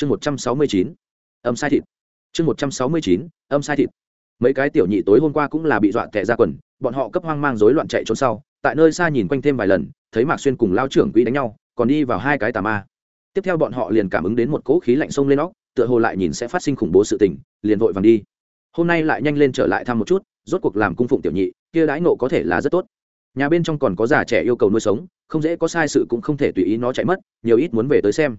chương một trăm sáu mươi chín, âm sai thịt. Chương một trăm sáu mươi chín, âm sai thịt. Mấy cái tiểu nhị tối hôm qua cũng là bị dọa tệ ra quần, bọn họ cấp hoang mang rối loạn chạy trốn sau, tại nơi xa nhìn quanh thêm vài lần, thấy mạc xuyên cùng lao trưởng quỹ đánh nhau, còn đi vào hai cái tà ma. Tiếp theo bọn họ liền cảm ứng đến một cỗ khí lạnh sông lên óc, tựa hồ lại nhìn sẽ phát sinh khủng bố sự tình, liền vội vàng đi. Hôm nay lại nhanh lên trở lại thăm một chút, rốt cuộc làm cung phụng tiểu nhị, kia đãi nộ có thể là rất tốt. Nhà bên trong còn có già trẻ yêu cầu nuôi sống, không dễ có sai sự cũng không thể tùy ý nó chạy mất, nhiều ít muốn về tới xem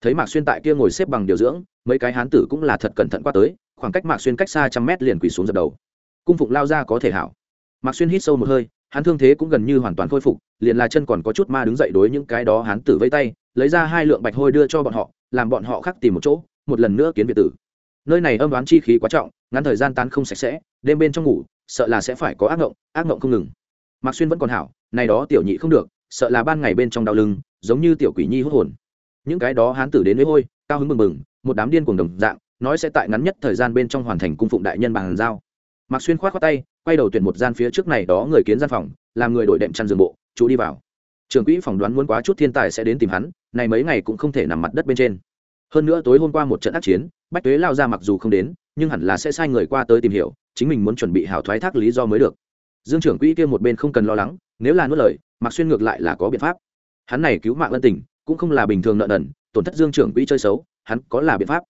thấy mạc xuyên tại kia ngồi xếp bằng điều dưỡng, mấy cái hán tử cũng là thật cẩn thận qua tới, khoảng cách mạc xuyên cách xa trăm mét liền quỳ xuống dập đầu. Cung phụng lao ra có thể hảo. Mạc xuyên hít sâu một hơi, hắn thương thế cũng gần như hoàn toàn khôi phục, liền là chân còn có chút ma đứng dậy đối những cái đó hán tử vây tay, lấy ra hai lượng bạch hôi đưa cho bọn họ, làm bọn họ khắc tìm một chỗ, một lần nữa kiến biệt tử. Nơi này âm đoán chi khí quá trọng, ngắn thời gian tán không sạch sẽ, đêm bên trong ngủ, sợ là sẽ phải có ác ngộng ác ngộng không ngừng. Mạc xuyên vẫn còn hảo, này đó tiểu nhị không được, sợ là ban ngày bên trong đau lưng, giống như tiểu quỷ nhi hốt hồn những cái đó hán tử đến với hôi, cao hứng mừng mừng, một đám điên cuồng đồng dạng, nói sẽ tại ngắn nhất thời gian bên trong hoàn thành cung phụng đại nhân bàn giao. Mạc xuyên khoát khoát tay, quay đầu tuyển một gian phía trước này đó người kiến gian phòng, làm người đội đệm chăn giường bộ, chú đi vào. Trường quỹ phỏng đoán muốn quá chút thiên tài sẽ đến tìm hắn, này mấy ngày cũng không thể nằm mặt đất bên trên. Hơn nữa tối hôm qua một trận ác chiến, bách tuế lao ra mặc dù không đến, nhưng hẳn là sẽ sai người qua tới tìm hiểu, chính mình muốn chuẩn bị hào thoái thác lý do mới được. Dương trưởng quỹ kia một bên không cần lo lắng, nếu là nuốt lời, mạc xuyên ngược lại là có biện pháp. Hắn này cứu mạng ân tình cũng không là bình thường nợ nần, tổn thất dương trưởng quỹ chơi xấu, hắn có là biện pháp.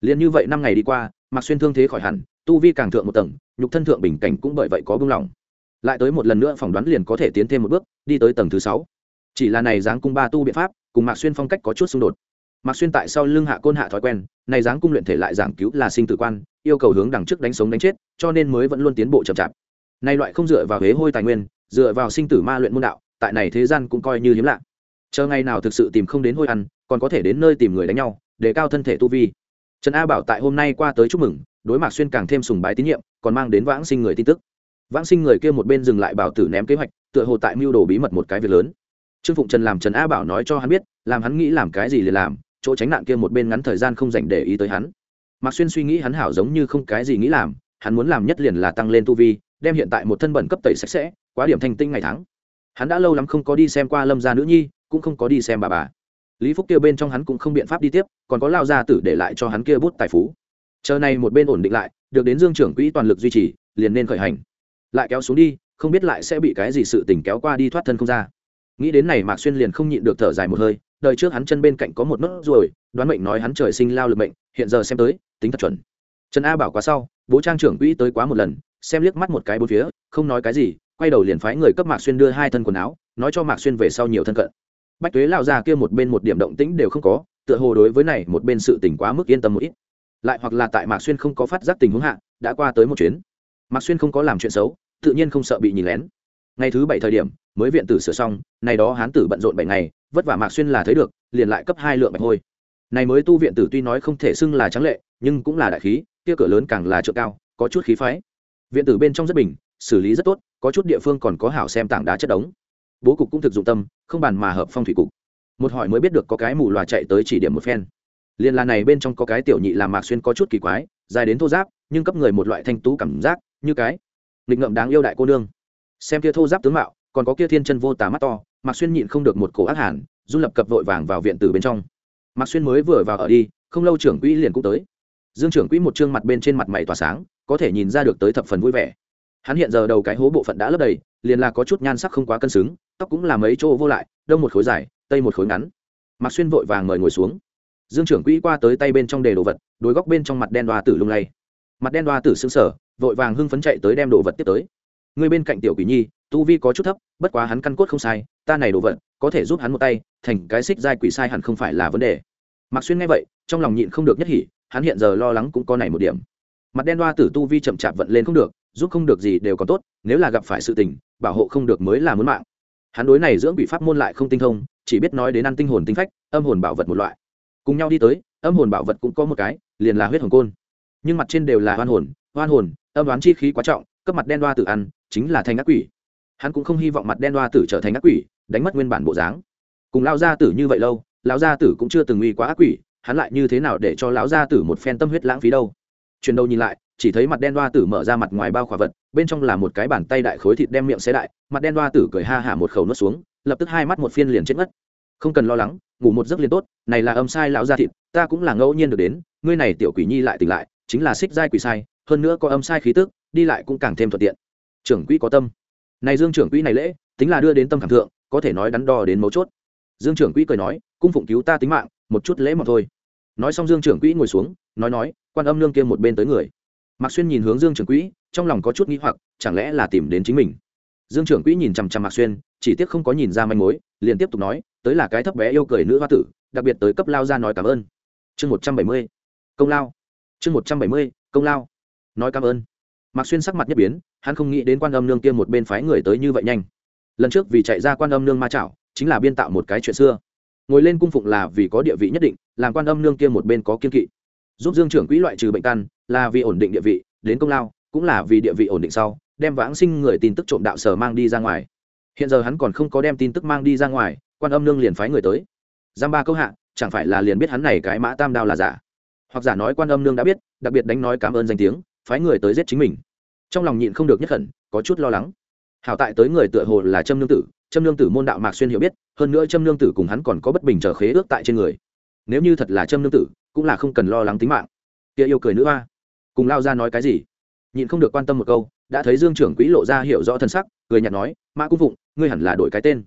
Liền như vậy năm ngày đi qua, mạc xuyên thương thế khỏi hẳn, tu vi càng thượng một tầng, nhục thân thượng bình cảnh cũng bởi vậy có bưng lòng. Lại tới một lần nữa phỏng đoán liền có thể tiến thêm một bước, đi tới tầng thứ sáu. Chỉ là này dáng cung ba tu biện pháp, cùng mạc xuyên phong cách có chút xung đột. Mạc xuyên tại sau lưng hạ côn hạ thói quen, này dáng cung luyện thể lại giảng cứu là sinh tử quan, yêu cầu hướng đằng trước đánh sống đánh chết, cho nên mới vẫn luôn tiến bộ chậm chạp. Này loại không dựa vào huế hôi tài nguyên, dựa vào sinh tử ma luyện môn đạo, tại này thế gian cũng coi như hiếm lạ chờ ngày nào thực sự tìm không đến hôi ăn, còn có thể đến nơi tìm người đánh nhau, để cao thân thể tu vi. Trần a bảo tại hôm nay qua tới chúc mừng, đối mạc xuyên càng thêm sùng bái tín nhiệm, còn mang đến vãng sinh người tin tức. Vãng sinh người kia một bên dừng lại bảo tử ném kế hoạch, tựa hồ tại mưu đồ bí mật một cái việc lớn. Trương phụng trần làm trần a bảo nói cho hắn biết, làm hắn nghĩ làm cái gì liền làm, chỗ tránh nạn kia một bên ngắn thời gian không dành để ý tới hắn. Mạc xuyên suy nghĩ hắn hảo giống như không cái gì nghĩ làm, hắn muốn làm nhất liền là tăng lên tu vi, đem hiện tại một thân bẩn cấp tẩy sạch sẽ, quá điểm thanh tinh ngày tháng. Hắn đã lâu lắm không có đi xem qua lâm gia nữ nhi cũng không có đi xem bà bà. Lý phúc kia bên trong hắn cũng không biện pháp đi tiếp, còn có lao gia tử để lại cho hắn kia bút tài phú. Chờ này một bên ổn định lại, được đến dương trưởng quỹ toàn lực duy trì, liền nên khởi hành. Lại kéo xuống đi, không biết lại sẽ bị cái gì sự tình kéo qua đi thoát thân không ra. Nghĩ đến này mạc xuyên liền không nhịn được thở dài một hơi, đời trước hắn chân bên cạnh có một nốt ruồi, đoán mệnh nói hắn trời sinh lao lực mệnh, hiện giờ xem tới, tính thật chuẩn. Trần a bảo quá sau, bố trang trưởng quỹ tới quá một lần, xem liếc mắt một cái bốn phía, không nói cái gì, quay đầu liền phái người cấp mạc xuyên đưa hai thân quần áo, nói cho mạc xuyên về sau nhiều thân cận bách tuế lao ra kia một bên một điểm động tĩnh đều không có, tựa hồ đối với này một bên sự tỉnh quá mức yên tâm một ít. Lại hoặc là tại mạc xuyên không có phát giác tình huống hạ, đã qua tới một chuyến. Mạc xuyên không có làm chuyện xấu, tự nhiên không sợ bị nhìn lén. Ngày thứ bảy thời điểm, mới viện tử sửa xong, này đó hán tử bận rộn bảy ngày, vất vả mạc xuyên là thấy được, liền lại cấp hai lượng bạch hôi. Này mới tu viện tử tuy nói không thể xưng là trắng lệ, nhưng cũng là đại khí, kia cửa lớn càng là trợ cao, có chút khí phái. Viện tử bên trong rất bình, xử lý rất tốt, có chút địa phương còn có hảo xem tảng đá chất đống bố cục cũng thực dụng tâm, không bàn mà hợp phong thủy cục. Một hỏi mới biết được có cái mù loà chạy tới chỉ điểm một phen. Liên là này bên trong có cái tiểu nhị làm mạc xuyên có chút kỳ quái, dài đến thô giáp, nhưng cấp người một loại thanh tú cảm giác, như cái nghịch ngợm đáng yêu đại cô nương. Xem kia thô giáp tướng mạo, còn có kia thiên chân vô tà mắt to, mạc xuyên nhịn không được một cổ ác hẳn du lập cập vội vàng vào viện từ bên trong. Mạc xuyên mới vừa vào ở đi, không lâu trưởng quỹ liền cũng tới. Dương trưởng quỹ một trương mặt bên trên mặt mày tỏa sáng, có thể nhìn ra được tới thập phần vui vẻ. Hắn hiện giờ đầu cái hố bộ phận đã lấp đầy liền là có chút nhan sắc không quá cân xứng, tóc cũng là mấy chỗ vô lại, đông một khối dài, tây một khối ngắn. Mạc xuyên vội vàng mời ngồi xuống. Dương trưởng quỹ qua tới tay bên trong đề đồ vật đối góc bên trong mặt đen đoa tử lung lay. Mặt đen đoa tử xứng sở vội vàng hưng phấn chạy tới đem đồ vật tiếp tới. Người bên cạnh tiểu quỷ nhi, tu vi có chút thấp, bất quá hắn căn cốt không sai, ta này đồ vật, có thể giúp hắn một tay, thành cái xích giai quỷ sai hẳn không phải là vấn đề. Mạc xuyên nghe vậy, trong lòng nhịn không được nhất hỉ, hắn hiện giờ lo lắng cũng có này một điểm. Mặt đen đoa tử tu vi chậm chạp vận lên không được giúp không được gì đều còn tốt, nếu là gặp phải sự tình, bảo hộ không được mới là muốn mạng. Hắn đối này dưỡng bị pháp môn lại không tinh thông, chỉ biết nói đến ăn tinh hồn tinh phách, âm hồn bảo vật một loại. Cùng nhau đi tới, âm hồn bảo vật cũng có một cái, liền là huyết hồn côn. Nhưng mặt trên đều là hoan hồn hoan hồn, âm đoán chi khí quá trọng, cấp mặt đen đoa tử ăn, chính là thành ác quỷ. Hắn cũng không hy vọng mặt đen đoa tử trở thành ác quỷ, đánh mất nguyên bản bộ dáng. Cùng lao gia tử như vậy lâu, lão gia tử cũng chưa từng uy quá ác quỷ, hắn lại như thế nào để cho lão gia tử một phen tâm huyết lãng phí đâu? Chuyển đầu nhìn lại, chỉ thấy mặt đen đoa tử mở ra mặt ngoài bao khỏa vật, bên trong là một cái bàn tay đại khối thịt đem miệng xé đại, mặt đen đoa tử cười ha hả một khẩu nuốt xuống, lập tức hai mắt một phiên liền chết mất không cần lo lắng, ngủ một giấc liền tốt, này là âm sai lão gia thịt, ta cũng là ngẫu nhiên được đến, ngươi này tiểu quỷ nhi lại tỉnh lại, chính là xích giai quỷ sai, hơn nữa có âm sai khí tức, đi lại cũng càng thêm thuận tiện. Trưởng quỹ có tâm. Này dương trưởng quỹ này lễ, tính là đưa đến tâm cảm thượng, có thể nói đắn đo đến mấu chốt. Dương trưởng quỹ cười nói, cung phụng cứu ta tính mạng, một chút lễ mà thôi. Nói xong dương trưởng quỹ ngồi xuống, nói nói quan âm nương kia một bên tới người. Mạc xuyên nhìn hướng dương trưởng quỹ, trong lòng có chút nghĩ hoặc, chẳng lẽ là tìm đến chính mình? Dương trưởng quỹ nhìn chằm chằm mạc xuyên, chỉ tiếc không có nhìn ra manh mối, liền tiếp tục nói, tới là cái thấp bé yêu cười nữ hoa tử, đặc biệt tới cấp lao ra nói cảm ơn. Chương một trăm bảy mươi, công lao. Chương một trăm bảy mươi, công lao. Nói cảm ơn. Mạc xuyên sắc mặt nhất biến, hắn không nghĩ đến quan âm nương kia một bên phái người tới như vậy nhanh. Lần trước vì chạy ra quan âm nương ma chảo, chính là biên tạo một cái chuyện xưa. Ngồi lên cung phụng là vì có địa vị nhất định, làm quan âm nương kia một bên có kiên kỵ giúp dương trưởng quỹ loại trừ bệnh căn, là vì ổn định địa vị, đến công lao, cũng là vì địa vị ổn định sau, đem vãng sinh người tin tức trộm đạo sở mang đi ra ngoài. Hiện giờ hắn còn không có đem tin tức mang đi ra ngoài, quan âm nương liền phái người tới. Giam ba câu hạ, chẳng phải là liền biết hắn này cái mã tam đao là giả? Hoặc giả nói quan âm nương đã biết, đặc biệt đánh nói cảm ơn danh tiếng, phái người tới giết chính mình. Trong lòng nhịn không được nhất khẩn có chút lo lắng. Hảo tại tới người tựa hồ là trâm nương tử, trâm nương tử môn đạo mạc xuyên hiểu biết, hơn nữa trâm nương tử cùng hắn còn có bất bình trở khế ước tại trên người nếu như thật là trâm nương tử, cũng là không cần lo lắng tính mạng. Kia yêu cười nữ hoa. Cùng lao ra nói cái gì? Nhịn không được quan tâm một câu, đã thấy dương trưởng quỹ lộ ra hiểu rõ thân sắc, cười nhạt nói, mã cung phụng, ngươi hẳn là đổi cái tên.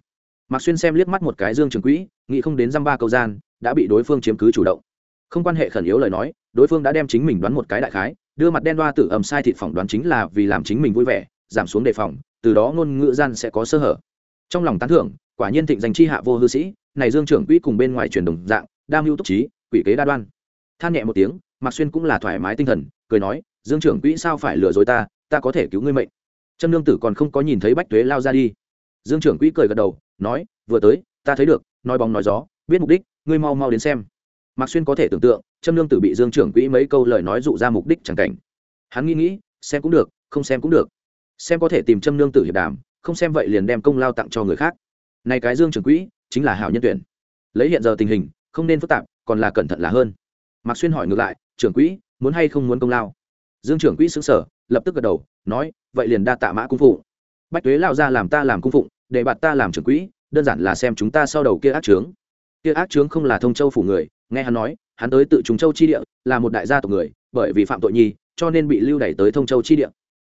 Mạc xuyên xem liếc mắt một cái dương trưởng quỹ, nghĩ không đến dăm ba câu gian, đã bị đối phương chiếm cứ chủ động. Không quan hệ khẩn yếu lời nói, đối phương đã đem chính mình đoán một cái đại khái, đưa mặt đen đoa tử ầm sai thịt phỏng đoán chính là vì làm chính mình vui vẻ, giảm xuống đề phòng, từ đó ngôn ngữ gian sẽ có sơ hở. Trong lòng tán thưởng, quả nhiên thịnh danh chi hạ vô hư sĩ, này dương trưởng quỹ cùng bên ngoài truyền đồng dạng đam mưu túc trí, quỷ kế đa đoan. Than nhẹ một tiếng, mạc xuyên cũng là thoải mái tinh thần, cười nói, dương trưởng quỹ sao phải lừa dối ta ta có thể cứu ngươi mệnh. Trâm lương tử còn không có nhìn thấy bách tuế lao ra đi. Dương trưởng quỹ cười gật đầu, nói, vừa tới, ta thấy được, nói bóng nói gió, biết mục đích, ngươi mau mau đến xem. Mạc xuyên có thể tưởng tượng, trâm lương tử bị dương trưởng quỹ mấy câu lời nói dụ ra mục đích chẳng cảnh. Hắn nghĩ nghĩ, xem cũng được, không xem cũng được. Xem có thể tìm trâm lương tử hiệp đàm, không xem vậy liền đem công lao tặng cho người khác. Này cái dương trưởng quỹ, chính là hảo nhân tuyển. Lấy hiện giờ tình hình không nên phức tạp, còn là cẩn thận là hơn. Mạc xuyên hỏi ngược lại, trưởng quỹ, muốn hay không muốn công lao? Dương trưởng quỹ xứng sở lập tức gật đầu, nói, vậy liền đa tạ mã cung phụ bách tuế lao ra làm ta làm cung phụng, để bạn ta làm trưởng quỹ, đơn giản là xem chúng ta sau đầu kia ác trướng kia ác trướng không là thông châu phủ người, nghe hắn nói, hắn tới tự chúng châu chi địa, là một đại gia tộc người, bởi vì phạm tội nhi, cho nên bị lưu đẩy tới thông châu chi địa.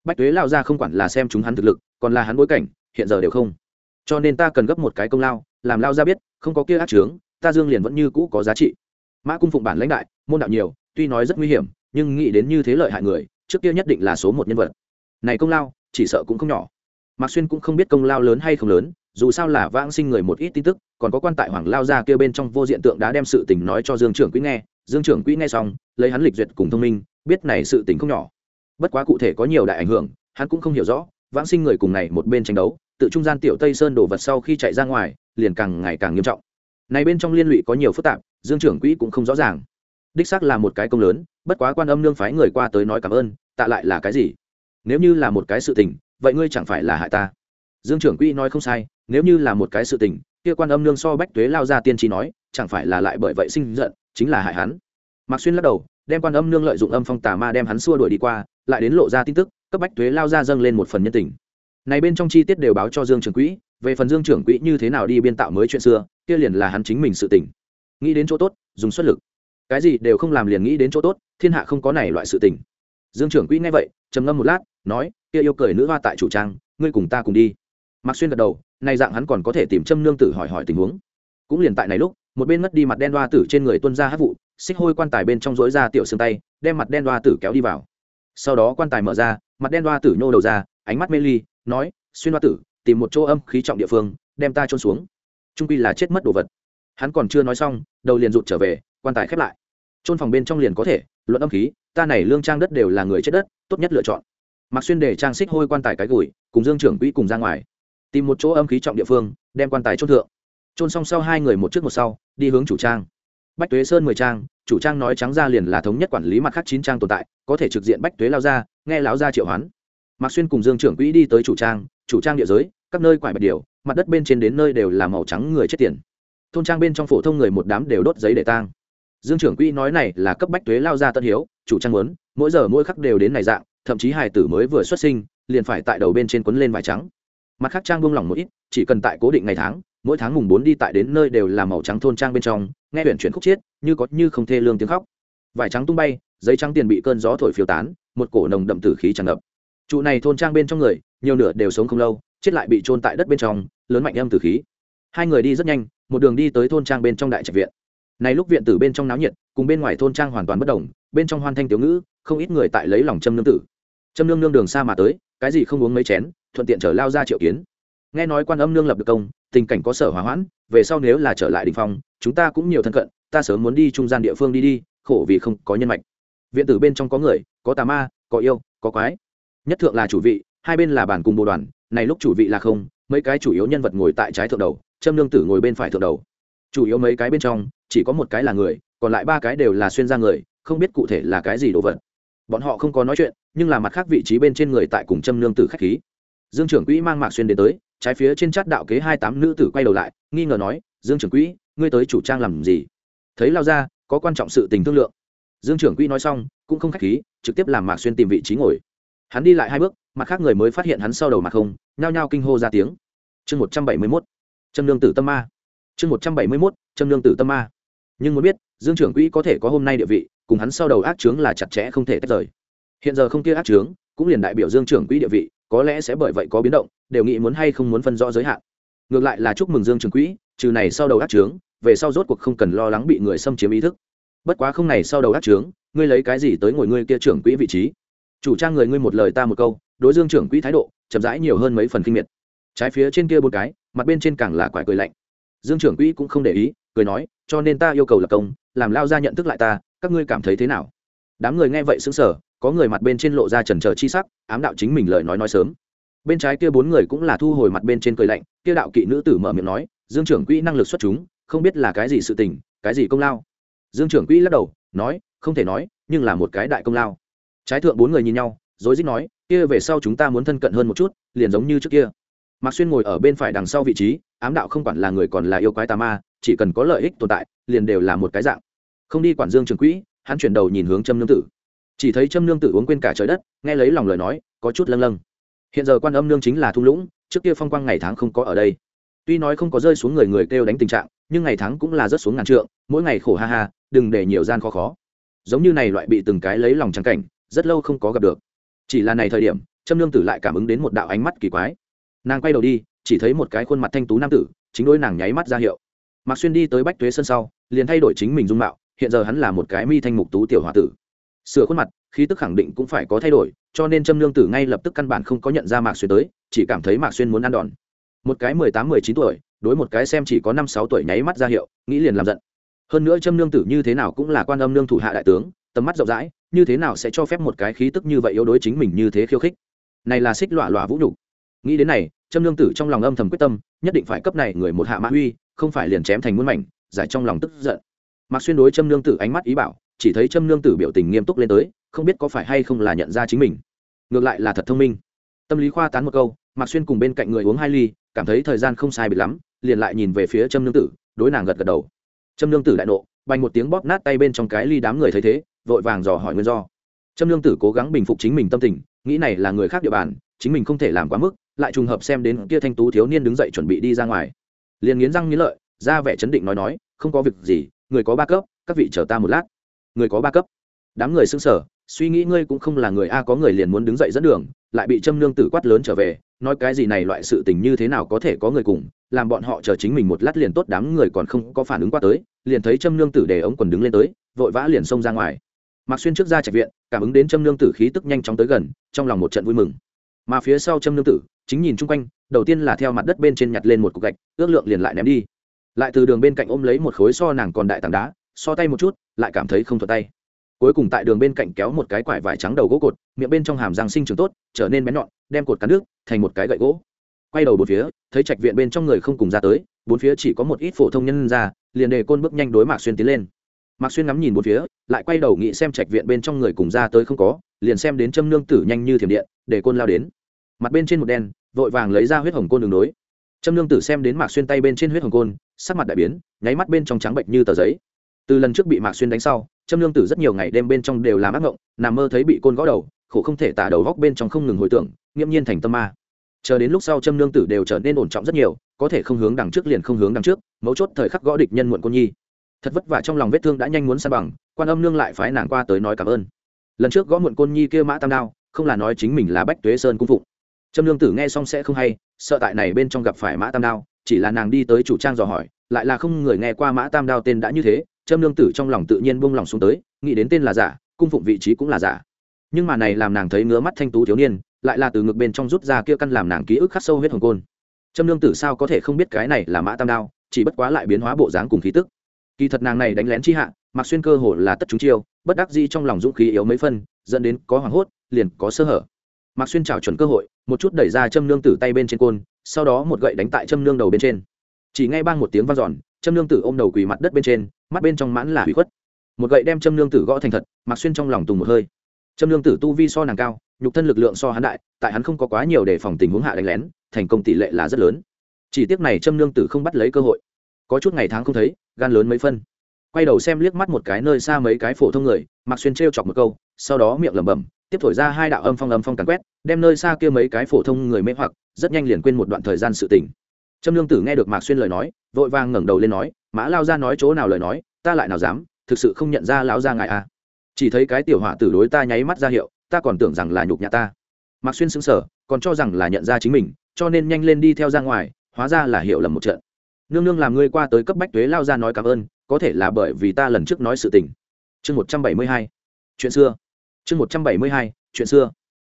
Bách tuế lao ra không quản là xem chúng hắn thực lực, còn là hắn bối cảnh, hiện giờ đều không. Cho nên ta cần gấp một cái công lao, làm lao ra biết, không có kia ác trướng ta dương liền vẫn như cũ có giá trị. Mã cung phụng bản lãnh đại, môn đạo nhiều, tuy nói rất nguy hiểm, nhưng nghĩ đến như thế lợi hại người, trước kia nhất định là số một nhân vật. Này công lao, chỉ sợ cũng không nhỏ. Mạc xuyên cũng không biết công lao lớn hay không lớn, dù sao là vãng sinh người một ít tin tức, còn có quan tại hoàng lao ra kia bên trong vô diện tượng đã đem sự tình nói cho dương trưởng quỹ nghe, dương trưởng quỹ nghe xong, lấy hắn lịch duyệt cùng thông minh, biết này sự tình không nhỏ. Bất quá cụ thể có nhiều đại ảnh hưởng, hắn cũng không hiểu rõ, vãng sinh người cùng này một bên tranh đấu, tự trung gian tiểu tây sơn đổ vật sau khi chạy ra ngoài, liền càng ngày càng nghiêm trọng này bên trong liên lụy có nhiều phức tạp, dương trưởng quỹ cũng không rõ ràng. Đích xác là một cái công lớn, bất quá quan âm nương phái người qua tới nói cảm ơn, tạ lại là cái gì? Nếu như là một cái sự tình, vậy ngươi chẳng phải là hại ta. Dương trưởng quỹ nói không sai, nếu như là một cái sự tình, kia quan âm nương so bách tuế lao ra tiên tri nói, chẳng phải là lại bởi vậy sinh giận, chính là hại hắn. Mạc xuyên lắc đầu, đem quan âm nương lợi dụng âm phong tà ma đem hắn xua đuổi đi qua, lại đến lộ ra tin tức, cấp bách tuế lao ra dâng lên một phần nhân tình. Này bên trong chi tiết đều báo cho dương trưởng quỹ về phần dương trưởng quỹ như thế nào đi biên tạo mới chuyện xưa, kia liền là hắn chính mình sự tình. Nghĩ đến chỗ tốt, dùng xuất lực. Cái gì đều không làm liền nghĩ đến chỗ tốt, thiên hạ không có này loại sự tình. Dương trưởng quỹ nghe vậy, trầm ngâm một lát, nói, kia yêu cười nữ hoa tại chủ trang, ngươi cùng ta cùng đi. Mặc xuyên gật đầu nay dạng hắn còn có thể tìm châm nương tử hỏi hỏi tình huống. Cũng liền tại này lúc, một bên mất đi mặt đen đoa tử trên người tuân ra hát vụ, xích hôi quan tài bên trong rối ra tiểu xương tay, đem mặt đen đoa tử kéo đi vào. Sau đó quan tài mở ra, mặt đen đoa tử nhô đầu ra, ánh mắt mê ly, nói, xuyên đoa tử tìm một chỗ âm khí trọng địa phương, đem ta trôn xuống. Trung quy là chết mất đồ vật. Hắn còn chưa nói xong, đầu liền rụt trở về, quan tài khép lại. Trôn phòng bên trong liền có thể, luận âm khí, ta này lương trang đất đều là người chết đất, tốt nhất lựa chọn. Mặc xuyên để trang xích hôi quan tài cái gùi, cùng dương trưởng quỹ cùng ra ngoài. Tìm một chỗ âm khí trọng địa phương, đem quan tài trôn thượng. Trôn xong sau hai người một trước một sau, đi hướng chủ trang. Bách tuế sơn mười trang, chủ trang nói trắng ra liền là thống nhất quản lý mặt khác chín trang tồn tại, có thể trực diện bách tuế lao ra nghe lão ra triệu hoán. Mạc xuyên cùng dương trưởng quỹ đi tới chủ trang chủ trang địa giới, các nơi quải bạch điều, mặt đất bên trên đến nơi đều là màu trắng người chết tiền. Thôn trang bên trong phổ thông người một đám đều đốt giấy để tang. Dương trưởng quỹ nói này là cấp bách tuế lao ra tân hiếu, chủ trang muốn, mỗi giờ mỗi khắc đều đến này dạng, thậm chí hài tử mới vừa xuất sinh, liền phải tại đầu bên trên quấn lên vải trắng. Mặt khác trang buông lỏng một ít, chỉ cần tại cố định ngày tháng, mỗi tháng mùng bốn đi tại đến nơi đều là màu trắng thôn trang bên trong, nghe huyện chuyển khúc chiết, như có như không thê lương tiếng khóc. Vải trắng tung bay, giấy trắng tiền bị cơn gió thổi phiêu tán, một cổ nồng đậm tử khí tràn ngập trụ này thôn trang bên trong người, nhiều nửa đều sống không lâu, chết lại bị trôn tại đất bên trong, lớn mạnh âm tử khí. Hai người đi rất nhanh, một đường đi tới thôn trang bên trong đại trạch viện. Này lúc viện tử bên trong náo nhiệt, cùng bên ngoài thôn trang hoàn toàn bất đồng, bên trong hoan thanh tiểu ngữ, không ít người tại lấy lòng châm nương tử. Châm nương nương đường xa mà tới, cái gì không uống mấy chén, thuận tiện trở lao ra triệu kiến. Nghe nói quan âm nương lập được công, tình cảnh có sở hòa hoãn, về sau nếu là trở lại đình phong, chúng ta cũng nhiều thân cận, ta sớm muốn đi trung gian địa phương đi đi, khổ vì không có nhân mạch. Viện tử bên trong có người, có tà ma, có yêu, có quái nhất thượng là chủ vị, hai bên là bản cùng bộ đoàn, này lúc chủ vị là không, mấy cái chủ yếu nhân vật ngồi tại trái thượng đầu châm nương tử ngồi bên phải thượng đầu. Chủ yếu mấy cái bên trong, chỉ có một cái là người, còn lại ba cái đều là xuyên ra người, không biết cụ thể là cái gì đồ vật. Bọn họ không có nói chuyện, nhưng là mặt khác vị trí bên trên người tại cùng châm nương tử khách khí. Dương trưởng quỹ mang mạc xuyên đến tới, trái phía trên chát đạo kế hai tám nữ tử quay đầu lại, nghi ngờ nói, dương trưởng quỹ, ngươi tới chủ trang làm gì? Thấy lao ra, có quan trọng sự tình thương lượng. Dương trưởng quỹ nói xong, cũng không khách khí, trực tiếp làm mạc xuyên tìm vị trí ngồi hắn đi lại hai bước, mặt khác người mới phát hiện hắn sau đầu mặt không, nhao nhao kinh hô ra tiếng. Chương một trăm bảy mươi mốt châm lương tử tâm ma. Chương một trăm bảy mươi mốt châm lương tử tâm ma. Nhưng muốn biết, dương trưởng quỹ có thể có hôm nay địa vị, cùng hắn sau đầu ác trướng là chặt chẽ không thể tách rời. Hiện giờ không kia ác trướng cũng liền đại biểu dương trưởng quỹ địa vị, có lẽ sẽ bởi vậy có biến động, đều nghĩ muốn hay không muốn phân rõ giới hạn. Ngược lại là chúc mừng dương trưởng quỹ, trừ này sau đầu ác trướng về sau rốt cuộc không cần lo lắng bị người xâm chiếm ý thức. Bất quá không này sau đầu ác trướng ngươi lấy cái gì tới ngồi ngươi kia trưởng quỹ vị trí? Chủ trang người ngươi một lời ta một câu, đối dương trưởng quỹ thái độ chậm rãi nhiều hơn mấy phần kinh miệt. Trái phía trên kia bốn cái, mặt bên trên càng là quải cười lạnh. Dương trưởng quỹ cũng không để ý, cười nói, cho nên ta yêu cầu lập công, làm lao ra nhận thức lại ta, các ngươi cảm thấy thế nào? Đám người nghe vậy xứng sở có người mặt bên trên lộ ra trần trờ chi sắc, ám đạo chính mình lời nói nói sớm. Bên trái kia bốn người cũng là thu hồi mặt bên trên cười lạnh, kia đạo kỵ nữ tử mở miệng nói, dương trưởng quỹ năng lực xuất chúng, không biết là cái gì sự tình, cái gì công lao? Dương trưởng quỹ lắc đầu, nói, không thể nói, nhưng là một cái đại công lao trái thượng bốn người nhìn nhau, rối rít nói, kia về sau chúng ta muốn thân cận hơn một chút, liền giống như trước kia. Mạc xuyên ngồi ở bên phải đằng sau vị trí, ám đạo không quản là người còn là yêu quái tà ma, chỉ cần có lợi ích tồn tại, liền đều là một cái dạng. Không đi quản dương trường quỹ, hắn chuyển đầu nhìn hướng châm nương tử. Chỉ thấy châm nương tử uống quên cả trời đất, nghe lấy lòng lời nói, có chút lâng lâng. Hiện giờ quan âm nương chính là thung lũng, trước kia phong quang ngày tháng không có ở đây. Tuy nói không có rơi xuống người người kêu đánh tình trạng, nhưng ngày tháng cũng là rất xuống ngàn trượng, mỗi ngày khổ ha ha, đừng để nhiều gian khó khó. Giống như này loại bị từng cái lấy lòng trắng cảnh rất lâu không có gặp được. Chỉ là này thời điểm, trâm lương tử lại cảm ứng đến một đạo ánh mắt kỳ quái. Nàng quay đầu đi, chỉ thấy một cái khuôn mặt thanh tú nam tử, chính đôi nàng nháy mắt ra hiệu. Mạc xuyên đi tới bách tuế sân sau, liền thay đổi chính mình dung mạo, hiện giờ hắn là một cái mi thanh mục tú tiểu h o a tử. Sửa khuôn mặt, khí tức khẳng định cũng phải có thay đổi, cho nên trâm lương tử ngay lập tức căn bản không có nhận ra mạc xuyên tới, chỉ cảm thấy mạc xuyên muốn ăn đòn. Một cái mười tám, mười chín tuổi, đối một cái xem chỉ có năm, sáu tuổi nháy mắt ra hiệu, nghĩ liền làm giận. Hơn nữa trâm lương tử như thế nào cũng là quan âm lương thủ hạ đại tướng, tầm mắt rộng rãi như thế nào sẽ cho phép một cái khí tức như vậy yếu đối chính mình như thế khiêu khích? Này là xích lọa lọa vũ nhục. Nghĩ đến này, Trâm nương tử trong lòng âm thầm quyết tâm, nhất định phải cấp này người một hạ mã uy, không phải liền chém thành muôn mảnh, giải trong lòng tức giận. Mặc xuyên đối Trâm nương tử ánh mắt ý bảo, chỉ thấy Trâm nương tử biểu tình nghiêm túc lên tới, không biết có phải hay không là nhận ra chính mình. Ngược lại là thật thông minh. Tâm lý khoa tán một câu, mạc xuyên cùng bên cạnh người uống hai ly, cảm thấy thời gian không sai biệt lắm, liền lại nhìn về phía Trâm nương tử, đối nàng gật gật đầu. Trâm nương tử đại nộ, bành một tiếng bóp nát tay bên trong cái ly đám người thấy thế vội vàng dò hỏi nguyên do. Trâm Lương tử cố gắng bình phục chính mình tâm tình, nghĩ này là người khác địa bàn, chính mình không thể làm quá mức, lại trùng hợp xem đến kia thanh tú thiếu niên đứng dậy chuẩn bị đi ra ngoài. Liền nghiến răng nghiến lợi, ra vẻ chấn định nói nói, không có việc gì, người có ba cấp, các vị chờ ta một lát. Người có ba cấp? Đám người xưng sở suy nghĩ ngươi cũng không là người a, có người liền muốn đứng dậy dẫn đường, lại bị châm Lương tử quát lớn trở về, nói cái gì này loại sự tình như thế nào có thể có người cùng, làm bọn họ chờ chính mình một lát liền tốt, đám người còn không có phản ứng qua tới, liền thấy châm Lương tử để ống quần đứng lên tới, vội vã liền xông ra ngoài mạc xuyên trước ra trạch viện, cảm ứng đến châm nương tử khí tức nhanh chóng tới gần, trong lòng một trận vui mừng. Mà phía sau châm nương tử, chính nhìn chung quanh, đầu tiên là theo mặt đất bên trên nhặt lên một cục gạch, ước lượng liền lại ném đi. Lại từ đường bên cạnh ôm lấy một khối so nàng còn đại tảng đá, so tay một chút, lại cảm thấy không thuật tay. Cuối cùng tại đường bên cạnh kéo một cái quải vải trắng đầu gỗ cột, miệng bên trong hàm răng sinh trường tốt, trở nên bén nhọn, đem cột cắn nước thành một cái gậy gỗ. Quay đầu bốn phía, thấy trạch viện bên trong người không cùng ra tới, bốn phía chỉ có một ít phổ thông nhân ra, liền đề côn bước nhanh đối mạc xuyên tiến lên mạc xuyên ngắm nhìn bốn phía, lại quay đầu nghĩ xem trạch viện bên trong người cùng ra tới không có, liền xem đến châm nương tử nhanh như thiểm điện, để côn lao đến. Mặt bên trên một đen, vội vàng lấy ra huyết hồng côn đường đối. Châm nương tử xem đến mạc xuyên tay bên trên huyết hồng côn, sắc mặt đại biến, nháy mắt bên trong trắng bệnh như tờ giấy. Từ lần trước bị mạc xuyên đánh sau châm nương tử rất nhiều ngày đêm bên trong đều làm ác ngộng, nằm mơ thấy bị côn gõ đầu, khổ không thể tả đầu góc bên trong không ngừng hồi tưởng, nghiễm nhiên thành tâm ma. Chờ đến lúc sau châm nương tử đều trở nên ổn trọng rất nhiều, có thể không hướng đằng trước liền không hướng đằng trước, mấu chốt thời khắc gõ địch nhân muộn côn nhi thật vất vả trong lòng vết thương đã nhanh muốn san bằng, quan âm nương lại phái nàng qua tới nói cảm ơn. Lần trước gõ muộn côn nhi kia mã tam đao, không là nói chính mình là bách tuế sơn cung phụng. Trâm lương tử nghe xong sẽ không hay, sợ tại này bên trong gặp phải mã tam đao, chỉ là nàng đi tới chủ trang dò hỏi, lại là không người nghe qua mã tam đao tên đã như thế, trâm lương tử trong lòng tự nhiên buông lòng xuống tới, nghĩ đến tên là giả, cung phụng vị trí cũng là giả. Nhưng mà này làm nàng thấy ngứa mắt thanh tú thiếu niên, lại là từ ngực bên trong rút ra kia căn làm nàng ký ức khắc sâu huyết hồng côn. Trâm lương tử sao có thể không biết cái này là mã tam đao, chỉ bất quá lại biến hóa bộ dáng cùng khí tức kỳ thật nàng này đánh lén chi hạ mặc xuyên cơ hồ là tất chúng chiêu, bất đắc dĩ trong lòng dũng khí yếu mấy phân, dẫn đến có hoảng hốt, liền có sơ hở. Mặc xuyên trào chuẩn cơ hội, một chút đẩy ra châm nương tử tay bên trên côn, sau đó một gậy đánh tại châm nương đầu bên trên. Chỉ ngay bang một tiếng vang dọn, châm nương tử ôm đầu quỳ mặt đất bên trên, mắt bên trong mãn là hủy khuất. Một gậy đem châm nương tử gõ thành thật mặc xuyên trong lòng tùng một hơi. Châm nương tử tu vi so nàng cao, nhục thân lực lượng so hắn đại, tại hắn không có quá nhiều để phòng tình huống hạ đánh lén, thành công tỷ lệ là rất lớn. Chỉ tiếc này châm nương tử không bắt lấy cơ hội có chút ngày tháng không thấy, gan lớn mấy phân. Quay đầu xem liếc mắt một cái nơi xa mấy cái phổ thông người mặc xuyên t chọc một câu, sau đó miệng lẩm bẩm, tiếp thổi ra hai đạo âm phong âm phong càn quét, đem nơi xa kia mấy cái phổ thông người mê hoặc, rất nhanh liền quên một đoạn thời gian sự tình. Trâm lương tử nghe được mạc xuyên lời nói, vội vàng ngẩng đầu lên nói, mã lao ra nói chỗ nào lời nói, ta lại nào dám, thực sự không nhận ra lão ra ngài à. Chỉ thấy cái tiểu họa tử đối ta nháy mắt ra hiệu, ta còn tưởng rằng là nhục nhã ta. Mạc xuyên sững sờ, còn cho rằng là nhận ra chính mình, cho nên nhanh lên đi theo ra ngoài, hóa ra là hiểu lầm một trận nương nương làm ngươi qua tới cấp bách tuế lao ra nói cảm ơn, có thể là bởi vì ta lần trước nói sự tình. Chương một trăm bảy mươi hai, chuyện xưa. Chương một trăm bảy mươi hai, chuyện xưa.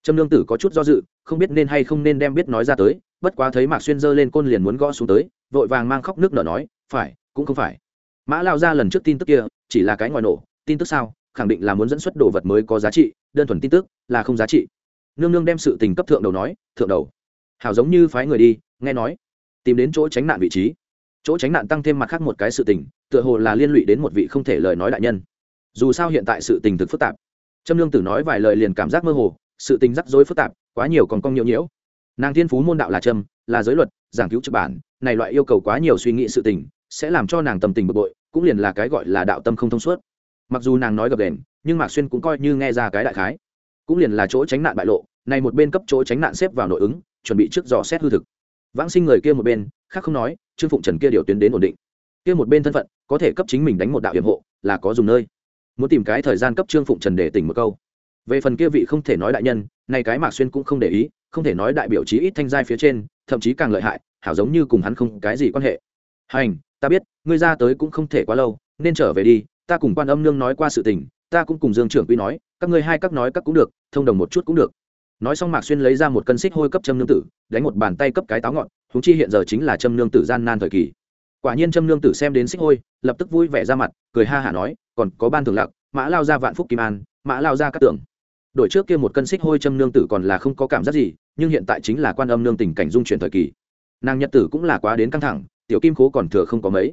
Trâm Nương tử có chút do dự, không biết nên hay không nên đem biết nói ra tới, bất quá thấy mạc xuyên giơ lên côn liền muốn gõ xuống tới, vội vàng mang khóc nước nở nói, phải, cũng không phải. Mã lao ra lần trước tin tức kia, chỉ là cái ngoài nổ, tin tức sao, khẳng định là muốn dẫn xuất đồ vật mới có giá trị, đơn thuần tin tức, là không giá trị. Nương nương đem sự tình cấp thượng đầu nói, thượng đầu, hảo giống như phái người đi, nghe nói, tìm đến chỗ tránh nạn vị trí chỗ tránh nạn tăng thêm mặt khác một cái sự tình, tựa hồ là liên lụy đến một vị không thể lời nói đại nhân. Dù sao hiện tại sự tình thực phức tạp. Trâm lương tử nói vài lời liền cảm giác mơ hồ, sự tình rắc rối phức tạp, quá nhiều còn cong nhiễu nhiễu. Nàng thiên phú môn đạo là trâm, là giới luật, giảng cứu trực bản, này loại yêu cầu quá nhiều suy nghĩ sự tình, sẽ làm cho nàng tâm tình bực bội, cũng liền là cái gọi là đạo tâm không thông suốt. Mặc dù nàng nói gập đền nhưng mạc xuyên cũng coi như nghe ra cái đại khái. Cũng liền là chỗ tránh nạn bại lộ, này một bên cấp chỗ tránh nạn xếp vào nội ứng, chuẩn bị trước dò xét hư thực. Vãng sinh người kia một bên khác không nói, trương phụng trần kia điều tuyến đến ổn định. Kia một bên thân phận, có thể cấp chính mình đánh một đạo hiểm hộ, là có dùng nơi. Muốn tìm cái thời gian cấp trương phụng trần để tỉnh một câu. Về phần kia vị không thể nói đại nhân này cái mạc xuyên cũng không để ý, không thể nói đại biểu chí ít thanh giai phía trên, thậm chí càng lợi hại, hảo giống như cùng hắn không cái gì quan hệ. Hành, ta biết, ngươi ra tới cũng không thể quá lâu, nên trở về đi, ta cùng quan âm nương nói qua sự tình, ta cũng cùng dương trưởng quy nói, các ngươi hai các nói các cũng được, thông đồng một chút cũng được nói xong mạc xuyên lấy ra một cân xích hôi cấp châm nương tử, đánh một bàn tay cấp cái táo ngọn húng chi hiện giờ chính là châm nương tử gian nan thời kỳ. Quả nhiên châm nương tử xem đến xích hôi, lập tức vui vẻ ra mặt, cười ha hả nói, còn có ban thường lặc mã lao ra vạn phúc kim an, mã lao ra các tưởng. Đổi trước kia một cân xích hôi châm nương tử còn là không có cảm giác gì, nhưng hiện tại chính là quan âm nương tình cảnh dung chuyển thời kỳ. Nàng nhật tử cũng là quá đến căng thẳng, tiểu kim khố còn thừa không có mấy.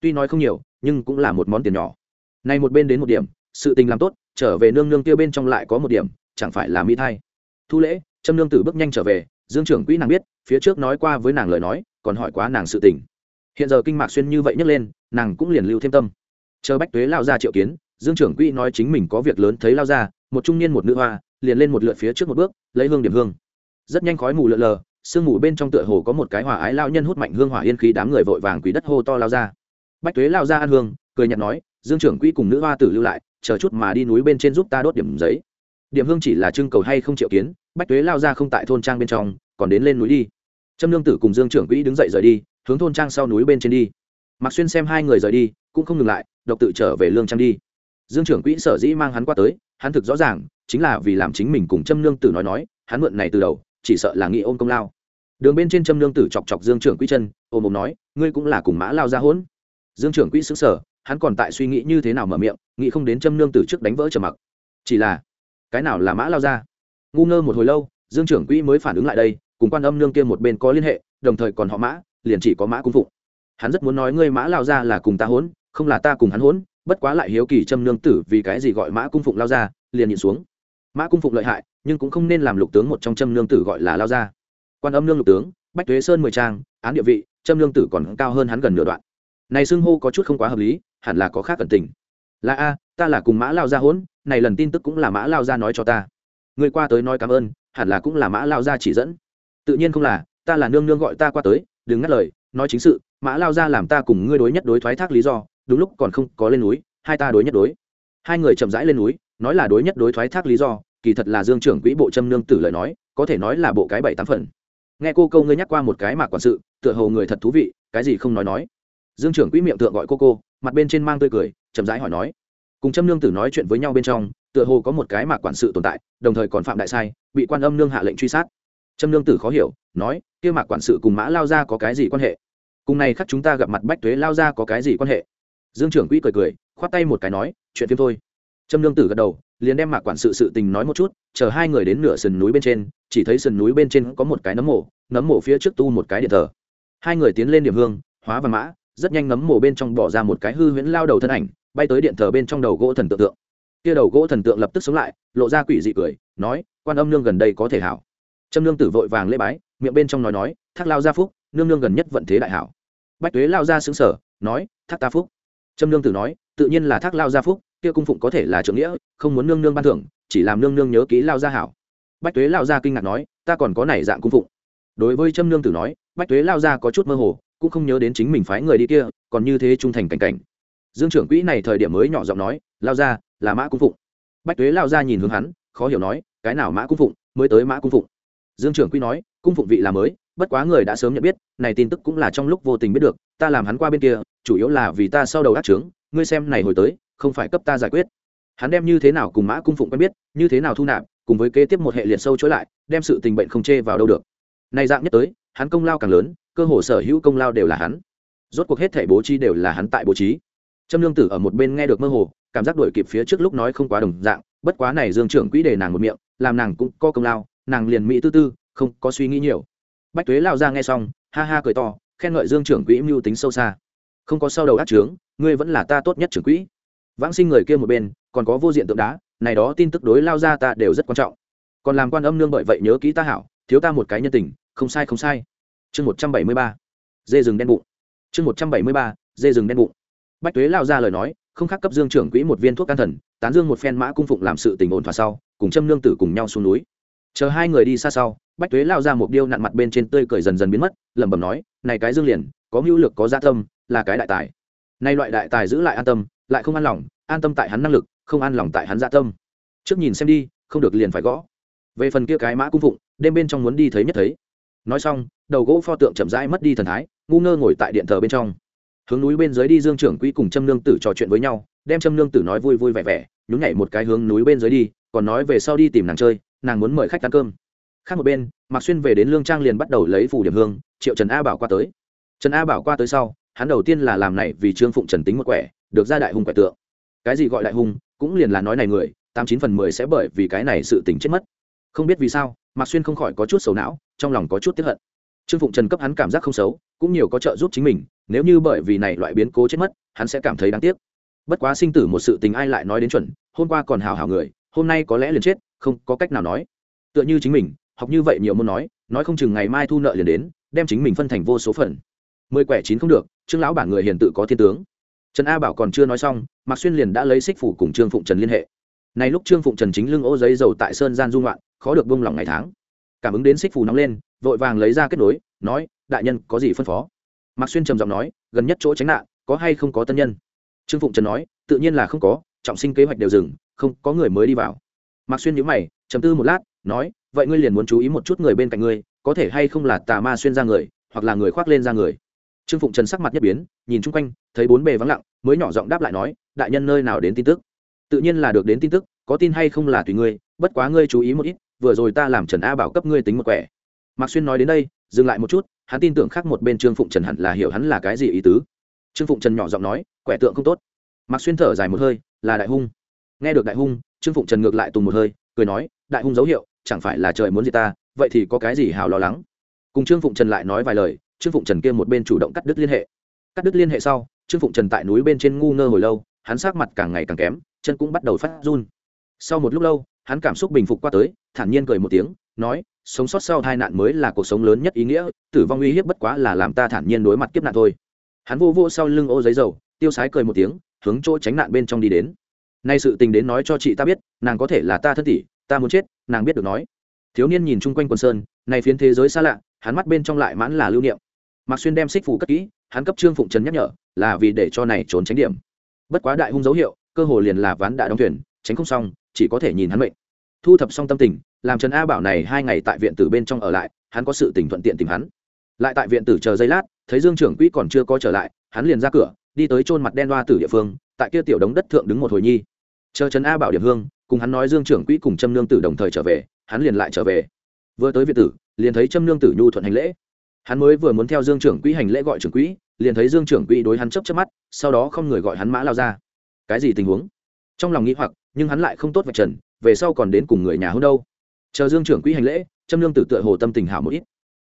Tuy nói không nhiều, nhưng cũng là một món tiền nhỏ. Nay một bên đến một điểm, sự tình làm tốt, trở về nương nương kia bên trong lại có một điểm, chẳng phải là mỹ thay thu lễ, trâm nương tử bước nhanh trở về, dương trưởng quỹ nàng biết, phía trước nói qua với nàng lời nói, còn hỏi quá nàng sự tình. Hiện giờ kinh mạc xuyên như vậy nhấc lên, nàng cũng liền lưu thêm tâm. Chờ bách tuế lao ra triệu kiến, dương trưởng quỹ nói chính mình có việc lớn thấy lao ra, một trung niên một nữ hoa, liền lên một lượt phía trước một bước, lấy hương điểm hương. Rất nhanh khói mù lợn lờ, sương mù bên trong tựa hồ có một cái hòa ái lao nhân hút mạnh hương hỏa yên khí đám người vội vàng quỷ đất hô to lao ra. Bách tuế lao ra ăn hương, cười nhặt nói, dương trưởng quỹ cùng nữ hoa tử lưu lại, chờ chút mà đi núi bên trên giúp ta đốt điểm giấy. Điểm hương chỉ là trưng cầu hay không triệu kiến bách tuế lao ra không tại thôn trang bên trong, còn đến lên núi đi. Trâm lương tử cùng dương trưởng quỹ đứng dậy rời đi, hướng thôn trang sau núi bên trên đi. Mạc xuyên xem hai người rời đi, cũng không ngừng lại, độc tự trở về lương trang đi. Dương trưởng quỹ sở dĩ mang hắn qua tới, hắn thực rõ ràng, chính là vì làm chính mình cùng trâm lương tử nói nói, hắn mượn này từ đầu, chỉ sợ là nghĩ ôm công lao. Đường bên trên trâm lương tử chọc chọc dương trưởng quỹ chân ôm ôm nói, ngươi cũng là cùng mã lao ra hỗn. Dương trưởng quỹ xứng sở hắn còn tại suy nghĩ như thế nào mở miệng, nghĩ không đến trâm lương tử trước đánh vỡ trầm mặc. Chỉ là, cái nào là mã lao ra? Ngu ngơ một hồi lâu, dương trưởng quỹ mới phản ứng lại đây, cùng quan âm nương kia một bên có liên hệ, đồng thời còn họ mã, liền chỉ có mã cung phụng. Hắn rất muốn nói ngươi mã lao ra là cùng ta hốn không là ta cùng hắn hốn bất quá lại hiếu kỳ trâm nương tử vì cái gì gọi mã cung phụng lao ra, liền nhìn xuống. Mã cung phụng lợi hại, nhưng cũng không nên làm lục tướng một trong trâm nương tử gọi là lao ra. Quan âm nương lục tướng, bách thuế sơn mười trang, án địa vị trâm nương tử còn cao hơn hắn gần nửa đoạn. Này xưng hô có chút không quá hợp lý, hẳn là có khác cẩn tình. Là a, ta là cùng mã lao ra hốn này lần tin tức cũng là mã lao ra nói cho ta người qua tới nói cảm ơn, hẳn là cũng là mã lao Gia chỉ dẫn. Tự nhiên không là, ta là nương nương gọi ta qua tới, đừng ngắt lời, nói chính sự, mã lao Gia làm ta cùng ngươi đối nhất đối thoái thác lý do, đúng lúc còn không có lên núi, hai ta đối nhất đối. Hai người chậm rãi lên núi, nói là đối nhất đối thoái thác lý do, kỳ thật là dương trưởng quỹ bộ châm nương tử lời nói, có thể nói là bộ cái bảy tám phần. Nghe cô câu ngươi nhắc qua một cái mà quản sự, tựa hồ người thật thú vị, cái gì không nói nói. Dương trưởng quỹ miệng tượng gọi cô cô, mặt bên trên mang tươi cười, chậm rãi hỏi nói. Cùng châm nương tử nói chuyện với nhau bên trong tựa hồ có một cái mạc quản sự tồn tại, đồng thời còn phạm đại sai, bị quan âm nương hạ lệnh truy sát. Trâm nương tử khó hiểu, nói, kia mạc quản sự cùng mã lao ra có cái gì quan hệ? Cùng này khắc chúng ta gặp mặt bách tuế lao ra có cái gì quan hệ? Dương trưởng quỹ cười cười, khoát tay một cái nói, chuyện phim thôi. Trâm lương tử gật đầu, liền đem mạc quản sự sự tình nói một chút, chờ hai người đến nửa sườn núi bên trên, chỉ thấy sườn núi bên trên có một cái nấm mộ nấm mộ phía trước tu một cái điện thờ. Hai người tiến lên điểm hương, hóa và mã, rất nhanh nấm mộ bên trong bỏ ra một cái hư huyễn lao đầu thân ảnh, bay tới điện thờ bên trong đầu gỗ thần tượng tượng kia đầu gỗ thần tượng lập tức sống lại, lộ ra quỷ dị cười, nói, quan âm nương gần đây có thể hảo. Trâm nương tử vội vàng lễ bái, miệng bên trong nói nói, thác lao gia phúc, nương nương gần nhất vận thế đại hảo. Bách tuế lao ra xứng sở nói, thác ta phúc. Trâm nương tử nói, tự nhiên là thác lao gia phúc, kia cung phụng có thể là trưởng nghĩa, không muốn nương nương ban thưởng, chỉ làm nương nương nhớ kỹ lao gia hảo. Bách tuế lao gia kinh ngạc nói, ta còn có này dạng cung phụng. Đối với trâm nương tử nói, bách tuế lao gia có chút mơ hồ, cũng không nhớ đến chính mình phái người đi kia, còn như thế trung thành cảnh cảnh. Dương trưởng quỹ này thời điểm mới nhỏ giọng nói, lao gia là mã cung phụng. Bách tuế lao gia nhìn hướng hắn, khó hiểu nói, cái nào mã cung phụng, mới tới mã cung phụng? Dương trưởng quy nói, cung phụng vị là mới, bất quá người đã sớm nhận biết, này tin tức cũng là trong lúc vô tình biết được, ta làm hắn qua bên kia, chủ yếu là vì ta sau đầu đắc trướng ngươi xem này hồi tới, không phải cấp ta giải quyết. Hắn đem như thế nào cùng mã cung phụng quen biết, như thế nào thu nạp, cùng với kế tiếp một hệ liệt sâu chối lại, đem sự tình bệnh không chê vào đâu được. Này dạng nhất tới, hắn công lao càng lớn, cơ hồ sở hữu công lao đều là hắn. Rốt cuộc hết thể bố trí đều là hắn tại bố trí. Trâm lương tử ở một bên nghe được mơ hồ cảm giác đổi kịp phía trước lúc nói không quá đồng dạng, bất quá này dương trưởng quỹ để nàng một miệng, làm nàng cũng có công lao, nàng liền mỹ tư tư, không có suy nghĩ nhiều. Bách tuế lao ra nghe xong, ha ha cười to, khen ngợi dương trưởng quỹ mưu tính sâu xa. Không có sau đầu ác trướng ngươi vẫn là ta tốt nhất trưởng quỹ. Vãng sinh người kia một bên, còn có vô diện tượng đá, này đó tin tức đối lao ra ta đều rất quan trọng. Còn làm quan âm nương bởi vậy nhớ kỹ ta hảo, thiếu ta một cái nhân tình, không sai không sai. Chương một trăm bảy mươi ba, dê rừng đen bụng. Chương một trăm bảy mươi ba, dê rừng đen bụng. Bách tuế lao ra lời nói không khác cấp dương trưởng quỹ một viên thuốc can thần, tán dương một phen mã cung phụng làm sự tình ổn thỏa sau, cùng châm nương tử cùng nhau xuống núi. Chờ hai người đi xa sau, bách tuế lao ra một điêu nặn mặt bên trên tươi cười dần dần biến mất, lẩm bẩm nói, này cái dương liền, có mưu lực có gia tâm, là cái đại tài. Nay loại đại tài giữ lại an tâm, lại không an lòng, an tâm tại hắn năng lực, không an lòng tại hắn gia tâm. Trước nhìn xem đi, không được liền phải gõ. Về phần kia cái mã cung phụng, đêm bên trong muốn đi thấy nhất thấy. Nói xong, đầu gỗ pho tượng chậm rãi mất đi thần thái, ngu ngơ ngồi tại điện thờ bên trong hướng núi bên dưới đi dương trưởng quỹ cùng châm nương tử trò chuyện với nhau, đem châm nương tử nói vui vui vẻ vẻ, nhún nhảy một cái hướng núi bên dưới đi, còn nói về sau đi tìm nàng chơi, nàng muốn mời khách ăn cơm. Khác một bên, mạc xuyên về đến lương trang liền bắt đầu lấy phủ điểm hương, triệu trần a bảo qua tới. Trần a bảo qua tới sau, hắn đầu tiên là làm này vì trương phụng trần tính một quẻ, được ra đại hung quẻ tượng. Cái gì gọi đại hung, cũng liền là nói này người, tám chín phần mười sẽ bởi vì cái này sự tình chết mất. Không biết vì sao, mạc xuyên không khỏi có chút xấu não, trong lòng có chút tiếp hận. Trương phụng trần cấp hắn cảm giác không xấu cũng nhiều có trợ giúp chính mình, nếu như bởi vì này loại biến cố chết mất, hắn sẽ cảm thấy đáng tiếc. Bất quá sinh tử một sự tình ai lại nói đến chuẩn, hôm qua còn hào hào người, hôm nay có lẽ liền chết, không có cách nào nói. Tựa như chính mình, học như vậy nhiều môn nói nói không chừng ngày mai thu nợ liền đến, đem chính mình phân thành vô số phần. Mười quẻ chín không được, trương lão bản người hiền tự có thiên tướng. Trần a bảo còn chưa nói xong, mạc xuyên liền đã lấy xích phủ cùng trương phụng trần liên hệ. Này lúc trương phụng trần chính lưng ô giấy dầu tại sơn gian dung loạn khó được bông lòng ngày tháng. Cảm ứng đến xích phủ nóng lên, vội vàng lấy ra kết nối, nói đại nhân có gì phân phó? Mạc xuyên trầm giọng nói, gần nhất chỗ tránh nạn, có hay không có tân nhân? Trương phụng trần nói, tự nhiên là không có, trọng sinh kế hoạch đều dừng, không, có người mới đi vào. Mạc xuyên nhíu mày, trầm tư một lát, nói, vậy ngươi liền muốn chú ý một chút người bên cạnh ngươi, có thể hay không là tà ma xuyên ra người, hoặc là người khoác lên ra người? Trương phụng trần sắc mặt nhất biến, nhìn chung quanh, thấy bốn bề vắng lặng, mới nhỏ giọng đáp lại nói, đại nhân nơi nào đến tin tức? Tự nhiên là được đến tin tức, có tin hay không là tùy ngươi, bất quá ngươi chú ý một ít, vừa rồi ta làm trần a bảo cấp ngươi tính một quẻ. Mạc xuyên nói đến đây, dừng lại một chút hắn tin tưởng khác một bên trương phụng trần hẳn là hiểu hắn là cái gì ý tứ. Trương phụng trần nhỏ giọng nói, quẻ tượng không tốt. Mạc xuyên thở dài một hơi, là đại hung. Nghe được đại hung, trương phụng trần ngược lại tùng một hơi, cười nói, đại hung dấu hiệu, chẳng phải là trời muốn gì ta, vậy thì có cái gì hào lo lắng? Cùng trương phụng trần lại nói vài lời, trương phụng trần kia một bên chủ động cắt đứt liên hệ. Cắt đứt liên hệ sau, trương phụng trần tại núi bên trên ngu ngơ hồi lâu, hắn sát mặt càng ngày càng kém, chân cũng bắt đầu phát run. Sau một lúc lâu, hắn cảm xúc bình phục qua tới, thản nhiên cười một tiếng, nói sống sót sau tai nạn mới là cuộc sống lớn nhất ý nghĩa, tử vong uy hiếp bất quá là làm ta thản nhiên đối mặt kiếp nạn thôi. Hắn vô vô sau lưng ô giấy dầu, tiêu sái cười một tiếng, hướng chỗ tránh nạn bên trong đi đến. Nay sự tình đến nói cho chị ta biết, nàng có thể là ta thân tỷ, ta muốn chết, nàng biết được nói. Thiếu niên nhìn chung quanh quần sơn, này phiến thế giới xa lạ, hắn mắt bên trong lại mãn là lưu niệm. Mạc xuyên đem xích phủ cất kỹ, hắn cấp trương phụng trần nhắc nhở, là vì để cho này trốn tránh điểm. Bất quá đại hung dấu hiệu, cơ hồ liền là ván đã đóng thuyền, tránh không xong, chỉ có thể nhìn hắn mệnh. Thu thập xong tâm tình làm trần a bảo này hai ngày tại viện tử bên trong ở lại, hắn có sự tình thuận tiện tìm hắn. Lại tại viện tử chờ giây lát, thấy dương trưởng quỹ còn chưa có trở lại, hắn liền ra cửa, đi tới chôn mặt đen đoa tử địa phương, tại kia tiểu đống đất thượng đứng một hồi nhi. Chờ trần a bảo điểm hương, cùng hắn nói dương trưởng quỹ cùng trâm nương tử đồng thời trở về, hắn liền lại trở về. Vừa tới viện tử, liền thấy trâm nương tử nhu thuận hành lễ. Hắn mới vừa muốn theo dương trưởng quỹ hành lễ gọi trưởng quỹ, liền thấy dương trưởng quỹ đối hắn chấp chấp mắt, sau đó không người gọi hắn mã lao ra. Cái gì tình huống? Trong lòng nghĩ hoặc, nhưng hắn lại không tốt vạch trần, về sau còn đến cùng người nhà hôn đâu? Chờ dương trưởng quỹ hành lễ, trâm nương tử tựa hồ tâm tình hảo một ít.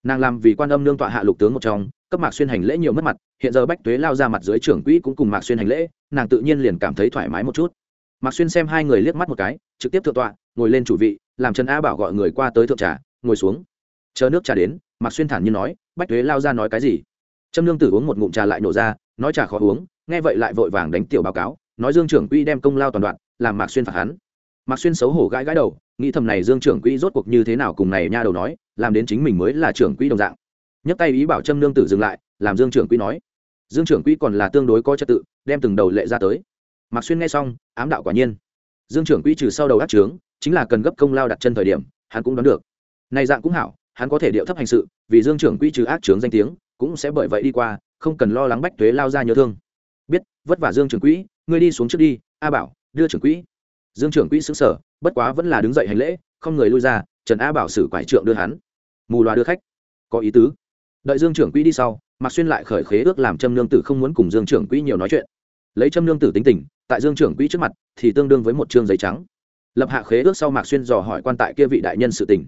Nàng làm vì quan âm nương tọa hạ lục tướng một trong, cấp mạc xuyên hành lễ nhiều mất mặt, hiện giờ bách tuế lao ra mặt dưới trưởng quỹ cũng cùng mạc xuyên hành lễ, nàng tự nhiên liền cảm thấy thoải mái một chút. Mạc xuyên xem hai người liếc mắt một cái, trực tiếp thượng tọa, ngồi lên chủ vị, làm trần a bảo gọi người qua tới thượng trà, ngồi xuống. Chờ nước trà đến, mạc xuyên thản nhiên nói, bách tuế lao ra nói cái gì? Trâm lương tử uống một ngụm trà lại nổ ra, nói trà khó uống. Nghe vậy lại vội vàng đánh tiểu báo cáo, nói dương trưởng quỹ đem công lao toàn đoạn, làm mạc xuyên phạt hắn. Mạc xuyên xấu hổ gãi gãi đầu nghĩ thầm này dương trưởng quỹ rốt cuộc như thế nào cùng này nha đầu nói, làm đến chính mình mới là trưởng quỹ đồng dạng. Nhấc tay ý bảo trâm nương tử dừng lại, làm dương trưởng quỹ nói. Dương trưởng quỹ còn là tương đối có trật tự, đem từng đầu lệ ra tới. Mạc xuyên nghe xong, ám đạo quả nhiên. Dương trưởng quỹ trừ sau đầu ác trướng chính là cần gấp công lao đặt chân thời điểm, hắn cũng đoán được. Này dạng cũng hảo, hắn có thể điệu thấp hành sự, vì dương trưởng quỹ trừ ác trướng danh tiếng, cũng sẽ bởi vậy đi qua, không cần lo lắng bách thuế lao ra nhớ thương. Biết, vất vả dương trưởng quỹ, ngươi đi xuống trước đi, a bảo, đưa trưởng quỹ dương trưởng quỹ xứng sở, bất quá vẫn là đứng dậy hành lễ, không người lui ra, trần a bảo sử quải trượng đưa hắn. Mù loà đưa khách. Có ý tứ. Đợi dương trưởng quỹ đi sau, mạc xuyên lại khởi khế ước làm trâm nương tử không muốn cùng dương trưởng quỹ nhiều nói chuyện. Lấy trâm nương tử tính tình, tại dương trưởng quỹ trước mặt thì tương đương với một chương giấy trắng. Lập hạ khế ước sau mạc xuyên dò hỏi quan tại kia vị đại nhân sự tình.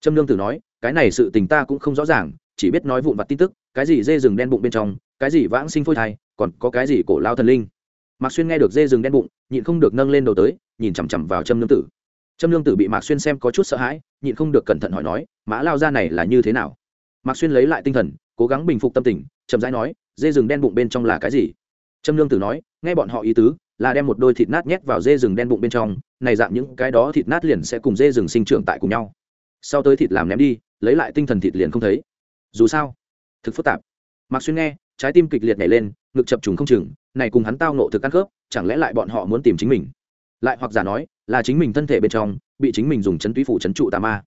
Trâm nương tử nói, cái này sự tình ta cũng không rõ ràng, chỉ biết nói vụn vặt tin tức, cái gì dê rừng đen bụng bên trong, cái gì vãng sinh phôi thai, còn có cái gì cổ lao thần linh. Mạc xuyên nghe được dê rừng đen bụng, nhịn không được nâng lên đầu tới nhìn chằm chằm vào trâm nương tử. Trâm nương tử bị mạc xuyên xem có chút sợ hãi, nhịn không được cẩn thận hỏi nói, mã lao ra này là như thế nào? Mạc xuyên lấy lại tinh thần, cố gắng bình phục tâm tình, chậm rãi nói, dê rừng đen bụng bên trong là cái gì? Trâm nương tử nói, nghe bọn họ ý tứ, là đem một đôi thịt nát nhét vào dê rừng đen bụng bên trong, này dạng những cái đó thịt nát liền sẽ cùng dê rừng sinh trưởng tại cùng nhau. Sau tới thịt làm ném đi, lấy lại tinh thần thịt liền không thấy. Dù sao, thực phức tạp. Mạc xuyên nghe, trái tim kịch liệt nhảy lên, ngực chập trùng không chừng, này cùng hắn tao nộ thực ăn khớp, chẳng lẽ lại bọn họ muốn tìm chính mình? Lại hoặc giả nói là chính mình thân thể bên trong bị chính mình dùng chấn túy phủ chấn trụ tà ma.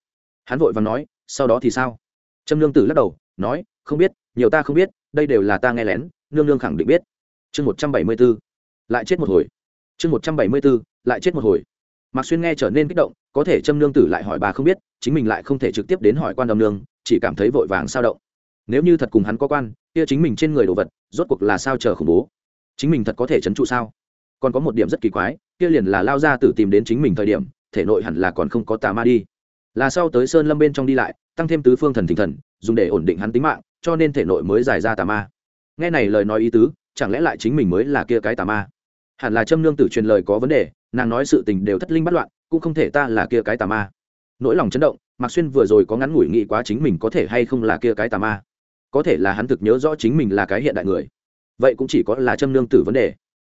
Hắn vội và nói, sau đó thì sao? Trâm lương tử lắc đầu, nói, không biết, nhiều ta không biết, đây đều là ta nghe lén, nương nương khẳng định biết. Chương một trăm bảy mươi b ố lại chết một hồi. Chương một trăm bảy mươi b ố lại chết một hồi. Mạc xuyên nghe trở nên kích động, có thể trâm nương tử lại hỏi bà không biết, chính mình lại không thể trực tiếp đến hỏi quan đồng nương, chỉ cảm thấy vội vàng sao động. Nếu như thật cùng hắn có quan, kia chính mình trên người đồ vật, rốt cuộc là sao chờ khủng bố? Chính mình thật có thể c h ấ n trụ sao? Còn có một điểm rất kỳ quái kia liền là lao ra tử tìm đến chính mình thời điểm, thể nội hẳn là còn không có tà ma đi. Là sau tới sơn lâm bên trong đi lại, tăng thêm tứ phương thần thình thần, dùng để ổn định hắn tính mạng, cho nên thể nội mới giải ra tà ma. Nghe này lời nói ý tứ, chẳng lẽ lại chính mình mới là kia cái tà ma? Hẳn là châm nương tử truyền lời có vấn đề, nàng nói sự tình đều thất linh bắt loạn, cũng không thể ta là kia cái tà ma. Nỗi lòng chấn động, mạc xuyên vừa rồi có ngắn ngủi nghĩ quá chính mình có thể hay không là kia cái tà ma. Có thể là hắn thực nhớ rõ chính mình là cái hiện đại người. Vậy cũng chỉ có là châm nương tử vấn đề.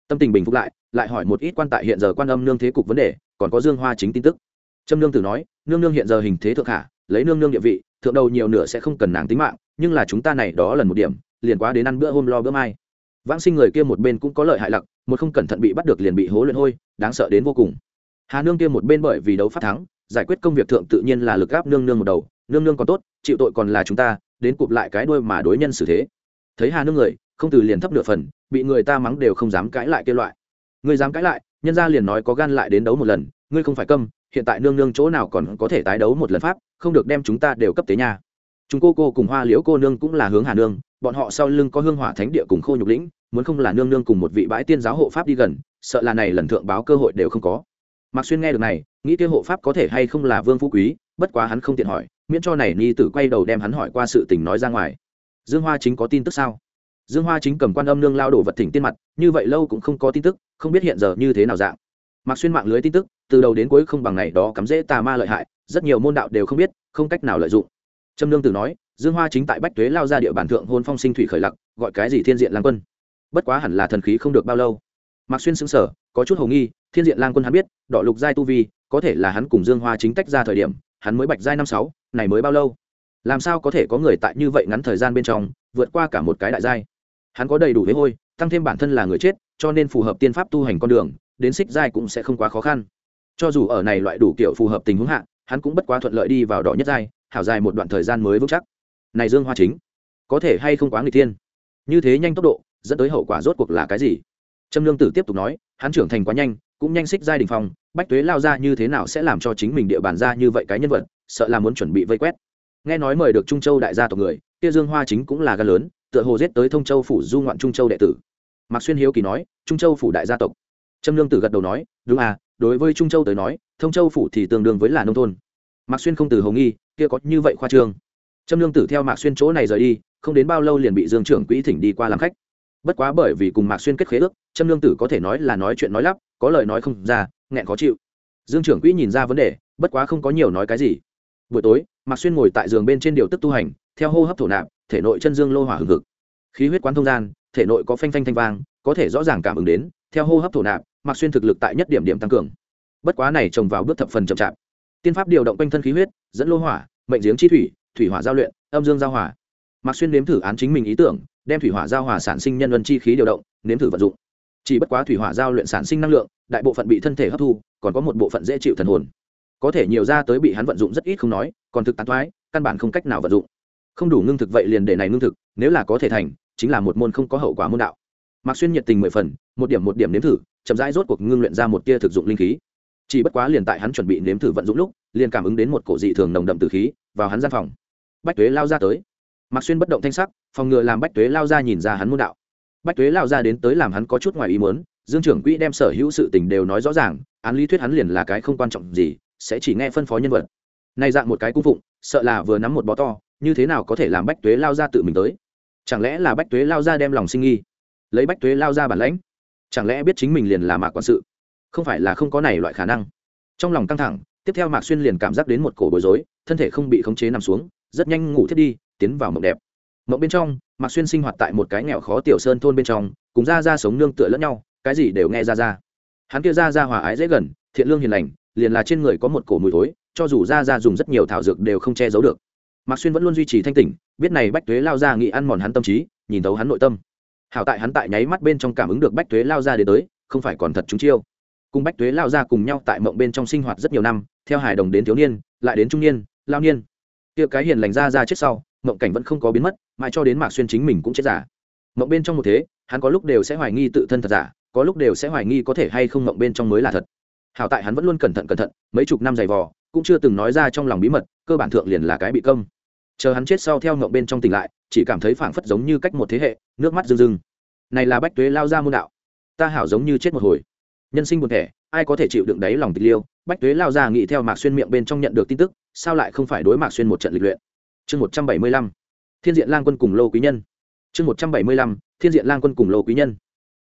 Tâm tình bình phục lại lại hỏi một ít quan tại hiện giờ quan âm nương thế cục vấn đề, còn có dương hoa chính tin tức. Trâm nương tử nói, nương nương hiện giờ hình thế thượng hạ lấy nương nương địa vị, thượng đầu nhiều nửa sẽ không cần nàng tính mạng, nhưng là chúng ta này đó lần một điểm, liền quá đến ăn bữa hôm lo bữa mai. Vãng sinh người kia một bên cũng có lợi hại lặc, một không cẩn thận bị bắt được liền bị hố luyện hôi, đáng sợ đến vô cùng. Hà nương kia một bên bởi vì đấu phát thắng, giải quyết công việc thượng tự nhiên là lực gáp nương nương một đầu, nương nương còn tốt, chịu tội còn là chúng ta, đến cụp lại cái đuôi mà đối nhân xử thế. Thấy hà nương người, không từ liền thấp nửa phần, bị người ta mắng đều không dám cãi lại kêu loại. Ngươi dám cãi lại, nhân gia liền nói có gan lại đến đấu một lần, ngươi không phải câm, hiện tại nương nương chỗ nào còn có thể tái đấu một lần pháp, không được đem chúng ta đều cấp tế nhà chúng cô cô cùng hoa liễu cô nương cũng là hướng hà nương, bọn họ sau lưng có hương hỏa thánh địa cùng khô nhục lĩnh, muốn không là nương nương cùng một vị bãi tiên giáo hộ pháp đi gần, sợ là này lần thượng báo cơ hội đều không có. Mạc xuyên nghe được này, nghĩ kia hộ pháp có thể hay không là vương phú quý, bất quá hắn không tiện hỏi, miễn cho này ni tử quay đầu đem hắn hỏi qua sự tình nói ra ngoài. Dương hoa chính có tin tức sao? Dương hoa chính cầm quan âm nương lao đổ vật thỉnh tiên mặt, như vậy lâu cũng không có tin tức, không biết hiện giờ như thế nào dạng. Mặc xuyên mạng lưới tin tức, từ đầu đến cuối không bằng này đó cắm dễ tà ma lợi hại, rất nhiều môn đạo đều không biết, không cách nào lợi dụng. Trâm nương tử nói, dương hoa chính tại bách tuế lao ra địa bàn thượng hôn phong sinh thủy khởi lặc, gọi cái gì thiên diện lang quân. Bất quá hẳn là thần khí không được bao lâu. Mạc xuyên xứng sở có chút h ầ nghi, thiên diện lang quân hắn biết, đỏ lục giai tu vi, có thể là hắn cùng dương hoa chính tách ra thời điểm, hắn mới bạch giai năm sáu, này mới bao lâu? Làm sao có thể có người tại như vậy ngắn thời gian bên trong, vượt qua cả một cái đại giai? Hắn có đầy đủ với hôi, tăng thêm bản thân là người chết, cho nên phù hợp tiên pháp tu hành con đường, đến xích giai cũng sẽ không quá khó khăn. Cho dù ở này loại đủ kiểu phù hợp tình huống hạ, hắn cũng bất quá thuận lợi đi vào đỏ nhất giai, hảo dài một đoạn thời gian mới vững chắc. Này dương hoa chính, có thể hay không quá người tiên như thế nhanh tốc độ, dẫn tới hậu quả rốt cuộc là cái gì? Trâm lương tử tiếp tục nói, hắn trưởng thành quá nhanh, cũng nhanh xích giai đình phong, bách tuế lao ra như thế nào sẽ làm cho chính mình địa bàn ra như vậy cái nhân vật, sợ là muốn chuẩn bị vây quét. Nghe nói mời được trung châu đại gia tộc người, kia dương hoa chính cũng là gan lớn tựa hồ giết tới thông châu phủ du ngoạn trung châu đệ tử. Mạc xuyên hiếu kỳ nói, trung châu phủ đại gia tộc. Trâm lương tử gật đầu nói, đúng à đối với trung châu tới nói, thông châu phủ thì tương đương với là nông thôn. Mạc xuyên không từ hầu nghi, kia có như vậy khoa trương? Trâm lương tử theo mạc xuyên chỗ này rời đi, không đến bao lâu liền bị dương trưởng quỹ thỉnh đi qua làm khách. Bất quá bởi vì cùng mạc xuyên kết khế ước, trâm lương tử có thể nói là nói chuyện nói lắp, có lời nói không ra, nghẹn khó chịu. Dương trưởng quỹ nhìn ra vấn đề, bất quá không có nhiều nói cái gì. Buổi tối, mạc xuyên ngồi tại giường bên trên điều tức tu hành, theo hô hấp thổ nạp thể nội chân dương lô hỏa hừng hực. Khí huyết quán thông gian, thể nội có phanh phanh thanh vang, có thể rõ ràng cảm ứng đến, theo hô hấp thổ nạp mạc xuyên thực lực tại nhất điểm điểm tăng cường. Bất quá này trồng vào bước thập phần chậm chạp. Tiên pháp điều động quanh thân khí huyết, dẫn lô hỏa, mệnh giếng chi thủy thủy hỏa giao luyện, âm dương giao hỏa. Mạc xuyên nếm thử án chính mình ý tưởng, đem thủy hỏa giao hỏa sản sinh nhân luân chi khí điều động, nếm thử vận dụng. Chỉ bất quá thủy hỏa giao luyện sản sinh năng lượng, đại bộ phận bị thân thể hấp thu, còn có một bộ phận dễ chịu thần hồn. Có thể nhiều ra tới bị hắn vận dụng rất ít không nói, còn thực tán thoái, căn bản không cách nào vận dụng không đủ ngưng thực vậy liền để này ngưng thực, nếu là có thể thành, chính là một môn không có hậu quả môn đạo. Mạc xuyên nhiệt tình mười phần, một điểm một điểm nếm thử, chậm rãi rốt cuộc ngưng luyện ra một tia thực dụng linh khí. Chỉ bất quá liền tại hắn chuẩn bị nếm thử vận dụng lúc, liền cảm ứng đến một cổ dị thường nồng đậm từ khí vào hắn gian phòng. Bách tuế lao ra tới. Mạc xuyên bất động thanh sắc, phòng ngừa làm bách tuế lao ra nhìn ra hắn môn đạo. Bách tuế lao ra đến tới làm hắn có chút ngoài ý muốn, dương trưởng quỹ đem sở hữu sự tình đều nói rõ ràng, án lý thuyết hắn liền là cái không quan trọng gì, sẽ chỉ nghe phân phó nhân vật. Nay dạng một cái cung phụng, sợ là vừa nắm một bó to như thế nào có thể làm bách tuế lao ra tự mình tới? Chẳng lẽ là bách tuế lao ra đem lòng sinh nghi? Lấy bách tuế lao ra bản lãnh, chẳng lẽ biết chính mình liền là mạc quản sự? Không phải là không có này loại khả năng. Trong lòng căng thẳng, tiếp theo mạc xuyên liền cảm giác đến một cổ bối rối, thân thể không bị khống chế nằm xuống, rất nhanh ngủ thiết đi, tiến vào mộng đẹp. Mộng bên trong, mạc xuyên sinh hoạt tại một cái nghèo khó tiểu sơn thôn bên trong, cùng ra ra sống nương tựa lẫn nhau, cái gì đều nghe ra ra hắn kia ra ra hòa ái dễ gần, thiện lương hiền lành, liền là trên người có một cổ mùi thối, cho dù ra ra dùng rất nhiều thảo dược đều không che giấu được mạc xuyên vẫn luôn duy trì thanh tỉnh, biết này bách tuế lao ra nghĩ ăn mòn hắn tâm trí, nhìn thấu hắn nội tâm. Hảo tại hắn tại nháy mắt bên trong cảm ứng được bách tuế lao ra đến tới, không phải còn thật chúng chiêu. Cùng bách tuế lao ra cùng nhau tại mộng bên trong sinh hoạt rất nhiều năm, theo hài đồng đến thiếu niên, lại đến trung niên, lao niên. Kia cái hiền lành ra ra chết sau, mộng cảnh vẫn không có biến mất, mãi cho đến mạc xuyên chính mình cũng chết giả. Mộng bên trong một thế, hắn có lúc đều sẽ hoài nghi tự thân thật giả, có lúc đều sẽ hoài nghi có thể hay không mộng bên trong mới là thật. Hảo tại hắn vẫn luôn cẩn thận cẩn thận, mấy chục năm dày vò cũng chưa từng nói ra trong lòng bí mật, cơ bản thượng liền là cái bị công chờ hắn chết sau theo ngộng bên trong tỉnh lại, chỉ cảm thấy phảng phất giống như cách một thế hệ, nước mắt rưng rưng. Này là bách tuế lao ra môn đạo. Ta hảo giống như chết một hồi. Nhân sinh buồn thẻ, ai có thể chịu đựng đáy lòng tịch liêu? Bách tuế lao ra nghĩ theo mạc xuyên miệng bên trong nhận được tin tức, sao lại không phải đối mạc xuyên một trận lịch luyện? Chương một trăm bảy mươi lăm. Thiên diện lang quân cùng lô quý nhân. Chương một trăm bảy mươi lăm. Thiên diện lang quân cùng lô quý nhân.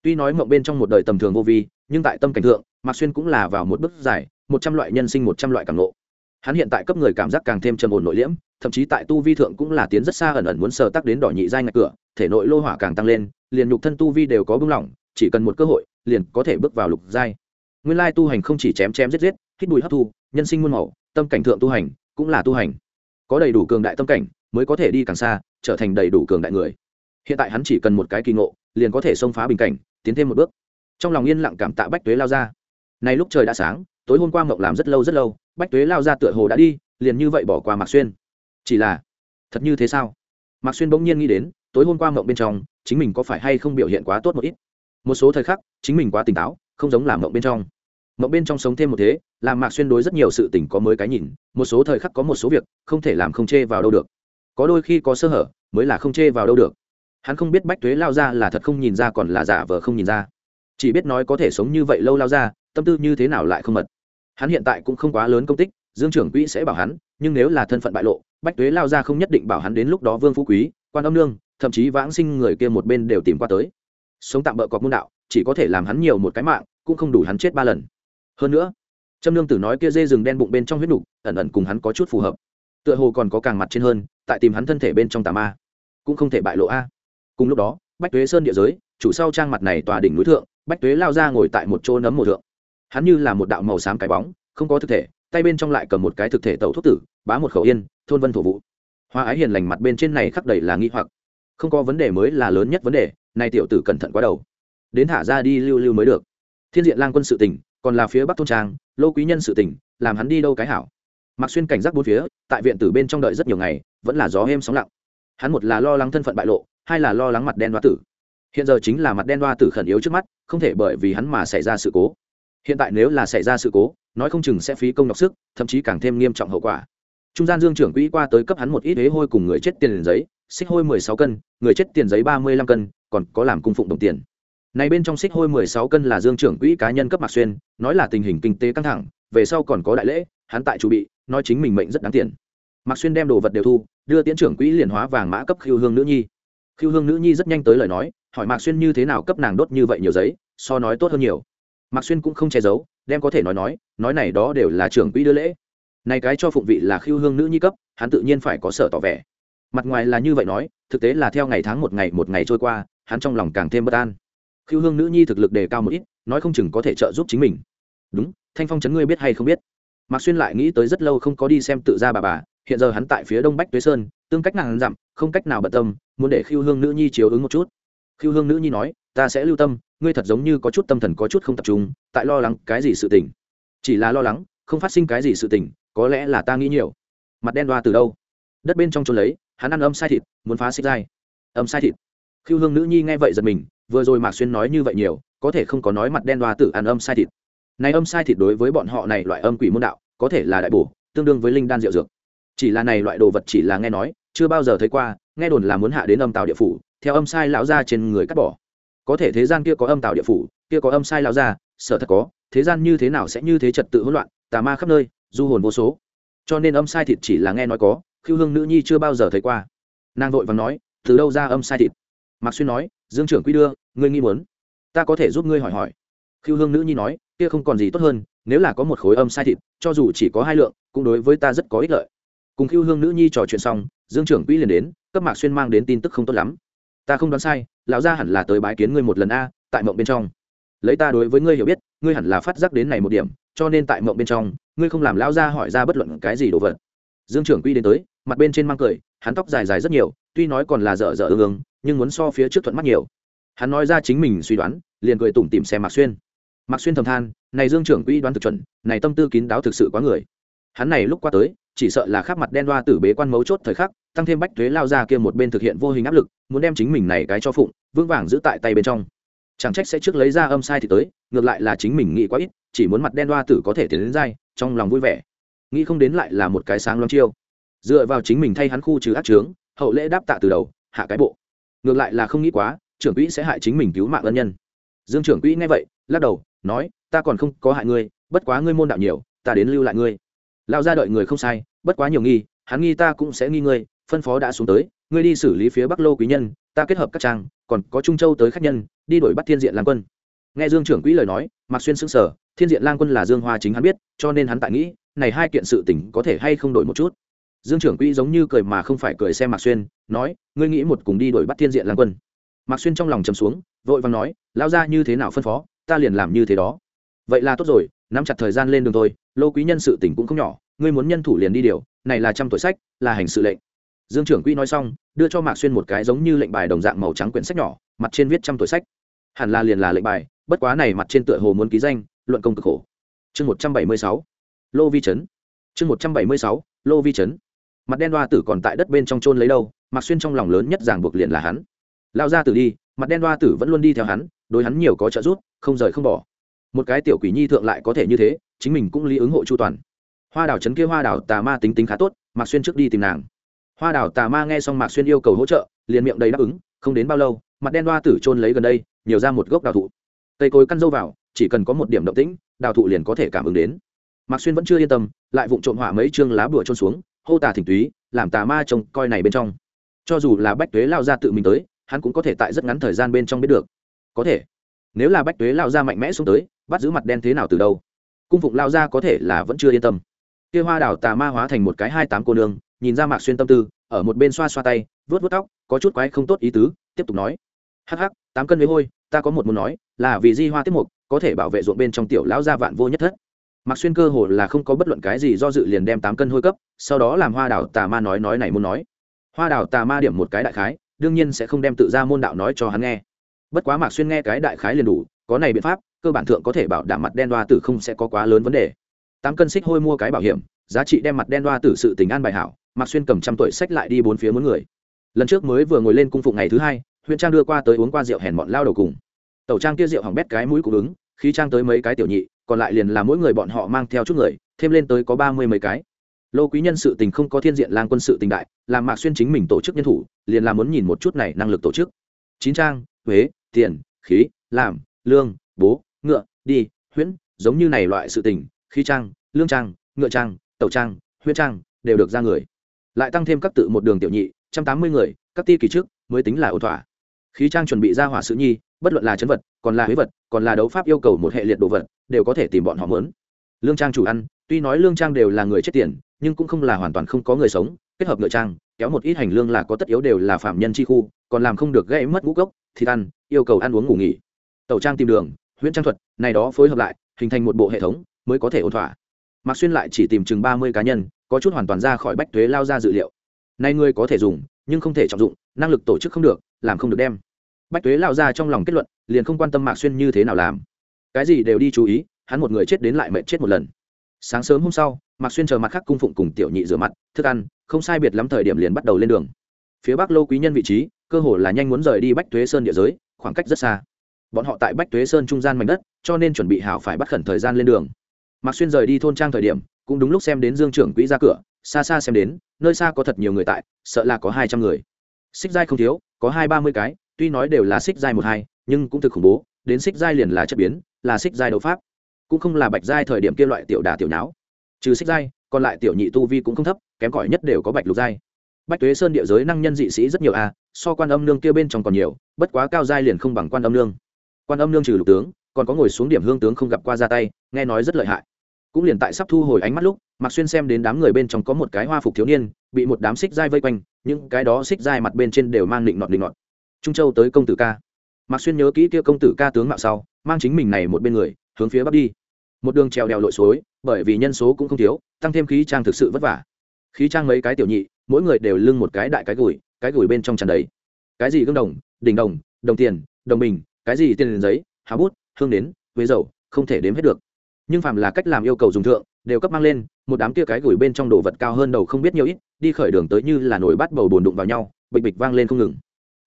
Tuy nói mộng bên trong một đời tầm thường vô vi, nhưng tại tâm cảnh thượng, mạc xuyên cũng là vào một bước dài một trăm loại nhân sinh một trăm loại cảm nộ hắn hiện tại cấp người cảm giác càng thêm trầm ổn nội liễm, thậm chí tại tu vi thượng cũng là tiến rất xa ẩn ẩn muốn sờ tắc đến đỏ nhị giai ngạch cửa, thể nội lô hỏa càng tăng lên, liền nhục thân tu vi đều có bưng lỏng, chỉ cần một cơ hội, liền có thể bước vào lục giai. Nguyên lai tu hành không chỉ chém chém giết giết, hít bụi hấp thu, nhân sinh muôn màu, tâm cảnh thượng tu hành cũng là tu hành. Có đầy đủ cường đại tâm cảnh mới có thể đi càng xa, trở thành đầy đủ cường đại người. Hiện tại hắn chỉ cần một cái kỳ ngộ, liền có thể xông phá bình cảnh, tiến thêm một bước. Trong lòng yên lặng cảm tạ bách tuế lao ra. Nay lúc trời đã sáng tối hôm qua mộng làm rất lâu rất lâu, bách tuế lao ra tựa hồ đã đi, liền như vậy bỏ qua mạc xuyên. Chỉ là, thật như thế sao? Mạc xuyên bỗng nhiên nghĩ đến, tối hôm qua mộng bên trong, chính mình có phải hay không biểu hiện quá tốt một ít? Một số thời khắc, chính mình quá tỉnh táo, không giống làm mộng bên trong. Mộng bên trong sống thêm một thế, làm mạc xuyên đối rất nhiều sự tình có mới cái nhìn, một số thời khắc có một số việc, không thể làm không chê vào đâu được. Có đôi khi có sơ hở, mới là không chê vào đâu được. Hắn không biết bách thuế lao ra là thật không nhìn ra còn là giả vờ không nhìn ra. Chỉ biết nói có thể sống như vậy lâu lao ra, tâm tư như thế nào lại không mật hắn hiện tại cũng không quá lớn công tích, dương trưởng quỹ sẽ bảo hắn, nhưng nếu là thân phận bại lộ, bách tuế lao ra không nhất định bảo hắn đến lúc đó vương phú quý, quan âm nương, thậm chí vãng sinh người kia một bên đều tìm qua tới. Sống tạm bỡ cọc môn đạo, chỉ có thể làm hắn nhiều một cái mạng, cũng không đủ hắn chết ba lần. Hơn nữa, trâm nương tử nói kia dê rừng đen bụng bên trong huyết nục, ẩn ẩn cùng hắn có chút phù hợp. Tựa hồ còn có càng mặt trên hơn, tại tìm hắn thân thể bên trong tà ma, cũng không thể bại lộ a. Cùng lúc đó, bách tuế sơn địa giới, chủ sau trang mặt này tòa đỉnh núi thượng, bách tuế lao ra ngồi tại một chỗ nấm mồ thượng hắn như là một đạo màu xám cái bóng, không có thực thể, tay bên trong lại cầm một cái thực thể tẩu thuốc tử, bá một khẩu yên, thôn vân thổ vụ hoa ái hiền lành mặt bên trên này khắc đầy là nghi hoặc. Không có vấn đề mới là lớn nhất vấn đề, nay tiểu tử cẩn thận quá đầu. Đến thả ra đi lưu lưu mới được. Thiên diện lang quân sự tỉnh, còn là phía bắc thôn trang, lô quý nhân sự tỉnh, làm hắn đi đâu cái hảo. Mặc xuyên cảnh giác bốn phía, tại viện tử bên trong đợi rất nhiều ngày, vẫn là gió êm sóng lặng. Hắn một là lo lắng thân phận bại lộ, hai là lo lắng mặt đen đoa tử. Hiện giờ chính là mặt đen đoa tử khẩn yếu trước mắt, không thể bởi vì hắn mà xảy ra sự cố hiện tại nếu là xảy ra sự cố, nói không chừng sẽ phí công nhọc sức, thậm chí càng thêm nghiêm trọng hậu quả. Trung gian dương trưởng quỹ qua tới cấp hắn một ít ế hôi cùng người chết tiền giấy, xích hôi mười sáu cân, người chết tiền giấy ba mươi lăm cân, còn có làm cung phụng đồng tiền. Này bên trong xích hôi mười sáu cân là dương trưởng quỹ cá nhân cấp mạc xuyên, nói là tình hình kinh tế căng thẳng, về sau còn có đại lễ, hắn tại chủ bị, nói chính mình mệnh rất đáng tiền. Mạc xuyên đem đồ vật đều thu, đưa tiễn trưởng quỹ liền hóa vàng mã cấp khiêu hương nữ nhi. Khiêu hương nữ nhi rất nhanh tới lời nói, hỏi mạc xuyên như thế nào cấp nàng đốt như vậy nhiều giấy, so nói tốt hơn nhiều mạc xuyên cũng không che giấu, đem có thể nói nói nói này đó đều là trưởng quỹ đưa lễ. Này cái cho phụng vị là khiêu hương nữ nhi cấp, hắn tự nhiên phải có sở tỏ vẻ. Mặt ngoài là như vậy nói, thực tế là theo ngày tháng một ngày một ngày trôi qua, hắn trong lòng càng thêm bất an. Khiêu hương nữ nhi thực lực đề cao một ít, nói không chừng có thể trợ giúp chính mình. Đúng, thanh phong chấn ngươi biết hay không biết. Mạc xuyên lại nghĩ tới rất lâu không có đi xem tự ra bà bà, hiện giờ hắn tại phía đông bách tuế sơn, tương cách nàng dặm, không cách nào bận tâm, muốn để khiêu hương nữ nhi chiếu ứng một chút khiêu hương nữ nhi nói, ta sẽ lưu tâm, ngươi thật giống như có chút tâm thần có chút không tập trung, tại lo lắng cái gì sự tình. Chỉ là lo lắng, không phát sinh cái gì sự tình, có lẽ là ta nghĩ nhiều. Mặt đen đoa từ đâu? Đất bên trong trốn lấy, hắn ăn âm sai thịt, muốn phá xích dai. Âm sai thịt. Khiêu hương nữ nhi nghe vậy giật mình, vừa rồi mạc xuyên nói như vậy nhiều, có thể không có nói mặt đen đoa tử ăn âm sai thịt. Này âm sai thịt đối với bọn họ này loại âm quỷ môn đạo, có thể là đại bổ, tương đương với linh đan rượu dược. Chỉ là này loại đồ vật chỉ là nghe nói, chưa bao giờ thấy qua, nghe đồn là muốn hạ đến âm tàu địa phủ theo âm sai lão ra trên người cắt bỏ. Có thể thế gian kia có âm tạo địa phủ, kia có âm sai lão ra sở thật có, thế gian như thế nào sẽ như thế trật tự hỗn loạn, tà ma khắp nơi, du hồn vô số. Cho nên âm sai thịt chỉ là nghe nói có khiêu hương nữ nhi chưa bao giờ thấy qua. Nàng vội và nói, từ đâu ra âm sai thịt? Mạc xuyên nói, dương trưởng quy đưa, ngươi nghi muốn. Ta có thể giúp ngươi hỏi hỏi. Khiêu hương nữ nhi nói, kia không còn gì tốt hơn, nếu là có một khối âm sai thịt, cho dù chỉ có hai lượng, cũng đối với ta rất có ích lợi. Cùng khiêu hương nữ nhi trò chuyện xong, dương trưởng quỹ liền đến, cấp mạc xuyên mang đến tin tức không tốt lắm ta không đoán sai, lão gia hẳn là tới bái kiến ngươi một lần a, tại mộng bên trong. Lấy ta đối với ngươi hiểu biết, ngươi hẳn là phát giác đến này một điểm, cho nên tại mộng bên trong, ngươi không làm lão gia hỏi ra bất luận cái gì đồ vật. Dương trưởng quy đến tới, mặt bên trên mang cười, hắn tóc dài dài rất nhiều, tuy nói còn là dở dở ương ương, nhưng muốn so phía trước thuận mắt nhiều. Hắn nói ra chính mình suy đoán, liền cười tủm tỉm xem mạc xuyên. Mạc xuyên thầm than, này dương trưởng quỹ đoán thực chuẩn, này tâm tư kín đáo thực sự quá người. Hắn này lúc qua tới chỉ sợ là khắp mặt đen đoa tử bế quan mấu chốt thời khắc, tăng thêm bách thuế lao ra kia một bên thực hiện vô hình áp lực, muốn đem chính mình này cái cho phụng, vững vàng giữ tại tay bên trong. Chẳng trách sẽ trước lấy ra âm sai thì tới, ngược lại là chính mình nghĩ quá ít, chỉ muốn mặt đen đoa tử có thể tiến đến dai, trong lòng vui vẻ. Nghĩ không đến lại là một cái sáng loáng chiêu. Dựa vào chính mình thay hắn khu trừ ác trướng hậu lễ đáp tạ từ đầu, hạ cái bộ. Ngược lại là không nghĩ quá, trưởng quỹ sẽ hại chính mình cứu mạng ân nhân. Dương trưởng quỹ nghe vậy, lắc đầu, nói, ta còn không có hại ngươi, bất quá ngươi môn đạo nhiều, ta đến lưu lại ngươi lao ra đợi người không sai, bất quá nhiều nghi, hắn nghi ta cũng sẽ nghi ngươi, phân phó đã xuống tới, ngươi đi xử lý phía bắc lô quý nhân, ta kết hợp các trang, còn có trung châu tới khách nhân, đi đổi bắt thiên diện lang quân. Nghe dương trưởng quỹ lời nói, mạc xuyên xưng sở thiên diện lang quân là dương hoa chính hắn biết, cho nên hắn tại nghĩ, này hai kiện sự tỉnh có thể hay không đổi một chút. Dương trưởng quỹ giống như cười mà không phải cười xem mạc xuyên, nói, ngươi nghĩ một cùng đi đổi bắt thiên diện lang quân. Mạc xuyên trong lòng chầm xuống, vội vàng nói lao ra như thế nào phân phó, ta liền làm như thế đó. Vậy là tốt rồi, nắm chặt thời gian lên đường thôi lô quý nhân sự tỉnh cũng không nhỏ, ngươi muốn nhân thủ liền đi điều, này là trăm tuổi sách, là hành sự lệnh. Dương trưởng quỹ nói xong, đưa cho mạc xuyên một cái giống như lệnh bài đồng dạng màu trắng quyển sách nhỏ, mặt trên viết trăm tuổi sách. Hẳn là liền là lệnh bài, bất quá này mặt trên tựa hồ muốn ký danh, luận công cực khổ. Chương một trăm bảy mươi sáu, lô vi trấn chương một trăm bảy mươi sáu, lô vi trấn mặt đen đoa tử còn tại đất bên trong trôn lấy đâu, mạc xuyên trong lòng lớn nhất ràng buộc liền là hắn. Lao ra tử đi, mặt đen đoa tử vẫn luôn đi theo hắn, đối hắn nhiều có trợ giúp, không rời không bỏ. Một cái tiểu quỷ nhi thượng lại có thể như thế chính mình cũng lý ứng hộ chu toàn. Hoa đào trấn kia hoa đào tà ma tính tính khá tốt, mạc xuyên trước đi tìm nàng. Hoa đào tà ma nghe xong mạc xuyên yêu cầu hỗ trợ, liền miệng đầy đáp ứng, không đến bao lâu, mặt đen đoa tử trôn lấy gần đây, nhiều ra một gốc đào thụ. Cây cối căn dâu vào, chỉ cần có một điểm động tĩnh, đào thụ liền có thể cảm ứng đến. Mạc xuyên vẫn chưa yên tâm, lại vụng trộm hỏa mấy chương lá bùa trôn xuống, hô tà thỉnh túy, làm tà ma trông coi này bên trong. Cho dù là bách tuế lao ra tự mình tới, hắn cũng có thể tại rất ngắn thời gian bên trong biết được. Có thể. Nếu là bách tuế lao ra mạnh mẽ xuống tới, bắt giữ mặt đen thế nào từ đâu? Cung phụng lao ra có thể là vẫn chưa yên tâm. Kia hoa đào tà ma hóa thành một cái hai tám cô nương, nhìn ra mạc xuyên tâm tư, ở một bên xoa xoa tay vớt vớt tóc, có chút quái không tốt ý tứ, tiếp tục nói. Hắc hắc, tám cân với hôi, ta có một muốn nói, là vì di hoa tiết mục, có thể bảo vệ ruộng bên trong tiểu lão gia vạn vô nhất thất. Mạc xuyên cơ hồ là không có bất luận cái gì do dự liền đem tám cân hôi cấp, sau đó làm hoa đào tà ma nói nói này muốn nói. Hoa đào tà ma điểm một cái đại khái, đương nhiên sẽ không đem tự ra môn đạo nói cho hắn nghe. Bất quá mạc xuyên nghe cái đại khái liền đủ, có này biện pháp cơ bản thượng có thể bảo đảm mặt đen đoa tử không sẽ có quá lớn vấn đề. Tám cân xích hôi mua cái bảo hiểm, giá trị đem mặt đen đoa tử sự tình an bài hảo, mạc xuyên cầm trăm tuổi sách lại đi bốn phía muốn người. Lần trước mới vừa ngồi lên cung phụng ngày thứ hai, huyện trang đưa qua tới uống qua rượu hèn bọn lao đầu cùng. Tẩu trang kia rượu hỏng bét cái mũi cũng ứng, khí trang tới mấy cái tiểu nhị, còn lại liền là mỗi người bọn họ mang theo chút người, thêm lên tới có ba mươi mấy cái. Lô quý nhân sự tình không có thiên diện lang quân sự tình đại, làm mạc xuyên chính mình tổ chức nhân thủ, liền là muốn nhìn một chút này năng lực tổ chức. Chín trang, huế, tiền, khí, làm, lương, bố ngựa, đi, huyễn, giống như này loại sự tình, khí trang, lương trang, ngựa trang tẩu trang, huyễn trang, đều được ra người. Lại tăng thêm các tự một đường tiểu nhị, trăm tám mươi người, các ti kỳ trước, mới tính là ổn thỏa. Khí trang chuẩn bị ra hỏa sự nhi, bất luận là chấn vật, còn là huế vật, còn là đấu pháp yêu cầu một hệ liệt đồ vật, đều có thể tìm bọn họ mớn. Lương trang chủ ăn, tuy nói lương trang đều là người chết tiền, nhưng cũng không là hoàn toàn không có người sống, kết hợp ngựa trang, kéo một ít hành lương là có tất yếu đều là phạm nhân chi khu, còn làm không được gây mất ngũ cốc thì ăn, yêu cầu ăn uống ngủ nghỉ. Tẩu trang tìm đường huyễn trang thuật, này đó phối hợp lại, hình thành một bộ hệ thống, mới có thể ổn thỏa. Mạc xuyên lại chỉ tìm chừng ba mươi cá nhân, có chút hoàn toàn ra khỏi bách thuế lao ra dự liệu. Nay ngươi có thể dùng, nhưng không thể trọng dụng, năng lực tổ chức không được, làm không được đem. Bách thuế lao ra trong lòng kết luận, liền không quan tâm mạc xuyên như thế nào làm. Cái gì đều đi chú ý, hắn một người chết đến lại mệt chết một lần. Sáng sớm hôm sau, mạc xuyên chờ mặt khác cung phụng cùng tiểu nhị rửa mặt, thức ăn, không sai biệt lắm thời điểm liền bắt đầu lên đường. Phía bắc lô quý nhân vị trí, cơ hồ là nhanh muốn rời đi bách thuế sơn địa giới, khoảng cách rất xa bọn họ tại bách tuế sơn trung gian mảnh đất cho nên chuẩn bị hảo phải bắt khẩn thời gian lên đường. Mạc xuyên rời đi thôn trang thời điểm cũng đúng lúc xem đến dương trưởng quỹ ra cửa xa xa xem đến nơi xa có thật nhiều người tại sợ là có hai trăm người. Xích giai không thiếu có hai ba mươi cái tuy nói đều là xích giai một hai nhưng cũng thực khủng bố đến xích giai liền là chất biến là xích giai đấu pháp. Cũng không là bạch giai thời điểm kia loại tiểu đà tiểu nháo. trừ xích giai còn lại tiểu nhị tu vi cũng không thấp kém cỏi nhất đều có bạch lục giai. Bách tuế sơn địa giới năng nhân dị sĩ rất nhiều a à, so quan âm nương kia bên trong còn nhiều bất quá cao giai liền không bằng quan âm nương quan âm nương trừ lục tướng, còn có ngồi xuống điểm hương tướng không gặp qua ra tay, nghe nói rất lợi hại. Cũng liền tại sắp thu hồi ánh mắt lúc, mạc xuyên xem đến đám người bên trong có một cái hoa phục thiếu niên, bị một đám xích dai vây quanh, những cái đó xích dai mặt bên trên đều mang định nọt định nọt. Trung châu tới công tử ca. Mạc xuyên nhớ kỹ kia công tử ca tướng mạo sau, mang chính mình này một bên người, hướng phía bắc đi. Một đường trèo đèo lội suối, bởi vì nhân số cũng không thiếu, tăng thêm khí trang thực sự vất vả. Khí trang mấy cái tiểu nhị, mỗi người đều lưng một cái đại cái gùi cái gùi bên trong tràn đầy. Cái gì gương đồng, đỉnh đồng đồng tiền, đồng bình cái gì tiền giấy háo bút, hương đến huế dầu, không thể đếm hết được. Nhưng phàm là cách làm yêu cầu dùng thượng, đều cấp mang lên, một đám kia cái gửi bên trong đồ vật cao hơn đầu không biết nhiều ít, đi khởi đường tới như là nổi bắt bầu bồn đụng vào nhau, bịch bịch vang lên không ngừng.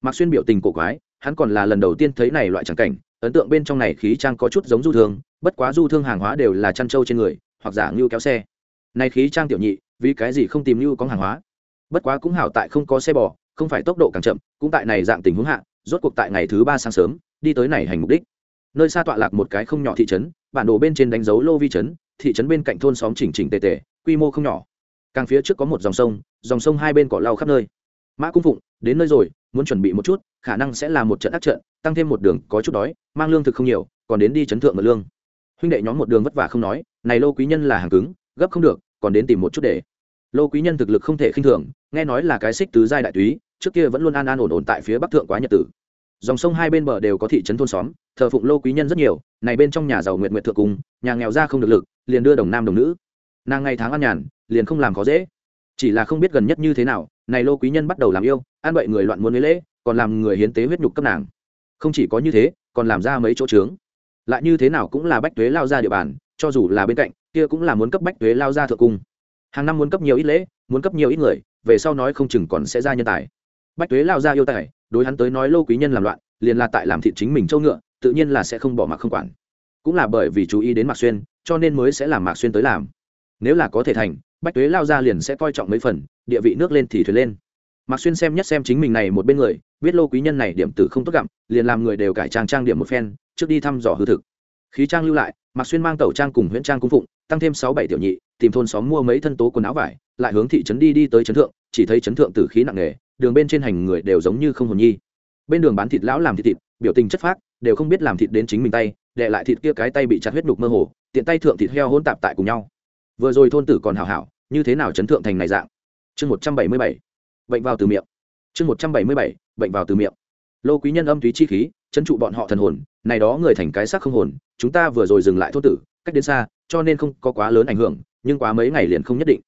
Mạc xuyên biểu tình cổ quái, hắn còn là lần đầu tiên thấy này loại tràng cảnh, ấn tượng bên trong này khí trang có chút giống du thương, bất quá du thương hàng hóa đều là chăn trâu trên người, hoặc giả ngưu kéo xe. Này khí trang tiểu nhị, vì cái gì không tìm ngưu có hàng hóa? Bất quá cũng hảo tại không có xe bò, không phải tốc độ càng chậm, cũng tại này dạng tình huống hạ, rốt cuộc tại ngày thứ ba sáng sớm đi tới này hành mục đích. Nơi xa tọa lạc một cái không nhỏ thị trấn, bản đồ bên trên đánh dấu lô vi trấn, thị trấn bên cạnh thôn xóm chỉnh chỉnh tề tề, quy mô không nhỏ. Càng phía trước có một dòng sông dòng sông hai bên cỏ lau khắp nơi. Mã cung phụng, đến nơi rồi, muốn chuẩn bị một chút, khả năng sẽ là một trận ác trận, tăng thêm một đường có chút đói, mang lương thực không nhiều, còn đến đi chấn thượng mật lương. Huynh đệ nhóm một đường vất vả không nói, này lô quý nhân là hàng cứng, gấp không được, còn đến tìm một chút để. Lô quý nhân thực lực không thể khinh thường, nghe nói là cái xích tứ giai đại túy, trước kia vẫn luôn an an ổn ổn tại phía bắc thượng quá nhật tử dòng sông hai bên bờ đều có thị trấn thôn xóm, thờ phụng lô quý nhân rất nhiều, này bên trong nhà giàu nguyện nguyện thượng cung nhà nghèo ra không được lực, liền đưa đồng nam đồng nữ. Nàng ngày tháng ăn nhàn, liền không làm khó dễ. Chỉ là không biết gần nhất như thế nào, này lô quý nhân bắt đầu làm yêu an bậy người loạn muốn lấy lễ, còn làm người hiến tế huyết nhục cấp nàng. Không chỉ có như thế, còn làm ra mấy chỗ trướng. Lại như thế nào cũng là bách tuế lao ra địa bàn, cho dù là bên cạnh, kia cũng là muốn cấp bách tuế lao ra thượng cung. Hàng năm muốn cấp nhiều ít lễ, muốn cấp nhiều ít người, về sau nói không chừng còn sẽ ra nhân tài. Bách tuế lao ra yêu tài đối hắn tới nói lô quý nhân làm loạn, liền là tại làm thị chính mình châu ngựa, tự nhiên là sẽ không bỏ mặc không quản. Cũng là bởi vì chú ý đến mạc xuyên, cho nên mới sẽ làm mạc xuyên tới làm. Nếu là có thể thành, bách tuế lao ra liền sẽ coi trọng mấy phần, địa vị nước lên thì thuyền lên. Mạc xuyên xem nhất xem chính mình này một bên người, biết lô quý nhân này điểm tử không tốt gặm liền làm người đều cải trang trang điểm một phen, trước đi thăm dò hư thực. Khí trang lưu lại, mạc xuyên mang tẩu trang cùng huyễn trang cung phụng, tăng thêm sáu bảy tiểu nhị, tìm thôn xóm mua mấy thân tố quần áo vải, lại hướng thị trấn đi đi tới trấn thượng, chỉ thấy trấn thượng tử khí nặng nề đường bên trên hành người đều giống như không hồn nhi. Bên đường bán thịt lão làm thịt thịt, biểu tình chất phác, đều không biết làm thịt đến chính mình tay, để lại thịt kia cái tay bị chặt huyết nhục mơ hồ, tiện tay thượng thịt heo hôn tạp tại cùng nhau. Vừa rồi thôn tử còn hảo hảo, như thế nào chấn thượng thành này dạng? Chương một trăm bảy mươi bảy, bệnh vào từ miệng. Chương một trăm bảy mươi bảy, bệnh vào từ miệng. Lô quý nhân âm thúy chi khí, chấn trụ bọn họ thần hồn, này đó người thành cái xác không hồn, chúng ta vừa rồi dừng lại thôn tử, cách đến xa, cho nên không có quá lớn ảnh hưởng, nhưng quá mấy ngày liền không nhất định.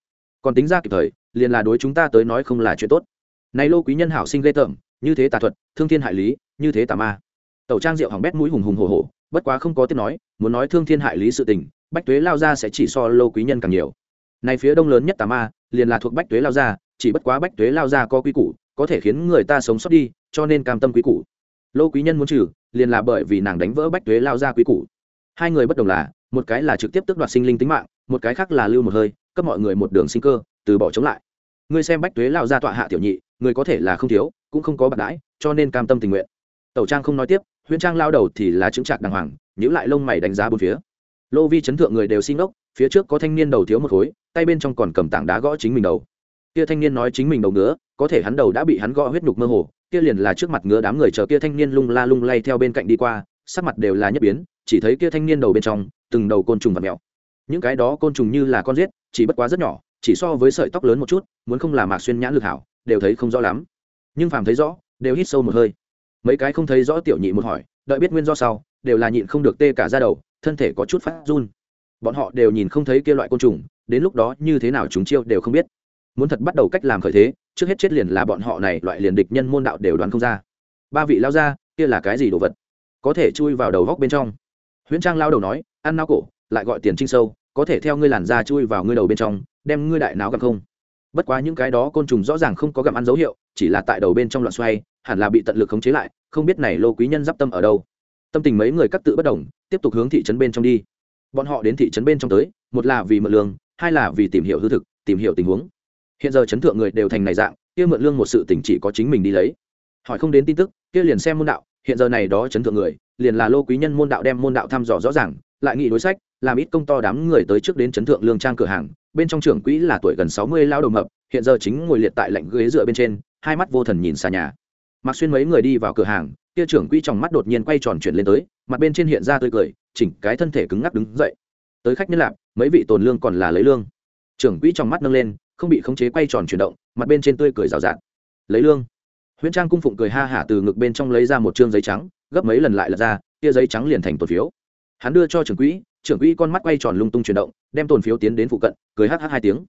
Còn tính ra kịp thời, liền là đối chúng ta tới nói không là chuyện tốt này lô quý nhân hảo sinh ghê tởm, như thế tà thuật, thương thiên hại lý, như thế tà ma. Tẩu trang rượu hỏng bét mũi hùng hùng hổ hổ, bất quá không có tiếng nói, muốn nói thương thiên hại lý sự tình, bách tuế lao ra sẽ chỉ so lô quý nhân càng nhiều. Này phía đông lớn nhất tà ma, liền là thuộc bách tuế lao ra chỉ bất quá bách tuế lao ra có quý củ, có thể khiến người ta sống sót đi, cho nên cam tâm quý củ. Lô quý nhân muốn trừ, liền là bởi vì nàng đánh vỡ bách tuế lao ra quý củ. Hai người bất đồng là, một cái là trực tiếp tước đoạt sinh linh tính mạng, một cái khác là lưu một hơi, cấp mọi người một đường sinh cơ, từ bỏ chống lại. Ngươi xem bách tuế lao ra tọa hạ tiểu nhị người có thể là không thiếu, cũng không có bạc đãi, cho nên cam tâm tình nguyện. Tẩu trang không nói tiếp, huyễn trang lao đầu thì là chứng trạc đàng hoàng nhữ lại lông mày đánh giá bốn phía. Lô vi chấn thượng người đều xin ốc phía trước có thanh niên đầu thiếu một khối, tay bên trong còn cầm tảng đá gõ chính mình đầu. Kia thanh niên nói chính mình đầu ngứa, có thể hắn đầu đã bị hắn gõ huyết nhục mơ hồ, kia liền là trước mặt ngứa đám người chờ kia thanh niên lung la lung lay theo bên cạnh đi qua, sắc mặt đều là nhất biến, chỉ thấy kia thanh niên đầu bên trong, từng đầu côn trùng và mèo. Những cái đó côn trùng như là con giết, chỉ bất quá rất nhỏ, chỉ so với sợi tóc lớn một chút, muốn không là mạc xuyên nhãn lực hảo đều thấy không rõ lắm. Nhưng phàm thấy rõ, đều hít sâu một hơi. Mấy cái không thấy rõ tiểu nhị một hỏi, đợi biết nguyên do sau, đều là nhịn không được tê cả ra đầu, thân thể có chút phát run. Bọn họ đều nhìn không thấy kia loại côn trùng, đến lúc đó như thế nào chúng chiêu đều không biết. Muốn thật bắt đầu cách làm khởi thế, trước hết chết liền là bọn họ này loại liền địch nhân môn đạo đều đoán không ra. Ba vị lao ra, kia là cái gì đồ vật? Có thể chui vào đầu góc bên trong. Huyễn trang lao đầu nói, ăn nao cổ, lại gọi tiền trinh sâu, có thể theo ngươi làn da chui vào ngươi đầu bên trong, đem ngươi đại não gặp không? Bất quá những cái đó côn trùng rõ ràng không có gặm ăn dấu hiệu, chỉ là tại đầu bên trong loạn xoay, hẳn là bị tận lực khống chế lại, không biết này lô quý nhân d i p tâm ở đâu. Tâm tình mấy người cắt tự bất đồng, tiếp tục hướng thị trấn bên trong đi. Bọn họ đến thị trấn bên trong tới, một là vì mượn lương, hai là vì tìm hiểu hư thực, tìm hiểu tình huống. Hiện giờ chấn thượng người đều thành này dạng, kia mượn lương một sự tình chỉ có chính mình đi lấy. Hỏi không đến tin tức, kia liền xem môn đạo, hiện giờ này đó chấn thượng người, liền là lô quý nhân môn đạo đem môn đạo thăm dò rõ ràng, lại nghị đối sách, làm ít công to đám người tới trước đến chấn thượng lương trang cửa hàng bên trong trưởng quỹ là tuổi gần sáu mươi lao đầu mập, hiện giờ chính ngồi liệt tại lạnh ghế dựa bên trên, hai mắt vô thần nhìn xa nhà. Mặc xuyên mấy người đi vào cửa hàng, kia trưởng quỹ trong mắt đột nhiên quay tròn chuyển lên tới, mặt bên trên hiện ra tươi cười, chỉnh cái thân thể cứng ngắc đứng dậy. Tới khách nhân lạc mấy vị tồn lương còn là lấy lương. Trưởng quỹ trong mắt nâng lên, không bị khống chế quay tròn chuyển động, mặt bên trên tươi cười rào rạt. Lấy lương. Huyễn trang cung phụng cười ha hả từ ngực bên trong lấy ra một chương giấy trắng, gấp mấy lần lại lật ra, kia giấy trắng liền thành tờ phiếu. Hắn đưa cho trưởng quỹ trưởng quỹ con mắt quay tròn lung tung chuyển động, đem tồn phiếu tiến đến phụ cận, cười hh hai tiếng.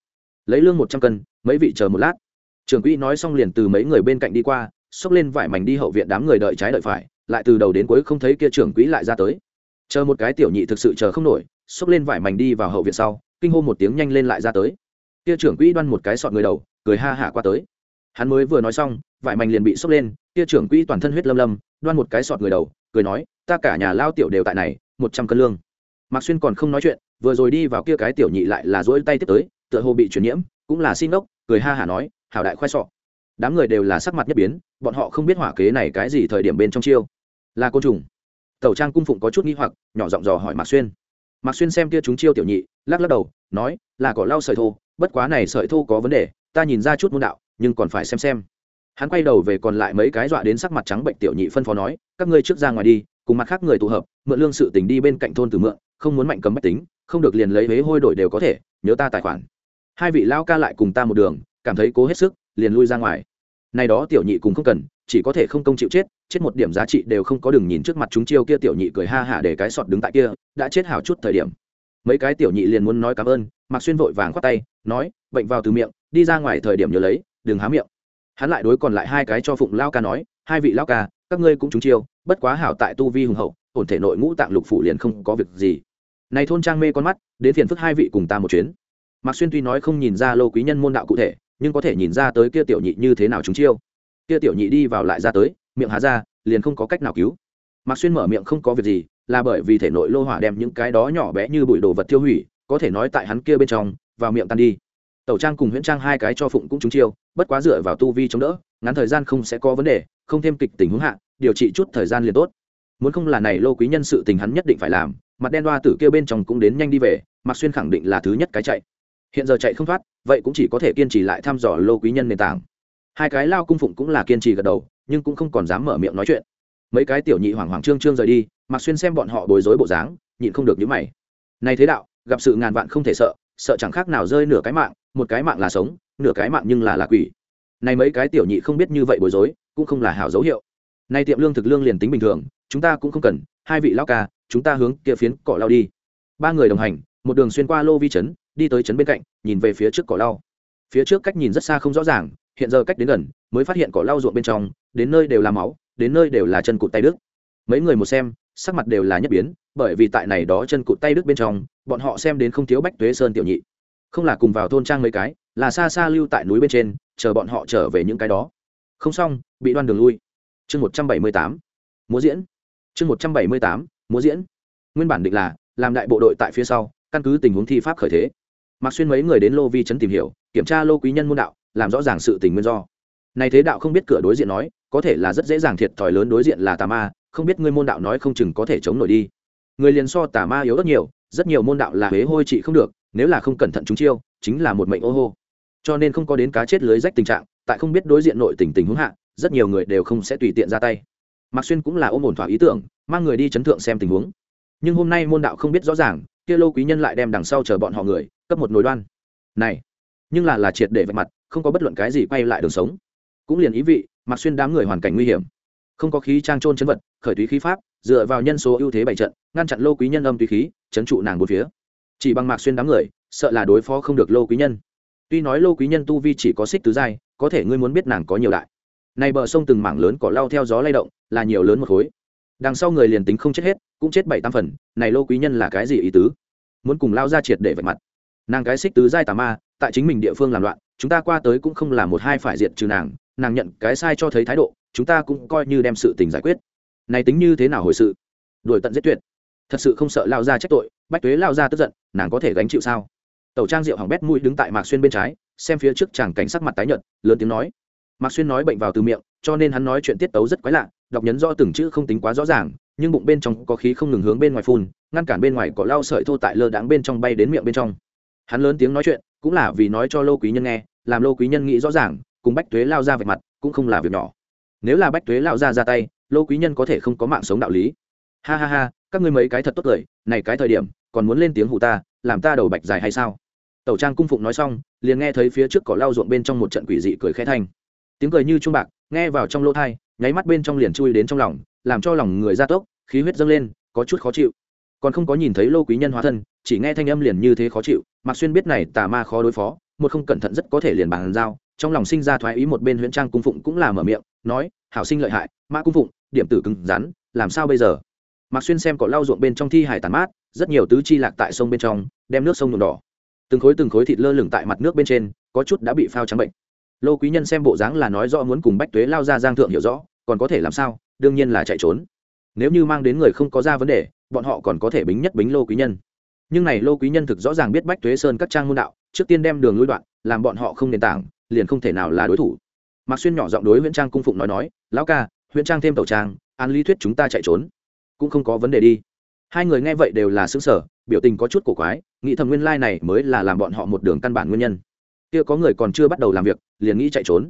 Lấy lương một trăm cân, mấy vị chờ một lát. Trưởng quỹ nói xong liền từ mấy người bên cạnh đi qua, xốc lên vải mảnh đi hậu viện đám người đợi trái đợi phải, lại từ đầu đến cuối không thấy kia trưởng quỹ lại ra tới. Chờ một cái tiểu nhị thực sự chờ không nổi, xốc lên vải mảnh đi vào hậu viện sau, kinh hô một tiếng nhanh lên lại ra tới. Kia trưởng quỹ đoan một cái sọt người đầu, cười ha hả qua tới. Hắn mới vừa nói xong, vải mảnh liền bị xốc lên, kia trưởng quỹ toàn thân huyết lâm lâm, đoan một cái sọt người đầu, cười nói, ta cả nhà lao tiểu đều tại này, một trăm cân lương mạc xuyên còn không nói chuyện, vừa rồi đi vào kia cái tiểu nhị lại là dỗi tay tiếp tới, tựa hồ bị truyền nhiễm, cũng là xin ốc cười ha hả nói, hảo đại khoai sọ. Đám người đều là sắc mặt nhất biến, bọn họ không biết hỏa kế này cái gì thời điểm bên trong chiêu. Là côn trùng. Tẩu trang cung phụng có chút nghi hoặc, nhỏ giọng dò hỏi mạc xuyên. Mạc xuyên xem kia chúng chiêu tiểu nhị, lắc lắc đầu, nói, là cỏ lau sợi thô, bất quá này sợi thô có vấn đề, ta nhìn ra chút môn đạo, nhưng còn phải xem xem. Hắn quay đầu về còn lại mấy cái dọa đến sắc mặt trắng bệnh tiểu nhị phân phó nói, các ngươi trước ra ngoài đi cùng mặt khác người tụ hợp, mượn lương sự tình đi bên cạnh thôn từ mượn, không muốn mạnh cấm bách tính, không được liền lấy huế hôi đổi đều có thể, nhớ ta tài khoản. Hai vị lao ca lại cùng ta một đường, cảm thấy cố hết sức, liền lui ra ngoài. Này đó tiểu nhị cùng không cần, chỉ có thể không công chịu chết chết một điểm giá trị đều không có đừng nhìn trước mặt chúng chiêu kia tiểu nhị cười ha hả để cái sọt đứng tại kia, đã chết hào chút thời điểm. Mấy cái tiểu nhị liền muốn nói cảm ơn, mạc xuyên vội vàng khoát tay, nói, bệnh vào từ miệng, đi ra ngoài thời điểm nhớ lấy, đừng há miệng. Hắn lại đối còn lại hai cái cho phụng lao ca nói, hai vị lao ca các ngươi cũng trúng chiêu, bất quá hảo tại tu vi hùng hậu, ổn thể nội ngũ tạng lục phủ liền không có việc gì. Này thôn trang mê con mắt, đến phiền phức hai vị cùng ta một chuyến. Mạc xuyên tuy nói không nhìn ra lô quý nhân môn đạo cụ thể, nhưng có thể nhìn ra tới kia tiểu nhị như thế nào chúng chiêu. Kia tiểu nhị đi vào lại ra tới, miệng há ra, liền không có cách nào cứu. Mạc xuyên mở miệng không có việc gì, là bởi vì thể nội lô hỏa đem những cái đó nhỏ bé như bụi đồ vật tiêu hủy, có thể nói tại hắn kia bên trong, vào miệng tan đi. Tẩu trang cùng huyễn trang hai cái cho phụng cũng trúng chiêu, bất quá dựa vào tu vi chống đỡ, ngắn thời gian không sẽ có vấn đề, không thêm kịch tình huống hạ điều trị chút thời gian liền tốt. Muốn không là này lô quý nhân sự tình hắn nhất định phải làm, mặt đen đoa tử kia bên trong cũng đến nhanh đi về, mạc xuyên khẳng định là thứ nhất cái chạy. Hiện giờ chạy không thoát, vậy cũng chỉ có thể kiên trì lại thăm dò lô quý nhân nền tảng. Hai cái lao cung phụng cũng là kiên trì gật đầu, nhưng cũng không còn dám mở miệng nói chuyện. Mấy cái tiểu nhị hoảng hoảng trương trương rời đi, mạc xuyên xem bọn họ bối rối bộ dáng, nhịn không được nhíu mày. Này thế đạo, gặp sự ngàn vạn không thể sợ sợ chẳng khác nào rơi nửa cái mạng, một cái mạng là sống, nửa cái mạng nhưng là là quỷ. Này mấy cái tiểu nhị không biết như vậy bối rối, cũng không là hảo dấu hiệu nay tiệm lương thực lương liền tính bình thường, chúng ta cũng không cần, hai vị lao ca, chúng ta hướng kia phiến cỏ lao đi. Ba người đồng hành, một đường xuyên qua lô vi trấn, đi tới trấn bên cạnh, nhìn về phía trước cỏ lao phía trước cách nhìn rất xa không rõ ràng, hiện giờ cách đến gần, mới phát hiện cỏ lao ruộng bên trong, đến nơi đều là máu, đến nơi đều là chân cụt tay đức mấy người một xem, sắc mặt đều là nhất biến, bởi vì tại này đó chân cụt tay đức bên trong, bọn họ xem đến không thiếu bách tuế sơn tiểu nhị. Không là cùng vào thôn trang mấy cái, là xa xa lưu tại núi bên trên, chờ bọn họ trở về những cái đó. Không xong, bị đoan đường lui chương một trăm bảy mươi tám, múa diễn. Chương một trăm bảy mươi tám, múa diễn. Nguyên bản định là, làm đại bộ đội tại phía sau, căn cứ tình huống thi pháp khởi thế. Mặc xuyên mấy người đến lô vi chấn tìm hiểu, kiểm tra lô quý nhân môn đạo, làm rõ ràng sự tình nguyên do. Này thế đạo không biết cửa đối diện nói, có thể là rất dễ dàng thiệt thòi lớn đối diện là tà ma, không biết ngươi môn đạo nói không chừng có thể chống nổi đi. Người liền so tà ma yếu rất nhiều rất nhiều môn đạo là huế hôi trị không được, nếu là không cẩn thận chúng chiêu, chính là một mệnh ô hô. Cho nên không có đến cá chết lưới rách tình trạng, tại không biết đối diện nội tình tình huống hạ rất nhiều người đều không sẽ tùy tiện ra tay. Mạc xuyên cũng là ôm ổn thỏa ý tưởng, mang người đi chấn thượng xem tình huống. Nhưng hôm nay môn đạo không biết rõ ràng, kia lô quý nhân lại đem đằng sau chờ bọn họ người, cấp một nồi đoan. Này, nhưng là là triệt để vạch mặt, không có bất luận cái gì quay lại đường sống. Cũng liền ý vị, mạc xuyên đám người hoàn cảnh nguy hiểm. Không có khí trang trôn chấn vật, khởi túy khí pháp, dựa vào nhân số ưu thế bày trận, ngăn chặn lô quý nhân âm túy khí, chấn trụ nàng bốn phía. Chỉ bằng mạc xuyên đám người, sợ là đối phó không được lô quý nhân. Tuy nói lô quý nhân tu vi chỉ có xích tứ giai, có thể ngươi muốn biết nàng có nhiều đại này bờ sông từng mảng lớn cỏ lau theo gió lay động, là nhiều lớn một khối. Đằng sau người liền tính không chết hết, cũng chết bảy tam phần, này lô quý nhân là cái gì ý tứ? Muốn cùng lao ra triệt để vạch mặt. Nàng cái xích tứ giai tà ma, tại chính mình địa phương làm loạn, chúng ta qua tới cũng không là một hai phải diệt trừ nàng nàng nhận cái sai cho thấy thái độ, chúng ta cũng coi như đem sự tình giải quyết. Này tính như thế nào hồi sự? Đuổi tận giết tuyệt. Thật sự không sợ lao ra trách tội, bách tuế lao ra tức giận, nàng có thể gánh chịu sao? Tẩu trang rượu hỏng bét mũi đứng tại mạc xuyên bên trái, xem phía trước chàng cảnh sắc mặt tái nhợt, lớn tiếng nói mạc xuyên nói bệnh vào từ miệng, cho nên hắn nói chuyện tiết tấu rất quái lạ, đọc nhấn rõ từng chữ không tính quá rõ ràng, nhưng bụng bên trong có khí không ngừng hướng bên ngoài phun, ngăn cản bên ngoài có lao sợi thô tại lơ đáng bên trong bay đến miệng bên trong. Hắn lớn tiếng nói chuyện, cũng là vì nói cho lô quý nhân nghe, làm lô quý nhân nghĩ rõ ràng, cùng bách tuế lao ra vạch mặt, cũng không là việc nhỏ. Nếu là bách tuế lao ra ra tay, lô quý nhân có thể không có mạng sống đạo lý. Ha ha ha, các ngươi mấy cái thật tốt cười này cái thời điểm, còn muốn lên tiếng hụ ta, làm ta đầu bạch dài hay sao? Tẩu trang cung phụng nói xong, liền nghe thấy phía trước cỏ lau ruộng bên trong một trận quỷ dị cười khẽ thanh tiếng cười như trung bạc, nghe vào trong lỗ thai nháy mắt bên trong liền chui đến trong lòng, làm cho lòng người ra tốc, khí huyết dâng lên, có chút khó chịu. Còn không có nhìn thấy lô quý nhân hóa thân, chỉ nghe thanh âm liền như thế khó chịu mặc xuyên biết này tà ma khó đối phó, một không cẩn thận rất có thể liền bàn giao, trong lòng sinh ra thoái ý một bên huyễn trang cung phụng cũng là mở miệng, nói, hảo sinh lợi hại mã cung phụng, điểm tử cứng rắn, làm sao bây giờ? Mặc xuyên xem cỏ lau ruộng bên trong thi hải tàn mát, rất nhiều tứ chi lạc tại sông bên trong, đem nước sông nhuộm đỏ. Từng khối từng khối thịt lơ lửng tại mặt nước bên trên, có chút đã bị phao trắng bệnh lô quý nhân xem bộ dáng là nói rõ muốn cùng bách tuế lao ra giang thượng hiểu rõ, còn có thể làm sao? Đương nhiên là chạy trốn. Nếu như mang đến người không có ra vấn đề, bọn họ còn có thể bính nhất bính lô quý nhân. Nhưng này lô quý nhân thực rõ ràng biết bách tuế sơn các trang môn đạo, trước tiên đem đường lui đoạn, làm bọn họ không nền tảng, liền không thể nào là đối thủ. Mạc xuyên nhỏ giọng đối nguyễn trang cung phụng nói nói, lão ca nguyễn trang thêm tàu trang an lý thuyết chúng ta chạy trốn, cũng không có vấn đề đi. Hai người nghe vậy đều là xứng sở biểu tình có chút cổ quái, nghĩ thầm nguyên lai này mới là làm bọn họ một đường căn bản nguyên nhân kia có người còn chưa bắt đầu làm việc, liền nghĩ chạy trốn.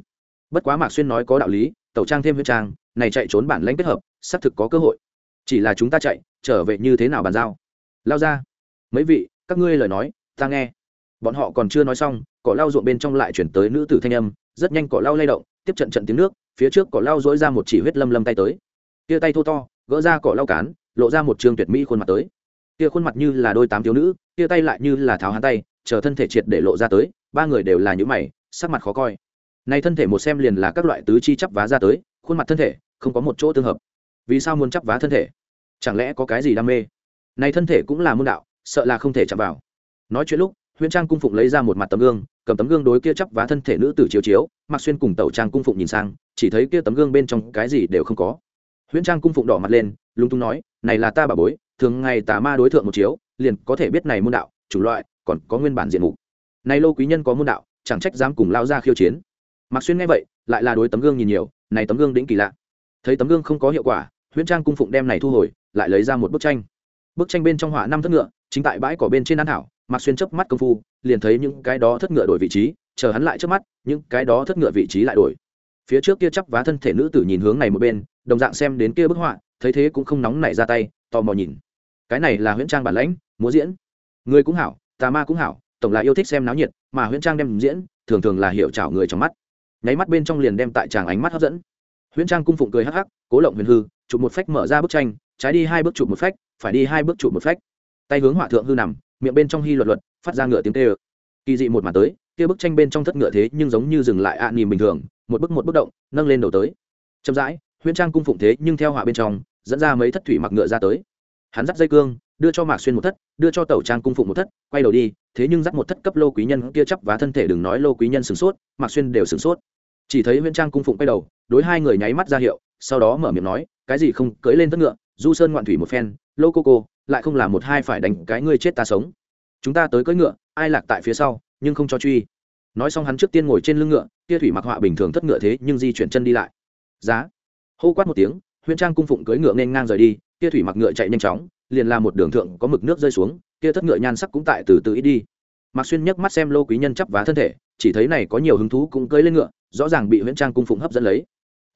Bất quá mạc xuyên nói có đạo lý, tẩu trang thêm huyết trang, này chạy trốn bản lãnh kết hợp, xác thực có cơ hội. Chỉ là chúng ta chạy, trở về như thế nào bàn giao? Lao ra. Mấy vị, các ngươi lời nói, ta nghe. Bọn họ còn chưa nói xong, cỏ lao ruộng bên trong lại chuyển tới nữ tử thanh âm, rất nhanh cỏ lao lay động, tiếp trận trận tiếng nước, phía trước cỏ lao dỗi ra một chỉ huyết lâm lâm tay tới. Tia tay thô to, gỡ ra cỏ lao cán, lộ ra một trường tuyệt mỹ khuôn mặt tới. Tia khuôn mặt như là đôi tám thiếu nữ tia tay lại như là tháo hắn tay, chờ thân thể triệt để lộ ra tới ba người đều là những mày, sắc mặt khó coi. Này thân thể một xem liền là các loại tứ chi chắp vá ra tới, khuôn mặt thân thể, không có một chỗ tương hợp. Vì sao muốn chắp vá thân thể? Chẳng lẽ có cái gì đam mê? Này thân thể cũng là môn đạo, sợ là không thể chạm vào. Nói chuyện lúc, huyễn trang cung phụng lấy ra một mặt tấm gương, cầm tấm gương đối kia chắp vá thân thể nữ tử chiếu chiếu mặc xuyên cùng tẩu trang cung phụng nhìn sang, chỉ thấy kia tấm gương bên trong cái gì đều không có. Huyễn trang cung phụng đỏ mặt lên, lúng túng nói, này là ta bà bối, thường ngày tà ma đối tượng một chiếu, liền có thể biết này môn đạo, chủ loại, còn có nguyên bản diện mục này lô quý nhân có môn đạo, chẳng trách dám cùng lao ra khiêu chiến. Mạc xuyên nghe vậy, lại là đối tấm gương nhìn nhiều, này tấm gương đĩnh kỳ lạ. Thấy tấm gương không có hiệu quả, huyễn trang cung phụng đem này thu hồi, lại lấy ra một bức tranh. Bức tranh bên trong họa năm thất ngựa, chính tại bãi cỏ bên trên an thảo, mạc xuyên chớp mắt công phu, liền thấy những cái đó thất ngựa đổi vị trí, chờ hắn lại trước mắt, những cái đó thất ngựa vị trí lại đổi. Phía trước kia chắp vá thân thể nữ tử nhìn hướng này một bên, đồng dạng xem đến kia bức họa, thấy thế cũng không nóng nảy ra tay, tò mò nhìn. Cái này là huyễn trang bản lãnh, múa diễn. Người cũng hảo, tà ma cũng hảo tổng là yêu thích xem náo nhiệt, mà huyễn trang đem diễn, thường thường là hiệu trảo người trong mắt. Nháy mắt bên trong liền đem tại tràng ánh mắt hấp dẫn. Huyễn trang cung phụng cười hắc hắc, cố lộng huyền hư, chụp một phách mở ra bức tranh, trái đi hai bước chụp một phách, phải đi hai bước chụp một phách. Tay hướng họa thượng hư nằm, miệng bên trong hy luật luật, phát ra ngựa tiếng tê ơ kỳ dị một màn tới, kia bức tranh bên trong thất ngựa thế nhưng giống như dừng lại ạ à bình thường, một bức một bức động, nâng lên đầu tới. Chậm rãi, huyễn trang cung phụng thế nhưng theo họa bên trong, dẫn ra mấy thất thủy mặc ngựa ra tới. Hắn dắt dây cương đưa cho mạc xuyên một thất, đưa cho tẩu trang cung phụng một thất, quay đầu đi, thế nhưng dắt một thất cấp lô quý nhân kia chấp và thân thể đừng nói lô quý nhân sửng sốt, mạc xuyên đều sửng sốt. Chỉ thấy huyễn trang cung phụng quay đầu, đối hai người nháy mắt ra hiệu, sau đó mở miệng nói, cái gì không, cưỡi lên thất ngựa, du sơn ngoạn thủy một phen, lô cô cô, lại không làm một hai phải đánh cái ngươi chết ta sống. Chúng ta tới cưỡi ngựa, ai lạc tại phía sau, nhưng không cho truy. Nói xong hắn trước tiên ngồi trên lưng ngựa, kia thủy mặc họa bình thường thất ngựa thế nhưng di chuyển chân đi lại. Giá. Hô quát một tiếng, huyễn trang cung phụng cưỡi ngựa nên ngang rời đi, kia thủy mặc ngựa chạy nhanh chóng liền là một đường thượng có mực nước rơi xuống kia thất ngựa nhan sắc cũng tại từ từ ít đi. Mạc xuyên nhấc mắt xem lô quý nhân chắp vá thân thể chỉ thấy này có nhiều hứng thú cũng cưỡi lên ngựa rõ ràng bị huyễn trang cung phụng hấp dẫn lấy.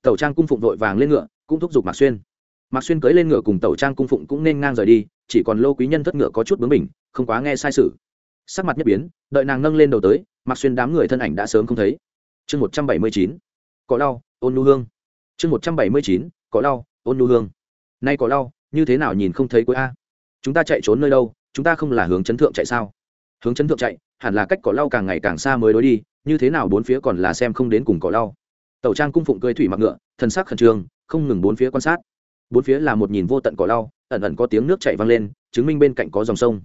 Tẩu trang cung phụng vội vàng lên ngựa cũng thúc giục mạc xuyên. Mạc xuyên cưỡi lên ngựa cùng tẩu trang cung phụng cũng nên ngang rời đi chỉ còn lô quý nhân thất ngựa có chút bướng mình, không quá nghe sai sự. Sắc mặt nhất biến đợi nàng nâng lên đầu tới mạc xuyên đám người thân ảnh đã sớm không thấy. Chương một trăm bảy mươi chín có đau ôn nu hương. Chương một trăm bảy mươi chín có đau ôn nu hương. Nay có đau như thế nào nhìn không thấy cuối a? Chúng ta chạy trốn nơi đâu? Chúng ta không là hướng chấn thượng chạy sao? Hướng chấn thượng chạy, hẳn là cách cỏ lau càng ngày càng xa mới đối đi, như thế nào bốn phía còn là xem không đến cùng cỏ lau. Tẩu trang cung phụng cưới thủy mặc ngựa, thần sắc khẩn trương, không ngừng bốn phía quan sát. Bốn phía là một nhìn vô tận cỏ lau, ẩn ẩn có tiếng nước chảy vang lên, chứng minh bên cạnh có dòng sông.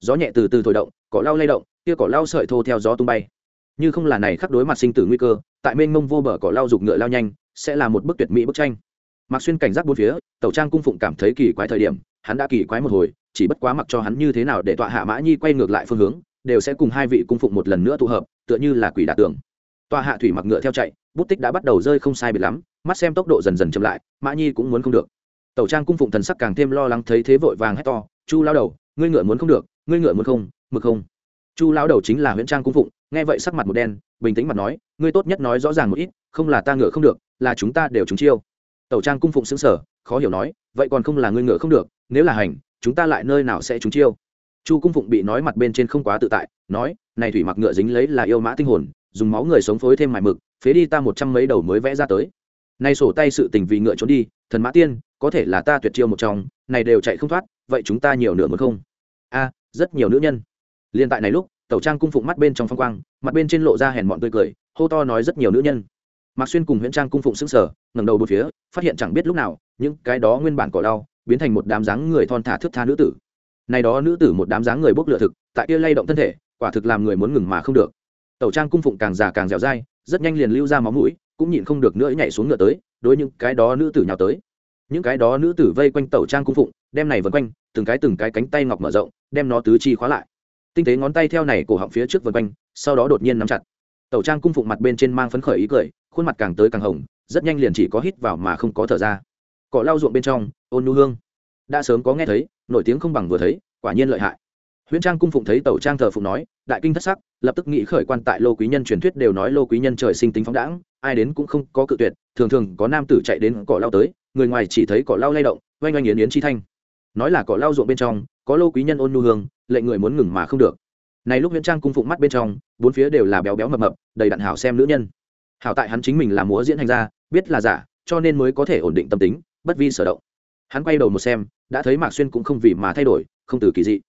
Gió nhẹ từ từ thổi động, cỏ lau lay động, kia cỏ lau sợi thô theo gió tung bay. Như không là này khắc đối mặt sinh tử nguy cơ, tại mênh mông vô bờ cỏ lau dục ngựa lao nhanh, sẽ là một bức tuyệt mỹ bức tranh mạc xuyên cảnh giác bốn phía, tẩu trang cung phụng cảm thấy kỳ quái thời điểm, hắn đã kỳ quái một hồi, chỉ bất quá mặc cho hắn như thế nào để tọa hạ mã nhi quay ngược lại phương hướng, đều sẽ cùng hai vị cung phụng một lần nữa tụ hợp, tựa như là quỷ đả tường. Tọa hạ thủy mặc ngựa theo chạy, bút tích đã bắt đầu rơi không sai biệt lắm, mắt xem tốc độ dần dần chậm lại, mã nhi cũng muốn không được. Tẩu trang cung phụng thần sắc càng thêm lo lắng thấy thế vội vàng hét to, chu lao đầu, ngươi ngựa muốn không được, ngươi ngựa muốn không, mực không? Chu lao đầu chính là huyện trang cung phụng, nghe vậy sắc mặt một đen, bình tĩnh mặt nói, ngươi tốt nhất nói rõ ràng một ít, không là ta ngựa không được, là chúng ta đều trúng chiêu. Tẩu trang cung phụng xứng sở, khó hiểu nói, vậy còn không là ngươi ngựa không được, nếu là hành, chúng ta lại nơi nào sẽ trúng chiêu? Chu cung phụng bị nói mặt bên trên không quá tự tại, nói, này thủy mặc ngựa dính lấy là yêu mã tinh hồn, dùng máu người sống phối thêm mài mực, phế đi ta một trăm mấy đầu mới vẽ ra tới. Nay sổ tay sự tình vì ngựa trốn đi, thần mã tiên, có thể là ta tuyệt chiêu một trong, này đều chạy không thoát, vậy chúng ta nhiều nửa mới không. A, rất nhiều nữ nhân. Liên tại này lúc, tẩu trang cung phụng mắt bên trong phong quang, mặt bên trên lộ ra hèn mọn tươi cười, hô to nói rất nhiều nữ nhân mạc xuyên cùng huyễn trang cung phụng xứng sở ngẩng đầu một phía, phát hiện chẳng biết lúc nào, những cái đó nguyên bản cỏ đau biến thành một đám dáng người thon thả thước tha nữ tử. Này đó nữ tử một đám dáng người bốc lửa thực, tại kia lay động thân thể, quả thực làm người muốn ngừng mà không được. Tẩu trang cung phụng càng già càng dẻo dai, rất nhanh liền lưu ra máu mũi, cũng nhịn không được nữa nhảy xuống ngựa tới, đối những cái đó nữ tử nhào tới. Những cái đó nữ tử vây quanh tẩu trang cung phụng, đem này vần quanh, từng cái từng cái cánh tay ngọc mở rộng, đem nó tứ chi khóa lại. Tinh tế ngón tay theo này cổ họng phía trước vần quanh, sau đó đột nhiên nắm chặt. Tẩu trang cung phụng mặt bên trên mang phấn khởi ý cười khuôn mặt càng tới càng hồng, rất nhanh liền chỉ có hít vào mà không có thở ra. Cỏ lau ruộng bên trong, ôn nhu hương. Đã sớm có nghe thấy, nổi tiếng không bằng vừa thấy, quả nhiên lợi hại. Huyễn trang cung phụng thấy tẩu trang thờ phụng nói, đại kinh thất sắc. Lập tức nghĩ khởi quan tại lô quý nhân truyền thuyết đều nói lô quý nhân trời sinh tính phóng đãng, ai đến cũng không có cự tuyệt, thường thường có nam tử chạy đến cỏ lau tới, người ngoài chỉ thấy cỏ lau lay động, oanh oanh yến yến chi thanh. Nói là cỏ lau ruộng bên trong, có lô quý nhân ôn nhu hương lệnh người muốn ngừng mà không được. Này lúc huyễn trang cung phụng mắt bên trong, bốn phía đều là béo béo mập mập, đầy đặn hảo xem nữ nhân hảo tại hắn chính mình là múa diễn hành ra biết là giả, cho nên mới có thể ổn định tâm tính, bất vi sở động. Hắn quay đầu một xem, đã thấy mạc xuyên cũng không vì mà thay đổi, không từ kỳ dị.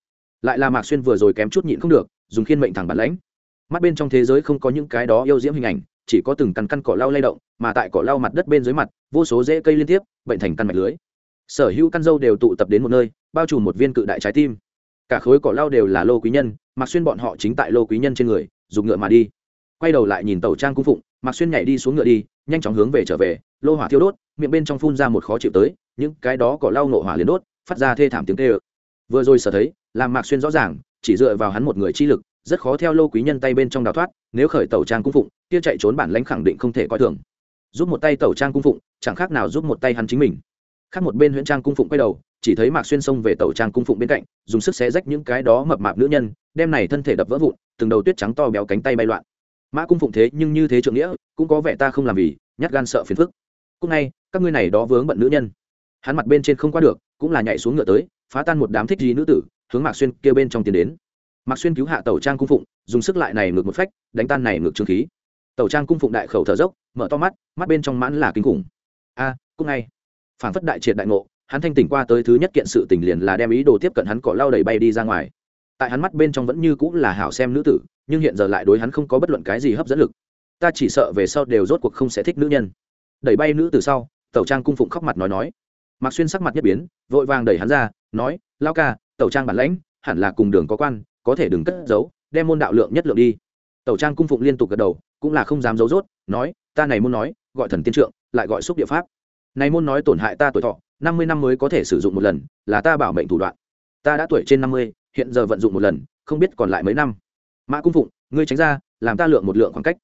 Lại là mạc xuyên vừa rồi kém chút nhịn không được, dùng khiên mệnh thẳng bản lãnh. Mắt bên trong thế giới không có những cái đó yêu diễm hình ảnh, chỉ có từng căn căn cỏ lau lay động, mà tại cỏ lau mặt đất bên dưới mặt, vô số rễ cây liên tiếp, bệnh thành căn mạch lưới. Sở hữu căn dâu đều tụ tập đến một nơi, bao trùm một viên cự đại trái tim. Cả khối cỏ lau đều là lô quý nhân, mạc xuyên bọn họ chính tại lô quý nhân trên người, dùng ngựa mà đi. Quay đầu lại nhìn tàu trang cung phụng mạc xuyên nhảy đi xuống ngựa đi, nhanh chóng hướng về trở về, lô hỏa thiêu đốt, miệng bên trong phun ra một khó chịu tới, những cái đó cỏ lau nộ hỏa liền đốt, phát ra thê thảm tiếng tê ơ vừa rồi sở thấy, làm mạc xuyên rõ ràng, chỉ dựa vào hắn một người chi lực, rất khó theo lô quý nhân tay bên trong đào thoát, nếu khởi tàu trang cung phụng, kia chạy trốn bản lãnh khẳng định không thể coi thường. Giúp một tay tàu trang cung phụng, chẳng khác nào giúp một tay hắn chính mình. Khác một bên huyễn trang cung phụng quay đầu, chỉ thấy mạc xuyên xông về tàu trang cung phụng bên cạnh, dùng sức xé rách những cái đó mập mạp nữ nhân, đem này thân thể đập vỡ vụn, từng đầu tuyết trắng to béo cánh tay bay loạn mã cung phụng thế nhưng như thế trượng nghĩa cũng có vẻ ta không làm vì nhát gan sợ phiền phức. Cúc ngay các ngươi này đó vướng bận nữ nhân. Hắn mặt bên trên không qua được cũng là nhảy xuống ngựa tới phá tan một đám thích gì nữ tử hướng mạc xuyên kêu bên trong tiến đến. Mạc xuyên cứu hạ tàu trang cung phụng dùng sức lại này ngược một phách đánh tan này ngược trương khí. Tàu trang cung phụng đại khẩu thở dốc mở to mắt mắt bên trong mãn là kinh khủng. A à, cúc ngay. Phản phất đại triệt đại ngộ hắn thanh tỉnh qua tới thứ nhất kiện sự tình liền là đem ý đồ tiếp cận hắn cỏ lao đẩy bay đi ra ngoài tại hắn mắt bên trong vẫn như cũng là hảo xem nữ tử, nhưng hiện giờ lại đối hắn không có bất luận cái gì hấp dẫn lực. Ta chỉ sợ về sau đều rốt cuộc không sẽ thích nữ nhân. Đẩy bay nữ từ sau, tẩu trang cung phụng khóc mặt nói nói. Mạc xuyên sắc mặt nhất biến, vội vàng đẩy hắn ra, nói lao ca, tẩu trang bản lãnh, hẳn là cùng đường có quan, có thể đừng cất giấu, đem môn đạo lượng nhất lượng đi. Tẩu trang cung phụng liên tục gật đầu, cũng là không dám giấu rốt, nói, ta này muốn nói, gọi thần tiên trượng, lại gọi xúc địa pháp. Này môn nói tổn hại ta tuổi thọ, năm mươi năm mới có thể sử dụng một lần, là ta bảo mệnh thủ đoạn. Ta đã tuổi trên năm mươi hiện giờ vận dụng một lần, không biết còn lại mấy năm. Mã cung phụng, ngươi tránh ra, làm ta lượng một lượng khoảng cách.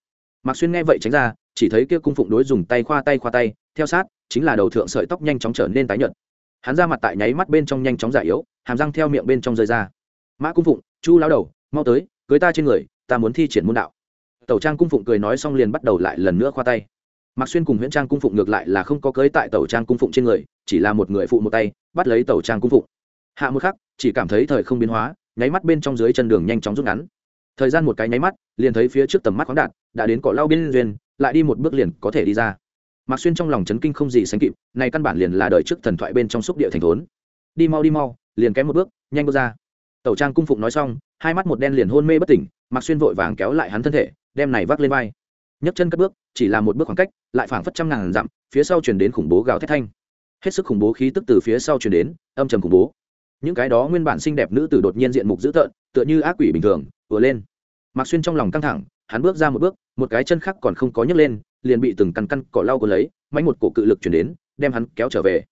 Mạc xuyên nghe vậy tránh ra, chỉ thấy kia cung phụng đối dùng tay khoa tay khoa tay, theo sát, chính là đầu thượng sợi tóc nhanh chóng trở nên tái nhợt. Hắn ra mặt tại nháy mắt bên trong nhanh chóng giải yếu, hàm răng theo miệng bên trong rơi ra. Mã cung phụng, chu lao đầu, mau tới, cưới ta trên người, ta muốn thi triển môn đạo. Tẩu trang cung phụng cười nói xong liền bắt đầu lại lần nữa khoa tay. Mạc xuyên cùng huyễn trang cung phụng ngược lại là không có cưới tại tẩu trang cung phụng trên người, chỉ là một người phụ một tay, bắt lấy tẩu trang cung phụng. Hạ một khắc chỉ cảm thấy thời không biến hóa, nháy mắt bên trong dưới chân đường nhanh chóng rút ngắn. Thời gian một cái nháy mắt, liền thấy phía trước tầm mắt khoáng đạt, đã đến cỏ lau bên duyên, lại đi một bước liền có thể đi ra. Mạc xuyên trong lòng chấn kinh không gì sánh kịp, này căn bản liền là đời trước thần thoại bên trong xúc địa thành thốn. Đi mau đi mau, liền kém một bước, nhanh bước ra. Tẩu trang cung phụng nói xong, hai mắt một đen liền hôn mê bất tỉnh, mạc xuyên vội vàng kéo lại hắn thân thể, đem này vác lên vai. Nhấc chân cất bước, chỉ là một bước khoảng cách, lại phảng phất trăm ngàn dặm, phía sau chuyển đến khủng bố gào thét thanh. Hết sức khủng bố khí tức từ phía sau chuyển đến, âm trầm khủng bố những cái đó nguyên bản xinh đẹp nữ tử đột nhiên diện mục dữ tợn, tựa như ác quỷ bình thường vừa lên. Mạc xuyên trong lòng căng thẳng, hắn bước ra một bước, một cái chân khác còn không có nhấc lên, liền bị từng căn căn cỏ lau cờ lấy mánh một cổ cự lực chuyển đến, đem hắn kéo trở về.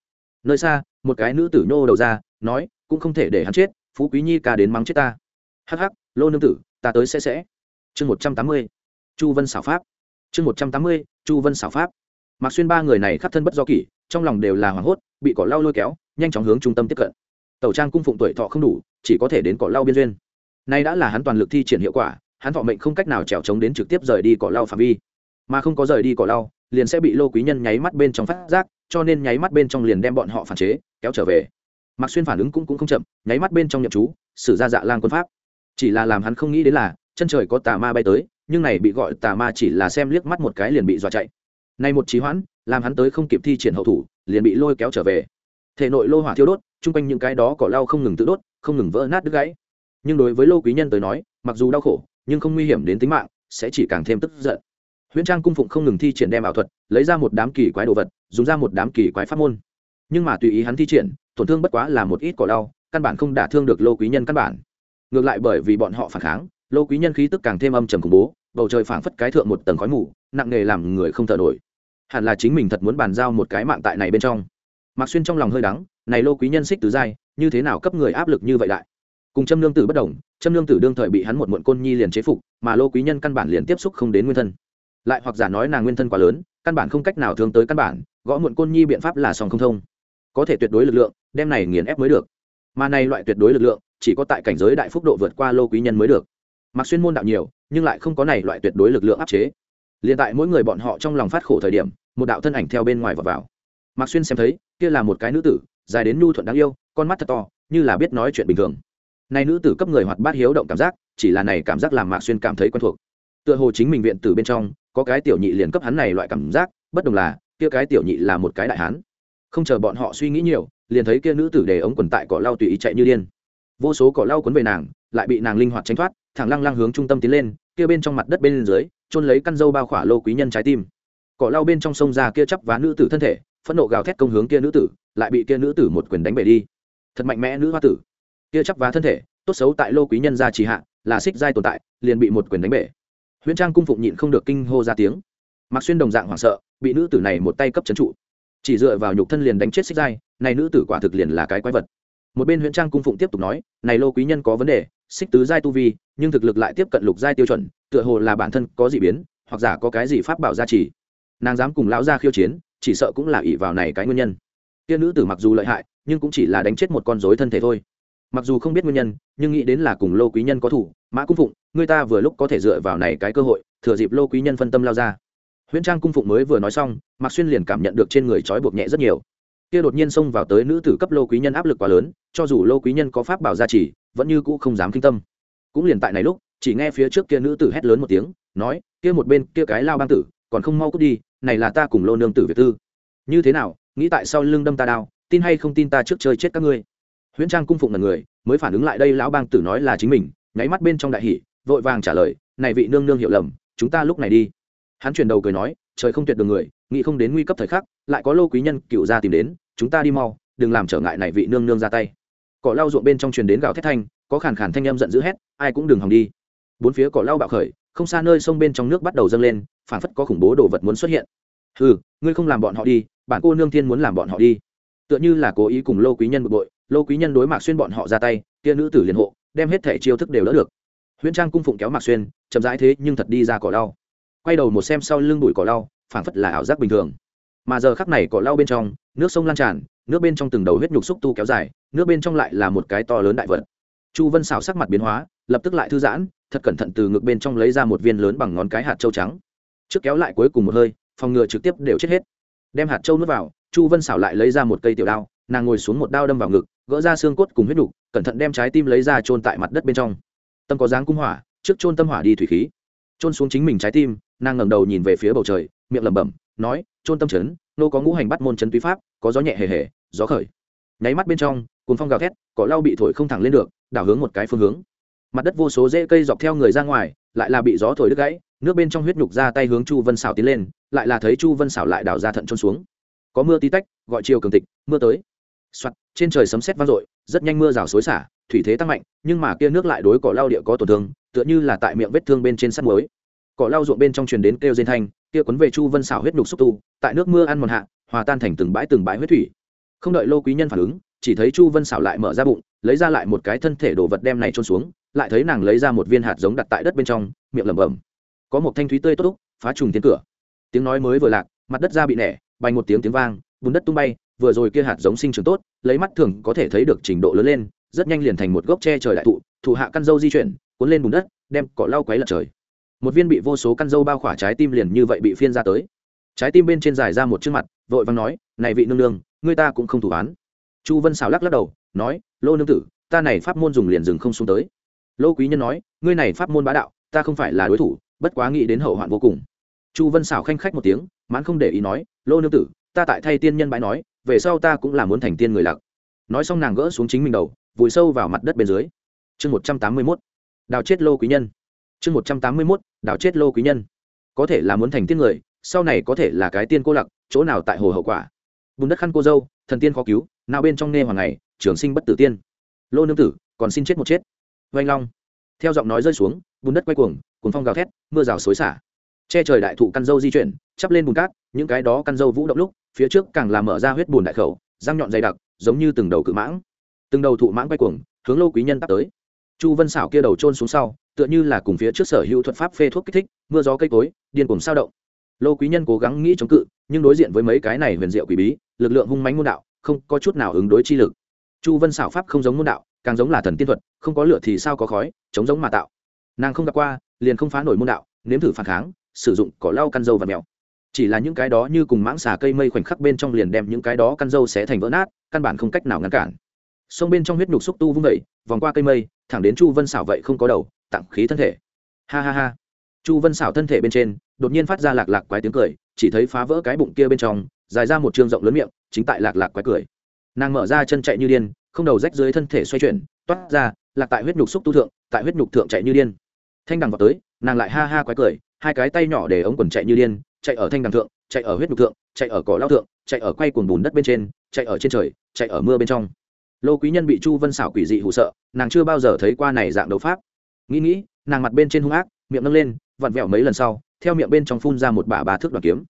Nơi xa, một cái nữ tử nhô đầu ra, nói, cũng không thể để hắn chết, phú quý nhi ca đến mắng chết ta. Hắc hắc, lô nương tử, ta tới sẽ sẽ. Chương một trăm tám mươi, chu vân xảo pháp. Chương một trăm tám mươi, chu vân xảo pháp. Mạc xuyên ba người này khắp thân bất do kỷ, trong lòng đều là hoảng hốt, bị cỏ lau lôi kéo, nhanh chóng hướng trung tâm tiếp cận tẩu trang cung phụng tuổi thọ không đủ, chỉ có thể đến cỏ lau biên duyên. Nay đã là hắn toàn lực thi triển hiệu quả, hắn thọ mệnh không cách nào trèo trống đến trực tiếp rời đi cỏ lau phạm vi. Mà không có rời đi cỏ lau, liền sẽ bị lô quý nhân nháy mắt bên trong phát giác, cho nên nháy mắt bên trong liền đem bọn họ phản chế, kéo trở về. Mặc xuyên phản ứng cũng cũng không chậm, nháy mắt bên trong nhậm chú sử ra dạ lang quân pháp. Chỉ là làm hắn không nghĩ đến là, chân trời có tà ma bay tới, nhưng này bị gọi tà ma chỉ là xem liếc mắt một cái liền bị dọa chạy. Nay một trí hoãn, làm hắn tới không kịp thi triển hậu thủ, liền bị lôi kéo trở về thể nội lô hỏa thiêu đốt, chung quanh những cái đó cỏ lau không ngừng tự đốt, không ngừng vỡ nát đứt gãy. Nhưng đối với lô quý nhân tới nói, mặc dù đau khổ, nhưng không nguy hiểm đến tính mạng, sẽ chỉ càng thêm tức giận. Huyễn trang cung phụng không ngừng thi triển đem ảo thuật, lấy ra một đám kỳ quái đồ vật, dùng ra một đám kỳ quái pháp môn. Nhưng mà tùy ý hắn thi triển, tổn thương bất quá là một ít cỏ đau căn bản không đả thương được lô quý nhân căn bản. Ngược lại bởi vì bọn họ phản kháng, lô quý nhân khí tức càng thêm âm trầm khủng bố, bầu trời phảng phất cái thượng một tầng khói mù, nặng nề làm người không thở nổi. Hẳn là chính mình thật muốn bàn giao một cái mạng tại này bên trong mạc xuyên trong lòng hơi đắng, này lô quý nhân xích tứ giai, như thế nào cấp người áp lực như vậy lại? cùng châm lương tử bất đồng châm lương tử đương thời bị hắn một muộn côn nhi liền chế phục, mà lô quý nhân căn bản liền tiếp xúc không đến nguyên thân. Lại hoặc giả nói nàng nguyên thân quá lớn, căn bản không cách nào thương tới căn bản, gõ muộn côn nhi biện pháp là song không thông. Có thể tuyệt đối lực lượng, đem này nghiền ép mới được. Mà này loại tuyệt đối lực lượng, chỉ có tại cảnh giới đại phúc độ vượt qua lô quý nhân mới được. Mặc xuyên môn đạo nhiều, nhưng lại không có này loại tuyệt đối lực lượng áp chế. Liền tại mỗi người bọn họ trong lòng phát khổ thời điểm, một đạo thân ảnh theo bên ngoài vào vào mạc xuyên xem thấy, kia là một cái nữ tử, dài đến nhu thuận đáng yêu, con mắt thật to, như là biết nói chuyện bình thường. Này nữ tử cấp người hoạt bát hiếu động cảm giác, chỉ là này cảm giác làm mạc xuyên cảm thấy quen thuộc. Tựa hồ chính mình viện tử bên trong, có cái tiểu nhị liền cấp hắn này loại cảm giác, bất đồng là, kia cái tiểu nhị là một cái đại hán. Không chờ bọn họ suy nghĩ nhiều, liền thấy kia nữ tử để ống quần tại cỏ lau tùy ý chạy như điên. Vô số cỏ lau quấn về nàng, lại bị nàng linh hoạt tránh thoát, thẳng lăng lăng hướng trung tâm tiến lên, kia bên trong mặt đất bên dưới trôn lấy căn dâu bao khỏa lô quý nhân trái tim. Cỏ lau bên trong sông ra kia chắp vá nữ tử thân thể phẫn nộ gào thét công hướng kia nữ tử, lại bị kia nữ tử một quyền đánh bể đi. Thật mạnh mẽ nữ hoa tử. Kia chắp vá thân thể, tốt xấu tại lô quý nhân gia trì hạ, là xích giai tồn tại, liền bị một quyền đánh bể. Huyễn trang cung phụng nhịn không được kinh hô ra tiếng. Mặc xuyên đồng dạng hoảng sợ, bị nữ tử này một tay cấp trấn trụ. Chỉ dựa vào nhục thân liền đánh chết xích giai, này nữ tử quả thực liền là cái quái vật. Một bên huyễn trang cung phụng tiếp tục nói, này lô quý nhân có vấn đề, xích tứ giai tu vi, nhưng thực lực lại tiếp cận lục giai tiêu chuẩn, tựa hồ là bản thân có dị biến, hoặc giả có cái gì pháp bảo gia trì. Nàng dám cùng lão gia khiêu chiến chỉ sợ cũng là ỷ vào này cái nguyên nhân. Kia nữ tử mặc dù lợi hại, nhưng cũng chỉ là đánh chết một con rối thân thể thôi. Mặc dù không biết nguyên nhân, nhưng nghĩ đến là cùng lô quý nhân có thủ, mã cung phụng, người ta vừa lúc có thể dựa vào này cái cơ hội, thừa dịp lô quý nhân phân tâm lao ra. Huyễn trang cung phụng mới vừa nói xong, mạc xuyên liền cảm nhận được trên người trói buộc nhẹ rất nhiều. Kia đột nhiên xông vào tới nữ tử cấp lô quý nhân áp lực quá lớn, cho dù lô quý nhân có pháp bảo gia trì, vẫn như cũ không dám kinh tâm. Cũng liền tại này lúc, chỉ nghe phía trước kia nữ tử hét lớn một tiếng, nói, kia một bên, kia cái lao bang tử còn không mau cút đi, này là ta cùng lô nương tử việt tư. Như thế nào, nghĩ tại sao lưng đâm ta đao tin hay không tin ta trước chơi chết các ngươi. Huyễn trang cung phụng là người, mới phản ứng lại đây lão bang tử nói là chính mình, nháy mắt bên trong đại hỷ vội vàng trả lời, này vị nương nương hiểu lầm, chúng ta lúc này đi. Hắn chuyển đầu cười nói, trời không tuyệt đường người, nghĩ không đến nguy cấp thời khắc, lại có lô quý nhân cựu ra tìm đến, chúng ta đi mau, đừng làm trở ngại này vị nương nương ra tay. Cỏ lau ruộng bên trong truyền đến gào thét thanh, có khàn khàn thanh âm giận dữ hét, ai cũng đừng hòng đi. Bốn phía cỏ lau bạo khởi không xa nơi sông bên trong nước bắt đầu dâng lên phản phất có khủng bố đồ vật muốn xuất hiện. Ừ ngươi không làm bọn họ đi, bản cô nương thiên muốn làm bọn họ đi. Tựa như là cố ý cùng lô quý nhân bực bội, lô quý nhân đối mạc xuyên bọn họ ra tay tia nữ tử liền hộ, đem hết thẻ chiêu thức đều đỡ được. Huyễn trang cung phụng kéo mạc xuyên, chậm rãi thế nhưng thật đi ra cỏ lau. Quay đầu một xem sau lưng bụi cỏ lau, phảng phất là ảo giác bình thường. Mà giờ khắc này cỏ lau bên trong, nước sông lan tràn, nước bên trong từng đầu huyết nhục xúc tu kéo dài, nước bên trong lại là một cái to lớn đại vật. Chu vân xảo sắc mặt biến hóa, lập tức lại thư giãn thật cẩn thận từ ngực bên trong lấy ra một viên lớn bằng ngón cái hạt trâu trắng. Trước kéo lại cuối cùng một hơi, phòng ngừa trực tiếp đều chết hết. Đem hạt trâu nuốt vào, chu vân xảo lại lấy ra một cây tiểu đao, nàng ngồi xuống một đao đâm vào ngực, gỡ ra xương cốt cùng huyết đục cẩn thận đem trái tim lấy ra trôn tại mặt đất bên trong. Tâm có dáng cung hỏa, trước trôn tâm hỏa đi thủy khí. Trôn xuống chính mình trái tim, nàng ngẩng đầu nhìn về phía bầu trời, miệng lẩm bẩm, nói trôn tâm trấn nô có ngũ hành bắt môn trấn túy pháp, có gió nhẹ hề hề, gió khởi. Nháy mắt bên trong cuốn phong gào thét, cỏ lau bị thổi không thẳng lên được, đảo hướng một cái phương hướng mặt đất vô số rễ cây dọc theo người ra ngoài lại là bị gió thổi đứt gãy nước bên trong huyết nhục ra tay hướng chu vân xảo tiến lên lại là thấy chu vân xảo lại đảo ra thận trôn xuống. Có mưa tí tách gọi chiều cường tịch mưa tới. Soạt, trên trời sấm sét vang dội rất nhanh mưa rào xối xả thủy thế tăng mạnh nhưng mà kia nước lại đối cỏ lau địa có tổn thương tựa như là tại miệng vết thương bên trên sắt muối. Cỏ lau ruộng bên trong truyền đến kêu diên thanh kia quấn về chu vân xảo huyết nhục xúc tu tại nước mưa ăn mòn hạ hòa tan thành từng bãi từng bãi huyết thủy. Không đợi lô quý nhân phản ứng chỉ thấy chu vân xảo lại mở ra bụng lấy ra lại một cái thân thể đồ vật đem này trôn xuống lại thấy nàng lấy ra một viên hạt giống đặt tại đất bên trong, miệng lẩm bẩm. Có một thanh thúy tươi tốt úc phá trùng tiến cửa. Tiếng nói mới vừa lạc, mặt đất ra bị nẻ, bay một tiếng tiếng vang, bùn đất tung bay, vừa rồi kia hạt giống sinh trưởng tốt, lấy mắt thường có thể thấy được trình độ lớn lên, rất nhanh liền thành một gốc tre trời đại thụ thủ hạ căn dâu di chuyển, cuốn lên bùn đất, đem cỏ lau quấy lật trời. Một viên bị vô số căn dâu bao khỏa trái tim liền như vậy bị phiên ra tới. Trái tim bên trên dài ra một chiếc mặt, vội vàng nói, này vị nương nương người ta cũng không thủ án chu vân xào lắc lắc đầu, nói, lô nương tử, ta này pháp môn dùng liền dừng không xuống tới lô quý nhân nói, ngươi này pháp môn bá đạo, ta không phải là đối thủ, bất quá nghĩ đến hậu hoạn vô cùng. Chu vân xảo khanh khách một tiếng, mãn không để ý nói, lô nương tử, ta tại thay tiên nhân bãi nói, về sau ta cũng là muốn thành tiên người lặc nói xong nàng gỡ xuống chính mình đầu, vùi sâu vào mặt đất bên dưới. Chương một trăm tám mươi mốt, đào chết lô quý nhân. Chương một trăm tám mươi mốt, đào chết lô quý nhân. Có thể là muốn thành tiên người, sau này có thể là cái tiên cô lặc chỗ nào tại hồ hậu quả. Bùn đất khăn cô dâu, thần tiên khó cứu, nào bên trong nghe hoàng ngày, trường sinh bất tử tiên. Lô nương tử, còn xin chết một chết oanh long. Theo giọng nói rơi xuống, bùn đất quay cuồng cuốn phong gào thét, mưa rào xối xả. Che trời đại thụ căn dâu di chuyển, chắp lên bùn cát, những cái đó căn dâu vũ động lúc, phía trước càng làm mở ra huyết bùn đại khẩu, răng nhọn dày đặc, giống như từng đầu cự mãng. Từng đầu thụ mãng quay cuồng, hướng lô quý nhân tắt tới. Chu vân xảo kia đầu trôn xuống sau, tựa như là cùng phía trước sở hữu thuật pháp phê thuốc kích thích, mưa gió cây cối, điên cuồng sao động. Lô quý nhân cố gắng nghĩ chống cự, nhưng đối diện với mấy cái này huyền diệu quỷ bí, lực lượng hung mánh môn đạo, không có chút nào ứng đối chi lực. Chu vân xảo pháp không giống môn đạo càng giống là thần tiên thuật, không có lửa thì sao có khói chống giống mà tạo. Nàng không gặp qua, liền không phá nổi môn đạo, nếm thử phản kháng, sử dụng cỏ lau căn dâu và mèo. Chỉ là những cái đó như cùng mãng xà cây mây khoảnh khắc bên trong liền đem những cái đó căn dâu sẽ thành vỡ nát, căn bản không cách nào ngăn cản. Sông bên trong huyết nhục xúc tu vung vẩy vòng qua cây mây, thẳng đến chu vân xảo vậy không có đầu, tặng khí thân thể. Ha ha ha. Chu vân xảo thân thể bên trên, đột nhiên phát ra lạc lạc quái tiếng cười, chỉ thấy phá vỡ cái bụng kia bên trong, dài ra một t rộng lớn miệng, chính tại lạc lạc quái cười. Nàng mở ra chân chạy như điên không đầu rách dưới thân thể xoay chuyển, toát ra, lạc tại huyết nhục xúc tu thượng, tại huyết nhục thượng chạy như điên. Thanh đằng vào tới, nàng lại ha ha quái cười, hai cái tay nhỏ để ống quần chạy như điên, chạy ở thanh đằng thượng, chạy ở huyết nhục thượng, chạy ở cỏ lao thượng, chạy ở quay cuồng bùn đất bên trên, chạy ở trên trời, chạy ở mưa bên trong. Lô quý nhân bị chu vân xảo quỷ dị hụ sợ, nàng chưa bao giờ thấy qua này dạng đấu pháp. Nghĩ nghĩ, nàng mặt bên trên hung ác, miệng nâng lên, vặn vẹo mấy lần sau, theo miệng bên trong phun ra một bả ba thước đoàn kiếm.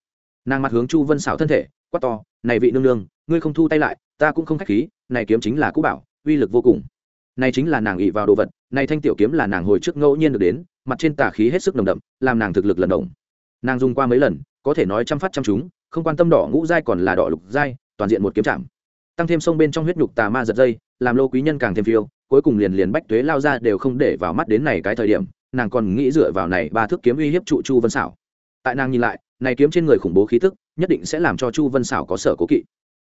Nàng mặt hướng chu vân xảo thân thể, quát to, này vị nương nương, ngươi không thu tay lại, ta cũng không khách khí này kiếm chính là cũ bảo, uy lực vô cùng. Này chính là nàng ỉ vào đồ vật, này thanh tiểu kiếm là nàng hồi trước ngẫu nhiên được đến, mặt trên tà khí hết sức nồng đậm, làm nàng thực lực lần động. Nàng dùng qua mấy lần, có thể nói chăm phát chăm chúng không quan tâm đỏ ngũ giai còn là đỏ lục giai, toàn diện một kiếm chạm. Tăng thêm sông bên trong huyết nhục tà ma giật dây, làm lô quý nhân càng thêm phiêu, cuối cùng liền liền bách tuế lao ra đều không để vào mắt đến này cái thời điểm, nàng còn nghĩ dựa vào này ba thước kiếm uy hiếp trụ chu vân xảo tại nàng nhìn lại, này kiếm trên người khủng bố khí tức, nhất định sẽ làm cho chu vân xảo có sở cố kỵ.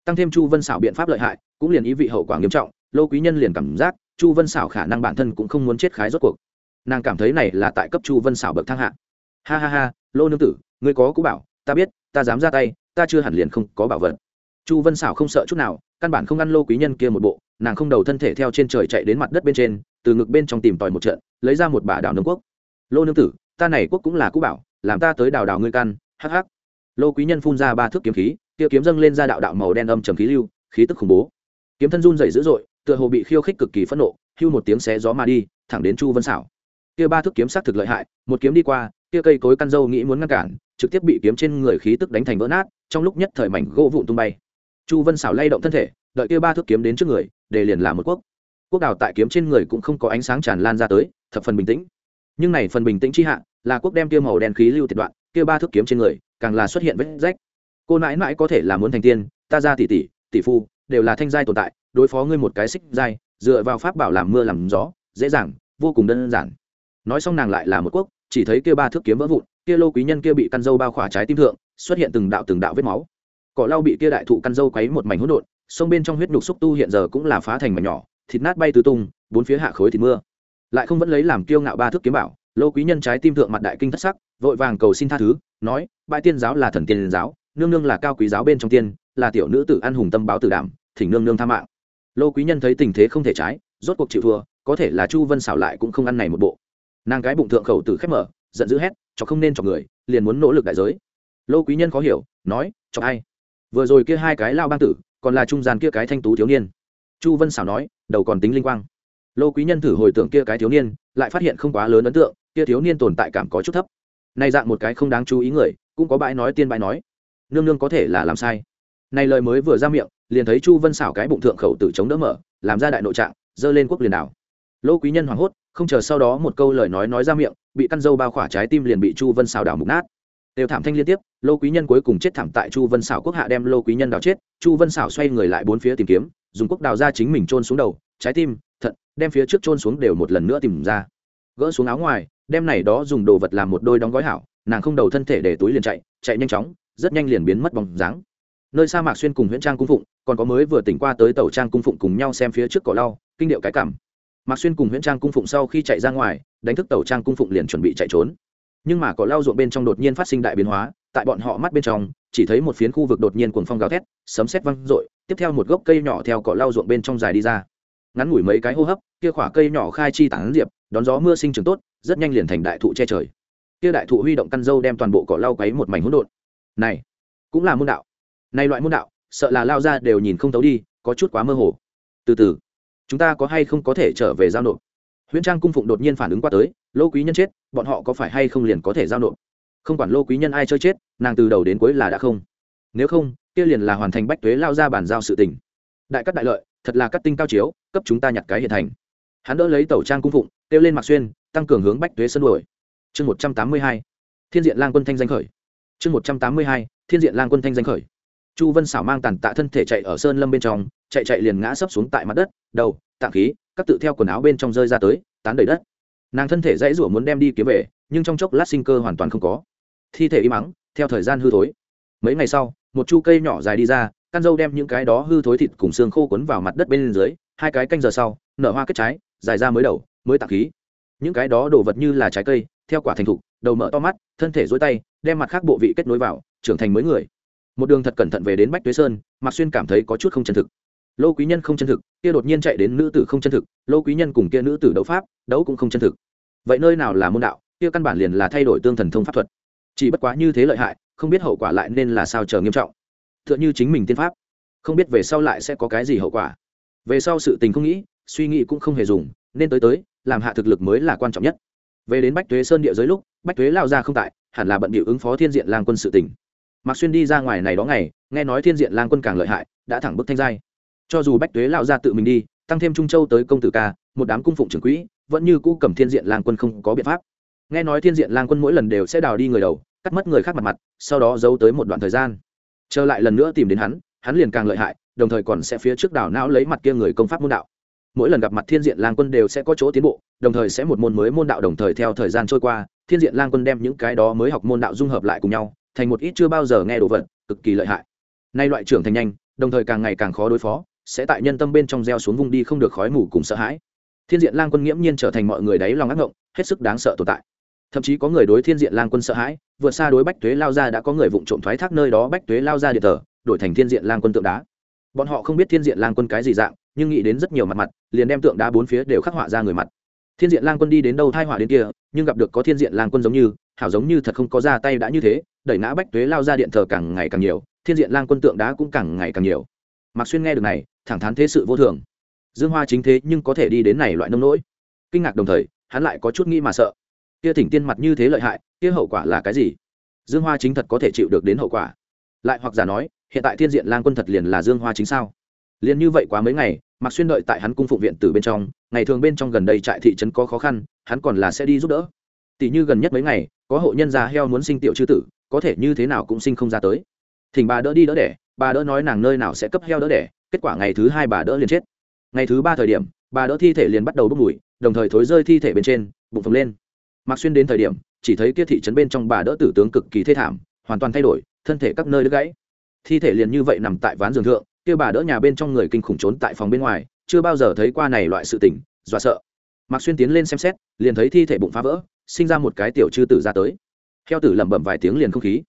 Tăng thêm chu vân xảo biện pháp lợi hại cũng liền ý vị hậu quả nghiêm trọng, lô quý nhân liền cảm giác chu vân xảo khả năng bản thân cũng không muốn chết khái rốt cuộc. Nàng cảm thấy này là tại cấp chu vân xảo bậc thang hạ. Ha ha ha, lô nương tử, ngươi có cũ bảo, ta biết, ta dám ra tay, ta chưa hẳn liền không có bảo vật. Chu vân xảo không sợ chút nào, căn bản không ngăn lô quý nhân kia một bộ, nàng không đầu thân thể theo trên trời chạy đến mặt đất bên trên, từ ngực bên trong tìm tòi một trận, lấy ra một bả đào nương quốc. Lô nương tử, ta này quốc cũng là cũ bảo, làm ta tới đào đào ngươi căn, hắc hắc. Lô quý nhân phun ra ba thước kiếm khí, kia kiếm dâng lên ra đạo đạo màu đen âm trầm khí lưu, khí tức khủng bố kiếm thân run dày dữ dội, tựa hồ bị khiêu khích cực kỳ phẫn nộ, hưu một tiếng xé gió mà đi, thẳng đến chu vân xảo kia ba thước kiếm sát thực lợi hại, một kiếm đi qua, kia cây cối căn dâu nghĩ muốn ngăn cản, trực tiếp bị kiếm trên người khí tức đánh thành vỡ nát, trong lúc nhất thời mảnh gỗ vụn tung bay. Chu vân xảo lay động thân thể, đợi kia ba thước kiếm đến trước người, để liền làm một quốc. Quốc đào tại kiếm trên người cũng không có ánh sáng tràn lan ra tới, thập phần bình tĩnh. Nhưng này phần bình tĩnh chi hạ, là quốc đem kia màu đen khí lưu tiệt đoạn, kia ba thước kiếm trên người, càng là xuất hiện vết rách. Cô nãi mãi có thể là muốn thành tiên, ta ra tỷ tỷ tỷ phu đều là thanh giai tồn tại, đối phó ngươi một cái xích giai, dựa vào pháp bảo làm mưa làm gió, dễ dàng, vô cùng đơn giản. Nói xong nàng lại là một quốc, chỉ thấy kia ba thước kiếm vỡ vụn, kia lô quý nhân kia bị căn dâu bao khỏa trái tim thượng, xuất hiện từng đạo từng đạo vết máu. Cỏ lau bị kia đại thụ căn dâu quấy một mảnh hỗn độn, sông bên trong huyết nhục xúc tu hiện giờ cũng là phá thành mảnh nhỏ, thịt nát bay tứ tung, bốn phía hạ khối thịt mưa. Lại không vẫn lấy làm kiêu ngạo ba thước kiếm bảo, lô quý nhân trái tim thượng mặt đại kinh thất sắc, vội vàng cầu xin tha thứ, nói, bãi tiên giáo là thần tiên giáo, nương nương là cao quý giáo bên trong tiên là tiểu nữ tử an hùng tâm báo tử đảm, thỉnh nương nương tha mạng. Lô quý nhân thấy tình thế không thể trái, rốt cuộc chịu thua, có thể là chu vân xảo lại cũng không ăn này một bộ. Nàng gái bụng thượng khẩu tử khép mở, giận dữ hét cho không nên cho người, liền muốn nỗ lực đại giới. Lô quý nhân khó hiểu, nói cho ai? Vừa rồi kia hai cái lao bang tử, còn là trung gian kia cái thanh tú thiếu niên. Chu vân xảo nói, đầu còn tính linh quang. Lô quý nhân thử hồi tưởng kia cái thiếu niên, lại phát hiện không quá lớn ấn tượng, kia thiếu niên tồn tại cảm có chút thấp. Nay dạng một cái không đáng chú ý người, cũng có bãi nói tiên bãi nói. Nương nương có thể là làm sai này lời mới vừa ra miệng, liền thấy chu vân xảo cái bụng thượng khẩu tử chống đỡ mở, làm ra đại nội trạng dơ lên quốc liền đảo. Lô quý nhân hoảng hốt, không chờ sau đó một câu lời nói nói ra miệng, bị căn dâu bao khỏa trái tim liền bị chu vân xảo đảo mục nát. Đều thảm thanh liên tiếp, lô quý nhân cuối cùng chết thảm tại chu vân xảo quốc hạ đem lô quý nhân đào chết, chu vân xảo xoay người lại bốn phía tìm kiếm, dùng quốc đào ra chính mình trôn xuống đầu, trái tim, thận, đem phía trước trôn xuống đều một lần nữa tìm ra. Gỡ xuống áo ngoài, đem này đó dùng đồ vật làm một đôi đóng gói hảo, nàng không đầu thân thể để túi liền chạy chạy nhanh chóng, rất nhanh liền biến mất bóng dáng nơi sa mạc xuyên cùng huyễn trang cung phụng, còn có mới vừa tỉnh qua tới tàu trang cung phụng cùng nhau xem phía trước cỏ lau, kinh điệu cái cảm. Mạc xuyên cùng huyễn trang cung phụng sau khi chạy ra ngoài, đánh thức tàu trang cung phụng liền chuẩn bị chạy trốn. Nhưng mà cỏ lau ruộng bên trong đột nhiên phát sinh đại biến hóa, tại bọn họ mắt bên trong, chỉ thấy một phiến khu vực đột nhiên cuồng phong gào thét, sấm sét văng rội tiếp theo một gốc cây nhỏ theo cỏ lau ruộng bên trong dài đi ra. Ngắn ngủi mấy cái hô hấp, kia khỏa cây nhỏ khai chi tán diệp, đón gió mưa sinh trưởng tốt, rất nhanh liền thành đại thụ che trời. Kia đại thụ huy động căn dâu đem toàn bộ cỏ lau quấy một mảnh hỗn độn. Này, cũng là môn đạo này loại môn đạo, sợ là lao ra đều nhìn không thấu đi, có chút quá mơ hồ. Từ từ, chúng ta có hay không có thể trở về giao nộp? Huyễn trang cung phụng đột nhiên phản ứng qua tới, lô quý nhân chết, bọn họ có phải hay không liền có thể giao nộp? Không quản lô quý nhân ai chơi chết, nàng từ đầu đến cuối là đã không. Nếu không, kia liền là hoàn thành bách tuế lao ra bàn giao sự tình. Đại cắt đại lợi, thật là cắt tinh cao chiếu, cấp chúng ta nhặt cái hiện thành. Hắn đỡ lấy tẩu trang cung phụng, kêu lên mạc xuyên, tăng cường hướng bách tuế sân đuổi. Chương một trăm tám mươi hai, thiên diện lang quân thanh danh khởi. Chương một trăm tám mươi hai, thiên diện lang quân thanh danh khởi chu vân xảo mang tàn tạ thân thể chạy ở sơn lâm bên trong, chạy chạy liền ngã sấp xuống tại mặt đất, đầu, tạng khí, các tự theo quần áo bên trong rơi ra tới, tán đầy đất. Nàng thân thể dãy rủa muốn đem đi kiếm về, nhưng trong chốc lát sinh cơ hoàn toàn không có. Thi thể im mắng, theo thời gian hư thối. Mấy ngày sau, một chu cây nhỏ dài đi ra, căn dâu đem những cái đó hư thối thịt cùng xương khô quấn vào mặt đất bên dưới, hai cái canh giờ sau, nở hoa kết trái, dài ra mới đầu, mới tạng khí. Những cái đó đồ vật như là trái cây, theo quả thành thục, đầu mở to mắt, thân thể dối tay, đem mặt khác bộ vị kết nối vào, trưởng thành mới người một đường thật cẩn thận về đến bách tuế sơn, mạc xuyên cảm thấy có chút không chân thực. Lô quý nhân không chân thực, kia đột nhiên chạy đến nữ tử không chân thực, lô quý nhân cùng kia nữ tử đấu pháp, đấu cũng không chân thực. Vậy nơi nào là môn đạo, kia căn bản liền là thay đổi tương thần thông pháp thuật. Chỉ bất quá như thế lợi hại, không biết hậu quả lại nên là sao chờ nghiêm trọng. T h ư ợ n h ư chính mình tiên pháp, không biết về sau lại sẽ có cái gì hậu quả. Về sau sự tình không nghĩ, suy nghĩ cũng không hề dùng, nên tới tới, làm hạ thực lực mới là quan trọng nhất. Về đến bách thuế sơn địa giới lúc, bách thuế lao ra không tại, hẳn là bận bịu ứng phó thiên diện lang quân sự tỉnh mạc xuyên đi ra ngoài này đó ngày, nghe nói thiên diện lang quân càng lợi hại, đã thẳng bức thanh giai. Cho dù bách tuế lao ra tự mình đi, tăng thêm trung châu tới công tử ca, một đám cung phụng trưởng quỹ, vẫn như cũ cầm thiên diện lang quân không có biện pháp. Nghe nói thiên diện lang quân mỗi lần đều sẽ đào đi người đầu, cắt mất người khác mặt mặt, sau đó giấu tới một đoạn thời gian. Trở lại lần nữa tìm đến hắn hắn liền càng lợi hại, đồng thời còn sẽ phía trước đào não lấy mặt kia người công pháp môn đạo. Mỗi lần gặp mặt thiên diện lang quân đều sẽ có chỗ tiến bộ, đồng thời sẽ một môn mới môn đạo đồng thời theo thời gian trôi qua, thiên diện lang quân đem những cái đó mới học môn đạo dung hợp lại cùng nhau thành một ít chưa bao giờ nghe đồ vật, cực kỳ lợi hại. Nay loại trưởng thành nhanh, đồng thời càng ngày càng khó đối phó, sẽ tại nhân tâm bên trong gieo xuống vùng đi không được khói mù cùng sợ hãi. Thiên diện lang quân nghiễm nhiên trở thành mọi người đáy lòng ác ngộng, hết sức đáng sợ tồn tại. Thậm chí có người đối thiên diện lang quân sợ hãi, vượt xa đối bách tuế lao ra đã có người vụng trộm thoái thác nơi đó bách tuế lao ra điện thờ, đổi thành thiên diện lang quân tượng đá. Bọn họ không biết thiên diện lang quân cái gì dạng, nhưng nghĩ đến rất nhiều mặt mặt, liền đem tượng đá bốn phía đều khắc họa ra người mặt. Thiên diện lang quân đi đến đâu thai họa đến kia, nhưng gặp được có thiên diện lang quân giống như, hảo giống như thật không có ra tay đã như thế đẩy ngã bách tuế lao ra điện thờ càng ngày càng nhiều, thiên diện lang quân tượng đá cũng càng ngày càng nhiều. Mạc xuyên nghe được này, thẳng thắn thế sự vô thường. Dương hoa chính thế nhưng có thể đi đến này loại nông nỗi. Kinh ngạc đồng thời, hắn lại có chút nghĩ mà sợ. Kia thỉnh tiên mặt như thế lợi hại, kia hậu quả là cái gì? Dương hoa chính thật có thể chịu được đến hậu quả. Lại hoặc giả nói, hiện tại thiên diện lang quân thật liền là dương hoa chính sao? Liền như vậy quá mấy ngày, mạc xuyên đợi tại hắn cung phụng viện từ bên trong, ngày thường bên trong gần đây trại thị trấn có khó khăn, hắn còn là sẽ đi giúp đỡ. Tỷ như gần nhất mấy ngày, có hộ nhân già heo muốn sinh tiểu chư tử có thể như thế nào cũng sinh không ra tới. Thỉnh bà đỡ đi đỡ đẻ, bà đỡ nói nàng nơi nào sẽ cấp heo đỡ đẻ, kết quả ngày thứ hai bà đỡ liền chết. Ngày thứ ba thời điểm, bà đỡ thi thể liền bắt đầu bốc mùi, đồng thời thối rơi thi thể bên trên, bụng phồng lên. Mặc xuyên đến thời điểm, chỉ thấy kia thị trấn bên trong bà đỡ tử tướng cực kỳ thê thảm, hoàn toàn thay đổi, thân thể các nơi đứt gãy. Thi thể liền như vậy nằm tại ván giường thượng, kia bà đỡ nhà bên trong người kinh khủng trốn tại phòng bên ngoài, chưa bao giờ thấy qua này loại sự tình, dọa sợ. Mặc xuyên tiến lên xem xét, liền thấy thi thể bụng phá vỡ, sinh ra một cái tiểu chư tử ra tới heo tử lẩm bẩm vài tiếng liền không khí.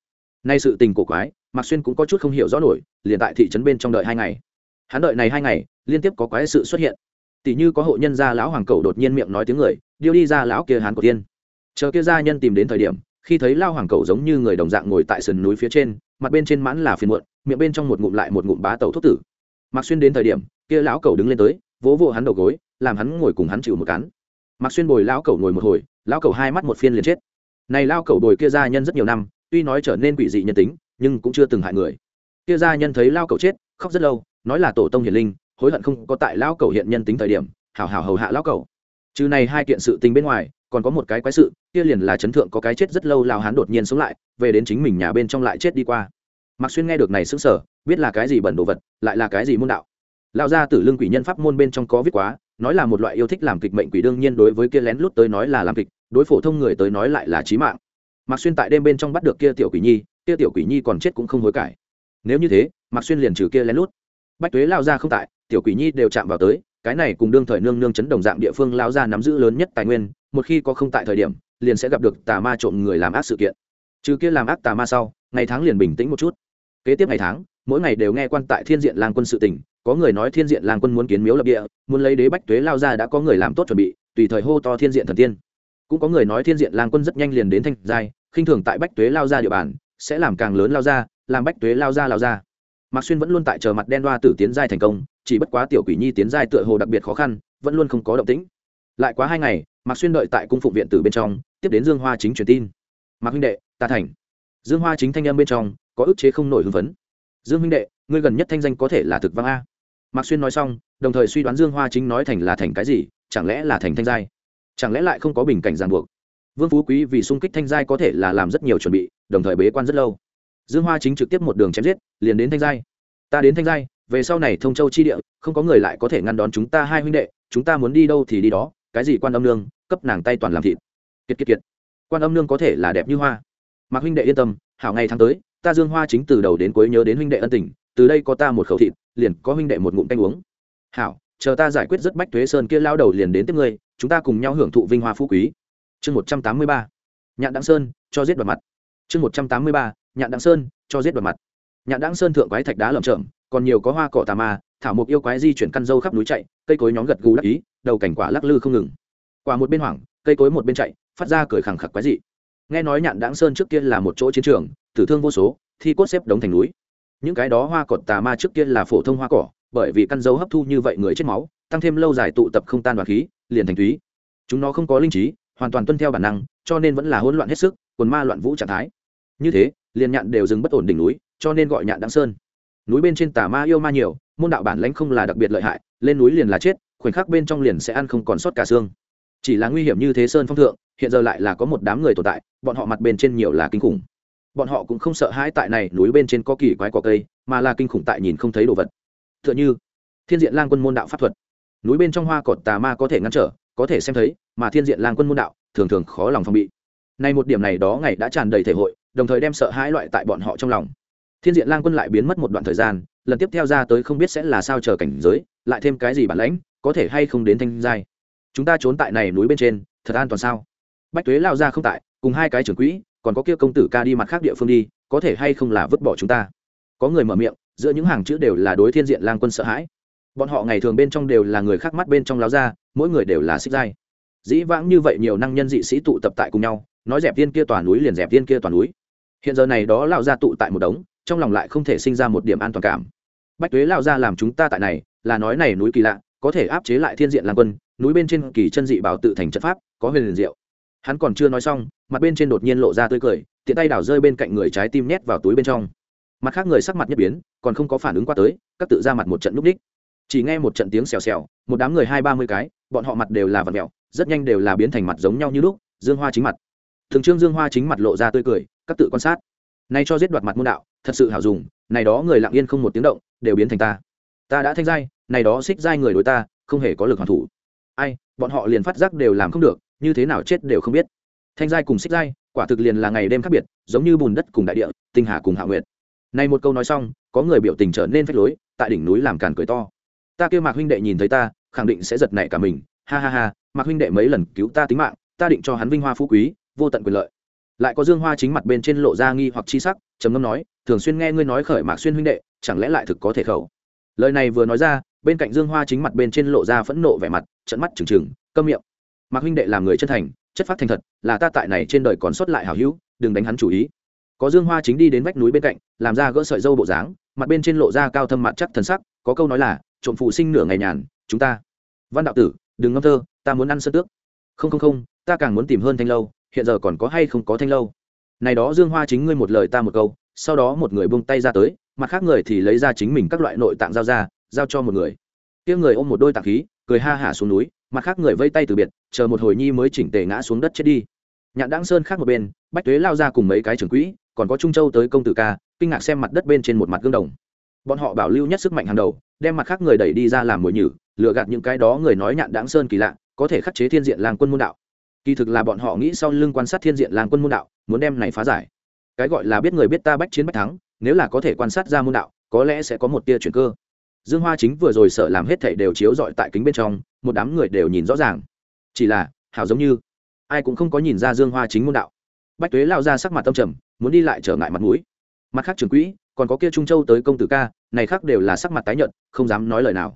Nay sự tình cổ quái, mạc xuyên cũng có chút không hiểu rõ nổi, liền tại thị trấn bên trong đợi hai ngày. Hắn đợi này hai ngày, liên tiếp có quái sự xuất hiện. Tỷ như có hộ nhân gia lão hoàng cầu đột nhiên miệng nói tiếng người, điêu đi ra lão kia hán của tiên. Chờ kia gia nhân tìm đến thời điểm, khi thấy lao hoàng cầu giống như người đồng dạng ngồi tại sườn núi phía trên, mặt bên trên mãn là phiền muộn, miệng bên trong một ngụm lại một ngụm bá tẩu thuốc tử. Mạc xuyên đến thời điểm, kia lão cầu đứng lên tới, vỗ vỗ hắn đầu gối, làm hắn ngồi cùng hắn chịu một cắn mạc xuyên bồi lão cầu ngồi một hồi, lão cầu hai mắt một phiên liền chết này lao cầu đồi kia gia nhân rất nhiều năm, tuy nói trở nên quỷ dị nhân tính, nhưng cũng chưa từng hại người. Kia gia nhân thấy lao cầu chết, khóc rất lâu, nói là tổ tông hiền linh, hối hận không có tại lao cầu hiện nhân tính thời điểm, hảo hảo hầu hạ lao cầu trừ này hai kiện sự tình bên ngoài, còn có một cái quái sự, kia liền là chấn thượng có cái chết rất lâu lao hán đột nhiên sống lại, về đến chính mình nhà bên trong lại chết đi qua. Mạc xuyên nghe được này sững sờ, biết là cái gì bẩn đồ vật, lại là cái gì môn đạo. Lão gia tử lương quỷ nhân pháp môn bên trong có viết quá, nói là một loại yêu thích làm kịch mệnh quỷ đương nhiên đối với kia lén lút tới nói là làm kịch đối phổ thông người tới nói lại là chí mạng. Mạc xuyên tại đêm bên trong bắt được kia tiểu quỷ nhi, kia tiểu quỷ nhi còn chết cũng không hối cải. Nếu như thế, mạc xuyên liền trừ kia lén lút. Bách tuế lao ra không tại, tiểu quỷ nhi đều chạm vào tới, cái này cùng đương thời nương nương chấn đồng dạng địa phương lao ra nắm giữ lớn nhất tài nguyên, một khi có không tại thời điểm, liền sẽ gặp được tà ma trộm người làm ác sự kiện. Trừ kia làm ác tà ma sau, ngày tháng liền bình tĩnh một chút. Kế tiếp ngày tháng, mỗi ngày đều nghe quan tại thiên diện lang quân sự tỉnh có người nói thiên diện lang quân muốn kiến miếu lập địa, muốn lấy đế bách tuế lao ra đã có người làm tốt chuẩn bị, tùy thời hô to thiên diện thần tiên cũng có người nói thiên diện lang quân rất nhanh liền đến thanh giai, khinh thường tại bách tuế lao ra địa bàn, sẽ làm càng lớn lao ra, làm bách tuế lao ra lao ra. Mạc xuyên vẫn luôn tại chờ mặt đen đoa tử tiến giai thành công, chỉ bất quá tiểu quỷ nhi tiến giai tựa hồ đặc biệt khó khăn, vẫn luôn không có động tĩnh. Lại quá hai ngày, mạc xuyên đợi tại cung phụng viện tử bên trong, tiếp đến dương hoa chính truyền tin. Mạc huynh đệ, ta thành. Dương hoa chính thanh âm bên trong, có ức chế không nổi hưng phấn. Dương huynh đệ, ngươi gần nhất thanh danh có thể là thực vang a. Mạc xuyên nói xong, đồng thời suy đoán dương hoa chính nói thành là thành cái gì, chẳng lẽ là thành thanh giai? Chẳng lẽ lại không có bình cảnh ràng buộc? Vương phú quý vì sung kích thanh giai có thể là làm rất nhiều chuẩn bị, đồng thời bế quan rất lâu. Dương hoa chính trực tiếp một đường chém giết, liền đến thanh giai. Ta đến thanh giai, về sau này thông châu chi địa, không có người lại có thể ngăn đón chúng ta hai huynh đệ, chúng ta muốn đi đâu thì đi đó, cái gì quan âm nương, cấp nàng tay toàn làm thịt. Kiệt kiệt kiệt. Quan âm nương có thể là đẹp như hoa. Mạc huynh đệ yên tâm, hảo ngày tháng tới, ta dương hoa chính từ đầu đến cuối nhớ đến huynh đệ ân tình, từ đây có ta một khẩu thịt, liền có huynh đệ một ngụm canh uống. Hảo, chờ ta giải quyết rất bách thuế sơn kia lao đầu liền đến tiếp ngươi chúng ta cùng nhau hưởng thụ vinh hoa phú quý. Chương một trăm tám mươi ba, nhạn đặng sơn, cho giết đoạt mặt. Chương một trăm tám mươi ba, nhạn đặng sơn, cho giết đoạt mặt. Nhạn đặng sơn thượng quái thạch đá lởm chởm, còn nhiều có hoa cỏ tà ma, thảo mộc yêu quái di chuyển căn dâu khắp núi chạy, cây cối nhóm gật gù đắc ý, đầu cảnh quả lắc lư không ngừng. Quả một bên hoảng, cây cối một bên chạy, phát ra cười khẳng khặc quái dị. Nghe nói nhạn đãng sơn trước kia là một chỗ chiến trường, tử thương vô số, thi cốt xếp đống thành núi. Những cái đó hoa cỏ tà ma trước kia là phổ thông hoa cỏ, bởi vì căn dấu hấp thu như vậy người chết máu, tăng thêm lâu dài tụ tập không tan đoàn khí liền thành thúy chúng nó không có linh trí, hoàn toàn tuân theo bản năng, cho nên vẫn là hỗn loạn hết sức, quần ma loạn vũ trạng thái. Như thế, liền nhạn đều dừng bất ổn đỉnh núi, cho nên gọi nhạn đáng sơn. Núi bên trên tà ma yêu ma nhiều, môn đạo bản lãnh không là đặc biệt lợi hại, lên núi liền là chết, khoảnh khắc bên trong liền sẽ ăn không còn sót cả xương. Chỉ là nguy hiểm như thế sơn phong thượng, hiện giờ lại là có một đám người tồn tại, bọn họ mặt bên trên nhiều là kinh khủng. Bọn họ cũng không sợ hãi tại này núi bên trên có kỳ quái cỏ cây, mà là kinh khủng tại nhìn không thấy đồ vật. T h ư ợ n h ư thiên diện lang quân môn đạo pháp thuật núi bên trong hoa cột tà ma có thể ngăn trở, có thể xem thấy, mà thiên diện lang quân môn đạo, thường thường khó lòng phòng bị. Nay một điểm này đó ngày đã tràn đầy thể hội, đồng thời đem sợ hãi loại tại bọn họ trong lòng. Thiên diện lang quân lại biến mất một đoạn thời gian, lần tiếp theo ra tới không biết sẽ là sao chờ cảnh giới, lại thêm cái gì bản lãnh, có thể hay không đến thanh giai. Chúng ta trốn tại này núi bên trên, thật an toàn sao? Bách tuế lao ra không tại, cùng hai cái trưởng quỹ, còn có kia công tử ca đi mặt khác địa phương đi, có thể hay không là vứt bỏ chúng ta? Có người mở miệng, giữa những hàng chữ đều là đối thiên diện lang quân sợ hãi bọn họ ngày thường bên trong đều là người khác mắt bên trong láo ra, mỗi người đều là xích giai. Dĩ vãng như vậy nhiều năng nhân dị sĩ tụ tập tại cùng nhau, nói dẹp tiên kia toàn núi liền dẹp tiên kia toàn núi. Hiện giờ này đó lao ra tụ tại một đống, trong lòng lại không thể sinh ra một điểm an toàn cảm. Bách tuế lao ra làm chúng ta tại này, là nói này núi kỳ lạ, có thể áp chế lại thiên diện lang quân, núi bên trên kỳ chân dị bảo tự thành trận pháp, có huyền liền diệu. Hắn còn chưa nói xong, mặt bên trên đột nhiên lộ ra tươi cười, tiện tay đảo rơi bên cạnh người trái tim nhét vào túi bên trong. Mặt khác người sắc mặt nhất biến, còn không có phản ứng qua tới, các tự ra mặt một trận núp đích chỉ nghe một trận tiếng xèo xèo, một đám người hai ba mươi cái, bọn họ mặt đều là vật mẹo rất nhanh đều là biến thành mặt giống nhau như lúc, dương hoa chính mặt. Thường trương dương hoa chính mặt lộ ra tươi cười, các tự quan sát. Nay cho giết đoạt mặt môn đạo, thật sự hảo dùng, này đó người lặng yên không một tiếng động, đều biến thành ta. Ta đã thanh giai, này đó xích giai người đối ta, không hề có lực hoàn thủ. Ai, bọn họ liền phát giác đều làm không được, như thế nào chết đều không biết. Thanh giai cùng xích giai, quả thực liền là ngày đêm khác biệt, giống như bùn đất cùng đại địa, tinh hà cùng hạ nguyệt. Này một câu nói xong, có người biểu tình trở nên phách lối, tại đỉnh núi làm càn cười to ta kêu mạc huynh đệ nhìn thấy ta, khẳng định sẽ giật nảy cả mình. Ha ha ha, mạc huynh đệ mấy lần cứu ta tính mạng, ta định cho hắn vinh hoa phú quý, vô tận quyền lợi. Lại có dương hoa chính mặt bên trên lộ ra nghi hoặc chi sắc, trầm ngâm nói, thường xuyên nghe ngươi nói khởi mạc xuyên huynh đệ, chẳng lẽ lại thực có thể khẩu? Lời này vừa nói ra, bên cạnh dương hoa chính mặt bên trên lộ ra phẫn nộ vẻ mặt trận mắt trừng trừng, câm miệng. Mạc huynh đệ làm người chân thành, chất phát thành thật, là ta tại này trên đời còn sót lại hảo hữu, đừng đánh hắn chủ ý. Có dương hoa chính đi đến vách núi bên cạnh, làm ra gỡ sợi dâu bộ dáng, mặt bên trên lộ ra cao thâm mặt chắc thần sắc, có câu nói là trộm phụ sinh nửa ngày nhàn, chúng ta. Văn đạo tử, đừng ngâm thơ, ta muốn ăn sơ tước. Không không không, ta càng muốn tìm hơn thanh lâu, hiện giờ còn có hay không có thanh lâu? Này đó dương hoa chính ngươi một lời ta một câu, sau đó một người buông tay ra tới, mặt khác người thì lấy ra chính mình các loại nội tạng giao ra, giao cho một người. Tiếng người ôm một đôi tạng khí, cười ha hả xuống núi, mặt khác người vây tay từ biệt, chờ một hồi nhi mới chỉnh tề ngã xuống đất chết đi. Nhạn đáng sơn khác một bên, bách tuế lao ra cùng mấy cái trưởng quỹ, còn có trung châu tới công tử ca, kinh ngạc xem mặt đất bên trên một mặt gương đồng. Bọn họ bảo lưu nhất sức mạnh hàng đầu đem mặt khác người đẩy đi ra làm mồi nhử lựa gạt những cái đó người nói nhạn đáng sơn kỳ lạ, có thể khắc chế thiên diện làng quân môn đạo. Kỳ thực là bọn họ nghĩ sau lưng quan sát thiên diện làng quân môn đạo, muốn đem này phá giải. Cái gọi là biết người biết ta bách chiến bách thắng, nếu là có thể quan sát ra môn đạo, có lẽ sẽ có một tia chuyển cơ. Dương hoa chính vừa rồi sợ làm hết thảy đều chiếu rọi tại kính bên trong, một đám người đều nhìn rõ ràng. Chỉ là, hảo giống như, ai cũng không có nhìn ra dương hoa chính môn đạo. Bách tuế lao ra sắc mặt tâm trầm, muốn đi lại trở ngại mặt mũi. Mặt khác trường quỹ còn có kia trung châu tới công tử ca, này khác đều là sắc mặt tái nhợt, không dám nói lời nào.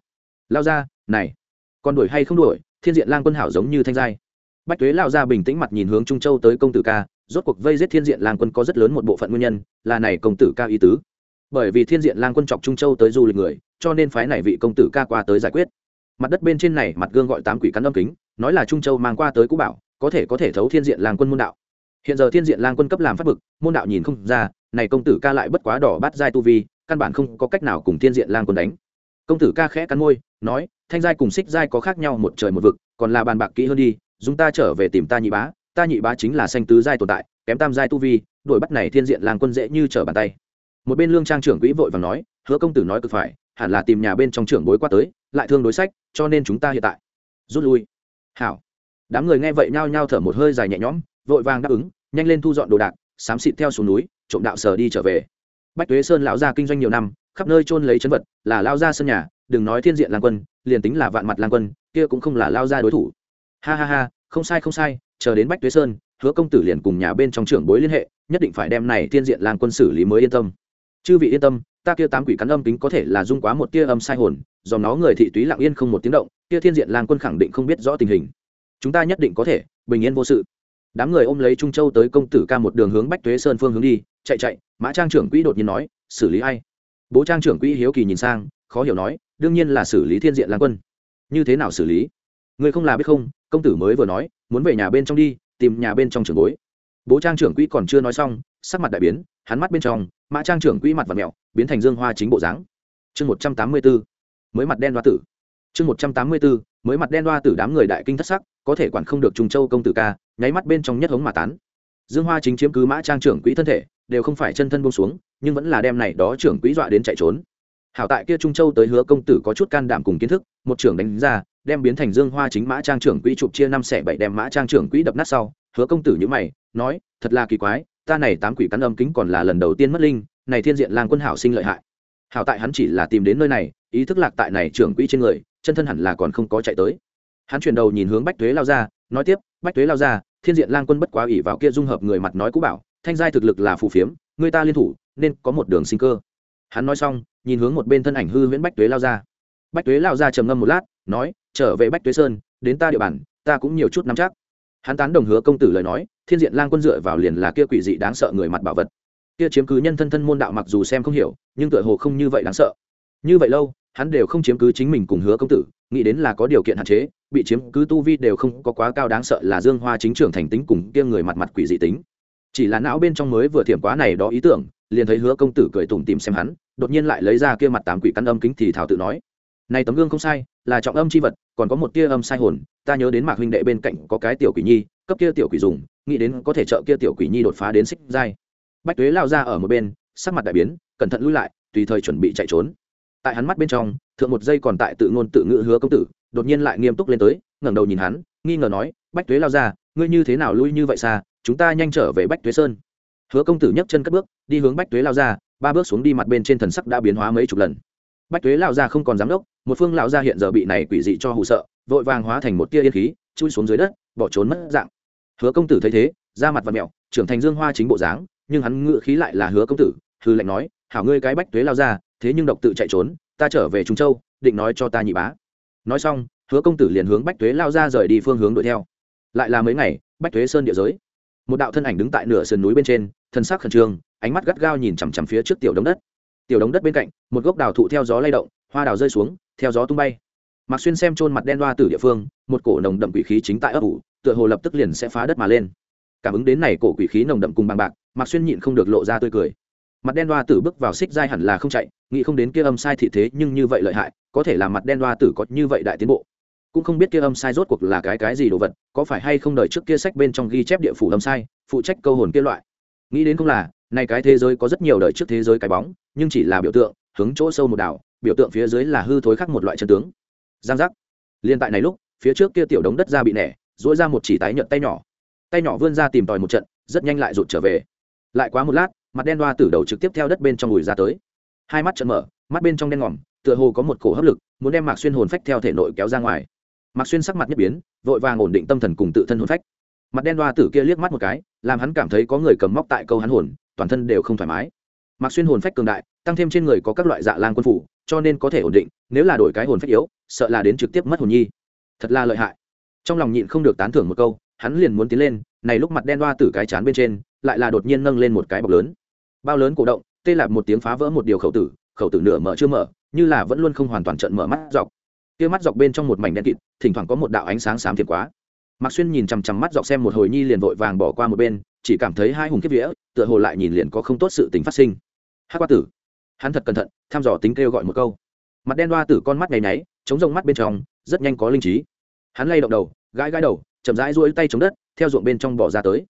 Lao ra này, còn đuổi hay không đuổi, thiên diện lang quân hảo giống như thanh giai. Bách tuế lao ra bình tĩnh mặt nhìn hướng trung châu tới công tử ca, rốt cuộc vây giết thiên diện lang quân có rất lớn một bộ phận nguyên nhân, là này công tử ca ý tứ. Bởi vì thiên diện lang quân chọc trung châu tới du lịch người, cho nên phái này vị công tử ca qua tới giải quyết. Mặt đất bên trên này, mặt gương gọi tám quỷ cắn âm kính, nói là trung châu mang qua tới cũ bảo, có thể có thể thấu thiên diện lang quân môn đạo. Hiện giờ thiên diện lang quân cấp làm phát bực môn đạo nhìn không ra này công tử ca lại bất quá đỏ bắt giai tu vi, căn bản không có cách nào cùng thiên diện lang quân đánh. Công tử ca khẽ cắn môi, nói, thanh giai cùng xích giai có khác nhau một trời một vực, còn là bàn bạc kỹ hơn đi chúng ta trở về tìm ta nhị bá, ta nhị bá chính là sanh tứ giai tồn tại, kém tam giai tu vi, đuổi bắt này thiên diện lang quân dễ như trở bàn tay. Một bên lương trang trưởng quỹ vội vàng nói, hứa công tử nói cực phải, hẳn là tìm nhà bên trong trưởng bối qua tới, lại thương đối sách, cho nên chúng ta hiện tại. Rút lui. Hảo. Đám người nghe vậy nhao nhao thở một hơi dài nhẹ nhõm, vội vàng đáp ứng, nhanh lên thu dọn đồ đạc, xám xịt theo xuống núi trộm đạo sở đi trở về. Bách tuế sơn lão gia kinh doanh nhiều năm, khắp nơi trôn lấy chân vật, là lao gia sân nhà, đừng nói thiên diện lang quân, liền tính là vạn mặt lang quân, kia cũng không là lao gia đối thủ. Ha ha ha, không sai không sai, chờ đến bách tuế sơn, hứa công tử liền cùng nhà bên trong trưởng bối liên hệ, nhất định phải đem này thiên diện lang quân xử lý mới yên tâm. Chư vị yên tâm, ta kia tám quỷ cắn âm tính có thể là dung quá một tia âm sai hồn, do nó người thị túy lặng yên không một tiếng động, kia thiên diện lang quân khẳng định không biết rõ tình hình. Chúng ta nhất định có thể, bình yên vô sự. Đám người ôm lấy trung châu tới công tử ca một đường hướng bách tuế sơn phương hướng đi chạy chạy, mã trang trưởng quỹ đột nhiên nói, xử lý ai? Bố trang trưởng quỹ hiếu kỳ nhìn sang, khó hiểu nói, đương nhiên là xử lý thiên diện lang quân. Như thế nào xử lý? Người không là biết không, công tử mới vừa nói, muốn về nhà bên trong đi, tìm nhà bên trong trưởng bối. Bố trang trưởng quỹ còn chưa nói xong, sắc mặt đại biến, hắn mắt bên trong, mã trang trưởng quỹ mặt và mẹo, biến thành dương hoa chính bộ dáng. Chương một trăm tám mươi bốn, mới mặt đen đoa tử. Chương một trăm tám mươi bốn, mới mặt đen đoa tử đám người đại kinh thất sắc, có thể quản không được trùng châu công tử ca, nháy mắt bên trong nhất hống mà tán dương hoa chính chiếm cứ mã trang trưởng quỹ thân thể, đều không phải chân thân bông xuống, nhưng vẫn là đem này đó trưởng quỹ dọa đến chạy trốn. Hảo tại kia trung châu tới hứa công tử có chút can đảm cùng kiến thức, một trưởng đánh ra, đem biến thành dương hoa chính mã trang trưởng quỹ chụp chia năm xẻ bảy đem mã trang trưởng quỹ đập nát sau, hứa công tử như mày, nói, thật là kỳ quái, ta này tám quỷ cắn âm kính còn là lần đầu tiên mất linh, này thiên diện lang quân hảo sinh lợi hại. Hảo tại hắn chỉ là tìm đến nơi này, ý thức lạc tại này trưởng quỹ trên người, chân thân hẳn là còn không có chạy tới. Hắn chuyển đầu nhìn hướng bách thuế lao ra, nói tiếp, bách thuế lao ra thiên diện lang quân bất quá ỷ vào kia dung hợp người mặt nói cũ bảo, thanh giai thực lực là phù phiếm, người ta liên thủ, nên có một đường sinh cơ. Hắn nói xong, nhìn hướng một bên thân ảnh hư huyễn bách tuế lao ra. Bách tuế lao ra trầm ngâm một lát, nói, trở về bách tuế sơn, đến ta địa bàn, ta cũng nhiều chút nắm chắc. Hắn tán đồng hứa công tử lời nói, thiên diện lang quân dựa vào liền là kia quỷ dị đáng sợ người mặt bảo vật. Kia chiếm cứ nhân thân thân môn đạo mặc dù xem không hiểu, nhưng tựa hồ không như vậy đáng sợ. Như vậy lâu, hắn đều không chiếm cứ chính mình cùng hứa công tử, nghĩ đến là có điều kiện hạn chế bị chiếm cứ tu vi đều không có quá cao đáng sợ là dương hoa chính trưởng thành tính cùng kia người mặt mặt quỷ dị tính. Chỉ là não bên trong mới vừa thiểm quá này đó ý tưởng, liền thấy hứa công tử cười tủm tìm xem hắn, đột nhiên lại lấy ra kia mặt tám quỷ căn âm kính thì thảo tự nói, này tấm gương không sai, là trọng âm c h i vật, còn có một tia âm sai hồn, ta nhớ đến mạc huynh đệ bên cạnh có cái tiểu quỷ nhi, cấp kia tiểu quỷ dùng, nghĩ đến có thể trợ kia tiểu quỷ nhi đột phá đến xích giai. Bách tuế lao ra ở một bên, sắc mặt đại biến, cẩn thận lui lại, tùy thời chuẩn bị chạy trốn. Tại hắn mắt bên trong, thượng một giây còn tại tự ngôn tự ngữ hứa công tử đột nhiên lại nghiêm túc lên tới, ngẩng đầu nhìn hắn, nghi ngờ nói, bách tuế lao ra, ngươi như thế nào lui như vậy xa, chúng ta nhanh trở về bách tuế sơn. Hứa công tử nhấc chân cất bước, đi hướng bách tuế lao ra, ba bước xuống đi mặt bên trên thần sắc đã biến hóa mấy chục lần. Bách tuế lao ra không còn dám đốc, một phương lao ra hiện giờ bị này quỷ dị cho hụ sợ, vội vàng hóa thành một tia yên khí, chui xuống dưới đất, bỏ trốn mất dạng. Hứa công tử thấy thế ra mặt và mẹo, trưởng thành dương hoa chính bộ dáng, nhưng hắn ngự khí lại là hứa công tử, hư lệnh nói, hảo ngươi cái bách tuế lao ra, thế nhưng độc tự chạy trốn, ta trở về trung châu, định nói cho ta nhị bá nói xong, hứa công tử liền hướng bách thuế lao ra rời đi phương hướng đuổi theo. Lại là mấy ngày, bách thuế sơn địa giới. Một đạo thân ảnh đứng tại nửa sườn núi bên trên, thân sắc khẩn trương, ánh mắt gắt gao nhìn chằm chằm phía trước tiểu đống đất. Tiểu đống đất bên cạnh, một gốc đào thụ theo gió lay động, hoa đào rơi xuống, theo gió tung bay. Mạc xuyên xem trôn mặt đen đoa từ địa phương, một cổ nồng đậm quỷ khí chính tại ấp ủ, tựa hồ lập tức liền sẽ phá đất mà lên. Cảm ứng đến này cổ quỷ khí nồng đậm cùng bằng bạc, mạc xuyên nhịn không được lộ ra tươi cười mặt đen đoa tử bước vào xích dai hẳn là không chạy, nghĩ không đến kia âm sai thị thế nhưng như vậy lợi hại, có thể là mặt đen đoa tử có như vậy đại tiến bộ. Cũng không biết kia âm sai rốt cuộc là cái cái gì đồ vật, có phải hay không đợi trước kia sách bên trong ghi chép địa phủ âm sai, phụ trách câu hồn kia loại. Nghĩ đến không là nay cái thế giới có rất nhiều đời trước thế giới cái bóng, nhưng chỉ là biểu tượng, hướng chỗ sâu một đảo, biểu tượng phía dưới là hư thối khác một loại chân tướng. Giang giác. Liên tại này lúc, phía trước kia tiểu đống đất ra bị nẻ dỗi ra một chỉ tái nhợt tay nhỏ. Tay nhỏ vươn ra tìm tòi một trận, rất nhanh lại rụt trở về. Lại quá một lát mặt đen đoa tử đầu trực tiếp theo đất bên trong ngùi ra tới. Hai mắt trận mở, mắt bên trong đen ngòm, tựa hồ có một cổ hấp lực, muốn đem mạc xuyên hồn phách theo thể nội kéo ra ngoài. Mạc xuyên sắc mặt nhất biến, vội vàng ổn định tâm thần cùng tự thân hồn phách. Mặt đen đoa tử kia liếc mắt một cái, làm hắn cảm thấy có người cầm móc tại câu hắn hồn, toàn thân đều không thoải mái. Mạc xuyên hồn phách cường đại, tăng thêm trên người có các loại dạ lang quân phủ, cho nên có thể ổn định, nếu là đổi cái hồn phách yếu, sợ là đến trực tiếp mất hồn nhi. Thật là lợi hại. Trong lòng nhịn không được tán thưởng một câu, hắn liền muốn tiến lên, này lúc mặt đen đoa tử cái chán bên trên, lại là đột nhiên nâng lên một cái bọc lớn bao lớn cổ động, tê lạp một tiếng phá vỡ một điều khẩu tử khẩu tử nửa mở chưa mở, như là vẫn luôn không hoàn toàn trận mở mắt dọc. Kia mắt dọc bên trong một mảnh đen kịt, thỉnh thoảng có một đạo ánh sáng xám thiệt quá. Mạc xuyên nhìn chằm chằm mắt dọc xem một hồi nhi liền vội vàng bỏ qua một bên, chỉ cảm thấy hai hùng kiếp vía, tựa hồ lại nhìn liền có không tốt sự tình phát sinh. Hát qua tử, hắn thật cẩn thận thăm dò tính kêu gọi một câu. Mặt đen đoa tử con mắt ngày náy chống rông mắt bên trong, rất nhanh có linh trí. Hắn lay động đầu, gãi gãi đầu, chậm rãi duỗi tay chống đất, theo ruộng bên trong bỏ ra tới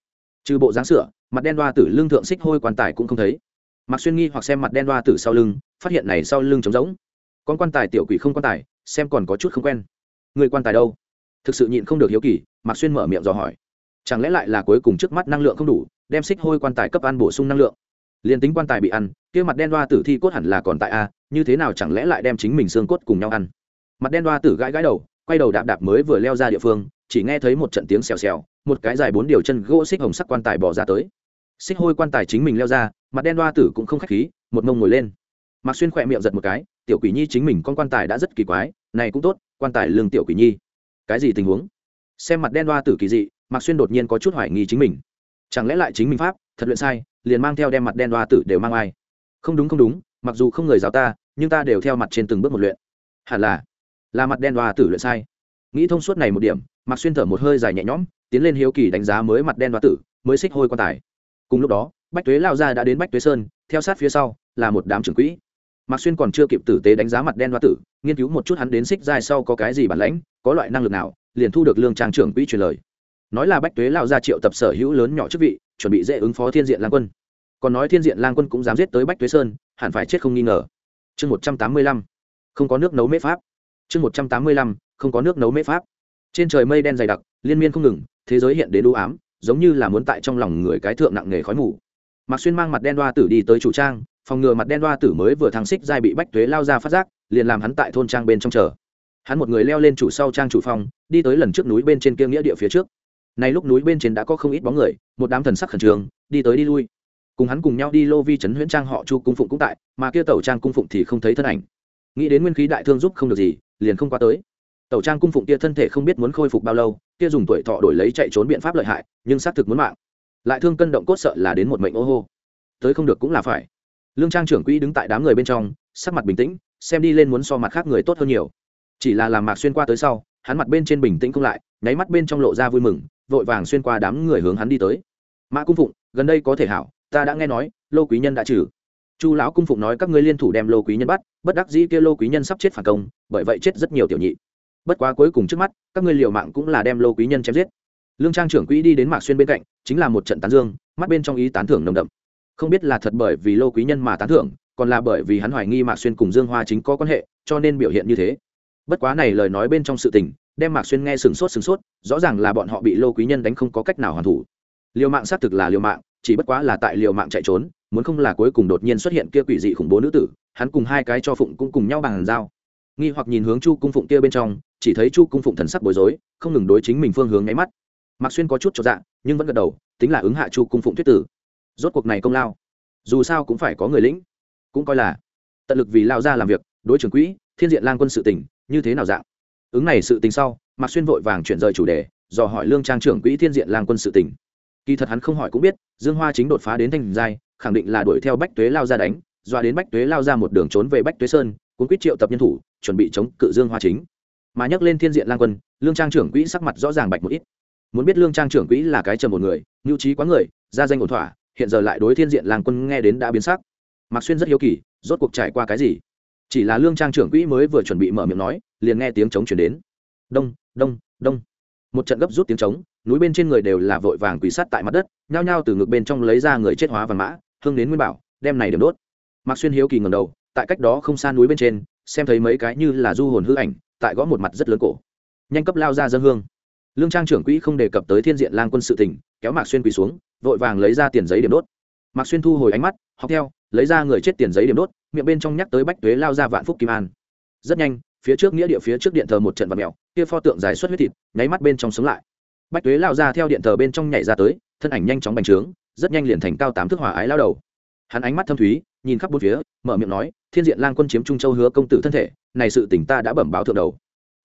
trừ bộ dáng sửa, mặt đen đoa tử lưng thượng xích hôi quan tài cũng không thấy. Mặc xuyên nghi hoặc xem mặt đen đoa tử sau lưng, phát hiện này sau lưng trống rỗng. Con quan tài tiểu quỷ không quan tài, xem còn có chút không quen. Người quan tài đâu? Thực sự nhịn không được hiếu kỳ mặc xuyên mở miệng dò hỏi. Chẳng lẽ lại là cuối cùng trước mắt năng lượng không đủ, đem xích hôi quan tài cấp ăn bổ sung năng lượng? Liền tính quan tài bị ăn, kia mặt đen đoa tử thi cốt hẳn là còn tại a, như thế nào chẳng lẽ lại đem chính mình xương cốt cùng nhau ăn? Mặt đen đoa tử gãi gãi đầu, quay đầu đạp đạp mới vừa leo ra địa phương, chỉ nghe thấy một trận tiếng xèo xèo một cái dài bốn điều chân gỗ xích hồng sắc quan tài bỏ ra tới. Xích hôi quan tài chính mình leo ra, mặt đen đoa tử cũng không khách khí, một mông ngồi lên. Mạc xuyên khỏe miệng giật một cái, tiểu quỷ nhi chính mình con quan tài đã rất kỳ quái, này cũng tốt, quan tài lương tiểu quỷ nhi. Cái gì tình huống? Xem mặt đen đoa tử kỳ dị, mạc xuyên đột nhiên có chút hoài nghi chính mình. Chẳng lẽ lại chính mình pháp, thật luyện sai, liền mang theo đem mặt đen đoa tử đều mang ai? Không đúng không đúng, mặc dù không người giáo ta, nhưng ta đều theo mặt trên từng bước một luyện. Hẳn là là mặt đen đoa tử luyện sai. Nghĩ thông suốt này một điểm, mạc xuyên thở một hơi dài nhẹ nhõm tiến lên hiếu kỳ đánh giá mới mặt đen đoa tử, mới xích hôi quan tài. Cùng lúc đó, bách tuế lao ra đã đến bách tuế sơn, theo sát phía sau, là một đám trưởng quỹ. Mạc xuyên còn chưa kịp tử tế đánh giá mặt đen đoa tử, nghiên cứu một chút hắn đến xích dài sau có cái gì bản lãnh, có loại năng lực nào, liền thu được lương trang trưởng quỹ truyền lời. Nói là bách tuế lao ra triệu tập sở hữu lớn nhỏ chức vị, chuẩn bị dễ ứng phó thiên diện lang quân. Còn nói thiên diện lang quân cũng dám giết tới bách tuế sơn, hẳn phải chết không nghi ngờ. Chương một trăm tám mươi lăm, không có nước nấu mễ pháp. Chương một trăm tám mươi lăm, không có nước nấu mễ pháp. Trên trời mây đen dày đặc, liên miên không ngừng thế giới hiện đến đũ ám, giống như là muốn tại trong lòng người cái thượng nặng nghề khói mù. Mạc xuyên mang mặt đen đoa tử đi tới chủ trang, phòng ngừa mặt đen đoa tử mới vừa thăng xích giai bị bách tuế lao ra phát giác, liền làm hắn tại thôn trang bên trong chờ. Hắn một người leo lên chủ sau trang chủ phòng, đi tới lần trước núi bên trên kia nghĩa địa phía trước. Nay lúc núi bên trên đã có không ít bóng người, một đám thần sắc khẩn trương, đi tới đi lui. Cùng hắn cùng nhau đi lô vi trấn huyễn trang họ chu cung phụng cũng tại, mà kia tẩu trang cung phụng thì không thấy thân ảnh. Nghĩ đến nguyên khí đại thương giúp không được gì, liền không qua tới tẩu trang cung phụng kia thân thể không biết muốn khôi phục bao lâu, kia dùng tuổi thọ đổi lấy chạy trốn biện pháp lợi hại, nhưng xác thực muốn mạng. Lại thương cân động cốt sợ là đến một mệnh ô hô. Tới không được cũng là phải. Lương trang trưởng quỹ đứng tại đám người bên trong, sắc mặt bình tĩnh, xem đi lên muốn so mặt khác người tốt hơn nhiều. Chỉ là làm mạc xuyên qua tới sau, hắn mặt bên trên bình tĩnh không lại, nháy mắt bên trong lộ ra vui mừng, vội vàng xuyên qua đám người hướng hắn đi tới. Mã cung phụng, gần đây có thể hảo, ta đã nghe nói, lô quý nhân đã trừ. Chu lão cung phụng nói các ngươi liên thủ đem lô quý nhân bắt, bất đắc dĩ kia lô quý nhân sắp chết phản công, bởi vậy chết rất nhiều tiểu nhị bất quá cuối cùng trước mắt, các ngươi liều mạng cũng là đem lô quý nhân chém giết. Lương trang trưởng quỹ đi đến mạc xuyên bên cạnh, chính là một trận tán dương, mắt bên trong ý tán thưởng nồng đậm. Không biết là thật bởi vì lô quý nhân mà tán thưởng, còn là bởi vì hắn hoài nghi mạc xuyên cùng dương hoa chính có quan hệ, cho nên biểu hiện như thế. Bất quá này lời nói bên trong sự tình, đem mạc xuyên nghe sừng sốt sừng sốt, rõ ràng là bọn họ bị lô quý nhân đánh không có cách nào hoàn thủ. Liều mạng xác thực là liều mạng, chỉ bất quá là tại liều mạng chạy trốn, muốn không là cuối cùng đột nhiên xuất hiện kia quỷ dị khủng bố nữ tử, hắn cùng hai cái cho phụng cũng cùng nhau bằng dao nghi hoặc nhìn hướng chu cung phụng kia bên trong, chỉ thấy chu cung phụng thần sắc bối rối, không ngừng đối chính mình phương hướng nháy mắt. Mạc xuyên có chút cho dạ nhưng vẫn gật đầu, tính là ứng hạ chu cung phụng thuyết tử. Rốt cuộc này công lao, dù sao cũng phải có người lĩnh. Cũng coi là, tận lực vì lao ra làm việc, đối trưởng quỹ, thiên diện lang quân sự tỉnh như thế nào dạng. Ứng này sự tình sau, mạc xuyên vội vàng chuyển rời chủ đề, dò hỏi lương trang trưởng quỹ thiên diện lang quân sự tỉnh kỳ thật hắn không hỏi cũng biết, dương hoa chính đột phá đến thanh giai, khẳng định là đuổi theo bách tuế lao ra đánh dọa đến bách tuế lao ra một đường trốn về bách tuế sơn, cuốn quyết triệu tập nhân thủ chuẩn bị chống cự dương hoa chính. Mà nhắc lên thiên diện lang quân, lương trang trưởng quỹ sắc mặt rõ ràng bạch một ít. Muốn biết lương trang trưởng quỹ là cái trầm một người, nhu trí quá người gia danh ổn thỏa, hiện giờ lại đối thiên diện lang quân nghe đến đã biến sắc. Mạc xuyên rất hiếu kỳ, rốt cuộc trải qua cái gì? Chỉ là lương trang trưởng quỹ mới vừa chuẩn bị mở miệng nói, liền nghe tiếng trống chuyển đến. Đông đông đông. Một trận gấp rút tiếng trống, núi bên trên người đều là vội vàng quỳ sát tại mặt đất, nhao nhao từ ngực bên trong lấy ra người chết hóa vàng mã, hương đến nguyên bảo, đem này điểm đốt. Mạc xuyên hiếu kỳ ngầm đầu, tại cách đó không xa núi bên trên xem thấy mấy cái như là du hồn hư ảnh, tại gõ một mặt rất lớn cổ. Nhanh cấp lao ra dân hương. Lương trang trưởng quỹ không đề cập tới thiên diện lang quân sự tỉnh kéo mạc xuyên quỳ xuống, vội vàng lấy ra tiền giấy điểm đốt. Mạc xuyên thu hồi ánh mắt, học theo, lấy ra người chết tiền giấy điểm đốt, miệng bên trong nhắc tới bách tuế lao ra vạn phúc kim an. Rất nhanh, phía trước nghĩa địa phía trước điện thờ một trận vật mèo, kia pho tượng dài xuất huyết thịt, nháy mắt bên trong sống lại. Bách tuế lao ra theo điện thờ bên trong nhảy ra tới, thân ảnh nhanh chóng bành trướng, rất nhanh liền thành cao tám thước hòa ái lao đầu. Hắn ánh mắt thâm thúy, nhìn khắp bốn phía, mở miệng nói thiên diện lang quân chiếm trung châu hứa công tử thân thể, này sự tỉnh ta đã bẩm báo thượng đầu.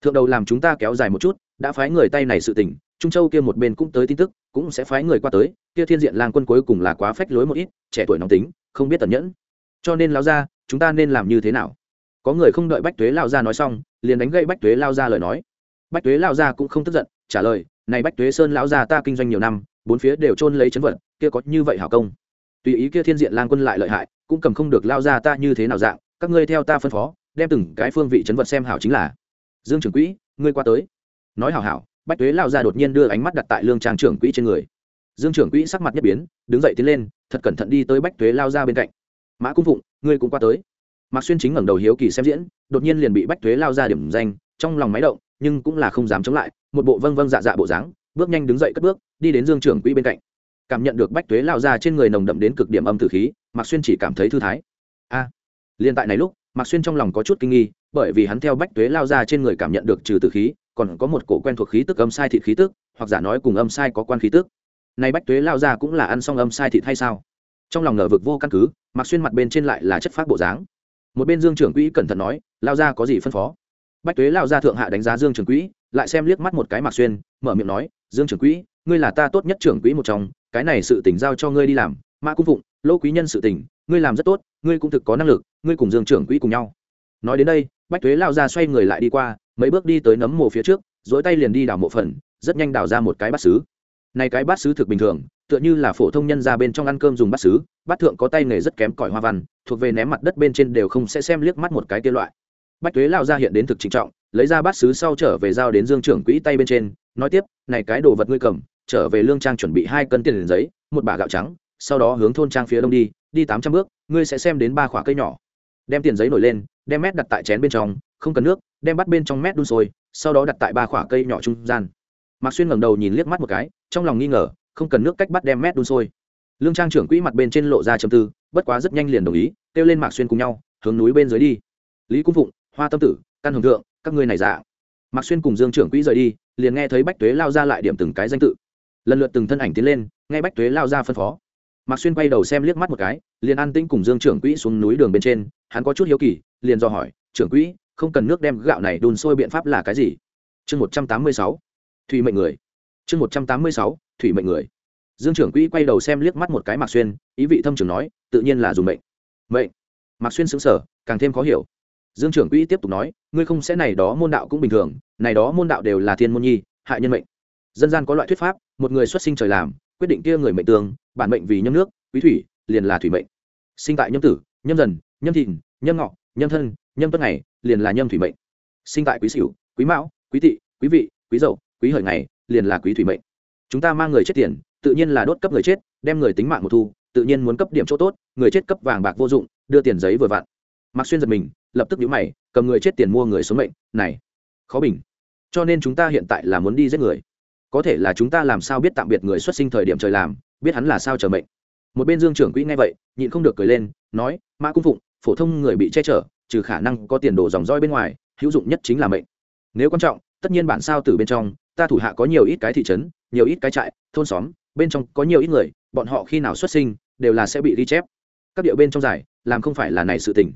Thượng đầu làm chúng ta kéo dài một chút, đã phái người tay này sự tỉnh trung châu kia một bên cũng tới tin tức, cũng sẽ phái người qua tới, kia thiên diện lang quân cuối cùng là quá phách lối một ít, trẻ tuổi nóng tính, không biết tẩn nhẫn. Cho nên lao ra chúng ta nên làm như thế nào? Có người không đợi bách tuế lao ra nói xong, liền đánh gậy bách tuế lao ra lời nói. Bách tuế lao ra cũng không tức giận, trả lời, này bách tuế sơn lão gia ta kinh doanh nhiều năm, bốn phía đều trôn lấy chấn vật kia có như vậy hảo công? Tùy ý kia thiên diện lang quân lại lợi hại cũng cầm không được lao ra ta như thế nào dạng, các ngươi theo ta phân phó, đem từng cái phương vị chấn vật xem hảo chính là. Dương trưởng quỹ, ngươi qua tới. Nói hảo hảo, bách tuế lao ra đột nhiên đưa ánh mắt đặt tại lương trang trưởng quỹ trên người. Dương trưởng quỹ sắc mặt nhất biến, đứng dậy tiến lên, thật cẩn thận đi tới bách tuế lao ra bên cạnh. Mã cung phụng, ngươi cũng qua tới. Mạc xuyên chính ngẩng đầu hiếu kỳ xem diễn, đột nhiên liền bị bách tuế lao ra điểm danh, trong lòng máy động, nhưng cũng là không dám chống lại, một bộ vâng vâng dạ dạ bộ dáng, bước nhanh đứng dậy cất bước, đi đến dương trưởng quỹ bên cạnh. Cảm nhận được bách tuế lao ra trên người nồng đậm đến cực điểm âm tử khí mạc xuyên chỉ cảm thấy thư thái. A à, liên tại này lúc mạc xuyên trong lòng có chút kinh nghi bởi vì hắn theo bách tuế lao ra trên người cảm nhận được trừ tử khí còn có một cổ quen thuộc khí tức âm sai thịt khí tức hoặc giả nói cùng âm sai có quan khí tức. Nay bách tuế lao ra cũng là ăn xong âm sai thịt hay sao? Trong lòng ngờ vực vô căn cứ mạc xuyên mặt bên trên lại là chất phát bộ dáng. Một bên dương trưởng quỹ cẩn thận nói lao ra có gì phân phó? Bách tuế lao ra thượng hạ đánh giá dương trưởng quỹ lại xem liếc mắt một cái mạc xuyên mở miệng nói dương trưởng quỹ ngươi là ta tốt nhất trưởng quỹ một trong cái này sự tỉnh giao cho ngươi đi làm mã cung phụng lỗ quý nhân sự tỉnh ngươi làm rất tốt, ngươi cũng thực có năng lực, ngươi cùng dương trưởng quỹ cùng nhau. Nói đến đây, bách tuế lao ra xoay người lại đi qua, mấy bước đi tới nấm mồ phía trước dối tay liền đi đào mộ phần, rất nhanh đào ra một cái bát xứ này cái bát xứ thực bình thường, tựa như là phổ thông nhân ra bên trong ăn cơm dùng bát xứ bát thượng có tay nghề rất kém cỏi hoa văn, thuộc về ném mặt đất bên trên đều không sẽ xem liếc mắt một cái kia loại. Bách tuế lao ra hiện đến thực trịnh trọng, lấy ra bát xứ sau trở về giao đến dương trưởng quỹ tay bên trên, nói tiếp, này cái đồ vật ngươi cầm, trở về lương trang chuẩn bị hai cân tiền giấy, một bả gạo trắng sau đó hướng thôn trang phía đông đi đi tám trăm bước, ngươi sẽ xem đến ba khoả cây nhỏ. Đem tiền giấy nổi lên, đem mét đặt tại chén bên trong, không cần nước, đem bắt bên trong mét đun sôi, sau đó đặt tại ba khoả cây nhỏ trung gian. Mạc xuyên ngẩng đầu nhìn liếc mắt một cái, trong lòng nghi ngờ, không cần nước cách bắt đem mét đun sôi. Lương trang trưởng quỹ mặt bên trên lộ ra chầm tư, bất quá rất nhanh liền đồng ý, kêu lên mạc xuyên cùng nhau, hướng núi bên dưới đi. Lý cung phụng, hoa tâm tử, căn hưởng thượng, các ngươi này dạ. Mạc xuyên cùng dương trưởng quỹ rời đi, liền nghe thấy bách tuế lao ra lại điểm từng cái danh tự. Lần lượt từng thân ảnh tiến lên, nghe bách tuế lao ra phân phó mạc xuyên quay đầu xem liếc mắt một cái, liền an tĩnh cùng dương trưởng quỹ xuống núi đường bên trên, hắn có chút hiếu kỳ, liền do hỏi, trưởng quỹ, không cần nước đem gạo này đun sôi biện pháp là cái gì? Chương một trăm tám mươi sáu, thủy mệnh người. Chương một trăm tám mươi sáu, thủy mệnh người. Dương trưởng quỹ quay đầu xem liếc mắt một cái mạc xuyên, ý vị thâm trường nói, tự nhiên là dùng mệnh. Mệnh? Mạc xuyên xứng sở càng thêm khó hiểu. Dương trưởng quỹ tiếp tục nói, ngươi không sẽ này đó môn đạo cũng bình thường, này đó môn đạo đều là thiên môn nhi, hại nhân mệnh. Dân gian có loại thuyết pháp, một người xuất sinh trời làm quyết định kia người mệnh tương, bản mệnh vì nhâm nước, quý thủy, liền là thủy mệnh. Sinh tại nhâm tử, nhâm dần, nhâm thìn, nhâm ngọ, nhâm thân, nhâm tuất ngày, liền là nhâm thủy mệnh. Sinh tại quý sửu quý mão, quý tị quý vị, quý dậu, quý hợi ngày, liền là quý thủy mệnh. Chúng ta mang người chết tiền, tự nhiên là đốt cấp người chết, đem người tính mạng một thu, tự nhiên muốn cấp điểm chỗ tốt, người chết cấp vàng bạc vô dụng, đưa tiền giấy vừa vặn. Mặc xuyên giật mình, lập tức nhũ mày, cầm người chết tiền mua người số mệnh, này, khó bình. Cho nên chúng ta hiện tại là muốn đi giết người có thể là chúng ta làm sao biết tạm biệt người xuất sinh thời điểm trời làm, biết hắn là sao chờ mệnh. Một bên dương trưởng quỹ nghe vậy, nhịn không được cười lên, nói, mã cung phụng, phổ thông người bị che chở, trừ khả năng có tiền đồ dòng roi bên ngoài, hữu dụng nhất chính là mệnh. Nếu quan trọng, tất nhiên bản sao từ bên trong, ta thủ hạ có nhiều ít cái thị trấn, nhiều ít cái trại, thôn xóm, bên trong có nhiều ít người, bọn họ khi nào xuất sinh, đều là sẽ bị ghi chép. Các điệu bên trong giải, làm không phải là này sự tình.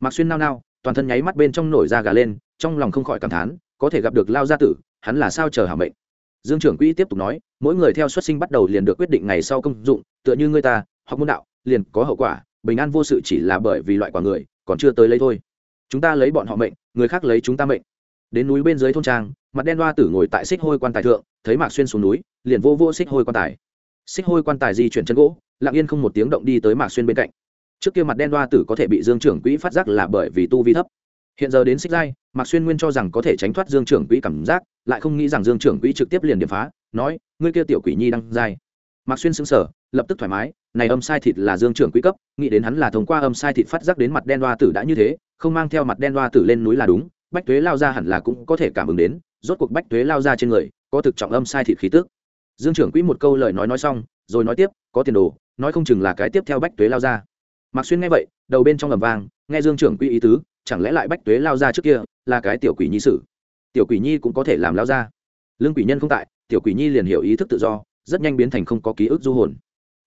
Mạc xuyên nao nao, toàn thân nháy mắt bên trong nổi da gà lên, trong lòng không khỏi cảm thán, có thể gặp được lao gia tử, hắn là sao chờ hảo mệnh? Dương trưởng quỹ tiếp tục nói, mỗi người theo xuất sinh bắt đầu liền được quyết định ngày sau công dụng, tựa như ngươi ta, hoặc môn đạo, liền có hậu quả, bình an vô sự chỉ là bởi vì loại quả người, còn chưa tới lấy thôi. Chúng ta lấy bọn họ mệnh, người khác lấy chúng ta mệnh. Đến núi bên dưới thôn trang, mặt đen đoa tử ngồi tại xích hôi quan tài thượng, thấy mạc xuyên xuống núi, liền vô vô xích hôi quan tài. Xích hôi quan tài di chuyển chân gỗ, lặng yên không một tiếng động đi tới mạc xuyên bên cạnh. Trước kia mặt đen đoa tử có thể bị dương trưởng quỹ phát giác là bởi vì tu vi thấp hiện giờ đến xích giai, mạc xuyên nguyên cho rằng có thể tránh thoát dương trưởng quỹ cảm giác, lại không nghĩ rằng dương trưởng quỹ trực tiếp liền điểm phá, nói, ngươi kia tiểu quỷ nhi đang giai. Mạc xuyên xứng sở lập tức thoải mái, này âm sai thịt là dương trưởng quỹ cấp, nghĩ đến hắn là thông qua âm sai thịt phát giác đến mặt đen đoa tử đã như thế, không mang theo mặt đen đoa tử lên núi là đúng, bách tuế lao ra hẳn là cũng có thể cảm ứng đến, rốt cuộc bách tuế lao ra trên người, có thực trọng âm sai thịt khí tức. Dương trưởng quỹ một câu lời nói nói xong, rồi nói tiếp, có tiền đồ, nói không chừng là cái tiếp theo bách tuế lao ra. Mạc xuyên nghe vậy, đầu bên trong ầm vang, nghe dương trưởng quỹ ý tứ chẳng lẽ lại bách tuế lao ra trước kia, là cái tiểu quỷ nhi sử tiểu quỷ nhi cũng có thể làm lao ra. Lương quỷ nhân không tại, tiểu quỷ nhi liền hiểu ý thức tự do, rất nhanh biến thành không có ký ức du hồn.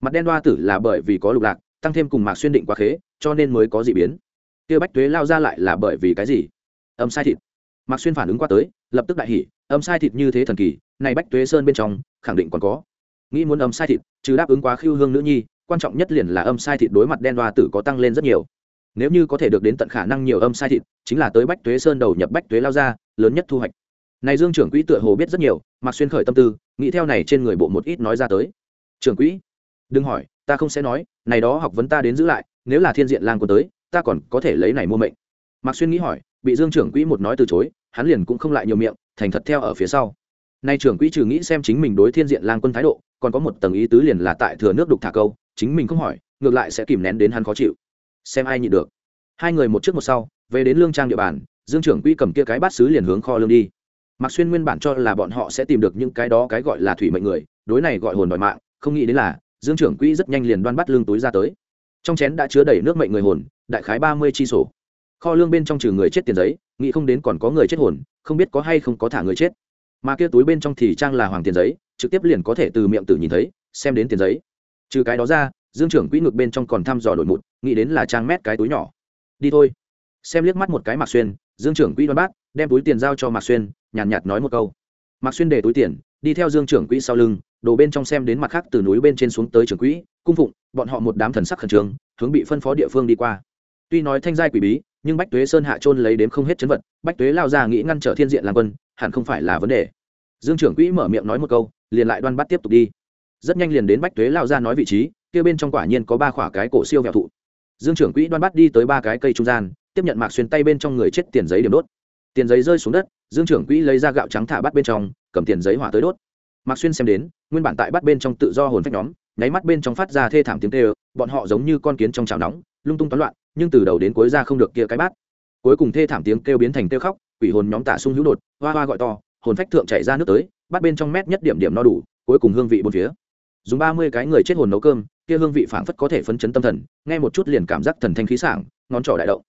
Mặt đen đoa tử là bởi vì có lục lạc, tăng thêm cùng mạc xuyên định quá khế, cho nên mới có d ị biến. Kia bách tuế lao ra lại là bởi vì cái gì? Âm sai thịt. Mạc xuyên phản ứng qua tới, lập tức đại hỉ, âm sai thịt như thế thần kỳ, này bách tuế sơn bên trong, khẳng định còn có. Nghĩ muốn âm sai thịt, trừ đáp ứng quá khiêu hương nữ nhi, quan trọng nhất liền là âm sai thịt đối mặt đen đoa tử có tăng lên rất nhiều nếu như có thể được đến tận khả năng nhiều âm sai thịt, chính là tới bách tuế sơn đầu nhập bách tuế lao ra lớn nhất thu hoạch. Này dương trưởng quỹ tựa hồ biết rất nhiều mặc xuyên khởi tâm tư, nghĩ theo này trên người bộ một ít nói ra tới. Trưởng quỹ, đừng hỏi, ta không sẽ nói, này đó học vấn ta đến giữ lại, nếu là thiên diện lang quân tới, ta còn có thể lấy này mua mệnh. Mạc xuyên nghĩ hỏi, bị dương trưởng quỹ một nói từ chối, hắn liền cũng không lại nhiều miệng, thành thật theo ở phía sau. Nay trưởng quỹ trừ nghĩ xem chính mình đối thiên diện lang quân thái độ, còn có một tầng ý tứ liền là tại thừa nước đục thả câu, chính mình không hỏi, ngược lại sẽ kìm nén đến hắn khó chịu xem ai nhịn được. Hai người một trước một sau, về đến lương trang địa bàn, dương trưởng quỹ cầm kia cái bát xứ liền hướng kho lương đi. Mạc xuyên nguyên bản cho là bọn họ sẽ tìm được những cái đó cái gọi là thủy mệnh người, đối này gọi hồn đòi mạng, không nghĩ đến là, dương trưởng quỹ rất nhanh liền đoan bắt lương túi ra tới. Trong chén đã chứa đầy nước mệnh người hồn, đại khái ba mươi chi sổ. Kho lương bên trong trừ người chết tiền giấy, nghĩ không đến còn có người chết hồn, không biết có hay không có thả người chết. Mà kia túi bên trong thì trang là hoàng tiền giấy, trực tiếp liền có thể từ miệng tử nhìn thấy, xem đến tiền giấy. Trừ cái đó ra dương trưởng quỹ ngực bên trong còn thăm dò đổi mụt nghĩ đến là trang mét cái túi nhỏ. Đi thôi. Xem liếc mắt một cái mạc xuyên dương trưởng quỹ đoan bát đem túi tiền giao cho mạc xuyên nhàn nhạt, nhạt nói một câu. Mạc xuyên để túi tiền đi theo dương trưởng quỹ sau lưng đồ bên trong xem đến mặt khác từ núi bên trên xuống tới trưởng quỹ cung phụng bọn họ một đám thần sắc khẩn trương hướng bị phân phó địa phương đi qua. Tuy nói thanh giai quỷ bí nhưng bách tuế sơn hạ trôn lấy đếm không hết chấn vật bách tuế lao ra nghĩ ngăn trở thiên diện làm quân hẳn không phải là vấn đề. Dương trưởng quỹ mở miệng nói một câu liền lại đoan bắt tiếp tục đi. Rất nhanh liền đến bách tuế lao ra nói vị trí kia bên trong quả nhiên có ba khỏa cái cổ siêu vẹo thụ. Dương trưởng quỹ đoan bắt đi tới ba cái cây trung gian, tiếp nhận mạc xuyên tay bên trong người chết tiền giấy điểm đốt. Tiền giấy rơi xuống đất, dương trưởng quỹ lấy ra gạo trắng thả bắt bên trong, cầm tiền giấy hỏa tới đốt. Mạc xuyên xem đến, nguyên bản tại bắt bên trong tự do hồn phách nhóm, nháy mắt bên trong phát ra thê thảm tiếng tê bọn họ giống như con kiến trong chảo nóng, lung tung toán loạn, nhưng từ đầu đến cuối ra không được kia cái bát. Cuối cùng thê thảm tiếng kêu biến thành kêu khóc, quỷ hồn nhóm tả sung hữu đột, hoa hoa gọi to, hồn phách thượng chạy ra nước tới, bắt bên trong mét nhất điểm điểm no đủ, cuối cùng hương vị bốn phía. Dùng ba mươi cái người chết hồn nấu cơm kia hương vị phảng phất có thể phấn chấn tâm thần, nghe một chút liền cảm giác thần thanh khí sảng, ngón trỏ đại động.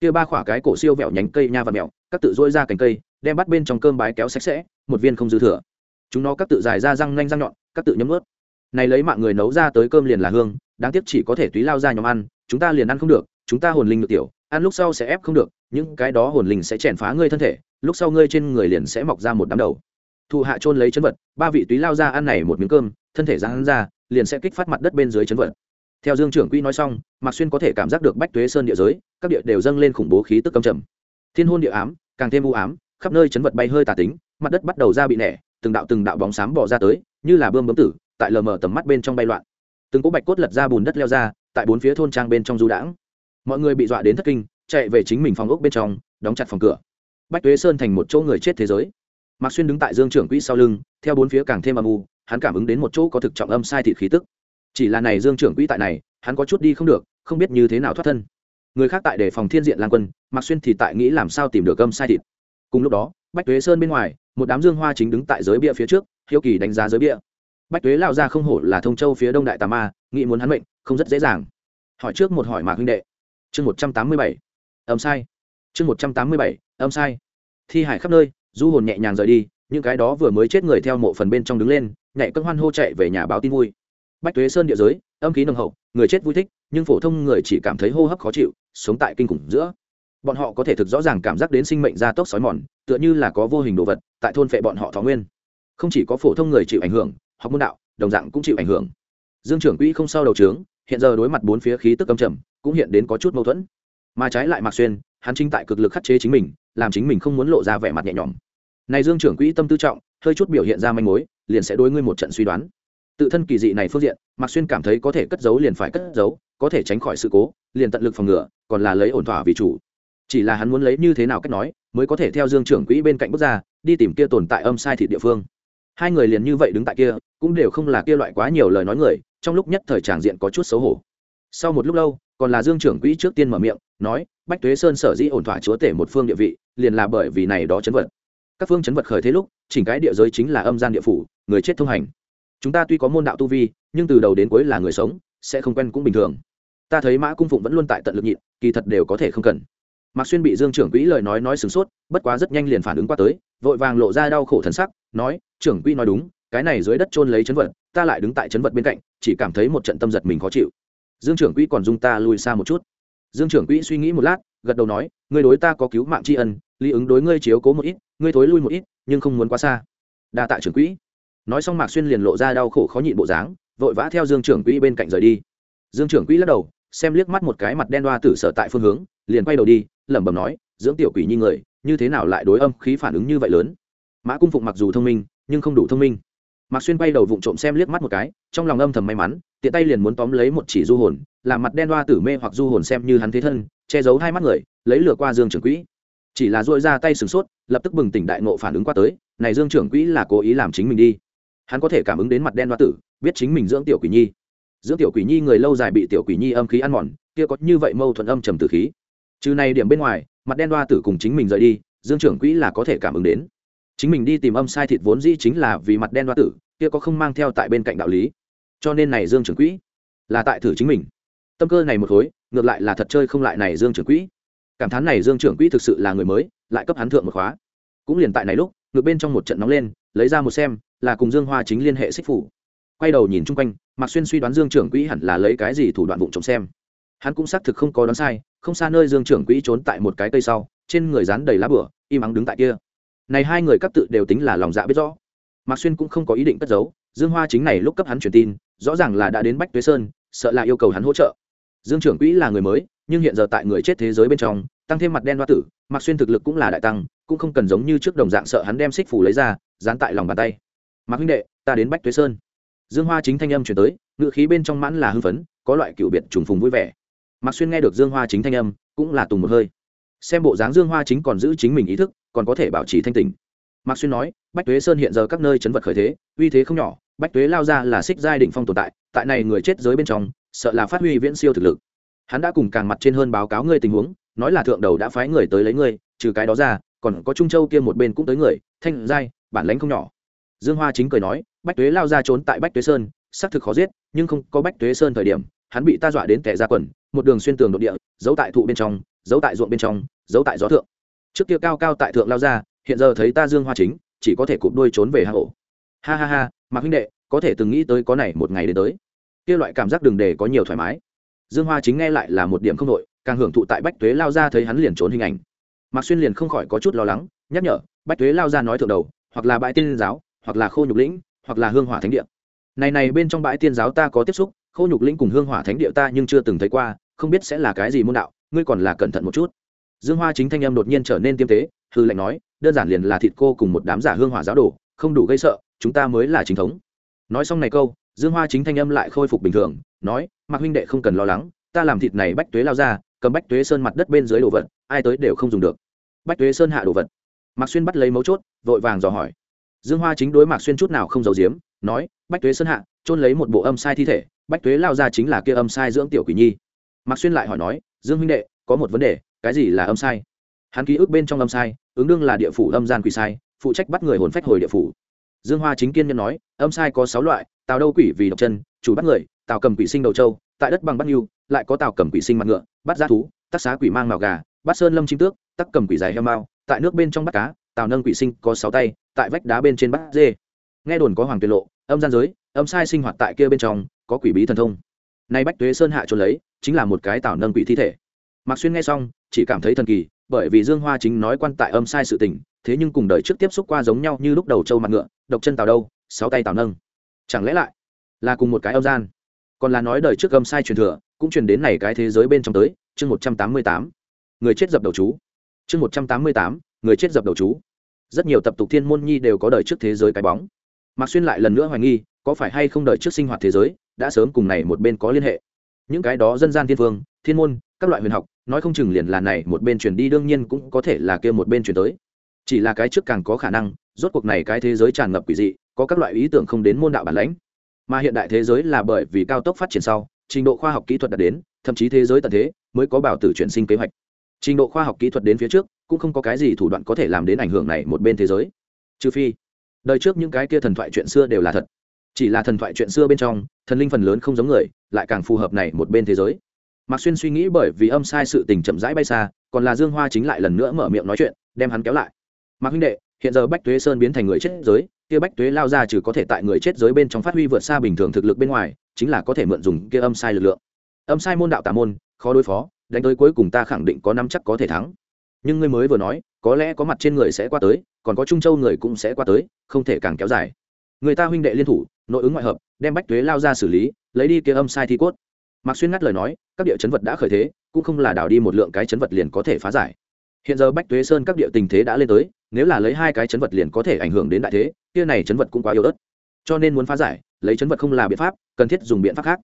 Kia ba khỏa cái cổ siêu vẹo nhánh cây nha và mèo các tự dỗi ra cành cây, đem bắt bên trong cơm bái kéo sạch sẽ, một viên không dư thừa. Chúng nó các tự dài ra răng nanh răng nhọn, các tự nhấm ướt này lấy mạng người nấu ra tới cơm liền là hương, đáng tiếc chỉ có thể túy lao ra nhóm ăn, chúng ta liền ăn không được, chúng ta hồn linh được tiểu, ăn lúc sau sẽ ép không được, những cái đó hồn linh sẽ chèn phá ngươi thân thể, lúc sau ngươi trên người liền sẽ mọc ra một đám đầu. Thụ hạ trôn lấy chấn vật, ba vị túy lao ra ăn này một miếng cơm, thân thể ra hắn ra liền sẽ kích phát mặt đất bên dưới chấn vật. Theo dương trưởng quỹ nói xong, mạc xuyên có thể cảm giác được bách tuế sơn địa giới, các địa đều dâng lên khủng bố khí tức cầm trầm. Thiên hôn địa ám, càng thêm u ám, khắp nơi chấn vật bay hơi tà tính, mặt đất bắt đầu ra bị nẻ, từng đạo từng đạo bóng xám bỏ ra tới, như là bơm bấm tử, tại lờ mờ tầm mắt bên trong bay loạn. Từng cỗ bạch cốt lật ra bùn đất leo ra, tại bốn phía thôn trang bên trong du đãng. Mọi người bị dọa đến thất kinh, chạy về chính mình phòng ốc bên trong, đóng chặt phòng cửa. Bách tuế sơn thành một chỗ người chết thế giới. Mạc xuyên đứng tại dương trưởng quỹ sau lưng, theo bốn phía càng thêm âm u hắn cảm ứng đến một chỗ có thực trọng âm sai thịt khí tức. Chỉ là này dương trưởng quỹ tại này, hắn có chút đi không được, không biết như thế nào thoát thân. Người khác tại đề phòng thiên diện lang quân, mạc xuyên thì tại nghĩ làm sao tìm được âm sai thịt. Cùng lúc đó, bách tuế sơn bên ngoài, một đám dương hoa chính đứng tại giới bia phía trước, hiếu kỳ đánh giá giới bia. Bách tuế lao ra không hổ là thông châu phía đông đại tà ma, nghĩ muốn hắn mệnh, không rất dễ dàng. Hỏi trước một hỏi mạc huynh đệ. Chương một trăm tám mươi bảy. Âm sai. Chương một trăm tám mươi bảy, âm sai. Thi hải khắp nơi, du hồn nhẹ nhàng rời đi, những cái đó vừa mới chết người theo mộ phần bên trong đứng lên nhảy cân hoan hô chạy về nhà báo tin vui. Bách tuế sơn địa giới, âm khí nồng hậu, người chết vui thích, nhưng phổ thông người chỉ cảm thấy hô hấp khó chịu, sống tại kinh khủng giữa. Bọn họ có thể thực rõ ràng cảm giác đến sinh mệnh gia tốc sói mòn, tựa như là có vô hình đồ vật, tại thôn phệ bọn họ thọ nguyên. Không chỉ có phổ thông người chịu ảnh hưởng học môn đạo, đồng dạng cũng chịu ảnh hưởng. Dương trưởng quỹ không sau đầu trướng, hiện giờ đối mặt bốn phía khí tức âm trầm, cũng hiện đến có chút mâu thuẫn. Mà trái lại mạc xuyên, hắn chính tại cực lực khắc chế chính mình, làm chính mình không muốn lộ ra vẻ mặt nhẹ nhõm. Này dương trưởng quỹ tâm tư trọng, hơi chút biểu hiện ra manh mối liền sẽ đối ngươi một trận suy đoán. Tự thân kỳ dị này phương diện, mạc xuyên cảm thấy có thể cất giấu liền phải cất giấu, có thể tránh khỏi sự cố, liền tận lực phòng ngừa, còn là lấy ổn thỏa vì chủ. Chỉ là hắn muốn lấy như thế nào cách nói, mới có thể theo dương trưởng quỹ bên cạnh bước ra, đi tìm kia tồn tại âm sai thị địa phương. Hai người liền như vậy đứng tại kia, cũng đều không là kia loại quá nhiều lời nói người, trong lúc nhất thời tràng diện có chút xấu hổ. Sau một lúc lâu, còn là dương trưởng quỹ trước tiên mở miệng, nói, bách tuế sơn sở dĩ ổn thỏa chúa tể một phương địa vị, liền là bởi vì này đó chấn vật các phương chấn vật khởi thế lúc, chỉnh cái địa giới chính là âm gian địa phủ, người chết thông hành. Chúng ta tuy có môn đạo tu vi, nhưng từ đầu đến cuối là người sống, sẽ không quen cũng bình thường. Ta thấy mã cung phụng vẫn luôn tại tận lực nhịn, kỳ thật đều có thể không cần. Mạc xuyên bị dương trưởng quỹ lời nói nói sửng sốt, bất quá rất nhanh liền phản ứng qua tới, vội vàng lộ ra đau khổ thần sắc, nói, trưởng quỹ nói đúng, cái này dưới đất trôn lấy chấn vật, ta lại đứng tại chấn vật bên cạnh, chỉ cảm thấy một trận tâm giật mình khó chịu. Dương trưởng quỹ còn dung ta lùi xa một chút. Dương trưởng quỹ suy nghĩ một lát, gật đầu nói, ngươi đối ta có cứu mạng tri ân, lý ứng đối ngươi chiếu cố một ít ngươi thối lui một ít, nhưng không muốn quá xa. Đa tạ trưởng quỹ. Nói xong mạc xuyên liền lộ ra đau khổ khó nhịn bộ dáng, vội vã theo dương trưởng quỹ bên cạnh rời đi. Dương trưởng quỹ lắc đầu, xem liếc mắt một cái mặt đen đoa tử sở tại phương hướng, liền quay đầu đi, lẩm bẩm nói, dưỡng tiểu quỷ nhi người, như thế nào lại đối âm khí phản ứng như vậy lớn? Mã cung phụng mặc dù thông minh, nhưng không đủ thông minh. Mạc xuyên bay đầu vụng trộm xem liếc mắt một cái, trong lòng âm thầm may mắn, tiện tay liền muốn tóm lấy một chỉ du hồn, làm mặt đen đoa tử mê hoặc du hồn xem như hắn thế thân, che giấu hai mắt người, lấy lửa qua dương trưởng quỹ chỉ là dội ra tay sửng sốt, lập tức bừng tỉnh đại nộ phản ứng qua tới, này dương trưởng quỹ là cố ý làm chính mình đi. Hắn có thể cảm ứng đến mặt đen đoa tử, biết chính mình dưỡng tiểu quỷ nhi. Dưỡng tiểu quỷ nhi người lâu dài bị tiểu quỷ nhi âm khí ăn mòn, kia có như vậy mâu thuẫn âm trầm tử khí. Trừ này điểm bên ngoài, mặt đen đoa tử cùng chính mình rời đi, dương trưởng quỹ là có thể cảm ứng đến. Chính mình đi tìm âm sai thịt vốn dĩ chính là vì mặt đen đoa tử, kia có không mang theo tại bên cạnh đạo lý. Cho nên này dương trưởng quỹ là tại thử chính mình. Tâm cơ này một khối, ngược lại là thật chơi không lại này dương trưởng quỹ cảm thán này dương trưởng quỹ thực sự là người mới, lại cấp hắn thượng một khóa. Cũng liền tại này lúc ngược bên trong một trận nóng lên, lấy ra một xem, là cùng dương hoa chính liên hệ xích phủ. Quay đầu nhìn chung quanh, mạc xuyên suy đoán dương trưởng quỹ hẳn là lấy cái gì thủ đoạn vụng trộm xem. Hắn cũng xác thực không có đoán sai, không xa nơi dương trưởng quỹ trốn tại một cái cây sau, trên người dán đầy lá bửa, im ắng đứng tại kia. Này hai người cấp tự đều tính là lòng dạ biết rõ. Mạc xuyên cũng không có ý định cất giấu, dương hoa chính này lúc cấp hắn truyền tin, rõ ràng là đã đến bách tuế sơn, sợ là yêu cầu hắn hỗ trợ. Dương trưởng quỹ là người mới nhưng hiện giờ tại người chết thế giới bên trong, tăng thêm mặt đen hoa tử, mặc xuyên thực lực cũng là đại tăng, cũng không cần giống như trước đồng dạng sợ hắn đem xích phủ lấy ra, dán tại lòng bàn tay. Mạc huynh đệ, ta đến bách tuế sơn. Dương hoa chính thanh âm chuyển tới ngự khí bên trong mãn là hưng phấn, có loại cựu biệt trùng phùng vui vẻ. Mạc xuyên nghe được dương hoa chính thanh âm, cũng là tùng một hơi. Xem bộ dáng dương hoa chính còn giữ chính mình ý thức, còn có thể bảo trì thanh tình mạc xuyên nói, bách tuế sơn hiện giờ các nơi chấn vật khởi thế, uy thế không nhỏ, bách tuế lao ra là xích giai đ ỉ n h phong tồn tại tại này người chết giới bên trong, sợ là phát huy viễn siêu thực lực hắn đã cùng càng mặt trên hơn báo cáo ngươi tình huống, nói là thượng đầu đã phái người tới lấy ngươi, trừ cái đó ra, còn có trung châu kia một bên cũng tới người, thanh giai, bản lãnh không nhỏ. Dương hoa chính cười nói, bách tuế lao ra trốn tại bách tuế sơn, xác thực khó giết, nhưng không có bách tuế sơn thời điểm, hắn bị ta dọa đến tẻ ra quần, một đường xuyên tường nội địa, giấu tại thụ bên trong, giấu tại ruộng bên trong, giấu tại gió thượng. Trước kia cao cao tại thượng lao ra, hiện giờ thấy ta dương hoa chính, chỉ có thể cụp đuôi trốn về hạ hổ ha ha ha, mạc huynh đệ, có thể từng nghĩ tới có này một ngày đến tới. Kia loại cảm giác đường đề có nhiều thoải mái dương hoa chính nghe lại là một điểm không đội càng hưởng thụ tại bách tuế lao ra thấy hắn liền trốn hình ảnh. Mạc xuyên liền không khỏi có chút lo lắng, nhắc nhở, bách tuế lao ra nói thượng đầu, hoặc là bãi tiên giáo, hoặc là khô nhục lĩnh, hoặc là hương hỏa thánh địa. Này này bên trong bãi tiên giáo ta có tiếp xúc, khô nhục lĩnh cùng hương hỏa thánh địa ta nhưng chưa từng thấy qua, không biết sẽ là cái gì môn đạo, ngươi còn là cẩn thận một chút. Dương hoa chính thanh âm đột nhiên trở nên tiêm tế, hư lệnh nói, đơn giản liền là thịt cô cùng một đám giả hương hỏa giáo đồ, không đủ gây sợ, chúng ta mới là chính thống. Nói xong này câu, dương hoa chính thanh âm lại khôi phục bình thường, nói mạc huynh đệ không cần lo lắng, ta làm thịt này bách tuế lao ra, cầm bách tuế sơn mặt đất bên dưới đồ vật, ai tới đều không dùng được. Bách tuế sơn hạ đồ vật. Mạc xuyên bắt lấy mấu chốt, vội vàng dò hỏi. Dương hoa chính đối mạc xuyên chút nào không giấu giếm, nói, bách tuế sơn hạ trôn lấy một bộ âm sai thi thể, bách tuế lao ra chính là kia âm sai dưỡng tiểu quỷ nhi. Mạc xuyên lại hỏi nói, dương huynh đệ, có một vấn đề, cái gì là âm sai? Hắn ký ức bên trong âm sai, ứng đương là địa phủ âm gian quỷ sai, phụ trách bắt người hồn phách hồi địa phủ. Dương hoa chính kiên nhân nói, âm sai có sáu loại, tào đâu quỷ vì độc chân, chủ bắt người tào cầm quỷ sinh đầu châu tại đất bằng bắt nhu lại có tào cầm quỷ sinh mặt ngựa, bắt giá thú, tắc xá quỷ mang màu gà, bắt sơn lâm chim tước, tắc cầm quỷ dài heo mao, tại nước bên trong bắt cá, tào nâng quỷ sinh có sáu tay, tại vách đá bên trên bắt dê. Nghe đồn có hoàng tuyệt lộ, âm gian giới, âm sai sinh hoạt tại kia bên trong, có quỷ bí thần thông. Nay bách tuế sơn hạ trốn lấy, chính là một cái tào nâng quỷ thi thể. Mạc xuyên nghe xong, chỉ cảm thấy thần kỳ, bởi vì dương hoa chính nói quan tại âm sai sự tình, thế nhưng cùng đời trước tiếp xúc qua giống nhau như lúc đầu châu mặt ngựa, độc chân tào đâu, sáu tay tào nâng. Chẳng lẽ lại là cùng một cái âm gian? Còn là nói đời trước gâm sai truyền thừa, cũng truyền đến này cái thế giới bên trong tới, chương một trăm tám mươi tám. Người chết dập đầu chú. Chương một trăm tám mươi tám, người chết dập đầu chú. Rất nhiều tập tục thiên môn nhi đều có đời trước thế giới cái bóng. Mạc xuyên lại lần nữa hoài nghi, có phải hay không đời trước sinh hoạt thế giới đã sớm cùng này một bên có liên hệ? Những cái đó dân gian thiên vương, thiên môn, các loại huyền học, nói không chừng liền là này một bên truyền đi, đương nhiên cũng có thể là kia một bên truyền tới. Chỉ là cái trước càng có khả năng, rốt cuộc này cái thế giới tràn ngập quỷ dị, có các loại ý tưởng không đến môn đạo bản lãnh mà hiện đại thế giới là bởi vì cao tốc phát triển sau, trình độ khoa học kỹ thuật đạt đến, thậm chí thế giới tận thế mới có bảo tử chuyển sinh kế hoạch. Trình độ khoa học kỹ thuật đến phía trước, cũng không có cái gì thủ đoạn có thể làm đến ảnh hưởng này một bên thế giới. Trừ phi, đời trước những cái kia thần thoại chuyện xưa đều là thật. Chỉ là thần thoại chuyện xưa bên trong, thần linh phần lớn không giống người, lại càng phù hợp này một bên thế giới. Mạc xuyên suy nghĩ bởi vì âm sai sự tình chậm rãi bay xa, còn là dương hoa chính lại lần nữa mở miệng nói chuyện, đem hắn kéo lại. Mạc huynh đệ, hiện giờ bách tuế sơn biến thành người chết giới kia bách tuế lao ra trừ có thể tại người chết giới bên trong phát huy vượt xa bình thường thực lực bên ngoài, chính là có thể mượn dùng kia âm sai lực lượng. Âm sai môn đạo tà môn, khó đối phó, đánh tới cuối cùng ta khẳng định có năm chắc có thể thắng. Nhưng ngươi mới vừa nói, có lẽ có mặt trên người sẽ qua tới, còn có trung châu người cũng sẽ qua tới, không thể càng kéo dài. Người ta huynh đệ liên thủ, nội ứng ngoại hợp, đem bách tuế lao ra xử lý, lấy đi kia âm sai thi cốt. Mạc xuyên ngắt lời nói, các địa chấn vật đã khởi thế, cũng không là đảo đi một lượng cái chấn vật liền có thể phá giải. Hiện giờ bách tuế sơn các địa tình thế đã lên tới nếu là lấy hai cái chấn vật liền có thể ảnh hưởng đến đại thế, kia này chấn vật cũng quá yếu ớt. Cho nên muốn phá giải, lấy chấn vật không là biện pháp, cần thiết dùng biện pháp khác.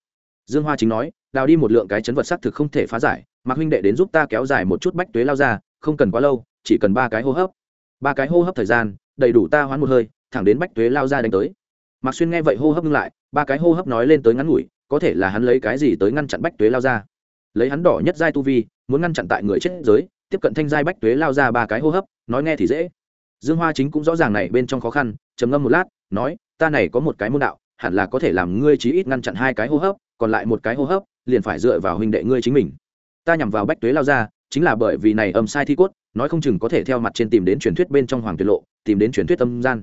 Dương hoa chính nói, đào đi một lượng cái chấn vật xác thực không thể phá giải, mạc huynh đệ đến giúp ta kéo dài một chút bách tuế lao ra, không cần quá lâu, chỉ cần ba cái hô hấp. Ba cái hô hấp thời gian, đầy đủ ta hoán một hơi, thẳng đến bách tuế lao ra đánh tới. Mạc xuyên nghe vậy hô hấp ngưng lại, ba cái hô hấp nói lên tới ngắn ngủi, có thể là hắn lấy cái gì tới ngăn chặn bách tuế lao ra. Lấy hắn đỏ nhất giai tu vi, muốn ngăn chặn tại người chết giới tiếp cận thanh giai bách tuế lao ra ba cái hô hấp, nói nghe thì dễ. Dương hoa chính cũng rõ ràng này bên trong khó khăn, trầm ngâm một lát, nói, ta này có một cái môn đạo, hẳn là có thể làm ngươi chí ít ngăn chặn hai cái hô hấp, còn lại một cái hô hấp, liền phải dựa vào huynh đệ ngươi chính mình. Ta nhằm vào bách tuế lao ra, chính là bởi vì này âm sai thi cốt, nói không chừng có thể theo mặt trên tìm đến truyền thuyết bên trong hoàng tuyệt lộ, tìm đến truyền thuyết âm gian.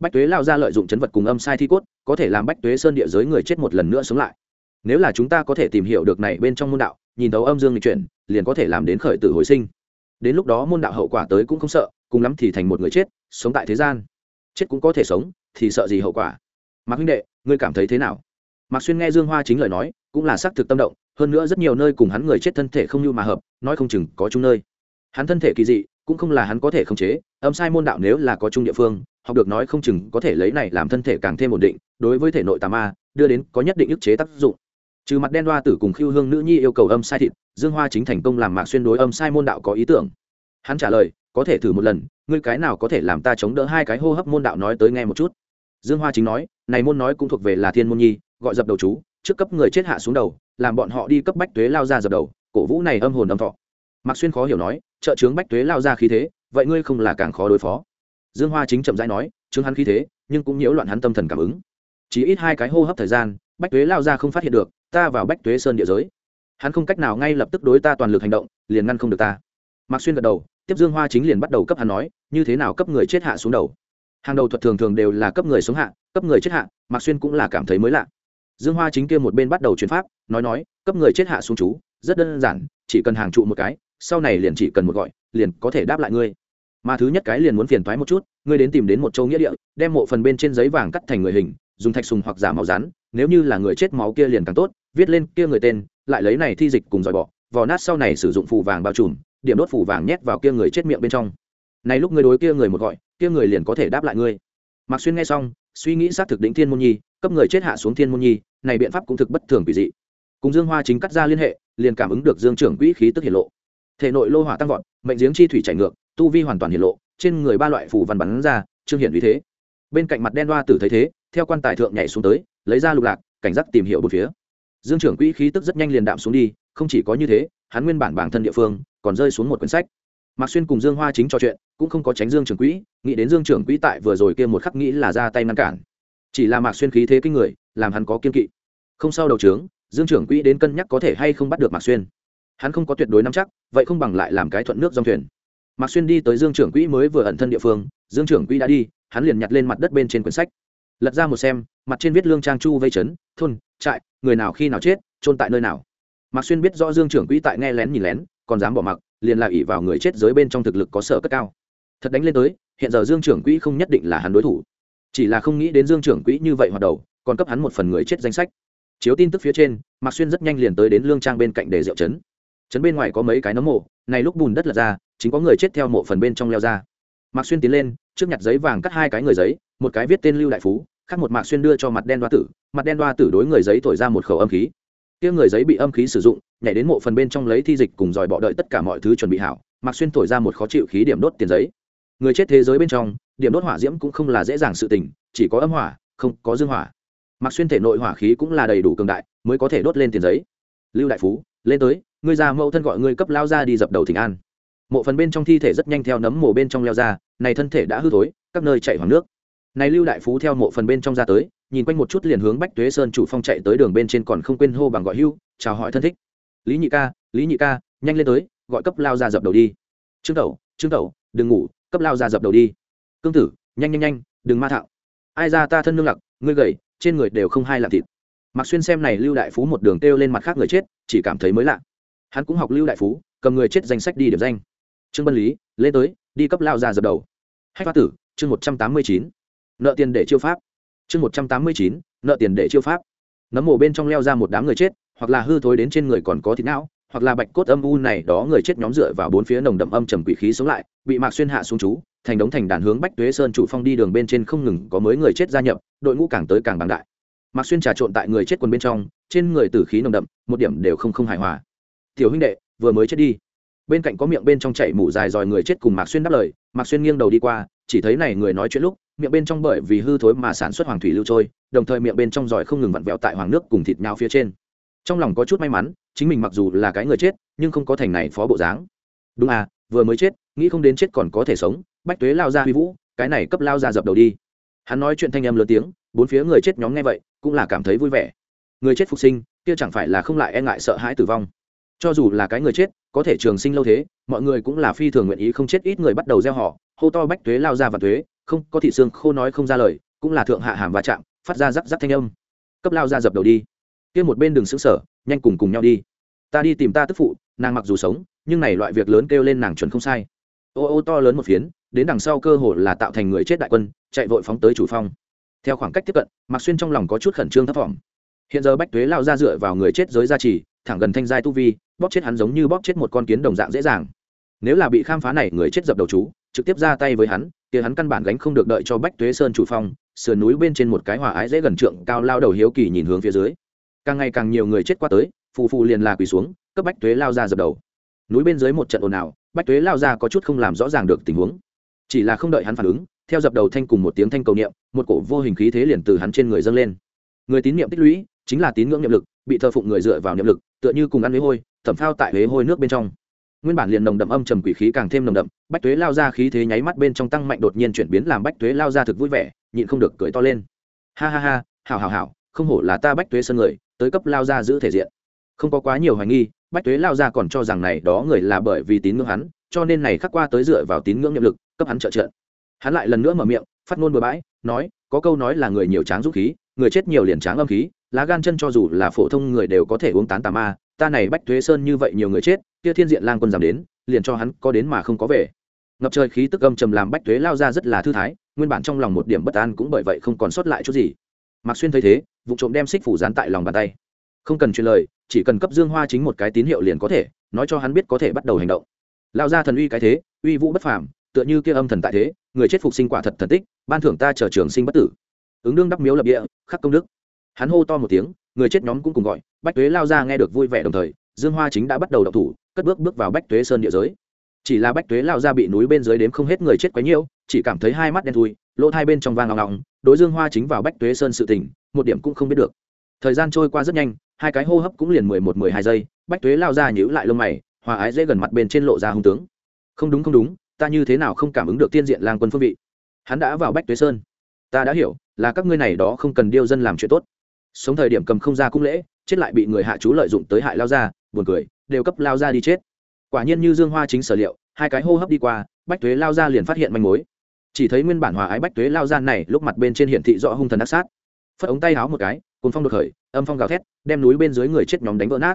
Bách tuế lao ra lợi dụng chấn vật cùng âm sai thi cốt, có thể làm bách tuế sơn địa giới người chết một lần nữa sống lại. Nếu là chúng ta có thể tìm hiểu được này bên trong môn đạo, nhìn thấu âm dương lịch chuyển, liền có thể làm đến khởi tử hồi sinh đến lúc đó môn đạo hậu quả tới cũng không sợ, cùng lắm thì thành một người chết, sống tại thế gian. Chết cũng có thể sống, thì sợ gì hậu quả? Mạc huynh đệ, ngươi cảm thấy thế nào? Mạc xuyên nghe dương hoa chính lời nói, cũng là xác thực tâm động, hơn nữa rất nhiều nơi cùng hắn người chết thân thể không như mà hợp, nói không chừng có chung nơi. Hắn thân thể kỳ dị, cũng không là hắn có thể khống chế, âm sai môn đạo nếu là có chung địa phương, học được nói không chừng có thể lấy này làm thân thể càng thêm ổn định, đối với thể nội tà ma, đưa đến có nhất định ức chế tác dụng. Trừ mặt đen đoa tử cùng khiêu hương nữ nhi yêu cầu âm sai thịt dương hoa chính thành công làm mạc xuyên đối âm sai môn đạo có ý tưởng. Hắn trả lời, có thể thử một lần, ngươi cái nào có thể làm ta chống đỡ hai cái hô hấp môn đạo nói tới nghe một chút. Dương hoa chính nói, này môn nói cũng thuộc về là thiên môn nhi, gọi dập đầu chú, trước cấp người chết hạ xuống đầu, làm bọn họ đi cấp bách tuế lao ra dập đầu, cổ vũ này âm hồn âm thọ. Mạc xuyên khó hiểu nói, trợ trướng bách tuế lao ra khí thế, vậy ngươi không là càng khó đối phó? Dương hoa chính chậm rãi nói chứng hắn khí thế, nhưng cũng nhiễu loạn hắn tâm thần cảm ứng. Chỉ ít hai cái hô hấp thời gian, bách tuế lao ra không phát hiện được, ta vào bách tuế sơn địa giới hắn không cách nào ngay lập tức đối ta toàn lực hành động, liền ngăn không được ta. Mạc xuyên gật đầu, tiếp dương hoa chính liền bắt đầu cấp hắn nói, như thế nào cấp người chết hạ xuống đầu. Hàng đầu thuật thường thường đều là cấp người sống hạ, cấp người chết hạ, mạc xuyên cũng là cảm thấy mới lạ. Dương hoa chính kia một bên bắt đầu chuyển pháp, nói nói, cấp người chết hạ xuống chú, rất đơn giản, chỉ cần hàng trụ một cái, sau này liền chỉ cần một gọi, liền có thể đáp lại ngươi. Mà thứ nhất cái liền muốn phiền thoái một chút, ngươi đến tìm đến một châu nghĩa địa, đem mộ phần bên trên giấy vàng cắt thành người hình, dùng thạch sùng hoặc giả màu rắn, nếu như là người chết máu kia liền càng tốt, viết lên kia người tên lại lấy này thi dịch cùng dòi bỏ, vò nát sau này sử dụng phù vàng bao trùm, điểm đốt phù vàng nhét vào kia người chết miệng bên trong. Này lúc ngươi đối kia người một gọi, kia người liền có thể đáp lại ngươi. Mạc xuyên nghe xong, suy nghĩ xác thực định thiên môn nhi, cấp người chết hạ xuống thiên môn nhi, này biện pháp cũng thực bất thường quỷ dị. Cùng dương hoa chính cắt ra liên hệ, liền cảm ứng được dương trưởng quỹ khí tức hiển lộ. Thể nội lô hỏa tăng vọt, mệnh giếng chi thủy chảy ngược, tu vi hoàn toàn hiển lộ, trên người ba loại phù văn bắn ra, trương hiển uy thế. Bên cạnh mặt đen đoa tử thấy thế, theo quan tài thượng nhảy xuống tới, lấy ra lục lạc, cảnh giác tìm hiểu bốn phía dương trưởng quỹ khí tức rất nhanh liền đạm xuống đi, không chỉ có như thế, hắn nguyên bản bản thân địa phương còn rơi xuống một quyển sách. Mạc xuyên cùng dương hoa chính trò chuyện, cũng không có tránh dương trưởng quỹ, nghĩ đến dương trưởng quỹ tại vừa rồi kia một khắc nghĩ là ra tay ngăn cản. Chỉ là mạc xuyên khí thế kinh người, làm hắn có kiên kỵ. Không sau đầu trướng dương trưởng quỹ đến cân nhắc có thể hay không bắt được mạc xuyên. Hắn không có tuyệt đối nắm chắc, vậy không bằng lại làm cái thuận nước dòng thuyền. Mạc xuyên đi tới dương trưởng quỹ mới vừa ẩn thân địa phương, dương trưởng quỹ đã đi, hắn liền nhặt lên mặt đất bên trên quyển sách lật ra một xem, mặt trên viết lương trang chu vây trấn thôn, trại, người nào khi nào chết trôn tại nơi nào. Mạc xuyên biết rõ dương trưởng quỹ tại nghe lén nhìn lén, còn dám bỏ mặc, liền là ỉ vào người chết giới bên trong thực lực có sở cất cao. Thật đánh lên tới, hiện giờ dương trưởng quỹ không nhất định là hắn đối thủ. Chỉ là không nghĩ đến dương trưởng quỹ như vậy hoạt đầu, còn cấp hắn một phần người chết danh sách. Chiếu tin tức phía trên, mạc xuyên rất nhanh liền tới đến lương trang bên cạnh để rượu trấn trấn bên ngoài có mấy cái nấm mộ, này lúc bùn đất lật ra, chính có người chết theo mộ phần bên trong leo ra mạc xuyên tiến lên, trước nhặt giấy vàng cắt hai cái người giấy, một cái viết tên lưu đại phú, khác một mạc xuyên đưa cho mặt đen đoa tử. Mặt đen đoa tử đối người giấy thổi ra một khẩu âm khí. Tiếng người giấy bị âm khí sử dụng, nhảy đến mộ phần bên trong lấy thi dịch cùng dòi bọ đợi tất cả mọi thứ chuẩn bị hảo. Mạc xuyên thổi ra một khó chịu khí điểm đốt tiền giấy. Người chết thế giới bên trong, điểm đốt hỏa diễm cũng không là dễ dàng sự tình, chỉ có âm hỏa, không có dương hỏa. Mạc xuyên thể nội hỏa khí cũng là đầy đủ cường đại, mới có thể đốt lên tiền giấy. Lưu đại phú, lên tới, ngươi già mẫu thân gọi ngươi cấp lao ra đi dập đầu thỉnh an mộ phần bên trong thi thể rất nhanh theo nấm mồ bên trong leo ra, này thân thể đã hư thối, các nơi chạy hoàng nước. Này lưu đại phú theo mộ phần bên trong ra tới, nhìn quanh một chút liền hướng bách tuế sơn chủ phong chạy tới đường bên trên còn không quên hô bằng gọi hưu, chào hỏi thân thích. Lý nhị ca, lý nhị ca, nhanh lên tới, gọi cấp lao ra dập đầu đi. Trương tẩu trương tẩu, đừng ngủ, cấp lao ra dập đầu đi. Cương tử, nhanh nhanh nhanh, đừng ma thạo. Ai ra ta thân nương lặc, ngươi gầy, trên người đều không hai làm thịt. Mặc xuyên xem này lưu đại phú một đường kêu lên mặt khác người chết, chỉ cảm thấy mới lạ. Hắn cũng học lưu đại phú, cầm người chết danh sách đi điểm danh trương bân lý, lên tới, đi cấp lao ra dập đầu. Hách hoa tử, chương một trăm tám mươi chín, nợ tiền để chiêu pháp. Chương một trăm tám mươi chín, nợ tiền để chiêu pháp. Nấm mồ bên trong leo ra một đám người chết, hoặc là hư thối đến trên người còn có thịt não, hoặc là bạch cốt âm u này đó người chết nhóm dựa vào bốn phía nồng đậm âm trầm quỷ khí sống lại, bị mạc xuyên hạ xuống chú, thành đống thành đàn hướng bách tuế sơn chủ phong đi đường bên trên không ngừng có mới người chết gia nhập, đội ngũ càng tới càng bằng đại. Mạc xuyên trà trộn tại người chết quần bên trong, trên người tử khí nồng đậm, một điểm đều không không hài hòa. Tiểu huynh đệ, vừa mới chết đi bên cạnh có miệng bên trong chảy mủ dài dòi người chết cùng mạc xuyên đáp lời, mạc xuyên nghiêng đầu đi qua, chỉ thấy này người nói chuyện lúc, miệng bên trong bởi vì hư thối mà sản xuất hoàng thủy lưu trôi, đồng thời miệng bên trong giỏi không ngừng vặn vẹo tại hoàng nước cùng thịt nhau phía trên. Trong lòng có chút may mắn, chính mình mặc dù là cái người chết, nhưng không có thành này phó bộ dáng. Đúng à vừa mới chết, nghĩ không đến chết còn có thể sống, bách tuế lao ra huy vũ, cái này cấp lao ra dập đầu đi. Hắn nói chuyện thanh âm lớn tiếng, bốn phía người chết nhóm nghe vậy, cũng là cảm thấy vui vẻ. Người chết phục sinh, kia chẳng phải là không lại e ngại sợ hãi tử vong cho dù là cái người chết có thể trường sinh lâu thế mọi người cũng là phi thường nguyện ý không chết ít người bắt đầu gieo họ hô to bách thuế lao ra và thuế, không có thị xương khô nói không ra lời cũng là thượng hạ hàm va chạm phát ra rắc rắc thanh âm. Cấp lao ra dập đầu đi. Kia một bên đường xứng sở nhanh cùng cùng nhau đi. Ta đi tìm ta tức phụ nàng mặc dù sống nhưng này loại việc lớn kêu lên nàng chuẩn không sai. Ô ô to lớn một phiến đến đằng sau cơ hội là tạo thành người chết đại quân chạy vội phóng tới chủ phong. Theo khoảng cách tiếp cận mạc xuyên trong lòng có chút khẩn trương thấp thỏm. Hiện giờ bách tuế lao ra dựa vào người chết giới gia trì thẳng gần thanh giai tu vi bóp chết hắn giống như bóp chết một con kiến đồng dạng dễ dàng. Nếu là bị khám phá này, người chết dập đầu chú, trực tiếp ra tay với hắn thì hắn căn bản gánh không được đợi cho bách tuế sơn chủ phong, sườn núi bên trên một cái hòa ái dễ gần trượng cao lao đầu hiếu kỳ nhìn hướng phía dưới. Càng ngày càng nhiều người chết qua tới, phù phù liền là quỳ xuống, cấp bách tuế lao ra dập đầu. Núi bên dưới một trận ồn ào, bách tuế lao ra có chút không làm rõ ràng được tình huống. Chỉ là không đợi hắn phản ứng, theo dập đầu thanh cùng một tiếng thanh cầu niệm, một cổ vô hình khí thế liền từ hắn trên người dâng lên. Người tín niệm tích lũy, chính là tín ngưỡng niệm lực, bị thờ phụng người dựa vào niệm lực, tựa như cùng ăn huế hôi thẩm phao tại huế hôi nước bên trong. Nguyên bản liền nồng đậm âm trầm quỷ khí càng thêm nồng đậm, bách tuế lao ra khí thế nháy mắt bên trong tăng mạnh đột nhiên chuyển biến làm bách tuế lao ra thực vui vẻ, nhịn không được cười to lên. Ha ha ha, hảo hảo hảo, không hổ là ta bách tuế sơn người, tới cấp lao ra giữ thể diện. Không có quá nhiều hoài nghi, bách tuế lao ra còn cho rằng này đó người là bởi vì tín ngưỡng hắn, cho nên này khắc qua tới dựa vào tín ngưỡng nhiệm lực, cấp hắn trợ trợ. Hắn lại lần nữa mở miệng, phát ngôn bừa bãi, nói, có câu nói là người nhiều tráng dũng khí, người chết nhiều liền tráng âm khí, lá gan chân cho dù là phổ thông người đều có thể uống tán tà ma ta này bách thuế sơn như vậy nhiều người chết, kia thiên diện lang quân giảm đến, liền cho hắn có đến mà không có về. Ngập trời khí tức âm trầm làm bách thuế lao ra rất là thư thái, nguyên bản trong lòng một điểm bất an cũng bởi vậy không còn sót lại chút gì. Mạc xuyên thấy thế, vụ trộm đem xích phủ dán tại lòng bàn tay. Không cần truyền lời, chỉ cần cấp dương hoa chính một cái tín hiệu liền có thể, nói cho hắn biết có thể bắt đầu hành động. Lao ra thần uy cái thế, uy vũ bất phàm, tựa như kia âm thần tại thế, người chết phục sinh quả thật thần tích, ban thưởng ta chờ trường sinh bất tử. Ứng đương đắp miếu lập địa, khắc công đức. Hắn hô to một tiếng, người chết nhóm cũng cùng gọi bách tuế lao ra nghe được vui vẻ đồng thời, dương hoa chính đã bắt đầu đậu thủ, cất bước bước vào bách tuế sơn địa giới. Chỉ là bách tuế lao ra bị núi bên dưới đếm không hết người chết quấy nhiễu, chỉ cảm thấy hai mắt đen thui, lỗ hai bên trong vang ngọng ngọng đối dương hoa chính vào bách tuế sơn sự tình, một điểm cũng không biết được. Thời gian trôi qua rất nhanh, hai cái hô hấp cũng liền mười một, mười hai giây, bách tuế lao ra nhíu lại lông mày, hòa ái dễ gần mặt bên trên lộ ra hung tướng. Không đúng không đúng, ta như thế nào không cảm ứng được tiên diện lang quân phương vị? Hắn đã vào bách tuế sơn. Ta đã hiểu, là các ngươi này đó không cần điêu dân làm chuyện tốt. Sống thời điểm cầm không ra cung lễ chết lại bị người hạ chú lợi dụng tới hại lao ra, buồn cười, đều cấp lao ra đi chết. Quả nhiên như dương hoa chính sở liệu, hai cái hô hấp đi qua, bách tuế lao ra liền phát hiện manh mối. Chỉ thấy nguyên bản hòa ái bách tuế lao ra này, lúc mặt bên trên hiển thị rõ hung thần ác sát. Phất ống tay háo một cái cùng phong đột khởi, âm phong gào thét, đem núi bên dưới người chết nhóm đánh vỡ nát.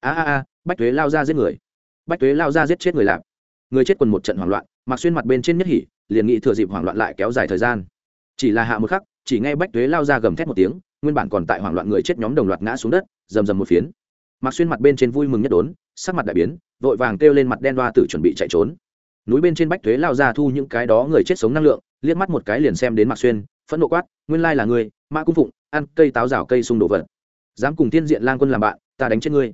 A a a, bách tuế lao ra giết người. Bách tuế lao ra giết chết người lạp người chết quần một trận hoảng loạn, mặc xuyên mặt bên trên nhất hỉ, liền nghĩ thừa dịp hoảng loạn lại kéo dài thời gian. Chỉ là hạ một khắc, chỉ nghe bách tuế lao ra gầm thét một tiếng nguyên bản còn tại hoảng loạn người chết nhóm đồng loạt ngã xuống đất, rầm rầm một phiến. Mặc xuyên mặt bên trên vui mừng nhất đốn, sắc mặt đại biến, vội vàng kêu lên mặt đen đoa tử chuẩn bị chạy trốn. Núi bên trên bách thuế lao ra thu những cái đó người chết sống năng lượng, liếc mắt một cái liền xem đến mạc xuyên, phẫn nộ quát, nguyên lai là ngươi, mã cung phụng, ăn cây táo rào cây xung đổ vật. Dám cùng tiên diện lang quân làm bạn, ta đánh chết ngươi.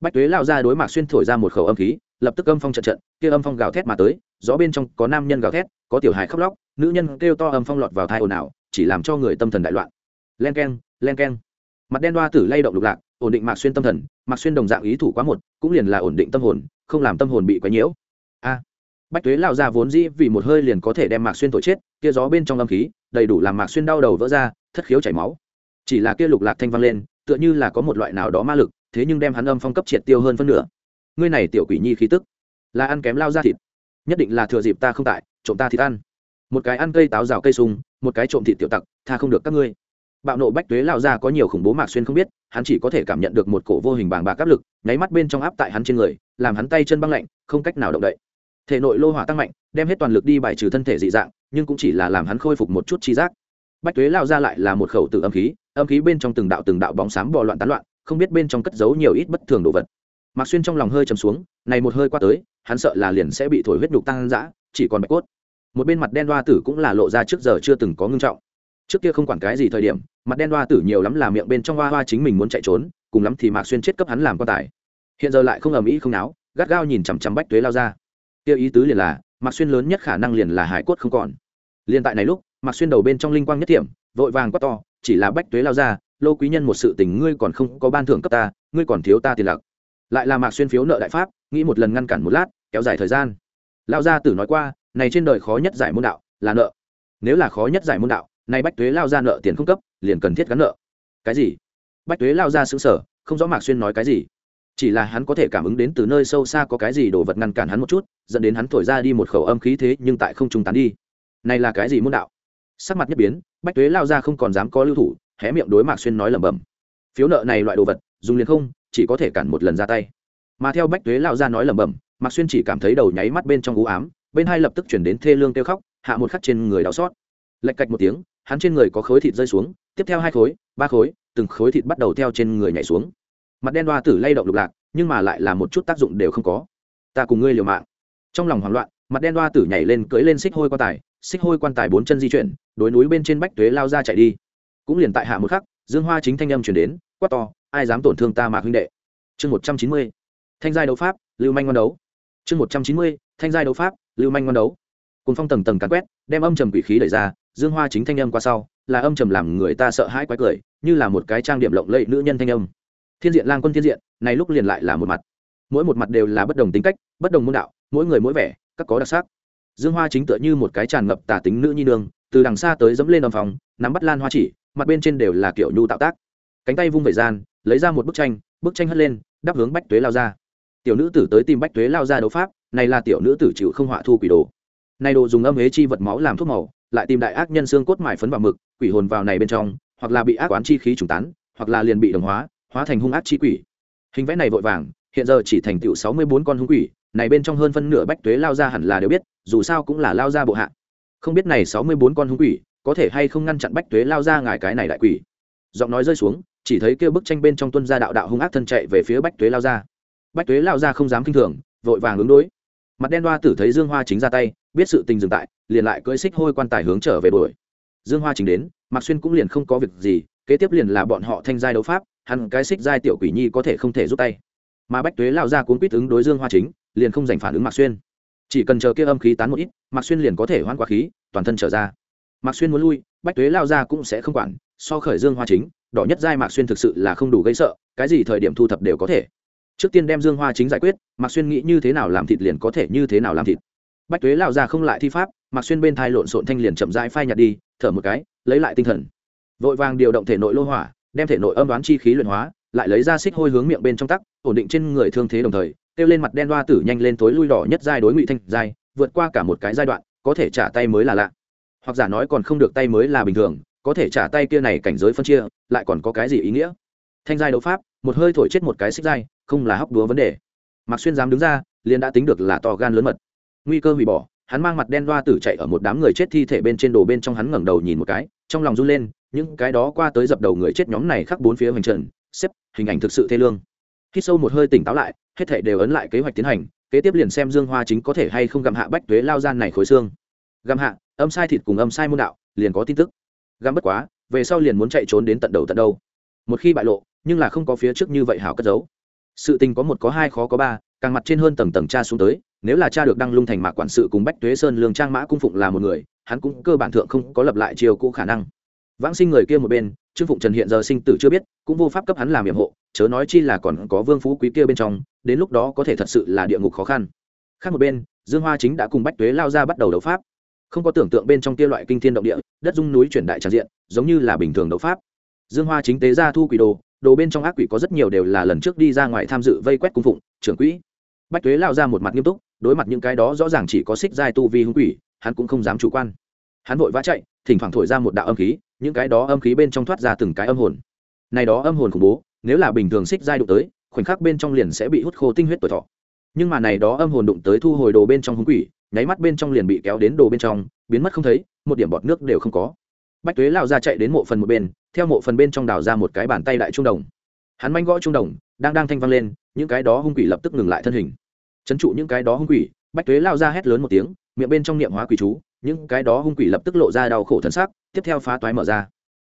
Bách thuế lao ra đối mạc xuyên thổi ra một khẩu âm khí, lập tức âm phong trận trận, kia âm phong gào thét mà tới, gió bên trong có nam nhân gào thét, có tiểu hài khóc lóc, nữ nhân kêu to âm phong lọt vào thai ồn ào, chỉ làm cho người tâm thần đại loạn. Len keng len keng. Mặt đen đoa tử lay động lục lạc, ổn định mạc xuyên tâm thần, mạc xuyên đồng dạng ý thủ quá một, cũng liền là ổn định tâm hồn, không làm tâm hồn bị quấy nhiễu. A. Bách tuế lao ra vốn dĩ vì một hơi liền có thể đem mạc xuyên thổi chết, kia gió bên trong âm khí, đầy đủ làm mạc xuyên đau đầu vỡ ra, thất khiếu chảy máu. Chỉ là kia lục lạc thanh vang lên, tựa như là có một loại nào đó ma lực, thế nhưng đem hắn âm phong cấp triệt tiêu hơn phân nửa. Ngươi này tiểu quỷ nhi khí tức, là ăn kém lao ra thịt. Nhất định là thừa dịp ta không tại, trộm ta thịt ăn. Một cái ăn cây táo rào cây sung, một cái trộm thịt tiểu tặc, tha không được các ngươi bạo nộ bách tuế lao ra có nhiều khủng bố mạc xuyên không biết, hắn chỉ có thể cảm nhận được một cổ vô hình bàng bạc áp lực, nháy mắt bên trong áp tại hắn trên người, làm hắn tay chân băng lạnh, không cách nào động đậy. Thể nội lô hỏa tăng mạnh, đem hết toàn lực đi bài trừ thân thể dị dạng, nhưng cũng chỉ là làm hắn khôi phục một chút chi giác. Bách tuế lao ra lại là một khẩu tự âm khí âm khí bên trong từng đạo từng đạo bóng xám bò loạn tán loạn, không biết bên trong cất giấu nhiều ít bất thường đồ vật. Mạc xuyên trong lòng hơi chầm xuống, này một hơi qua tới, hắn sợ là liền sẽ bị thổi huyết nhục tăng dã, chỉ còn bạch cốt. Một bên mặt đen đoa tử cũng là lộ ra trước giờ chưa từng có ngưng trọng trước kia không quản cái gì thời điểm, mặt đen hoa tử nhiều lắm là miệng bên trong hoa hoa chính mình muốn chạy trốn, cùng lắm thì mạc xuyên chết cấp hắn làm quan tài. Hiện giờ lại không ầm ĩ không náo, gắt gao nhìn chằm chằm bách tuế lao ra. Kia ý tứ liền là, mạc xuyên lớn nhất khả năng liền là hải cốt không còn. Liền tại này lúc, mạc xuyên đầu bên trong linh quang nhất thiểm vội vàng quát to, chỉ là bách tuế lao ra, lô quý nhân một sự tình ngươi còn không có ban thưởng cấp ta, ngươi còn thiếu ta tiền lặc. Lại là mạc xuyên phiếu nợ đại pháp, nghĩ một lần ngăn cản một lát, kéo dài thời gian. Lao gia tử nói qua, này trên đời khó nhất giải môn đạo, là nợ. Nếu là khó nhất giải môn đạo nay bách tuế lao ra nợ tiền không cấp, liền cần thiết gắn nợ. Cái gì? Bách tuế lao ra xứng sở không rõ mạc xuyên nói cái gì. Chỉ là hắn có thể cảm ứng đến từ nơi sâu xa có cái gì đồ vật ngăn cản hắn một chút, dẫn đến hắn thổi ra đi một khẩu âm khí thế nhưng tại không trung tán đi. Này là cái gì môn đạo? Sắc mặt nhất biến, bách tuế lao ra không còn dám có lưu thủ, hé miệng đối mạc xuyên nói lẩm bẩm. Phiếu nợ này loại đồ vật, dùng liền không, chỉ có thể cản một lần ra tay. Mà theo bách tuế lao ra nói lẩm bẩm, mạc xuyên chỉ cảm thấy đầu nháy mắt bên trong u ám, bên hai lập tức chuyển đến thê lương kêu khóc, hạ một khắc trên người đau xót lạch cạch một tiếng, hắn trên người có khối thịt rơi xuống, tiếp theo hai khối, ba khối, từng khối thịt bắt đầu theo trên người nhảy xuống. Mặt đen đoa tử lay động lục lạc, nhưng mà lại là một chút tác dụng đều không có. Ta cùng ngươi liều mạng. Trong lòng hoảng loạn, mặt đen đoa tử nhảy lên cưỡi lên xích hôi quan tài, xích hôi quan tài bốn chân di chuyển, đối núi bên trên bách tuế lao ra chạy đi. Cũng liền tại hạ một khắc, dương hoa chính thanh âm chuyển đến, quát to, ai dám tổn thương ta mạc huynh đệ? Chương một trăm chín mươi. Thanh giai đấu pháp, lưu manh ngon đấu. Chương một trăm chín mươi, thanh giai đấu pháp, lưu manh ngon đấu cùng phong tầng tầng cắn quét, đem âm trầm quỷ khí đẩy ra, dương hoa chính thanh âm qua sau, là âm trầm làm người ta sợ hãi quái cười, như là một cái trang điểm lộng lẫy nữ nhân thanh âm. Thiên diện, lang quân thiên diện, này lúc liền lại là một mặt. Mỗi một mặt đều là bất đồng tính cách, bất đồng môn đạo, mỗi người mỗi vẻ, các có đặc sắc. Dương hoa chính tựa như một cái tràn ngập tả tính nữ nhi đường từ đằng xa tới dẫm lên âm phòng, nắm bắt lan hoa chỉ, mặt bên trên đều là kiểu nhu tạo tác. Cánh tay vung vẩy gian, lấy ra một bức tranh bức tranh hất lên, đắp hướng bách tuế lao ra. Tiểu nữ tử tới tìm bách tuế lao ra đấu pháp, này là tiểu nữ tử chịu không họa thu quỷ đồ nay đồ dùng âm ế chi vật máu làm thuốc màu, lại tìm đại ác nhân xương cốt mài phấn vào mực, quỷ hồn vào này bên trong, hoặc là bị ác oán chi khí trùng tán, hoặc là liền bị đồng hóa hóa thành hung ác chi quỷ. Hình vẽ này vội vàng, hiện giờ chỉ thành tựu sáu mươi bốn con hung quỷ, này bên trong hơn phân nửa bách tuế lao ra hẳn là đều biết, dù sao cũng là lao ra bộ hạ. Không biết này sáu mươi bốn con hung quỷ, có thể hay không ngăn chặn bách tuế lao ra ngài cái này đại quỷ? Giọng nói rơi xuống, chỉ thấy kêu bức tranh bên trong tuân gia đạo đạo hung ác thân chạy về phía bách tuế lao ra. Bách tuế lao ra không dám kinh thường, vội vàng ứng đối mặt đen đoa tử thấy dương hoa chính ra tay, biết sự tình dừng tại, liền lại cưỡi xích hôi quan tài hướng trở về đuổi. Dương hoa chính đến, mạc xuyên cũng liền không có việc gì, kế tiếp liền là bọn họ thanh giai đấu pháp hẳn cái xích giai tiểu quỷ nhi có thể không thể giúp tay. Mà bách tuế lao ra cuốn quýt ứng đối dương hoa chính, liền không giành phản ứng mạc xuyên. Chỉ cần chờ kia âm khí tán một ít, mạc xuyên liền có thể hoãn quá khí, toàn thân trở ra. Mạc xuyên muốn lui, bách tuế lao ra cũng sẽ không quản, so khởi dương hoa chính, đỏ nhất giai mạc xuyên thực sự là không đủ gây sợ, cái gì thời điểm thu thập đều có thể trước tiên đem dương hoa chính giải quyết, mạc xuyên nghĩ như thế nào làm thịt liền có thể như thế nào làm thịt. Bách tuế lao ra không lại thi pháp, mạc xuyên bên thai lộn xộn thanh liền chậm rãi phai nhạt đi, thở một cái, lấy lại tinh thần. Vội vàng điều động thể nội lô hỏa, đem thể nội âm đoán chi khí luyện hóa, lại lấy ra xích hôi hướng miệng bên trong tắc, ổn định trên người thương thế đồng thời, kêu lên mặt đen đoa tử nhanh lên tối lui đỏ nhất giai đối ngụy thanh giai, vượt qua cả một cái giai đoạn, có thể trả tay mới là lạ. Hoặc giả nói còn không được tay mới là bình thường, có thể trả tay kia này cảnh giới phân chia, lại còn có cái gì ý nghĩa? Thanh giai đấu pháp, một hơi thổi chết một cái xích giai không là hóc đúa vấn đề. Mạc xuyên dám đứng ra, liền đã tính được là to gan lớn mật. Nguy cơ hủy bỏ, hắn mang mặt đen đoa tử chạy ở một đám người chết thi thể bên trên đồ bên trong hắn ngẩng đầu nhìn một cái, trong lòng run lên, những cái đó qua tới dập đầu người chết nhóm này khắc bốn phía hoành trần, xếp, hình ảnh thực sự thê lương. Khi sâu một hơi tỉnh táo lại, hết thể đều ấn lại kế hoạch tiến hành, kế tiếp liền xem dương hoa chính có thể hay không gặm hạ bách tuế lao gian này khối xương. Gặm hạ, âm sai thịt cùng âm sai môn đạo, liền có tin tức. Gặm bất quá, về sau liền muốn chạy trốn đến tận đầu tận đâu. Một khi bại lộ, nhưng là không có phía trước như vậy hảo cất giấu sự tình có một có hai khó có ba, càng mặt trên hơn tầng tầng cha xuống tới, nếu là cha được đăng lung thành mạc quản sự cùng bách thuế sơn lương trang mã cung phụng là một người, hắn cũng cơ bản thượng không có lập lại chiều cũ khả năng. Vãng sinh người kia một bên, trương phụng trần hiện giờ sinh tử chưa biết, cũng vô pháp cấp hắn làm nhiệm hộ, chớ nói chi là còn có vương phú quý kia bên trong, đến lúc đó có thể thật sự là địa ngục khó khăn. Khác một bên, dương hoa chính đã cùng bách tuế lao ra bắt đầu đấu pháp. Không có tưởng tượng bên trong kia loại kinh thiên động địa, đất dung núi chuyển đại tràn diện, giống như là bình thường đấu pháp. Dương hoa chính tế ra thu quỷ đồ đồ bên trong ác quỷ có rất nhiều đều là lần trước đi ra ngoài tham dự vây quét cung phụng, trưởng quỹ. Bách tuế lao ra một mặt nghiêm túc, đối mặt những cái đó rõ ràng chỉ có xích giai tu vi hung quỷ, hắn cũng không dám chủ quan. Hắn vội vã chạy, thỉnh thoảng thổi ra một đạo âm khí, những cái đó âm khí bên trong thoát ra từng cái âm hồn. Này đó âm hồn khủng bố, nếu là bình thường xích giai đụng tới, khoảnh khắc bên trong liền sẽ bị hút khô tinh huyết tuổi thọ. Nhưng mà này đó âm hồn đụng tới thu hồi đồ bên trong hung quỷ, nháy mắt bên trong liền bị kéo đến đồ bên trong, biến mất không thấy, một điểm bọt nước đều không có bách tuế lao ra chạy đến mộ phần một bên, theo mộ phần bên trong đào ra một cái bàn tay đại trung đồng. Hắn manh gõ trung đồng, đang đang thanh vang lên, những cái đó hung quỷ lập tức ngừng lại thân hình. Trấn trụ những cái đó hung quỷ, bách tuế lao ra hét lớn một tiếng, miệng bên trong niệm hóa quỷ chú, những cái đó hung quỷ lập tức lộ ra đau khổ thân xác tiếp theo phá toái mở ra.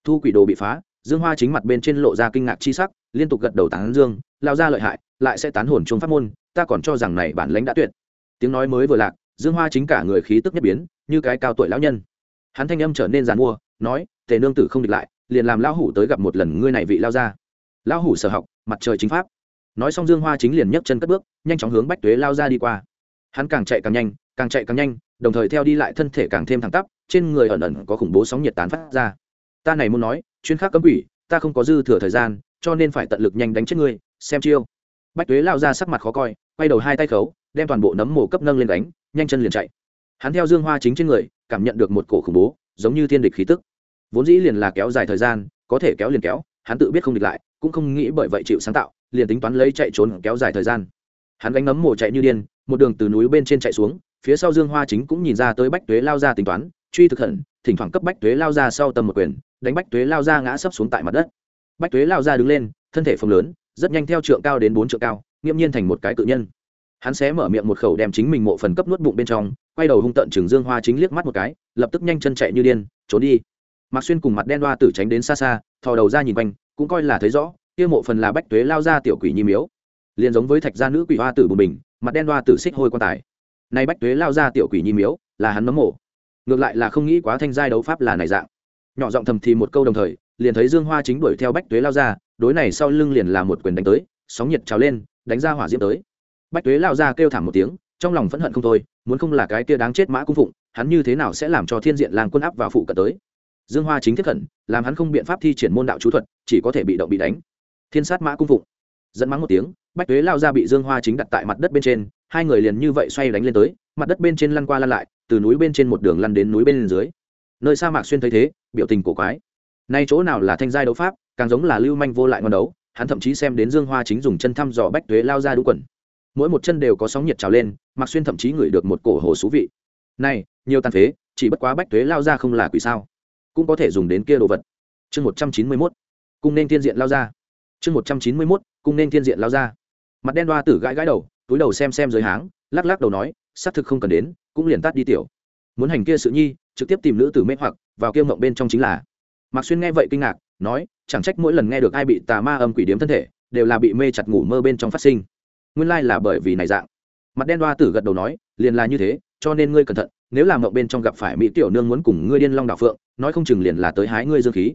Thu quỷ đồ bị phá, dương hoa chính mặt bên trên lộ ra kinh ngạc chi sắc, liên tục gật đầu tán dương, lao ra lợi hại, lại sẽ tán hồn chung pháp môn, ta còn cho rằng này bản lãnh đã tuyệt. Tiếng nói mới vừa lạc, dương hoa chính cả người khí tức nhất biến, như cái cao tuổi lão nhân. Hắn thanh âm trở nên giàn mua nói, tề nương tử không địch lại, liền làm lão hủ tới gặp một lần ngươi này vị lao ra lão hủ sở học, mặt trời chính pháp. Nói xong dương hoa chính liền nhấc chân cất bước, nhanh chóng hướng bách tuế lao ra đi qua. Hắn càng chạy càng nhanh, càng chạy càng nhanh, đồng thời theo đi lại thân thể càng thêm thẳng tắp, trên người ẩn ẩn có khủng bố sóng nhiệt tán phát ra. Ta này muốn nói, chuyên khắc cấm quỷ, ta không có dư thừa thời gian, cho nên phải tận lực nhanh đánh chết ngươi, xem chiêu. Bách tuế lao ra sắc mặt khó coi, quay đầu hai tay khấu, đem toàn bộ nấm mồ cấp nâng lên đánh, nhanh chân liền chạy. Hắn theo dương hoa chính trên người, cảm nhận được một cổ khủng bố giống như thiên địch khí tức. Vốn dĩ liền là kéo dài thời gian, có thể kéo liền kéo, hắn tự biết không địch lại, cũng không nghĩ bởi vậy chịu sáng tạo, liền tính toán lấy chạy trốn kéo dài thời gian. Hắn gánh ngấm mồ chạy như điên, một đường từ núi bên trên chạy xuống, phía sau dương hoa chính cũng nhìn ra tới bách tuế lao ra tính toán, truy thực hận, thỉnh thoảng cấp bách tuế lao ra sau tầm một quyền, đánh bách tuế lao ra ngã sấp xuống tại mặt đất. Bách tuế lao ra đứng lên, thân thể phồng lớn, rất nhanh theo trượng cao đến bốn trượng cao, nghiễm nhiên thành một cái cự nhân. Hắn sẽ mở miệng một khẩu đem chính mình mộ phần cấp nuốt bụng bên trong quay đầu hung tận chừng dương hoa chính liếc mắt một cái, lập tức nhanh chân chạy như điên, trốn đi. Mạc xuyên cùng mặt đen đoa tử tránh đến xa xa, thò đầu ra nhìn quanh, cũng coi là thấy rõ, kia mộ phần là bách tuế lao ra tiểu quỷ nhi miếu. Liền giống với thạch gia nữ quỷ hoa tử bùn bình, mặt đen đoa tử xích hôi quan tài. Nay bách tuế lao ra tiểu quỷ nhi miếu, là hắn nấm mộ. Ngược lại là không nghĩ quá thanh giai đấu pháp là này dạng. Nhỏ giọng thầm thì một câu đồng thời, liền thấy dương hoa chính đuổi theo bách tuế lao ra, đối này sau lưng liền là một quyền đánh tới, sóng nhiệt trào lên, đánh ra hỏa diễm tới. Bách tuế lao ra kêu thảm một tiếng trong lòng phẫn hận không thôi, muốn không là cái kia đáng chết mã cung phụng, hắn như thế nào sẽ làm cho thiên diện làng quân áp vào phụ cận tới? Dương hoa chính thiết khẩn, làm hắn không biện pháp thi triển môn đạo chú thuật, chỉ có thể bị động bị đánh. Thiên sát mã cung phụng. Dẫn mắng một tiếng, bách tuế lao ra bị dương hoa chính đặt tại mặt đất bên trên, hai người liền như vậy xoay đánh lên tới, mặt đất bên trên lăn qua lăn lại, từ núi bên trên một đường lăn đến núi bên dưới. Nơi sa mạc xuyên thấy thế, biểu tình cổ quái. Nay chỗ nào là thanh giai đấu pháp, càng giống là lưu manh vô lại ngon đấu, hắn thậm chí xem đến dương hoa chính dùng chân thăm dò bách tuế lao ra đũ quần mỗi một chân đều có sóng nhiệt trào lên Mặc xuyên thậm chí ngửi được một cổ hồ xú vị. Này, nhiều tàn phế, chỉ bất quá bách thuế lao ra không là quỷ sao? Cũng có thể dùng đến kia đồ vật. Chương một trăm chín mươi mốt, cung nên thiên diện lao ra. Chương một trăm chín mươi mốt, cung nên thiên diện lao ra. Mặt đen đoa tử gãi gãi đầu, túi đầu xem xem dưới háng, lắc lắc đầu nói, xác thực không cần đến, cũng liền tắt đi tiểu. Muốn hành kia sự nhi, trực tiếp tìm nữ tử mê hoặc, vào kia mộng bên trong chính là. Mạc xuyên nghe vậy kinh ngạc, nói, chẳng trách mỗi lần nghe được ai bị tà ma âm quỷ điếm thân thể, đều là bị mê chặt ngủ mơ bên trong phát sinh nguyên lai là bởi vì này dạng. Mặt đen đoa tử gật đầu nói, liền là như thế, cho nên ngươi cẩn thận, nếu làm mộng bên trong gặp phải mỹ tiểu nương muốn cùng ngươi điên long đạo phượng, nói không chừng liền là tới hái ngươi dương khí.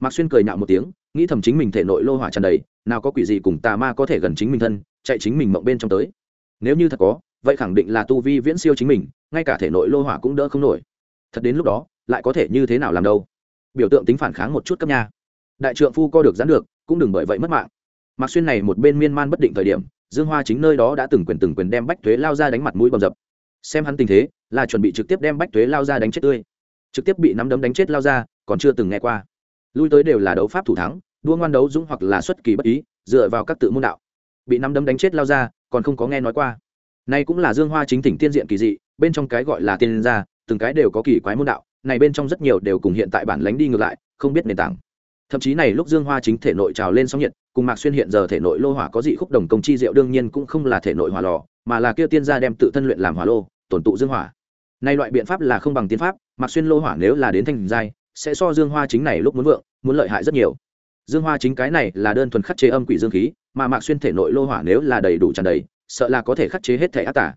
Mạc xuyên cười nhạo một tiếng, nghĩ thầm chính mình thể nội lô hỏa tràn đầy, nào có quỷ gì cùng tà ma có thể gần chính mình thân, chạy chính mình mộng bên trong tới. Nếu như thật có, vậy khẳng định là tu vi viễn siêu chính mình, ngay cả thể nội lô hỏa cũng đỡ không nổi. Thật đến lúc đó, lại có thể như thế nào làm đâu? Biểu tượng tính phản kháng một chút cấp nha. Đại trượng phu co được giãn được, cũng đừng bởi vậy mất mạng. Mạc xuyên này một bên miên man bất định thời điểm dương hoa chính nơi đó đã từng quyền từng quyền đem bách thuế lao ra đánh mặt mũi bầm dập. Xem hắn tình thế, là chuẩn bị trực tiếp đem bách thuế lao ra đánh chết tươi. Trực tiếp bị nắm đấm đánh chết lao ra, còn chưa từng nghe qua. Lui tới đều là đấu pháp thủ thắng, đua ngoan đấu dũng hoặc là xuất kỳ bất ý, dựa vào các tự môn đạo. Bị nắm đấm đánh chết lao ra, còn không có nghe nói qua. Này cũng là dương hoa chính thỉnh tiên diện kỳ dị, bên trong cái gọi là tiên gia, từng cái đều có kỳ quái môn đạo, này bên trong rất nhiều đều cùng hiện tại bản lánh đi ngược lại, không biết nền tảng thậm chí này lúc dương hoa chính thể nội trào lên sóng nhiệt, cùng mạc xuyên hiện giờ thể nội lô hỏa có dị khúc đồng công chi diệu đương nhiên cũng không là thể nội hỏa lò, mà là kia tiên gia đem tự thân luyện làm hỏa lô, tổn tụ dương hỏa nay loại biện pháp là không bằng tiên pháp, mạc xuyên lô hỏa nếu là đến thành giai, sẽ so dương hoa chính này lúc muốn vượng, muốn lợi hại rất nhiều. Dương hoa chính cái này là đơn thuần khắc chế âm quỷ dương khí, mà mạc xuyên thể nội lô hỏa nếu là đầy đủ tràn đầy, sợ là có thể khắc chế hết thể ác tả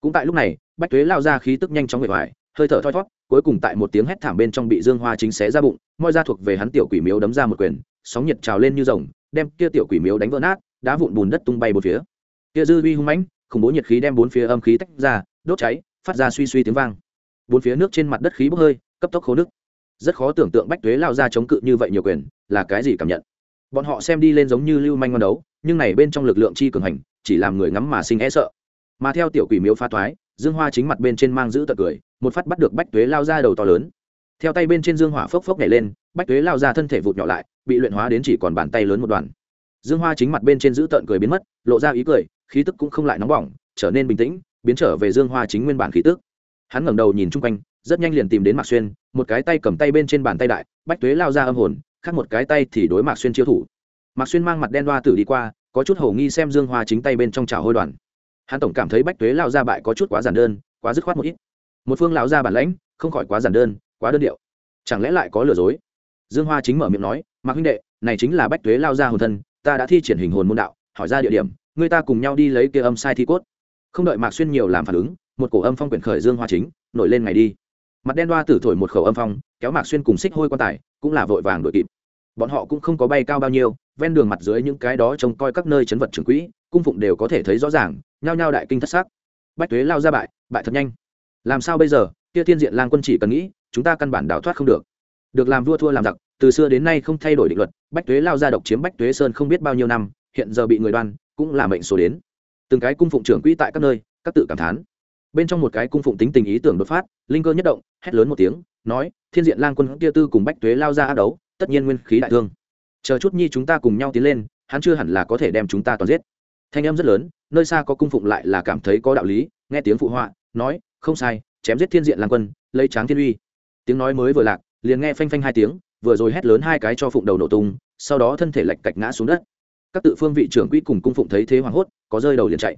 cũng tại lúc này, bách tuế lao ra khí tức nhanh chóng bề ngoài hơi thở thoi thót cuối cùng tại một tiếng hét thảm bên trong bị dương hoa chính xé ra bụng, moi ra thuộc về hắn tiểu quỷ miếu đấm ra một quyền, sóng nhiệt trào lên như rồng, đem kia tiểu quỷ miếu đánh vỡ nát, đá vụn bùn đất tung bay một phía. Kia dư vi hung mãnh, khủng bố nhiệt khí đem bốn phía âm khí tách ra, đốt cháy, phát ra suy suy tiếng vang. Bốn phía nước trên mặt đất khí bốc hơi, cấp tốc khô nước rất khó tưởng tượng bách tuế lao ra chống cự như vậy nhiều quyền, là cái gì cảm nhận? Bọn họ xem đi lên giống như lưu manh ngon đấu, nhưng này bên trong lực lượng chi cường hành, chỉ làm người ngắm mà sinh e sợ. Mà theo tiểu quỷ miếu pha thoái, dương hoa chính mặt bên trên mang giữ tật cười một phát bắt được bách tuế lao ra đầu to lớn theo tay bên trên dương hỏa phốc phốc nhảy lên bách tuế lao ra thân thể vụt nhỏ lại bị luyện hóa đến chỉ còn bàn tay lớn một đoàn dương hoa chính mặt bên trên giữ tợn cười biến mất lộ ra ý cười khí tức cũng không lại nóng bỏng trở nên bình tĩnh biến trở về dương hoa chính nguyên bản khí tức hắn ngẩng đầu nhìn chung quanh rất nhanh liền tìm đến mạc xuyên một cái tay cầm tay bên trên bàn tay đại bách tuế lao ra âm hồn khác một cái tay thì đối mạc xuyên chiêu thủ mạc xuyên mang mặt đen đoa tử đi qua có chút hầu nghi xem dương hoa chính tay bên trong trào hôi đoàn hắn tổng cảm thấy bách tuế lao ra bại có chút quá giản đơn quá dứt khoát một ít một phương lão ra bản lãnh, không khỏi quá giản đơn, quá đơn điệu. Chẳng lẽ lại có lừa dối? Dương hoa chính mở miệng nói, mạc huynh đệ, này chính là bách tuế lao ra hồn thân, ta đã thi triển hình hồn môn đạo, hỏi ra địa điểm, người ta cùng nhau đi lấy kia âm sai thi cốt. Không đợi mạc xuyên nhiều làm phản ứng, một cổ âm phong quyển khởi dương hoa chính, nổi lên ngày đi. Mặt đen đoa tử thổi một khẩu âm phong, kéo mạc xuyên cùng xích hôi quan tài, cũng là vội vàng đội kịp. Bọn họ cũng không có bay cao bao nhiêu, ven đường mặt dưới những cái đó trông coi các nơi chấn vật trường quỹ, cung phụng đều có thể thấy rõ ràng, nhao nhao đại kinh thất sắc. bách tuế lao ra bại bại thật nhanh làm sao bây giờ? Kia Thiên diện lang quân chỉ cần nghĩ, chúng ta căn bản đào thoát không được. Được làm vua thua làm giặc, từ xưa đến nay không thay đổi định luật, bách tuế lao ra độc chiếm bách tuế sơn không biết bao nhiêu năm, hiện giờ bị người đoan, cũng là mệnh số đến. Từng cái cung phụng trưởng quỹ tại các nơi, các tự cảm thán. Bên trong một cái cung phụng tính tình ý tưởng đột phát, linh cơ nhất động, hét lớn một tiếng, nói, thiên diện lang quân kia tư cùng bách tuế lao ra á đấu, tất nhiên nguyên khí đại thương. Chờ chút nhi chúng ta cùng nhau tiến lên, hắn chưa hẳn là có thể đem chúng ta toàn giết. Thanh âm rất lớn, nơi xa có cung phụng lại là cảm thấy có đạo lý, nghe tiếng phụ họa, nói không sai, chém giết thiên diện lang quân, lấy tráng thiên uy. Tiếng nói mới vừa lạc, liền nghe phanh phanh hai tiếng, vừa rồi hét lớn hai cái cho phụng đầu nổ tung, sau đó thân thể lạch cạch ngã xuống đất. Các tự phương vị trưởng quỹ cùng cung phụng thấy thế hoảng hốt, có rơi đầu liền chạy.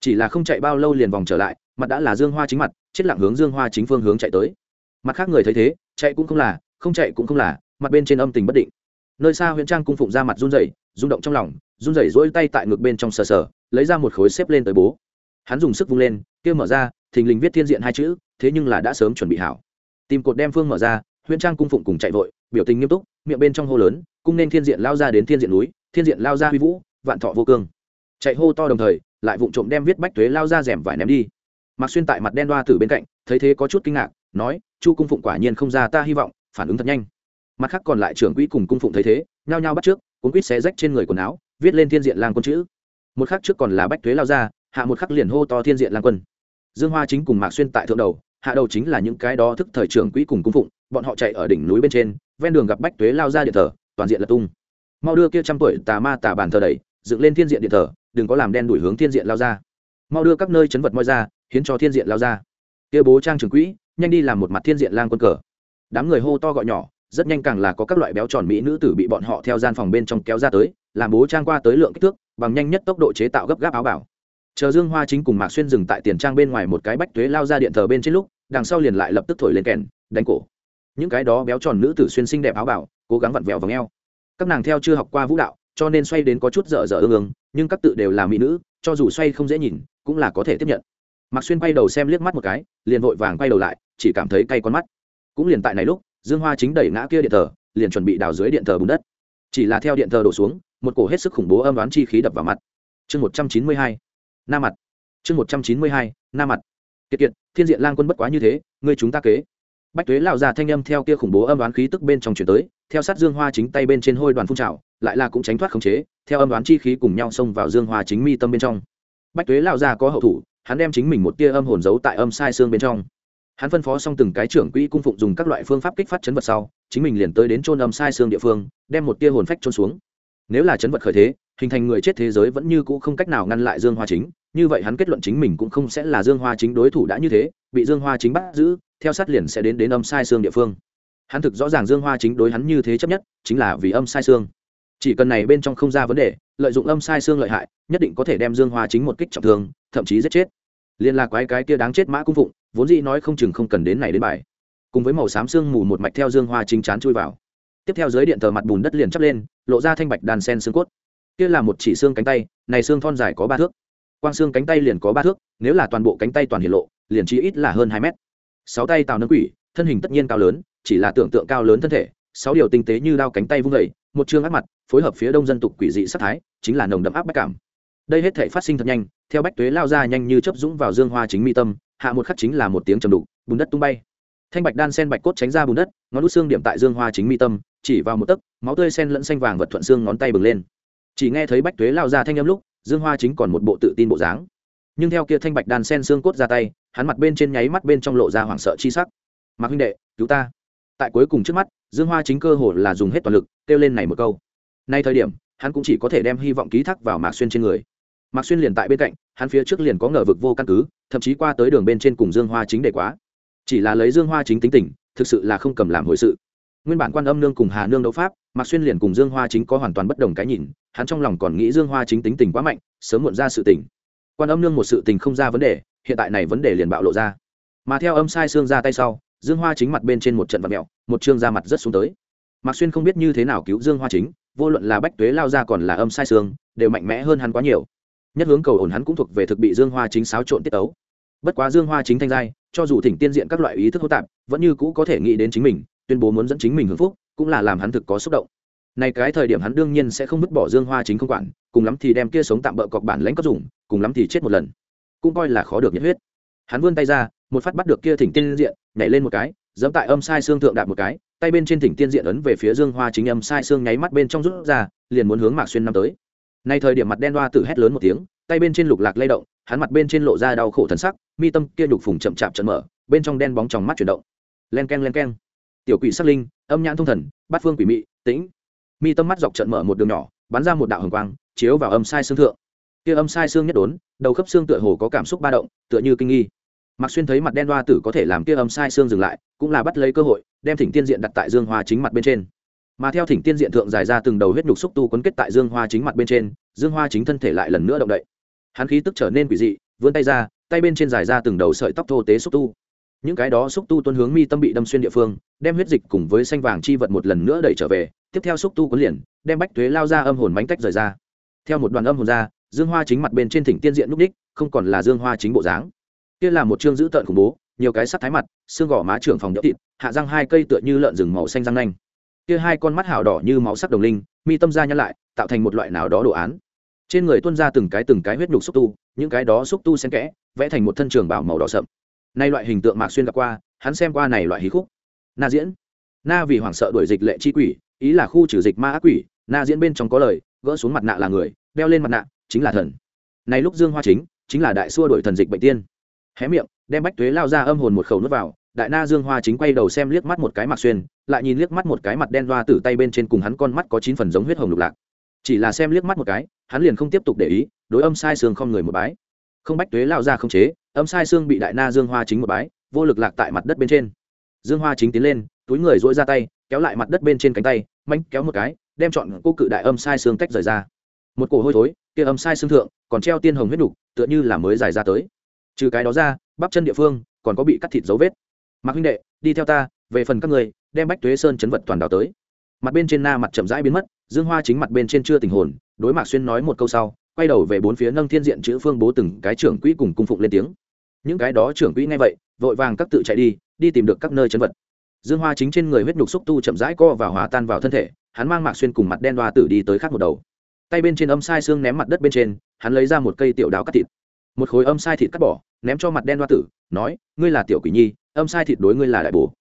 Chỉ là không chạy bao lâu liền vòng trở lại, mặt đã là dương hoa chính mặt, chết lặng hướng dương hoa chính phương hướng chạy tới. Mặt khác người thấy thế, chạy cũng không là, không chạy cũng không là, mặt bên trên âm tình bất định. Nơi xa huyện trang cung phụng ra mặt run rẩy, rung động trong lòng, run rẩy rỗi tay tại ngực bên trong sờ sờ, lấy ra một khối xếp lên tới bố. Hắn dùng sức vung lên, kia mở ra thình lình viết thiên diện hai chữ, thế nhưng là đã sớm chuẩn bị hảo. Tìm cột đem phương mở ra, Huyễn trang cung phụng cùng chạy vội, biểu tình nghiêm túc, miệng bên trong hô lớn, cung nên thiên diện lao ra đến thiên diện núi, thiên diện lao ra huy vũ, vạn thọ vô cương. Chạy hô to đồng thời, lại vụng trộm đem viết bách thuế lao ra rèm vải ném đi. Mặc xuyên tại mặt đen đoa từ bên cạnh, thấy thế có chút kinh ngạc, nói, chu cung phụng quả nhiên không ra ta hy vọng, phản ứng thật nhanh. Mặt khác còn lại trưởng quỹ cùng cung phụng thấy thế, nhao nhao bắt trước, cuốn quýt xé rách trên người quần áo, viết lên thiên diện lang quân chữ. Một khắc trước còn là bách thuế lao ra, hạ một khắc liền hô to thiên diện lang quân dương hoa chính cùng mạc xuyên tại thượng đầu, hạ đầu chính là những cái đó thức thời trưởng quỹ cùng cung phụng, bọn họ chạy ở đỉnh núi bên trên, ven đường gặp bách tuế lao ra điện thờ, toàn diện là tung. Mau đưa kia trăm tuổi tà ma tà bàn thờ đẩy, dựng lên thiên diện điện thờ, đừng có làm đen đuổi hướng thiên diện lao ra. Mau đưa các nơi chấn vật moi ra, hiến cho thiên diện lao ra. Kia bố trang trưởng quỹ, nhanh đi làm một mặt thiên diện lang quân cờ. Đám người hô to gọi nhỏ, rất nhanh càng là có các loại béo tròn mỹ nữ tử bị bọn họ theo gian phòng bên trong kéo ra tới, làm bố trang qua tới lượng kích thước, bằng nhanh nhất tốc độ chế tạo gấp gáp áo bảo chờ dương hoa chính cùng mạc xuyên dừng tại tiền trang bên ngoài một cái bách tuế lao ra điện thờ bên trên lúc, đằng sau liền lại lập tức thổi lên kèn, đánh cổ. Những cái đó béo tròn nữ tử xuyên xinh đẹp áo bảo, cố gắng vặn vẹo và ngheo các nàng theo chưa học qua vũ đạo, cho nên xoay đến có chút dở dở ương ương, nhưng các tự đều là mỹ nữ, cho dù xoay không dễ nhìn, cũng là có thể tiếp nhận. Mạc xuyên quay đầu xem liếc mắt một cái, liền vội vàng quay đầu lại, chỉ cảm thấy cay con mắt. Cũng liền tại này lúc, dương hoa chính đẩy ngã kia điện thờ, liền chuẩn bị đào dưới điện thờ bùn đất. Chỉ là theo điện thờ đổ xuống, một cổ hết sức khủng bố âm đoán chi khí đập vào mặt. Chương một trăm chín mươi hai na mặt. Chương một trăm chín mươi hai, na mặt. Kiệt kiệt, thiên diện lang quân bất quá như thế, ngươi chúng ta kế. Bách tuế lao ra thanh âm theo kia khủng bố âm đoán khí tức bên trong chuyển tới, theo sát dương hoa chính tay bên trên hôi đoàn phun trào, lại là cũng tránh thoát khống chế, theo âm đoán chi khí cùng nhau xông vào dương hoa chính mi tâm bên trong. Bách tuế lao ra có hậu thủ, hắn đem chính mình một tia âm hồn giấu tại âm sai xương bên trong. Hắn phân phó xong từng cái trưởng quỹ cung phụng dùng các loại phương pháp kích phát chấn vật sau, chính mình liền tới đến trôn âm sai xương địa phương, đem một tia hồn phách trôn xuống. Nếu là chấn vật khởi thế hình thành người chết thế giới vẫn như cũ không cách nào ngăn lại dương hoa chính. Như vậy hắn kết luận chính mình cũng không sẽ là dương hoa chính đối thủ đã như thế, bị dương hoa chính bắt giữ, theo sát liền sẽ đến đến âm sai xương địa phương. Hắn thực rõ ràng dương hoa chính đối hắn như thế chấp nhất, chính là vì âm sai xương. Chỉ cần này bên trong không ra vấn đề, lợi dụng âm sai xương lợi hại, nhất định có thể đem dương hoa chính một kích trọng thương, thậm chí giết chết. Liên là quái cái kia đáng chết mã cung phụng, vốn dĩ nói không chừng không cần đến này đến bài. Cùng với màu xám xương mù một mạch theo dương hoa chính chán chui vào. Tiếp theo dưới điện thờ mặt bùn đất liền chắp lên, lộ ra thanh bạch đàn sen xương cốt kia là một chỉ xương cánh tay, này xương thon dài có ba thước. Quang xương cánh tay liền có ba thước, nếu là toàn bộ cánh tay toàn hiện lộ, liền chỉ ít là hơn hai mét. Sáu tay tào nâng quỷ, thân hình tất nhiên cao lớn, chỉ là tưởng tượng cao lớn thân thể, sáu điều tinh tế như đao cánh tay vung vẩy một chương áp mặt, phối hợp phía đông dân tục quỷ dị sắc thái, chính là nồng đậm áp bách cảm. Đây hết thể phát sinh thật nhanh, theo bách tuế lao ra nhanh như chấp dũng vào dương hoa chính mi tâm, hạ một khắc chính là một tiếng trầm đục, bùn đất tung bay. Thanh bạch đan sen bạch cốt tránh ra bùn đất, ngón út xương điểm tại dương hoa chính mi tâm, chỉ vào một tấc, máu tươi sen lẫn xanh vàng vật thuận xương ngón tay bừng lên chỉ nghe thấy bách tuế lao ra thanh âm lúc, dương hoa chính còn một bộ tự tin bộ dáng. Nhưng theo kia thanh bạch đàn sen xương cốt ra tay, hắn mặt bên trên nháy mắt bên trong lộ ra hoảng sợ chi sắc. Mạc huynh đệ, cứu ta. Tại cuối cùng trước mắt, dương hoa chính cơ hồ là dùng hết toàn lực, kêu lên này một câu. Nay thời điểm, hắn cũng chỉ có thể đem hy vọng ký thác vào mạc xuyên trên người. Mạc xuyên liền tại bên cạnh, hắn phía trước liền có ngờ vực vô căn cứ, thậm chí qua tới đường bên trên cùng dương hoa chính để quá. Chỉ là lấy dương hoa chính tính tình, thực sự là không cầm làm hồi sự nguyên bản quan âm nương cùng hà nương đấu pháp, mạc xuyên liền cùng dương hoa chính có hoàn toàn bất đồng cái nhìn, hắn trong lòng còn nghĩ dương hoa chính tính tình quá mạnh, sớm muộn ra sự tình. Quan âm nương một sự tình không ra vấn đề, hiện tại này vấn đề liền bạo lộ ra. Mà theo âm sai xương ra tay sau, dương hoa chính mặt bên trên một trận vật mẹo, một chương ra mặt rất xuống tới. Mạc xuyên không biết như thế nào cứu dương hoa chính, vô luận là bách tuế lao ra còn là âm sai xương, đều mạnh mẽ hơn hắn quá nhiều. Nhất hướng cầu ổn hắn cũng thuộc về thực bị dương hoa chính xáo trộn tiết ấu bất quá dương hoa chính thanh giai, cho dù thỉnh tiên diện các loại ý thức hô tạp, vẫn như cũ có thể nghĩ đến chính mình tuyên bố muốn dẫn chính mình hưởng phúc, cũng là làm hắn thực có xúc động. Này cái thời điểm hắn đương nhiên sẽ không vứt bỏ dương hoa chính không quản, cùng lắm thì đem kia sống tạm bỡ cọc bản lãnh cấp dùng, cùng lắm thì chết một lần. Cũng coi là khó được nhiệt huyết. Hắn vươn tay ra, một phát bắt được kia thỉnh tiên diện, nhảy lên một cái dẫm tại âm sai xương thượng đạp một cái, tay bên trên thỉnh tiên diện ấn về phía dương hoa chính âm sai xương nháy mắt bên trong rút ra, liền muốn hướng mạc xuyên năm tới. Nay thời điểm mặt đen đoa tử hét lớn một tiếng, tay bên trên lục lạc lay động, hắn mặt bên trên lộ ra đau khổ thần sắc, mi tâm kia nhục phùng chậm chạp chậm mở, bên trong đen bóng trong mắt chuyển động. Len keng len keng tiểu quỷ sắc linh, âm nhãn thông thần, bát phương quỷ mị, tĩnh. Mi tâm mắt dọc trận mở một đường nhỏ, bắn ra một đạo hồng quang, chiếu vào âm sai xương thượng. Kia âm sai xương nhất đốn, đầu khớp xương tựa hồ có cảm xúc ba động, tựa như kinh nghi. Mặc xuyên thấy mặt đen đoa tử có thể làm kia âm sai xương dừng lại, cũng là bắt lấy cơ hội, đem thỉnh tiên diện đặt tại dương hoa chính mặt bên trên. Mà theo thỉnh tiên diện thượng dài ra từng đầu huyết nhục xúc tu quấn kết tại dương hoa chính mặt bên trên, dương hoa chính thân thể lại lần nữa động đậy. Hắn khí tức trở nên quỷ dị, vươn tay ra, tay bên trên dài ra từng đầu sợi tóc thô tế xúc tu những cái đó xúc tu tuân hướng mi tâm bị đâm xuyên địa phương, đem huyết dịch cùng với xanh vàng chi vật một lần nữa đẩy trở về, tiếp theo xúc tu cuốn liền, đem bách thuế lao ra âm hồn bánh tách rời ra. Theo một đoàn âm hồn ra, dương hoa chính mặt bên trên thỉnh tiên diện núp đích, không còn là dương hoa chính bộ dáng. Kia là một chương dữ tợn khủng bố, nhiều cái sắt thái mặt, xương gò má trưởng phòng nhỡ thịt, hạ răng hai cây tựa như lợn rừng màu xanh răng nanh. Kia hai con mắt hào đỏ như máu sắc đồng linh, mi tâm ra nhăn lại, tạo thành một loại nào đó đồ án. Trên người tuôn ra từng cái từng cái huyết nhục xúc tu, những cái đó xúc tu xen kẽ, vẽ thành một thân trường bảo màu đỏ sậm nay loại hình tượng mạc xuyên gặp qua, hắn xem qua này loại hí khúc. Na diễn. Na vì hoảng sợ đuổi dịch lệ chi quỷ, ý là khu trừ dịch ma ác quỷ, na diễn bên trong có lời, gỡ xuống mặt nạ là người, đeo lên mặt nạ, chính là thần. Này lúc dương hoa chính chính là đại xua đổi thần dịch bệnh tiên. Hé miệng, đem bách tuế lao ra âm hồn một khẩu nuốt vào, đại na dương hoa chính quay đầu xem liếc mắt một cái mạc xuyên, lại nhìn liếc mắt một cái mặt đen hoa tử tay bên trên cùng hắn con mắt có chín phần giống huyết hồng lục lạc. Chỉ là xem liếc mắt một cái, hắn liền không tiếp tục để ý, đối âm sai sương không người một bái không bách tuế lao ra không chế, âm sai xương bị đại na dương hoa chính một bái, vô lực lạc tại mặt đất bên trên. Dương hoa chính tiến lên, túi người dỗi ra tay, kéo lại mặt đất bên trên cánh tay, mánh kéo một cái, đem chọn cô cự đại âm sai xương tách rời ra. Một cổ hôi thối, kia âm sai xương thượng, còn treo tiên hồng huyết đục, tựa như là mới dài ra tới. Trừ cái đó ra, bắp chân địa phương, còn có bị cắt thịt dấu vết. Mạc huynh đệ, đi theo ta, về phần các người, đem bách tuế sơn chấn vật toàn đào tới. Mặt bên trên na mặt chậm rãi biến mất, dương hoa chính mặt bên trên chưa tình hồn, đối mạc xuyên nói một câu sau quay đầu về bốn phía nâng thiên diện chữ phương bố từng cái trưởng quỹ cùng cung phụng lên tiếng. Những cái đó trưởng quỹ ngay vậy, vội vàng các tự chạy đi đi tìm được các nơi chấn vật. Dương hoa chính trên người huyết nhục xúc tu chậm rãi co và hòa tan vào thân thể, hắn mang mạc xuyên cùng mặt đen đoa tử đi tới khác một đầu. Tay bên trên âm sai xương ném mặt đất bên trên, hắn lấy ra một cây tiểu đáo cắt thịt. Một khối âm sai thịt cắt bỏ, ném cho mặt đen đoa tử, nói, ngươi là tiểu quỷ nhi, âm sai thịt đối ngươi là đại bồ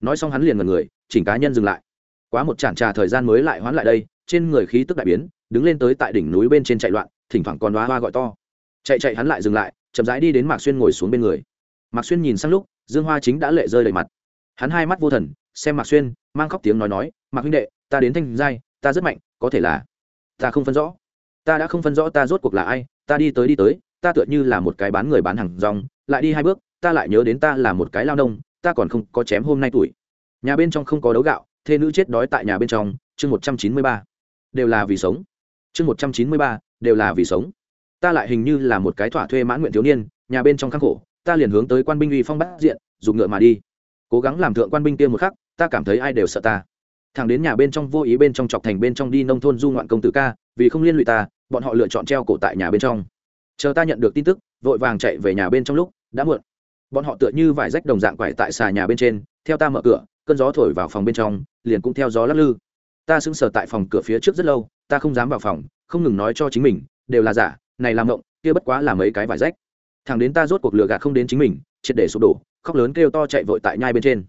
nói xong hắn liền ngần người, chỉnh cá nhân dừng lại. Quá một chản trà thời gian mới lại hoán lại đây, trên người khí tức đại biến, đứng lên tới tại đỉnh núi bên trên chạy loạn thỉnh thoảng còn hoa hoa gọi to. Chạy chạy hắn lại dừng lại, chậm rãi đi đến mạc xuyên ngồi xuống bên người. Mạc xuyên nhìn sang lúc, dương hoa chính đã lệ rơi đầy mặt. Hắn hai mắt vô thần, xem mạc xuyên, mang khóc tiếng nói nói, mạc huynh đệ, ta đến thanh giai, ta rất mạnh, có thể là ta không phân rõ. Ta đã không phân rõ ta rốt cuộc là ai, ta đi tới đi tới, ta tựa như là một cái bán người bán hàng rong, lại đi hai bước, ta lại nhớ đến ta là một cái lao nông, ta còn không có chém hôm nay tuổi. Nhà bên trong không có đấu gạo, thê nữ chết đói tại nhà bên trong, chương một trăm chín mươi ba. Đều là vì sống. Chương một trăm chín mươi ba đều là vì sống. Ta lại hình như là một cái thỏa thuê mãn nguyện thiếu niên, nhà bên trong khắc khổ, ta liền hướng tới quan binh uy phong bắt diện dùng ngựa mà đi. Cố gắng làm thượng quan binh kia một khắc, ta cảm thấy ai đều sợ ta. Thằng đến nhà bên trong vô ý bên trong chọc thành bên trong đi nông thôn du ngoạn công tử ca, vì không liên lụy ta, bọn họ lựa chọn treo cổ tại nhà bên trong. Chờ ta nhận được tin tức, vội vàng chạy về nhà bên trong lúc, đã muộn. Bọn họ tựa như vải rách đồng dạng quải tại xà nhà bên trên, theo ta mở cửa, cơn gió thổi vào phòng bên trong, liền cũng theo gió lắc lư. Ta sững sờ tại phòng cửa phía trước rất lâu, ta không dám vào phòng không ngừng nói cho chính mình đều là giả này làm ngộng kia bất quá là mấy cái vải rách. Thằng đến ta rốt cuộc lừa gạt không đến chính mình triệt để sụp đổ khóc lớn kêu to chạy vội tại nhai bên trên.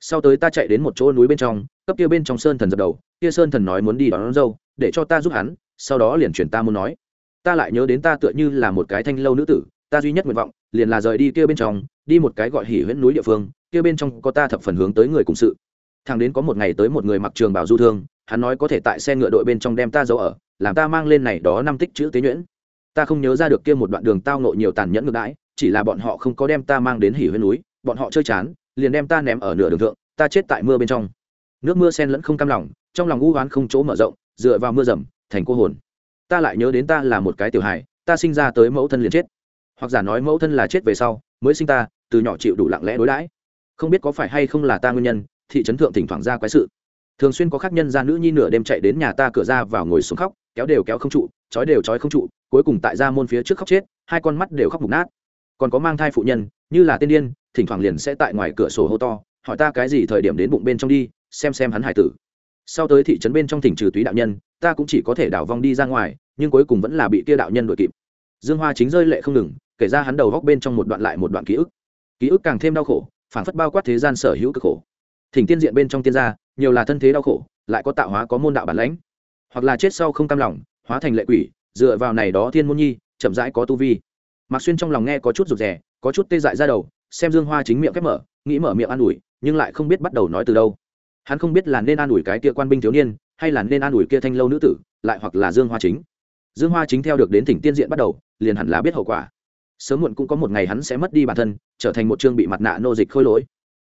Sau tới ta chạy đến một chỗ núi bên trong cấp kia bên trong sơn thần dập đầu kia sơn thần nói muốn đi đón, đón dâu để cho ta giúp hắn sau đó liền chuyển ta muốn nói. Ta lại nhớ đến ta tựa như là một cái thanh lâu nữ tử ta duy nhất nguyện vọng liền là rời đi kia bên trong đi một cái gọi hỉ huyễn núi địa phương kia bên trong có ta thập phần hướng tới người cùng sự. Thằng đến có một ngày tới một người mặc trường bảo du thương hắn nói có thể tại xe ngựa đội bên trong đem ta giấu ở làm ta mang lên này đó năm tích chữ tế nhuyễn. Ta không nhớ ra được kia một đoạn đường tao nộ nhiều tàn nhẫn ngược đãi, chỉ là bọn họ không có đem ta mang đến hỉ huyên núi, bọn họ chơi chán, liền đem ta ném ở nửa đường thượng, ta chết tại mưa bên trong. Nước mưa sen lẫn không cam lòng, trong lòng u oán không chỗ mở rộng, dựa vào mưa rầm thành cô hồn. Ta lại nhớ đến ta là một cái tiểu hài, ta sinh ra tới mẫu thân liền chết. Hoặc giả nói mẫu thân là chết về sau, mới sinh ta, từ nhỏ chịu đủ lặng lẽ đối đãi. Không biết có phải hay không là ta nguyên nhân, thị trấn thượng thỉnh thoảng ra quái sự. Thường xuyên có khác nhân ra nữ nhi nửa đêm chạy đến nhà ta cửa ra vào ngồi xuống khóc kéo đều kéo không trụ chói đều chói không trụ, cuối cùng tại ra môn phía trước khóc chết, hai con mắt đều khóc mục nát. Còn có mang thai phụ nhân, như là tên điên, thỉnh thoảng liền sẽ tại ngoài cửa sổ hô to, hỏi ta cái gì thời điểm đến bụng bên trong đi, xem xem hắn hải tử. Sau tới thị trấn bên trong thỉnh trừ túy đạo nhân, ta cũng chỉ có thể đảo vong đi ra ngoài, nhưng cuối cùng vẫn là bị kia đạo nhân đuổi kịp. Dương hoa chính rơi lệ không ngừng, kể ra hắn đầu góc bên trong một đoạn lại một đoạn ký ức. Ký ức càng thêm đau khổ, phản phất bao quát thế gian sở hữu cực khổ. Thỉnh tiên diện bên trong tiên gia, nhiều là thân thế đau khổ, lại có tạo hóa có môn đạo bản lãnh hoặc là chết sau không cam lòng, hóa thành lệ quỷ, dựa vào này đó thiên môn nhi, chậm rãi có tu vi. Mạc xuyên trong lòng nghe có chút rụt rè, có chút tê dại ra đầu, xem dương hoa chính miệng khép mở, nghĩ mở miệng an ủi, nhưng lại không biết bắt đầu nói từ đâu. Hắn không biết là nên an ủi cái kia quan binh thiếu niên, hay là nên an ủi kia thanh lâu nữ tử, lại hoặc là dương hoa chính. Dương hoa chính theo được đến thỉnh tiên diện bắt đầu, liền hẳn là biết hậu quả. Sớm muộn cũng có một ngày hắn sẽ mất đi bản thân, trở thành một chương bị mặt nạ nô dịch khôi lỗi.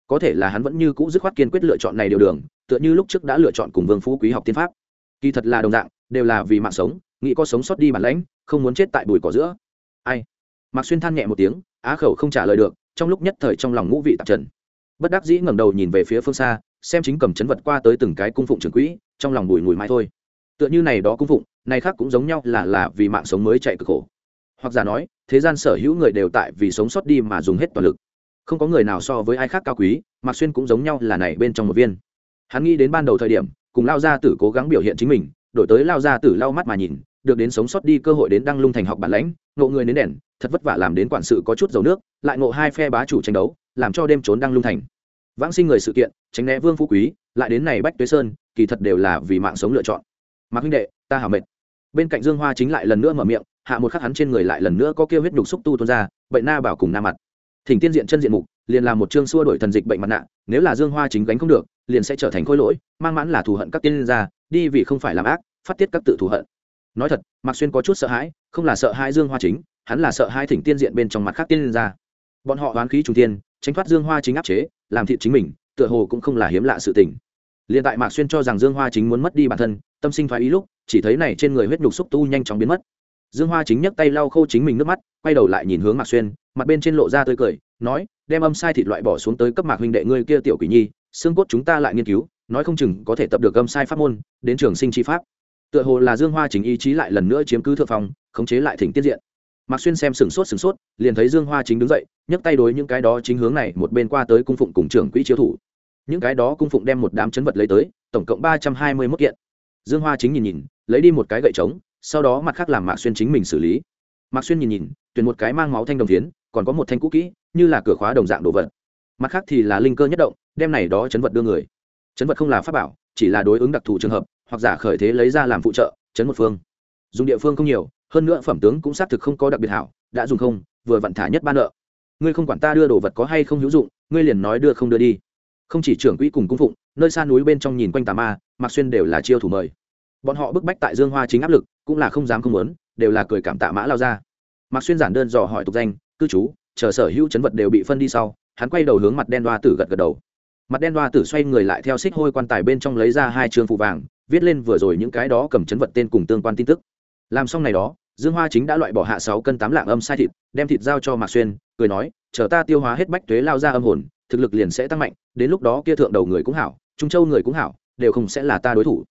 Có thể là hắn vẫn như cũ dứt khoát kiên quyết lựa chọn này điều đường, tựa như lúc trước đã lựa chọn cùng vương phú quý học tiên pháp kỳ thật là đồng dạng, đều là vì mạng sống, nghĩ có sống sót đi bản lãnh, không muốn chết tại bụi cỏ giữa. Ai? Mạc xuyên than nhẹ một tiếng, á khẩu không trả lời được, trong lúc nhất thời trong lòng ngũ vị tạp trần. Bất đắc dĩ ngẩng đầu nhìn về phía phương xa, xem chính cầm chấn vật qua tới từng cái cung phụng trường quỹ, trong lòng bùi ngùi mãi thôi. Tựa như này đó cung phụng, này khác cũng giống nhau là là vì mạng sống mới chạy cực khổ. Hoặc giả nói, thế gian sở hữu người đều tại vì sống sót đi mà dùng hết toàn lực. Không có người nào so với ai khác cao quý, mạc xuyên cũng giống nhau là này bên trong một viên. Hắn nghĩ đến ban đầu thời điểm cùng lao gia tử cố gắng biểu hiện chính mình, đổi tới lao gia tử lau mắt mà nhìn, được đến sống sót đi cơ hội đến đăng lung thành học bản lãnh, ngộ người đến đèn, thật vất vả làm đến quản sự có chút dầu nước, lại ngộ hai phe bá chủ tranh đấu, làm cho đêm trốn đăng lung thành. Vãng sinh người sự kiện, tránh né vương phú quý, lại đến này bách tuế sơn, kỳ thật đều là vì mạng sống lựa chọn. Mạc huynh đệ, ta hảo mệt. Bên cạnh dương hoa chính lại lần nữa mở miệng, hạ một khắc hắn trên người lại lần nữa có kêu huyết đục xúc tu tuôn ra, bệnh na bảo cùng na mặt thỉnh tiên diện chân diện mục, liền là một chương xua đổi thần dịch bệnh mặt nạ, nếu là dương hoa chính gánh không được, liền sẽ trở thành khôi lỗi, mang mãn là thù hận các tiên gia, đi vì không phải làm ác, phát tiết các tự thù hận. Nói thật, mạc xuyên có chút sợ hãi, không là sợ hai dương hoa chính, hắn là sợ hai thỉnh tiên diện bên trong mặt khác tiên gia. Bọn họ oán khí trung tiên tránh thoát dương hoa chính áp chế, làm thịt chính mình, tựa hồ cũng không là hiếm lạ sự tình. Liền tại mạc xuyên cho rằng dương hoa chính muốn mất đi bản thân, tâm sinh thoái ý lúc, chỉ thấy này trên người huyết nhục xúc tu nhanh chóng biến mất dương hoa chính nhấc tay lau khô chính mình nước mắt, quay đầu lại nhìn hướng mạc xuyên, mặt bên trên lộ ra tươi cười, nói, đem âm sai thịt loại bỏ xuống tới cấp mạc huynh đệ ngươi kia tiểu quỷ nhi, xương cốt chúng ta lại nghiên cứu, nói không chừng có thể tập được âm sai pháp môn, đến trường sinh chi pháp. Tựa hồ là dương hoa chính ý chí lại lần nữa chiếm cứ thượng phòng khống chế lại thỉnh tiết diện. Mạc xuyên xem sừng sốt sừng sốt, liền thấy dương hoa chính đứng dậy, nhấc tay đối những cái đó chính hướng này, một bên qua tới cung phụng cùng trưởng quỹ chiếu thủ. Những cái đó cung phụng đem một đám chấn vật lấy tới, tổng cộng ba trăm hai mươi mốt kiện. Dương hoa chính nhìn nhìn, lấy đi một cái gậy trống sau đó mặt khác làm mạc xuyên chính mình xử lý mạc xuyên nhìn nhìn tuyển một cái mang máu thanh đồng phiến còn có một thanh cũ kỹ, như là cửa khóa đồng dạng đồ vật. mặt khác thì là linh cơ nhất động, đem này đó chấn vật đưa người. chấn vật không là pháp bảo, chỉ là đối ứng đặc thù trường hợp, hoặc giả khởi thế lấy ra làm phụ trợ, chấn một phương. dùng địa phương không nhiều, hơn nữa phẩm tướng cũng xác thực không có đặc biệt hảo, đã dùng không, vừa vận thả nhất ban nợ. ngươi không quản ta đưa đồ vật có hay không hữu dụng, ngươi liền nói đưa không đưa đi. không chỉ trưởng quỹ cùng cung phụng, nơi xa núi bên trong nhìn quanh tà ma, mạc xuyên đều là chiêu thủ mời bọn họ bức bách tại dương hoa chính áp lực, cũng là không dám không muốn, đều là cười cảm tạ mã lao ra mạc xuyên giản đơn dò hỏi tục danh, cư trú, chờ sở hữu chấn vật đều bị phân đi sau. Hắn quay đầu hướng mặt đen đoa tử gật gật đầu. Mặt đen đoa tử xoay người lại theo xích hôi quan tài bên trong lấy ra hai trường phụ vàng, viết lên vừa rồi những cái đó cầm chấn vật tên cùng tương quan tin tức. Làm xong này đó, dương hoa chính đã loại bỏ hạ sáu cân tám lạng âm sai thịt, đem thịt giao cho mạc xuyên, cười nói, chờ ta tiêu hóa hết bách tuế lao ra âm hồn, thực lực liền sẽ tăng mạnh, đến lúc đó kia thượng đầu người cũng hảo, trung châu người cũng hảo, đều không sẽ là ta đối thủ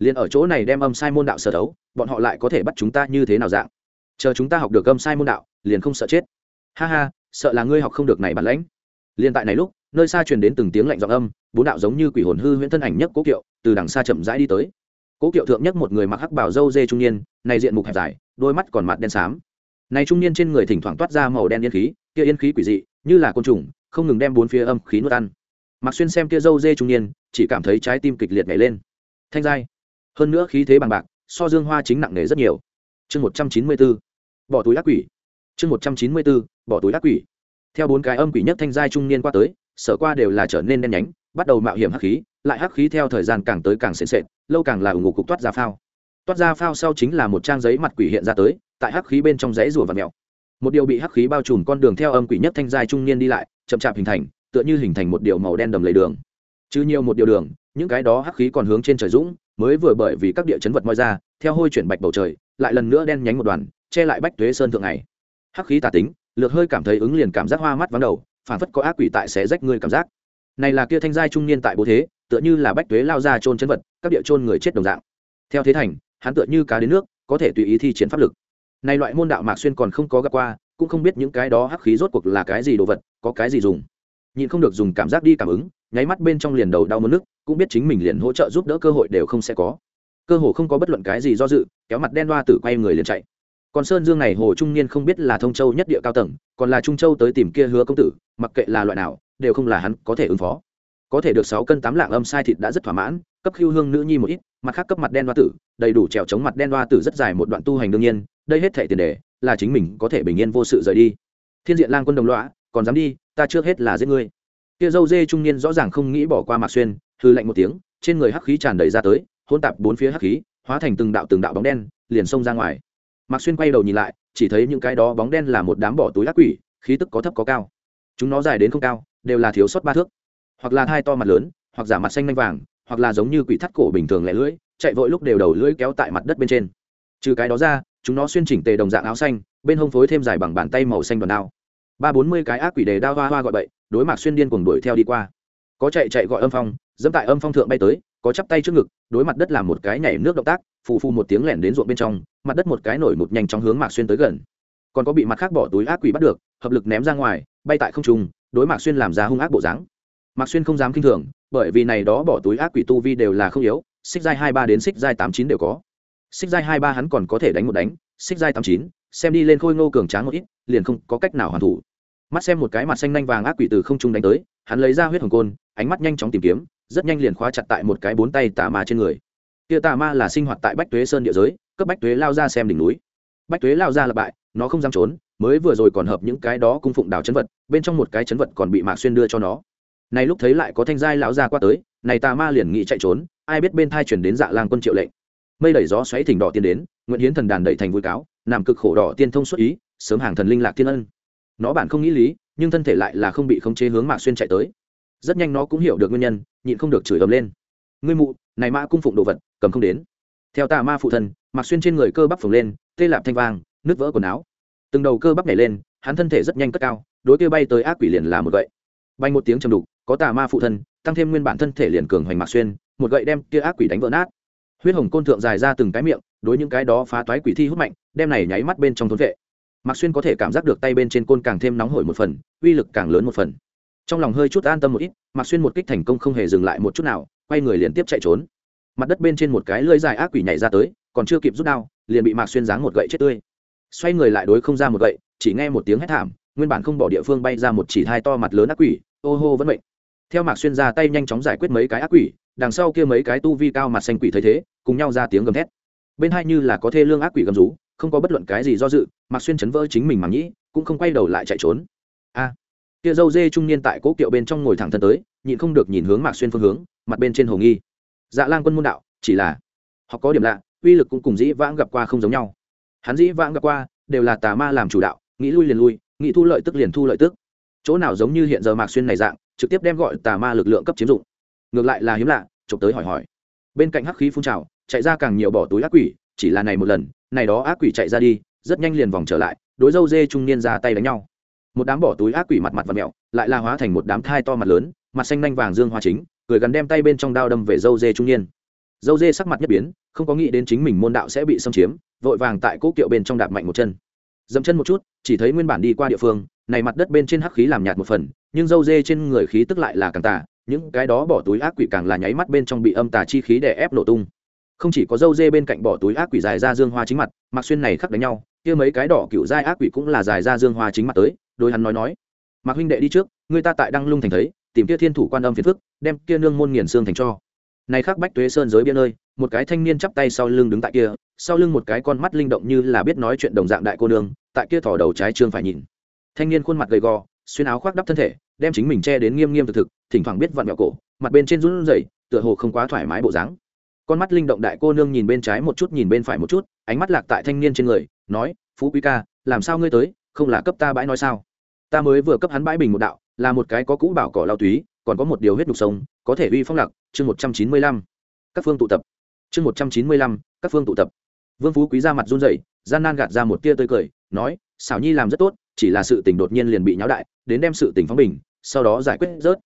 liền ở chỗ này đem âm sai môn đạo sở đấu bọn họ lại có thể bắt chúng ta như thế nào dạng? Chờ chúng ta học được âm sai môn đạo, liền không sợ chết. Ha ha, sợ là ngươi học không được này bản lãnh. Liền tại này lúc, nơi xa truyền đến từng tiếng lạnh giọng âm, bốn đạo giống như quỷ hồn hư huyễn thân ảnh nhất cố kiệu, từ đằng xa chậm rãi đi tới. Cố kiệu thượng nhất một người mặc hắc bảo dâu dê trung niên, này diện mục hẹp dài, đôi mắt còn mặt đen xám. Này trung niên trên người thỉnh thoảng toát ra màu đen yên khí, kia yên khí quỷ dị, như là côn trùng, không ngừng đem bốn phía âm khí nuốt ăn. Mặc xuyên xem kia dâu dê trung niên, chỉ cảm thấy trái tim kịch liệt nhảy lên. Thanh giai hơn nữa khí thế bằng bạc, so dương hoa chính nặng nề rất nhiều. Chương một trăm chín mươi b ố bỏ túi ác quỷ. Chương một trăm chín mươi b ố bỏ túi ác quỷ. Theo bốn cái âm quỷ nhất thanh giai trung niên qua tới, sở qua đều là trở nên đen nhánh, bắt đầu mạo hiểm hắc khí, lại hắc khí theo thời gian càng tới càng sền sệt, lâu càng là ủng ngục cục toát ra phao. Toát ra phao sau chính là một trang giấy mặt quỷ hiện ra tới, tại hắc khí bên trong giấy rùa và mèo. Một điều bị hắc khí bao trùm con đường theo âm quỷ nhất thanh giai trung niên đi lại, chậm chạp hình thành, tựa như hình thành một điều màu đen đầm lầy đường. Chứ nhiều một điều đường, những cái đó hắc khí còn hướng trên trời dũng mới vừa bởi vì các địa chấn vật moi ra, theo hôi chuyển bạch bầu trời, lại lần nữa đen nhánh một đoàn, che lại bách tuế sơn thượng này. Hắc khí tà tính, lược hơi cảm thấy ứng liền cảm giác hoa mắt vắng đầu phản phất có ác quỷ tại sẽ rách ngươi cảm giác. Này là kia thanh giai trung niên tại bố thế, tựa như là bách tuế lao ra trôn chấn vật, các địa trôn người chết đồng dạng. Theo thế thành, hắn tựa như cá đến nước, có thể tùy ý thi triển pháp lực. Này loại môn đạo mạc xuyên còn không có gặp qua, cũng không biết những cái đó hắc khí rốt cuộc là cái gì đồ vật, có cái gì dùng. Nhịn không được dùng cảm giác đi cảm ứng nháy mắt bên trong liền đầu đau mất nước, cũng biết chính mình liền hỗ trợ giúp đỡ cơ hội đều không sẽ có. Cơ hồ không có bất luận cái gì do dự, kéo mặt đen đoa tử quay người liền chạy. Còn sơn dương này hồ trung niên không biết là thông châu nhất địa cao tầng, còn là trung châu tới tìm kia hứa công tử, mặc kệ là loại nào, đều không là hắn có thể ứng phó. Có thể được sáu cân tám lạng âm sai thịt đã rất thỏa mãn, cấp khiêu hương nữ nhi một ít, mặt khác cấp mặt đen đoa tử, đầy đủ trèo chống mặt đen đoa tử rất dài một đoạn tu hành đương nhiên, đây hết thệ tiền đề, là chính mình có thể bình yên vô sự rời đi. Thiên diện lang quân đồng lõa, còn dám đi, ta trước hết là giết ngươi kia dâu dê trung niên rõ ràng không nghĩ bỏ qua mạc xuyên hư lạnh một tiếng, trên người hắc khí tràn đầy ra tới hôn tạp bốn phía hắc khí, hóa thành từng đạo từng đạo bóng đen, liền xông ra ngoài. Mạc xuyên quay đầu nhìn lại, chỉ thấy những cái đó bóng đen là một đám bỏ túi ác quỷ, khí tức có thấp có cao. Chúng nó dài đến không cao, đều là thiếu sót ba thước. Hoặc là thai to mặt lớn, hoặc giả mặt xanh lanh vàng, hoặc là giống như quỷ thắt cổ bình thường lẻ lưỡi, chạy vội lúc đều đầu lưỡi kéo tại mặt đất bên trên. Trừ cái đó ra, chúng nó xuyên chỉnh tề đồng dạng áo xanh, bên hông phối thêm dài bằng bàn tay màu xanh đòn đao. Ba bốn mươi cái ác quỷ đề đao hoa hoa gọi bậy đối mặt xuyên điên cuồng đuổi theo đi qua. Có chạy chạy gọi âm phong, dẫm tại âm phong thượng bay tới, có chắp tay trước ngực, đối mặt đất làm một cái nhảy nước động tác, phù phù một tiếng lẻn đến ruộng bên trong, mặt đất một cái nổi một nhanh trong hướng mạc xuyên tới gần. Còn có bị mặt khác bỏ túi ác quỷ bắt được, hợp lực ném ra ngoài, bay tại không trung, đối mạc xuyên làm ra hung ác bộ dáng. Mạc xuyên không dám kinh thường, bởi vì này đó bỏ túi ác quỷ tu vi đều là không yếu, xích giai hai ba đến xích giai tám chín đều có. Xích giai hai ba hắn còn có thể đánh một đánh, xích giai tám chín, xem đi lên khôi ngô cường tráng một ít, liền không có cách nào hoàn thủ mắt xem một cái mặt xanh nhanh vàng ác quỷ từ không trung đánh tới, hắn lấy ra huyết hồng côn, ánh mắt nhanh chóng tìm kiếm, rất nhanh liền khóa chặt tại một cái bốn tay tà ma trên người. Kia tà ma là sinh hoạt tại bách tuế sơn địa giới, cấp bách tuế lao ra xem đỉnh núi. Bách tuế lao ra là bại, nó không dám trốn, mới vừa rồi còn hợp những cái đó cung phụng đào chấn vật, bên trong một cái chấn vật còn bị mạc xuyên đưa cho nó. Này lúc thấy lại có thanh giai lão gia qua tới, này tà ma liền nghĩ chạy trốn, ai biết bên thai chuyển đến dạ lang quân triệu lệnh. Mây đẩy gió xoáy thỉnh đỏ tiên đến nguyễn hiến thần đàn đẩy thành vui cáo làm cực khổ đỏ tiên thông xuất ý, sớm hàng thần linh lạc thiên ân nó bản không nghĩ lý, nhưng thân thể lại là không bị khống chế hướng mạc xuyên chạy tới. Rất nhanh nó cũng hiểu được nguyên nhân, nhịn không được chửi ầm lên. Ngươi mụ, này mã cung phụng đồ vật, cầm không đến. Theo tà ma phụ thân, mạc xuyên trên người cơ bắp phồng lên, tê lạp thanh vang nước vỡ quần áo. Từng đầu cơ bắp nhảy lên, hắn thân thể rất nhanh cất cao, đối kia bay tới ác quỷ liền là một gậy. Bay một tiếng trầm đục, có tà ma phụ thân, tăng thêm nguyên bản thân thể liền cường hoành mạc xuyên, một gậy đem kia ác quỷ đánh vỡ nát. Huyết hồng côn thượng dài ra từng cái miệng, đối những cái đó phá toái quỷ thi hút mạnh, đem này nháy mắt bên trong thốn vệ mạc xuyên có thể cảm giác được tay bên trên côn càng thêm nóng hổi một phần, uy lực càng lớn một phần. Trong lòng hơi chút an tâm một ít, mạc xuyên một kích thành công không hề dừng lại một chút nào, quay người liên tiếp chạy trốn. Mặt đất bên trên một cái lưỡi dài ác quỷ nhảy ra tới, còn chưa kịp rút đao, liền bị mạc xuyên giáng một gậy chết tươi. Xoay người lại đối không ra một gậy, chỉ nghe một tiếng hét thảm, nguyên bản không bỏ địa phương bay ra một chỉ thai to mặt lớn ác quỷ, ô hô vẫn mệnh. Theo mạc xuyên ra tay nhanh chóng giải quyết mấy cái ác quỷ, đằng sau kia mấy cái tu vi cao mặt xanh quỷ thấy thế, cùng nhau ra tiếng gầm thét. Bên hai như là có thê lương ác quỷ gầm rú không có bất luận cái gì do dự, mạc xuyên chấn vỡ chính mình mà nghĩ, cũng không quay đầu lại chạy trốn. A. Kia dâu dê trung niên tại cố kiệu bên trong ngồi thẳng thân tới, nhịn không được nhìn hướng mạc xuyên phương hướng, mặt bên trên hồ nghi. Dạ lang quân môn đạo, chỉ là, họ có điểm lạ, uy lực cũng cùng dĩ vãng gặp qua không giống nhau. Hắn dĩ vãng gặp qua, đều là tà ma làm chủ đạo, nghĩ lui liền lui, nghĩ thu lợi tức liền thu lợi tức. Chỗ nào giống như hiện giờ mạc xuyên này dạng, trực tiếp đem gọi tà ma lực lượng cấp chiếm dụng. Ngược lại là hiếm lạ, chụp tới hỏi hỏi. Bên cạnh hắc khí phun trào, chạy ra càng nhiều bỏ túi ác quỷ, chỉ là này một lần này đó ác quỷ chạy ra đi, rất nhanh liền vòng trở lại, đối dâu dê trung niên ra tay đánh nhau. Một đám bỏ túi ác quỷ mặt mặt và mẹo, lại la hóa thành một đám thai to mặt lớn, mặt xanh nanh vàng dương hoa chính, cười gắn đem tay bên trong đao đâm về dâu dê trung niên. Dâu dê sắc mặt nhất biến, không có nghĩ đến chính mình môn đạo sẽ bị xâm chiếm, vội vàng tại cỗ kiệu bên trong đạp mạnh một chân. Dẫm chân một chút, chỉ thấy nguyên bản đi qua địa phương, này mặt đất bên trên hắc khí làm nhạt một phần, nhưng dâu dê trên người khí tức lại là càng tà, những cái đó bỏ túi ác quỷ càng là nháy mắt bên trong bị âm tà chi khí đè ép nổ tung không chỉ có dâu dê bên cạnh bỏ túi ác quỷ dài ra dương hoa chính mặt, mặc xuyên này khắc đánh nhau, kia mấy cái đỏ cựu dai ác quỷ cũng là dài ra dương hoa chính mặt tới, đôi hắn nói nói. Mạc huynh đệ đi trước, người ta tại đăng lung thành thấy, tìm kia thiên thủ quan âm phiền phức, đem kia nương môn nghiền xương thành cho. Này khắc bách tuế sơn giới biên ơi một cái thanh niên chắp tay sau lưng đứng tại kia, sau lưng một cái con mắt linh động như là biết nói chuyện đồng dạng đại cô nương, tại kia thỏ đầu trái trương phải nhìn. Thanh niên khuôn mặt gầy gò, xuyên áo khoác đắp thân thể, đem chính mình che đến nghiêm nghiêm thực thực, thỉnh thoảng biết vặn vẹo cổ, mặt bên trên run rẩy, tựa hồ không quá thoải mái bộ dáng con mắt linh động đại cô nương nhìn bên trái một chút, nhìn bên phải một chút, ánh mắt lạc tại thanh niên trên người, nói, phú quý ca, làm sao ngươi tới, không là cấp ta bãi nói sao? Ta mới vừa cấp hắn bãi bình một đạo, là một cái có cũ bảo cỏ lao túy, còn có một điều huyết nhục sông có thể uy phong lạc, chương một trăm chín mươi lăm. Các phương tụ tập. Chương một trăm chín mươi lăm, các phương tụ tập. Vương phú quý ra mặt run rẩy, gian nan gạt ra một tia tươi cười, nói, xảo nhi làm rất tốt, chỉ là sự tình đột nhiên liền bị nháo đại, đến đem sự tình phóng bình, sau đó giải quyết rớt.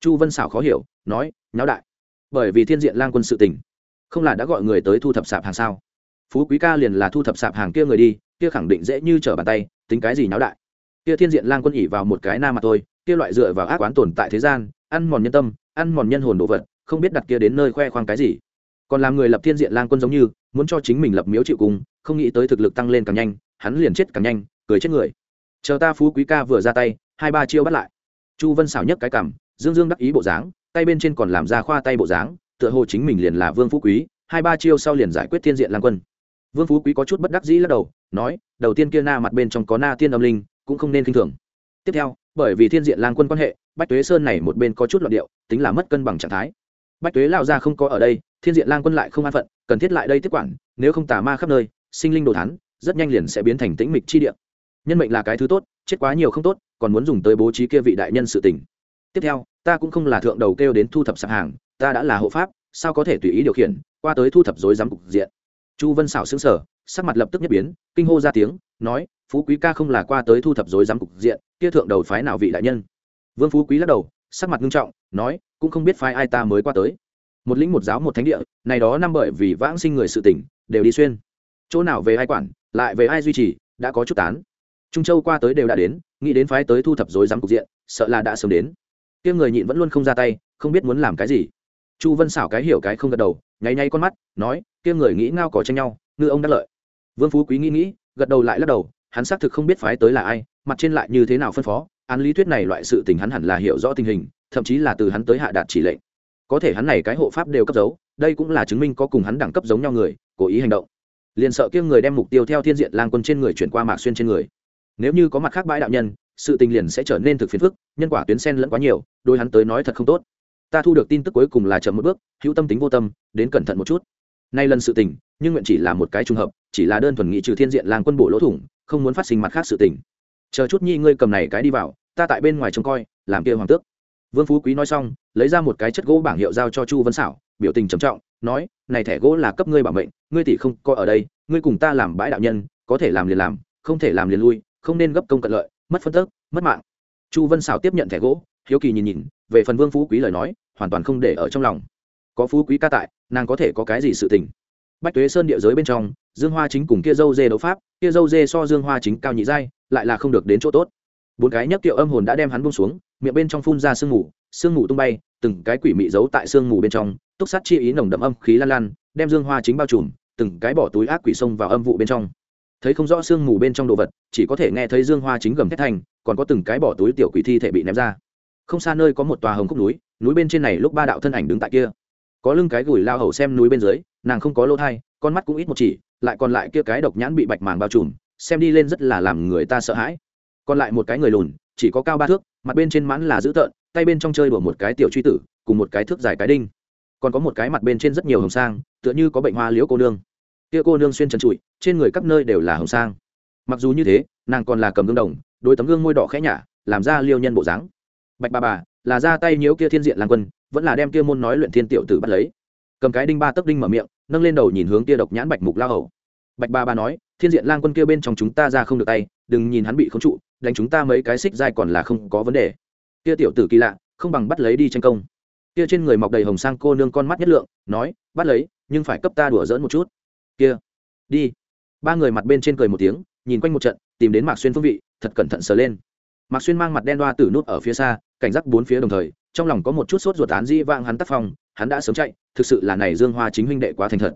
Chu vân xảo khó hiểu, nói, nháo đại? Bởi vì thiên diện lang quân sự tình không là đã gọi người tới thu thập sạp hàng sao? Phú quý ca liền là thu thập sạp hàng kia người đi, kia khẳng định dễ như trở bàn tay, tính cái gì nháo đại? Kia thiên diện lang quân ỉ vào một cái na mà thôi, kia loại dựa vào ác quán tồn tại thế gian, ăn mòn nhân tâm, ăn mòn nhân hồn đồ vật, không biết đặt kia đến nơi khoe khoang cái gì. Còn làm người lập thiên diện lang quân giống như, muốn cho chính mình lập miếu chịu cùng, không nghĩ tới thực lực tăng lên càng nhanh, hắn liền chết càng nhanh, cười chết người. Chờ ta phú quý ca vừa ra tay, hai ba chiêu bắt lại. Chu vân xảo nhấc cái cảm, dương dương đắc ý bộ dáng, tay bên trên còn làm ra khoa tay bộ dáng tựa hồ chính mình liền là vương phú quý, hai ba chiêu sau liền giải quyết thiên diện lang quân. Vương phú quý có chút bất đắc dĩ lắc đầu, nói, đầu tiên kia na mặt bên trong có na tiên âm linh, cũng không nên k i n h thường. Tiếp theo, bởi vì thiên diện lang quân quan hệ, bách tuế sơn này một bên có chút loạn điệu, tính là mất cân bằng trạng thái. Bách tuế lao ra không có ở đây, thiên diện lang quân lại không an phận, cần thiết lại đây tiếp quản, nếu không tà ma khắp nơi, sinh linh đồ thắn rất nhanh liền sẽ biến thành tĩnh mịch chi địa. Nhân mệnh là cái thứ tốt, chết quá nhiều không tốt, còn muốn dùng tới bố trí kia vị đại nhân sự tình. Tiếp theo, ta cũng không là thượng đầu kêu đến thu thập sạp hàng ta đã là hộ pháp, sao có thể tùy ý điều khiển, qua tới thu thập dối giám cục diện. Chu vân xảo xứng sở sắc mặt lập tức nhất biến, kinh hô ra tiếng, nói, phú quý ca không là qua tới thu thập dối giám cục diện, kia thượng đầu phái nào vị đại nhân? Vương phú quý lắc đầu, sắc mặt nghiêm trọng, nói, cũng không biết phái ai ta mới qua tới. Một lĩnh một giáo một thánh địa, này đó năm bởi vì vãng sinh người sự tỉnh, đều đi xuyên. Chỗ nào về ai quản, lại về ai duy trì, đã có chút tán. Trung châu qua tới đều đã đến, nghĩ đến phái tới thu thập dối giám cục diện, sợ là đã sớm đến. Kia người nhịn vẫn luôn không ra tay, không biết muốn làm cái gì chu vân xảo cái hiểu cái không gật đầu, nháy nháy con mắt, nói, kia người nghĩ ngao cỏ tranh nhau, ngư ông đắc lợi. Vương phú quý nghĩ nghĩ, gật đầu lại lắc đầu, hắn xác thực không biết phái tới là ai, mặt trên lại như thế nào phân phó, án lý thuyết này loại sự tình hắn hẳn là hiểu rõ tình hình, thậm chí là từ hắn tới hạ đạt chỉ lệnh. Có thể hắn này cái hộ pháp đều cấp dấu đây cũng là chứng minh có cùng hắn đẳng cấp giống nhau người, cố ý hành động. Liền sợ kia người đem mục tiêu theo thiên diện lang quân trên người chuyển qua mạc xuyên trên người. Nếu như có mặt khác bãi đạo nhân, sự tình liền sẽ trở nên thực phiền phức, nhân quả tuyến sen lẫn quá nhiều đôi hắn tới nói thật không tốt ta thu được tin tức cuối cùng là chậm một bước, hữu tâm tính vô tâm, đến cẩn thận một chút. Nay lần sự tình, nhưng nguyện chỉ là một cái trùng hợp, chỉ là đơn thuần nghị trừ thiên diện làng quân bộ lỗ thủng, không muốn phát sinh mặt khác sự tình. Chờ chút nhi ngươi cầm này cái đi vào, ta tại bên ngoài trông coi, làm kia hoàng tước. Vương phú quý nói xong, lấy ra một cái chất gỗ bảng hiệu giao cho chu vân xảo, biểu tình trầm trọng, nói, này thẻ gỗ là cấp ngươi bảo mệnh, ngươi tỷ không coi ở đây, ngươi cùng ta làm bãi đạo nhân, có thể làm liền làm, không thể làm liền lui, không nên gấp công cận lợi, mất phân tức, mất mạng. Chu vân xảo tiếp nhận thẻ gỗ, hiếu kỳ nhìn nhìn, về phần vương phú quý lời nói hoàn toàn không để ở trong lòng. Có phú quý ca tại, nàng có thể có cái gì sự tình? Bách tuế sơn địa giới bên trong, dương hoa chính cùng kia dâu dê đấu pháp, kia dâu dê so dương hoa chính cao nhị giai, lại là không được đến chỗ tốt. Bốn cái nhấc tiệu âm hồn đã đem hắn bông xuống, miệng bên trong phun ra sương mù sương mù tung bay, từng cái quỷ mị giấu tại sương mù bên trong, túc sát chi ý nồng đậm âm khí lan lan, đem dương hoa chính bao trùm, từng cái bỏ túi ác quỷ sông vào âm vụ bên trong. Thấy không rõ sương mù bên trong đồ vật, chỉ có thể nghe thấy dương hoa chính gầm thét thành, còn có từng cái bỏ túi tiểu quỷ thi thể bị ném ra không xa nơi có một tòa hồng khúc núi núi bên trên này lúc ba đạo thân ảnh đứng tại kia. Có lưng cái gùi lao hầu xem núi bên dưới, nàng không có lỗ thai, con mắt cũng ít một chỉ, lại còn lại kia cái độc nhãn bị bạch màng bao trùm, xem đi lên rất là làm người ta sợ hãi. Còn lại một cái người lùn, chỉ có cao ba thước, mặt bên trên mãn là dữ tợn, tay bên trong chơi đùa một cái tiểu truy tử, cùng một cái thước dài cái đinh. Còn có một cái mặt bên trên rất nhiều hồng sang, tựa như có bệnh hoa liễu cô nương. Kia cô nương xuyên trần trụi, trên người các nơi đều là hồng sang. Mặc dù như thế, nàng còn là cầm gương đồng, đôi tấm gương môi đỏ khẽ nhả, làm ra liêu nhân bộ dáng bạch bà bà, là ra tay nhiễu kia thiên diện lang quân, vẫn là đem kia môn nói luyện thiên tiểu tử bắt lấy. Cầm cái đinh ba tấc đinh mở miệng, nâng lên đầu nhìn hướng kia độc nhãn bạch mục lao hầu. Bạch bà bà nói, thiên diện lang quân kia bên trong chúng ta ra không được tay, đừng nhìn hắn bị khống trụ, đánh chúng ta mấy cái xích dai còn là không có vấn đề. Kia tiểu tử kỳ lạ, không bằng bắt lấy đi tranh công. Kia trên người mọc đầy hồng sang cô nương con mắt nhất lượng, nói, bắt lấy, nhưng phải cấp ta đùa dỡn một chút. Kia, đi. Ba người mặt bên trên cười một tiếng, nhìn quanh một trận, tìm đến mạc xuyên phương vị, thật cẩn thận sờ lên mạc xuyên mang mặt đen đoa tử nút ở phía xa, cảnh giác bốn phía đồng thời, trong lòng có một chút sốt ruột án di vang hắn tác phong, hắn đã sớm chạy, thực sự là này dương hoa chính huynh đệ quá thành thật.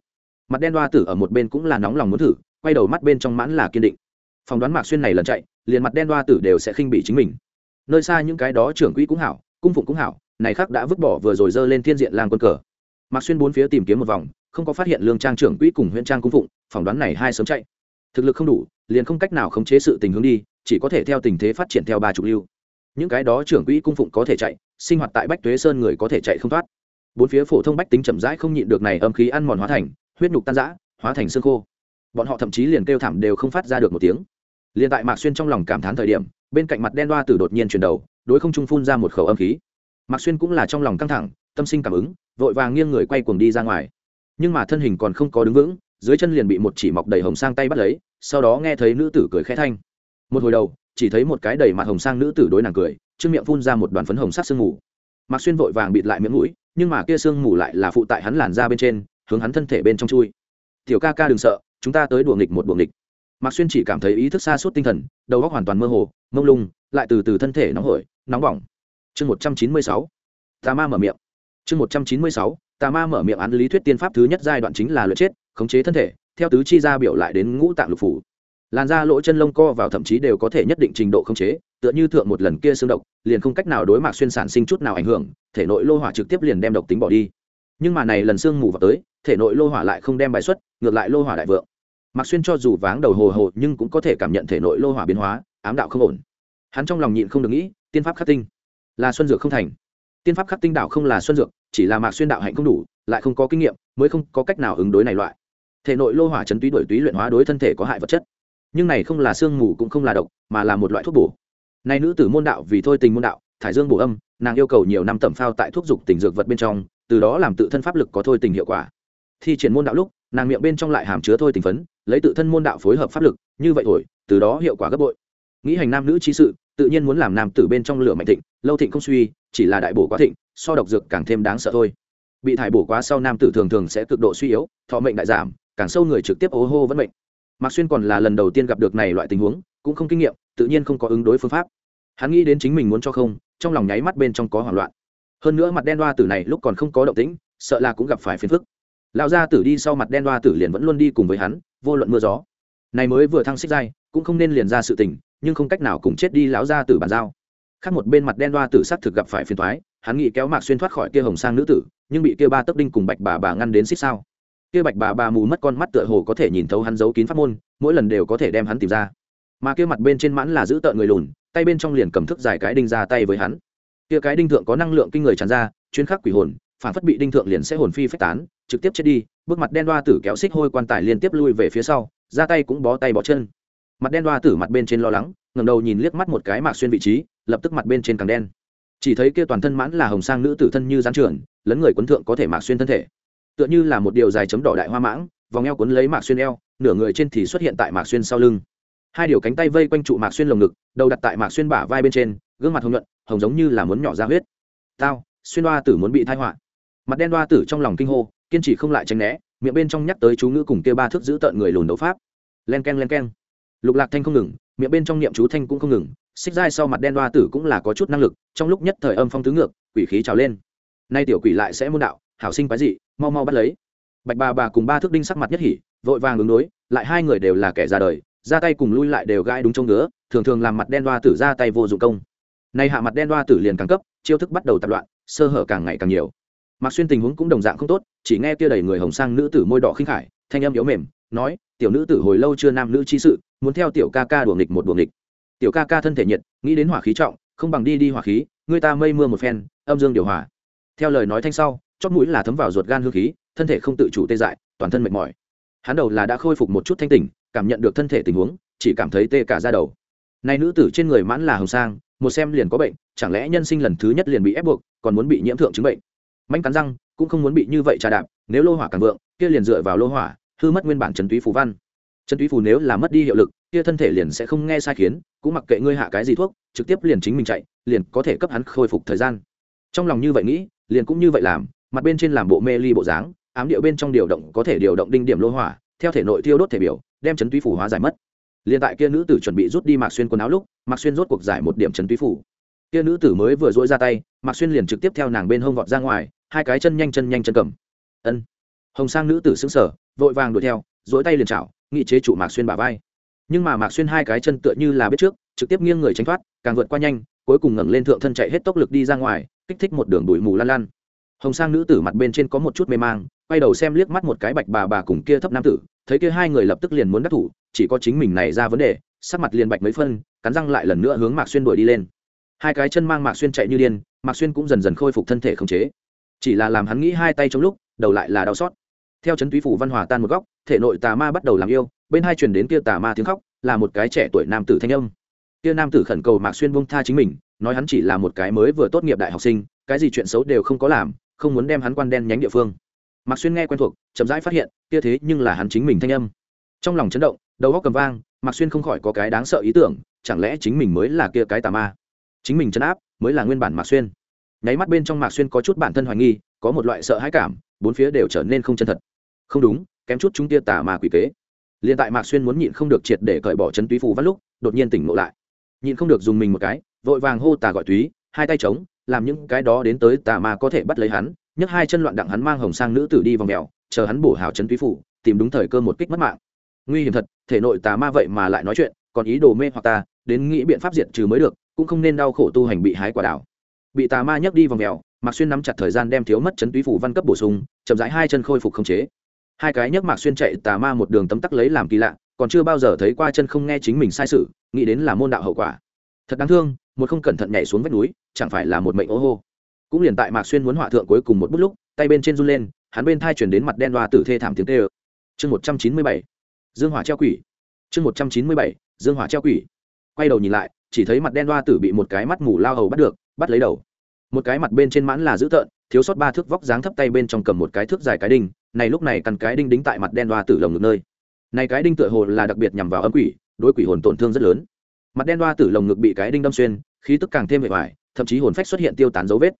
Mặt đen đoa tử ở một bên cũng là nóng lòng muốn thử, quay đầu mắt bên trong mãn là kiên định. Phỏng đoán mạc xuyên này lần chạy, liền mặt đen đoa tử đều sẽ khinh bị chính mình. Nơi xa những cái đó trưởng quỹ cũng hảo, cung phụng cũng hảo, này khác đã vứt bỏ vừa rồi dơ lên thiên diện lang quân cờ. Mạc xuyên bốn phía tìm kiếm một vòng, không có phát hiện lương trang trưởng quỹ cùng huyện trang cung phụng, phỏng đoán này hai sớm chạy. Thực lực không đủ, liền không cách nào khống chế sự tình hướng đi chỉ có thể theo tình thế phát triển theo ba trục lưu. Những cái đó trưởng quỹ cung phụng có thể chạy, sinh hoạt tại bách tuế sơn người có thể chạy không thoát. Bốn phía phổ thông bách tính chậm rãi không nhịn được này âm khí ăn mòn hóa thành, huyết nhục tan rã, hóa thành xương khô. Bọn họ thậm chí liền kêu thảm đều không phát ra được một tiếng. Liền tại mạc xuyên trong lòng cảm thán thời điểm, bên cạnh mặt đen đoa tử đột nhiên chuyển đầu, đối không trung phun ra một khẩu âm khí. Mạc xuyên cũng là trong lòng căng thẳng, tâm sinh cảm ứng, vội vàng nghiêng người quay cuồng đi ra ngoài. Nhưng mà thân hình còn không có đứng vững, dưới chân liền bị một chỉ mọc đầy hồng sang tay bắt lấy, sau đó nghe thấy nữ tử cười khẽ thanh một hồi đầu, chỉ thấy một cái đầy mặt hồng sang nữ tử đối nàng cười, trước miệng phun ra một đoàn phấn hồng sắc sương mù. Mạc xuyên vội vàng bịt lại miệng mũi, nhưng mà kia sương mù lại là phụ tại hắn làn ra bên trên, hướng hắn thân thể bên trong chui. Tiểu ca ca đừng sợ, chúng ta tới đùa nghịch một đùa nghịch. Mạc xuyên chỉ cảm thấy ý thức xa suốt tinh thần, đầu óc hoàn toàn mơ hồ, mông lung, lại từ từ thân thể nóng hổi, nóng bỏng. Chương một trăm chín mươi sáu, tà ma mở miệng. Chương một trăm chín mươi sáu, tà ma mở miệng án lý thuyết tiên pháp thứ nhất giai đoạn chính là luyện chết, khống chế thân thể, theo tứ chi ra biểu lại đến ngũ tạng lục phủ làn da lỗ chân lông co vào thậm chí đều có thể nhất định trình độ khống chế, tựa như thượng một lần kia xương độc, liền không cách nào đối mặt xuyên sản sinh chút nào ảnh hưởng, thể nội lô hỏa trực tiếp liền đem độc tính bỏ đi. Nhưng mà này lần xương mù vào tới, thể nội lô hỏa lại không đem bài xuất, ngược lại lô hỏa đại vượng. Mạc xuyên cho dù váng đầu hồ hồ nhưng cũng có thể cảm nhận thể nội lô hỏa biến hóa, ám đạo không ổn. Hắn trong lòng nhịn không được nghĩ, tiên pháp khắc tinh là xuân dược không thành. Tiên pháp khắc tinh đạo không là xuân dược, chỉ là mạc xuyên đạo hạnh không đủ, lại không có kinh nghiệm, mới không có cách nào ứng đối này loại. Thể nội lô hỏa chấn túy đổi túy luyện hóa đối thân thể có hại vật chất nhưng này không là sương mù cũng không là độc, mà là một loại thuốc bổ. Nay nữ tử môn đạo vì thôi tình môn đạo, thải dương bổ âm, nàng yêu cầu nhiều năm tẩm phao tại thuốc dục tình dược vật bên trong, từ đó làm tự thân pháp lực có thôi tình hiệu quả. Thi triển môn đạo lúc, nàng miệng bên trong lại hàm chứa thôi tình phấn, lấy tự thân môn đạo phối hợp pháp lực, như vậy thổi từ đó hiệu quả gấp bội. Nghĩ hành nam nữ trí sự, tự nhiên muốn làm nam tử bên trong lửa mạnh thịnh, lâu thịnh không suy, chỉ là đại bổ quá thịnh, so độc dược càng thêm đáng sợ thôi. Bị thải bổ quá sau nam tử thường thường sẽ cực độ suy yếu, thọ mệnh đại giảm, càng sâu người trực tiếp ố hô vẫn mệnh mạc xuyên còn là lần đầu tiên gặp được này loại tình huống, cũng không kinh nghiệm, tự nhiên không có ứng đối phương pháp. Hắn nghĩ đến chính mình muốn cho không, trong lòng nháy mắt bên trong có hoảng loạn. Hơn nữa mặt đen đoa tử này lúc còn không có động tĩnh, sợ là cũng gặp phải phiền phức. Lão gia tử đi sau mặt đen đoa tử liền vẫn luôn đi cùng với hắn, vô luận mưa gió. Này mới vừa thăng xích dai cũng không nên liền ra sự tình, nhưng không cách nào cùng chết đi lão gia tử bàn giao. Khác một bên mặt đen đoa tử sắc thực gặp phải phiền toái, hắn nghĩ kéo mạc xuyên thoát khỏi kia hồng sang nữ tử, nhưng bị kia ba tấc đinh cùng bạch bà bà ngăn đến xích sao? Kia bạch bà bà mù mất con mắt tựa hồ có thể nhìn thấu hắn giấu kín pháp môn, mỗi lần đều có thể đem hắn tìm ra. Mà kia mặt bên trên mãn là giữ tợn người lùn, tay bên trong liền cầm thức dài cái đinh ra tay với hắn. Kia cái đinh thượng có năng lượng kinh người tràn ra chuyến khắc quỷ hồn, phản phất bị đinh thượng liền sẽ hồn phi phách tán, trực tiếp chết đi, bước mặt đen đoa tử kéo xích hôi quan tài liên tiếp lui về phía sau, ra tay cũng bó tay bó chân. Mặt đen đoa tử mặt bên trên lo lắng, ngẩng đầu nhìn liếc mắt một cái mạc xuyên vị trí, lập tức mặt bên trên càng đen. Chỉ thấy kia toàn thân mãn là hồng sang nữ tử thân như gián trưởng, lấn người quấn thượng có thể mạc xuyên thân thể tựa như là một điều dài chấm đỏ đại hoa mãng, vòng eo cuốn lấy mạc xuyên eo, nửa người trên thì xuất hiện tại mạc xuyên sau lưng. Hai điều cánh tay vây quanh trụ mạc xuyên lồng ngực, đầu đặt tại mạc xuyên bả vai bên trên, gương mặt hồng nhuận, hồng giống như là muốn nhỏ ra huyết. Tao, xuyên đoa tử muốn bị thai họa. Mặt đen đoa tử trong lòng kinh hô, kiên trì không lại tránh né, miệng bên trong nhắc tới chú ngữ cùng kia ba thước giữ tợn người lùn đấu pháp. Len k e n len k e n lục lạc thanh không ngừng, miệng bên trong niệm chú thanh cũng không ngừng, xích dai sau mặt đen đoa tử cũng là có chút năng lực, trong lúc nhất thời âm phong tứ ngược, quỷ khí trào lên. Nay tiểu quỷ lại sẽ môn đạo, hảo sinh quái dị mau mau bắt lấy. Bạch bà bà cùng ba thước đinh sắc mặt nhất hỉ, vội vàng ứng đối, lại hai người đều là kẻ già đời, ra tay cùng lui lại đều gãi đúng trong ngứa, thường thường làm mặt đen đoa tử ra tay vô dụng công. Nay hạ mặt đen đoa tử liền càng cấp, chiêu thức bắt đầu tạp loạn, sơ hở càng ngày càng nhiều. Mặc xuyên tình huống cũng đồng dạng không tốt, chỉ nghe kia đầy người hồng sang nữ tử môi đỏ khinh khải, thanh âm yếu mềm, nói, tiểu nữ tử hồi lâu chưa nam nữ chi sự, muốn theo tiểu ca ca đùa nghịch một đùa nghịch. Tiểu ca ca thân thể nhiệt, nghĩ đến hỏa khí trọng, không bằng đi đi hỏa khí người ta mây mưa một phen, âm dương điều hòa. Theo lời nói thanh sau chót mũi là thấm vào ruột gan hương khí, thân thể không tự chủ tê dại, toàn thân mệt mỏi. Hắn đầu là đã khôi phục một chút thanh tỉnh, cảm nhận được thân thể tình huống, chỉ cảm thấy tê cả ra đầu. Nay nữ tử trên người mãn là hồng sang, một xem liền có bệnh, chẳng lẽ nhân sinh lần thứ nhất liền bị ép buộc, còn muốn bị nhiễm thượng chứng bệnh? Manh cắn răng, cũng không muốn bị như vậy trà đạp, nếu lô hỏa càng vượng, kia liền dựa vào lô hỏa, hư mất nguyên bản trần túy phù văn. Trần túy phù nếu là mất đi hiệu lực, kia thân thể liền sẽ không nghe sai khiến, cũng mặc kệ ngươi hạ cái gì thuốc, trực tiếp liền chính mình chạy, liền có thể cấp hắn khôi phục thời gian. Trong lòng như vậy nghĩ, liền cũng như vậy làm mặt bên trên làm bộ mê ly bộ dáng, ám điệu bên trong điều động có thể điều động đinh điểm lô hỏa, theo thể nội tiêu đốt thể biểu, đem chấn túy phủ hóa giải mất. Liền tại kia nữ tử chuẩn bị rút đi mạc xuyên quần áo lúc, mạc xuyên rốt cuộc giải một điểm chấn túy phủ. Kia nữ tử mới vừa dỗi ra tay, mạc xuyên liền trực tiếp theo nàng bên hông vọt ra ngoài, hai cái chân nhanh chân nhanh chân cầm. Ân. Hồng sang nữ tử xứng sở vội vàng đuổi theo dỗi tay liền chảo, nghị chế trụ mạc xuyên bả vai. Nhưng mà mạc xuyên hai cái chân tựa như là biết trước, trực tiếp nghiêng người tránh thoát, càng vượt qua nhanh, cuối cùng ngẩng lên thượng thân chạy hết tốc lực đi ra ngoài, kích thích một đường bụi mù lan lan hồng sang nữ tử mặt bên trên có một chút mê mang, quay đầu xem liếc mắt một cái bạch bà bà cùng kia thấp nam tử, thấy kia hai người lập tức liền muốn đắc thủ, chỉ có chính mình này ra vấn đề, sắc mặt liền bạch mấy phân, cắn răng lại lần nữa hướng mạc xuyên đuổi đi lên. Hai cái chân mang mạc xuyên chạy như điên, mạc xuyên cũng dần dần khôi phục thân thể khống chế. Chỉ là làm hắn nghĩ hai tay trong lúc, đầu lại là đau xót. Theo chấn túy phủ văn hòa tan một góc, thể nội tà ma bắt đầu làm yêu, bên hai truyền đến kia tà ma tiếng khóc, là một cái trẻ tuổi nam tử thanh âm. Kia nam tử khẩn cầu mạc xuyên bông tha chính mình, nói hắn chỉ là một cái mới vừa tốt nghiệp đại học sinh, cái gì chuyện xấu đều không có làm không muốn đem hắn quan đen nhánh địa phương. Mạc xuyên nghe quen thuộc, chậm rãi phát hiện, kia thế nhưng là hắn chính mình thanh âm. Trong lòng chấn động, đầu góc cầm vang, mạc xuyên không khỏi có cái đáng sợ ý tưởng, chẳng lẽ chính mình mới là kia cái tà ma? Chính mình chấn áp, mới là nguyên bản mạc xuyên. Nháy mắt bên trong mạc xuyên có chút bản thân hoài nghi, có một loại sợ hãi cảm, bốn phía đều trở nên không chân thật. Không đúng, kém chút chúng tia tà ma quỷ kế. Liền tại mạc xuyên muốn nhịn không được triệt để cởi bỏ chấn túy phù văn lúc, đột nhiên tỉnh ngộ lại. Nhịn không được dùng mình một cái, vội vàng hô tà gọi túy, hai tay trống làm những cái đó đến tới tà ma có thể bắt lấy hắn, nhấc hai chân loạn đặng hắn mang hồng sang nữ tử đi vòng mèo, chờ hắn bổ hào trấn túy phủ, tìm đúng thời cơ một kích mất mạng. Nguy hiểm thật, thể nội tà ma vậy mà lại nói chuyện, còn ý đồ mê hoặc ta, đến nghĩ biện pháp diệt trừ mới được, cũng không nên đau khổ tu hành bị hái quả đảo. Bị tà ma nhấc đi vòng mèo, mạc xuyên nắm chặt thời gian đem thiếu mất chấn túy phủ văn cấp bổ sung, chậm rãi hai chân khôi phục khống chế. Hai cái nhấc mạc xuyên chạy tà ma một đường tấm tắc lấy làm kỳ lạ, còn chưa bao giờ thấy qua chân không nghe chính mình sai sự, nghĩ đến là môn đạo hậu quả. Thật đáng thương một không cẩn thận nhảy xuống vách núi, chẳng phải là một mệnh ô hô. Cũng liền tại mạc xuyên muốn hỏa thượng cuối cùng một bút lúc, tay bên trên run lên, hắn bên thai chuyển đến mặt đen đoa tử thê thảm tiếng tê ơ. Chương một trăm chín mươi bảy, dương hỏa treo quỷ. Chương một trăm chín mươi bảy, dương hỏa treo quỷ. Quay đầu nhìn lại, chỉ thấy mặt đen đoa tử bị một cái mắt mù lao hầu bắt được, bắt lấy đầu. Một cái mặt bên trên mãn là dữ tợn, thiếu sót ba thước vóc dáng thấp tay bên trong cầm một cái thước dài cái đinh, này lúc này căn cái đinh đính tại mặt đen đoa tử lồng ngực nơi. Này cái đinh tựa hồ là đặc biệt nhằm vào âm quỷ, đối quỷ hồn tổn thương rất lớn. Mặt đen đoa tử lồng ngực bị cái đinh đâm xuyên khí tức càng thêm vẻ vải thậm chí hồn phách xuất hiện tiêu tán dấu vết.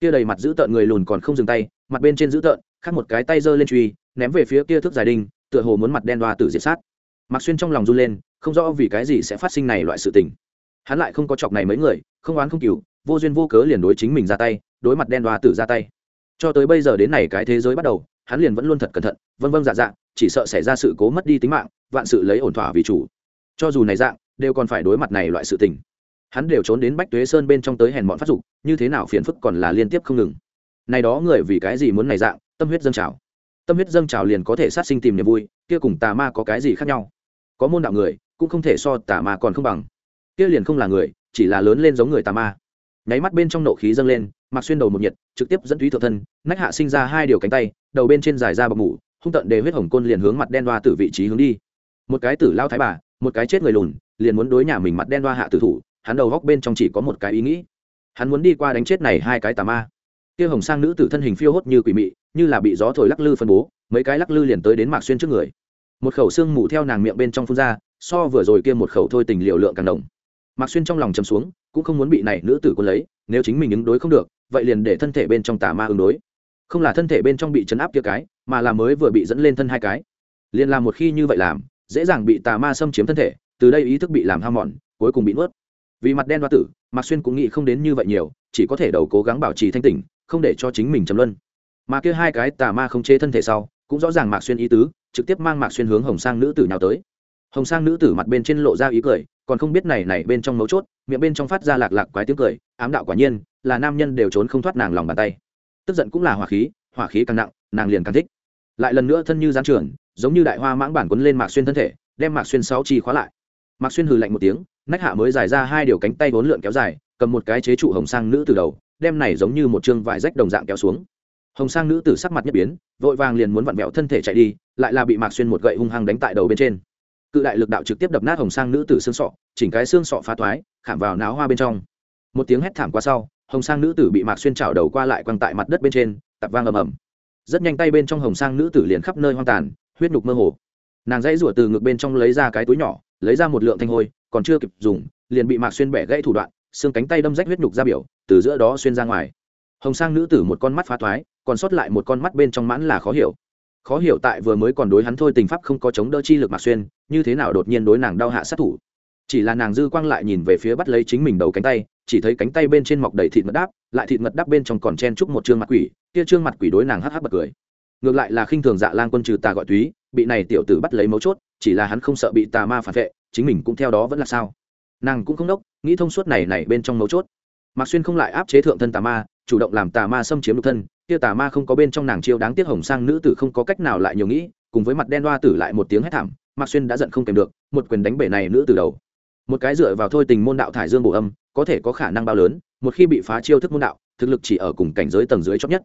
Kia đầy mặt giữ tợn người lùn còn không dừng tay, mặt bên trên giữ tợn, khác một cái tay giơ lên truy, ném về phía kia thước giải đinh, tựa hồ muốn mặt đen đoa tử diệt sát. Mặc xuyên trong lòng run lên, không rõ vì cái gì sẽ phát sinh này loại sự tình. Hắn lại không có chọc này mấy người, không oán không cừu, vô duyên vô cớ liền đối chính mình ra tay, đối mặt đen đoa tử ra tay. Cho tới bây giờ đến này cái thế giới bắt đầu, hắn liền vẫn luôn thật cẩn thận, vân vân dạ dạ chỉ sợ xảy ra sự cố mất đi tính mạng, vạn sự lấy ổn thỏa vì chủ. Cho dù này dạng, đều còn phải đối mặt này loại sự tình hắn đều trốn đến bách tuế sơn bên trong tới hèn bọn phát dục, như thế nào phiền phức còn là liên tiếp không ngừng. Này đó người vì cái gì muốn này dạng, tâm huyết dâng trào. Tâm huyết dâng trào liền có thể sát sinh tìm niềm vui, kia cùng tà ma có cái gì khác nhau? Có môn đạo người, cũng không thể so tà ma còn không bằng. Kia liền không là người, chỉ là lớn lên giống người tà ma. Nháy mắt bên trong nộ khí dâng lên, mặc xuyên đầu một nhiệt, trực tiếp dẫn thúy thượng thân, nách hạ sinh ra hai điều cánh tay, đầu bên trên dài ra bọc mủ hung tận đề huyết hồng côn liền hướng mặt đen đoa từ vị trí hướng đi. Một cái tử lao thái bà, một cái chết người lùn, liền muốn đối nhà mình mặt đen đoa hạ tử thủ hắn đầu góc bên trong chỉ có một cái ý nghĩ. Hắn muốn đi qua đánh chết này hai cái tà ma. Kia hồng sang nữ tử thân hình phiêu hốt như quỷ mị, như là bị gió thổi lắc lư phân bố, mấy cái lắc lư liền tới đến mạc xuyên trước người. Một khẩu xương mù theo nàng miệng bên trong phun ra, so vừa rồi kia một khẩu thôi tình liều lượng càng đồng mạc xuyên trong lòng chầm xuống, cũng không muốn bị này nữ tử quân lấy, nếu chính mình ứng đối không được, vậy liền để thân thể bên trong tà ma ứng đối. Không là thân thể bên trong bị chấn áp kia cái, mà là mới vừa bị dẫn lên thân hai cái. Liền làm một khi như vậy làm, dễ dàng bị tà ma xâm chiếm thân thể, từ đây ý thức bị làm ham mòn, cuối cùng bị nuốt vì mặt đen đoa tử, mạc xuyên cũng nghĩ không đến như vậy nhiều, chỉ có thể đầu cố gắng bảo trì thanh tỉnh, không để cho chính mình chấm luân. Mà kia hai cái tà ma không chế thân thể sau, cũng rõ ràng mạc xuyên ý tứ, trực tiếp mang mạc xuyên hướng hồng sang nữ tử nhào tới. Hồng sang nữ tử mặt bên trên lộ ra ý cười, còn không biết này này bên trong mấu chốt, miệng bên trong phát ra lạc lạc quái tiếng cười, ám đạo quả nhiên, là nam nhân đều trốn không thoát nàng lòng bàn tay. Tức giận cũng là hỏa khí hỏa khí càng nặng, nàng liền càng thích. Lại lần nữa thân như gián trưởng, giống như đại hoa mãng bản quấn lên mạc xuyên thân thể, đem mạc xuyên sáu chi khóa lại. Mạc xuyên hừ lạnh một tiếng nách hạ mới dài ra hai điều cánh tay vốn lượn kéo dài, cầm một cái chế trụ hồng sang nữ từ đầu, đem này giống như một chương vải rách đồng dạng kéo xuống. Hồng sang nữ tử sắc mặt nhất biến, vội vàng liền muốn vặn vẹo thân thể chạy đi, lại là bị mạc xuyên một gậy hung hăng đánh tại đầu bên trên. Cự đại lực đạo trực tiếp đập nát hồng sang nữ tử xương sọ, chỉnh cái xương sọ phá toái, khảm vào náo hoa bên trong. Một tiếng hét thảm qua sau, hồng sang nữ tử bị mạc xuyên chảo đầu qua lại quăng tại mặt đất bên trên tạp vang ầm ầm. Rất nhanh tay bên trong hồng sang nữ tử liền khắp nơi hoang tàn, huyết nhục mơ hồ nàng dãy rủa từ ngực bên trong lấy ra cái túi nhỏ, lấy ra một lượng thanh hôi, còn chưa kịp dùng, liền bị mạc xuyên bẻ gãy thủ đoạn, xương cánh tay đâm rách huyết nhục ra biểu, từ giữa đó xuyên ra ngoài. Hồng sang nữ tử một con mắt phá thoái, còn sót lại một con mắt bên trong mãn là khó hiểu. Khó hiểu tại vừa mới còn đối hắn thôi tình pháp không có chống đỡ chi lực mạc xuyên, như thế nào đột nhiên đối nàng đau hạ sát thủ? Chỉ là nàng dư quang lại nhìn về phía bắt lấy chính mình đầu cánh tay, chỉ thấy cánh tay bên trên mọc đầy thịt mật đáp, lại thịt mật đáp bên trong còn chen chúc một chương mặt quỷ, kia trương mặt quỷ đối nàng hắc hắc bật cười. Ngược lại là khinh thường dạ lang quân trừ tà gọi túy bị này tiểu tử bắt lấy mấu chốt, chỉ là hắn không sợ bị tà ma phản vệ, chính mình cũng theo đó vẫn là sao? Nàng cũng không đốc, nghĩ thông suốt này này bên trong mấu chốt. Mạc xuyên không lại áp chế thượng thân tà ma, chủ động làm tà ma xâm chiếm lục thân, kia tà ma không có bên trong nàng chiêu đáng tiếc hồng sang nữ tử không có cách nào lại nhiều nghĩ, cùng với mặt đen đoa tử lại một tiếng hét thảm, mạc xuyên đã giận không kèm được, một quyền đánh bể này nữ từ đầu. Một cái dựa vào thôi tình môn đạo thải dương bổ âm, có thể có khả năng bao lớn, một khi bị phá chiêu thức môn đạo, thực lực chỉ ở cùng cảnh giới tầng dưới chót nhất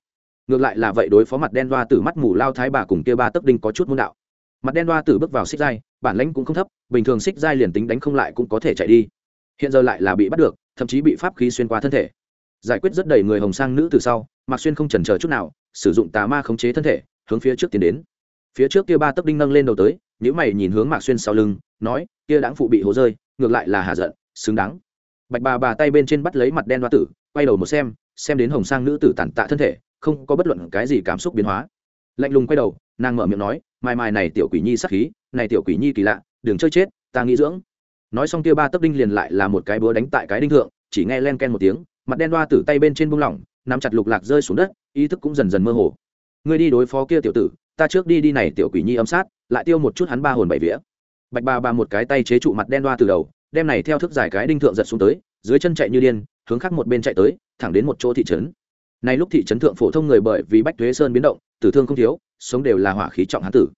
ngược lại là vậy đối phó mặt đen đoa tử mắt mù lao thái bà cùng kia ba tấc đinh có chút môn đạo. Mặt đen đoa tử bước vào xích giai, bản lãnh cũng không thấp, bình thường xích giai liền tính đánh không lại cũng có thể chạy đi. Hiện giờ lại là bị bắt được, thậm chí bị pháp khí xuyên qua thân thể. Giải quyết rất đầy người hồng sang nữ từ sau, mạc xuyên không chần chờ chút nào, sử dụng tà ma khống chế thân thể, hướng phía trước tiến đến. Phía trước kia ba tấc đinh nâng lên đầu tới nếu mày nhìn hướng mạc xuyên sau lưng, nói, kia đáng phụ bị hố rơi, ngược lại là hạ giận, xứng đáng. Bạch bà bà tay bên trên bắt lấy mặt đen đoa tử, quay đầu một xem xem đến hồng sang nữ tử tàn tạ thân thể, không có bất luận cái gì cảm xúc biến hóa. Lạnh lùng quay đầu, nàng mở miệng nói, mai mai này tiểu quỷ nhi sắc khí, này tiểu quỷ nhi kỳ lạ, đừng chơi chết, ta nghĩ dưỡng. Nói xong kia ba tấc đinh liền lại là một cái búa đánh tại cái đinh thượng, chỉ nghe len ken một tiếng, mặt đen đoa tử tay bên trên bung lỏng, nắm chặt lục lạc rơi xuống đất, ý thức cũng dần dần mơ hồ. Ngươi đi đối phó kia tiểu tử, ta trước đi đi này tiểu quỷ nhi âm sát, lại tiêu một chút hắn ba hồn bảy vía. Bạch ba ba một cái tay chế trụ mặt đen đoa từ đầu, đem này theo thức giải cái đinh thượng giật xuống tới, dưới chân chạy như điên, hướng khác một bên chạy tới thẳng đến một chỗ thị trấn. Nay lúc thị trấn thượng phổ thông người bởi vì bách thuế sơn biến động, tử thương không thiếu, sống đều là hỏa khí trọng hán tử.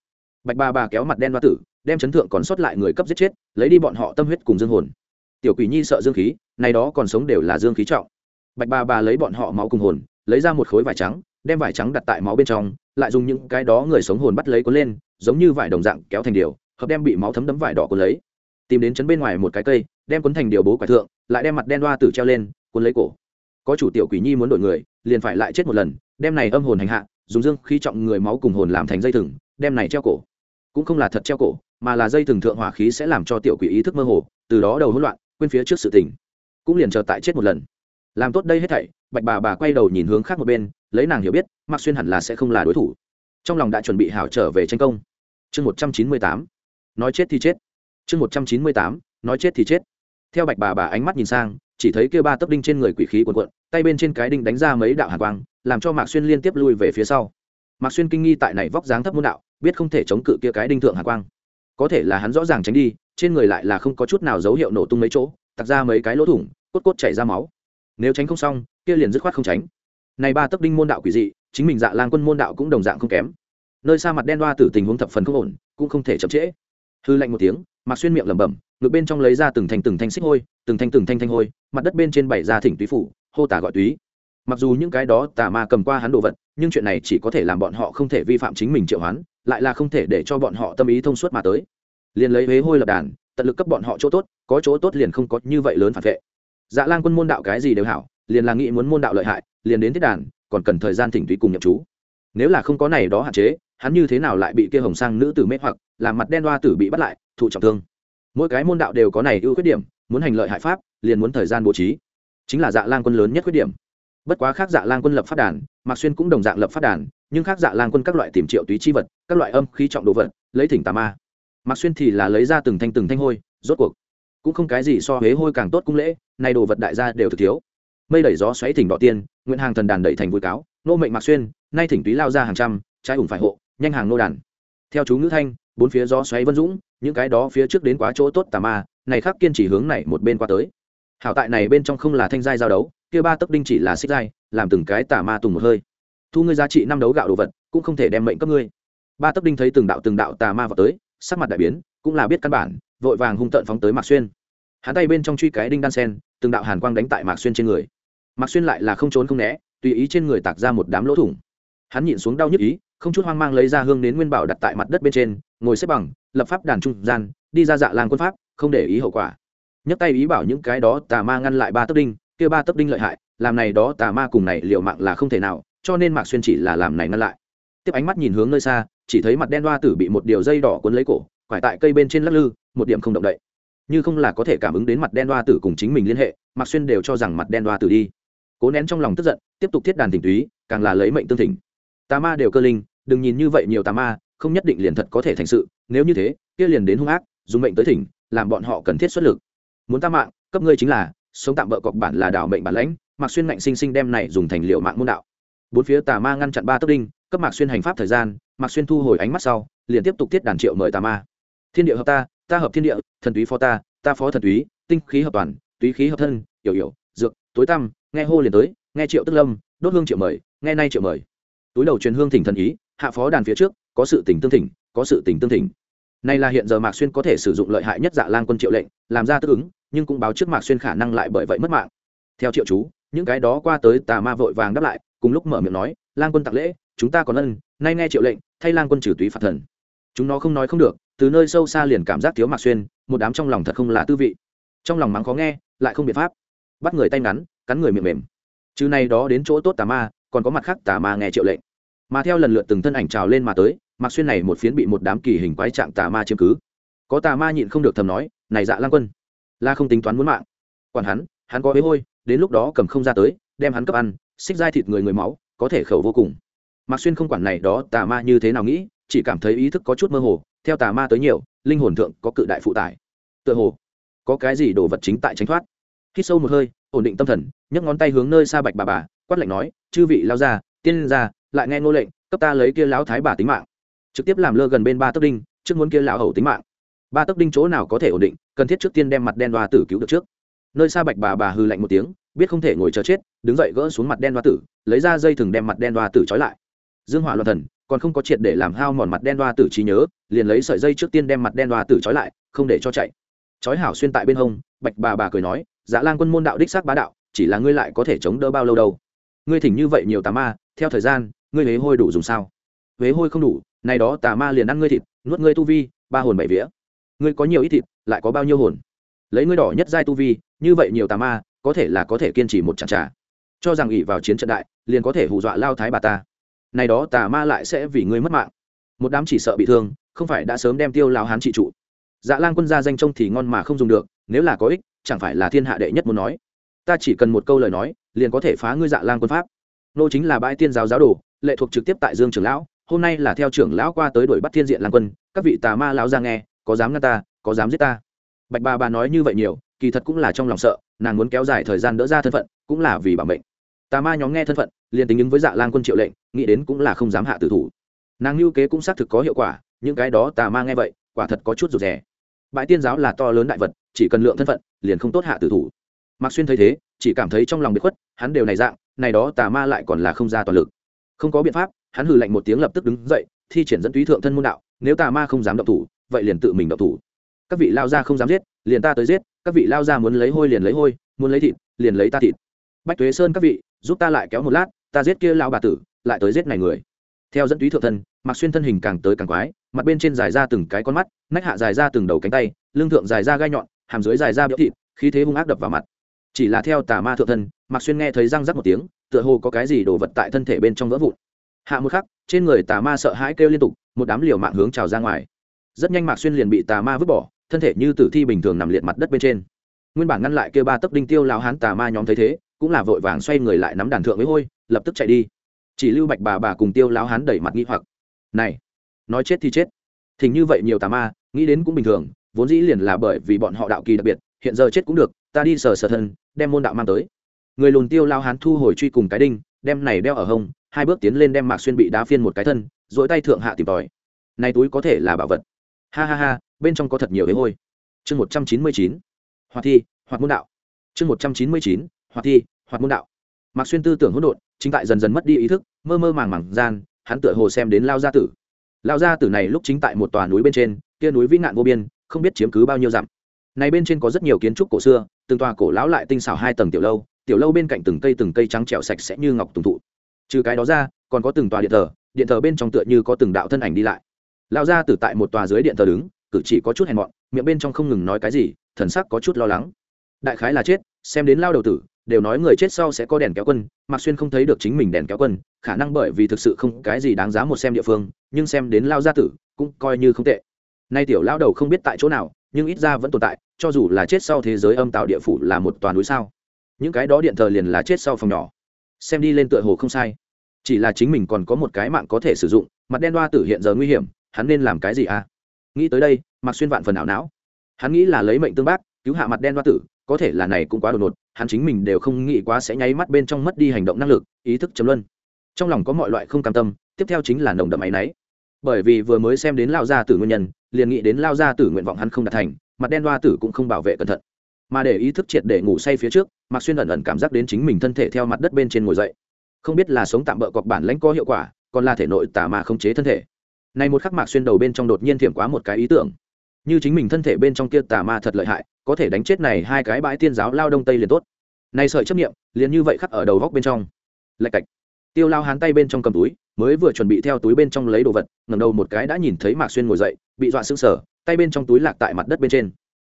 Bạch ba bà kéo mặt đen đoa tử, đem chấn thượng còn sót lại người cấp giết chết, lấy đi bọn họ tâm huyết cùng dương hồn. Tiểu quỷ nhi sợ dương khí này đó còn sống đều là dương khí trọng. Bạch ba bà lấy bọn họ máu cùng hồn, lấy ra một khối vải trắng, đem vải trắng đặt tại máu bên trong, lại dùng những cái đó người sống hồn bắt lấy cuốn lên, giống như vải đồng dạng kéo thành điều, hợp đem bị máu thấm đấm vải đỏ cuốn lấy. Tìm đến chấn bên ngoài một cái cây, đem cuốn thành điều bố quải thượng, lại đem mặt đen đoa tử treo lên, cuốn lấy cổ có chủ tiểu quỷ nhi muốn đổi người, liền phải lại chết một lần, đem này âm hồn hành hạ, dùng dương khí trọng người máu cùng hồn làm thành dây thừng, đem này treo cổ. Cũng không là thật treo cổ, mà là dây thừng thượng hỏa khí sẽ làm cho tiểu quỷ ý thức mơ hồ, từ đó đầu hỗn loạn, quên phía trước sự tình. Cũng liền chờ tại chết một lần. Làm tốt đây hết thảy, bạch bà bà quay đầu nhìn hướng khác một bên, lấy nàng hiểu biết mặc xuyên hẳn là sẽ không là đối thủ. Trong lòng đã chuẩn bị hảo trở về tranh công. Chương một trăm chín mươi tám, nói chết thì chết. Chương một trăm chín mươi tám, nói chết thì chết. Theo bạch bà bà ánh mắt nhìn sang, chỉ thấy kêu ba tấc đinh trên người quỷ khí quần quận tay bên trên cái đinh đánh ra mấy đạo hạ quang, làm cho mạc xuyên liên tiếp lui về phía sau. Mạc xuyên kinh nghi tại này vóc dáng thấp môn đạo, biết không thể chống cự kia cái đinh thượng hạ quang. Có thể là hắn rõ ràng tránh đi, trên người lại là không có chút nào dấu hiệu nổ tung mấy chỗ tặc ra mấy cái lỗ thủng, cốt cốt chảy ra máu. Nếu tránh không xong, kia liền dứt khoát không tránh. Này ba tấc đinh môn đạo quỷ dị, chính mình dạ lang quân môn đạo cũng đồng dạng không kém. Nơi xa mặt đen đoa tử tình huống thập phần không ổn, cũng không thể chậm trễ. Hư lạnh một tiếng, mạc xuyên miệng lẩm bẩm, ngực bên trong lấy ra từng thanh từng thanh xích hôi, từng thanh từng thanh thanh hôi, mặt đất bên trên bảy ra thỉnh túy phủ hô tả gọi túy. Mặc dù những cái đó tà ma cầm qua hắn đồ vật, nhưng chuyện này chỉ có thể làm bọn họ không thể vi phạm chính mình triệu hoán, lại là không thể để cho bọn họ tâm ý thông suốt mà tới. Liền lấy huế hôi lập đàn, tận lực cấp bọn họ chỗ tốt, có chỗ tốt liền không có như vậy lớn phản vệ. Dạ lan quân môn đạo cái gì đều hảo, liền là nghĩ muốn môn đạo lợi hại, liền đến thiết đàn, còn cần thời gian thỉnh túy cùng nhập chú. Nếu là không có này đó hạn chế, hắn như thế nào lại bị kia hồng sang nữ tử mê hoặc, làm mặt đen đoa tử bị bắt lại, thụ trọng thương. Mỗi cái môn đạo đều có này ưu khuyết điểm, muốn hành lợi hại pháp, liền muốn thời gian bố trí chính là dạ lang quân lớn nhất khuyết điểm. Bất quá khác dạ lang quân lập phát đàn, mạc xuyên cũng đồng dạng lập phát đàn, nhưng khác dạ lang quân các loại tìm triệu túy chi vật, các loại âm khí trọng đồ vật, lấy thỉnh tà ma. Mạc xuyên thì là lấy ra từng thanh từng thanh hôi, rốt cuộc cũng không cái gì so huế hôi càng tốt cung lễ, nay đồ vật đại gia đều thực thiếu. Mây đẩy gió xoáy thỉnh đỏ tiên nguyện hàng thần đàn đẩy thành vui cáo, nô mệnh mạc xuyên, nay thỉnh túy lao ra hàng trăm, trái ủng phải hộ, nhanh hàng nô đàn. Theo chú ngữ thanh, bốn phía gió xoáy vân dũng, những cái đó phía trước đến quá chỗ tốt tà ma, này khác kiên chỉ hướng này một bên qua tới hảo tại này bên trong không là thanh giai giao đấu, kia ba tấc đinh chỉ là xích giai, làm từng cái tà ma tùng một hơi. Thu ngươi giá trị năm đấu gạo đồ vật, cũng không thể đem mệnh cấp ngươi. Ba tấc đinh thấy từng đạo từng đạo tà ma vào tới, sắc mặt đại biến, cũng là biết căn bản, vội vàng hung tợn phóng tới mạc xuyên. Hắn tay bên trong truy cái đinh đan sen, từng đạo hàn quang đánh tại mạc xuyên trên người. Mạc xuyên lại là không trốn không né, tùy ý trên người tạc ra một đám lỗ thủng. Hắn nhịn xuống đau nhức ý, không chút hoang mang lấy ra hương đến nguyên bảo đặt tại mặt đất bên trên, ngồi xếp bằng, lập pháp đàn trung gian, đi ra dạ làng quân pháp, không để ý hậu quả nhấc tay ý bảo những cái đó tà ma ngăn lại ba tấc đinh, kia ba tấc đinh lợi hại, làm này đó tà ma cùng này liệu mạng là không thể nào, cho nên mạc xuyên chỉ là làm này ngăn lại. Tiếp ánh mắt nhìn hướng nơi xa, chỉ thấy mặt đen đoa tử bị một điều dây đỏ cuốn lấy cổ, quải tại cây bên trên lắc lư, một điểm không động đậy. Như không là có thể cảm ứng đến mặt đen đoa tử cùng chính mình liên hệ, mạc xuyên đều cho rằng mặt đen đoa tử đi. Cố nén trong lòng tức giận, tiếp tục thiết đàn tỉnh túy, càng là lấy mệnh tương thỉnh. Tà ma đều cơ linh, đừng nhìn như vậy nhiều tà ma, không nhất định liền thật có thể thành sự, nếu như thế, kia liền đến hung ác, dùng mệnh tới thỉnh, làm bọn họ cần thiết xuất lực muốn ta mạng, cấp ngươi chính là, sống tạm bỡ cọc bản là đảo mệnh bản lãnh, mạc xuyên ngạnh sinh sinh đem này dùng thành liệu mạng môn đạo. Bốn phía tà ma ngăn chặn ba tấc đinh, cấp mạc xuyên hành pháp thời gian, mạc xuyên thu hồi ánh mắt sau, liền tiếp tục tiết đàn triệu mời tà ma. Thiên địa hợp ta ta hợp thiên địa, thần túy phó ta ta phó thần túy, tinh khí hợp toàn, túy khí hợp thân yểu yểu dược, tối tăm, nghe hô liền tới, nghe triệu tức lâm, đốt hương triệu mời, nghe nay triệu mời. Túi đầu truyền hương thỉnh thần ý, hạ phó đàn phía trước, có sự tình tương thỉnh, có sự tình tương thỉnh. Này là hiện giờ mạc xuyên có thể sử dụng lợi hại nhất dạ lang quân triệu lệnh, làm ra tương ứng nhưng cũng báo trước mạc xuyên khả năng lại bởi vậy mất mạng. Theo triệu chú, những cái đó qua tới tà ma vội vàng đáp lại, cùng lúc mở miệng nói, lang quân tặng lễ, chúng ta còn ân, nay nghe triệu lệnh, thay lang quân trừ túy phạt thần. Chúng nó không nói không được, từ nơi sâu xa liền cảm giác thiếu mạc xuyên, một đám trong lòng thật không là tư vị. Trong lòng mắng khó nghe, lại không biện pháp. Bắt người tay ngắn, cắn người miệng mềm. Chứ này đó đến chỗ tốt tà ma, còn có mặt khác tà ma nghe triệu lệnh. Mà theo lần lượt từng thân ảnh trào lên mà tới, mạc xuyên này một phiến bị một đám kỳ hình quái trạng tà ma chiếm cứ. Có tà ma nhịn không được thầm nói, này dạ lang quân la không tính toán muốn mạng. Còn hắn hắn có bế hôi, đến lúc đó cầm không ra tới, đem hắn cấp ăn, xích dai thịt người người máu, có thể khẩu vô cùng. Mạc xuyên không quản này đó, tà ma như thế nào nghĩ, chỉ cảm thấy ý thức có chút mơ hồ, theo tà ma tới nhiều, linh hồn thượng có cự đại phụ tải. Tựa hồ, có cái gì đồ vật chính tại tránh thoát. Hít sâu một hơi, ổn định tâm thần, nhấc ngón tay hướng nơi xa bạch bà bà, quát lạnh nói, chư vị lao ra tiên ra lại nghe ngô lệnh, cấp ta lấy kia lão thái bà tính mạng. Trực tiếp làm lơ gần bên ba tấc đinh, trước muốn kia lão hầu tính mạng ba tấc đinh chỗ nào có thể ổn định, cần thiết trước tiên đem mặt đen đoa tử cứu được trước. Nơi xa bạch bà bà hư lạnh một tiếng, biết không thể ngồi chờ chết, đứng dậy gỡ xuống mặt đen đoa tử, lấy ra dây thừng đem mặt đen đoa tử trói lại. Dương hỏa loạn thần, còn không có triệt để làm hao mòn mặt đen đoa tử trí nhớ, liền lấy sợi dây trước tiên đem mặt đen đoa tử trói lại, không để cho chạy. Trói hảo xuyên tại bên hông, bạch bà bà cười nói dạ lang quân môn đạo đích xác bá đạo, chỉ là ngươi lại có thể chống đỡ bao lâu đâu? Ngươi thỉnh như vậy nhiều tà ma, theo thời gian, ngươi huế hôi đủ dùng sao? Huế hôi không đủ, này đó tà ma liền ăn ngươi thịt, nuốt ngươi tu vi, ba hồn bảy vía ngươi có nhiều ít thịt, lại có bao nhiêu hồn? Lấy ngươi đỏ nhất giai tu vi, như vậy nhiều tà ma, có thể là có thể kiên trì một chặng trà. Cho rằng ỉ vào chiến trận đại, liền có thể hù dọa lao thái bà ta. Này đó tà ma lại sẽ vì ngươi mất mạng. Một đám chỉ sợ bị thương, không phải đã sớm đem tiêu lao hán trị trụ. Dạ lang quân gia danh trông thì ngon mà không dùng được, nếu là có ích, chẳng phải là thiên hạ đệ nhất muốn nói. Ta chỉ cần một câu lời nói, liền có thể phá ngươi dạ lang quân pháp. Nô chính là bãi tiên giáo giáo đồ, lệ thuộc trực tiếp tại dương trưởng lão, hôm nay là theo trưởng lão qua tới đuổi bắt thiên diện lang quân, các vị tà ma lão ra nghe có dám ngăn ta, có dám giết ta. Bạch bà bà nói như vậy nhiều, kỳ thật cũng là trong lòng sợ, nàng muốn kéo dài thời gian đỡ ra thân phận, cũng là vì bảo mệnh. Tà ma nhóm nghe thân phận, liền tính ứng với dạ lang quân triệu lệnh, nghĩ đến cũng là không dám hạ tử thủ. Nàng lưu kế cũng xác thực có hiệu quả, những cái đó tà ma nghe vậy, quả thật có chút rụt rè. Bãi tiên giáo là to lớn đại vật, chỉ cần lượng thân phận, liền không tốt hạ tử thủ. Mạc xuyên thấy thế, chỉ cảm thấy trong lòng bị khuất, hắn đều này dạng, này đó tà ma lại còn là không ra toàn lực. Không có biện pháp, hắn hừ lạnh một tiếng lập tức đứng dậy, thi triển dẫn túy thượng thân môn đạo, nếu tà ma không dám động thủ vậy liền tự mình động thủ. Các vị lao ra không dám giết, liền ta tới giết, các vị lao ra muốn lấy hôi liền lấy hôi, muốn lấy thịt liền lấy ta thịt. Bách tuế sơn các vị, giúp ta lại kéo một lát, ta giết kia lao bà tử, lại tới giết này người. Theo dẫn túy thượng thân mặc xuyên thân hình càng tới càng quái, mặt bên trên dài ra từng cái con mắt, nách hạ dài ra từng đầu cánh tay, lưng thượng dài ra gai nhọn, hàm dưới dài ra biểu thịt, khí thế hung ác đập vào mặt. Chỉ là theo tà ma thượng thân mặc xuyên nghe thấy răng rắc một tiếng, tựa hồ có cái gì đổ vật tại thân thể bên trong vỡ vụn. Hạ một khắc, trên người tà ma sợ hãi kêu liên tục, một đám liều mạng hướng trào ra ngoài rất nhanh mạc xuyên liền bị tà ma vứt bỏ, thân thể như tử thi bình thường nằm liệt mặt đất bên trên. Nguyên bản ngăn lại kêu ba tấc đinh tiêu lao hán tà ma nhóm thấy thế, cũng là vội vàng xoay người lại nắm đàn thượng với hôi, lập tức chạy đi. Chỉ lưu bạch bà bà cùng tiêu lao hán đẩy mặt nghi hoặc. Này, nói chết thì chết. Thình như vậy nhiều tà ma, nghĩ đến cũng bình thường, vốn dĩ liền là bởi vì bọn họ đạo kỳ đặc biệt, hiện giờ chết cũng được, ta đi sờ sờ thân, đem môn đạo mang tới. Người lùn tiêu lao hán thu hồi truy cùng cái đinh, đem này đeo ở hông, hai bước tiến lên đem mạc xuyên bị đá phiên một cái thân dỗi tay thượng hạ tìm tòi. Này túi có thể là bảo vật ha ha ha, bên trong có thật nhiều ghế hôi. Chương một trăm chín mươi chín, hoạt thi, hoạt môn đạo. Chương một trăm chín mươi chín, hoạt thi, hoạt môn đạo. Mạc xuyên tư tưởng hỗn độn, chính tại dần dần mất đi ý thức, mơ mơ màng màng gian, hắn tựa hồ xem đến lao gia tử. Lao gia tử này lúc chính tại một tòa núi bên trên, kia núi vĩ nạn vô biên, không biết chiếm cứ bao nhiêu dặm. Này bên trên có rất nhiều kiến trúc cổ xưa, từng tòa cổ lão lại tinh xảo hai tầng tiểu lâu tiểu lâu bên cạnh từng cây từng cây trắng trẻo sạch sẽ như ngọc tùng thụ. Trừ cái đó ra, còn có từng tòa điện thờ điện thờ bên trong tựa như có từng đạo thân ảnh đi lại lao ra tử tại một tòa dưới điện thờ đứng, cử chỉ có chút hèn mọn, miệng bên trong không ngừng nói cái gì, thần sắc có chút lo lắng. Đại khái là chết, xem đến lao đầu tử, đều nói người chết sau sẽ có đèn kéo quân, mạc xuyên không thấy được chính mình đèn kéo quân, khả năng bởi vì thực sự không cái gì đáng giá một xem địa phương, nhưng xem đến lao gia tử, cũng coi như không tệ. Nay tiểu lao đầu không biết tại chỗ nào, nhưng ít ra vẫn tồn tại, cho dù là chết sau thế giới âm tạo địa phủ là một toàn núi sao? Những cái đó điện thờ liền là chết sau phòng nhỏ. Xem đi lên tựa hồ không sai. Chỉ là chính mình còn có một cái mạng có thể sử dụng, mặt đen đoa tử hiện giờ nguy hiểm hắn nên làm cái gì à? Nghĩ tới đây mặc xuyên vạn phần ảo não. Hắn nghĩ là lấy mệnh tương bác, cứu hạ mặt đen hoa tử, có thể là này cũng quá đột ngột, hắn chính mình đều không nghĩ quá sẽ nháy mắt bên trong mất đi hành động năng lực, ý thức chấm luân. Trong lòng có mọi loại không cam tâm, tiếp theo chính là nồng đậm áy náy. Bởi vì vừa mới xem đến lao gia tử nguyên nhân, liền nghĩ đến lao gia tử nguyện vọng hắn không đạt thành, mặt đen hoa tử cũng không bảo vệ cẩn thận. Mà để ý thức triệt để ngủ say phía trước, mạc xuyên ẩn ẩn cảm giác đến chính mình thân thể theo mặt đất bên trên ngồi dậy. Không biết là sống tạm bỡ cọc bản lãnh có hiệu quả, còn là thể nội tả mà không chế thân thể này một khắc mạc xuyên đầu bên trong đột nhiên thiểm quá một cái ý tưởng. Như chính mình thân thể bên trong kia tà ma thật lợi hại, có thể đánh chết này hai cái bãi tiên giáo lao đông tây liền tốt. Này sợi chấp niệm, liền như vậy khắc ở đầu góc bên trong. Lạch cạch. Tiêu lao hán tay bên trong cầm túi, mới vừa chuẩn bị theo túi bên trong lấy đồ vật, ngẩng đầu một cái đã nhìn thấy mạc xuyên ngồi dậy, bị dọa sững sờ, tay bên trong túi lạc tại mặt đất bên trên.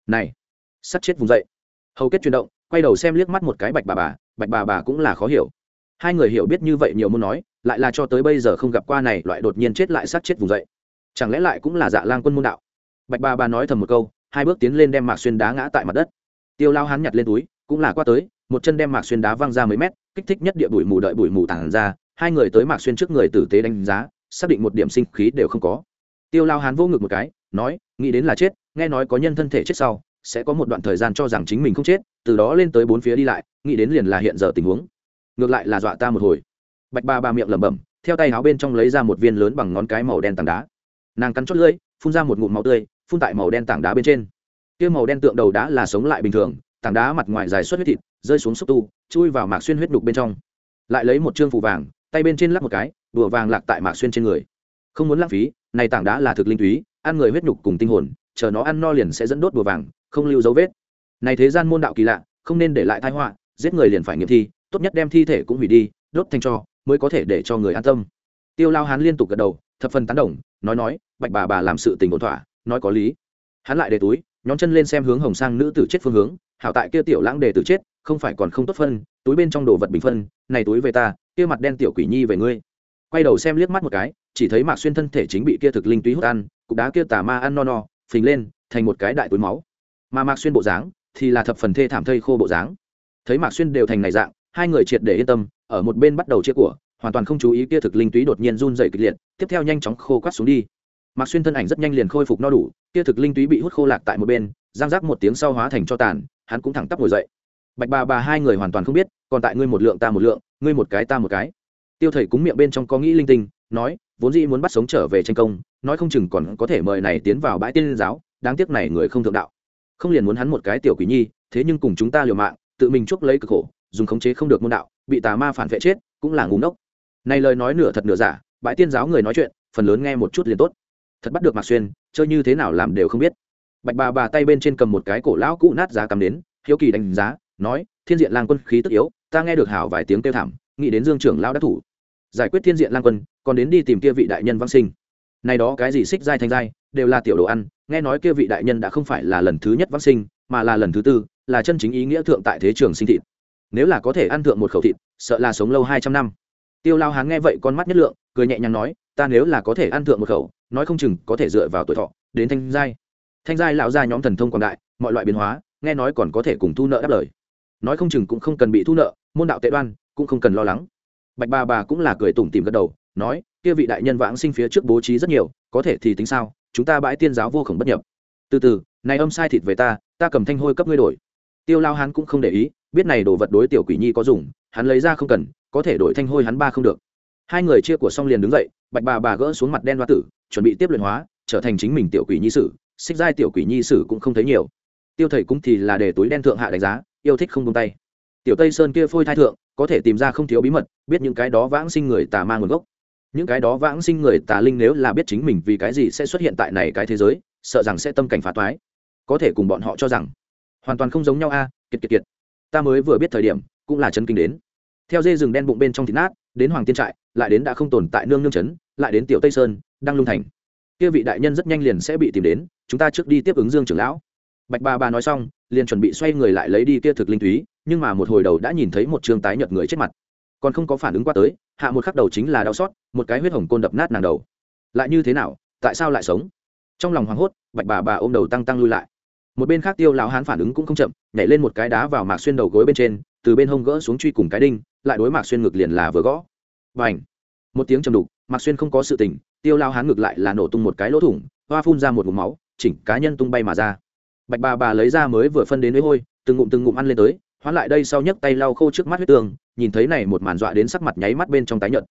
Này sắt chết vùng dậy. Hầu kết chuyển động, quay đầu xem liếc mắt một cái bạch bà bà, bạch bà bà cũng là khó hiểu hai người hiểu biết như vậy nhiều muốn nói, lại là cho tới bây giờ không gặp qua này, loại đột nhiên chết lại sát chết vùng dậy. Chẳng lẽ lại cũng là dạ lang quân môn đạo? Bạch ba ba nói thầm một câu, hai bước tiến lên đem mạc xuyên đá ngã tại mặt đất. Tiêu lao hắn nhặt lên túi, cũng là qua tới, một chân đem mạc xuyên đá văng ra mấy mét, kích thích nhất địa bụi mù đợi bụi mù tản ra, hai người tới mạc xuyên trước người tử tế đánh giá, xác định một điểm sinh khí đều không có. Tiêu lao hán vô ngực một cái, nói, nghĩ đến là chết, nghe nói có nhân thân thể chết sau, sẽ có một đoạn thời gian cho rằng chính mình không chết, từ đó lên tới bốn phía đi lại, nghĩ đến liền là hiện giờ tình huống ngược lại là dọa ta một hồi. Bạch ba ba miệng lẩm bẩm, theo tay áo bên trong lấy ra một viên lớn bằng ngón cái màu đen tảng đá. Nàng cắn chót lưỡi, phun ra một ngụm máu tươi, phun tại màu đen tảng đá bên trên. Kia màu đen tượng đầu đá là sống lại bình thường, tảng đá mặt ngoài dài xuất huyết thịt, rơi xuống xúc tu, chui vào mạc xuyên huyết đục bên trong. Lại lấy một chương phù vàng, tay bên trên lắp một cái, đùa vàng lạc tại mạc xuyên trên người. Không muốn lãng phí, này tảng đá là thực linh túy, ăn người huyết nhục cùng tinh hồn, chờ nó ăn no liền sẽ dẫn đốt đùa vàng, không lưu dấu vết. Này thế gian môn đạo kỳ lạ, không nên để lại tai họa, giết người liền phải nghiệm thi tốt nhất đem thi thể cũng hủy đi, đốt thành cho, mới có thể để cho người an tâm. Tiêu lao hán liên tục gật đầu, thập phần tán đồng, nói nói, bạch bà bà làm sự tình ổn thỏa, nói có lý. Hắn lại để túi nhóm chân lên xem hướng hồng sang nữ tử chết phương hướng, hảo tại kia tiểu lãng đề tử chết, không phải còn không tốt phân, túi bên trong đồ vật bình phân, này túi về ta, kia mặt đen tiểu quỷ nhi về ngươi. Quay đầu xem liếc mắt một cái, chỉ thấy mạc xuyên thân thể chính bị kia thực linh túy hút ăn, cục đá kia tà ma ăn no no, phình lên, thành một cái đại túi máu. Mà mạc xuyên bộ dáng thì là thập phần thê thảm thây khô bộ dáng. Thấy mạc xuyên đều thành này dạng hai người triệt để yên tâm, ở một bên bắt đầu chia của, hoàn toàn không chú ý kia thực linh túy đột nhiên run dày kịch liệt, tiếp theo nhanh chóng khô quát xuống đi. Mạc xuyên thân ảnh rất nhanh liền khôi phục no đủ, kia thực linh túy bị hút khô lạc tại một bên giang giác một tiếng sau hóa thành cho tàn, hắn cũng thẳng tắp ngồi dậy. Bạch bà bà hai người hoàn toàn không biết, còn tại ngươi một lượng ta một lượng, ngươi một cái ta một cái. Tiêu thầy cúng miệng bên trong có nghĩ linh tinh, nói, vốn dĩ muốn bắt sống trở về tranh công, nói không chừng còn có thể mời này tiến vào bãi tiên giáo, đáng tiếc này người không thượng đạo. Không liền muốn hắn một cái tiểu quỷ nhi, thế nhưng cùng chúng ta liều mạng, tự mình chuốc lấy cực khổ dùng khống chế không được môn đạo, bị tà ma phản vệ chết, cũng là ngủ ngốc. Này lời nói nửa thật nửa giả, bãi tiên giáo người nói chuyện, phần lớn nghe một chút liền tốt. Thật bắt được mạc xuyên, chơi như thế nào làm đều không biết. Bạch bà bà tay bên trên cầm một cái cổ lão cũ nát giá cắm đến, hiếu kỳ đánh giá, nói, thiên diện lang quân khí tức yếu, ta nghe được hảo vài tiếng kêu thảm, nghĩ đến dương trưởng lão đã thủ. Giải quyết thiên diện lang quân, còn đến đi tìm kia vị đại nhân văn sinh. Này đó cái gì xích giai thanh giai, đều là tiểu đồ ăn, nghe nói kia vị đại nhân đã không phải là lần thứ nhất văn sinh, mà là lần thứ tư, là chân chính ý nghĩa thượng tại thế trường sinh thịt nếu là có thể ăn thượng một khẩu thịt, sợ là sống lâu hai trăm năm. Tiêu lao hán nghe vậy con mắt nhất lượng, cười nhẹ nhàng nói, ta nếu là có thể ăn thượng một khẩu, nói không chừng có thể dựa vào tuổi thọ, đến thanh giai. Thanh giai lão gia nhóm thần thông quảng đại, mọi loại biến hóa, nghe nói còn có thể cùng thu nợ đáp lời. Nói không chừng cũng không cần bị thu nợ, môn đạo tệ đoan, cũng không cần lo lắng. Bạch bà bà cũng là cười tủm tìm gật đầu, nói, kia vị đại nhân vãng sinh phía trước bố trí rất nhiều, có thể thì tính sao, chúng ta bãi tiên giáo vô khổng bất nhập. Từ từ, này âm sai thịt về ta ta cầm thanh hôi cấp ngươi đổi. Tiêu lao Hán cũng không để ý biết này đồ vật đối tiểu quỷ nhi có dùng, hắn lấy ra không cần, có thể đổi thanh hôi hắn ba không được. Hai người chia của xong liền đứng dậy, bạch bà bà gỡ xuống mặt đen hoa tử, chuẩn bị tiếp luyện hóa, trở thành chính mình tiểu quỷ nhi sử, xích giai tiểu quỷ nhi sử cũng không thấy nhiều. Tiêu thầy cũng thì là để túi đen thượng hạ đánh giá, yêu thích không tung tay. Tiểu tây sơn kia phôi thai thượng, có thể tìm ra không thiếu bí mật, biết những cái đó vãng sinh người tà ma nguồn gốc. Những cái đó vãng sinh người tà linh nếu là biết chính mình vì cái gì sẽ xuất hiện tại này cái thế giới, sợ rằng sẽ tâm cảnh phá toái. Có thể cùng bọn họ cho rằng, hoàn toàn không giống nhau a, kiệt kiệt kiệt ta mới vừa biết thời điểm, cũng là chân kinh đến. Theo dê rừng đen bụng bên trong thịt nát, đến hoàng tiên trại, lại đến đã không tồn tại nương nương chấn, lại đến tiểu tây sơn đang lung thành. Kia vị đại nhân rất nhanh liền sẽ bị tìm đến, chúng ta trước đi tiếp ứng dương trưởng lão. Bạch bà bà nói xong, liền chuẩn bị xoay người lại lấy đi kia thực linh túy, nhưng mà một hồi đầu đã nhìn thấy một trường tái nhợt người chết mặt. Còn không có phản ứng qua tới, hạ một khắc đầu chính là đau xót, một cái huyết hồng côn đập nát nàng đầu. Lại như thế nào, tại sao lại sống? Trong lòng hoảng hốt, bạch bà bà ôm đầu tăng tăng lui lại một bên khác tiêu lão hán phản ứng cũng không chậm, nhảy lên một cái đá vào mạc xuyên đầu gối bên trên, từ bên hông gỡ xuống truy cùng cái đinh, lại đối mạc xuyên ngực liền là vừa gõ. Và một tiếng trầm đục, mạc xuyên không có sự tình, tiêu lao hán ngực lại là nổ tung một cái lỗ thủng, hoa phun ra một ngụm máu, chỉnh cá nhân tung bay mà ra. Bạch bà bà lấy ra mới vừa phân đến với hôi, từng ngụm từng ngụm ăn lên tới, hoán lại đây sau nhấc tay lau khô trước mắt huyết tường nhìn thấy này một màn dọa đến sắc mặt nháy mắt bên trong tái nhợt.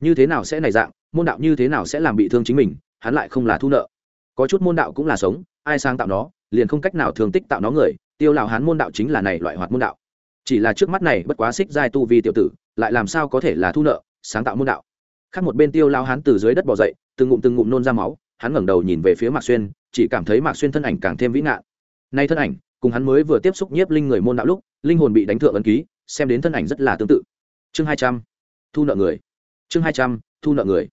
Như thế nào sẽ này dạng, môn đạo như thế nào sẽ làm bị thương chính mình, hắn lại không là thu nợ. Có chút môn đạo cũng là sống ai sáng tạo nó, liền không cách nào thường tích tạo nó người, tiêu lão hán môn đạo chính là này loại hoạt môn đạo. Chỉ là trước mắt này bất quá xích giai tu vi tiểu tử, lại làm sao có thể là thu nợ, sáng tạo môn đạo. Khác một bên tiêu lao hán từ dưới đất bỏ dậy, từng ngụm từng ngụm nôn ra máu, hắn ngẩng đầu nhìn về phía mạc xuyên, chỉ cảm thấy mạc xuyên thân ảnh càng thêm vĩ ngạn. Nay thân ảnh, cùng hắn mới vừa tiếp xúc nhiếp linh người môn đạo lúc, linh hồn bị đánh thượng ấn ký, xem đến thân ảnh rất là tương tự. Chương hai trăm, thu nợ người. Chương hai trăm, thu nợ người.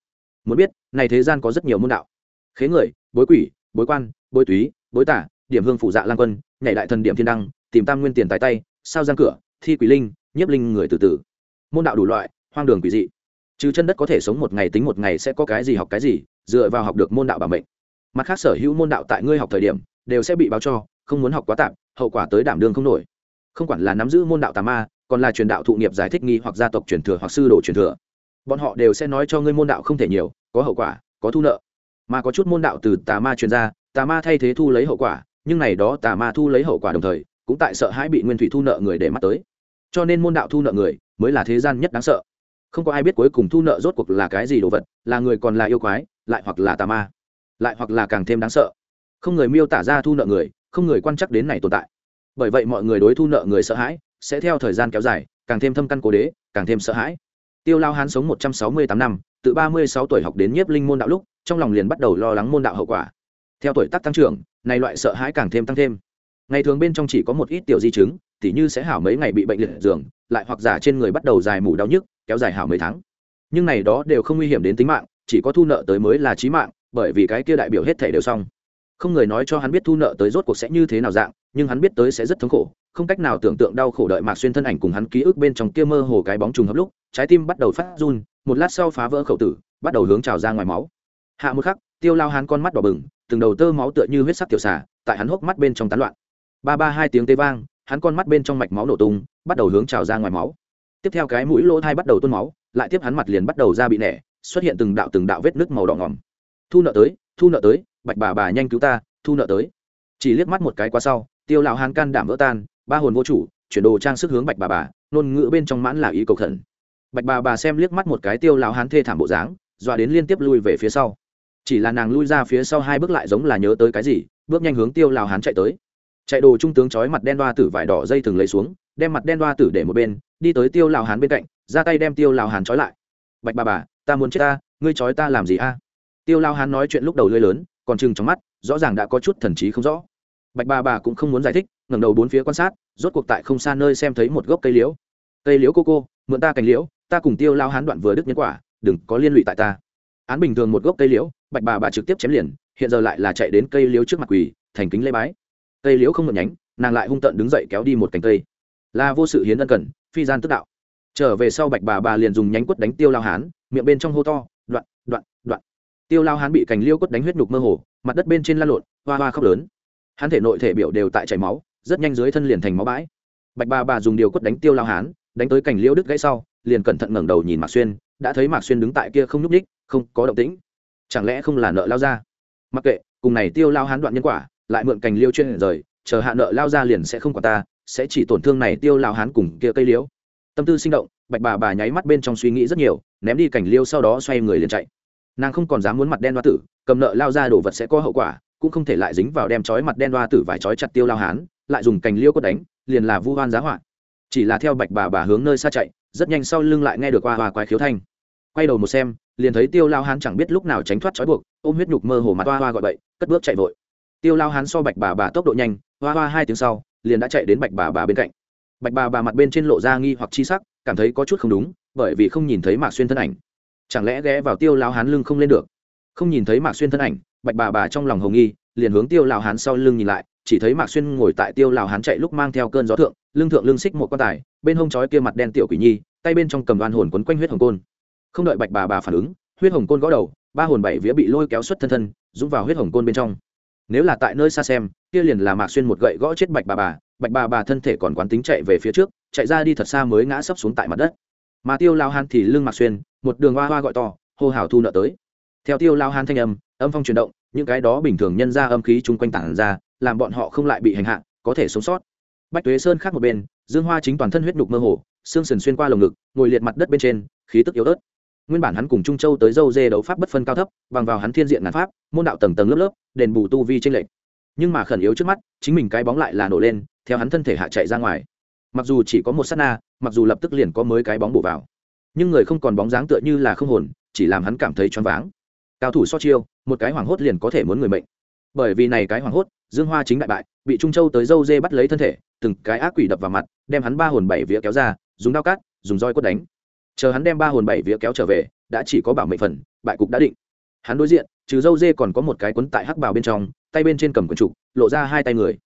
Muốn biết, này thế gian có rất nhiều môn đạo. Khế người, bối quỷ, bối quan bối túy, bối tả, điểm hương phụ dạ lang quân, nhảy đại thần điểm thiên đăng, tìm tam nguyên tiền tài tay, sao giang cửa, thi quỷ linh, nhiếp linh người từ từ môn đạo đủ loại, hoang đường quỷ dị. Trừ chân đất có thể sống một ngày tính một ngày sẽ có cái gì học cái gì, dựa vào học được môn đạo bảo mệnh. Mặt khác sở hữu môn đạo tại ngươi học thời điểm, đều sẽ bị báo cho, không muốn học quá tạm hậu quả tới đảm đương không nổi. Không quản là nắm giữ môn đạo tà ma, còn là truyền đạo thụ nghiệp giải thích nghi hoặc gia tộc truyền thừa hoặc sư đồ truyền thừa, bọn họ đều sẽ nói cho ngươi môn đạo không thể nhiều, có hậu quả, có thu nợ. Mà có chút môn đạo từ tà ma truyền ra tà ma thay thế thu lấy hậu quả, nhưng này đó tà ma thu lấy hậu quả đồng thời, cũng tại sợ hãi bị nguyên thủy thu nợ người để mắt tới. Cho nên môn đạo thu nợ người mới là thế gian nhất đáng sợ. Không có ai biết cuối cùng thu nợ rốt cuộc là cái gì đồ vật, là người còn là yêu quái, lại hoặc là tà ma, lại hoặc là càng thêm đáng sợ. Không người miêu tả ra thu nợ người, không người quan chắc đến này tồn tại. Bởi vậy mọi người đối thu nợ người sợ hãi, sẽ theo thời gian kéo dài, càng thêm thâm căn cố đế, càng thêm sợ hãi. Tiêu lao hán sống một trăm sáu mươi tám năm, từ ba mươi sáu tuổi học đến nhiếp linh môn đạo lúc, trong lòng liền bắt đầu lo lắng môn đạo hậu quả theo tuổi tác tăng trưởng, này loại sợ hãi càng thêm tăng thêm. Ngày thường bên trong chỉ có một ít tiểu di chứng, tỉ như sẽ hảo mấy ngày bị bệnh liệt giường, lại hoặc giả trên người bắt đầu dài mủ đau nhức, kéo dài hảo mấy tháng. Nhưng này đó đều không nguy hiểm đến tính mạng, chỉ có thu nợ tới mới là chí mạng, bởi vì cái kia đại biểu hết thể đều xong. Không người nói cho hắn biết thu nợ tới rốt cuộc sẽ như thế nào dạng, nhưng hắn biết tới sẽ rất thống khổ, không cách nào tưởng tượng đau khổ đợi mạc xuyên thân ảnh cùng hắn ký ức bên trong kia mơ hồ cái bóng trùng hấp lúc, trái tim bắt đầu phát run, một lát sau phá vỡ khẩu tử, bắt đầu hướng trào ra ngoài máu. Hạ một khắc, tiêu lao hắn con mắt đỏ bừng từng đầu tơ máu tựa như huyết sắc tiểu xà, tại hắn hốc mắt bên trong tán loạn. Ba ba hai tiếng tê vang, hắn con mắt bên trong mạch máu nổ tung, bắt đầu hướng trào ra ngoài máu. Tiếp theo cái mũi lỗ thai bắt đầu tuôn máu, lại tiếp hắn mặt liền bắt đầu ra bị nẻ, xuất hiện từng đạo từng đạo vết nước màu đỏ ngòm. Thu nợ tới, thu nợ tới, bạch bà bà nhanh cứu ta, thu nợ tới. Chỉ liếc mắt một cái qua sau, tiêu lão hán can đảm vỡ tan, ba hồn vô chủ, chuyển đồ trang sức hướng bạch bà bà nôn ngữ bên trong mãn là ý cầu khẩn. Bạch bà bà xem liếc mắt một cái tiêu lão hán thê thảm bộ dáng, dọa đến liên tiếp lui về phía sau chỉ là nàng lui ra phía sau hai bước lại giống là nhớ tới cái gì, bước nhanh hướng tiêu lào hán chạy tới. Chạy đồ trung tướng chói mặt đen đoa tử vải đỏ dây thừng lấy xuống, đem mặt đen đoa tử để một bên, đi tới tiêu lào hán bên cạnh, ra tay đem tiêu lào hán trói lại. Bạch bà bà, ta muốn chết ta, ngươi trói ta làm gì a? Tiêu lao hán nói chuyện lúc đầu lưới lớn, còn chừng trong mắt, rõ ràng đã có chút thần trí không rõ. Bạch bà bà cũng không muốn giải thích, ngẩng đầu bốn phía quan sát, rốt cuộc tại không xa nơi xem thấy một gốc cây liễu. Cây liễu cô cô, mượn ta cành liễu, ta cùng tiêu lao hán đoạn vừa đứt nhân quả, đừng có liên lụy tại ta án bình thường một gốc cây liễu, bạch bà bà trực tiếp chém liền, hiện giờ lại là chạy đến cây liễu trước mặt quỳ, thành kính lê bái. Cây liễu không mượn nhánh, nàng lại hung tận đứng dậy kéo đi một cành cây. Là vô sự hiến ân cần, phi gian tức đạo. Trở về sau bạch bà bà liền dùng nhánh quất đánh tiêu lao hán, miệng bên trong hô to, đoạn đoạn đoạn. Tiêu lao hán bị cành liêu quất đánh huyết nhục mơ hồ, mặt đất bên trên lan lộn, hoa hoa khóc lớn. Hắn thể nội thể biểu đều tại chảy máu, rất nhanh dưới thân liền thành máu bãi. Bạch bà bà dùng điều quất đánh tiêu lao hán, đánh tới cành liêu đứt gãy sau, liền cẩn thận ngẩng đầu nhìn mạc xuyên, đã thấy mạc xuyên đứng tại kia không nhúc ních không có động tĩnh. Chẳng lẽ không là nợ lao ra? Mặc kệ, cùng này tiêu lao hán đoạn nhân quả, lại mượn cành liêu chuyên rời, chờ hạ nợ lao ra liền sẽ không quản ta, sẽ chỉ tổn thương này tiêu lao hán cùng kia cây liễu. Tâm tư sinh động, bạch bà bà nháy mắt bên trong suy nghĩ rất nhiều, ném đi cảnh liêu sau đó xoay người liền chạy. Nàng không còn dám muốn mặt đen hoa tử, cầm nợ lao ra đồ vật sẽ có hậu quả, cũng không thể lại dính vào đem chói mặt đen hoa tử vài chói chặt tiêu lao hán, lại dùng cành liêu cốt đánh, liền là vu hoan giá họa. Chỉ là theo bạch bà bà hướng nơi xa chạy, rất nhanh sau lưng lại nghe được hoa hoa quái khiếu thanh quay đầu một xem, liền thấy tiêu lao hán chẳng biết lúc nào tránh thoát trói buộc, ôm huyết nhục mơ hồ mặt hoa hoa gọi bậy, cất bước chạy vội. Tiêu lao hán so bạch bà bà tốc độ nhanh, hoa hoa hai tiếng sau, liền đã chạy đến bạch bà bà bên cạnh. Bạch bà bà mặt bên trên lộ ra nghi hoặc chi sắc, cảm thấy có chút không đúng, bởi vì không nhìn thấy mạc xuyên thân ảnh. Chẳng lẽ ghé vào tiêu lao hán lưng không lên được? Không nhìn thấy mạc xuyên thân ảnh, bạch bà bà trong lòng hồng nghi, liền hướng tiêu lao hán sau lưng nhìn lại, chỉ thấy mạc xuyên ngồi tại tiêu lao hán chạy lúc mang theo cơn gió thượng, lưng thượng lưng xích một quan tài, bên hông chói kia mặt đen tiểu quỷ nhi, tay bên trong cầm đoan hồn quấn quanh huyết hồng côn không đợi bạch bà bà phản ứng, huyết hồng côn gõ đầu, ba hồn bảy vía bị lôi kéo xuất thân thân, dũng vào huyết hồng côn bên trong. Nếu là tại nơi xa xem, kia liền là mạc xuyên một gậy gõ chết bạch bà bà, bạch bà bà thân thể còn quán tính chạy về phía trước, chạy ra đi thật xa mới ngã sấp xuống tại mặt đất. Mà tiêu lao han thì lưng mạc xuyên, một đường hoa hoa gọi to, hô hào thu nợ tới. Theo tiêu lao han thanh âm âm phong chuyển động, những cái đó bình thường nhân ra âm khí chung quanh tản ra, làm bọn họ không lại bị hành hạ, có thể sống sót. Bách tuế sơn khác một bên, dương hoa chính toàn thân huyết nhục mơ hồ, xương sần xuyên qua lồng ngực, ngồi liệt mặt đất bên trên, khí tức yếu ớt nguyên bản hắn cùng trung châu tới dâu dê đấu pháp bất phân cao thấp, bằng vào hắn thiên diện ngàn pháp, môn đạo tầng tầng lớp lớp, đền bù tu vi tranh lệch. Nhưng mà khẩn yếu trước mắt, chính mình cái bóng lại là nổ lên, theo hắn thân thể hạ chạy ra ngoài. Mặc dù chỉ có một s á t na, mặc dù lập tức liền có mới cái bóng bổ vào. Nhưng người không còn bóng dáng tựa như là không hồn, chỉ làm hắn cảm thấy choáng váng. Cao thủ so chiêu, một cái hoảng hốt liền có thể muốn người mệnh. Bởi vì này cái hoảng hốt, dương hoa chính đại bại, bị trung châu tới dâu dê bắt lấy thân thể, từng cái ác quỷ đập vào mặt, đem hắn ba hồn bảy vía kéo ra, dùng đao cát dùng roi quất đánh chờ hắn đem ba hồn bảy vía kéo trở về, đã chỉ có bảo mệnh phần, bại cục đã định. Hắn đối diện, trừ dâu dê còn có một cái quấn tại hắc bào bên trong, tay bên trên cầm quần trục, lộ ra hai tay người.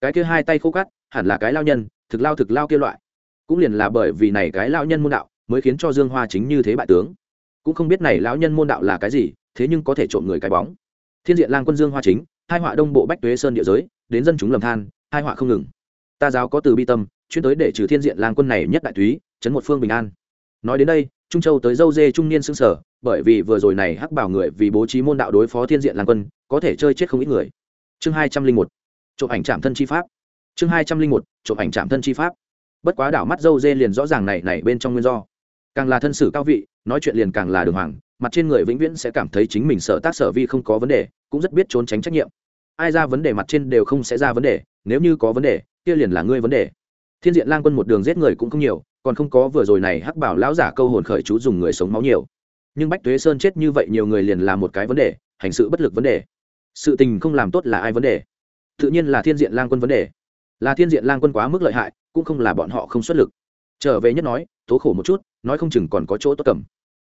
Cái kia hai tay khô cắt hẳn là cái lao nhân, thực lao thực lao kia loại. Cũng liền là bởi vì này cái lao nhân môn đạo, mới khiến cho dương hoa chính như thế bại tướng. Cũng không biết này lão nhân môn đạo là cái gì, thế nhưng có thể trộm người cái bóng. Thiên diện lang quân dương hoa chính, hai họa đông bộ bách tuế sơn địa giới, đến dân chúng lầm than, hai họa không ngừng. Ta giáo có từ bi tâm, chuyên tới để trừ thiên diện lang quân này nhất đại túy, chấn một phương bình an nói đến đây, trung châu tới dâu dê trung niên xưng sở, bởi vì vừa rồi này hắc bảo người vì bố trí môn đạo đối phó thiên diện lang quân, có thể chơi chết không ít người. Chương hai trăm linh một, chụp ảnh chạm thân chi pháp. Chương hai trăm linh một, chụp ảnh chạm thân chi pháp. Bất quá đảo mắt dâu dê liền rõ ràng này này bên trong nguyên do. Càng là thân sử cao vị, nói chuyện liền càng là đường hoàng, mặt trên người vĩnh viễn sẽ cảm thấy chính mình sợ tác sở vi không có vấn đề, cũng rất biết trốn tránh trách nhiệm. Ai ra vấn đề mặt trên đều không sẽ ra vấn đề, nếu như có vấn đề, kia liền là ngươi vấn đề. Thiên diện lang quân một đường giết người cũng không nhiều còn không có vừa rồi này hắc bảo lão giả câu hồn khởi chú dùng người sống máu nhiều. Nhưng bách tuế sơn chết như vậy nhiều người liền là một cái vấn đề, hành sự bất lực vấn đề. Sự tình không làm tốt là ai vấn đề? Tự nhiên là thiên diện lang quân vấn đề. Là thiên diện lang quân quá mức lợi hại, cũng không là bọn họ không xuất lực. Trở về nhất nói tố khổ một chút, nói không chừng còn có chỗ tốt cầm.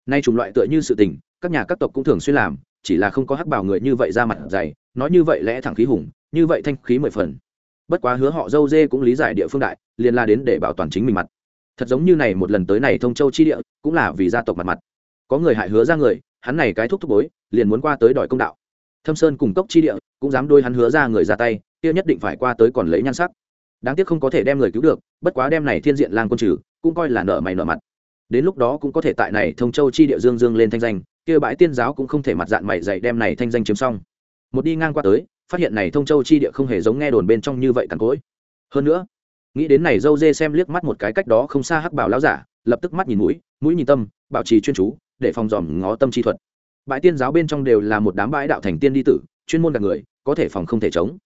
Nay chủng loại tựa như sự tình, các nhà các tộc cũng thường xuyên làm, chỉ là không có hắc bảo người như vậy ra mặt dày, nói như vậy lẽ thẳng khí hùng, như vậy thanh khí mười phần. Bất quá hứa họ dâu dê cũng lý giải địa phương đại, liền la đến để bảo toàn chính mình mặt thật giống như này một lần tới này thông châu chi địa, cũng là vì gia tộc mặt mặt. Có người hại hứa ra người, hắn này cái thúc thúc bối, liền muốn qua tới đòi công đạo. Thâm sơn cùng cốc chi địa, cũng dám đôi hắn hứa ra người ra tay, kia nhất định phải qua tới còn lấy nhan sắc. Đáng tiếc không có thể đem người cứu được, bất quá đem này thiên diện lang quân trừ, cũng coi là nợ mày nợ mặt. Đến lúc đó cũng có thể tại này thông châu chi địa dương dương lên thanh danh, kia bãi tiên giáo cũng không thể mặt dạng mày dày đem này thanh danh chiếm xong. Một đi ngang qua tới, phát hiện này thông châu chi địa không hề giống nghe đồn bên trong như vậy cằn cỗi. Hơn nữa nghĩ đến này dâu dê xem liếc mắt một cái cách đó không xa hắc bảo lão giả, lập tức mắt nhìn mũi mũi nhìn tâm, bảo trì chuyên chú, để phòng dòm ngó tâm chi thuật. Bãi tiên giáo bên trong đều là một đám bãi đạo thành tiên đi tử, chuyên môn đặt người, có thể phòng không thể chống.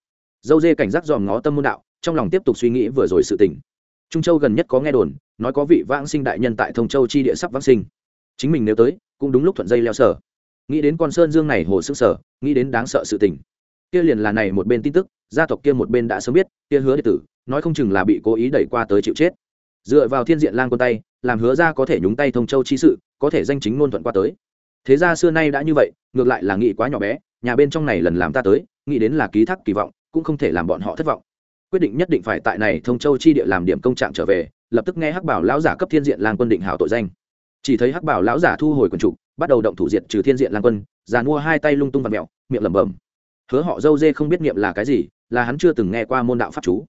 Dâu dê cảnh giác dòm ngó tâm môn đạo, trong lòng tiếp tục suy nghĩ vừa rồi sự tình. Trung châu gần nhất có nghe đồn, nói có vị vãng sinh đại nhân tại thông châu chi địa sắp vãng sinh. Chính mình nếu tới, cũng đúng lúc thuận dây leo sở. Nghĩ đến con sơn dương này hồ sức sở, nghĩ đến đáng sợ sự tình. Kia liền là này một bên tin tức gia tộc kia một bên đã sớm biết, kia hứa đệ tử, nói không chừng là bị cố ý đẩy qua tới chịu chết. Dựa vào thiên diện lang quân tay, làm hứa ra có thể nhúng tay thông châu chi sự, có thể danh chính ngôn thuận qua tới. Thế ra xưa nay đã như vậy, ngược lại là nghĩ quá nhỏ bé, nhà bên trong này lần làm ta tới, nghĩ đến là ký thác kỳ vọng, cũng không thể làm bọn họ thất vọng. Quyết định nhất định phải tại này thông châu chi địa làm điểm công trạng trở về, lập tức nghe hắc bảo lão giả cấp thiên diện lang quân định hảo tội danh. Chỉ thấy hắc bảo lão giả thu hồi quần trục, bắt đầu động thủ diệt trừ thiên diện lang quân giàn mua hai tay lung tung và mẹo miệng lẩm bẩm. Hứa họ dâu dê không biết nghiệm là cái gì là hắn chưa từng nghe qua môn đạo pháp chú.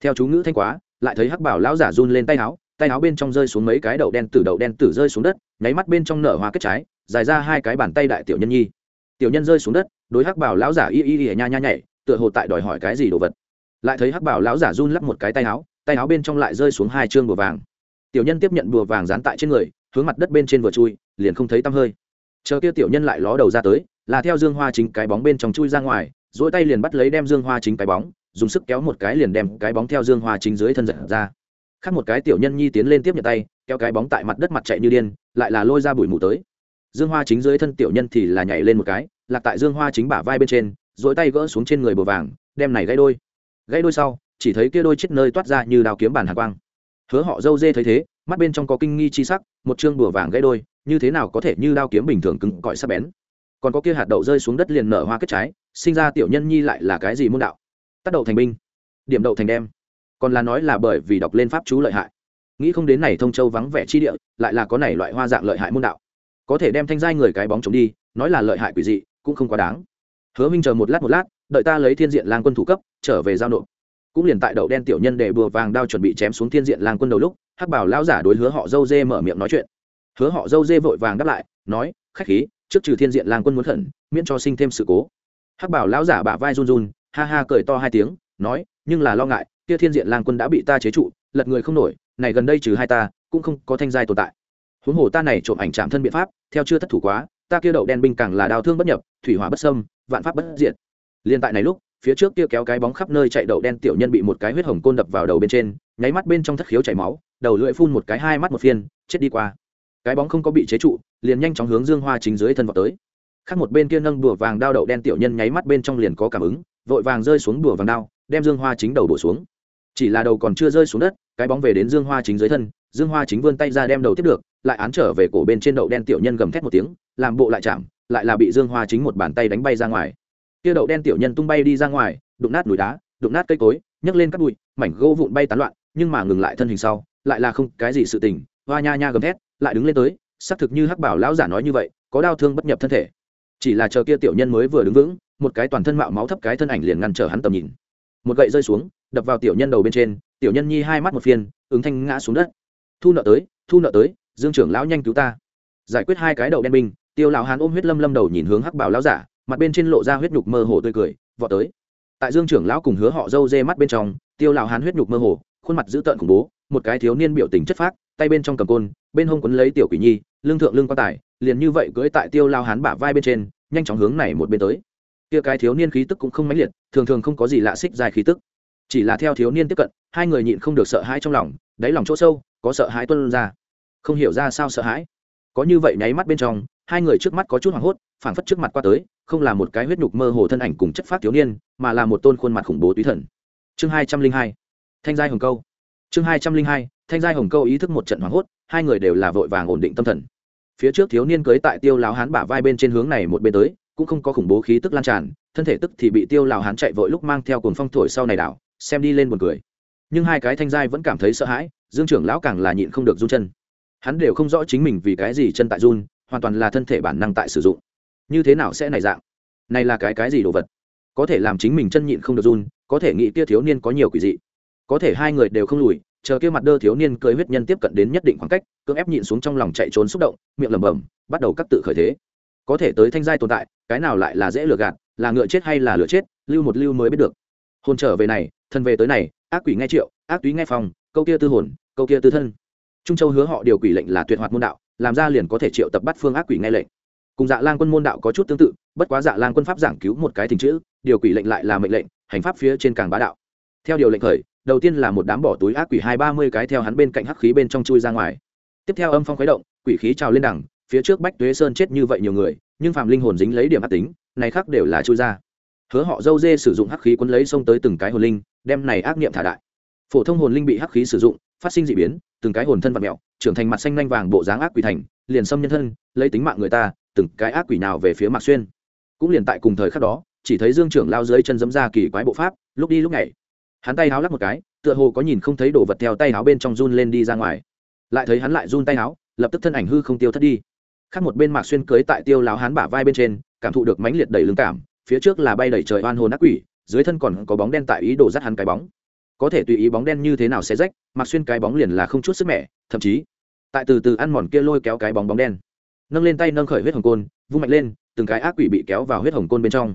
Theo chú ngữ thanh quá, lại thấy hắc bảo lão giả run lên tay áo tay áo bên trong rơi xuống mấy cái đậu đen tử, đậu đen tử rơi xuống đất, nháy mắt bên trong nở hoa kết trái, dài ra hai cái bàn tay đại tiểu nhân nhi. Tiểu nhân rơi xuống đất, đối hắc bảo lão giả y y y nha nha nhảy, tựa hồ tại đòi hỏi cái gì đồ vật. Lại thấy hắc bảo lão giả run lắp một cái tay áo tay áo bên trong lại rơi xuống hai chương bùa vàng. Tiểu nhân tiếp nhận bùa vàng dán tại trên người, hướng mặt đất bên trên vừa chui, liền không thấy tăm hơi. Chờ kia tiểu nhân lại ló đầu ra tới, là theo dương hoa chính cái bóng bên trong chui ra ngoài dỗi tay liền bắt lấy đem dương hoa chính cái bóng, dùng sức kéo một cái liền đem cái bóng theo dương hoa chính dưới thân giật ra. Khác một cái tiểu nhân nhi tiến lên tiếp nhận tay, kéo cái bóng tại mặt đất mặt chạy như điên, lại là lôi ra bụi mù tới. Dương hoa chính dưới thân tiểu nhân thì là nhảy lên một cái, lạc tại dương hoa chính bả vai bên trên dỗi tay gỡ xuống trên người bờ vàng, đem này gãy đôi. Gãy đôi sau, chỉ thấy kia đôi chết nơi toát ra như đào kiếm bản hạ quang. Hứa họ dâu dê thấy thế, mắt bên trong có kinh nghi chi sắc, một chương bùa vàng gãy đôi, như thế nào có thể như đao kiếm bình thường cứng cỏi sắc bén còn có kia hạt đậu rơi xuống đất liền nở hoa kết trái, sinh ra tiểu nhân nhi lại là cái gì môn đạo? Tác đậu thành binh. Điểm đậu thành đem. Còn là nói là bởi vì đọc lên pháp chú lợi hại. Nghĩ không đến này thông châu vắng vẻ chi địa, lại là có này loại hoa dạng lợi hại môn đạo. Có thể đem thanh giai người cái bóng chống đi, nói là lợi hại quỷ dị, cũng không quá đáng. Hứa minh chờ một lát một lát, đợi ta lấy thiên diện lang quân thủ cấp, trở về giao nộp. Cũng liền tại đậu đen tiểu nhân để bừa vàng đao chuẩn bị chém xuống thiên diện lang quân đầu lúc, hắc bảo lão giả đối hứa họ dâu dê mở miệng nói chuyện. Hứa họ dâu dê vội vàng đáp lại, nói, khách khí trước trừ thiên diện lang quân muốn khẩn, miễn cho sinh thêm sự cố. Hắc bảo lão giả bả vai run run, ha ha cười to hai tiếng, nói, nhưng là lo ngại, kia thiên diện lang quân đã bị ta chế trụ, lật người không nổi, này gần đây trừ hai ta, cũng không có thanh giai tồn tại. Huống hồ ta này trộm ảnh chạm thân biện pháp, theo chưa thất thủ quá, ta kia đậu đen binh càng là đào thương bất nhập, thủy hỏa bất sâm vạn pháp bất diệt. Liên tại này lúc, phía trước kia kéo cái bóng khắp nơi chạy đậu đen tiểu nhân bị một cái huyết hồng côn đập vào đầu bên trên, nháy mắt bên trong thất khiếu chảy máu, đầu lưỡi phun một cái hai mắt một phiên, chết đi qua cái bóng không có bị chế trụ, liền nhanh chóng hướng dương hoa chính dưới thân vào tới. Khác một bên kia nâng bùa vàng đao đậu đen tiểu nhân nháy mắt bên trong liền có cảm ứng, vội vàng rơi xuống bùa vàng đao, đem dương hoa chính đầu đổ xuống. Chỉ là đầu còn chưa rơi xuống đất, cái bóng về đến dương hoa chính dưới thân, dương hoa chính vươn tay ra đem đầu tiếp được, lại án trở về cổ bên trên đậu đen tiểu nhân gầm thét một tiếng, làm bộ lại chạm, lại là bị dương hoa chính một bàn tay đánh bay ra ngoài. Kia đậu đen tiểu nhân tung bay đi ra ngoài, đụng nát núi đá, đụng nát cây cối, nhấc lên các bụi, mảnh gỗ vụn bay tán loạn, nhưng mà ngừng lại thân hình sau, lại là không, cái gì sự tình, hoa nha nha gầm thét lại đứng lên tới, xác thực như hắc bảo lão giả nói như vậy, có đau thương bất nhập thân thể. Chỉ là chờ kia tiểu nhân mới vừa đứng vững, một cái toàn thân mạo máu thấp cái thân ảnh liền ngăn trở hắn tầm nhìn. Một gậy rơi xuống, đập vào tiểu nhân đầu bên trên, tiểu nhân nhi hai mắt một phiên ứng thanh ngã xuống đất. Thu nợ tới, thu nợ tới, dương trưởng lão nhanh cứu ta. Giải quyết hai cái đầu đen binh, tiêu lão hán ôm huyết lâm lâm đầu nhìn hướng hắc bảo lão giả, mặt bên trên lộ ra huyết nhục mơ hồ tươi cười vọt tới. Tại dương trưởng lão cùng hứa họ dâu dê mắt bên trong, tiêu lão hán huyết nhục mơ hồ, khuôn mặt dữ tợn khủng bố, một cái thiếu niên biểu tình chất phác, tay bên trong cầm côn bên hông quấn lấy tiểu quỷ nhi lương thượng lương quan tài, liền như vậy cưỡi tại tiêu lao hán bả vai bên trên, nhanh chóng hướng này một bên tới. Kia cái thiếu niên khí tức cũng không mãnh liệt, thường thường không có gì lạ xích dài khí tức. Chỉ là theo thiếu niên tiếp cận, hai người nhịn không được sợ hãi trong lòng, đáy lòng chỗ sâu, có sợ hãi tuân ra. Không hiểu ra sao sợ hãi. Có như vậy nháy mắt bên trong, hai người trước mắt có chút hoảng hốt, phảng phất trước mặt qua tới, không là một cái huyết nhục mơ hồ thân ảnh cùng chất phát thiếu niên, mà là một tôn khuôn mặt khủng bố túy thần. Chương hai trăm linh hai. Thanh giai hồng câu chương hai trăm linh hai, thanh giai hồng câu ý thức một trận hoảng hốt, hai người đều là vội vàng ổn định tâm thần. Phía trước thiếu niên cưới tại tiêu lão hán bả vai bên trên hướng này một bên tới, cũng không có khủng bố khí tức lan tràn, thân thể tức thì bị tiêu lão hán chạy vội lúc mang theo cồn phong thổi sau này đảo, xem đi lên buồn cười. Nhưng hai cái thanh giai vẫn cảm thấy sợ hãi, dương trưởng lão càng là nhịn không được run chân. Hắn đều không rõ chính mình vì cái gì chân tại run, hoàn toàn là thân thể bản năng tại sử dụng. Như thế nào sẽ này dạng? Này là cái cái gì đồ vật? Có thể làm chính mình chân nhịn không được run, có thể nghĩ tia thiếu niên có nhiều quỷ dị có thể hai người đều không lùi, chờ kia mặt đơ thiếu niên cưới huyết nhân tiếp cận đến nhất định khoảng cách, cưỡng ép nhịn xuống trong lòng chạy trốn xúc động, miệng lẩm bẩm, bắt đầu cắt tự khởi thế. Có thể tới thanh giai tồn tại, cái nào lại là dễ lừa gạt, là ngựa chết hay là lửa chết, lưu một lưu mới biết được. Hồn trở về này, thân về tới này, ác quỷ nghe triệu, ác túy nghe phòng câu kia tư hồn, câu kia tư thân. Trung châu hứa họ điều quỷ lệnh là tuyệt hoạt môn đạo, làm ra liền có thể triệu tập bắt phương ác quỷ nghe lệnh. Cùng dạ lang quân môn đạo có chút tương tự, bất quá dạ lang quân pháp giảng cứu một cái tình chữ, điều quỷ lệnh lại là mệnh lệnh, hành pháp phía trên càng bá đạo. Theo điều lệnh khởi đầu tiên là một đám bỏ túi ác quỷ hai ba mươi cái theo hắn bên cạnh hắc khí bên trong chui ra ngoài. Tiếp theo âm phong khuấy động, quỷ khí trào lên đẳng phía trước bách tuế sơn chết như vậy nhiều người, nhưng phạm linh hồn dính lấy điểm ác tính, này khác đều là chui ra. Hứa họ dâu dê sử dụng hắc khí quấn lấy xông tới từng cái hồn linh, đem này ác niệm thả đại. Phổ thông hồn linh bị hắc khí sử dụng, phát sinh d ị biến, từng cái hồn thân vật mẹo trưởng thành mặt xanh lanh vàng bộ dáng ác quỷ thành, liền xâm nhân thân, lấy tính mạng người ta, từng cái ác quỷ nào về phía mạc xuyên. Cũng liền tại cùng thời khắc đó, chỉ thấy dương trưởng lao dưới chân dấm ra kỳ quái bộ pháp, lúc đi lúc nhảy hắn tay háo lắc một cái, tựa hồ có nhìn không thấy đồ vật theo tay háo bên trong run lên đi ra ngoài. Lại thấy hắn lại run tay háo, lập tức thân ảnh hư không tiêu thất đi. Khác một bên mạc xuyên cưới tại tiêu láo hắn bả vai bên trên, cảm thụ được mãnh liệt đầy lưng cảm, phía trước là bay đẩy trời oan hồn ác quỷ, dưới thân còn có bóng đen tại ý đồ dắt hắn cái bóng. Có thể tùy ý bóng đen như thế nào sẽ rách, mạc xuyên cái bóng liền là không chút sức mẻ, thậm chí, tại từ từ ăn mòn kia lôi kéo cái bóng bóng đen. Nâng lên tay nâng khởi huyết hồng côn, vung mạnh lên, từng cái ác quỷ bị kéo vào huyết hồng côn bên trong.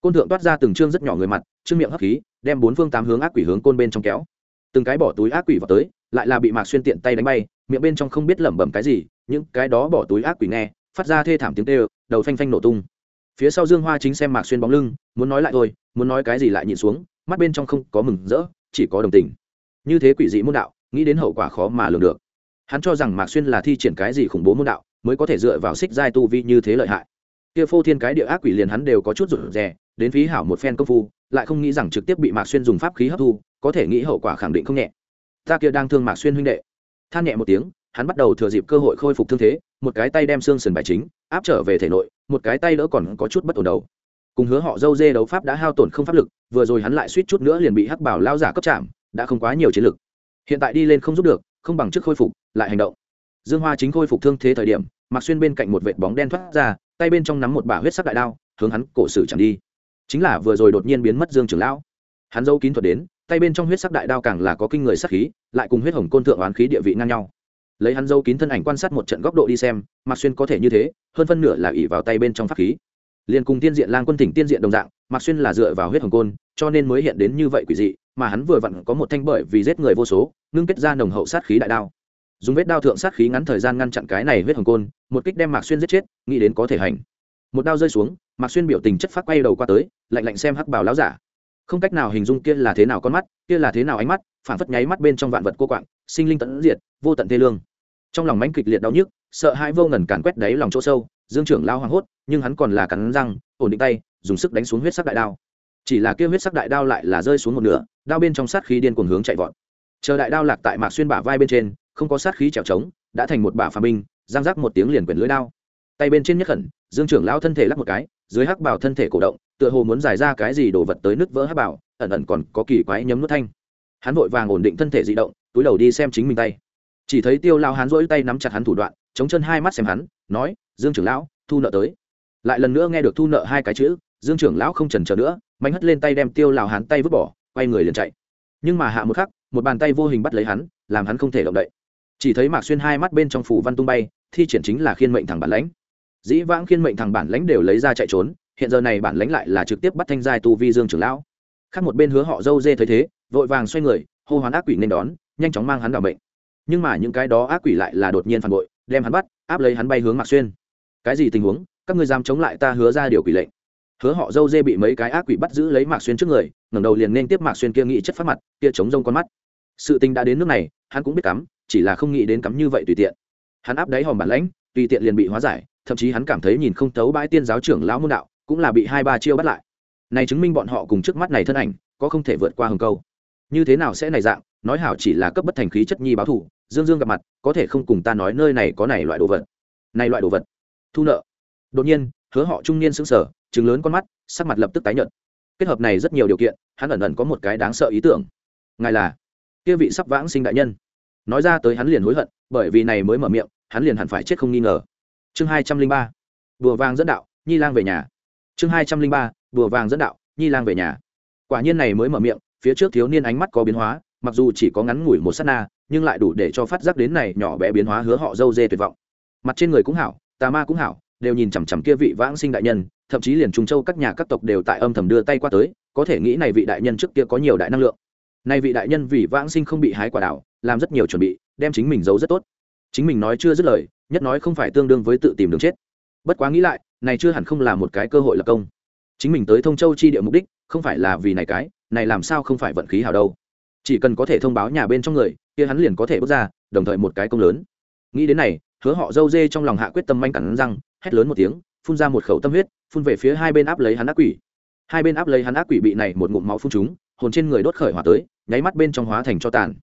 Côn thượng toát ra từng chương rất nhỏ người mặt trương miệng hấp khí, đem bốn phương tám hướng ác quỷ hướng côn bên trong kéo. Từng cái bỏ túi ác quỷ vào tới, lại là bị mạc xuyên tiện tay đánh bay, miệng bên trong không biết lẩm bẩm cái gì, những cái đó bỏ túi ác quỷ nghe, phát ra thê thảm tiếng tê đầu phanh phanh nổ tung. Phía sau dương hoa chính xem mạc xuyên bóng lưng, muốn nói lại thôi, muốn nói cái gì lại nhìn xuống, mắt bên trong không có mừng rỡ, chỉ có đồng tình. Như thế quỷ dị môn đạo, nghĩ đến hậu quả khó mà lường được. Hắn cho rằng mạc xuyên là thi triển cái gì khủng bố môn đạo, mới có thể dựa vào xích giai tu vi như thế lợi hại. Kia phô thiên cái địa ác quỷ liền hắn đều có chút rụt rè, đến phí hảo một phen công phu lại không nghĩ rằng trực tiếp bị mạc xuyên dùng pháp khí hấp thu, có thể nghĩ hậu quả khẳng định không nhẹ. Ta kia đang thương mạc xuyên huynh đệ. Than nhẹ một tiếng, hắn bắt đầu thừa dịp cơ hội khôi phục thương thế, một cái tay đem xương sườn bài chính, áp trở về thể nội, một cái tay đỡ còn có chút bất ổn đầu. Cùng hứa họ dâu dê đấu pháp đã hao tổn không pháp lực, vừa rồi hắn lại suýt chút nữa liền bị hắc bảo lao giả cấp chạm, đã không quá nhiều chiến lực. Hiện tại đi lên không giúp được, không bằng trước khôi phục, lại hành động. Dương hoa chính khôi phục thương thế thời điểm mặc xuyên bên cạnh một vệt bóng đen thoát ra, tay bên trong nắm một bả huyết sắc đại đao, hướng hắn cổ sử chẳng đi chính là vừa rồi đột nhiên biến mất dương trưởng lão. Hắn dâu kín thuật đến, tay bên trong huyết sắc đại đao càng là có kinh người sắc khí, lại cùng huyết hồng côn thượng oán khí địa vị ngang nhau. Lấy hắn dâu kín thân ảnh quan sát một trận góc độ đi xem, mạc xuyên có thể như thế, hơn phân nửa là ỉ vào tay bên trong pháp khí. Liền cùng tiên diện lang quân tỉnh tiên diện đồng dạng, mạc xuyên là dựa vào huyết hồng côn, cho nên mới hiện đến như vậy quỷ dị, mà hắn vừa vặn có một thanh bởi vì giết người vô số, ngưng kết ra nồng hậu sát khí đại đao. Dùng vết đao thượng sát khí ngắn thời gian ngăn chặn cái này huyết hồng côn, một kích đem mạc xuyên giết chết, nghĩ đến có thể hành một đao rơi xuống, mạc xuyên biểu tình chất phát quay đầu qua tới, lạnh lạnh xem hắc bảo láo giả. Không cách nào hình dung kia là thế nào con mắt, kia là thế nào ánh mắt phản phất nháy mắt bên trong vạn vật cô quạng, sinh linh tận diệt, vô tận thê lương. Trong lòng mánh kịch liệt đau nhức, sợ hãi vô ngần càn quét đáy lòng chỗ sâu, dương trưởng lao hoảng hốt, nhưng hắn còn là cắn răng, ổn định tay, dùng sức đánh xuống huyết sắc đại đao. Chỉ là kia huyết sắc đại đao lại là rơi xuống một nửa, đao bên trong sát khí điên cuồng hướng chạy vọt. Chờ đại đao lạc tại mạc xuyên bả vai bên trên, không có sát khí trèo trống đã thành một bả phà binh, giang rác một tiếng liền quyển lưới đao. Tay bên trên nhất khẩn dương trưởng lão thân thể lắc một cái, dưới hắc bảo thân thể cổ động, tựa hồ muốn giải ra cái gì đồ vật tới nứt vỡ hắc bảo ẩn ẩn còn có kỳ quái nhấm nuốt thanh. Hắn vội vàng ổn định thân thể di động, túi đầu đi xem chính mình tay. Chỉ thấy tiêu lao hắn rỗi tay nắm chặt hắn thủ đoạn, chống chân hai mắt xem hắn, nói, dương trưởng lão, thu nợ tới. Lại lần nữa nghe được thu nợ hai cái chữ, dương trưởng lão không trần chờ nữa, mạnh hất lên tay đem tiêu lao hắn tay vứt bỏ, quay người liền chạy. Nhưng mà hạ một khắc, một bàn tay vô hình bắt lấy hắn, làm hắn không thể động đậy. Chỉ thấy mạc xuyên hai mắt bên trong phủ văn tung bay, thi triển chính là khiên mệnh thằng bản lãnh dĩ vãng khiên mệnh thằng bản lãnh đều lấy ra chạy trốn, hiện giờ này bản lãnh lại là trực tiếp bắt thanh giai tu vi dương trưởng lão. Khác một bên hứa họ dâu dê thấy thế, vội vàng xoay người, hô hoán ác quỷ nên đón, nhanh chóng mang hắn vào bệnh nhưng mà những cái đó ác quỷ lại là đột nhiên phản bội, đem hắn bắt, áp lấy hắn bay hướng mạc xuyên. Cái gì tình huống? Các ngươi dám chống lại ta hứa ra điều quỷ lệnh. Hứa họ dâu dê bị mấy cái ác quỷ bắt giữ lấy mạc xuyên trước người, ngẩng đầu liền nên tiếp mạc xuyên kia nghĩ chất phát mặt, kia chống rông con mắt. Sự tình đã đến nước này, hắn cũng biết cắm, chỉ là không nghĩ đến cắm như vậy tùy tiện. Hắn áp đáy hòm bản lãnh, tùy tiện liền bị hóa giải thậm chí hắn cảm thấy nhìn không thấu bãi tiên giáo trưởng lão môn đạo, cũng là bị hai ba chiêu bắt lại. Này chứng minh bọn họ cùng trước mắt này thân ảnh, có không thể vượt qua hừng câu. Như thế nào sẽ này dạng, nói hảo chỉ là cấp bất thành khí chất nhi báo thủ, dương dương gặp mặt, có thể không cùng ta nói nơi này có này loại đồ vật. Này loại đồ vật. Thu nợ. Đột nhiên, hứa họ trung niên sững sờ chứng lớn con mắt, sắc mặt lập tức tái nhợt. Kết hợp này rất nhiều điều kiện, hắn ẩn ẩn có một cái đáng sợ ý tưởng. Ngài là kia vị sắp vãng sinh đại nhân. Nói ra tới hắn liền hối hận, bởi vì này mới mở miệng, hắn liền hẳn phải chết không nghi ngờ chương hai trăm linh ba bùa vàng dẫn đạo, nhi lang về nhà. Chương hai trăm linh ba bùa vàng dẫn đạo, nhi lang về nhà. Quả nhiên này mới mở miệng, phía trước thiếu niên ánh mắt có biến hóa, mặc dù chỉ có ngắn ngủi một s á t na, nhưng lại đủ để cho phát giác đến này nhỏ bé biến hóa hứa họ dâu dê tuyệt vọng. Mặt trên người cũng hảo, tà ma cũng hảo, đều nhìn chằm chằm kia vị vãng sinh đại nhân, thậm chí liền trung châu các nhà các tộc đều tại âm thầm đưa tay qua tới, có thể nghĩ này vị đại nhân trước kia có nhiều đại năng lượng. Này vị đại nhân vì vãng sinh không bị hái quả đảo, làm rất nhiều chuẩn bị, đem chính mình giấu rất tốt. Chính mình nói chưa dứt lời nhất nói không phải tương đương với tự tìm đường chết. Bất quá nghĩ lại, này chưa hẳn không là một cái cơ hội lập công. Chính mình tới thông châu chi địa mục đích, không phải là vì này cái, này làm sao không phải vận khí hào đâu. Chỉ cần có thể thông báo nhà bên trong người, kia hắn liền có thể bước ra, đồng thời một cái công lớn. Nghĩ đến này, hứa họ dâu dê trong lòng hạ quyết tâm manh cẳng răng, hét lớn một tiếng, phun ra một khẩu tâm huyết, phun về phía hai bên áp lấy hắn ác quỷ. Hai bên áp lấy hắn ác quỷ bị này một ngụm máu phun chúng hồn trên người đốt khởi hỏa tới, nháy mắt bên trong hóa thành cho tàn.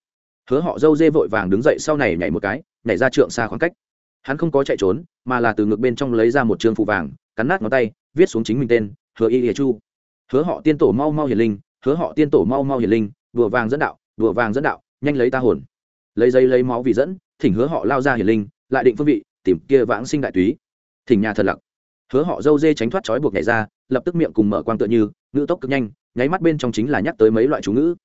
Hứa họ dâu dê vội vàng đứng dậy sau này nhảy một cái, nhảy ra trượng xa khoảng cách hắn không có chạy trốn, mà là từ ngực bên trong lấy ra một trường phụ vàng, cắn nát ngón tay, viết xuống chính mình tên, hứa y hiệ chu. Hứa họ tiên tổ mau mau hiền linh, hứa họ tiên tổ mau mau hiền linh, đùa vàng dẫn đạo, đùa vàng dẫn đạo, nhanh lấy ta hồn. Lấy giấy lấy máu vì dẫn, thỉnh hứa họ lao ra hiền linh, lại định phương vị, tìm kia vãng sinh đại túy. Thỉnh nhà thật lặc. Hứa họ dâu dê tránh thoát trói buộc nhảy ra, lập tức miệng cùng mở quang tựa như, ngữ tốc cực nhanh, nháy mắt bên trong chính là nhắc tới mấy loại chú ngữ.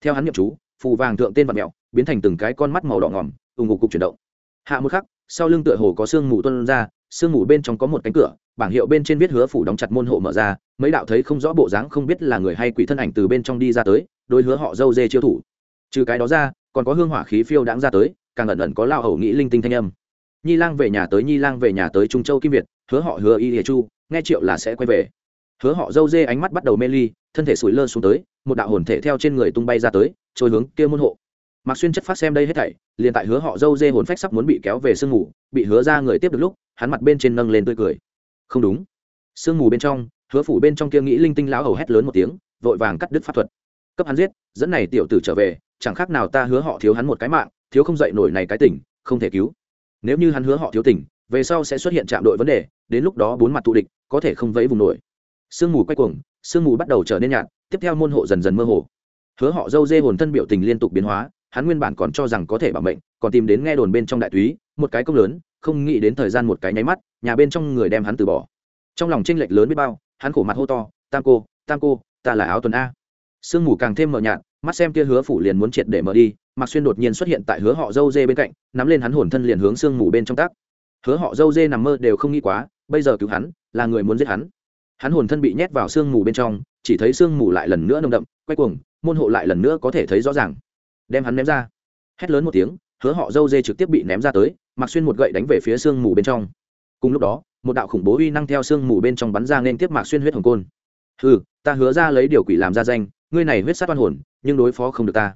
Theo hắn nhậm chú, phù vàng thượng tên vật mẹo, biến thành từng cái con mắt màu đỏ ngỏm ủng ngục cục chuyển động hạ một khắc, sau lưng tựa hồ có sương mù tuân ra, sương mù bên trong có một cánh cửa, bảng hiệu bên trên viết hứa phủ đóng chặt môn hộ mở ra, mấy đạo thấy không rõ bộ dáng không biết là người hay quỷ thân ảnh từ bên trong đi ra tới, đôi hứa họ dâu dê chiêu thủ. Trừ cái đó ra, còn có hương hỏa khí phiêu đãng ra tới, càng ẩn ẩn có lao hầu nghĩ linh tinh thanh âm. Nhi lang về nhà tới, nhi lang về nhà tới trung châu kim việt, hứa họ hứa y hề chu, nghe triệu là sẽ quay về. Hứa họ dâu dê ánh mắt bắt đầu mê ly, thân thể sủi lơ xuống tới, một đạo hồn thể theo trên người tung bay ra tới, trôi hướng kia môn hộ mạc xuyên chất phát xem đây hết thảy, liền tại hứa họ dâu dê hồn phách sắp muốn bị kéo về sương mù, bị hứa ra người tiếp được lúc, hắn mặt bên trên nâng lên tươi cười. Không đúng. Sương mù bên trong, hứa phủ bên trong kia nghĩ linh tinh lão hầu hét lớn một tiếng, vội vàng cắt đứt pháp thuật. Cấp hắn giết, dẫn này tiểu tử trở về, chẳng khác nào ta hứa họ thiếu hắn một cái mạng, thiếu không dậy nổi này cái tỉnh, không thể cứu. Nếu như hắn hứa họ thiếu tỉnh, về sau sẽ xuất hiện trạm đội vấn đề, đến lúc đó bốn mặt tụ địch, có thể không vẫy vùng nổi. Sương mù quay cuồng, sương mù bắt đầu trở nên nhạt, tiếp theo môn hộ dần dần mơ hồ. Hứa họ dâu dê hồn thân biểu tình liên tục biến hóa hắn nguyên bản còn cho rằng có thể bảo mệnh, còn tìm đến nghe đồn bên trong đại túy, một cái công lớn, không nghĩ đến thời gian một cái nháy mắt, nhà bên trong người đem hắn từ bỏ. Trong lòng tranh lệch lớn biết bao, hắn khổ mặt hô to, tam cô tam cô, ta là áo tuần a. Sương mù càng thêm mờ nhạt, mắt xem kia hứa phủ liền muốn triệt để mở đi, mạc xuyên đột nhiên xuất hiện tại hứa họ dâu dê bên cạnh, nắm lên hắn hồn thân liền hướng sương mù bên trong tác. Hứa họ dâu dê nằm mơ đều không nghĩ quá, bây giờ cứu hắn, là người muốn giết hắn. Hắn hồn thân bị nhét vào sương mù bên trong, chỉ thấy sương mù lại lần nữa nồng đậm, quay cuồng, môn hộ lại lần nữa có thể thấy rõ ràng đem hắn ném ra. Hét lớn một tiếng, hứa họ dâu dê trực tiếp bị ném ra tới, mặc xuyên một gậy đánh về phía sương mù bên trong. Cùng lúc đó, một đạo khủng bố uy năng theo sương mù bên trong bắn ra nên tiếp mạc xuyên huyết hồng côn. Ừ ta hứa ra lấy điều quỷ làm ra danh, ngươi này huyết sát oan hồn, nhưng đối phó không được ta.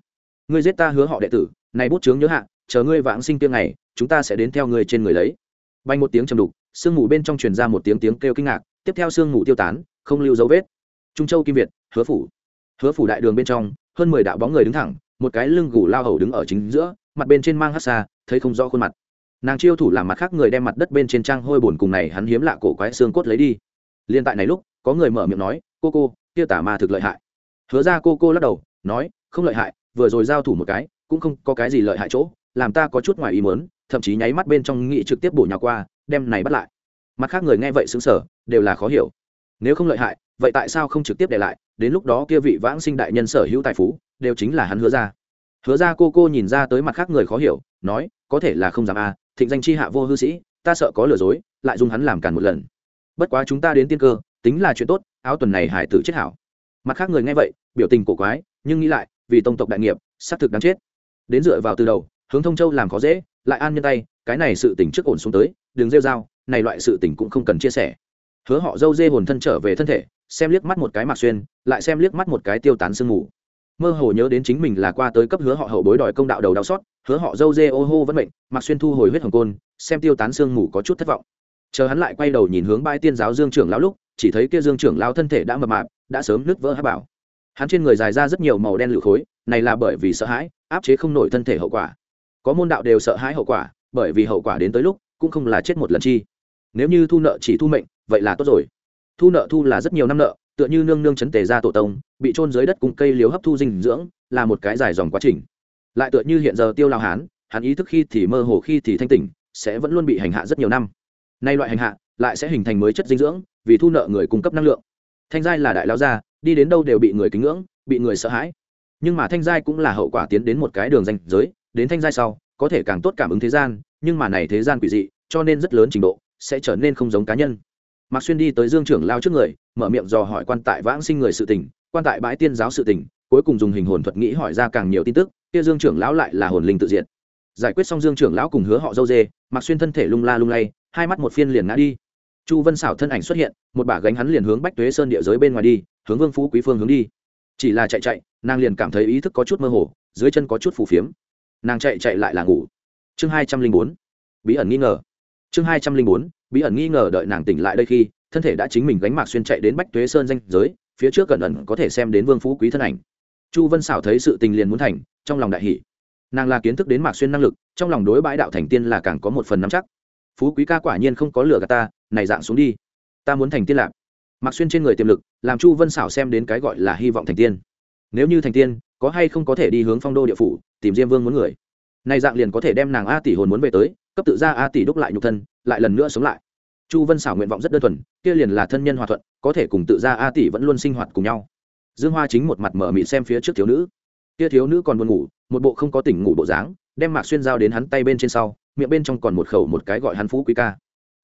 Ngươi giết ta hứa họ đệ tử, này bút chướng nhớ hạ, chờ ngươi vãng sinh tiêng ngày, chúng ta sẽ đến theo ngươi trên người lấy. Bay một tiếng trầm đục, sương mù bên trong truyền ra một tiếng tiếng kêu kinh ngạc, tiếp theo sương mù tiêu tán, không lưu dấu vết. Trung châu kim việt, hứa phủ. Hứa phủ đại đường bên trong, hơn mười đạo bóng người đứng thẳng một cái lưng gù lao hầu đứng ở chính giữa, mặt bên trên mang hát xa, thấy không rõ khuôn mặt. Nàng chiêu thủ làm mặt khác người đem mặt đất bên trên trang hôi bồn cùng này hắn hiếm lạ cổ quái xương cốt lấy đi. Liên tại này lúc, có người mở miệng nói, cô cô, kia tả ma thực lợi hại. Hứa ra cô cô lắc đầu, nói, không lợi hại, vừa rồi giao thủ một cái, cũng không có cái gì lợi hại chỗ, làm ta có chút ngoài ý muốn, thậm chí nháy mắt bên trong nghị trực tiếp bổ nhào qua, đem này bắt lại. Mặt khác người nghe vậy xứng sở đều là khó hiểu. Nếu không lợi hại, vậy tại sao không trực tiếp để lại? Đến lúc đó kia vị vãng sinh đại nhân sở hữu tài phú đều chính là hắn hứa ra. Hứa ra cô cô nhìn ra tới mặt khác người khó hiểu nói có thể là không dám à, thịnh danh chi hạ vô hư sĩ ta sợ có lừa dối lại dùng hắn làm cản một lần. Bất quá chúng ta đến tiên cơ tính là chuyện tốt áo tuần này hải tử chết hảo. Mặt khác người nghe vậy biểu tình cổ quái nhưng nghĩ lại vì tông tộc đại nghiệp xác thực đáng chết. Đến dựa vào từ đầu hướng thông châu làm khó dễ lại an nhân tay cái này sự tỉnh trước ổn xuống tới đường rêu dao này loại sự tỉnh cũng không cần chia sẻ. Hứa họ dâu dê hồn thân trở về thân thể xem liếc mắt một cái mạc xuyên lại xem liếc mắt một cái tiêu tán sương mù mơ hồ nhớ đến chính mình là qua tới cấp hứa họ hậu bối đòi công đạo đầu đau xót, hứa họ dâu dê ô hô vẫn mệnh, mặc xuyên thu hồi huyết hồng côn, xem tiêu tán sương mù có chút thất vọng. Chờ hắn lại quay đầu nhìn hướng bãi tiên giáo dương trưởng lão lúc, chỉ thấy kia dương trưởng lão thân thể đã mập mạp, đã sớm nứt vỡ hát bảo. Hắn trên người dài ra rất nhiều màu đen lựu khối, này là bởi vì sợ hãi, áp chế không nổi thân thể hậu quả. Có môn đạo đều sợ hãi hậu quả, bởi vì hậu quả đến tới lúc, cũng không là chết một lần chi. Nếu như thu nợ chỉ thu mệnh, vậy là tốt rồi. Thu nợ thu là rất nhiều năm nợ tựa như nương nương chấn tề ra tổ tông, bị trôn dưới đất cùng cây liếu hấp thu dinh dưỡng, là một cái dài dòng quá trình. Lại tựa như hiện giờ tiêu lao hán, hắn ý thức khi thì mơ hồ khi thì thanh tỉnh, sẽ vẫn luôn bị hành hạ rất nhiều năm. Nay loại hành hạ, lại sẽ hình thành mới chất dinh dưỡng, vì thu nợ người cung cấp năng lượng. Thanh giai là đại lao gia, đi đến đâu đều bị người kính ngưỡng, bị người sợ hãi. Nhưng mà thanh giai cũng là hậu quả tiến đến một cái đường danh giới, đến thanh giai sau, có thể càng tốt cảm ứng thế gian, nhưng mà này thế gian quỷ dị, cho nên rất lớn trình độ, sẽ trở nên không giống cá nhân mạc xuyên đi tới dương trưởng lao trước người, mở miệng dò hỏi quan tại vãng sinh người sự tình, quan tại bãi tiên giáo sự tình, cuối cùng dùng hình hồn thuật nghĩ hỏi ra càng nhiều tin tức, kia dương trưởng lão lại là hồn linh tự diện giải quyết xong dương trưởng lão cùng hứa họ dâu dê, mạc xuyên thân thể lung la lung lay, hai mắt một phiên liền ngã đi. Chu vân xảo thân ảnh xuất hiện, một bả gánh hắn liền hướng bách tuế sơn địa giới bên ngoài đi, hướng vương phú quý phương hướng đi. Chỉ là chạy chạy, nàng liền cảm thấy ý thức có chút mơ hồ, dưới chân có chút phù phiếm. Nàng chạy chạy lại là ngủ. Chương hai trăm linh bốn. Bí ẩn nghi ngờ. Chương hai trăm linh bốn bí ẩn nghi ngờ đợi nàng tỉnh lại đây khi, thân thể đã chính mình gánh mạc xuyên chạy đến bách tuế sơn danh giới, phía trước cẩn ẩn có thể xem đến vương phú quý thân ảnh. Chu vân xảo thấy sự tình liền muốn thành, trong lòng đại hỷ nàng là kiến thức đến mạc xuyên năng lực, trong lòng đối bãi đạo thành tiên là càng có một phần nắm chắc. Phú quý ca quả nhiên không có lửa gà ta, này dạng xuống đi. Ta muốn thành tiên lạc. Mạc xuyên trên người tiềm lực, làm chu vân xảo xem đến cái gọi là hy vọng thành tiên. Nếu như thành tiên, có hay không có thể đi hướng phong đô địa phủ, tìm diêm vương muốn người. Này dạng liền có thể đem nàng a tỷ hồn muốn về tới cấp tự ra a tỷ đúc lại nhục thân, lại lần nữa sống lại. Chu vân xảo nguyện vọng rất đơn thuần, kia liền là thân nhân hòa thuận, có thể cùng tự ra a tỷ vẫn luôn sinh hoạt cùng nhau. Dương hoa chính một mặt mở mịt xem phía trước thiếu nữ. Kia thiếu nữ còn buồn ngủ, một bộ không có tỉnh ngủ bộ dáng, đem mạc xuyên giao đến hắn tay bên trên sau, miệng bên trong còn một khẩu một cái gọi hắn phú quý ca.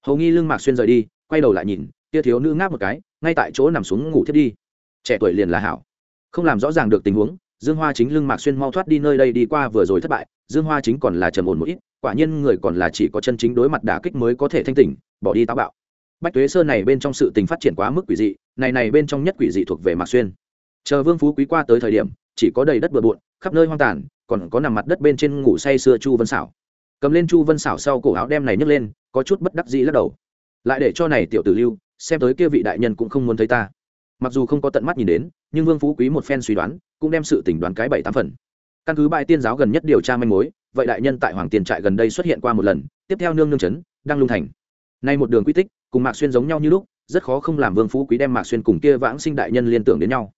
Hầu nghi lưng mạc xuyên rời đi, quay đầu lại nhìn, kia thiếu nữ ngáp một cái, ngay tại chỗ nằm xuống ngủ thiết đi. Trẻ tuổi liền là hảo, không làm rõ ràng được tình huống dương hoa chính lưng mạc xuyên mau thoát đi nơi đây đi qua vừa rồi thất bại, dương hoa chính còn là trầm ổn một ít, quả nhiên người còn là chỉ có chân chính đối mặt đả kích mới có thể thanh tỉnh, bỏ đi táo bạo. Bách tuế sơn này bên trong sự tình phát triển quá mức quỷ dị, này này bên trong nhất quỷ dị thuộc về mạc xuyên. Chờ vương phú quý qua tới thời điểm, chỉ có đầy đất bừa bộn, khắp nơi hoang tàn, còn có nằm mặt đất bên trên ngủ say xưa chu vân xảo cầm lên chu vân xảo sau cổ áo đem này nhấc lên, có chút bất đắc dĩ lắc đầu. Lại để cho này tiểu tử lưu, xem tới kia vị đại nhân cũng không muốn thấy ta. Mặc dù không có tận mắt nhìn đến, nhưng vương phú quý một phen suy đoán cũng đem sự tỉnh đoán cái bảy tám phần. Căn cứ bãi tiên giáo gần nhất điều tra manh mối, vậy đại nhân tại hoàng tiền trại gần đây xuất hiện qua một lần, tiếp theo nương nương trấn đang lung thành. Nay một đường quy tích, cùng mạc xuyên giống nhau như lúc, rất khó không làm vương phú quý đem mạc xuyên cùng kia vãng sinh đại nhân liên tưởng đến nhau.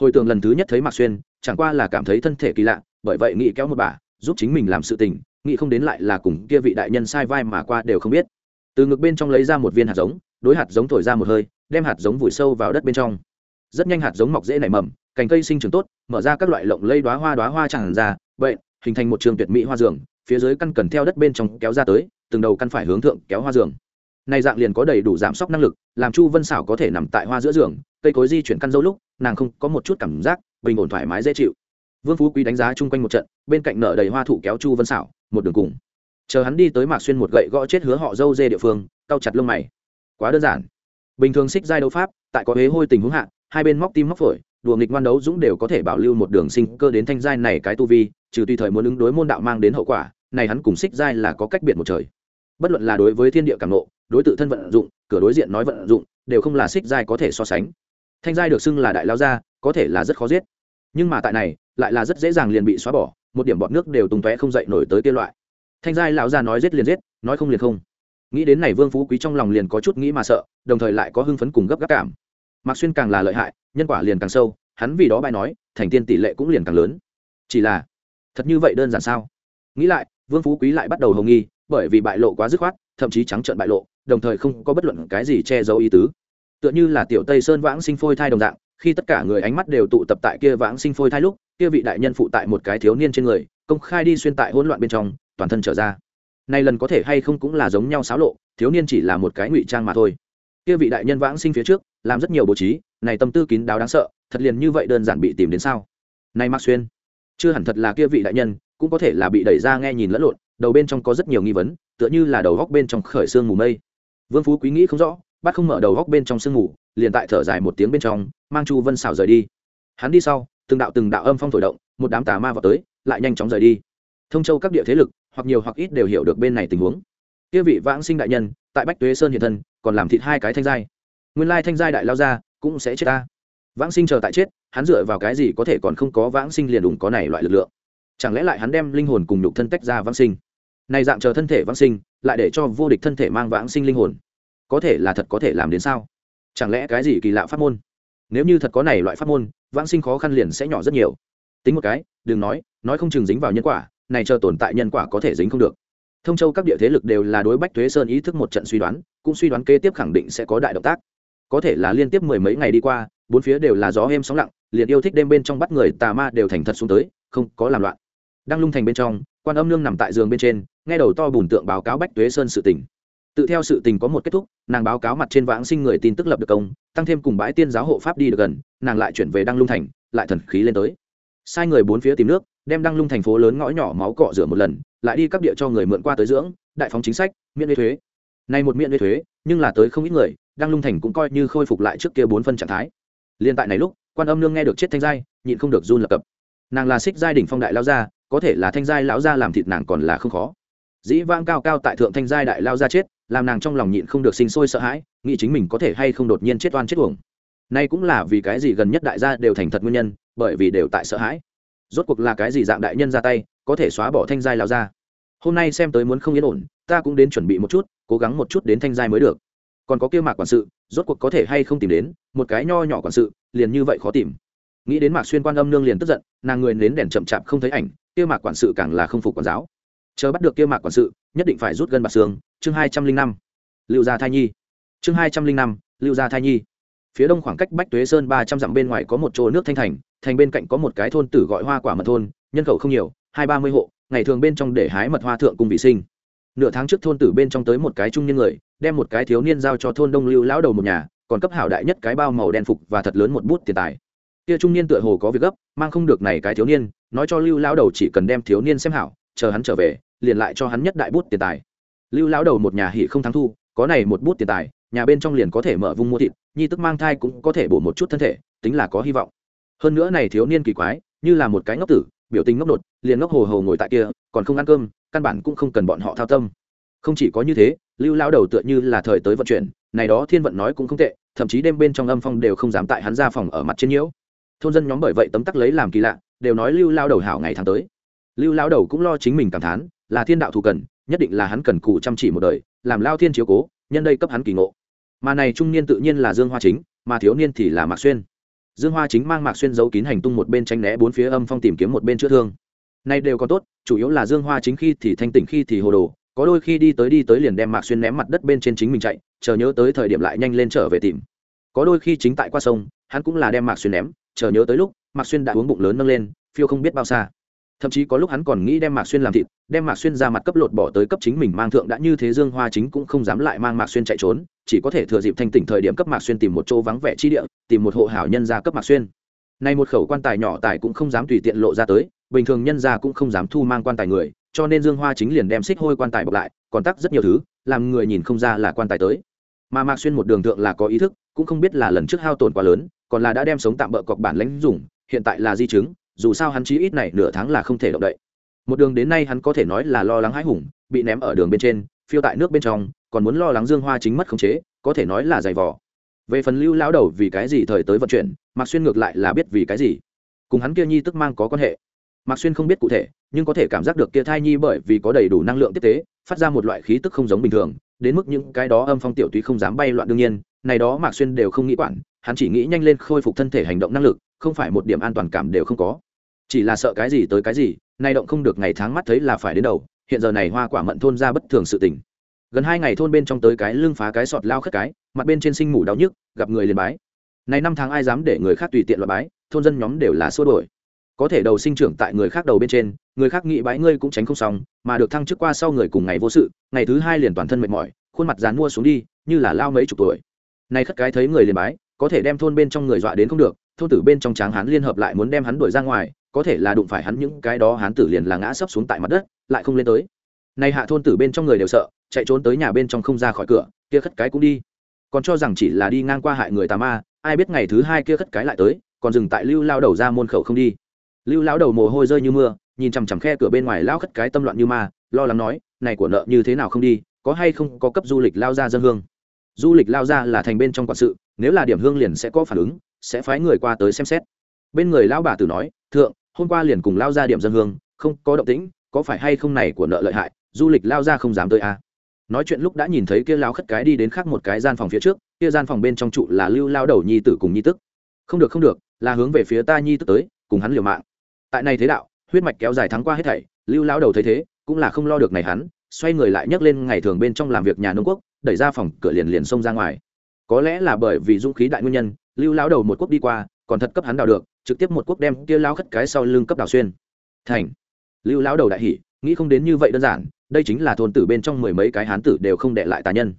Hồi tưởng lần thứ nhất thấy mạc xuyên, chẳng qua là cảm thấy thân thể kỳ lạ, bởi vậy nghĩ kéo một bà, giúp chính mình làm sự tình, nghĩ không đến lại là cùng kia vị đại nhân sai vai mà qua đều không biết. Từ ngực bên trong lấy ra một viên hạt giống, đối hạt giống thổi ra một hơi, đem hạt giống vùi sâu vào đất bên trong. Rất nhanh hạt giống mọc dễ nảy mầm cành cây sinh trưởng tốt, mở ra các loại lộng lây đoá hoa đoá hoa tràn ra, vậy, hình thành một trường tuyệt mỹ hoa giường, phía dưới căn cần theo đất bên trong kéo ra tới, từng đầu căn phải hướng thượng kéo hoa giường. Này dạng liền có đầy đủ giảm sốc năng lực, làm chu vân xảo có thể nằm tại hoa giữa giường, cây cối di chuyển căn dâu lúc, nàng không có một chút cảm giác bình ổn thoải mái dễ chịu. Vương phú quý đánh giá chung quanh một trận, bên cạnh nở đầy hoa thụ kéo chu vân xảo một đường cùng. Chờ hắn đi tới mạc xuyên một gậy gõ chết hứa họ dâu dê địa phương, cau chặt lông mày. Quá đơn giản. Bình thường xích giai đấu pháp, tại có hế hôi tình huống hạ, hai bên móc tim móc phổi đùa nghịch ngoan đấu dũng đều có thể bảo lưu một đường sinh cơ đến thanh giai này cái tu vi, trừ tùy thời muốn ứng đối môn đạo mang đến hậu quả, này hắn cùng xích giai là có cách biệt một trời. Bất luận là đối với thiên địa cảm nộ, đối tự thân vận dụng, cửa đối diện nói vận dụng, đều không là xích giai có thể so sánh. Thanh giai được xưng là đại lao gia, có thể là rất khó giết. Nhưng mà tại này, lại là rất dễ dàng liền bị xóa bỏ, một điểm bọt nước đều tung tóe không dậy nổi tới kia loại. Thanh giai lão gia nói giết liền giết, nói không liền không. Nghĩ đến này vương phú quý trong lòng liền có chút nghĩ mà sợ, đồng thời lại có hưng phấn cùng gấp gáp cảm mạc xuyên càng là lợi hại, nhân quả liền càng sâu, hắn vì đó bài nói, thành tiên tỷ lệ cũng liền càng lớn. Chỉ là, thật như vậy đơn giản sao? Nghĩ lại, vương phú quý lại bắt đầu hồng nghi, bởi vì bại lộ quá dứt khoát, thậm chí trắng trợn bại lộ, đồng thời không có bất luận cái gì che giấu ý tứ. Tựa như là tiểu tây sơn vãng sinh phôi thai đồng dạng, khi tất cả người ánh mắt đều tụ tập tại kia vãng sinh phôi thai lúc, kia vị đại nhân phụ tại một cái thiếu niên trên người, công khai đi xuyên tại hỗn loạn bên trong, toàn thân trở ra. Nay lần có thể hay không cũng là giống nhau xáo lộ, thiếu niên chỉ là một cái ngụy trang mà thôi. Kia vị đại nhân vãng sinh phía trước làm rất nhiều bố trí, này tâm tư kín đáo đáng sợ, thật liền như vậy đơn giản bị tìm đến sao? Này mạc xuyên, chưa hẳn thật là kia vị đại nhân, cũng có thể là bị đẩy ra nghe nhìn lẫn lộn, đầu bên trong có rất nhiều nghi vấn, tựa như là đầu góc bên trong khởi xương mù mây. Vương phú quý nghĩ không rõ, bắt không mở đầu góc bên trong sương mù, liền tại thở dài một tiếng bên trong, mang chu vân xảo rời đi. Hắn đi sau, từng đạo từng đạo âm phong thổi động, một đám tà ma vào tới, lại nhanh chóng rời đi. Thông châu các địa thế lực, hoặc nhiều hoặc ít đều hiểu được bên này tình huống. Kia vị vãng sinh đại nhân, tại bách tuế sơn hiện thân, còn làm thịt hai cái thanh giai nguyên lai thanh giai đại lao ra, cũng sẽ chết ta. Vãng sinh chờ tại chết, hắn dựa vào cái gì có thể còn không có vãng sinh liền đủng có này loại lực lượng? Chẳng lẽ lại hắn đem linh hồn cùng nhục thân tách ra vãng sinh? Này dạng chờ thân thể vãng sinh, lại để cho vô địch thân thể mang vãng sinh linh hồn, có thể là thật có thể làm đến sao? Chẳng lẽ cái gì kỳ lạ pháp môn? Nếu như thật có này loại pháp môn, vãng sinh khó khăn liền sẽ nhỏ rất nhiều. Tính một cái, đừng nói nói không chừng dính vào nhân quả, này chờ tồn tại nhân quả có thể dính không được. Thông châu các địa thế lực đều là đối bách thuế sơn ý thức một trận suy đoán, cũng suy đoán kế tiếp khẳng định sẽ có đại động tác có thể là liên tiếp mười mấy ngày đi qua, bốn phía đều là gió êm sóng lặng, liền yêu thích đêm bên trong bắt người tà ma đều thành thật xuống tới, không có làm loạn. Đang lung thành bên trong, quan âm nương nằm tại giường bên trên, nghe đầu to bùn tượng báo cáo bách tuế sơn sự tình. Tự theo sự tình có một kết thúc, nàng báo cáo mặt trên vãng sinh người tin tức lập được công, tăng thêm cùng bãi tiên giáo hộ pháp đi được gần, nàng lại chuyển về đăng lung thành, lại thần khí lên tới. Sai người bốn phía tìm nước, đem đăng lung thành phố lớn ngõ nhỏ máu cọ rửa một lần, lại đi cấp địa cho người mượn qua tới dưỡng, đại phóng chính sách, miễn thuế thuế. Nay một miễn thuế, nhưng là tới không ít người đang lung thành cũng coi như khôi phục lại trước kia bốn phân trạng thái. Liên tại này lúc, quan âm nương nghe được chết thanh giai, nhịn không được run lập cập. Nàng là xích giai đỉnh phong đại lao gia, có thể là thanh giai lão gia làm thịt nàng còn là không khó. Dĩ vang cao cao tại thượng thanh giai đại lao gia chết, làm nàng trong lòng nhịn không được sinh sôi sợ hãi, nghĩ chính mình có thể hay không đột nhiên chết oan chết uổng. Nay cũng là vì cái gì gần nhất đại gia đều thành thật nguyên nhân, bởi vì đều tại sợ hãi. Rốt cuộc là cái gì dạng đại nhân ra tay, có thể xóa bỏ thanh giai lao ra hôm nay xem tới muốn không yên ổn, ta cũng đến chuẩn bị một chút, cố gắng một chút đến thanh giai mới được còn có kia mạc quản sự, rốt cuộc có thể hay không tìm đến, một cái nho nhỏ quản sự, liền như vậy khó tìm. Nghĩ đến mạc xuyên quan âm nương liền tức giận, nàng người nến đèn chậm chạp không thấy ảnh, kia mạc quản sự càng là không phục quản giáo. Chờ bắt được kia mạc quản sự, nhất định phải rút gân bạc xương, chương hai trăm linh năm. Lưu gia thai nhi. Chương hai trăm linh năm, lưu gia thai nhi. Phía đông khoảng cách bách tuế sơn ba trăm dặm bên ngoài có một chỗ nước thanh thành thành bên cạnh có một cái thôn tử gọi hoa quả mật thôn, nhân khẩu không nhiều, hai ba mươi hộ, ngày thường bên trong để hái mật hoa thượng cùng vị sinh. Nửa tháng trước thôn tử bên trong tới một cái trung nhân người đem một cái thiếu niên giao cho thôn đông lưu lão đầu một nhà, còn cấp hảo đại nhất cái bao màu đen phục và thật lớn một bút tiền tài. Kia trung niên tựa hồ có việc gấp, mang không được này cái thiếu niên, nói cho lưu lão đầu chỉ cần đem thiếu niên xem hảo, chờ hắn trở về, liền lại cho hắn nhất đại bút tiền tài. Lưu lão đầu một nhà hỉ không thắng thu, có này một bút tiền tài, nhà bên trong liền có thể mở vung mua thịt, nhi tức mang thai cũng có thể bổ một chút thân thể, tính là có hy vọng. Hơn nữa này thiếu niên kỳ quái, như là một cái ngốc tử, biểu tình ngốc nột liền ngốc hồ hồ ngồi tại kia, còn không ăn cơm, căn bản cũng không cần bọn họ thao tâm. Không chỉ có như thế lưu lao đầu tựa như là thời tới vận chuyển, này đó thiên vận nói cũng không tệ, thậm chí đêm bên trong âm phong đều không dám tại hắn ra phòng ở mặt trên nhiễu. Thôn dân nhóm bởi vậy tấm tắc lấy làm kỳ lạ, đều nói lưu lao đầu hảo ngày tháng tới. Lưu lao đầu cũng lo chính mình cảm thán, là thiên đạo thù cần, nhất định là hắn cần cù chăm chỉ một đời, làm lao thiên chiếu cố, nhân đây cấp hắn kỳ ngộ. Mà này trung niên tự nhiên là dương hoa chính, mà thiếu niên thì là mạc xuyên. Dương hoa chính mang mạc xuyên giấu kín hành tung một bên tranh né bốn phía âm phong tìm kiếm một bên chữa thương. Nay đều có tốt, chủ yếu là dương hoa chính khi thì thanh tỉnh khi thì hồ đồ có đôi khi đi tới đi tới liền đem mạc xuyên ném mặt đất bên trên chính mình chạy, chờ nhớ tới thời điểm lại nhanh lên trở về tìm. Có đôi khi chính tại qua sông, hắn cũng là đem mạc xuyên ném, chờ nhớ tới lúc, mạc xuyên đã uống bụng lớn nâng lên, phiêu không biết bao xa. Thậm chí có lúc hắn còn nghĩ đem mạc xuyên làm thịt, đem mạc xuyên ra mặt cấp lột bỏ tới cấp chính mình mang thượng đã như thế dương hoa chính cũng không dám lại mang mạc xuyên chạy trốn, chỉ có thể thừa dịp thanh tỉnh thời điểm cấp mạc xuyên tìm một chỗ vắng vẻ chi địa, tìm một hộ hảo nhân ra cấp mạc xuyên. Nay một khẩu quan tài nhỏ tài cũng không dám tùy tiện lộ ra tới, bình thường nhân ra cũng không dám thu mang quan tài người cho nên dương hoa chính liền đem xích hôi quan tài bọc lại, còn tắc rất nhiều thứ, làm người nhìn không ra là quan tài tới. Mà mạc xuyên một đường thượng là có ý thức, cũng không biết là lần trước hao tổn quá lớn, còn là đã đem sống tạm bỡ cọc bản lãnh dùng, hiện tại là di chứng, dù sao hắn chí ít này nửa tháng là không thể động đậy. Một đường đến nay hắn có thể nói là lo lắng hãi hùng, bị ném ở đường bên trên, phiêu tại nước bên trong, còn muốn lo lắng dương hoa chính mất khống chế, có thể nói là dày vò. Về phần lưu lão đầu vì cái gì thời tới vận chuyển, mạc xuyên ngược lại là biết vì cái gì. Cùng hắn kia nhi tức mang có quan hệ. Mạc xuyên không biết cụ thể nhưng có thể cảm giác được kia thai nhi bởi vì có đầy đủ năng lượng tiếp tế, phát ra một loại khí tức không giống bình thường, đến mức những cái đó âm phong tiểu túy không dám bay loạn đương nhiên, này đó mạc xuyên đều không nghĩ quản, hắn chỉ nghĩ nhanh lên khôi phục thân thể hành động năng lực, không phải một điểm an toàn cảm đều không có. Chỉ là sợ cái gì tới cái gì, nay động không được ngày tháng mắt thấy là phải đến đầu, hiện giờ này hoa quả mận thôn ra bất thường sự tình. Gần hai ngày thôn bên trong tới cái lưng phá cái sọt lao khất cái, mặt bên trên sinh mủ đau nhức, gặp người liền bái. Này năm tháng ai dám để người khác tùy tiện loại bái, thôn dân nhóm đều là xua đổi có thể đầu sinh trưởng tại người khác đầu bên trên, người khác nghĩ bãi ngươi cũng tránh không xong, mà được thăng chức qua sau người cùng ngày vô sự, ngày thứ hai liền toàn thân mệt mỏi, khuôn mặt dán mua xuống đi, như là lao mấy chục tuổi. Nay khất cái thấy người liền bái, có thể đem thôn bên trong người dọa đến không được, thôn tử bên trong tráng hán liên hợp lại muốn đem hắn đuổi ra ngoài, có thể là đụng phải hắn những cái đó hán tử liền là ngã sấp xuống tại mặt đất, lại không lên tới. Nay hạ thôn tử bên trong người đều sợ, chạy trốn tới nhà bên trong không ra khỏi cửa, kia khất cái cũng đi. Còn cho rằng chỉ là đi ngang qua hại người tà ma, ai biết ngày thứ hai kia khất cái lại tới, còn dừng tại lưu lao đầu ra môn khẩu không đi lưu Lão đầu mồ hôi rơi như mưa, nhìn chằm chằm khe cửa bên ngoài lao khất cái tâm loạn như ma, lo lắng nói, này của nợ như thế nào không đi, có hay không có cấp du lịch lao ra dân hương? Du lịch lao ra là thành bên trong quản sự, nếu là điểm hương liền sẽ có phản ứng, sẽ phái người qua tới xem xét. Bên người lao bà tử nói, thượng, hôm qua liền cùng lao ra điểm dân hương, không có động tĩnh, có phải hay không này của nợ lợi hại, du lịch lao ra không dám tới à. nói chuyện lúc đã nhìn thấy kia lao khất cái đi đến khác một cái gian phòng phía trước, kia gian phòng bên trong trụ là lưu lao đầu nhi tử cùng nhi tức. Không được không được, là hướng về phía ta nhi tức tới, cùng hắn liều mạng tại này thế đạo, huyết mạch kéo dài thắng qua hết thảy, lưu lao đầu thấy thế, cũng là không lo được này hắn, xoay người lại nhấc lên ngày thường bên trong làm việc nhà nông quốc, đẩy ra phòng cửa liền liền xông ra ngoài. Có lẽ là bởi vì dũng khí đại nguyên nhân, lưu lao đầu một quốc đi qua, còn thật cấp hắn đào được, trực tiếp một quốc đem kia lao khất cái sau lưng cấp đào xuyên. Thành. Lưu lao đầu đại hỉ, nghĩ không đến như vậy đơn giản, đây chính là thôn tử bên trong mười mấy cái hán tử đều không để lại tà nhân.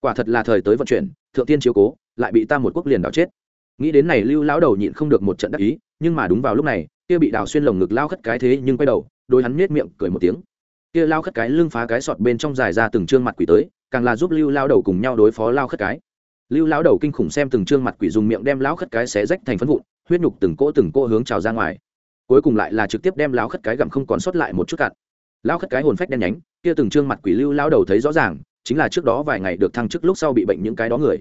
Quả thật là thời tới vận chuyển, thượng tiên chiếu cố, lại bị ta một quốc liền đào chết. Nghĩ đến này lưu lão đầu nhịn không được một trận đắc ý, nhưng mà đúng vào lúc này kia bị đào xuyên lồng ngực lao khất cái thế nhưng quay đầu, đôi hắn nhếch miệng cười một tiếng. Kia lao khất cái lưng phá cái sọt bên trong dài ra từng trương mặt quỷ tới, càng là giúp lưu lao đầu cùng nhau đối phó lao khất cái. Lưu lao đầu kinh khủng xem từng trương mặt quỷ dùng miệng đem lao khất cái xé rách thành phân vụn, huyết nhục từng cỗ từng cỗ hướng trào ra ngoài. Cuối cùng lại là trực tiếp đem lao khất cái gặm không còn sót lại một chút cạn lao khất cái hồn phách đen nhánh, kia từng trương mặt quỷ lưu lao đầu thấy rõ ràng, chính là trước đó vài ngày được thăng chức lúc sau bị bệnh những cái đó người.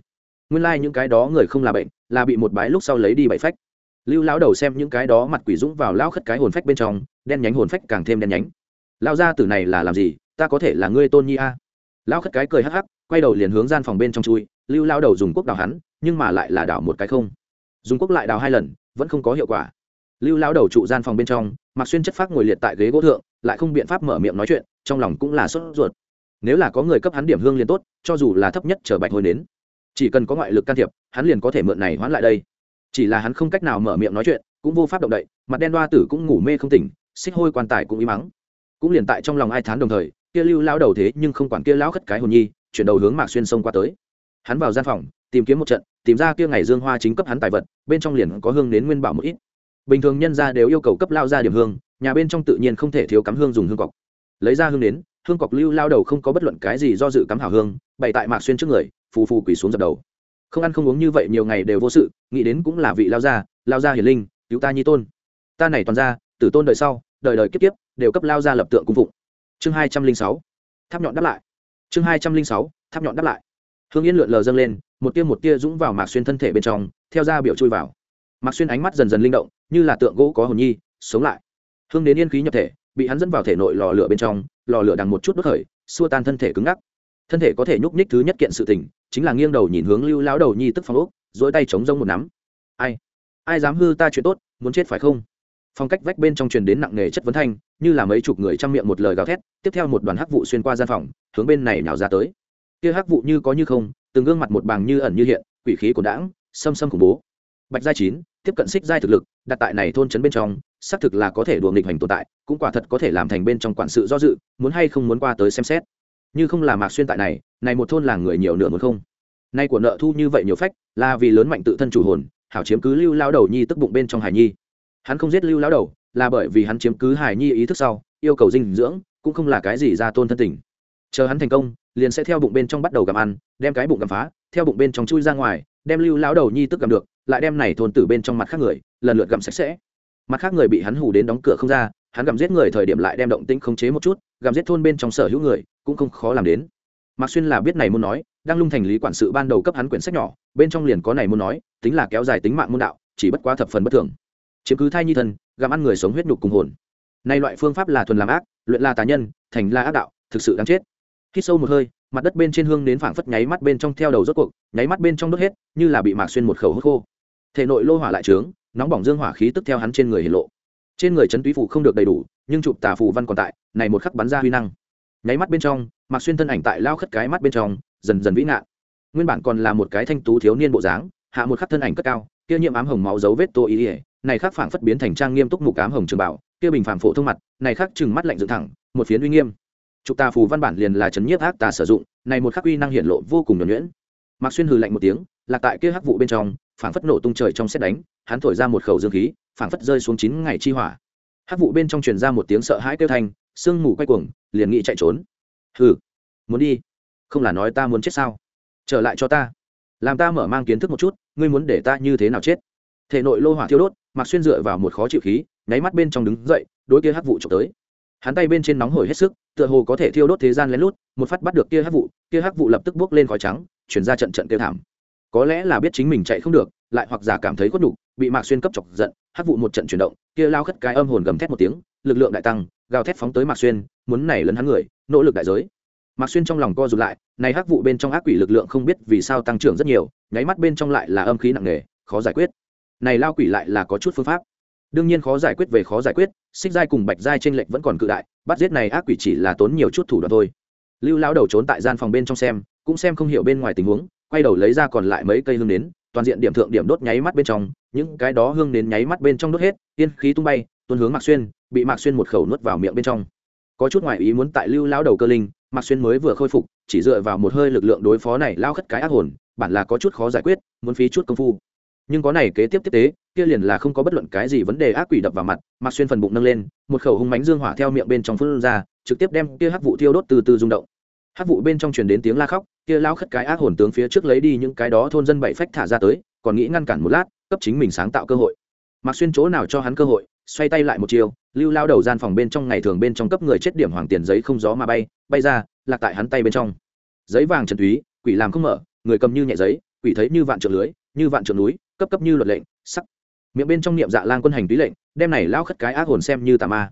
Nguyên lai、like、những cái đó người không là bệnh, là bị một bái lúc sau lấy đi bảy phách lưu lão đầu xem những cái đó mặt quỷ dũng vào lão khất cái hồn phách bên trong, đen nhánh hồn phách càng thêm đen nhánh. Lao ra từ này là làm gì? Ta có thể là ngươi tôn nhi a? À. lão khất cái cười hắc hắc, quay đầu liền hướng gian phòng bên trong chui. Lưu lao đầu dùng quốc đào hắn, nhưng mà lại là đào một cái không. Dùng quốc lại đào hai lần, vẫn không có hiệu quả. Lưu lao đầu trụ gian phòng bên trong mặc xuyên chất phác ngồi liệt tại ghế gỗ thượng, lại không biện pháp mở miệng nói chuyện, trong lòng cũng là sốt ruột. Nếu là có người cấp hắn điểm hương liền tốt, cho dù là thấp nhất chờ bạch hồi đến. Chỉ cần có ngoại lực can thiệp, hắn liền có thể mượn này hoãn lại đây chỉ là hắn không cách nào mở miệng nói chuyện, cũng vô pháp động đậy, mặt đen đoa tử cũng ngủ mê không tỉnh, xích hôi quan tài cũng im mắng. Cũng liền tại trong lòng ai thán đồng thời, kia lưu lao đầu thế nhưng không quản kia lão khất cái hồn nhi, chuyển đầu hướng mạc xuyên sông qua tới. Hắn vào gian phòng, tìm kiếm một trận, tìm ra kia ngày dương hoa chính cấp hắn tài vật, bên trong liền có hương đến nguyên bảo một ít. Bình thường nhân gia đều yêu cầu cấp lao ra điểm hương, nhà bên trong tự nhiên không thể thiếu cắm hương dùng hương cọc. Lấy ra hương đến, hương cọc lưu lao đầu không có bất luận cái gì do dự cắm hảo hương, bày tại mạc xuyên trước người, phù phù quỳ xuống dập đầu không ăn không uống như vậy nhiều ngày đều vô sự, nghĩ đến cũng là vị lao gia lao gia hiền linh, cứu ta nhi tôn. Ta này toàn ra tử tôn đời sau, đời đời kiếp kiếp, đều cấp lao gia lập tượng cung phụng. Chương hai trăm linh sáu, tháp nhọn đáp lại. Chương hai trăm linh sáu, tháp nhọn đáp lại. Hương yên lượn lờ dâng lên, một tia một tia dũng vào mạc xuyên thân thể bên trong, theo ra biểu chui vào. Mạc xuyên ánh mắt dần dần linh động, như là tượng gỗ có hồn nhi, sống lại. Hương đến yên khí nhập thể, bị hắn dẫn vào thể nội lò lửa bên trong, lò lửa đằng một chút đốt khởi, xua tan thân thể cứng ngắc thân thể có thể nhúc nhích thứ nhất kiện sự tình chính là nghiêng đầu nhìn hướng lưu lão đầu nhi tức phong ốc dỗi tay chống rông một nắm. Ai? Ai dám hư ta chuyện tốt muốn chết phải không? Phong cách vách bên trong truyền đến nặng nề chất vấn thanh như là mấy chục người trong miệng một lời gào thét tiếp theo một đoàn hắc vụ xuyên qua gian phòng hướng bên này nào ra tới. Kia hắc vụ như có như không từng gương mặt một bàng như ẩn như hiện quỷ khí của đảng, xâm xâm khủng bố. Bạch giai chín tiếp cận xích giai thực lực đặt tại này thôn trấn bên trong xác thực là có thể đùa nghịch hành tồn tại cũng quả thật có thể làm thành bên trong quản sự do dự muốn hay không muốn qua tới xem xét như không là mạc xuyên tại này này một thôn làng người nhiều nửa muốn không. Nay của nợ thu như vậy nhiều phách, là vì lớn mạnh tự thân chủ hồn, hảo chiếm cứ lưu lao đầu nhi tức bụng bên trong hải nhi. Hắn không giết lưu lao đầu, là bởi vì hắn chiếm cứ hải nhi ý thức sau, yêu cầu dinh dưỡng, cũng không là cái gì ra tôn thân tình. Chờ hắn thành công, liền sẽ theo bụng bên trong bắt đầu gặm ăn, đem cái bụng gặm phá, theo bụng bên trong chui ra ngoài, đem lưu lao đầu nhi tức gặm được, lại đem này thôn tử bên trong mặt khác người, lần lượt gặm sạch sẽ. Mặt khác người bị hắn hù đến đóng cửa không ra, hắn gặm giết người thời điểm lại đem động tĩnh khống chế một chút, gặm giết thôn bên trong sở hữu người cũng không khó làm đến. Mạc xuyên là biết này muốn nói đang lung thành lý quản sự ban đầu cấp hắn quyển sách nhỏ, bên trong liền có này muốn nói, tính là kéo dài tính mạng môn đạo, chỉ bất quá thập phần bất thường. Chiếm cứ thai nhi thân, gặm ăn người sống huyết nhục cùng hồn. Nay loại phương pháp là thuần làm ác, luyện là tà nhân, thành là ác đạo, thực sự đáng chết. Hít sâu một hơi, mặt đất bên trên hương đến phảng phất nháy mắt bên trong theo đầu rốt cuộc, nháy mắt bên trong đốt hết, như là bị mạc xuyên một khẩu hút khô. Thể nội lô hỏa lại trướng, nóng bỏng dương hỏa khí tức theo hắn trên người hiển lộ. Trên người trấn túy phủ không được đầy đủ, nhưng chụp tà phù văn còn tại, này một khắc bắn ra huy năng nháy mắt bên trong, mạc xuyên thân ảnh tại lao khất cái mắt bên trong, dần dần vĩ ngạn. Nguyên bản còn là một cái thanh tú thiếu niên bộ dáng, hạ một khắc thân ảnh cất cao, kia nhiễm ám hồng máu dấu vết tô ý ỉa này khắc phảng phất biến thành trang nghiêm túc mục ám hồng trường bảo, kia bình phàm phổ thông mặt, này khắc trừng mắt lạnh dựng thẳng, một phiến uy nghiêm. Trục tà phù văn bản liền là chấn nhiếp ác tà sử dụng, này một khắc uy năng hiện lộ vô cùng nhuẩn nhuyễn. Mạc xuyên hừ lạnh một tiếng, lạc tại kia hắc vụ bên trong, phảng phất nổ tung trời trong xét đánh, hắn thổi ra một khẩu dương khí, phảng phất rơi xuống chín ngày chi hỏa. Hắc vụ bên trong truyền ra một tiếng sợ hãi kêu thanh sương mù quay cuồng liền nghĩ chạy trốn. Hừ muốn đi? Không là nói ta muốn chết sao? Trở lại cho ta. Làm ta mở mang kiến thức một chút ngươi muốn để ta như thế nào chết? Thể nội lô hỏa thiêu đốt mặc xuyên dựa vào một khó chịu khí nháy mắt bên trong đứng dậy đối kia hắc vụ trộm tới. Hắn tay bên trên nóng hổi hết sức tựa hồ có thể thiêu đốt thế gian lén lút một phát bắt được kia hắc vụ kia hắc vụ lập tức bước lên khói trắng chuyển ra trận trận kêu thảm. Có lẽ là biết chính mình chạy không được lại hoặc giả cảm thấy khuất đủ, bị mạc xuyên cấp chọc giận hắc vụ một trận chuyển động kia lao khất cái âm hồn gầm thét một tiếng lực lượng đại tăng, gào thét phóng tới mạc xuyên, muốn nảy lấn hắn người, nỗ lực đại giới. Mạc xuyên trong lòng co rụt lại, này hắc vụ bên trong ác quỷ lực lượng không biết vì sao tăng trưởng rất nhiều, nháy mắt bên trong lại là âm khí nặng nề, khó giải quyết. Này lao quỷ lại là có chút phương pháp. Đương nhiên khó giải quyết về khó giải quyết, xích giai cùng bạch giai tranh lệch vẫn còn cự đại, bắt giết này ác quỷ chỉ là tốn nhiều chút thủ đoạn thôi. Lưu lao đầu trốn tại gian phòng bên trong xem, cũng xem không hiểu bên ngoài tình huống, quay đầu lấy ra còn lại mấy cây hương nến, toàn diện điểm thượng điểm đốt nháy mắt bên trong, những cái đó hương nến nháy mắt bên trong đốt hết yên khí tung bay, tuôn hướng mạc xuyên bị mạc xuyên một khẩu nuốt vào miệng bên trong. Có chút ngoại ý muốn tại lưu lao đầu cơ linh, mạc xuyên mới vừa khôi phục, chỉ dựa vào một hơi lực lượng đối phó này lao khất cái ác hồn, bản là có chút khó giải quyết, muốn phí chút công phu. Nhưng có này kế tiếp tiếp tế, kia liền là không có bất luận cái gì vấn đề ác quỷ đập vào mặt, mạc xuyên phần bụng nâng lên, một khẩu hung mánh dương hỏa theo miệng bên trong phun ra, trực tiếp đem kia hắc vụ thiêu đốt từ từ rung động. Hắc vụ bên trong truyền đến tiếng la khóc, kia lao khất cái ác hồn tướng phía trước lấy đi những cái đó thôn dân bảy phách thả ra tới, còn nghĩ ngăn cản một lát, cấp chính mình sáng tạo cơ hội. Mạc xuyên chỗ nào cho hắn cơ hội xoay tay lại một chiều lưu lao đầu gian phòng bên trong ngày thường bên trong cấp người chết điểm hoàng tiền giấy không gió mà bay bay ra, lạc tại hắn tay bên trong. Giấy vàng trần túy, quỷ làm không mở, người cầm như nhẹ giấy, quỷ thấy như vạn trượng lưới, như vạn trượng núi, cấp cấp như luật lệnh, sắc. Miệng bên trong niệm dạ lang quân hành túy lệnh, đem này lao khất cái ác hồn xem như tà ma.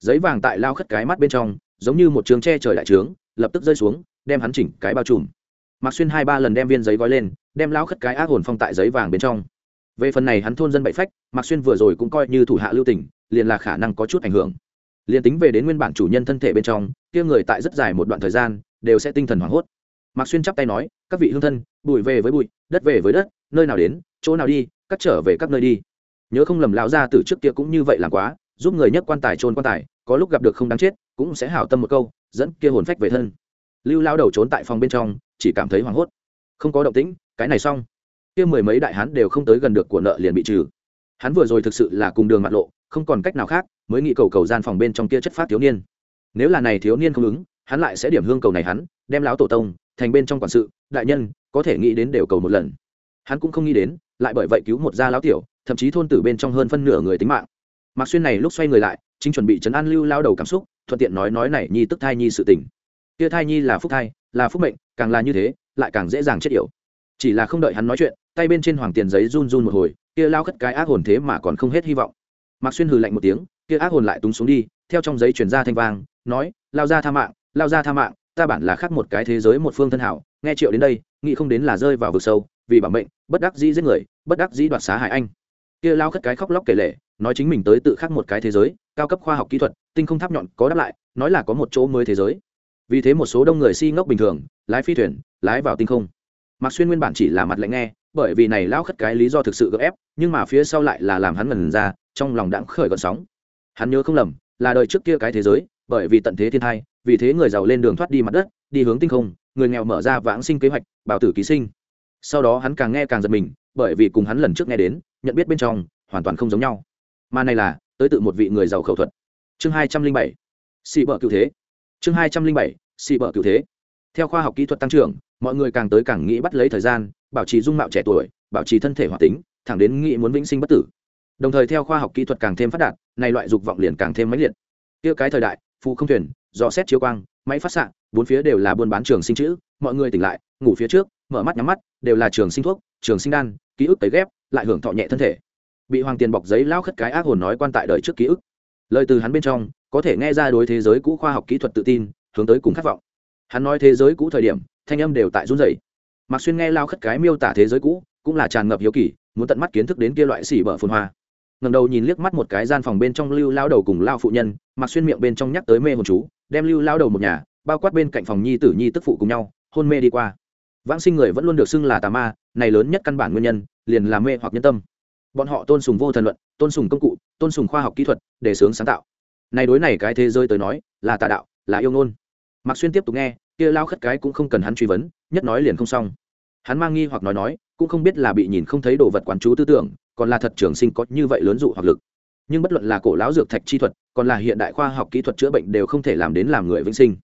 Giấy vàng tại lao khất cái mắt bên trong, giống như một trường tre trời đại trướng, lập tức rơi xuống, đem hắn chỉnh cái bao trùm. Mặc xuyên hai ba lần đem viên giấy gói lên, đem lao khất cái ác hồn phong tại giấy vàng bên trong về phần này hắn thôn dân bậy phách mặc xuyên vừa rồi cũng coi như thủ hạ lưu tỉnh liền là khả năng có chút ảnh hưởng. Liền tính về đến nguyên bản chủ nhân thân thể bên trong, kia người tại rất dài một đoạn thời gian, đều sẽ tinh thần hoảng hốt. Mạc xuyên chắp tay nói, các vị hương thân bụi về với bụi, đất về với đất, nơi nào đến, chỗ nào đi cắt trở về các nơi đi. Nhớ không lầm lão ra từ trước kia cũng như vậy làm quá, giúp người nhất quan tài trôn quan tài, có lúc gặp được không đáng chết, cũng sẽ hảo tâm một câu, dẫn kia hồn phách về thân. Lưu lao đầu trốn tại phòng bên trong, chỉ cảm thấy hoảng hốt. Không có động tĩnh, cái này xong kia mười mấy đại hán đều không tới gần được của nợ liền bị trừ. Hắn vừa rồi thực sự là cùng đường mặt lộ, không còn cách nào khác, mới nghĩ cầu cầu gian phòng bên trong kia chất phát thiếu niên. Nếu là này thiếu niên không ứng, hắn lại sẽ điểm hương cầu này hắn, đem lão tổ tông, thành bên trong quản sự, đại nhân, có thể nghĩ đến đều cầu một lần. Hắn cũng không nghĩ đến, lại bởi vậy cứu một gia lão tiểu, thậm chí thôn tử bên trong hơn phân nửa người tính mạng. Mạc xuyên này lúc xoay người lại, chính chuẩn bị chấn an lưu lao đầu cảm xúc, thuận tiện nói nói này nhi tức thai nhi sự tình. Kia thai nhi là phúc thai, là phúc mệnh, càng là như thế, lại càng dễ dàng chết yểu. Chỉ là không đợi hắn nói chuyện tay bên trên hoàng tiền giấy run run một hồi, kia lao khất cái ác hồn thế mà còn không hết hy vọng. Mạc xuyên hừ lạnh một tiếng, kia ác hồn lại túng xuống đi, theo trong giấy chuyển ra thanh vang, nói, lao ra tha mạng, lao ra tha mạng, ta bản là khác một cái thế giới một phương thân hảo, nghe triệu đến đây, nghĩ không đến là rơi vào vực sâu, vì bảo mệnh, bất đắc dĩ giết người, bất đắc dĩ đoạt xá hại anh. Kia lao khất cái khóc lóc kể lể, nói chính mình tới tự khác một cái thế giới, cao cấp khoa học kỹ thuật, tinh không tháp nhọn có đáp lại, nói là có một chỗ mới thế giới. Vì thế một số đông người si ngốc bình thường, lái phi thuyền, lái vào tinh không. Mạc xuyên nguyên bản chỉ là mặt lạnh nghe bởi vì này lão khất cái lý do thực sự gấp ép, nhưng mà phía sau lại là làm hắn ngần ra, trong lòng đãng khởi gợn sóng. Hắn nhớ không lầm, là đời trước kia cái thế giới, bởi vì tận thế thiên thai, vì thế người giàu lên đường thoát đi mặt đất, đi hướng tinh không, người nghèo mở ra vãng sinh kế hoạch bảo tử ký sinh. Sau đó hắn càng nghe càng giật mình, bởi vì cùng hắn lần trước nghe đến, nhận biết bên trong, hoàn toàn không giống nhau. Mà này là, tới tự một vị người giàu khẩu thuật. Chương hai trăm linh bảy xị bợ cựu thế. Chương hai trăm linh bảy xị bợ cựu thế. Theo khoa học kỹ thuật tăng trưởng, mọi người càng tới càng nghĩ bắt lấy thời gian bảo trì dung mạo trẻ tuổi, bảo trì thân thể hoạt tính, thẳng đến nghĩ muốn vĩnh sinh bất tử. Đồng thời theo khoa học kỹ thuật càng thêm phát đạt, này loại dục vọng liền càng thêm mãnh liệt. Kia cái thời đại phụ không thuyền, dò xét chiếu quang, máy phát xạ, bốn phía đều là buôn bán trường sinh chữ, mọi người tỉnh lại, ngủ phía trước, mở mắt nhắm mắt, đều là trường sinh thuốc, trường sinh đan, ký ức tấy ghép, lại hưởng thọ nhẹ thân thể. Bị hoàng tiền bọc giấy lao khất cái ác hồn nói quan tại đời trước ký ức. Lời từ hắn bên trong, có thể nghe ra đối thế giới cũ khoa học kỹ thuật tự tin, hướng tới cùng khát vọng. Hắn nói thế giới cũ thời điểm, thanh âm đều tại run rẩy. Mạc xuyên nghe lao khất cái miêu tả thế giới cũ, cũng là tràn ngập hiếu kỳ, muốn tận mắt kiến thức đến kia loại xỉ bở phồn hoa. Ngầm đầu nhìn liếc mắt một cái gian phòng bên trong lưu lao đầu cùng lao phụ nhân, Mạc xuyên miệng bên trong nhắc tới mê hồn chú, đem lưu lao đầu một nhà, bao quát bên cạnh phòng nhi tử nhi tức phụ cùng nhau, hôn mê đi qua. Vãng sinh người vẫn luôn được xưng là tà ma, này lớn nhất căn bản nguyên nhân, liền là mê hoặc nhân tâm. Bọn họ tôn sùng vô thần luận, tôn sùng công cụ, tôn sùng khoa học kỹ thuật, để sướng sáng tạo. Này đối này cái thế giới tới nói, là tà đạo, là yêu ngôn. Mạc xuyên tiếp tục nghe, kia lao khất cái cũng không cần hắn truy vấn nhất nói liền không xong. Hắn mang nghi hoặc nói nói, cũng không biết là bị nhìn không thấy đồ vật quán chú tư tưởng, còn là thật trường sinh có như vậy lớn dụ hoặc lực. Nhưng bất luận là cổ lão dược thạch chi thuật, còn là hiện đại khoa học kỹ thuật chữa bệnh đều không thể làm đến làm người vĩnh sinh.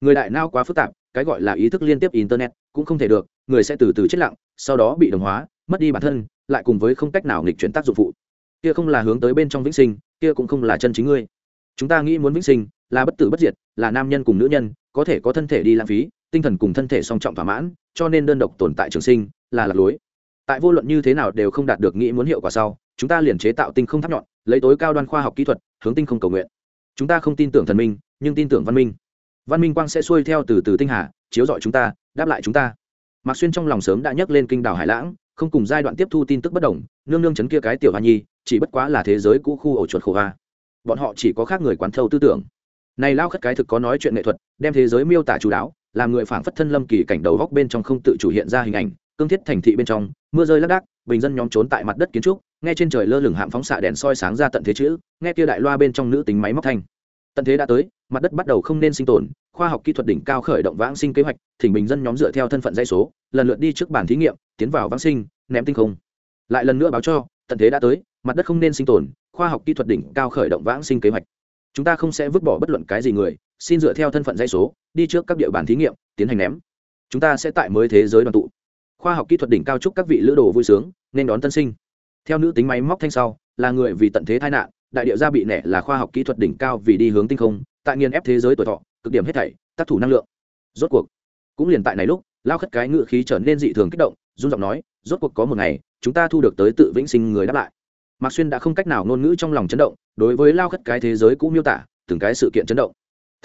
Người đại nao quá phức tạp, cái gọi là ý thức liên tiếp internet cũng không thể được, người sẽ từ từ chết lặng, sau đó bị đồng hóa, mất đi bản thân, lại cùng với không cách nào nghịch chuyển tác dụng phụ. Kia không là hướng tới bên trong vĩnh sinh, kia cũng không là chân chính ngươi. Chúng ta nghĩ muốn vĩnh sinh, là bất tử bất diệt, là nam nhân cùng nữ nhân, có thể có thân thể đi lãng phí tinh thần cùng thân thể song trọng thỏa mãn, cho nên đơn độc tồn tại trường sinh là lạc lối. Tại vô luận như thế nào đều không đạt được nghĩ muốn hiệu quả sau, chúng ta liền chế tạo tinh không tháp nhọn, lấy tối cao đoan khoa học kỹ thuật, hướng tinh không cầu nguyện. Chúng ta không tin tưởng thần minh, nhưng tin tưởng văn minh. Văn minh quang sẽ xuôi theo từ từ tinh hà, chiếu dọi chúng ta, đáp lại chúng ta. Mạc xuyên trong lòng sớm đã nhắc lên kinh đảo hải lãng, không cùng giai đoạn tiếp thu tin tức bất đồng, nương nương chấn kia cái tiểu hoa nhi, chỉ bất quá là thế giới cũ khu ổ chuột khổ hoa. Bọn họ chỉ có khác người quán thâu tư tưởng. Này lao khất cái thực có nói chuyện nghệ thuật, đem thế giới miêu tả chú đáo làm người phảng phất thân lâm kỳ cảnh đầu góc bên trong không tự chủ hiện ra hình ảnh, cương thiết thành thị bên trong, mưa rơi lác đác, bình dân nhóm trốn tại mặt đất kiến trúc, nghe trên trời lơ lửng hạm phóng xạ đèn soi sáng ra tận thế chữ, nghe kia đại loa bên trong nữ tính máy móc thanh. Tận thế đã tới, mặt đất bắt đầu không nên sinh tồn, khoa học kỹ thuật đỉnh cao khởi động vãng sinh kế hoạch, thỉnh bình dân nhóm dựa theo thân phận dây số, lần lượt đi trước bản thí nghiệm, tiến vào vãng sinh, ném tinh không. Lại lần nữa báo cho, tận thế đã tới, mặt đất không nên sinh tồn, khoa học kỹ thuật đỉnh cao khởi động vãng sinh kế hoạch. Chúng ta không sẽ vứt bỏ bất luận cái gì người xin dựa theo thân phận dây số, đi trước các địa bàn thí nghiệm, tiến hành ném. Chúng ta sẽ tại mới thế giới đoàn tụ. Khoa học kỹ thuật đỉnh cao chúc các vị lữ đồ vui sướng, nên đón tân sinh. Theo nữ tính máy móc thanh sau, là người vì tận thế tai nạn, đại điệu gia bị nẻ là khoa học kỹ thuật đỉnh cao vì đi hướng tinh không, tại nghiên ép thế giới tuổi thọ, cực điểm hết thảy, tác thủ năng lượng. Rốt cuộc, cũng liền tại này lúc, lao khất cái ngự khí trở nên dị thường kích động, run giọng nói, rốt cuộc có một ngày, chúng ta thu được tới tự vĩnh sinh người đáp lại. Mạc xuyên đã không cách nào ngôn ngữ trong lòng chấn động, đối với lao khất cái thế giới cũng miêu tả, từng cái sự kiện chấn động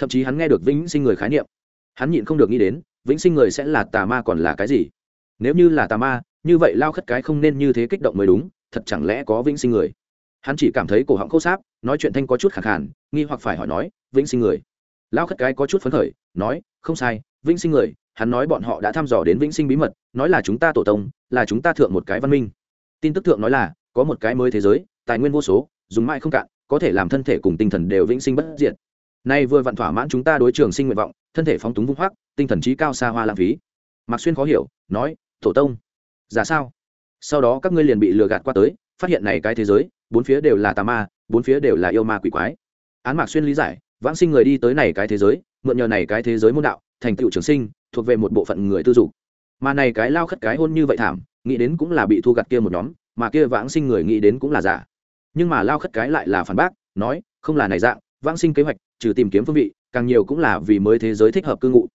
thậm chí hắn nghe được vĩnh sinh người khái niệm. Hắn nhịn không được nghĩ đến, vĩnh sinh người sẽ là tà ma còn là cái gì? Nếu như là tà ma, như vậy lao khất cái không nên như thế kích động mới đúng, thật chẳng lẽ có vĩnh sinh người? Hắn chỉ cảm thấy cổ họng khô sáp, nói chuyện thanh có chút khẳng khản nghi hoặc phải hỏi nói, vĩnh sinh người. Lao khất cái có chút phấn khởi, nói, không sai, vĩnh sinh người, hắn nói bọn họ đã thăm dò đến vĩnh sinh bí mật, nói là chúng ta tổ tông, là chúng ta thượng một cái văn minh. Tin tức thượng nói là, có một cái mới thế giới, tài nguyên vô số, dùng mãi không cạn, có thể làm thân thể cùng tinh thần đều vĩnh sinh bất diệt nay vừa vặn thỏa mãn chúng ta đối trường sinh nguyện vọng, thân thể phóng túng vung hoác, tinh thần trí cao xa hoa lãng phí. Mạc xuyên khó hiểu, nói thổ tông, giả sao? Sau đó các ngươi liền bị lừa gạt qua tới, phát hiện này cái thế giới, bốn phía đều là tà ma, bốn phía đều là yêu ma quỷ quái. Án mạc xuyên lý giải, vãng sinh người đi tới này cái thế giới, mượn nhờ này cái thế giới môn đạo, thành tựu trường sinh, thuộc về một bộ phận người tư dục. Mà này cái lao khất cái hôn như vậy thảm, nghĩ đến cũng là bị thu gặt kia một nhóm, mà kia vãng sinh người nghĩ đến cũng là giả. Nhưng mà lao khất cái lại là phản bác, nói, không là này dạng, vãng sinh kế hoạch trừ tìm kiếm phương vị, càng nhiều cũng là vì mới thế giới thích hợp cư ngụ.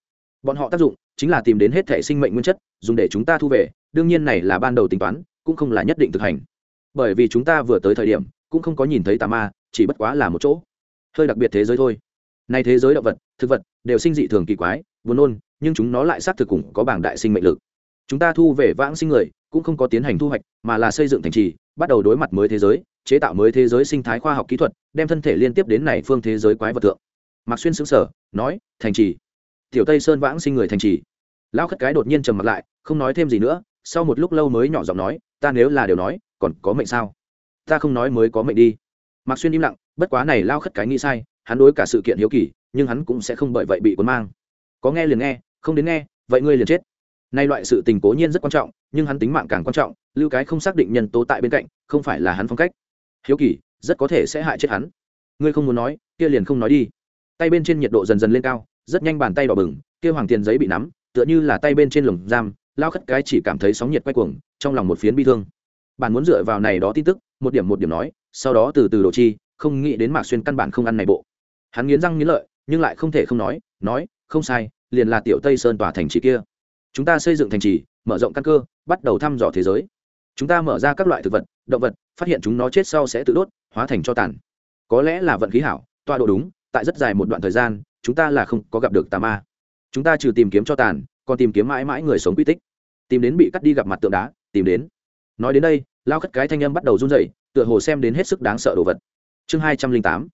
Bọn họ tác dụng chính là tìm đến hết thể sinh mệnh nguyên chất, dùng để chúng ta thu về, đương nhiên này là ban đầu tính toán, cũng không là nhất định thực hành. Bởi vì chúng ta vừa tới thời điểm, cũng không có nhìn thấy tà ma, chỉ bất quá là một chỗ. Hơi đặc biệt thế giới thôi. Nay thế giới động vật, thực vật đều sinh dị thường kỳ quái, buồn nôn, nhưng chúng nó lại xác thực cùng có bảng đại sinh mệnh lực. Chúng ta thu về vãng sinh người, cũng không có tiến hành thu hoạch, mà là xây dựng thành trì, bắt đầu đối mặt mới thế giới chế tạo mới thế giới sinh thái khoa học kỹ thuật, đem thân thể liên tiếp đến này phương thế giới quái vật tượng mạc xuyên xứng sở nói, thành trì. Tiểu tây sơn vãng sinh người thành trì. Lão khất cái đột nhiên trầm mặt lại, không nói thêm gì nữa, sau một lúc lâu mới nhỏ giọng nói, ta nếu là điều nói, còn có mệnh sao? Ta không nói mới có mệnh đi. Mạc xuyên im lặng, bất quá này lao khất cái nghĩ sai, hắn đối cả sự kiện hiếu kỳ, nhưng hắn cũng sẽ không bởi vậy bị cuốn mang. Có nghe liền nghe, không đến nghe, vậy ngươi liền chết. Nay loại sự tình cố nhiên rất quan trọng, nhưng hắn tính mạng càng quan trọng, lưu cái không xác định nhân tố tại bên cạnh, không phải là hắn phong cách hiếu kỳ, rất có thể sẽ hại chết hắn. Ngươi không muốn nói, kia liền không nói đi. Tay bên trên nhiệt độ dần dần lên cao, rất nhanh bàn tay đỏ bừng, kia hoàng tiền giấy bị nắm, tựa như là tay bên trên lồng giam, lao khất cái chỉ cảm thấy sóng nhiệt quay cuồng, trong lòng một phiến bi thương. Bạn muốn dựa vào này đó tin tức, một điểm một điểm nói, sau đó từ từ đồ chi, không nghĩ đến mạc xuyên căn bản không ăn này bộ. Hắn nghiến răng nghiến lợi, nhưng lại không thể không nói nói, không sai, liền là tiểu tây sơn tòa thành trì kia. Chúng ta xây dựng thành trì, mở rộng căn cơ, bắt đầu thăm dò thế giới. Chúng ta mở ra các loại thực vật, động vật phát hiện chúng nó chết sau sẽ tự đốt, hóa thành cho tàn. Có lẽ là vận khí hảo tọa độ đúng, tại rất dài một đoạn thời gian, chúng ta là không có gặp được tà ma. Chúng ta trừ tìm kiếm cho tàn, còn tìm kiếm mãi mãi người sống quy tích. Tìm đến bị cắt đi gặp mặt tượng đá, tìm đến. Nói đến đây, lao khất cái thanh âm bắt đầu run dậy tựa hồ xem đến hết sức đáng sợ đồ vật. Chương hai trăm linh tám.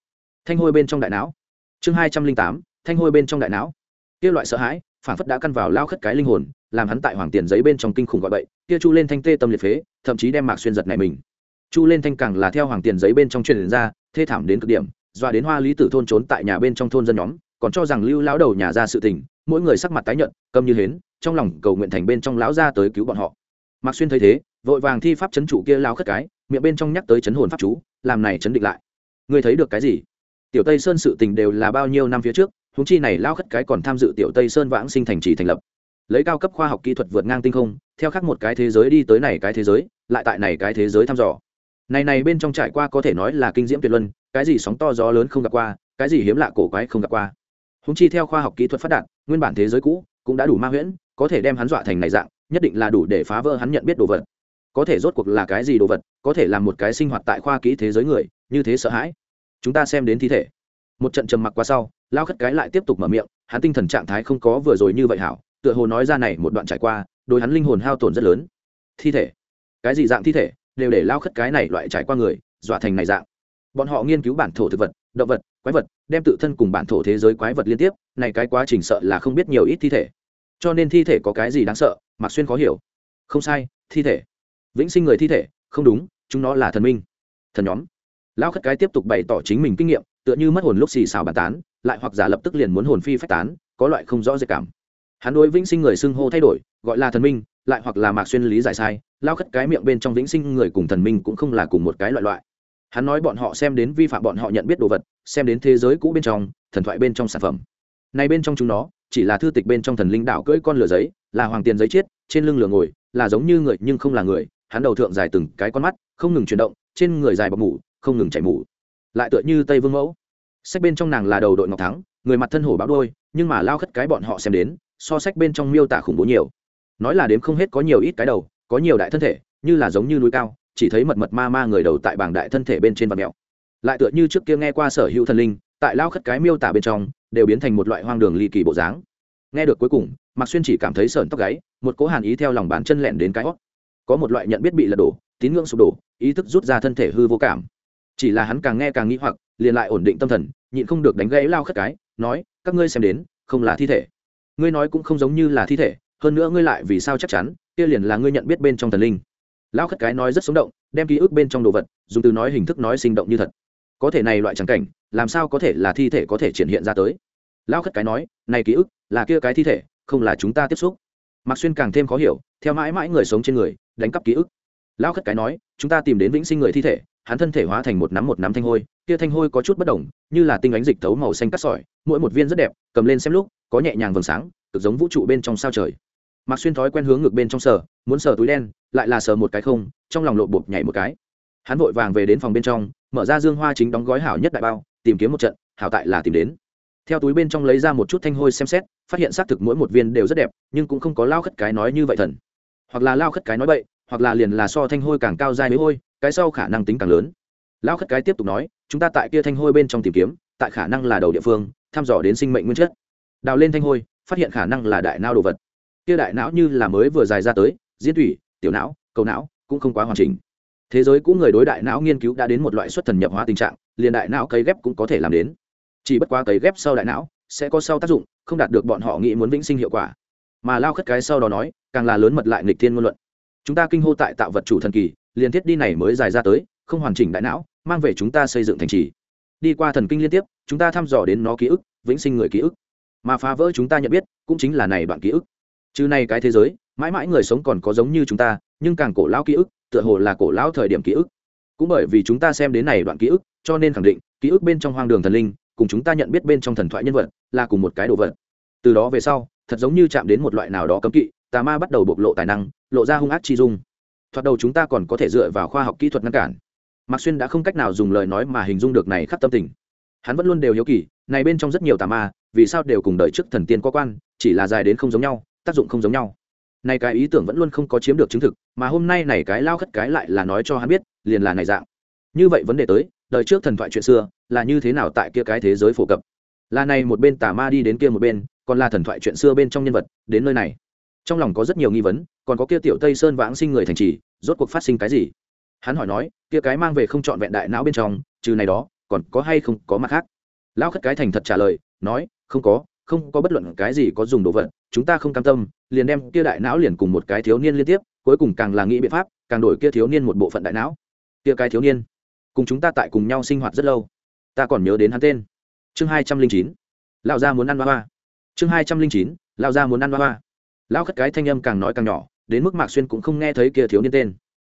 Thanh hôi bên trong đại não. Chương hai trăm linh tám. Thanh hôi bên trong đại não. Kia loại sợ hãi, phản phất đã căn vào lao khất cái linh hồn, làm hắn tại hoàng tiền giấy bên trong kinh khủng gọi bậy, kia chu lên thanh tê tâm liệt phế, thậm chí đem mạc xuyên giật này mình chu lên thanh càng là theo hoàng tiền giấy bên trong truyền ra, thê thảm đến cực điểm doa đến hoa lý tử thôn trốn tại nhà bên trong thôn dân nhóm, còn cho rằng lưu lão đầu nhà ra sự tình, mỗi người sắc mặt tái nhợt, câm như hến, trong lòng cầu nguyện thành bên trong lão ra tới cứu bọn họ. Mạc xuyên thấy thế, vội vàng thi pháp chấn chủ kia lao khất cái, miệng bên trong nhắc tới chấn hồn pháp chú, làm này chấn định lại. Ngươi thấy được cái gì? Tiểu tây sơn sự tình đều là bao nhiêu năm phía trước húng chi này lao khất cái còn tham dự tiểu tây sơn vãng sinh thành trì thành lập. Lấy cao cấp khoa học kỹ thuật vượt ngang tinh không, theo khác một cái thế giới đi tới này cái thế giới, lại tại này cái thế giới thăm dò này này bên trong trải qua có thể nói là kinh diễm tuyệt luân, cái gì sóng to gió lớn không gặp qua, cái gì hiếm lạ cổ quái không gặp qua. Húng chi theo khoa học kỹ thuật phát đạt, nguyên bản thế giới cũ cũng đã đủ ma huyễn, có thể đem hắn dọa thành này dạng, nhất định là đủ để phá vỡ hắn nhận biết đồ vật. Có thể rốt cuộc là cái gì đồ vật, có thể là một cái sinh hoạt tại khoa kỹ thế giới người, như thế sợ hãi. Chúng ta xem đến thi thể. Một trận trầm mặc qua sau, lao khất cái lại tiếp tục mở miệng, hắn tinh thần trạng thái không có vừa rồi như vậy hảo, tựa hồ nói ra này một đoạn trải qua đôi hắn linh hồn hao tổn rất lớn. Thi thể. Cái gì dạng thi thể? Đều để lao khất cái này loại trải qua người, dọa thành này dạng. Bọn họ nghiên cứu bản thổ thực vật, động vật, quái vật, đem tự thân cùng bản thổ thế giới quái vật liên tiếp, này cái quá trình sợ là không biết nhiều ít thi thể. Cho nên thi thể có cái gì đáng sợ, mạc xuyên khó hiểu. Không sai, thi thể. Vĩnh sinh người thi thể, không đúng, chúng nó là thần minh. Thần nhóm. Lão khất cái tiếp tục bày tỏ chính mình kinh nghiệm, tựa như mất hồn lúc xì xào bàn tán, lại hoặc giả lập tức liền muốn hồn phi phách tán, có loại không rõ dệt cảm. Hắn đối vĩnh sinh người xưng hô thay đổi, gọi là thần minh, lại hoặc là mạc xuyên lý giải sai lao khất cái miệng bên trong vĩnh sinh người cùng thần minh cũng không là cùng một cái loại loại. Hắn nói bọn họ xem đến vi phạm bọn họ nhận biết đồ vật, xem đến thế giới cũ bên trong, thần thoại bên trong sản phẩm. Này bên trong chúng nó, chỉ là thư tịch bên trong thần linh đạo cưỡi con lửa giấy, là hoàng tiền giấy chết trên lưng lửa ngồi, là giống như người nhưng không là người. Hắn đầu thượng dài từng cái con mắt, không ngừng chuyển động, trên người dài bọc mủ, không ngừng chảy mủ. Lại tựa như tây vương mẫu. Sách bên trong nàng là đầu đội ngọc thắng, người mặt thân hổ báo đôi, nhưng mà lao khất cái bọn họ xem đến, so sách bên trong miêu tả khủng bố nhiều. Nói là đếm không hết có nhiều ít cái đầu có nhiều đại thân thể, như là giống như núi cao, chỉ thấy mật mật ma ma người đầu tại bảng đại thân thể bên trên vạt mèo. Lại tựa như trước kia nghe qua sở hữu thần linh, tại lao khất cái miêu tả bên trong, đều biến thành một loại hoang đường ly kỳ bộ dáng. Nghe được cuối cùng, mạc xuyên chỉ cảm thấy sởn tóc gáy, một cố hàn ý theo lòng bàn chân lẹn đến cái hót. Có một loại nhận biết bị lật đổ, tín ngưỡng sụp đổ, ý thức rút ra thân thể hư vô cảm. Chỉ là hắn càng nghe càng nghĩ hoặc, liền lại ổn định tâm thần, nhịn không được đánh gãy lao khất cái, nói, các ngươi xem đến, không là thi thể. Ngươi nói cũng không giống như là thi thể, hơn nữa ngươi lại vì sao chắc chắn? Kia liền là ngươi nhận biết bên trong thần linh. Lão khất cái nói rất sống động, đem ký ức bên trong đồ vật, dùng từ nói hình thức nói sinh động như thật. Có thể này loại trắng cảnh, làm sao có thể là thi thể có thể triển hiện ra tới? Lão khất cái nói, này ký ức, là kia cái thi thể, không là chúng ta tiếp xúc. Mạc xuyên càng thêm khó hiểu, theo mãi mãi người sống trên người, đánh cắp ký ức. Lão khất cái nói, chúng ta tìm đến vĩnh sinh người thi thể, hắn thân thể hóa thành một nắm một nắm thanh hôi, kia thanh hôi có chút bất đồng, như là tinh ánh dịch thấu màu xanh cắt sỏi, mỗi một viên rất đẹp, cầm lên xem lúc, có nhẹ nhàng vầng sáng, cực giống vũ trụ bên trong sao trời mạc xuyên thói quen hướng ngược bên trong sở muốn sở túi đen, lại là sở một cái không, trong lòng lộ bột nhảy một cái. Hắn vội vàng về đến phòng bên trong, mở ra dương hoa chính đóng gói hảo nhất đại bao, tìm kiếm một trận, hảo tại là tìm đến. Theo túi bên trong lấy ra một chút thanh hôi xem xét, phát hiện xác thực mỗi một viên đều rất đẹp, nhưng cũng không có lao khất cái nói như vậy thần. Hoặc là lao khất cái nói bậy, hoặc là liền là so thanh hôi càng cao dai mới hôi, cái sau khả năng tính càng lớn. Lao khất cái tiếp tục nói, chúng ta tại kia thanh hôi bên trong tìm kiếm, tại khả năng là đầu địa phương, thăm dò đến sinh mệnh nguyên chất. Đào lên thanh hôi, phát hiện khả năng là đại nao đồ vật kia đại não như là mới vừa dài ra tới, diễn thủy tiểu não, cầu não, cũng không quá hoàn chỉnh. Thế giới cũng người đối đại não nghiên cứu đã đến một loại xuất thần nhập hóa tình trạng, liền đại não cấy ghép cũng có thể làm đến. Chỉ bất quá cấy ghép sau đại não, sẽ có sau tác dụng, không đạt được bọn họ nghĩ muốn vĩnh sinh hiệu quả. Mà lao khất cái sau đó nói, càng là lớn mật lại nghịch thiên ngôn luận. Chúng ta kinh hô tại tạo vật chủ thần kỳ, liền thiết đi này mới dài ra tới, không hoàn chỉnh đại não, mang về chúng ta xây dựng thành trì. Đi qua thần kinh liên tiếp, chúng ta thăm dò đến nó ký ức, vĩnh sinh người ký ức. Mà phá vỡ chúng ta nhận biết, cũng chính là này đoạn ký ức chứ này cái thế giới, mãi mãi người sống còn có giống như chúng ta, nhưng càng cổ lão ký ức, tựa hồ là cổ lão thời điểm ký ức. Cũng bởi vì chúng ta xem đến này đoạn ký ức, cho nên khẳng định, ký ức bên trong hoang đường thần linh, cùng chúng ta nhận biết bên trong thần thoại nhân vật, là cùng một cái đồ vật. Từ đó về sau, thật giống như chạm đến một loại nào đó cấm kỵ, tà ma bắt đầu bộc lộ tài năng, lộ ra hung ác chi dung. Thoạt đầu chúng ta còn có thể dựa vào khoa học kỹ thuật ngăn cản. Mạc xuyên đã không cách nào dùng lời nói mà hình dung được này khắc tâm tình. Hắn vẫn luôn đều hiếu kỳ, này bên trong rất nhiều tà ma, vì sao đều cùng đợi trước thần tiên có quan, chỉ là dài đến không giống nhau tác dụng không giống nhau. Này cái ý tưởng vẫn luôn không có chiếm được chứng thực, mà hôm nay này cái lao khất cái lại là nói cho hắn biết, liền là này dạng. Như vậy vấn đề tới, đời trước thần thoại chuyện xưa, là như thế nào tại kia cái thế giới phổ cập? Là này một bên tà ma đi đến kia một bên, còn là thần thoại chuyện xưa bên trong nhân vật, đến nơi này. Trong lòng có rất nhiều nghi vấn, còn có kia tiểu tây sơn vãng sinh người thành trì, rốt cuộc phát sinh cái gì? Hắn hỏi nói, kia cái mang về không chọn vẹn đại não bên trong, trừ này đó, còn có hay không có mặt khác? Lão khất cái thành thật trả lời, nói, không có không có bất luận cái gì có dùng đồ vật, chúng ta không cam tâm, liền đem kia đại não liền cùng một cái thiếu niên liên tiếp, cuối cùng càng là nghĩ biện pháp, càng đổi kia thiếu niên một bộ phận đại não. Kia cái thiếu niên, cùng chúng ta tại cùng nhau sinh hoạt rất lâu. Ta còn nhớ đến hắn tên. Chương hai trăm linh chín, lão gia muốn ăn hoa hoa. Chương hai trăm linh chín, lão gia muốn ăn hoa hoa. Lão khất cái thanh âm càng nói càng nhỏ, đến mức mạc xuyên cũng không nghe thấy kia thiếu niên tên.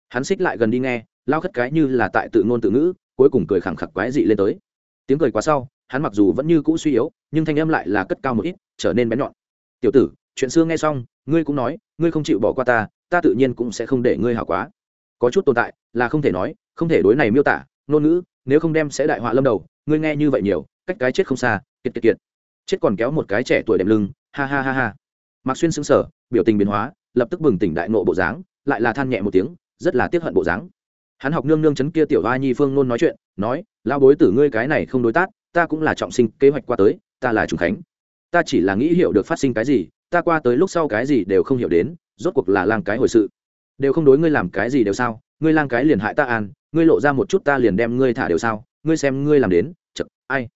Hắn xích lại gần đi nghe, lão khất cái như là tại tự ngôn tự ngữ, cuối cùng cười khẳng khặc quái dị lên tới. Tiếng cười quá sau hắn mặc dù vẫn như cũ suy yếu, nhưng thanh âm lại là cất cao một ít, trở nên bén nhọn. Tiểu tử, chuyện xưa nghe xong, ngươi cũng nói, ngươi không chịu bỏ qua ta ta tự nhiên cũng sẽ không để ngươi hảo quá. Có chút tồn tại, là không thể nói, không thể đối này miêu tả, ngôn ngữ, nếu không đem sẽ đại họa lâm đầu, ngươi nghe như vậy nhiều, cách cái chết không xa, kiệt kiệt kiệt. Chết còn kéo một cái trẻ tuổi đệm lưng, ha ha ha ha. Mạc xuyên xứng sở biểu tình biến hóa, lập tức bừng tỉnh đại nộ bộ dáng, lại là than nhẹ một tiếng, rất là tiếc hận bộ dáng. Hắn học nương nương chấn kia tiểu hoa nhi phương nôn nói chuyện, nói lao bối tử ngươi cái này không đối tác ta cũng là trọng sinh, kế hoạch qua tới, ta là trùng khánh. Ta chỉ là nghĩ hiểu được phát sinh cái gì, ta qua tới lúc sau cái gì đều không hiểu đến, rốt cuộc là lang cái hồi sự. Đều không đối ngươi làm cái gì đều sao, ngươi lang cái liền hại ta an, ngươi lộ ra một chút ta liền đem ngươi thả đều sao, ngươi xem ngươi làm đến, chật, ai?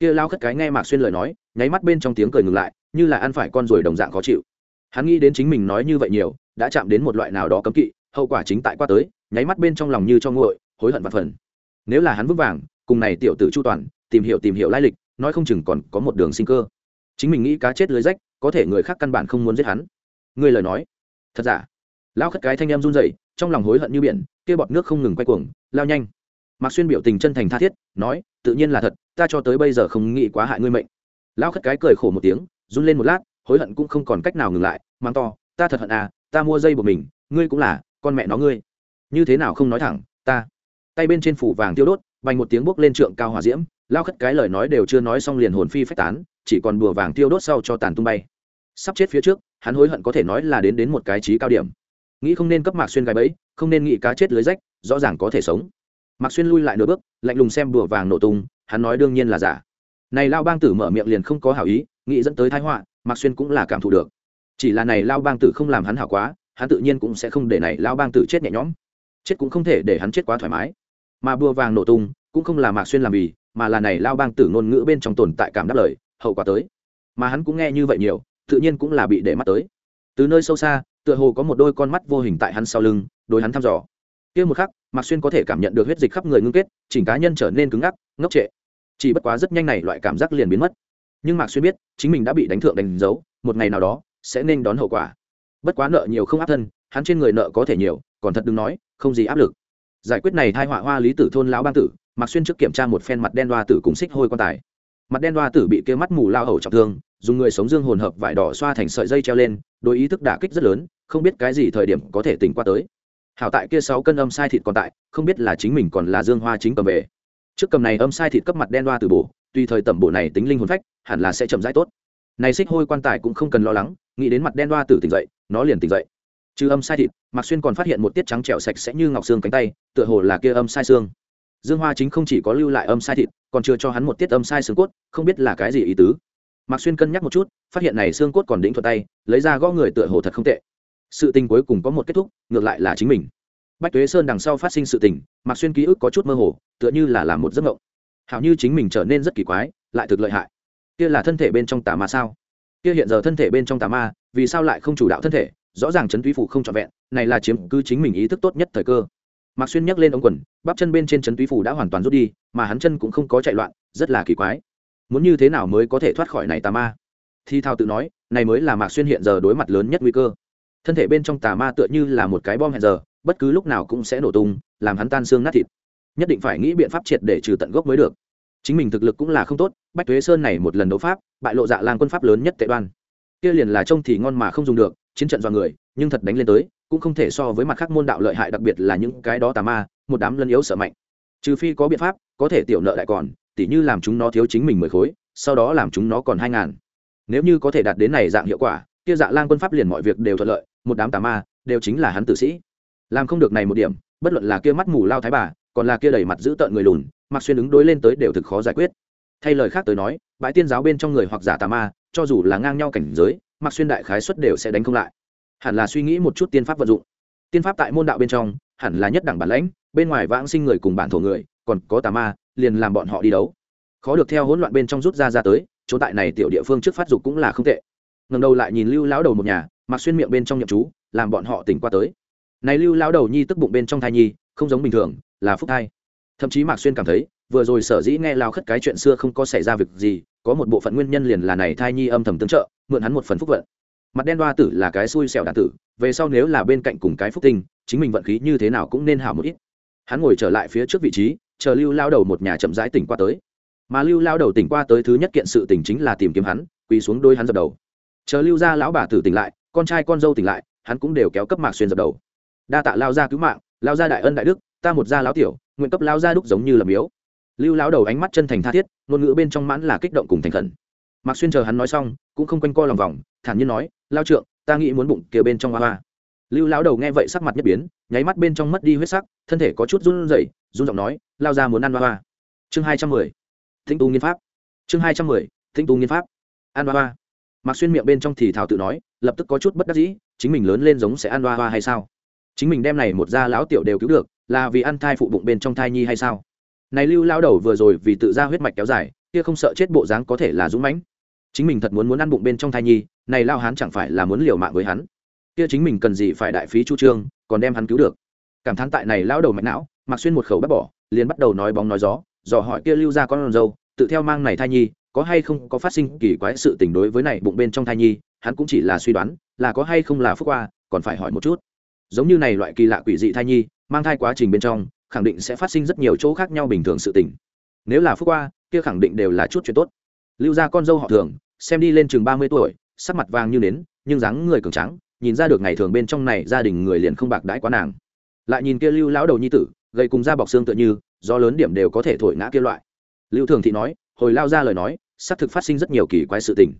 Kia lao khất cái nghe mạc xuyên lời nói, nháy mắt bên trong tiếng cười ngừng lại, như là ăn phải con ruồi đồng dạng khó chịu. Hắn nghĩ đến chính mình nói như vậy nhiều, đã chạm đến một loại nào đó cấm kỵ, hậu quả chính tại qua tới, nháy mắt bên trong lòng như cho nguội, hối hận và phần. Nếu là hắn vững vàng, cùng này tiểu tử chu toàn tìm hiểu tìm hiểu lai lịch, nói không chừng còn có một đường sinh cơ. Chính mình nghĩ cá chết lưới rách, có thể người khác căn bản không muốn giết hắn. Người lời nói. Thật giả? Lao khất cái thanh em run dậy trong lòng hối hận như biển, kia bọt nước không ngừng quay cuồng, lao nhanh. Mạc xuyên biểu tình chân thành tha thiết, nói, tự nhiên là thật, ta cho tới bây giờ không nghĩ quá hại ngươi mệnh. Lao khất cái cười khổ một tiếng, run lên một lát, hối hận cũng không còn cách nào ngừng lại mang to, ta thật hận à ta mua dây của mình, ngươi cũng là, con mẹ nó ngươi. Như thế nào không nói thẳng, ta. Tay bên trên phủ vàng tiêu đốt vành một tiếng bốc lên trượng cao hỏa diễm, lao khất cái lời nói đều chưa nói xong liền hồn phi phách tán, chỉ còn bùa vàng tiêu đốt sau cho tàn tung bay. Sắp chết phía trước, hắn hối hận có thể nói là đến đến một cái trí cao điểm. Nghĩ không nên cấp mạc xuyên gái bẫy, không nên nghĩ cá chết lưới rách, rõ ràng có thể sống. Mạc xuyên lui lại nửa bước, lạnh lùng xem bùa vàng nổ tung, hắn nói đương nhiên là giả. Này lao bang tử mở miệng liền không có hảo ý, nghĩ dẫn tới thái họa, mạc xuyên cũng là cảm thụ được. Chỉ là này lao bang tử không làm hắn hảo quá, hắn tự nhiên cũng sẽ không để này lao bang tử chết nhẹ nhõm. Chết cũng không thể để hắn chết quá thoải mái mà bùa vàng nổ tung cũng không là mạc xuyên làm vì, mà là này lao bang tử ngôn ngữ bên trong tồn tại cảm đáp lời, hậu quả tới. Mà hắn cũng nghe như vậy nhiều, tự nhiên cũng là bị để mắt tới. Từ nơi sâu xa, tựa hồ có một đôi con mắt vô hình tại hắn sau lưng, đối hắn thăm dò. Kia một khắc, mạc xuyên có thể cảm nhận được huyết dịch khắp người ngưng kết, chỉnh cá nhân trở nên cứng ngắc, ngốc trệ. Chỉ bất quá rất nhanh này loại cảm giác liền biến mất. Nhưng mạc xuyên biết, chính mình đã bị đánh thượng đánh dấu, một ngày nào đó, sẽ nên đón hậu quả. Bất quá nợ nhiều không áp thân, hắn trên người nợ có thể nhiều, còn thật đừng nói, không gì áp lực giải quyết này thai họa hoa lý tử thôn lão bang tử mặc xuyên trước kiểm tra một phen mặt đen đoa tử cùng xích hôi quan tài. Mặt đen đoa tử bị kia mắt mù lao hầu trọng thương, dùng người sống dương hồn hợp vải đỏ xoa thành sợi dây treo lên, đôi ý thức đả kích rất lớn, không biết cái gì thời điểm có thể tỉnh qua tới. Hảo tại kia sáu cân âm sai thịt còn tại, không biết là chính mình còn là dương hoa chính cầm về. Trước cầm này âm sai thịt cấp mặt đen đoa tử bổ, tuy thời tẩm bổ này tính linh hồn phách, hẳn là sẽ chậm rãi tốt. Này xích hôi quan tài cũng không cần lo lắng, nghĩ đến mặt đen đoa tử tỉnh dậy, nó liền tỉnh dậy trừ âm sai thịt, mạc xuyên còn phát hiện một tiết trắng trẻo sạch sẽ như ngọc xương cánh tay, tựa hồ là kia âm sai xương. Dương hoa chính không chỉ có lưu lại âm sai thịt, còn chưa cho hắn một tiết âm sai xương cốt, không biết là cái gì ý tứ. Mạc xuyên cân nhắc một chút, phát hiện này xương cốt còn đĩnh thuật tay, lấy ra gõ người tựa hồ thật không tệ. Sự tình cuối cùng có một kết thúc, ngược lại là chính mình. Bách tuế sơn đằng sau phát sinh sự tình, mạc xuyên ký ức có chút mơ hồ, tựa như là làm một giấc mộng. Hảo như chính mình trở nên rất kỳ quái, lại thực lợi hại. Kia là thân thể bên trong tà ma sao? Kia hiện giờ thân thể bên trong tà ma, vì sao lại không chủ đạo thân thể? Rõ ràng trấn thúy phủ không trọn vẹn, này là chiếm cứ chính mình ý thức tốt nhất thời cơ. Mạc xuyên nhắc lên ống quần, bắp chân bên trên trấn thúy phủ đã hoàn toàn rút đi, mà hắn chân cũng không có chạy loạn, rất là kỳ quái. Muốn như thế nào mới có thể thoát khỏi này tà ma? Thi thao tự nói, này mới là mạc xuyên hiện giờ đối mặt lớn nhất nguy cơ. Thân thể bên trong tà ma tựa như là một cái bom hẹn giờ, bất cứ lúc nào cũng sẽ nổ tung, làm hắn tan xương nát thịt. Nhất định phải nghĩ biện pháp triệt để trừ tận gốc mới được. Chính mình thực lực cũng là không tốt, bách thuế sơn này một lần đấu pháp, bại lộ dạ lang quân pháp lớn nhất tệ đoan. Kia liền là trông thì ngon mà không dùng được chiến trận do người, nhưng thật đánh lên tới, cũng không thể so với mặt khác môn đạo lợi hại đặc biệt là những cái đó tà ma, một đám lân yếu sợ mạnh. Trừ phi có biện pháp, có thể tiểu nợ lại còn, tỉ như làm chúng nó thiếu chính mình mười khối, sau đó làm chúng nó còn hai ngàn. Nếu như có thể đạt đến này dạng hiệu quả, kia dạ lang quân pháp liền mọi việc đều thuận lợi, một đám tà ma, đều chính là hắn tử sĩ. Làm không được này một điểm, bất luận là kia mắt mù lao thái bà, còn là kia đầy mặt giữ tợn người lùn, mặc xuyên ứng đối lên tới đều thực khó giải quyết. Thay lời khác tới nói, bãi tiên giáo bên trong người hoặc giả tà ma, cho dù là ngang nhau cảnh giới mặc xuyên đại khái xuất đều sẽ đánh không lại. Hẳn là suy nghĩ một chút tiên pháp vận dụng. Tiên pháp tại môn đạo bên trong, hẳn là nhất đẳng bản lãnh, bên ngoài vãng sinh người cùng bản thổ người, còn có tà ma, liền làm bọn họ đi đấu. Khó được theo hỗn loạn bên trong rút ra ra tới, chỗ tại này tiểu địa phương trước phát dục cũng là không tệ. Ngầm đầu lại nhìn lưu lão đầu một nhà, mặc xuyên miệng bên trong nhậm chú, làm bọn họ tỉnh qua tới. Này lưu lão đầu nhi tức bụng bên trong thai nhi, không giống bình thường, là phúc thai. Thậm chí mạc xuyên cảm thấy, vừa rồi sở dĩ nghe lao khất cái chuyện xưa không có xảy ra việc gì có một bộ phận nguyên nhân liền là này thai nhi âm thầm tương trợ, mượn hắn một phần phúc vận. Mặt đen đoa tử là cái xui xẻo đạn tử, về sau nếu là bên cạnh cùng cái phúc tinh, chính mình vận khí như thế nào cũng nên hảo một ít. Hắn ngồi trở lại phía trước vị trí, chờ lưu lao đầu một nhà chậm rãi tỉnh qua tới. Mà lưu lao đầu tỉnh qua tới thứ nhất kiện sự tỉnh chính là tìm kiếm hắn, quỳ xuống đôi hắn dập đầu. Chờ lưu ra lão bà tử tỉnh lại, con trai con dâu tỉnh lại, hắn cũng đều kéo cấp mạc xuyên dập đầu. Đa tạ lao ra cứu mạng, lao ra đại ân đại đức, ta một gia lão tiểu, nguyện cấp lao ra đúc giống như là miếu lưu lão đầu ánh mắt chân thành tha thiết, ngôn ngữ bên trong mãn là kích động cùng thành khẩn. Mạc xuyên chờ hắn nói xong, cũng không quanh co lòng vòng, thản nhiên nói, lao trượng, ta nghĩ muốn bụng kia bên trong hoa hoa. Lưu lão đầu nghe vậy sắc mặt nhất biến, nháy mắt bên trong mất đi huyết sắc, thân thể có chút run rẩy, run giọng nói, lao ra muốn ăn hoa hoa. Chương hai trăm mười. Thinh tu nghiên pháp. Chương hai trăm mười thinh tu nghiên pháp. Ăn hoa hoa. Mạc xuyên miệng bên trong thì thảo tự nói, lập tức có chút bất đắc dĩ, chính mình lớn lên giống sẽ ăn hoa hoa hay sao? Chính mình đem này một gia lão tiểu đều cứu được, là vì ăn thai phụ bụng bên trong thai nhi hay sao? Này lưu lao đầu vừa rồi vì tự ra huyết mạch kéo dài, kia không sợ chết bộ dáng có thể là dũng mãnh. Chính mình thật muốn muốn ăn bụng bên trong thai nhi, này lao hán chẳng phải là muốn liều mạng với hắn. Kia chính mình cần gì phải đại phí chu trương, còn đem hắn cứu được. Cảm thán tại này lao đầu mạch não mặc xuyên một khẩu bắt bỏ, liền bắt đầu nói bóng nói gió, dò hỏi kia lưu ra con dâu, tự theo mang này thai nhi, có hay không có phát sinh kỳ quái sự tình đối với này bụng bên trong thai nhi, hắn cũng chỉ là suy đoán, là có hay không là phúc qua, còn phải hỏi một chút. Giống như này loại kỳ lạ quỷ dị thai nhi, mang thai quá trình bên trong khẳng định sẽ phát sinh rất nhiều chỗ khác nhau bình thường sự tình. Nếu là phúc qua kia khẳng định đều là chút chuyện tốt. Lưu gia con dâu họ thường, xem đi lên chừng ba mươi tuổi, sắc mặt vàng như nến, nhưng dáng người cường trắng nhìn ra được ngày thường bên trong này gia đình người liền không bạc đãi quá nàng. Lại nhìn kia lưu lão đầu nhi tử, gầy cùng da bọc xương tựa như do lớn điểm đều có thể thổi ngã kia loại. Lưu thường thị nói, hồi lao ra lời nói, xác thực phát sinh rất nhiều kỳ quái sự tình.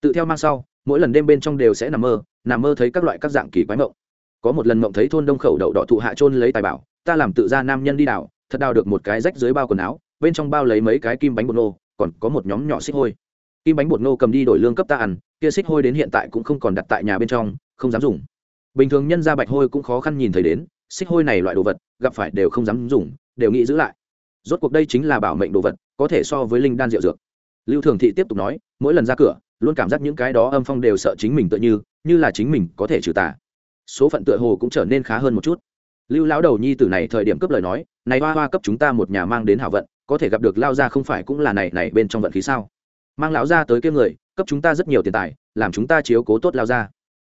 Tự theo mang sau, mỗi lần đêm bên trong đều sẽ nằm mơ nằm mơ thấy các loại các dạng kỳ quái mộng. Có một lần mộng thấy thôn đông khẩu đậu đỏ thụ hạ trôn lấy tài bảo ta làm tự ra nam nhân đi đảo, thật đào được một cái rách dưới bao quần áo, bên trong bao lấy mấy cái kim bánh bột nô, còn có một nhóm nhỏ xích hôi. Kim bánh bột nô cầm đi đổi lương cấp ta ăn, kia xích hôi đến hiện tại cũng không còn đặt tại nhà bên trong, không dám dùng. Bình thường nhân ra bạch hôi cũng khó khăn nhìn thấy đến, xích hôi này loại đồ vật, gặp phải đều không dám dùng, đều nghĩ giữ lại. Rốt cuộc đây chính là bảo mệnh đồ vật, có thể so với linh đan rượu dược. Lưu thường thị tiếp tục nói, mỗi lần ra cửa, luôn cảm giác những cái đó âm phong đều sợ chính mình tựa như như là chính mình có thể trừ tà. Số phận tựa hồ cũng trở nên khá hơn một chút lưu lão đầu nhi tử này thời điểm cấp lời nói, này hoa hoa cấp chúng ta một nhà mang đến hảo vận, có thể gặp được lao ra không phải cũng là này này bên trong vận khí sao? Mang lão ra tới kia người, cấp chúng ta rất nhiều tiền tài, làm chúng ta chiếu cố tốt lao ra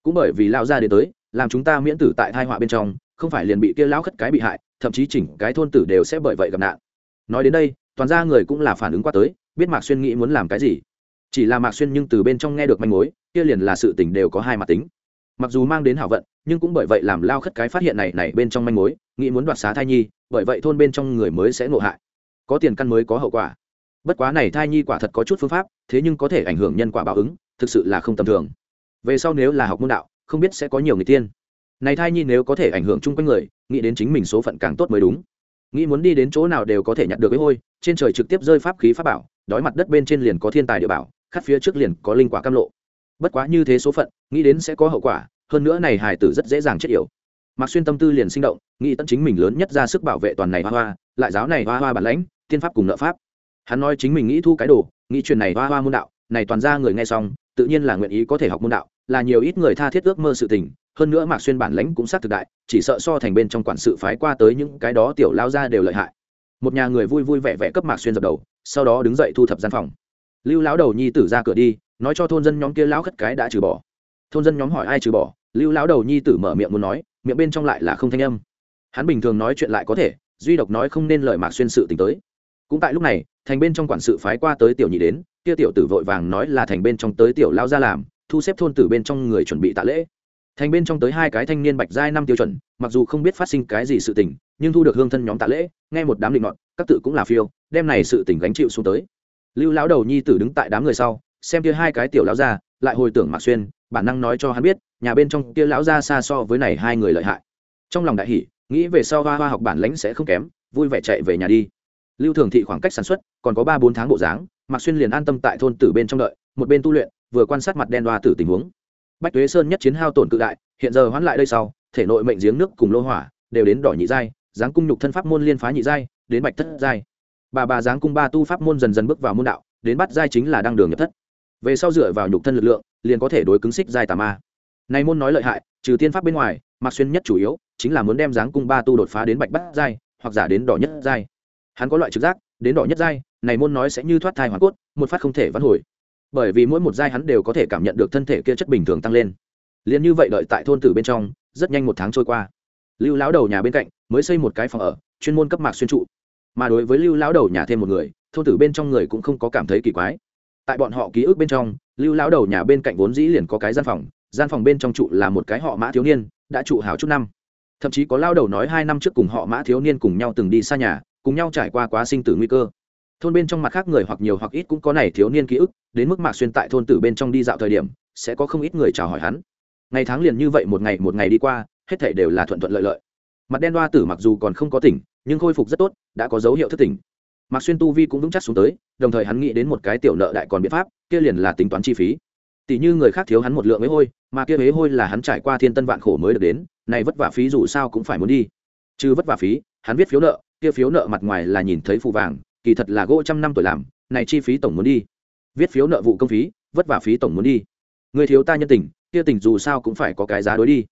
cũng bởi vì lao ra đến tới, làm chúng ta miễn tử tại thai họa bên trong, không phải liền bị kia lão khất cái bị hại, thậm chí chỉnh cái thôn tử đều sẽ bởi vậy gặp nạn. Nói đến đây, toàn ra người cũng là phản ứng qua tới, biết mạc xuyên nghĩ muốn làm cái gì. Chỉ là mạc xuyên nhưng từ bên trong nghe được manh mối, kia liền là sự tình đều có hai mặt tính. Mặc dù mang đến hảo vận nhưng cũng bởi vậy làm lao khất cái phát hiện này này bên trong manh mối, nghĩ muốn đoạt xá thai nhi, bởi vậy thôn bên trong người mới sẽ ngộ hại. Có tiền căn mới có hậu quả. Bất quá này thai nhi quả thật có chút phương pháp, thế nhưng có thể ảnh hưởng nhân quả báo ứng, thực sự là không tầm thường. Về sau nếu là học môn đạo, không biết sẽ có nhiều người tiên. Này thai nhi nếu có thể ảnh hưởng chung quanh người, nghĩ đến chính mình số phận càng tốt mới đúng. Nghĩ muốn đi đến chỗ nào đều có thể nhặt được cái hôi, trên trời trực tiếp rơi pháp khí pháp bảo, đói mặt đất bên trên liền có thiên tài địa bảo khát phía trước liền có linh quả cam lộ. Bất quá như thế số phận, nghĩ đến sẽ có hậu quả hơn nữa này hài tử rất dễ dàng chết yểu. Mạc xuyên tâm tư liền sinh động, nghĩ tận chính mình lớn nhất ra sức bảo vệ toàn này hoa hoa, lại giáo này hoa hoa bản lãnh, tiên pháp cùng nợ pháp. Hắn nói chính mình nghĩ thu cái đồ, nghĩ chuyện này hoa hoa môn đạo, này toàn ra người nghe xong, tự nhiên là nguyện ý có thể học môn đạo, là nhiều ít người tha thiết ước mơ sự tình, hơn nữa mạc xuyên bản lãnh cũng xác thực đại, chỉ sợ so thành bên trong quản sự phái qua tới những cái đó tiểu lao ra đều lợi hại. Một nhà người vui vui vẻ vẻ cấp mạc xuyên dập đầu, sau đó đứng dậy thu thập gian phòng. Lưu lão đầu nhi tử ra cửa đi, nói cho thôn dân nhóm kia lão khất cái đã trừ bỏ. Thôn dân nhóm hỏi ai trừ bỏ lưu lão đầu nhi tử mở miệng muốn nói, miệng bên trong lại là không thanh âm. Hắn bình thường nói chuyện lại có thể, duy độc nói không nên lời mạc xuyên sự t tới. Cũng tại lúc này, thành bên trong quản sự phái qua tới tiểu nhị đến, kia tiểu tử vội vàng nói là thành bên trong tới tiểu lao ra làm, thu xếp thôn tử bên trong người chuẩn bị tạ lễ. Thành bên trong tới hai cái thanh niên bạch giai năm tiêu chuẩn, mặc dù không biết phát sinh cái gì sự tình, nhưng thu được hương thân nhóm tạ lễ, nghe một đám định ngọn các tự cũng là phiêu đem này sự tình gánh chịu xuống tới. Lưu lão đầu nhi tử đứng tại đám người sau, xem kia hai cái tiểu lão ra lại hồi tưởng mạc xuyên bản năng nói cho hắn biết, nhà bên trong kia lão ra xa so với này hai người lợi hại. Trong lòng đại hỷ nghĩ về sau hoa hoa học bản lãnh sẽ không kém, vui vẻ chạy về nhà đi. Lưu thường thị khoảng cách sản xuất, còn có ba bốn tháng bộ dáng, mạc xuyên liền an tâm tại thôn tử bên trong đợi, một bên tu luyện, vừa quan sát mặt đen đoa tử tình huống. Bách tuế sơn nhất chiến hao tổn cự đại, hiện giờ hoãn lại đây sau, thể nội mệnh giếng nước cùng lô hỏa, đều đến đỏ nhị giai, giáng cung nhục thân pháp môn liên phá nhị giai, đến bạch thất giai. Bà bà giáng cung ba tu pháp môn dần dần bước vào môn đạo, đến bắt giai chính là đăng đường nhập thất. Về sau dựa vào nhục thân lực lượng liền có thể đối cứng xích giai tà ma. Này môn nói lợi hại, trừ tiên pháp bên ngoài, mạc xuyên nhất chủ yếu chính là muốn đem dáng cung ba tu đột phá đến bạch bát giai, hoặc giả đến đỏ nhất giai. Hắn có loại trực giác, đến đỏ nhất giai, này môn nói sẽ như thoát thai hoàn cốt, một phát không thể vãn hồi. Bởi vì mỗi một giai hắn đều có thể cảm nhận được thân thể kia chất bình thường tăng lên. Liền như vậy đợi tại thôn tử bên trong, rất nhanh một tháng trôi qua. Lưu lão đầu nhà bên cạnh mới xây một cái phòng ở, chuyên môn cấp mạc xuyên trụ. Mà đối với lưu lão đầu nhà thêm một người, thôn tử bên trong người cũng không có cảm thấy kỳ quái tại bọn họ ký ức bên trong, lưu lão đầu nhà bên cạnh vốn dĩ liền có cái gian phòng gian phòng bên trong trụ là một cái họ mã thiếu niên, đã trụ hào chút năm. Thậm chí có lao đầu nói hai năm trước cùng họ mã thiếu niên cùng nhau từng đi xa nhà, cùng nhau trải qua quá sinh tử nguy cơ. Thôn bên trong mặt khác người hoặc nhiều hoặc ít cũng có này thiếu niên ký ức, đến mức mạc xuyên tại thôn tử bên trong đi dạo thời điểm, sẽ có không ít người chào hỏi hắn. Ngày tháng liền như vậy một ngày một ngày đi qua, hết thể đều là thuận thuận lợi lợi. Mặt đen đoa tử mặc dù còn không có tỉnh, nhưng khôi phục rất tốt, đã có dấu hiệu thất tỉnh mạc xuyên tu vi cũng vững chắc xuống tới, đồng thời hắn nghĩ đến một cái tiểu nợ đại còn biện pháp, kia liền là tính toán chi phí. Tỷ như người khác thiếu hắn một lượng ế hôi, mà kia ế hôi là hắn trải qua thiên tân vạn khổ mới được đến, này vất vả phí dù sao cũng phải muốn đi. Chứ vất vả phí, hắn viết phiếu nợ, kia phiếu nợ mặt ngoài là nhìn thấy phù vàng, kỳ thật là gỗ trăm năm tuổi làm, này chi phí tổng muốn đi. Viết phiếu nợ vụ công phí, vất vả phí tổng muốn đi. Người thiếu ta nhân tình, kia tình dù sao cũng phải có cái giá đối đi.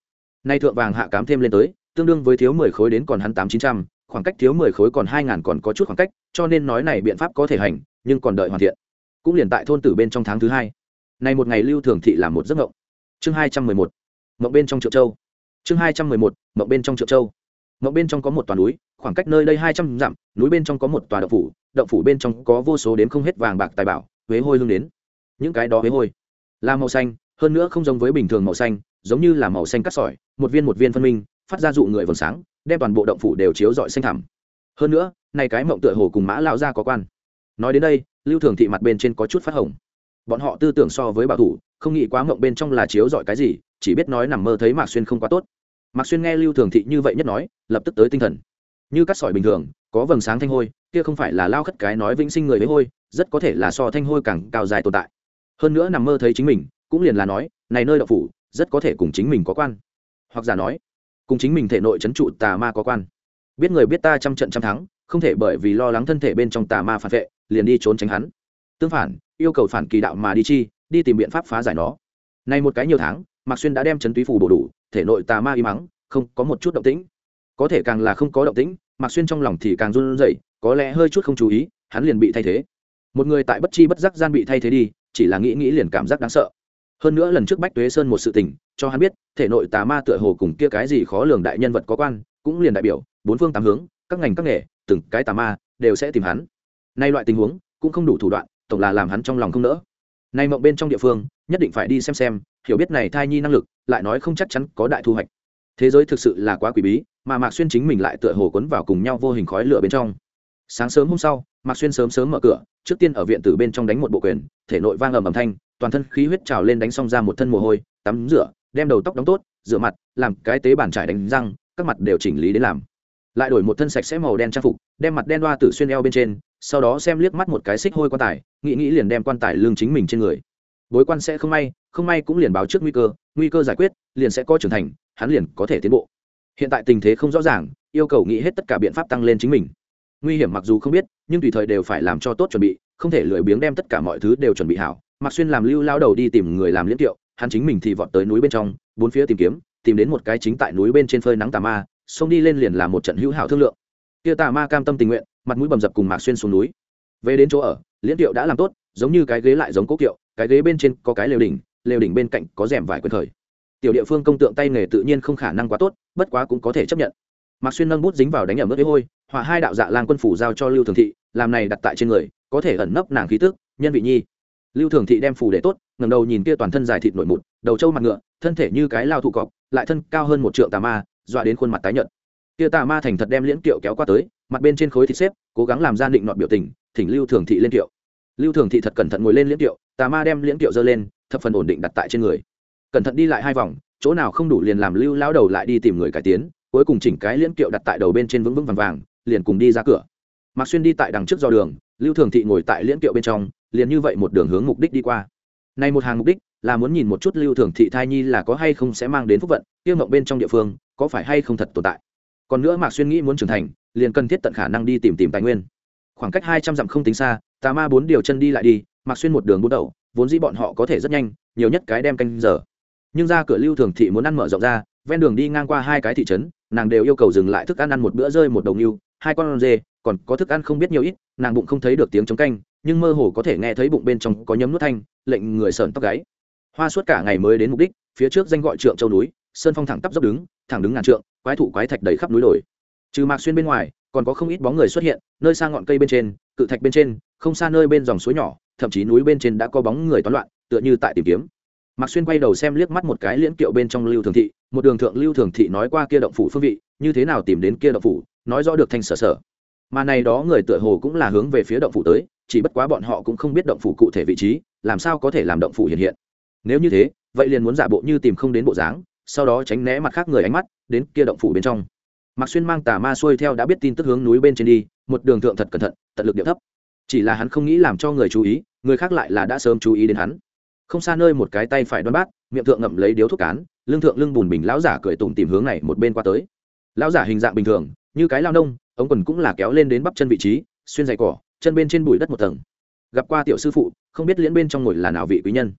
Nay thượng vàng hạ cám thêm lên tới, tương đương với thiếu mười khối đến còn hắn tám chín trăm khoảng cách thiếu mười khối còn hai ngàn còn có chút khoảng cách, cho nên nói này biện pháp có thể hành, nhưng còn đợi hoàn thiện. Cũng liền tại thôn tử bên trong tháng thứ hai. Này một ngày lưu thường thị làm một giấc ngộng chương hai trăm mười một. Mộng bên trong triệu châu. Chương hai trăm mười một. Mộng bên trong triệu châu. Mộng bên trong có một toàn núi, khoảng cách nơi đây hai trăm dặm, núi bên trong có một tòa động phủ động phủ bên trong có vô số đến không hết vàng bạc tài bảo, huế hôi hương đến. Những cái đó huế hôi là màu xanh, hơn nữa không giống với bình thường màu xanh, giống như là màu xanh cắt sỏi, một viên một viên phân minh, phát ra dụ người vầng sáng đem toàn bộ động phủ đều chiếu rọi xanh thẳm. Hơn nữa, này cái mộng tựa hồ cùng mã lão gia có quan. Nói đến đây, lưu thường thị mặt bên trên có chút phát hồng. Bọn họ tư tưởng so với bảo thủ, không nghĩ quá mộng bên trong là chiếu rọi cái gì, chỉ biết nói nằm mơ thấy mạc xuyên không quá tốt. Mạc xuyên nghe lưu thường thị như vậy nhất nói, lập tức tới tinh thần. Như cắt sỏi bình thường, có vầng sáng thanh hôi, kia không phải là lao khất cái nói vĩnh sinh người với hôi, rất có thể là so thanh hôi càng cao dài tồn tại. Hơn nữa nằm mơ thấy chính mình, cũng liền là nói, này nơi đậu phủ, rất có thể cùng chính mình có quan. Hoặc giả nói cùng chính mình thể nội c h ấ n trụ tà ma có quan. Biết người biết ta trăm trận trăm thắng, không thể bởi vì lo lắng thân thể bên trong tà ma phản vệ, liền đi trốn tránh hắn. Tương phản, yêu cầu phản kỳ đạo mà đi chi, đi tìm biện pháp phá giải nó. Nay một cái nhiều tháng, mạc xuyên đã đem chấn túy phủ bổ đủ, thể nội tà ma y mắng, không có một chút động tĩnh. Có thể càng là không có động tĩnh, mạc xuyên trong lòng thì càng run rẩy, có lẽ hơi chút không chú ý, hắn liền bị thay thế. Một người tại bất chi bất giác gian bị thay thế đi, chỉ là nghĩ nghĩ liền cảm giác đáng sợ hơn nữa lần trước bách tuế sơn một sự tình, cho hắn biết, thể nội tà ma tựa hồ cùng kia cái gì khó lường đại nhân vật có quan, cũng liền đại biểu, bốn phương tám hướng, các ngành các nghề, từng cái tà ma đều sẽ tìm hắn. Nay loại tình huống, cũng không đủ thủ đoạn, tổng là làm hắn trong lòng không nỡ. Nay mộng bên trong địa phương, nhất định phải đi xem xem, hiểu biết này thai nhi năng lực, lại nói không chắc chắn có đại thu hoạch. Thế giới thực sự là quá quỷ bí, mà mạc xuyên chính mình lại tựa hồ quấn vào cùng nhau vô hình khói lửa bên trong. Sáng sớm hôm sau mạc xuyên sớm sớm mở cửa, trước tiên ở viện tử bên trong đánh một bộ quyền, thể nội vang ầm ầm thanh, toàn thân khí huyết trào lên đánh xong ra một thân mồ hôi, tắm rửa, đem đầu tóc đóng tốt, rửa mặt, làm cái tế bàn trải đánh răng, các mặt đều chỉnh lý đến làm. Lại đổi một thân sạch sẽ màu đen trang phục, đem mặt đen đoa tử xuyên eo bên trên, sau đó xem liếc mắt một cái xích hôi quan tài, nghĩ nghĩ liền đem quan tài lương chính mình trên người. Bối quan sẽ không may không may cũng liền báo trước nguy cơ nguy cơ giải quyết, liền sẽ có trưởng thành, hắn liền có thể tiến bộ. Hiện tại tình thế không rõ ràng, yêu cầu nghĩ hết tất cả biện pháp tăng lên chính mình. Nguy hiểm mặc dù không biết nhưng tùy thời đều phải làm cho tốt chuẩn bị, không thể lười biếng đem tất cả mọi thứ đều chuẩn bị hảo. Mặc xuyên làm lưu lao đầu đi tìm người làm liễn kiệu, hắn chính mình thì vọt tới núi bên trong, bốn phía tìm kiếm, tìm đến một cái chính tại núi bên trên phơi nắng tà ma, xông đi lên liền làm một trận hữu hảo thương lượng. Kia tà ma cam tâm tình nguyện, mặt mũi bầm dập cùng mạc xuyên xuống núi. Về đến chỗ ở, liễn kiệu đã làm tốt, giống như cái ghế lại giống cố kiệu, cái ghế bên trên có cái lều đỉnh lều đỉnh bên cạnh có rèm vải quyền thời tiểu địa phương công tượng tay nghề tự nhiên không khả năng quá tốt, bất quá cũng có thể chấp nhận mạc xuyên nâng bút dính vào đánh ẩm ướt ghế hôi, họa hai đạo dạ lang quân phủ giao cho lưu thường thị, làm này đặt tại trên người, có thể ẩn nấp nàng khí tức, nhân vị nhi. Lưu thường thị đem phủ để tốt ngầm đầu nhìn kia toàn thân dài thịt nổi mụt đầu trâu mặt ngựa, thân thể như cái lao thụ cọc lại thân cao hơn một trượng tà ma, dọa đến khuôn mặt tái nhợt. Kia tà ma thành thật đem liễn kiệu kéo qua tới, mặt bên trên khối thịt xếp, cố gắng làm ra định nọt biểu tình, thỉnh lưu thường thị lên kiệu. Lưu thường thị thật cẩn thận ngồi lên liễn kiệu, tà ma đem liễn kiệu giơ lên, thập phần ổn định đặt tại trên người. Cẩn thận đi lại hai vòng, chỗ nào không đủ liền làm lưu lao đầu lại đi tìm người cải tiến cuối cùng chỉnh cái liễn kiệu đặt tại đầu bên trên vững vững vàng vàng, liền cùng đi ra cửa. Mạc xuyên đi tại đằng trước do đường, lưu thường thị ngồi tại liễn kiệu bên trong, liền như vậy một đường hướng mục đích đi qua. Nay một hàng mục đích là muốn nhìn một chút lưu thường thị thai nhi là có hay không sẽ mang đến phúc vận, tiêu mộng bên trong địa phương, có phải hay không thật tồn tại. Còn nữa mạc xuyên nghĩ muốn trưởng thành, liền cần thiết tận khả năng đi tìm tìm tài nguyên. Khoảng cách hai trăm dặm không tính xa, tà ma bốn điều chân đi lại đi, mạc xuyên một đường bút đầu vốn dĩ bọn họ có thể rất nhanh, nhiều nhất cái đem canh giờ. Nhưng ra cửa lưu thường thị muốn ăn mở rộng ra, ven đường đi ngang qua hai cái thị trấn nàng đều yêu cầu dừng lại thức ăn ăn một bữa rơi một đồng yêu hai con dê còn có thức ăn không biết nhiều ít, nàng bụng không thấy được tiếng chống canh, nhưng mơ hồ có thể nghe thấy bụng bên trong có nhấm nuốt thanh, lệnh người sờn tóc gáy. Hoa suốt cả ngày mới đến mục đích, phía trước danh gọi trượng châu núi, sơn phong thẳng tắp dốc đứng, thẳng đứng ngàn trượng, quái thụ quái thạch đầy khắp núi đồi. Trừ mạc xuyên bên ngoài, còn có không ít bóng người xuất hiện, nơi xa ngọn cây bên trên, cự thạch bên trên, không xa nơi bên dòng suối nhỏ, thậm chí núi bên trên đã có bóng người toán loạn, tựa như tại tìm kiếm. Mạc xuyên quay đầu xem liếc mắt một cái liễn kiệu bên trong lưu thường thị một đường thượng lưu thường thị nói qua kia động phủ phương vị, như thế nào tìm đến kia động phủ, nói rõ được thanh sở sở. Mà này đó người tựa hồ cũng là hướng về phía động phủ tới, chỉ bất quá bọn họ cũng không biết động phủ cụ thể vị trí, làm sao có thể làm động phủ hiện hiện. Nếu như thế, vậy liền muốn giả bộ như tìm không đến bộ dáng, sau đó tránh né mặt khác người ánh mắt, đến kia động phủ bên trong. Mạc xuyên mang tà ma xuôi theo đã biết tin tức hướng núi bên trên đi, một đường thượng thật cẩn thận, tận lực điệu thấp. Chỉ là hắn không nghĩ làm cho người chú ý, người khác lại là đã sớm chú ý đến hắn. Không xa nơi một cái tay phải đoan bát, miệng thượng ngậm lấy điếu thuốc cán Lương thượng lưng bùn bình lão giả cười tủm tìm hướng này một bên qua tới. Lão giả hình dạng bình thường, như cái lao nông, ống quần cũng là kéo lên đến bắp chân vị trí, xuyên dày cỏ, chân bên trên bụi đất một tầng. Gặp qua tiểu sư phụ, không biết liễn bên trong ngồi là nào vị quý nhân.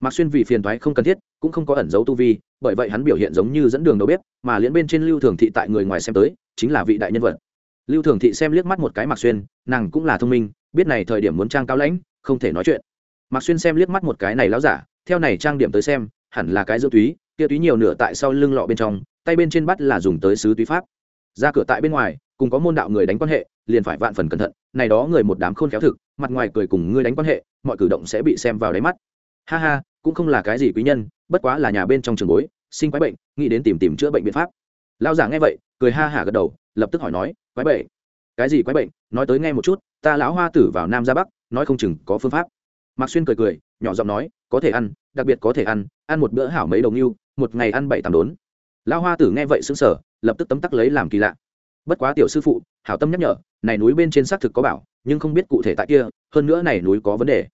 Mạc xuyên vì phiền thoái không cần thiết, cũng không có ẩn dấu tu vi, bởi vậy hắn biểu hiện giống như dẫn đường đầu bếp, mà liễn bên trên lưu thường thị tại người ngoài xem tới, chính là vị đại nhân vật. Lưu thường thị xem liếc mắt một cái mạc xuyên, nàng cũng là thông minh, biết này thời điểm muốn trang cao lãnh, không thể nói chuyện. Mạc xuyên xem liếc mắt một cái này láo giả, theo này trang điểm tới xem hẳn là cái dưỡng túy, kia túy nhiều nửa tại sau lưng lọ bên trong, tay bên trên bắt là dùng tới sứ túy pháp. Ra cửa tại bên ngoài, cùng có môn đạo người đánh quan hệ, liền phải vạn phần cẩn thận, này đó người một đám khôn khéo thực, mặt ngoài cười cùng ngươi đánh quan hệ, mọi cử động sẽ bị xem vào đáy mắt. Ha ha, cũng không là cái gì quý nhân, bất quá là nhà bên trong trường bối, sinh quái bệnh, nghĩ đến tìm tìm chữa bệnh biện pháp. Lao giả nghe vậy, cười ha hả gật đầu, lập tức hỏi nói, quái bệnh? Cái gì quái bệnh? Nói tới nghe một chút, ta lão hoa tử vào nam ra bắc, nói không chừng có phương pháp mạc xuyên cười cười, nhỏ giọng nói, có thể ăn, đặc biệt có thể ăn ăn một bữa hảo mấy đồng yêu, một ngày ăn bảy tám đốn. Lao hoa tử nghe vậy xứng sở lập tức tấm tắc lấy làm kỳ lạ. Bất quá tiểu sư phụ, hảo tâm nhắc nhở, này núi bên trên xác thực có bảo, nhưng không biết cụ thể tại kia, hơn nữa này núi có vấn đề.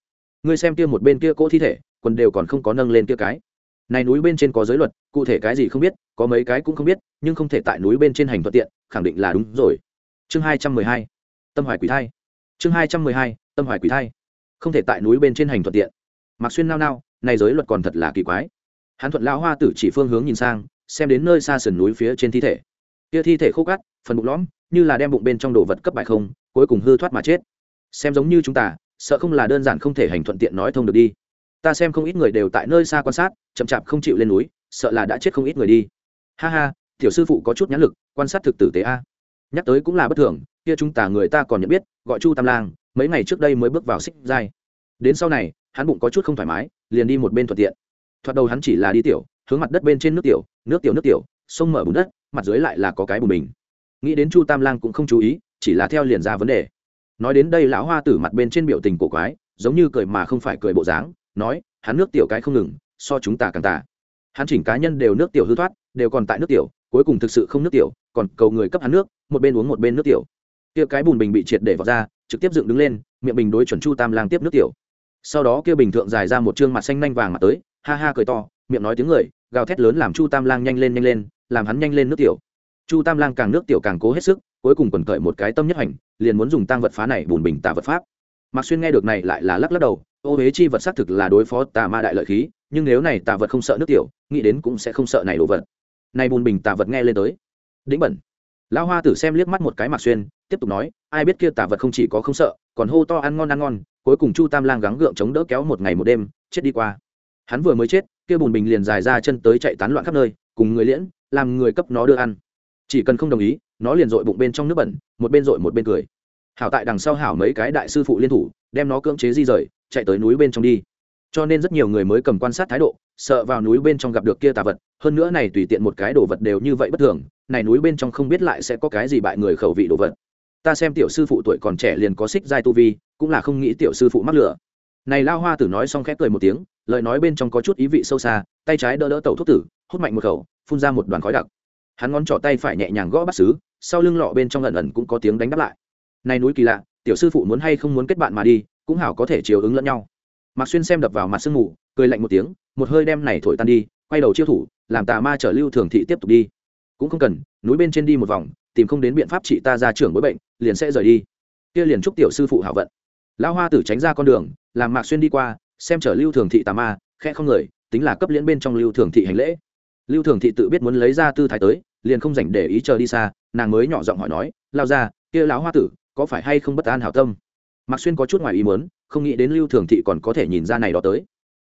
Ngươi xem kia một bên kia cỗ thi thể, quần đều còn không có nâng lên kia cái. Này núi bên trên có giới luật, cụ thể cái gì không biết, có mấy cái cũng không biết, nhưng không thể tại núi bên trên hành thuận tiện, khẳng định là đúng rồi. Chương hai trăm mười hai, tâm hoài quỷ thai. Chương hai trăm mười hai, tâm hoài quỷ thai không thể tại núi bên trên hành thuận tiện. Mặc xuyên nao nao, này giới luật còn thật là kỳ quái. Hắn thuận lão hoa tử chỉ phương hướng nhìn sang, xem đến nơi xa sườn núi phía trên thi thể. Kia thi thể khô cắt phần bụng lõm, như là đem bụng bên trong đồ vật cấp bài không, cuối cùng hư thoát mà chết. Xem giống như chúng ta, sợ không là đơn giản không thể hành thuận tiện nói thông được đi. Ta xem không ít người đều tại nơi xa quan sát, chậm chạp không chịu lên núi, sợ là đã chết không ít người đi. Ha ha, tiểu sư phụ có chút nhãn lực, quan sát thực tử tế a. Nhắc tới cũng là bất thường, kia chúng ta người ta còn nhận biết, gọi chu tam lang mấy ngày trước đây mới bước vào xích giai. Đến sau này, hắn bụng có chút không thoải mái, liền đi một bên thuận tiện. Thoạt đầu hắn chỉ là đi tiểu, hướng mặt đất bên trên nước tiểu nước tiểu nước tiểu, sông mở bùn đất, mặt dưới lại là có cái bùn bình. Nghĩ đến chu tam lang cũng không chú ý, chỉ là theo liền ra vấn đề. Nói đến đây lão hoa tử mặt bên trên biểu tình cổ quái, giống như cười mà không phải cười bộ dáng, nói, hắn nước tiểu cái không ngừng, so chúng ta càng tà. Hắn chỉnh cá nhân đều nước tiểu hư thoát, đều còn tại nước tiểu, cuối cùng thực sự không nước tiểu, còn cầu người cấp hắn nước, một bên uống một bên nước tiểu. Kia cái bùn bình bị triệt để vào ra trực tiếp dựng đứng lên, miệng bình đối chuẩn chu tam lang tiếp nước tiểu. Sau đó kia bình thượng dài ra một chương mặt xanh nanh vàng mặt tới, ha ha cười to, miệng nói tiếng người, gào thét lớn làm chu tam lang nhanh lên nhanh lên, làm hắn nhanh lên nước tiểu. Chu tam lang càng nước tiểu càng cố hết sức, cuối cùng quần cởi một cái tâm nhất hành, liền muốn dùng tăng vật phá này bùn bình tà vật pháp. Mạc xuyên nghe được này lại là lắc lắc đầu, ô huế chi vật xác thực là đối phó tà ma đại lợi khí, nhưng nếu này tà vật không sợ nước tiểu, nghĩ đến cũng sẽ không sợ này đồ vật. Này bùn bình tà vật nghe lên tới. Đĩnh bẩn. Lão hoa tử xem liếc mắt một cái mạc xuyên tiếp tục nói, ai biết kia tà vật không chỉ có không sợ, còn hô to ăn ngon ăn ngon, cuối cùng chu tam lang gắng gượng chống đỡ kéo một ngày một đêm, chết đi qua. Hắn vừa mới chết, kia bùn bình liền dài ra chân tới chạy tán loạn khắp nơi, cùng người liễn, làm người cấp nó đưa ăn. Chỉ cần không đồng ý, nó liền dội bụng bên trong nước bẩn, một bên dội một bên cười. Hảo tại đằng sau hảo mấy cái đại sư phụ liên thủ, đem nó cưỡng chế di rời, chạy tới núi bên trong đi. Cho nên rất nhiều người mới cầm quan sát thái độ, sợ vào núi bên trong gặp được kia tà vật, hơn nữa này tùy tiện một cái đồ vật đều như vậy bất thường, này núi bên trong không biết lại sẽ có cái gì bại người khẩu vị đồ vật ta xem tiểu sư phụ tuổi còn trẻ liền có xích giai tu vi, cũng là không nghĩ tiểu sư phụ mắc lửa. Này lao hoa tử nói xong khép cười một tiếng, lời nói bên trong có chút ý vị sâu xa, tay trái đỡ đỡ tẩu thuốc tử, hút mạnh một khẩu, phun ra một đoàn khói đặc. Hắn ngón trỏ tay phải nhẹ nhàng gõ bắt xứ, sau lưng lọ bên trong lần ẩn cũng có tiếng đánh đáp lại. Này núi kỳ lạ, tiểu sư phụ muốn hay không muốn kết bạn mà đi, cũng hảo có thể chiều ứng lẫn nhau. Mạc xuyên xem đập vào mặt sương mù, cười lạnh một tiếng, một hơi đem này thổi tan đi, quay đầu chiêu thủ, làm tà ma trở lưu thường thị tiếp tục đi. Cũng không cần, núi bên trên đi một vòng tìm không đến biện pháp trị ta ra trưởng bối bệnh, liền sẽ rời đi. Kia liền chúc tiểu sư phụ hảo vận. Lão hoa tử tránh ra con đường, làm mạc xuyên đi qua, xem chở lưu thường thị tà ma khe không người, tính là cấp liễn bên trong lưu thường thị hành lễ. Lưu thường thị tự biết muốn lấy ra tư thái tới, liền không dành để ý chờ đi xa, nàng mới nhỏ giọng hỏi nói lao ra kia lão hoa tử, có phải hay không bất an hảo tâm? Mạc xuyên có chút ngoài ý muốn, không nghĩ đến lưu thường thị còn có thể nhìn ra này đó tới.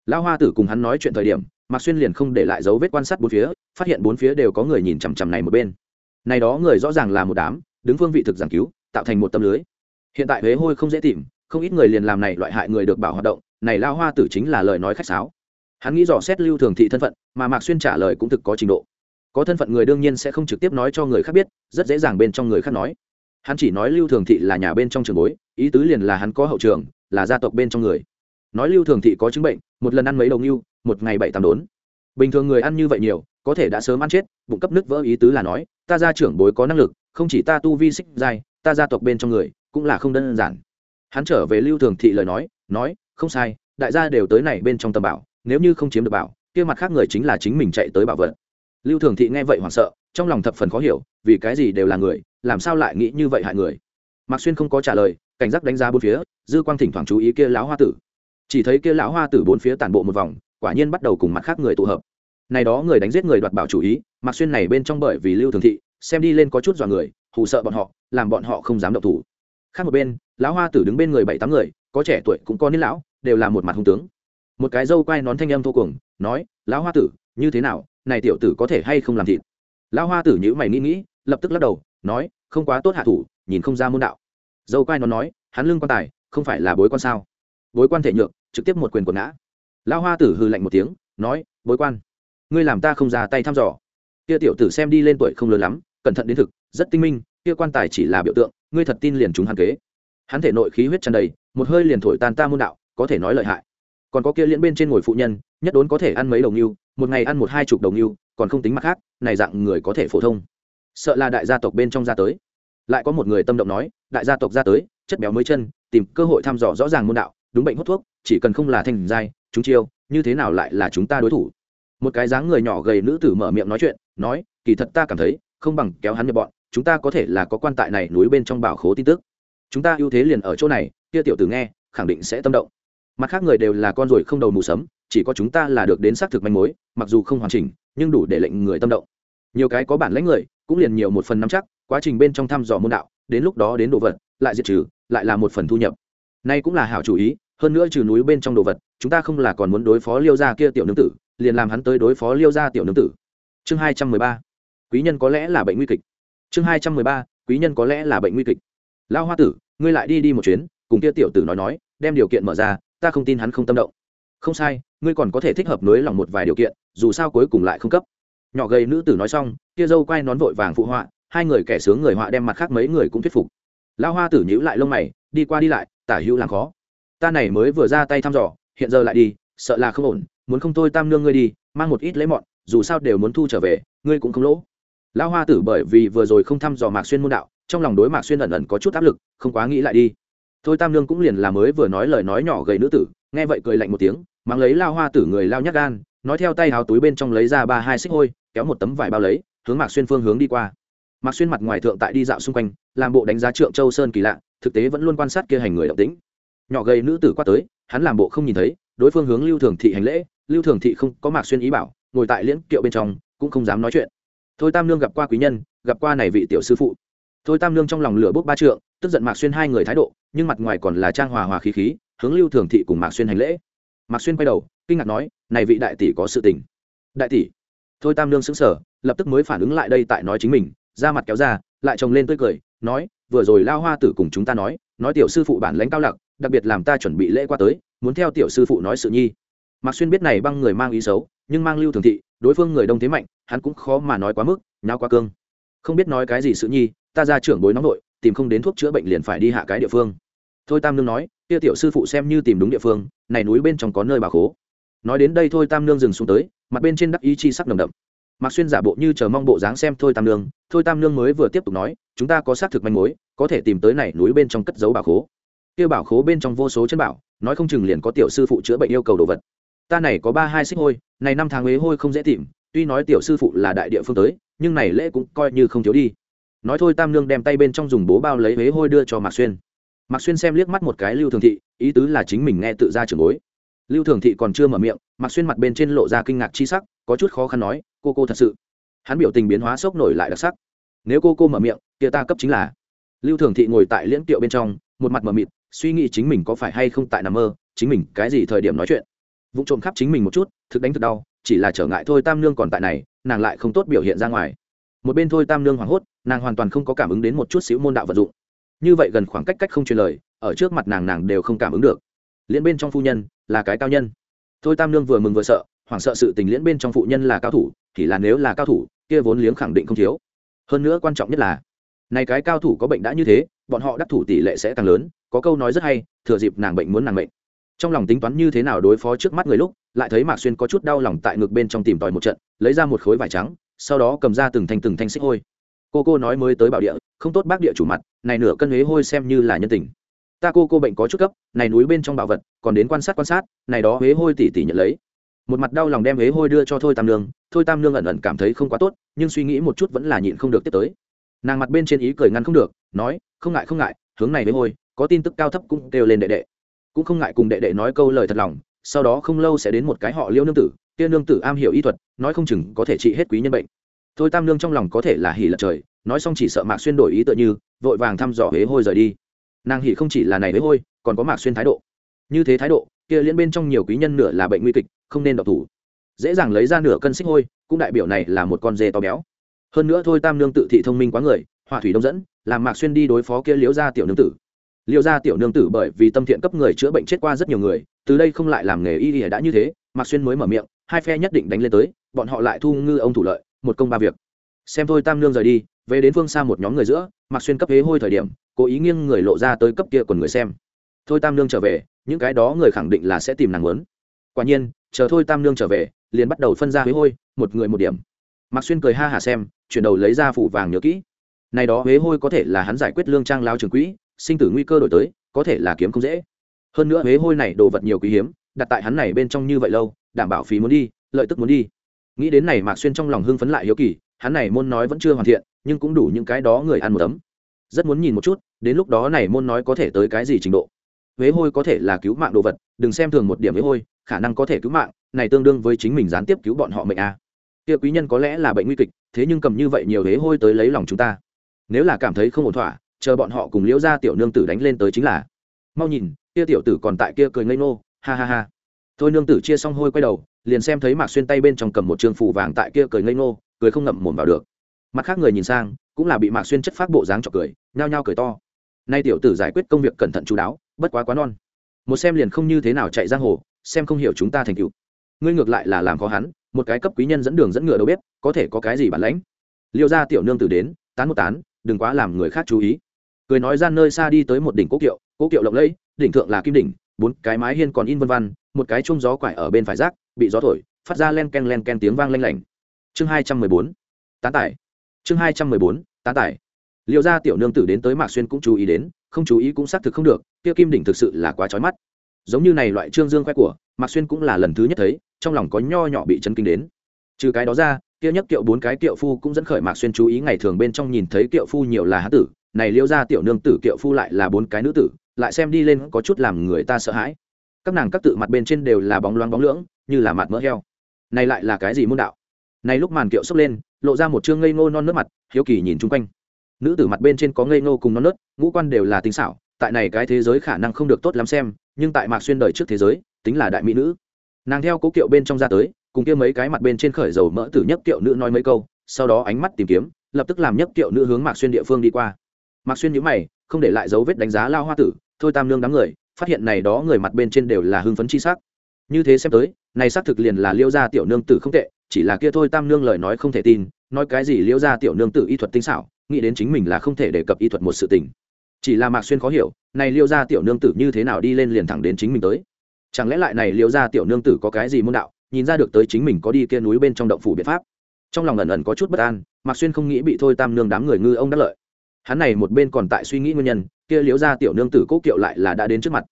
Lão hoa tử cùng hắn nói chuyện thời điểm, mạc xuyên liền không để lại dấu vết quan sát bốn phía, phát hiện bốn phía đều có người nhìn chằm chằm này một bên này đó người rõ ràng là một đám, đứng phương vị thực giảng cứu, tạo thành một tâm lưới. Hiện tại huế hôi không dễ tìm, không ít người liền làm này loại hại người được bảo hoạt động, này lao hoa tử chính là lời nói khách sáo. Hắn nghĩ dò xét lưu thường thị thân phận, mà mạc xuyên trả lời cũng thực có trình độ. Có thân phận người đương nhiên sẽ không trực tiếp nói cho người khác biết, rất dễ dàng bên trong người khác nói. Hắn chỉ nói lưu thường thị là nhà bên trong trường bối, ý tứ liền là hắn có hậu trường, là gia tộc bên trong người. Nói lưu thường thị có chứng bệnh, một lần ăn mấy đồng lưu một ngày bảy tám đốn. Bình thường người ăn như vậy nhiều, có thể đã sớm ăn chết, bụng cấp nước vỡ ý tứ là nói ta gia trưởng bối có năng lực, không chỉ ta tu vi xích dài ta gia tộc bên trong người cũng là không đơn giản. Hắn trở về lưu thường thị lời nói nói, không sai, đại gia đều tới này bên trong tầm bảo, nếu như không chiếm được bảo, kia mặt khác người chính là chính mình chạy tới bảo vật. Lưu thường thị nghe vậy hoảng sợ, trong lòng thập phần khó hiểu, vì cái gì đều là người, làm sao lại nghĩ như vậy hại người? Mạc xuyên không có trả lời, cảnh giác đánh giá bốn phía, dư quang thỉnh thoảng chú ý kia lão hoa tử. Chỉ thấy kia lão hoa tử bốn phía tản bộ một vòng, quả nhiên bắt đầu cùng mặt khác người tụ hợp này đó người đánh giết người đoạt bảo chủ ý mặc xuyên này bên trong bởi vì lưu thường thị, xem đi lên có chút dọa người, hù sợ bọn họ, làm bọn họ không dám động thủ. Khác một bên, lão hoa tử đứng bên người bảy tám người, có trẻ tuổi cũng có niên lão, đều là một mặt hung tướng. Một cái dâu quai nón thanh âm thô cuồng, nói, lão hoa tử, như thế nào, này tiểu tử có thể hay không làm thịt? Lão hoa tử nhữ mày nghĩ nghĩ, lập tức lắc đầu, nói, không quá tốt hạ thủ, nhìn không ra môn đạo. Dâu quai nón nói, hắn lưng quan tài, không phải là bối quan sao? Bối quan thể nhượng trực tiếp một quyền quần ngã. Lão hoa tử hư lạnh một tiếng, nói, bối quan ngươi làm ta không ra tay thăm dò. Kia tiểu tử xem đi lên tuổi không lớn lắm cẩn thận đến thực rất tinh minh kia quan tài chỉ là biểu tượng ngươi thật tin liền chúng hắn kế. Hắn thể nội khí huyết tràn đầy một hơi liền thổi tan ta môn đạo có thể nói lợi hại. Còn có kia liễn bên trên ngồi phụ nhân nhất đốn có thể ăn mấy đồng nhưu, một ngày ăn một hai chục đồng nhưu, còn không tính mặt khác này dạng người có thể phổ thông. Sợ là đại gia tộc bên trong ra tới. Lại có một người tâm động nói đại gia tộc ra tới chất béo mới chân tìm cơ hội thăm dò rõ ràng môn đạo đúng bệnh hút thuốc chỉ cần không là thành giai chúng chiêu như thế nào lại là chúng ta đối thủ? Một cái dáng người nhỏ gầy nữ tử mở miệng nói chuyện, nói, kỳ thật ta cảm thấy, không bằng kéo hắn nhập bọn, chúng ta có thể là có quan tại này núi bên trong bảo khố tin tức. Chúng ta ưu thế liền ở chỗ này, kia tiểu tử nghe, khẳng định sẽ tâm động. Mặt khác người đều là con ruồi không đầu mù sấm, chỉ có chúng ta là được đến xác thực manh mối, mặc dù không hoàn chỉnh, nhưng đủ để lệnh người tâm động. Nhiều cái có bản lãnh người, cũng liền nhiều một phần nắm chắc, quá trình bên trong thăm dò môn đạo, đến lúc đó đến đồ vật, lại diệt trừ, lại là một phần thu nhập. Nay cũng là hảo chủ ý, hơn nữa trừ núi bên trong đồ vật, chúng ta không là còn muốn đối phó liêu gia kia tiểu nương tử liền làm hắn tới đối phó liêu gia tiểu nương tử. Chương hai trăm mười ba, quý nhân có lẽ là bệnh nguy kịch. Chương hai trăm mười ba, quý nhân có lẽ là bệnh nguy kịch. Lao hoa tử, ngươi lại đi đi một chuyến, cùng kia tiểu tử nói nói, đem điều kiện mở ra, ta không tin hắn không tâm động. Không sai, ngươi còn có thể thích hợp nới lòng một vài điều kiện, dù sao cuối cùng lại không cấp. Nhỏ gầy nữ tử nói xong, kia dâu quay nón vội vàng phụ họa, hai người kẻ sướng người họa đem mặt khác mấy người cũng thuyết phục. Lao hoa tử nhíu lại lông mày, đi qua đi lại, tả hữu làm khó. Ta này mới vừa ra tay thăm dò, hiện giờ lại đi, sợ là không ổn muốn không tôi tam nương ngươi đi, mang một ít lấy mọn, dù sao đều muốn thu trở về, ngươi cũng không lỗ. Lao hoa tử bởi vì vừa rồi không thăm dò mạc xuyên môn đạo, trong lòng đối mạc xuyên ẩn ẩn có chút áp lực, không quá nghĩ lại đi. Thôi tam nương cũng liền là mới vừa nói lời nói nhỏ gầy nữ tử, nghe vậy cười lạnh một tiếng, mang lấy lao hoa tử người lao nhát gan, nói theo tay hào túi bên trong lấy ra ba hai xích hôi, kéo một tấm vải bao lấy, hướng mạc xuyên phương hướng đi qua. Mạc xuyên mặt ngoài thượng tại đi dạo xung quanh, làm bộ đánh giá trượng châu sơn kỳ lạ, thực tế vẫn luôn quan sát kia hành người động tĩnh. Nhỏ gầy nữ tử qua tới, hắn làm bộ không nhìn thấy đối phương hướng lưu thường thị hành lễ, lưu thường thị không có mạc xuyên ý bảo, ngồi tại liễn kiệu bên trong, cũng không dám nói chuyện. Thôi tam nương gặp qua quý nhân, gặp qua này vị tiểu sư phụ. Thôi tam nương trong lòng lửa bốc ba trượng, tức giận mạc xuyên hai người thái độ, nhưng mặt ngoài còn là trang hòa hòa khí khí, hướng lưu thường thị cùng mạc xuyên hành lễ. Mạc xuyên quay đầu, kinh ngạc nói, này vị đại tỷ có sự tình. Đại tỷ? Thôi tam nương xứng sở lập tức mới phản ứng lại đây tại nói chính mình ra mặt kéo ra, lại trồng lên tươi cười, nói, vừa rồi lao hoa tử cùng chúng ta nói nói tiểu sư phụ bản lãnh cao lặc, đặc biệt làm ta chuẩn bị lễ qua tới muốn theo tiểu sư phụ nói sự nhi. Mạc xuyên biết này băng người mang ý xấu, nhưng mang lưu thường thị, đối phương người đông thế mạnh, hắn cũng khó mà nói quá mức, nháo quá cương. Không biết nói cái gì sự nhi, ta ra trưởng bối nóng nội tìm không đến thuốc chữa bệnh liền phải đi hạ cái địa phương. Thôi tam nương nói, kia tiểu sư phụ xem như tìm đúng địa phương, này núi bên trong có nơi bà khố. Nói đến đây thôi tam nương dừng xuống tới, mặt bên trên đắc ý chi sắc nồng đậm. Mạc xuyên giả bộ như chờ mong bộ dáng xem thôi tam nương, thôi tam nương mới vừa tiếp tục nói, chúng ta có xác thực manh mối, có thể tìm tới này núi bên trong cất giấu bảo khố kia bảo khố bên trong vô số chân bảo, nói không chừng liền có tiểu sư phụ chữa bệnh yêu cầu đồ vật. Ta này có ba hai xích hôi, này năm tháng huế hôi không dễ tìm, tuy nói tiểu sư phụ là đại địa phương tới, nhưng này lễ cũng coi như không thiếu đi. Nói thôi tam nương đem tay bên trong dùng bố bao lấy huế hôi đưa cho mạc xuyên. Mạc xuyên xem liếc mắt một cái lưu thường thị, ý tứ là chính mình nghe tự ra trường bối. Lưu thường thị còn chưa mở miệng, mạc xuyên mặt bên trên lộ ra kinh ngạc chi sắc, có chút khó khăn nói, cô cô thật sự. Hắn biểu tình biến hóa sốc nổi lại đặc sắc. Nếu cô cô mở miệng, kia ta cấp chính là. Lưu thường thị ngồi tại liễn kiệu bên trong, một mặt mờ mịt suy nghĩ chính mình có phải hay không tại nằm mơ, chính mình cái gì thời điểm nói chuyện. Vụ trộm khắp chính mình một chút, thực đánh thực đau, chỉ là trở ngại thôi tam nương còn tại này, nàng lại không tốt biểu hiện ra ngoài. Một bên thôi tam nương hoảng hốt, nàng hoàn toàn không có cảm ứng đến một chút xíu môn đạo vật dụng. Như vậy gần khoảng cách cách không truyền lời, ở trước mặt nàng nàng đều không cảm ứng được. Liễn bên trong phu nhân là cái cao nhân. Thôi tam nương vừa mừng vừa sợ, hoảng sợ sự tình liễn bên trong phụ nhân là cao thủ, thì là nếu là cao thủ, kia vốn liếng khẳng định không thiếu. Hơn nữa quan trọng nhất là, này cái cao thủ có bệnh đã như thế, bọn họ đắc thủ tỷ lệ sẽ càng lớn có câu nói rất hay, thừa dịp nàng bệnh muốn nàng bệnh trong lòng tính toán như thế nào đối phó trước mắt người lúc, lại thấy mạc xuyên có chút đau lòng tại ngực bên trong tìm tòi một trận, lấy ra một khối vải trắng, sau đó cầm ra từng thanh từng thanh xích hôi. Cô cô nói mới tới bảo địa, không tốt bác địa chủ mặt, này nửa cân huế hôi xem như là nhân tình. Ta cô cô bệnh có chút cấp, này núi bên trong bảo vật, còn đến quan sát quan sát, này đó huế hôi tỉ tỉ nhận lấy. Một mặt đau lòng đem huế hôi đưa cho thôi tam nương, thôi tam nương ẩn ẩn cảm thấy không quá tốt, nhưng suy nghĩ một chút vẫn là nhịn không được tiếp tới. Nàng mặt bên trên ý cười ngăn không được, nói, không ngại không ngại, hướng này huế hôi có tin tức cao thấp cũng kêu lên đệ đệ. Cũng không ngại cùng đệ đệ nói câu lời thật lòng, sau đó không lâu sẽ đến một cái họ liêu nương tử, kia nương tử am hiểu y thuật, nói không chừng có thể trị hết quý nhân bệnh. Thôi tam nương trong lòng có thể là hỉ lật trời, nói xong chỉ sợ mạc xuyên đổi ý tựa như, vội vàng thăm dò huế hôi rời đi. Nàng hỉ không chỉ là này huế hôi, còn có mạc xuyên thái độ. Như thế thái độ, kia liên bên trong nhiều quý nhân nửa là bệnh nguy kịch, không nên độc thủ. Dễ dàng lấy ra nửa cân xích hôi, cũng đại biểu này là một con dê to béo. Hơn nữa thôi tam nương tự thị thông minh quá người hỏa thủy đông dẫn, làm mạc xuyên đi đối phó kia liếu gia tiểu nương tử. Liệu gia tiểu nương tử bởi vì tâm thiện cấp người chữa bệnh chết qua rất nhiều người, từ đây không lại làm nghề y y đã như thế, mạc xuyên mới mở miệng, hai phe nhất định đánh lên tới, bọn họ lại thu ngư ông thủ lợi, một công ba việc. Xem thôi tam nương rời đi, về đến phương xa một nhóm người giữa, mạc xuyên cấp hế hôi thời điểm, cố ý nghiêng người lộ ra tới cấp kia quần người xem. Thôi tam nương trở về, những cái đó người khẳng định là sẽ tìm nàng muốn. Quả nhiên, chờ thôi tam nương trở về, liền bắt đầu phân ra huế hôi, một người một điểm. Mạc xuyên cười ha hả xem, chuyển đầu lấy ra phủ vàng nhớ kỹ. Này đó huế hôi có thể là hắn giải quyết lương trang lao trường quỹ sinh tử nguy cơ đổi tới, có thể là kiếm không dễ. Hơn nữa huế hôi này đồ vật nhiều quý hiếm, đặt tại hắn này bên trong như vậy lâu, đảm bảo phí muốn đi, lợi tức muốn đi. Nghĩ đến này mạc xuyên trong lòng hưng phấn lại hiếu kỳ, hắn này môn nói vẫn chưa hoàn thiện, nhưng cũng đủ những cái đó người ăn một tấm. Rất muốn nhìn một chút, đến lúc đó này môn nói có thể tới cái gì trình độ. Huế hôi có thể là cứu mạng đồ vật, đừng xem thường một điểm huế hôi, khả năng có thể cứu mạng, này tương đương với chính mình gián tiếp cứu bọn họ mệnh a. À. kia quý nhân có lẽ là bệnh nguy kịch, thế nhưng cầm như vậy nhiều huế hôi tới lấy lòng chúng ta. Nếu là cảm thấy không ổn thỏa chờ bọn họ cùng liễu ra tiểu nương tử đánh lên tới chính là. Mau nhìn, kia tiểu tử còn tại kia cười ngây ngô, ha ha ha. Thôi nương tử chia xong hôi quay đầu, liền xem thấy mạc xuyên tay bên trong cầm một trường phủ vàng tại kia cười ngây ngô, cười không ngậm mồm vào được. Mặt khác người nhìn sang, cũng là bị mạc xuyên chất phát bộ dáng trọc cười, nhao nhao cười to. Nay tiểu tử giải quyết công việc cẩn thận chú đáo, bất quá quá non. Một xem liền không như thế nào chạy giang hồ, xem không hiểu chúng ta thành cựu ngươi ngược lại là làm khó hắn, một cái cấp quý nhân dẫn đường dẫn ngựa đâu biết có thể có cái gì bản lãnh? Liêu ra tiểu nương tử đến, tán một tán, đừng quá làm người khác chú ý cười nói ra nơi xa đi tới một đỉnh cố kiệu cố kiệu lộng lẫy, đỉnh thượng là kim đỉnh, bốn cái mái hiên còn in vân văn một cái chung gió quải ở bên phải rác, bị gió thổi, phát ra len ken len ken tiếng vang lanh lảnh. Chương hai trăm mười bốn, tán tải. Chương hai trăm mười bốn, tán tải. Liệu ra tiểu nương tử đến tới mạc xuyên cũng chú ý đến, không chú ý cũng xác thực không được, kia kim đỉnh thực sự là quá trói mắt. Giống như này loại trương dương khoe của, mạc xuyên cũng là lần thứ nhất thấy, trong lòng có nho nhỏ bị chấn kinh đến. Trừ cái đó ra, kia nhất kiệu bốn cái kiệu phu cũng dẫn khởi mạc xuyên chú ý ngày thường bên trong nhìn thấy kiệu phu nhiều là hán tử này liêu ra tiểu nương tử kiệu phu lại là bốn cái nữ tử, lại xem đi lên có chút làm người ta sợ hãi. Các nàng các tự mặt bên trên đều là bóng loáng bóng lưỡng, như là mặt mỡ heo. Này lại là cái gì môn đạo? Này lúc màn kiệu sốc lên, lộ ra một chương ngây ngô non nước mặt, hiếu kỳ nhìn chung quanh. Nữ tử mặt bên trên có ngây ngô cùng non nớt, ngũ quan đều là tinh xảo, tại này cái thế giới khả năng không được tốt lắm xem, nhưng tại mạc xuyên đời trước thế giới, tính là đại mỹ nữ. Nàng theo cố kiệu bên trong ra tới, cùng kia mấy cái mặt bên trên khởi dầu mỡ tử nhất kiệu nữ nói mấy câu, sau đó ánh mắt tìm kiếm, lập tức làm nhất kiệu nữ hướng mạc xuyên địa phương đi qua mạc xuyên nhíu mày, không để lại dấu vết đánh giá lao hoa tử, thôi tam lương đám người, phát hiện này đó người mặt bên trên đều là hưng phấn chi sắc. Như thế xem tới, này xác thực liền là liêu gia tiểu nương tử không tệ, chỉ là kia thôi tam nương lời nói không thể tin, nói cái gì liêu gia tiểu nương tử y thuật tinh xảo, nghĩ đến chính mình là không thể đề cập y thuật một sự tình. Chỉ là mạc xuyên khó hiểu, này liêu gia tiểu nương tử như thế nào đi lên liền thẳng đến chính mình tới. Chẳng lẽ lại này liêu gia tiểu nương tử có cái gì môn đạo, nhìn ra được tới chính mình có đi kia núi bên trong động phủ biện pháp. Trong lòng ẩn ẩn có chút bất an, mạc xuyên không nghĩ bị thôi tam nương đám người ngư ông đắc lợi hắn này một bên còn tại suy nghĩ nguyên nhân, kia liếu gia tiểu nương tử cố kiệu lại là đã đến trước mặt.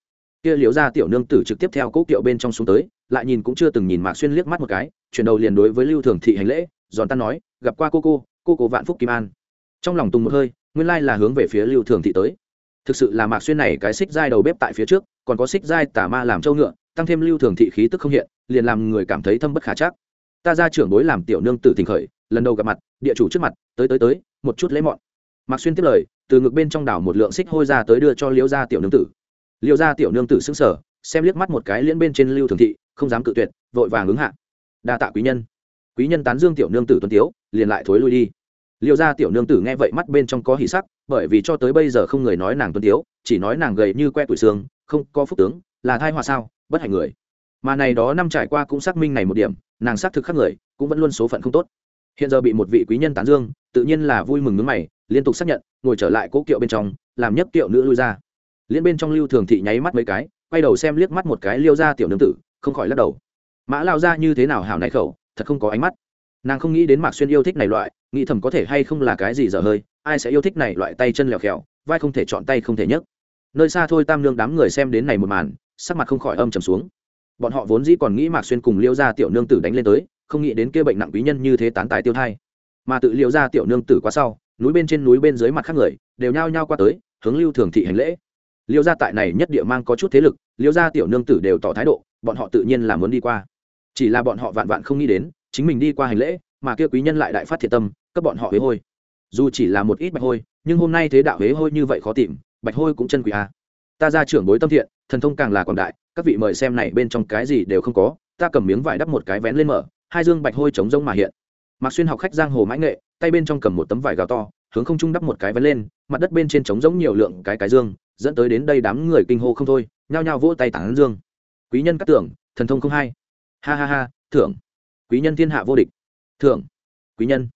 Kia liếu gia tiểu nương tử trực tiếp theo cố kiệu bên trong xuống tới, lại nhìn cũng chưa từng nhìn mạc xuyên liếc mắt một cái, chuyển đầu liền đối với lưu thường thị hành lễ, giòn tan nói, gặp qua cô cô cô cô vạn phúc kim an. Trong lòng tùng một hơi, nguyên lai là hướng về phía lưu thường thị tới. Thực sự là mạc xuyên này cái xích dai đầu bếp tại phía trước, còn có xích dai tà ma làm trâu ngựa, tăng thêm lưu thường thị khí tức không hiện, liền làm người cảm thấy thâm bất khả chắc. Ta ra trưởng đối làm tiểu nương tử thỉnh khởi, lần đầu gặp mặt, địa chủ trước mặt, tới tới tới, một chút lấy mọn mạc xuyên tiếp lời, từ ngực bên trong đảo một lượng xích hôi ra tới đưa cho liễu gia tiểu nương tử. Liễu gia tiểu nương tử xứng sở xem liếc mắt một cái liễn bên trên lưu thường thị, không dám cự tuyệt, vội vàng ứng hạ. Đa tạ quý nhân. Quý nhân tán dương tiểu nương tử tuân tiếu, liền lại thối lui đi. Liễu gia tiểu nương tử nghe vậy mắt bên trong có hỉ sắc, bởi vì cho tới bây giờ không người nói nàng tuân tiếu, chỉ nói nàng gầy như que tuổi xương, không có phúc tướng, là thai họa sao, bất hạnh người. Mà này đó năm trải qua cũng xác minh này một điểm, nàng xác thực khác người, cũng vẫn luôn số phận không tốt. Hiện giờ bị một vị quý nhân tán dương, tự nhiên là vui mừng nước mày liên tục xác nhận, ngồi trở lại cố kiệu bên trong, làm nhấc kiệu nữ lui ra. Liên bên trong lưu thường thị nháy mắt mấy cái, quay đầu xem liếc mắt một cái liêu ra tiểu nương tử, không khỏi lắc đầu. Mã lao ra như thế nào hảo này khẩu, thật không có ánh mắt. Nàng không nghĩ đến mạc xuyên yêu thích này loại, nghĩ thầm có thể hay không là cái gì dở hơi, ai sẽ yêu thích này loại tay chân lèo khèo vai không thể chọn tay không thể nhấc. Nơi xa thôi tam lương đám người xem đến này một màn, sắc mặt không khỏi âm trầm xuống. Bọn họ vốn dĩ còn nghĩ mạc xuyên cùng liêu ra tiểu nương tử đánh lên tới, không nghĩ đến kia bệnh nặng quý nhân như thế tán tài tiêu thai. Mà tự liêu ra tiểu nương tử quá sau núi bên trên núi bên dưới mặt khác người, đều nhao nhao qua tới, hướng lưu thường thị hành lễ. Liêu gia tại này nhất địa mang có chút thế lực, liêu gia tiểu nương tử đều tỏ thái độ, bọn họ tự nhiên là muốn đi qua. Chỉ là bọn họ vạn vạn không nghĩ đến, chính mình đi qua hành lễ, mà kia quý nhân lại đại phát thiệt tâm, cấp bọn họ huế hôi. Dù chỉ là một ít bạch hôi, nhưng hôm nay thế đạo huế hôi như vậy khó tìm, bạch hôi cũng chân quý a à. ta ra trưởng bối tâm thiện, thần thông càng là quảng đại, các vị mời xem này bên trong cái gì đều không có, ta cầm miếng vải đắp một cái vén lên mở, hai dương bạch hôi trống rông mà hiện. Mạc xuyên học khách giang hồ mãi nghệ tay bên trong cầm một tấm vải gào to, hướng không trung đắp một cái vén lên, mặt đất bên trên trống rỗng nhiều lượng cái cái dương, dẫn tới đến đây đám người kinh hô không thôi, nhao nhao vỗ tay tảng dương. Quý nhân cắt tưởng, thần thông không hay ha ha ha, thưởng. Quý nhân thiên hạ vô địch. Thưởng. Quý nhân.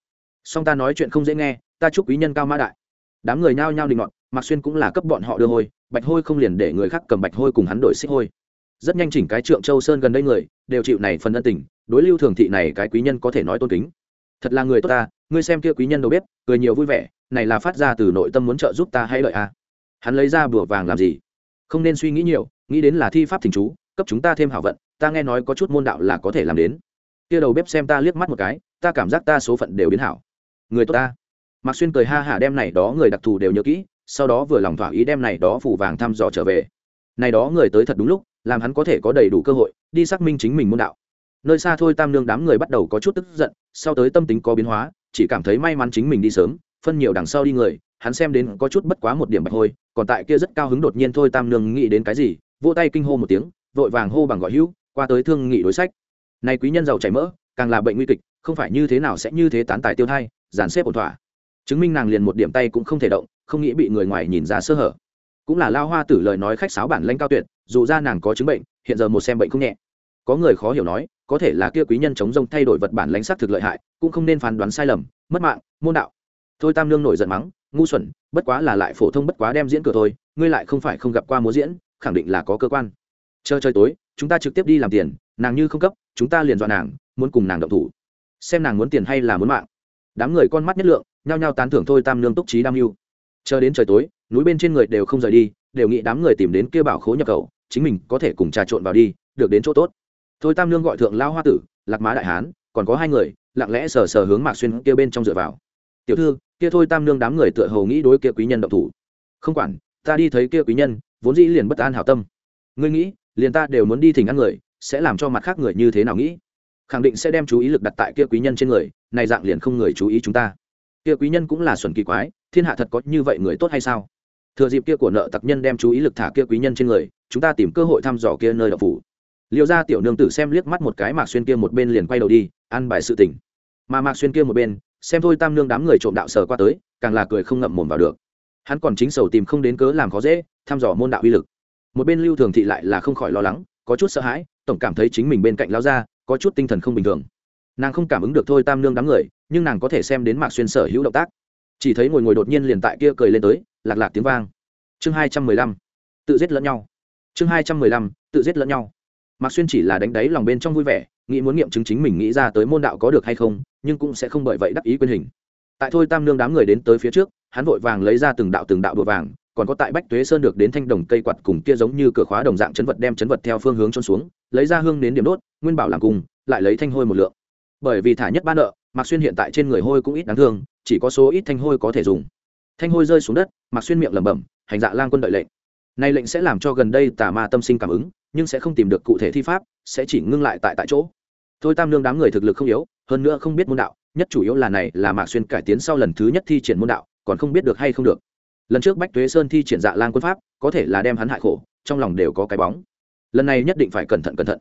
Song ta nói chuyện không dễ nghe, ta chúc quý nhân cao mã đại. Đám người nhao nhao định ngọn, mạc xuyên cũng là cấp bọn họ đưa hôi, bạch hôi không liền để người khác cầm bạch hôi cùng hắn đổi xích hôi. Rất nhanh chỉnh cái trượng châu sơn gần đây người, đều chịu này phần ân tình, đối lưu thường thị này cái quý nhân có thể nói tôn kính. Thật là người tốt ta ngươi xem kia quý nhân đâu biết cười nhiều vui vẻ, này là phát ra từ nội tâm muốn trợ giúp ta hay lợi a. Hắn lấy ra bùa vàng làm gì? Không nên suy nghĩ nhiều, nghĩ đến là thi pháp thỉnh chú, cấp chúng ta thêm hảo vận, ta nghe nói có chút môn đạo là có thể làm đến. Kia đầu bếp xem ta liếc mắt một cái, ta cảm giác ta số phận đều biến hảo. Người tốt ta. Mạc xuyên cười ha hả đem này đó người đặc thù đều nhớ kỹ, sau đó vừa lòng thỏa ý đem này đó phủ vàng thăm dò trở về. Này đó người tới thật đúng lúc, làm hắn có thể có đầy đủ cơ hội, đi xác minh chính mình môn đạo. Nơi xa thôi tam nương đám người bắt đầu có chút tức giận, sau tới tâm tính có biến hóa chỉ cảm thấy may mắn chính mình đi sớm, phân nhiều đằng sau đi người, hắn xem đến có chút bất quá một điểm bạch hôi, còn tại kia rất cao hứng đột nhiên thôi tam nương nghĩ đến cái gì, vỗ tay kinh hô một tiếng, vội vàng hô bằng gọi hữu, qua tới thương nghị đối sách. Này quý nhân giàu chảy mỡ, càng là bệnh nguy kịch, không phải như thế nào sẽ như thế tán tài tiêu thai, dàn xếp ổn thỏa. Chứng minh nàng liền một điểm tay cũng không thể động, không nghĩ bị người ngoài nhìn ra sơ hở. Cũng là lao hoa tử lời nói khách sáo bản lãnh cao tuyệt, dù ra nàng có chứng bệnh, hiện giờ một xem bệnh không nhẹ có người khó hiểu nói, có thể là kia quý nhân chống rông thay đổi vật bản lãnh sắc thực lợi hại, cũng không nên phán đoán sai lầm, mất mạng, môn đạo. Thôi tam lương nổi giận mắng, ngu xuẩn, bất quá là lại phổ thông bất quá đem diễn cửa thôi, ngươi lại không phải không gặp qua múa diễn, khẳng định là có cơ quan. Chờ trời tối, chúng ta trực tiếp đi làm tiền, nàng như không cấp, chúng ta liền dọa nàng, muốn cùng nàng động thủ. Xem nàng muốn tiền hay là muốn mạng. Đám người con mắt nhất lượng, nhao nhao tán thưởng thôi tam nương túc trí đam mưu. Chờ đến trời tối, núi bên trên người đều không rời đi, đều nghĩ đám người tìm đến kia bảo khố nhập khẩu, chính mình có thể cùng trà trộn vào đi, được đến chỗ tốt thôi tam nương gọi thượng lao hoa tử, lạc má đại hán, còn có hai người, lặng lẽ sờ sờ hướng mạc xuyên kia bên trong dựa vào. Tiểu thư, kia thôi tam nương đám người tựa hầu nghĩ đối kia quý nhân động thủ. Không quản, ta đi thấy kia quý nhân, vốn dĩ liền bất an hảo tâm. Ngươi nghĩ, liền ta đều muốn đi thỉnh ăn người, sẽ làm cho mặt khác người như thế nào nghĩ? Khẳng định sẽ đem chú ý lực đặt tại kia quý nhân trên người, này dạng liền không người chú ý chúng ta. Kia quý nhân cũng là xuẩn kỳ quái, thiên hạ thật có như vậy người tốt hay sao? Thừa dịp kia của nợ tặc nhân đem chú ý lực thả kia quý nhân trên người, chúng ta tìm cơ hội thăm dò kia nơi đậu phủ liệu ra tiểu nương tử xem liếc mắt một cái mạc xuyên kia một bên liền quay đầu đi ăn bài sự tỉnh mà mạc xuyên kia một bên, xem thôi tam nương đám người trộm đạo sờ qua tới, càng là cười không ngậm mồm vào được. Hắn còn chính sầu tìm không đến cớ làm khó dễ, thăm dò môn đạo uy lực. Một bên lưu thường thị lại là không khỏi lo lắng, có chút sợ hãi, tổng cảm thấy chính mình bên cạnh lao ra có chút tinh thần không bình thường. Nàng không cảm ứng được thôi tam nương đám người, nhưng nàng có thể xem đến mạc xuyên sở hữu động tác. Chỉ thấy ngồi ngồi đột nhiên liền tại kia cười lên tới, lạc lạc tiếng vang. Chương hai trăm mười lăm, tự giết lẫn nhau. Chương hai trăm mười lăm, tự giết lẫn nhau mạc xuyên chỉ là đánh đáy lòng bên trong vui vẻ, nghĩ muốn nghiệm chứng chính mình nghĩ ra tới môn đạo có được hay không, nhưng cũng sẽ không bởi vậy đắc ý quyền hình. Tại thôi tam nương đám người đến tới phía trước, hắn vội vàng lấy ra từng đạo từng đạo đùa vàng, còn có tại bách tuế sơn được đến thanh đồng cây quạt cùng kia giống như cửa khóa đồng dạng chấn vật đem chấn vật theo phương hướng trôn xuống, lấy ra hương đến điểm đốt, nguyên bảo làm cùng, lại lấy thanh hôi một lượng. Bởi vì thả nhất ba nợ, mạc xuyên hiện tại trên người hôi cũng ít đáng thương, chỉ có số ít thanh hôi có thể dùng. Thanh hôi rơi xuống đất, mạc xuyên miệng lẩm bẩm, hành dạ lang quân đợi lệnh. Nay lệnh sẽ làm cho gần đây tà ma tâm sinh cảm ứng nhưng sẽ không tìm được cụ thể thi pháp, sẽ chỉ ngưng lại tại tại chỗ. Thôi tam lương đám người thực lực không yếu, hơn nữa không biết môn đạo, nhất chủ yếu là này, là mạc xuyên cải tiến sau lần thứ nhất thi triển môn đạo, còn không biết được hay không được. Lần trước bách tuế sơn thi triển dạ lang quân pháp, có thể là đem hắn hại khổ, trong lòng đều có cái bóng. Lần này nhất định phải cẩn thận cẩn thận.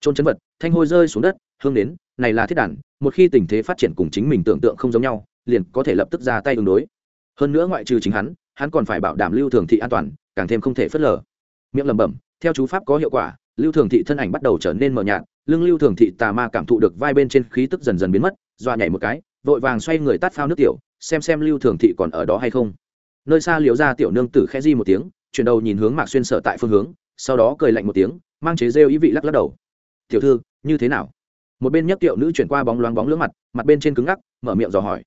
Trôn chấn vật, thanh hôi rơi xuống đất, hương đến này là thiết đàn, một khi tình thế phát triển cùng chính mình tưởng tượng không giống nhau, liền có thể lập tức ra tay ứng đối. Hơn nữa ngoại trừ chính hắn hắn còn phải bảo đảm lưu thường thị an toàn, càng thêm không thể phớt lờ. Miệng lẩm bẩm theo chú pháp có hiệu quả, lưu thường thị thân ảnh bắt đầu trở nên mờ nhạt, lưng lưu thường thị tà ma cảm thụ được vai bên trên khí tức dần dần biến mất doa nhảy một cái, vội vàng xoay người tát phao nước tiểu, xem xem lưu thường thị còn ở đó hay không. Nơi xa liễu ra tiểu nương tử khẽ di một tiếng, chuyển đầu nhìn hướng mạc xuyên sở tại phương hướng, sau đó cười lạnh một tiếng, mang chế rêu ý vị lắc lắc đầu. Tiểu thư, như thế nào? Một bên nhấc tiểu nữ chuyển qua bóng loáng bóng lưỡng mặt mặt bên trên cứng ngắc, mở miệng dò hỏi.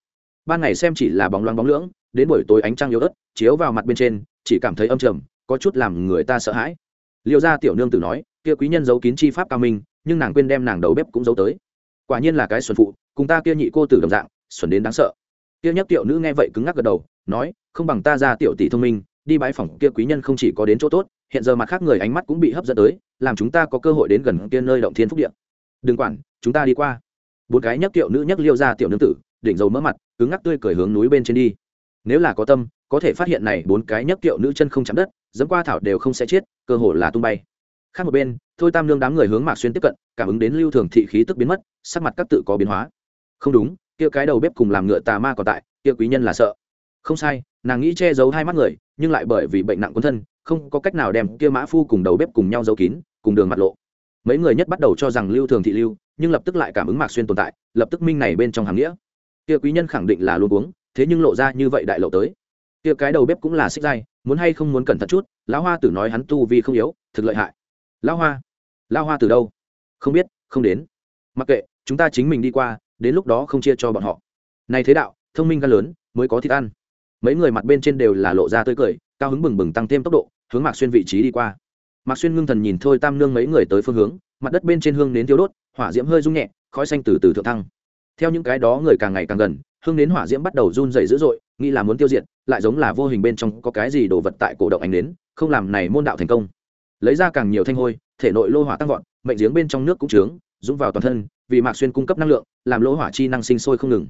Ban ngày xem chỉ là bóng loáng bóng lưỡng, đến buổi tối ánh trăng yếu ớt, chiếu vào mặt bên trên, chỉ cảm thấy âm trầm, có chút làm người ta sợ hãi liệu ra tiểu nương tử nói, kia quý nhân giấu kín chi pháp cao minh, nhưng nàng quên đem nàng đầu bếp cũng giấu tới. Quả nhiên là cái xuân phụ, cùng ta kia nhị cô tử đồng dạng xuân đến đáng sợ. Kia nhất tiểu nữ nghe vậy cứng ngắc gật đầu, nói, không bằng ta ra tiểu tỷ thông minh, đi bãi phòng kia quý nhân không chỉ có đến chỗ tốt, hiện giờ mặt khác người ánh mắt cũng bị hấp dẫn tới, làm chúng ta có cơ hội đến gần kia nơi động thiên phúc điện đừng quản, chúng ta đi qua. Bốn cái nhất tiểu nữ nhắc liêu ra tiểu nương tử, đỉnh dầu mỡ mặt, cứng ngắc tươi cười hướng núi bên trên đi. Nếu là có tâm, có thể phát hiện này bốn cái nhất tiểu nữ chân không chạm đất dẫm qua thảo đều không sẽ chết, cơ hồ là tung bay. Khác một bên, thôi tam lương đám người hướng mạc xuyên tiếp cận, cảm ứng đến lưu thường thị khí tức biến mất, sắc mặt các tự có biến hóa. Không đúng, kia cái đầu bếp cùng làm ngựa tà ma còn tại, kia quý nhân là sợ. Không sai, nàng nghĩ che giấu hai mắt người, nhưng lại bởi vì bệnh nặng quân thân, không có cách nào đem kia mã phu cùng đầu bếp cùng nhau giấu kín, cùng đường mặt lộ. Mấy người nhất bắt đầu cho rằng lưu thường thị lưu, nhưng lập tức lại cảm ứng mạc xuyên tồn tại, lập tức minh này bên trong hàng nghĩa. Kia quý nhân khẳng định là luôn uống, thế nhưng lộ ra như vậy đại lộ tới kia cái đầu bếp cũng là xích dai, muốn hay không muốn cẩn thận chút, lão hoa tử nói hắn tu vì không yếu, thực lợi hại. Lão hoa lão hoa từ đâu? Không biết, không đến. Mặc kệ, chúng ta chính mình đi qua, đến lúc đó không chia cho bọn họ. Này thế đạo, thông minh gan lớn, mới có thịt ăn. Mấy người mặt bên trên đều là lộ ra tươi cười, cao hứng bừng bừng tăng thêm tốc độ, hướng mạc xuyên vị trí đi qua. Mạc xuyên ngưng thần nhìn thôi tam nương mấy người tới phương hướng, mặt đất bên trên hương nến thiếu đốt, hỏa diễm hơi rung nhẹ, khói xanh từ từ thượng thăng. Theo những cái đó người càng ngày càng gần hương nến hỏa diễm bắt đầu run dày dữ dội, nghĩ là muốn tiêu diệt, lại giống là vô hình bên trong có cái gì đổ vật tại cổ động ánh nến, không làm này môn đạo thành công. Lấy ra càng nhiều thanh hôi, thể nội lô hỏa tăng vọt, mệnh giếng bên trong nước cũng trướng, dũng vào toàn thân, vì mạc xuyên cung cấp năng lượng, làm lỗ hỏa chi năng sinh sôi không ngừng.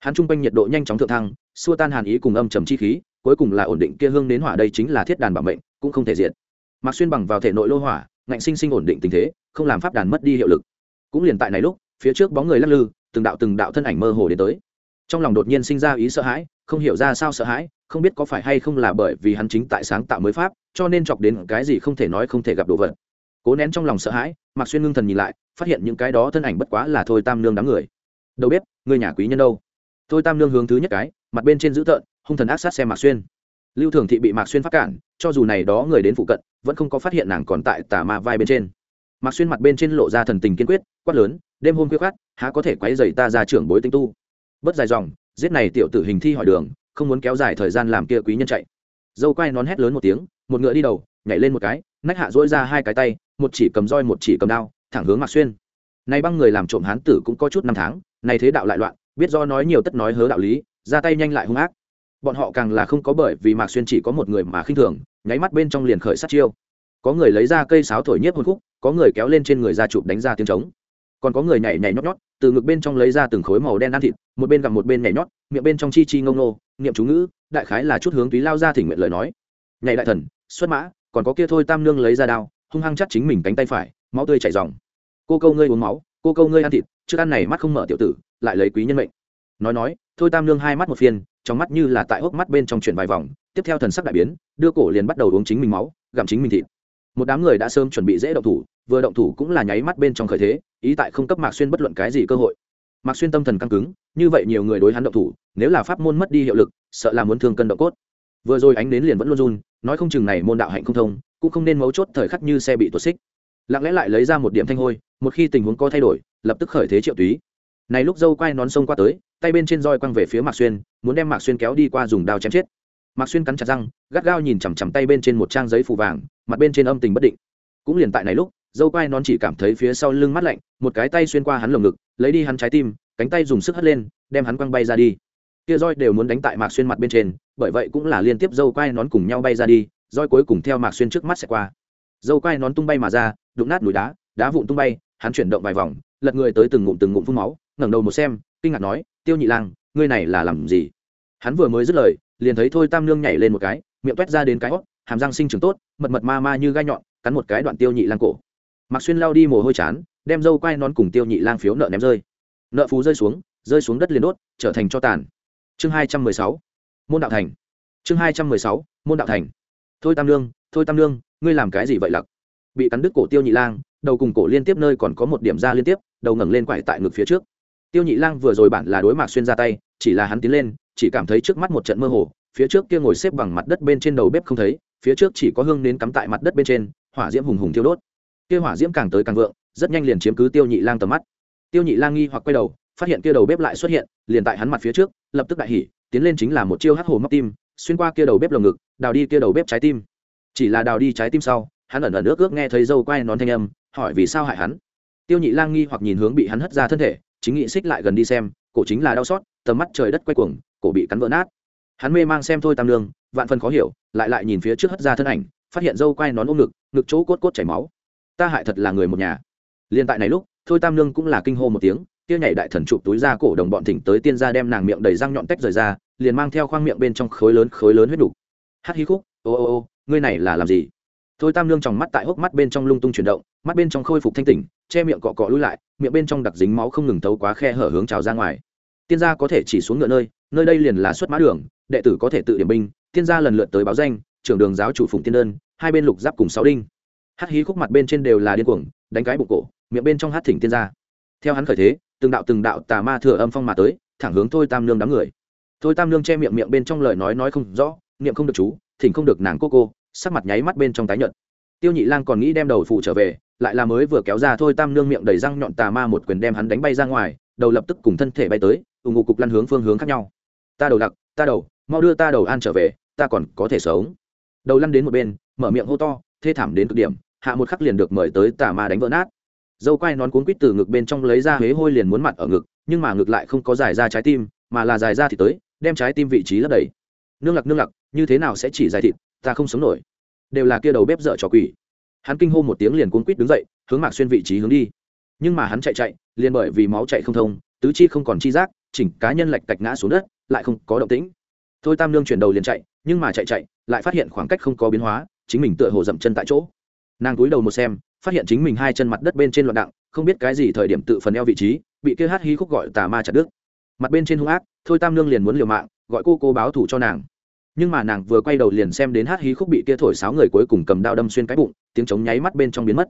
Hắn trung quanh nhiệt độ nhanh chóng thượng thăng, xua tan hàn ý cùng âm trầm chi khí, cuối cùng là ổn định kia hương đến hỏa đây chính là thiết đàn bảo mệnh, cũng không thể diệt. Mạc xuyên bằng vào thể nội lô hỏa, ngạnh sinh sinh ổn định tình thế, không làm pháp đàn mất đi hiệu lực. Cũng liền tại này lúc, phía trước bóng người lắc lư, từng đạo từng đạo thân ảnh mơ hồ đến tới trong lòng đột nhiên sinh ra ý sợ hãi, không hiểu ra sao sợ hãi, không biết có phải hay không là bởi vì hắn chính tại sáng tạo mới pháp, cho nên chọc đến cái gì không thể nói không thể gặp đồ vật. Cố nén trong lòng sợ hãi, mạc xuyên ngưng thần nhìn lại, phát hiện những cái đó thân ảnh bất quá là thôi tam nương đám người. Đâu biết người nhà quý nhân đâu? Thôi tam nương hướng thứ nhất cái, mặt bên trên dữ tợn, hung thần ác sát xem mạc xuyên. Lưu thường thị bị mạc xuyên phát cản, cho dù này đó người đến phụ cận, vẫn không có phát hiện nàng còn tại tà ma vai bên trên. Mạc xuyên mặt bên trên lộ ra thần tình kiên quyết, quát lớn, đêm hôm quyết khát há có thể quấy dày ta ra trưởng bối tinh tu? Bất dài dòng, giết này tiểu tử hình thi hỏi đường, không muốn kéo dài thời gian làm kia quý nhân chạy. Dâu quay nón hét lớn một tiếng, một ngựa đi đầu, nhảy lên một cái, nách hạ dỗi ra hai cái tay, một chỉ cầm roi một chỉ cầm đao, thẳng hướng mạc xuyên. Nay băng người làm trộm hán tử cũng có chút năm tháng nay thế đạo lại loạn, biết do nói nhiều tất nói hớ đạo lý, ra tay nhanh lại hung ác. Bọn họ càng là không có bởi vì mạc xuyên chỉ có một người mà khinh thường, nháy mắt bên trong liền khởi sát chiêu. Có người lấy ra cây sáo thổi nhiếp hôn khúc, có người kéo lên trên người ra chụp đánh ra tiếng trống còn có người nhảy nhảy nhót nhót, từ ngực bên trong lấy ra từng khối màu đen ăn thịt, một bên gặp một bên nhảy nhót, miệng bên trong chi chi ngông nô, niệm chú ngữ, đại khái là chút hướng túy lao ra thỉnh nguyện lời nói. Nhảy đại thần, xuất mã, còn có kia thôi tam nương lấy ra đao, hung hăng chắt chính mình cánh tay phải, máu tươi chảy dòng. Cô câu ngươi uống máu, cô câu ngươi ăn thịt, trước ăn này mắt không mở tiểu tử, lại lấy quý nhân mệnh. Nói nói, thôi tam nương hai mắt một phiên, trong mắt như là tại hốc mắt bên trong chuyển vài vòng, tiếp theo thần sắc đại biến, đưa cổ liền bắt đầu uống chính mình máu, gặm chính mình thịt. Một đám người đã sớm chuẩn bị dễ động thủ vừa động thủ cũng là nháy mắt bên trong khởi thế, ý tại không cấp mạc xuyên bất luận cái gì cơ hội. Mạc xuyên tâm thần căng cứng, như vậy nhiều người đối hắn động thủ, nếu là pháp môn mất đi hiệu lực, sợ là muốn thương cân động cốt. Vừa rồi ánh đến liền vẫn luôn run, nói không chừng này môn đạo hạnh không thông, cũng không nên mấu chốt thời khắc như xe bị tuột xích. Lặng lẽ lại lấy ra một điểm thanh hôi, một khi tình huống có thay đổi, lập tức khởi thế triệu túy. Này lúc dâu quay nón sông qua tới, tay bên trên roi quăng về phía mạc xuyên, muốn đem mạc xuyên kéo đi qua dùng đao chém chết. Mạc xuyên cắn chặt răng, gắt gao nhìn chằm chằm tay bên trên một trang giấy phù vàng, mặt bên trên âm tình bất định. Cũng liền tại này lúc dâu quai nón chỉ cảm thấy phía sau lưng mắt lạnh, một cái tay xuyên qua hắn lồng ngực, lấy đi hắn trái tim, cánh tay dùng sức hất lên, đem hắn quăng bay ra đi. Kia roi đều muốn đánh tại mạc xuyên mặt bên trên, bởi vậy cũng là liên tiếp dâu quai nón cùng nhau bay ra đi, roi cuối cùng theo mạc xuyên trước mắt sẽ qua. Dâu quai nón tung bay mà ra, đụng nát núi đá đá vụn tung bay, hắn chuyển động vài vòng, lật người tới từng ngụm từng ngụm phun máu, ngẩng đầu một xem, kinh ngạc nói, tiêu nhị lang, ngươi này là làm gì? Hắn vừa mới dứt lời, liền thấy thôi tam nương nhảy lên một cái, miệng toét ra đến cái hót, hàm răng sinh trưởng tốt, mật mật ma ma như gai nhọn, cắn một cái đoạn tiêu nhị lang cổ mạc xuyên lao đi mồ hôi chán, đem dâu quai nón cùng tiêu nhị lang phiếu nợ ném rơi. Nợ phú rơi xuống rơi xuống đất liền đốt, trở thành cho tàn. Chương hai trăm mười sáu. Môn đạo thành. Chương hai trăm mười sáu, môn đạo thành. Thôi tam lương thôi tam lương ngươi làm cái gì vậy lặc? Bị cắn đứt cổ tiêu nhị lang, đầu cùng cổ liên tiếp nơi còn có một điểm da liên tiếp, đầu ngẩng lên quải tại ngực phía trước. Tiêu nhị lang vừa rồi bản là đối mạc xuyên ra tay, chỉ là hắn tiến lên, chỉ cảm thấy trước mắt một trận mơ hồ, phía trước kia ngồi xếp bằng mặt đất bên trên đầu bếp không thấy, phía trước chỉ có hương nến cắm tại mặt đất bên trên, hỏa diễm hùng hùng thiêu đốt kia hỏa diễm càng tới càng vượng, rất nhanh liền chiếm cứ tiêu nhị lang tầm mắt. Tiêu nhị lang nghi hoặc quay đầu, phát hiện kia đầu bếp lại xuất hiện, liền tại hắn mặt phía trước, lập tức đại hỉ, tiến lên chính là một chiêu hắc hồ móc tim, xuyên qua kia đầu bếp lồng ngực, đào đi kia đầu bếp trái tim. Chỉ là đào đi trái tim sau, hắn ẩn ẩn ước ước nghe thấy dâu quay nón thanh âm, hỏi vì sao hại hắn. Tiêu nhị lang nghi hoặc nhìn hướng bị hắn hất ra thân thể, chính nghị xích lại gần đi xem, cổ chính là đau xót, tầm mắt trời đất quay cuồng, cổ bị cắn vỡ nát. Hắn mê mang xem thôi tam lương, vạn phần khó hiểu, lại lại nhìn phía trước hất ra thân ảnh, phát hiện dâu quay nón ôm ngực ngực chỗ cốt cốt chảy máu ta hại thật là người một nhà. Liên tại này lúc, thôi tam Nương cũng là kinh hô một tiếng, kia nhảy đại thần chụp túi ra cổ đồng bọn thỉnh tới tiên gia đem nàng miệng đầy răng nhọn tách rời ra, liền mang theo khoang miệng bên trong khối lớn khối lớn huyết đủ. hát hí khúc, ô ô ô, ngươi này là làm gì? Thôi tam Nương tròng mắt tại hốc mắt bên trong lung tung chuyển động, mắt bên trong khôi phục thanh tỉnh, che miệng cọ cọ lui lại, miệng bên trong đặc dính máu không ngừng thấu quá khe hở hướng trào ra ngoài. Tiên gia có thể chỉ xuống ngựa nơi nơi đây liền là xuất mã đường, đệ tử có thể tự điểm binh, tiên gia lần lượt tới báo danh, trưởng đường giáo chủ phụng tiên đơn, hai bên lục giáp cùng sáu đinh hát hí khúc mặt bên trên đều là điên cuồng, đánh cái bụng cổ, miệng bên trong hát thỉnh tiên ra. theo hắn khởi thế, từng đạo từng đạo tà ma thừa âm phong mà tới, thẳng hướng thôi tam nương đám người. Thôi tam nương che miệng miệng bên trong lời nói nói không rõ, niệm không được chú, thỉnh không được nàng cô cô, sắc mặt nháy mắt bên trong tái nhợt. Tiêu nhị lang còn nghĩ đem đầu phụ trở về, lại là mới vừa kéo ra thôi tam nương miệng đầy răng nhọn tà ma một quyền đem hắn đánh bay ra ngoài, đầu lập tức cùng thân thể bay tới ủng ngục cục lăn hướng phương hướng khác nhau. Ta đầu đặc ta đầu, mau đưa ta đầu an trở về, ta còn có thể sống. Đầu lăn đến một bên, mở miệng hô to thê thảm đến cực điểm, hạ một khắc liền được mời tới tà ma đánh vỡ nát. Dâu quai nón cuốn quýt từ ngực bên trong lấy ra huế hôi liền muốn mặt ở ngực, nhưng mà ngực lại không có dài ra trái tim, mà là dài ra thì tới, đem trái tim vị trí lấp đầy. Nương lặc nương lặc, như thế nào sẽ chỉ dài thịt, ta không sống nổi. Đều là kia đầu bếp dở trò quỷ. Hắn kinh hô một tiếng liền cuốn quýt đứng dậy, hướng mạc xuyên vị trí hướng đi. Nhưng mà hắn chạy chạy, liền bởi vì máu chạy không thông, tứ chi không còn chi giác, chỉnh cá nhân lạch cạch ngã xuống đất, lại không có động tĩnh. Thôi tam nương chuyển đầu liền chạy, nhưng mà chạy chạy, lại phát hiện khoảng cách không có biến hóa chính mình tựa hồ dậm chân tại chỗ. Nàng cúi đầu một xem, phát hiện chính mình hai chân mặt đất bên trên loạn đặng, không biết cái gì thời điểm tự phần eo vị trí, bị kia hát hí khúc gọi tà ma chặt đứt. Mặt bên trên hung ác, thôi tam nương liền muốn liều mạng, gọi cô cô báo thủ cho nàng. Nhưng mà nàng vừa quay đầu liền xem đến hát hí khúc bị kia thổi sáo người cuối cùng cầm đao đâm xuyên cái bụng, tiếng trống nháy mắt bên trong biến mất.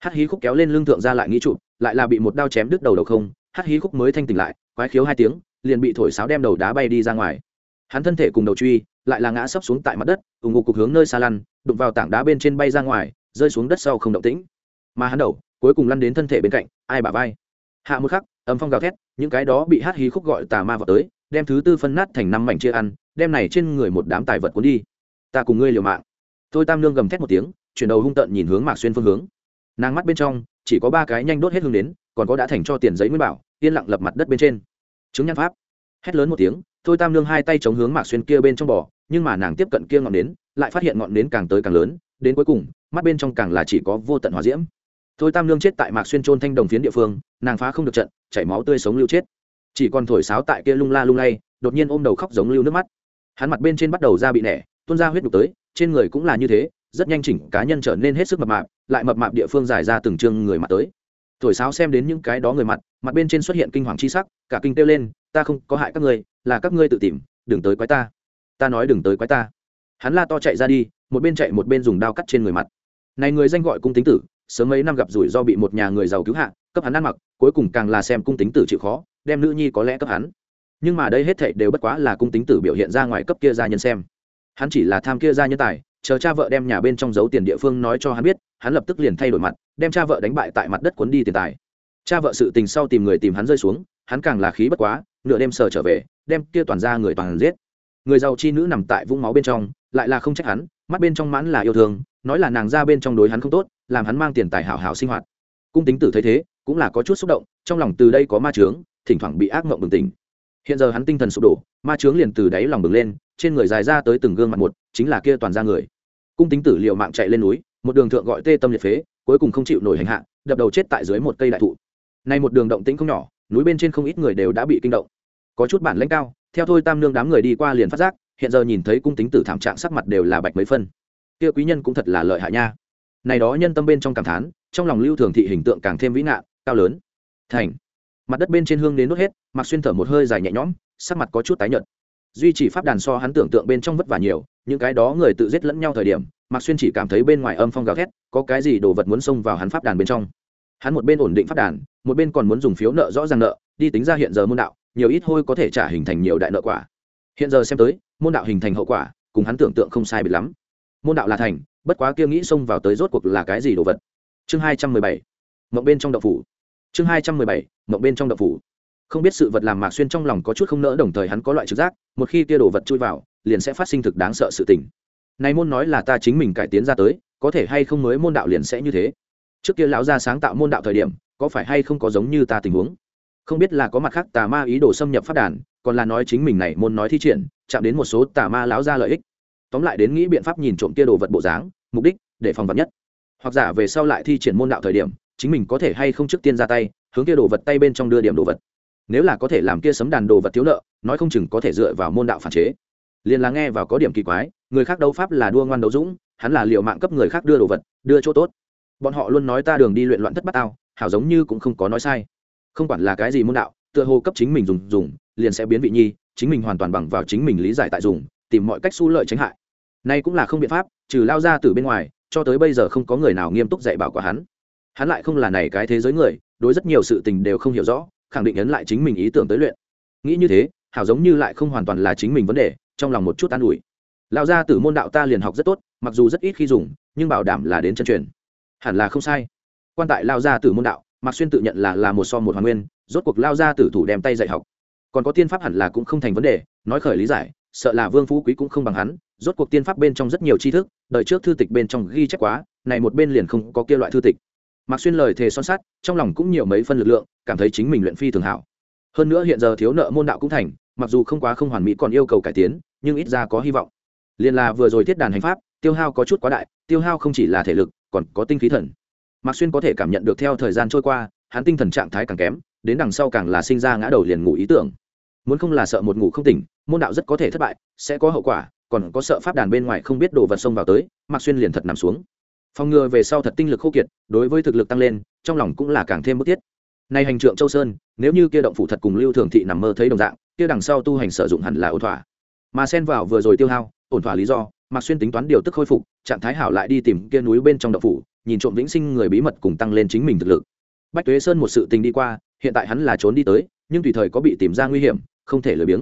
Hát hí khúc kéo lên lưng thượng ra lại nghĩ trụ lại là bị một đao chém đứt đầu đầu không, hát hí khúc mới thanh tỉnh lại, quái khiếu hai tiếng, liền bị thổi sáo đem đầu đá bay đi ra ngoài. Hắn thân thể cùng đầu truy lại là ngã sấp xuống tại mặt đất ủng ngục cục hướng nơi xa lăn, đụng vào tảng đá bên trên bay ra ngoài, rơi xuống đất sau không động tĩnh. Mà hắn đầu, cuối cùng lăn đến thân thể bên cạnh, ai bả vai. Hạ một khắc, âm phong gào thét, những cái đó bị hát hí khúc gọi tà ma vào tới, đem thứ tư phân nát thành năm mảnh chia ăn, đem này trên người một đám tài vật cuốn đi. Ta cùng ngươi liều mạng. Thôi tam lương gầm thét một tiếng, chuyển đầu hung tợn nhìn hướng mạc xuyên phương hướng. Nàng mắt bên trong, chỉ có ba cái nhanh đốt hết hương đến, còn có đã thành cho tiền giấy nguyên bảo, yên lặng lập mặt đất bên trên. Chứng nhân pháp. Hét lớn một tiếng, thôi tam lương hai tay chống hướng mạc xuyên kia bên trong bò nhưng mà nàng tiếp cận kia ngọn nến, lại phát hiện ngọn nến càng tới càng lớn, đến cuối cùng, mắt bên trong càng là chỉ có vô tận hòa diễm. Thôi tam lương chết tại mạc xuyên trôn thanh đồng phiến địa phương, nàng phá không được trận, chảy máu tươi sống lưu chết. Chỉ còn thổi sáo tại kia lung la lung lay, đột nhiên ôm đầu khóc giống lưu nước mắt. Hắn mặt bên trên bắt đầu ra bị nẻ, tuôn ra huyết đục tới, trên người cũng là như thế, rất nhanh chỉnh cá nhân trở nên hết sức mập mạp, lại mập mạp địa phương dài ra từng chương người mặt tới. Thổi sáo xem đến những cái đó người mặt mặt bên trên xuất hiện kinh hoàng chi sắc, cả kinh kêu lên, ta không có hại các ngươi, là các ngươi tự tìm, đừng tới quái ta ta nói đừng tới quái ta. Hắn la to chạy ra đi, một bên chạy một bên dùng đao cắt trên người mặt. Này người danh gọi cung tính tử, sớm mấy năm gặp rủi do bị một nhà người giàu cứu hạ, cấp hắn ăn mặc, cuối cùng càng là xem cung tính tử chịu khó, đem nữ nhi có lẽ cấp hắn. Nhưng mà đây hết thảy đều bất quá là cung tính tử biểu hiện ra ngoài cấp kia gia nhân xem. Hắn chỉ là tham kia gia nhân tài, chờ cha vợ đem nhà bên trong giấu tiền địa phương nói cho hắn biết, hắn lập tức liền thay đổi mặt, đem cha vợ đánh bại tại mặt đất cuốn đi tiền tài. Cha vợ sự tình sau tìm người tìm hắn rơi xuống, hắn càng là khí bất quá, nửa đêm sờ trở về, đem kia toàn ra người toàn giết người giàu chi nữ nằm tại vũng máu bên trong, lại là không trách hắn, mắt bên trong mãn là yêu thương, nói là nàng ra bên trong đối hắn không tốt, làm hắn mang tiền tài hảo hảo sinh hoạt. Cung tính tử thấy thế, cũng là có chút xúc động, trong lòng từ đây có ma trướng thỉnh thoảng bị ác mộng bừng tỉnh. Hiện giờ hắn tinh thần sụp đổ, ma trướng liền từ đáy lòng bừng lên, trên người dài ra tới từng gương mặt một, chính là kia toàn ra người. Cung tính tử liệu mạng chạy lên núi, một đường thượng gọi tê tâm liệt phế, cuối cùng không chịu nổi hành hạ, đập đầu chết tại dưới một cây đại thụ. Nay một đường động tĩnh không nhỏ, núi bên trên không ít người đều đã bị kinh động. Có chút bản lãnh cao theo thôi tam nương đám người đi qua liền phát giác, hiện giờ nhìn thấy cung tính tử thảm trạng sắc mặt đều là bạch mấy phân. Kia quý nhân cũng thật là lợi hại nha. Này đó nhân tâm bên trong cảm thán, trong lòng lưu thường thị hình tượng càng thêm vĩ ngạn cao lớn. Thành. Mặt đất bên trên hương đến nốt hết, mặc xuyên thở một hơi dài nhẹ nhõm, sắc mặt có chút tái nhợt. Duy chỉ pháp đàn so hắn tưởng tượng bên trong vất vả nhiều, những cái đó người tự giết lẫn nhau thời điểm, mặc xuyên chỉ cảm thấy bên ngoài âm phong gào thét, có cái gì đồ vật muốn xông vào hắn pháp đàn bên trong. Hắn một bên ổn định pháp đàn, một bên còn muốn dùng phiếu nợ rõ ràng nợ, đi tính ra hiện giờ môn đạo nhiều ít hôi có thể trả hình thành nhiều đại nợ quả. Hiện giờ xem tới, môn đạo hình thành hậu quả, cùng hắn tưởng tượng không sai biệt lắm. Môn đạo là thành, bất quá kia nghĩ xông vào tới rốt cuộc là cái gì đồ vật? Chương hai trăm mười bảy, mộng bên trong đậu phủ. Chương hai trăm mười bảy, mộng bên trong đậu phủ. Không biết sự vật làm mạc xuyên trong lòng có chút không nỡ, đồng thời hắn có loại trực giác, một khi kia đồ vật chui vào, liền sẽ phát sinh thực đáng sợ sự tình. Này môn nói là ta chính mình cải tiến ra tới, có thể hay không mới môn đạo liền sẽ như thế? Trước kia lão gia sáng tạo môn đạo thời điểm, có phải hay không có giống như ta tình huống? Không biết là có mặt khác tà ma ý đồ xâm nhập phát đàn, còn là nói chính mình này môn nói thi triển, chạm đến một số tà ma láo ra lợi ích. Tóm lại đến nghĩ biện pháp nhìn trộm kia đồ vật bộ dáng, mục đích, để phòng vật nhất. Hoặc giả về sau lại thi triển môn đạo thời điểm, chính mình có thể hay không trước tiên ra tay, hướng kia đồ vật tay bên trong đưa điểm đồ vật. Nếu là có thể làm kia sấm đàn đồ vật thiếu nợ, nói không chừng có thể dựa vào môn đạo phản chế. Liền là nghe vào có điểm kỳ quái, người khác đấu pháp là đua ngoan đấu dũng, hắn là liệu mạng cấp người khác đưa đồ vật, đưa chỗ tốt. Bọn họ luôn nói ta đường đi luyện loạn thất bát tao, hảo giống như cũng không có nói sai không quản là cái gì môn đạo, tựa hồ cấp chính mình dùng dùng, liền sẽ biến vị nhi, chính mình hoàn toàn bằng vào chính mình lý giải tại dùng, tìm mọi cách xu lợi tránh hại. Nay cũng là không biện pháp, trừ lao ra từ bên ngoài, cho tới bây giờ không có người nào nghiêm túc dạy bảo của hắn. Hắn lại không là này cái thế giới người, đối rất nhiều sự tình đều không hiểu rõ, khẳng định ấn lại chính mình ý tưởng tới luyện. Nghĩ như thế, hảo giống như lại không hoàn toàn là chính mình vấn đề, trong lòng một chút an ủi. Lao ra từ môn đạo ta liền học rất tốt, mặc dù rất ít khi dùng, nhưng bảo đảm là đến chân truyền. Hẳn là không sai. Quan tại lao ra từ môn đạo mạc xuyên tự nhận là là một so một hoàn nguyên, rốt cuộc lao ra tử thủ đem tay dạy học. Còn có tiên pháp hẳn là cũng không thành vấn đề, nói khởi lý giải, sợ là vương phú quý cũng không bằng hắn, rốt cuộc tiên pháp bên trong rất nhiều tri thức đợi trước thư tịch bên trong ghi chép quá, này một bên liền không có kia loại thư tịch. Mạc xuyên lời thề son sắt, trong lòng cũng nhiều mấy phân lực lượng, cảm thấy chính mình luyện phi thường hảo. Hơn nữa hiện giờ thiếu nợ môn đạo cũng thành, mặc dù không quá không hoàn mỹ còn yêu cầu cải tiến, nhưng ít ra có hy vọng. Liền là vừa rồi thiết đàn hành pháp, tiêu hao có chút quá đại, tiêu hao không chỉ là thể lực, còn có tinh khí thần mạc xuyên có thể cảm nhận được theo thời gian trôi qua, hắn tinh thần trạng thái càng kém, đến đằng sau càng là sinh ra ngã đầu liền ngủ ý tưởng. Muốn không là sợ một ngủ không tỉnh, môn đạo rất có thể thất bại, sẽ có hậu quả, còn có sợ pháp đàn bên ngoài không biết đồ vật xông vào tới, mạc xuyên liền thật nằm xuống. Phòng ngừa về sau thật tinh lực khô kiệt, đối với thực lực tăng lên, trong lòng cũng là càng thêm bức thiết. Nay hành trượng châu sơn, nếu như kia động phủ thật cùng lưu thường thị nằm mơ thấy đồng dạng, kia đằng sau tu hành sử dụng hẳn là ổn thỏa. Mà xen vào vừa rồi tiêu hao, ổn thỏa lý do, mạc xuyên tính toán điều tức khôi phục, trạng thái hảo lại đi tìm kia núi bên trong động phủ nhìn trộm vĩnh sinh người bí mật cùng tăng lên chính mình thực lực. Bách tuế sơn một sự tình đi qua, hiện tại hắn là trốn đi tới, nhưng tùy thời có bị tìm ra nguy hiểm, không thể lười biếng.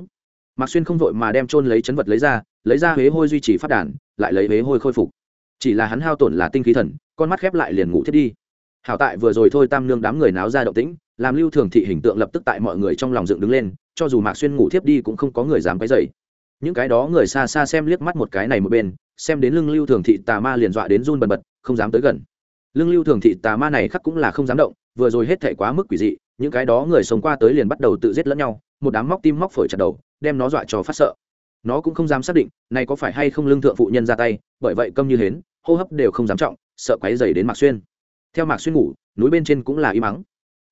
Mạc xuyên không vội mà đem trôn lấy chấn vật lấy ra lấy ra huế hôi duy trì phát đàn, lại lấy huế hôi khôi phục. Chỉ là hắn hao tổn là tinh khí thần, con mắt khép lại liền ngủ thiết đi. Hảo tại vừa rồi thôi tam nương đám người náo ra động tĩnh, làm lưu thường thị hình tượng lập tức tại mọi người trong lòng dựng đứng lên, cho dù mạc xuyên ngủ thiếp đi cũng không có người dám cái dậy những cái đó người xa xa xem liếc mắt một cái này một bên, xem đến lưng lưu thường thị tà ma liền dọa đến run bần bật, không dám tới gần. Lương lưu thường thị tà ma này khắc cũng là không dám động, vừa rồi hết thể quá mức quỷ dị, những cái đó người sống qua tới liền bắt đầu tự giết lẫn nhau, một đám móc tim móc phổi chặt đầu, đem nó dọa cho phát sợ. Nó cũng không dám xác định, này có phải hay không lương thượng phụ nhân ra tay, bởi vậy câm như hến, hô hấp đều không dám trọng, sợ quáy dày đến mạc xuyên. Theo mạc xuyên ngủ, núi bên trên cũng là im mắng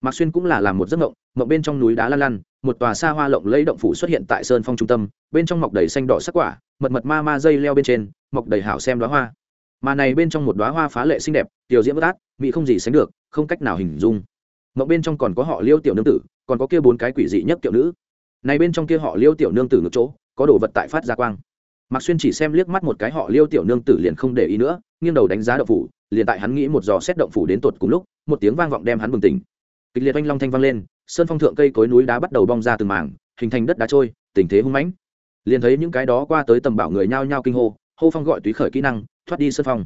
mạc xuyên cũng là làm một giấc mộng mộng bên trong núi đá lan lăn, một tòa xa hoa lộng lấy động phủ xuất hiện tại sơn phong trung tâm, bên trong mọc đầy xanh đỏ sắc quả, mật mật ma ma dây leo bên trên, mọc đầy hảo xem đoá hoa mà này bên trong một đoá hoa phá lệ xinh đẹp, tiểu diễm bất át, mỹ không gì sánh được, không cách nào hình dung. Mộng bên trong còn có họ liêu tiểu nương tử, còn có kia bốn cái quỷ dị nhất tiểu nữ. Này bên trong kia họ liêu tiểu nương tử ngược chỗ, có đồ vật tại phát ra quang. Mạc xuyên chỉ xem liếc mắt một cái họ liêu tiểu nương tử liền không để ý nữa, nghiêng đầu đánh giá động phủ, liền tại hắn nghĩ một giò xét động phủ đến tột cùng lúc, một tiếng vang vọng đem hắn bừng tỉnh. Kịch liệt oanh long thanh vang lên, sơn phong thượng cây cối núi đá bắt đầu bong ra từng mảng, hình thành đất đá trôi, tình thế hung mãnh. Liền thấy những cái đó qua tới tầm bảo người nhao nhao kinh hô hô phong gọi túy khởi kỹ năng thoát đi sân phong.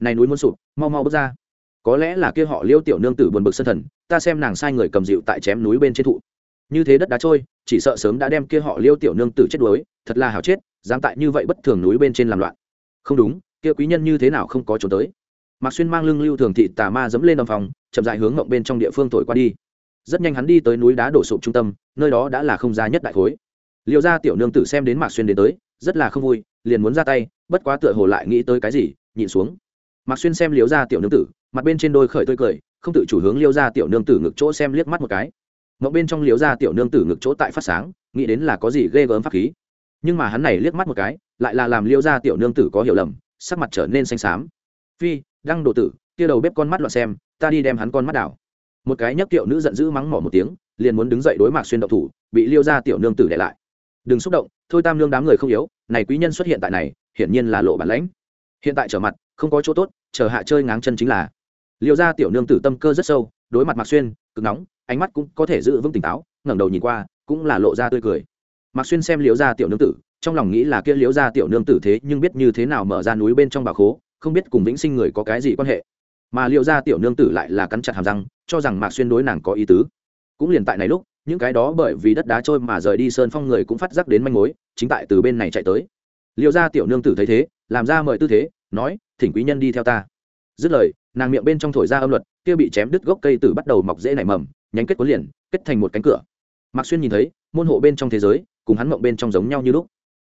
Này núi muốn sụp, mau mau bước ra. Có lẽ là kia họ liêu tiểu nương tử buồn bực sân thần, ta xem nàng sai người cầm dịu tại chém núi bên trên thụ. Như thế đất đá trôi, chỉ sợ sớm đã đem kia họ liêu tiểu nương tử chết đuối, thật là hảo chết, dám tại như vậy bất thường núi bên trên làm loạn. Không đúng, kia quý nhân như thế nào không có trốn tới. Mạc xuyên mang lưng lưu thường thị tà ma dẫm lên đồng phòng, chậm dại hướng ngộng bên trong địa phương thổi qua đi. Rất nhanh hắn đi tới núi đá đổ sụp trung tâm, nơi đó đã là không ra nhất đại khối. Liệu ra tiểu nương tử xem đến mạc xuyên đến tới, rất là không vui, liền muốn ra tay bất quá tựa hồ lại nghĩ tới cái gì nhìn xuống. Mạc xuyên xem liếu ra tiểu nương tử, mặt bên trên đôi khởi tươi cười, không tự chủ hướng liêu ra tiểu nương tử ngực chỗ xem liếc mắt một cái. Mộng bên trong liếu ra tiểu nương tử ngực chỗ tại phát sáng, nghĩ đến là có gì ghê gớm pháp khí. Nhưng mà hắn này liếc mắt một cái, lại là làm liêu ra tiểu nương tử có hiểu lầm, sắc mặt trở nên xanh xám. Phi, đăng đồ tử, kia đầu bếp con mắt loạn xem, ta đi đem hắn con mắt đảo. Một cái nhấc tiểu nữ giận dữ mắng mỏ một tiếng, liền muốn đứng dậy đối mạc xuyên động thủ, bị liêu ra tiểu nương tử để lại. Đừng xúc động, thôi tam nương đám người không yếu, này quý nhân xuất hiện tại này hiển nhiên là lộ bản lãnh. Hiện tại trở mặt, không có chỗ tốt, chờ hạ chơi ngáng chân chính là. Liêu ra tiểu nương tử tâm cơ rất sâu, đối mặt mạc xuyên, cực nóng, ánh mắt cũng có thể giữ vững tỉnh táo, ngẩng đầu nhìn qua, cũng là lộ ra tươi cười. Mạc xuyên xem liêu gia tiểu nương tử, trong lòng nghĩ là kia liêu gia tiểu nương tử thế nhưng biết như thế nào mở ra núi bên trong bà khố, không biết cùng vĩnh sinh người có cái gì quan hệ. Mà liễu gia tiểu nương tử lại là cắn chặt hàm răng, cho rằng mạc xuyên đối nàng có ý tứ. Cũng liền tại này lúc, những cái đó bởi vì đất đá trôi mà rời đi sơn phong người cũng phát giác đến manh mối, chính tại từ bên này chạy tới liệu ra tiểu nương tử thấy thế, làm ra mời tư thế, nói, thỉnh quý nhân đi theo ta. Dứt lời, nàng miệng bên trong thổi ra âm luật, kia bị chém đứt gốc cây tử bắt đầu mọc dễ nảy mầm, nhánh kết cuốn liền, kết thành một cánh cửa. Mạc xuyên nhìn thấy, môn hộ bên trong thế giới, cùng hắn mộng bên trong giống nhau như lúc.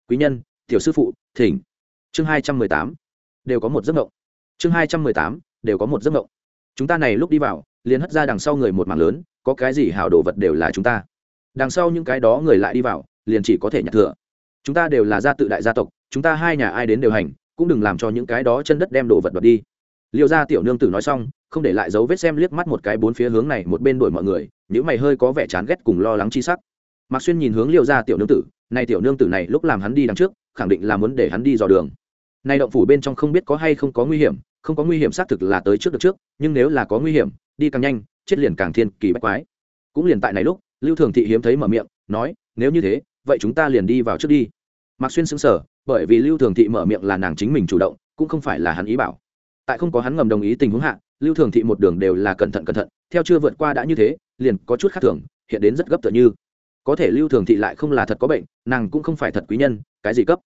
Quý nhân, tiểu sư phụ, thỉnh. Chương hai trăm mười tám. Đều có một giấc mộng. Chương hai trăm mười tám, đều có một giấc mộng. Chúng ta này lúc đi vào, liền hất ra đằng sau người một mảng lớn, có cái gì hảo đồ vật đều là chúng ta. Đằng sau những cái đó người lại đi vào, liền chỉ có thể nhặt thừa chúng ta đều là gia tự đại gia tộc, chúng ta hai nhà ai đến đều hành, cũng đừng làm cho những cái đó chân đất đem đồ vật đoạt đi. Liệu ra tiểu nương tử nói xong, không để lại dấu vết xem liếc mắt một cái bốn phía hướng này một bên đổi mọi người những mày hơi có vẻ chán ghét cùng lo lắng chi sắc. Mạc xuyên nhìn hướng liệu ra tiểu nương tử, này tiểu nương tử này lúc làm hắn đi đằng trước, khẳng định là muốn để hắn đi dò đường. Nay động phủ bên trong không biết có hay không có nguy hiểm, không có nguy hiểm xác thực là tới trước được trước, nhưng nếu là có nguy hiểm, đi càng nhanh, chết liền càng thiên kỳ bách quái. Cũng liền tại này lúc, lưu thường thị hiếm thấy mở miệng, nói, nếu như thế vậy chúng ta liền đi vào trước đi. Mạc xuyên xứng sở bởi vì lưu thường thị mở miệng là nàng chính mình chủ động, cũng không phải là hắn ý bảo. Tại không có hắn ngầm đồng ý tình huống hạ, lưu thường thị một đường đều là cẩn thận cẩn thận, theo chưa vượt qua đã như thế, liền có chút khác thường, hiện đến rất gấp tựa như. Có thể lưu thường thị lại không là thật có bệnh, nàng cũng không phải thật quý nhân, cái gì cấp?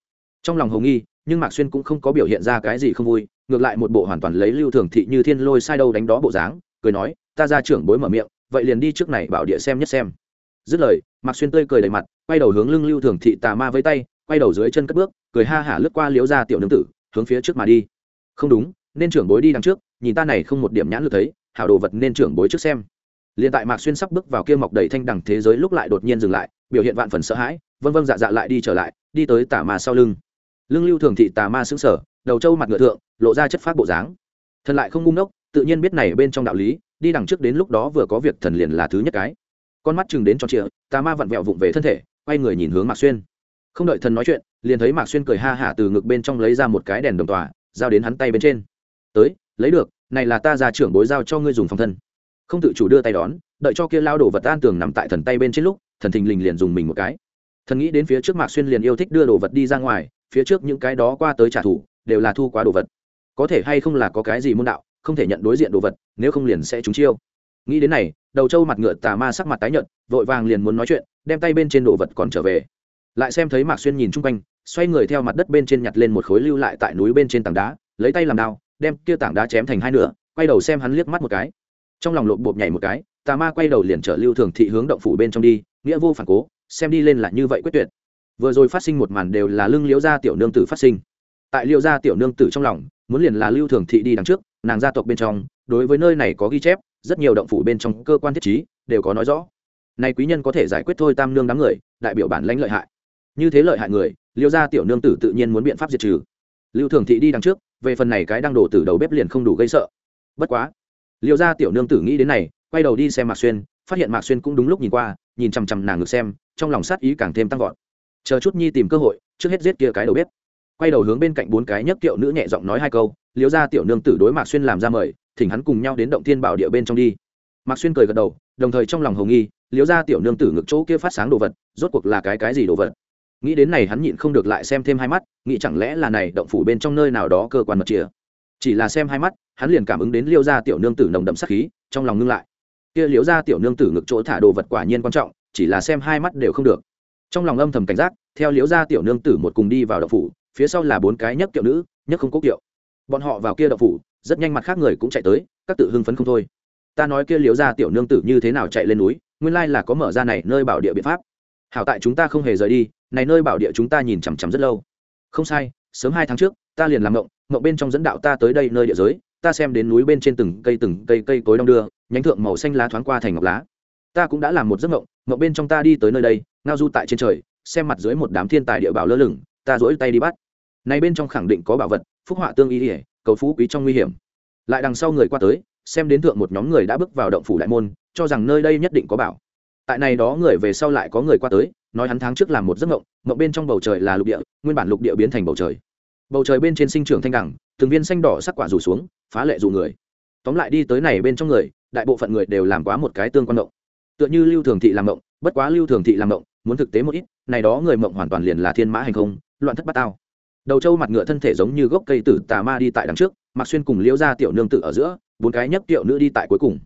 Trong lòng hồng nghi, nhưng mạc xuyên cũng không có biểu hiện ra cái gì không vui, ngược lại một bộ hoàn toàn lấy lưu thường thị như thiên lôi sai đâu đánh đó bộ dáng, cười nói, ta ra trưởng bối mở miệng, vậy liền đi trước này bảo địa xem nhất xem. Dứt lời, mạc xuyên tươi cười đầy mặt quay đầu hướng lưng lưu thường thị tà ma với tay, quay đầu dưới chân cất bước, cười ha hả lướt qua liếu ra tiểu nương tử, hướng phía trước mà đi. Không đúng, nên trưởng bối đi đằng trước, nhìn ta này không một điểm nhãn lực thấy, hảo đồ vật nên trưởng bối trước xem. Liền tại mạc xuyên sắp bước vào kia mọc đầy thanh đẳng thế giới lúc lại đột nhiên dừng lại, biểu hiện vạn phần sợ hãi vân vân dạ dạ lại đi trở lại, đi tới tà ma sau lưng. Lưng lưu thường thị tà ma xứng sở đầu trâu mặt ngựa thượng, lộ ra chất phát bộ dáng. Thần lại không ngung đốc tự nhiên biết này bên trong đạo lý, đi đằng trước đến lúc đó vừa có việc thần liền là thứ nhất cái. Con mắt chừng đến cho chĩa tà ma vặn vẹo vụng về thân thể quay người nhìn hướng mạc xuyên. Không đợi thần nói chuyện, liền thấy mạc xuyên cười ha hả từ ngực bên trong lấy ra một cái đèn đồng tòa giao đến hắn tay bên trên. Tới, lấy được, này là ta già trưởng bối giao cho ngươi dùng phòng thân. Không tự chủ đưa tay đón, đợi cho kia lao đổ vật an tường nằm tại thần tay bên trên lúc, thần thình lình liền dùng mình một cái. Thần nghĩ đến phía trước mạc xuyên liền yêu thích đưa đồ vật đi ra ngoài, phía trước những cái đó qua tới trả thù, đều là thu quá đồ vật. Có thể hay không là có cái gì môn đạo, không thể nhận đối diện đồ vật, nếu không liền sẽ trúng chiêu nghĩ đến này, đầu trâu mặt ngựa tà ma sắc mặt tái nhợt, vội vàng liền muốn nói chuyện, đem tay bên trên đồ vật còn trở về. Lại xem thấy mạc xuyên nhìn chung quanh, xoay người theo mặt đất bên trên nhặt lên một khối lưu lại tại núi bên trên tảng đá, lấy tay làm đao, đem kia tảng đá chém thành hai nửa, quay đầu xem hắn liếc mắt một cái. Trong lòng lộp bộp nhảy một cái, tà ma quay đầu liền trở lưu thường thị hướng động phủ bên trong đi, nghĩa vô phản cố, xem đi lên là như vậy quyết tuyệt. Vừa rồi phát sinh một màn đều là lưng liễu gia tiểu nương tử phát sinh. Tại liễu gia tiểu nương tử trong lòng, muốn liền là lưu thường thị đi đằng trước, nàng gia tộc bên trong, đối với nơi này có ghi chép rất nhiều động phủ bên trong cơ quan thiết trí đều có nói rõ. Nay quý nhân có thể giải quyết thôi tam nương đám người, đại biểu bản lãnh lợi hại. Như thế lợi hại người, liêu gia tiểu nương tử tự nhiên muốn biện pháp diệt trừ. Lưu thường thị đi đằng trước, về phần này cái đang đổ từ đầu bếp liền không đủ gây sợ. Bất quá, liêu gia tiểu nương tử nghĩ đến này, quay đầu đi xem mạc xuyên, phát hiện mạc xuyên cũng đúng lúc nhìn qua, nhìn chằm chằm nàng ngược xem, trong lòng sát ý càng thêm tăng vọt. Chờ chút nhi tìm cơ hội, trước hết giết kia cái đầu bếp. Quay đầu hướng bên cạnh bốn cái nhấc kiệu nữ nhẹ giọng nói hai câu, liêu ra tiểu nương tử đối mạc xuyên làm ra mời thỉnh hắn cùng nhau đến động thiên bảo địa bên trong đi. Mạc xuyên cười gật đầu, đồng thời trong lòng hồng nghi liếu ra tiểu nương tử ngực chỗ kia phát sáng đồ vật, rốt cuộc là cái cái gì đồ vật? Nghĩ đến này hắn nhịn không được lại xem thêm hai mắt, nghĩ chẳng lẽ là này động phủ bên trong nơi nào đó cơ quan mật chìa. Chỉ là xem hai mắt, hắn liền cảm ứng đến liêu ra tiểu nương tử nồng đậm sắc khí, trong lòng ngưng lại. Kia liếu ra tiểu nương tử ngực chỗ thả đồ vật quả nhiên quan trọng, chỉ là xem hai mắt đều không được. Trong lòng âm thầm cảnh giác, theo liếu ra tiểu nương tử một cùng đi vào động phủ, phía sau là bốn cái nhấc kiệu nữ nhấc không cố kiệu. Bọn họ vào kia động phủ rất nhanh mặt khác người cũng chạy tới, các tự hưng phấn không thôi. Ta nói kia liếu ra tiểu nương tử như thế nào chạy lên núi, nguyên lai là có mở ra này nơi bảo địa biện pháp. Hảo tại chúng ta không hề rời đi, này nơi bảo địa chúng ta nhìn chằm chằm rất lâu. Không sai, sớm hai tháng trước, ta liền làm ngộng ngộng bên trong dẫn đạo ta tới đây nơi địa giới, ta xem đến núi bên trên từng cây từng cây cây cối đong đưa, nhánh thượng màu xanh lá thoáng qua thành ngọc lá. Ta cũng đã làm một giấc ngộng ngộng bên trong ta đi tới nơi đây, ngao du tại trên trời, xem mặt dưới một đám thiên tài địa bảo lơ lửng, ta dỗi tay đi bắt. Này bên trong khẳng định có bảo vật, phúc họa tương y ỉa cầu phú quý trong nguy hiểm. Lại đằng sau người qua tới, xem đến thượng một nhóm người đã bước vào động phủ đại môn, cho rằng nơi đây nhất định có bảo. Tại này đó người về sau lại có người qua tới, nói hắn tháng trước làm một giấc mộng mộng bên trong bầu trời là lục địa, nguyên bản lục địa biến thành bầu trời. Bầu trời bên trên sinh trưởng thanh đẳng, từng viên xanh đỏ sắc quả rủ xuống, phá lệ dụ người. Tóm lại đi tới này bên trong người, đại bộ phận người đều làm quá một cái tương quan động tựa như lưu thường thị làm mộng, bất quá lưu thường thị làm mộng, muốn thực tế một ít, này đó người mộng hoàn toàn liền là thiên mã hành không, loạn thất bát tao đầu trâu mặt ngựa thân thể giống như gốc cây tử tà ma đi tại đằng trước mặc xuyên cùng liễu ra tiểu nương tự ở giữa, bốn cái nhấp tiểu nữ đi tại cuối cùng.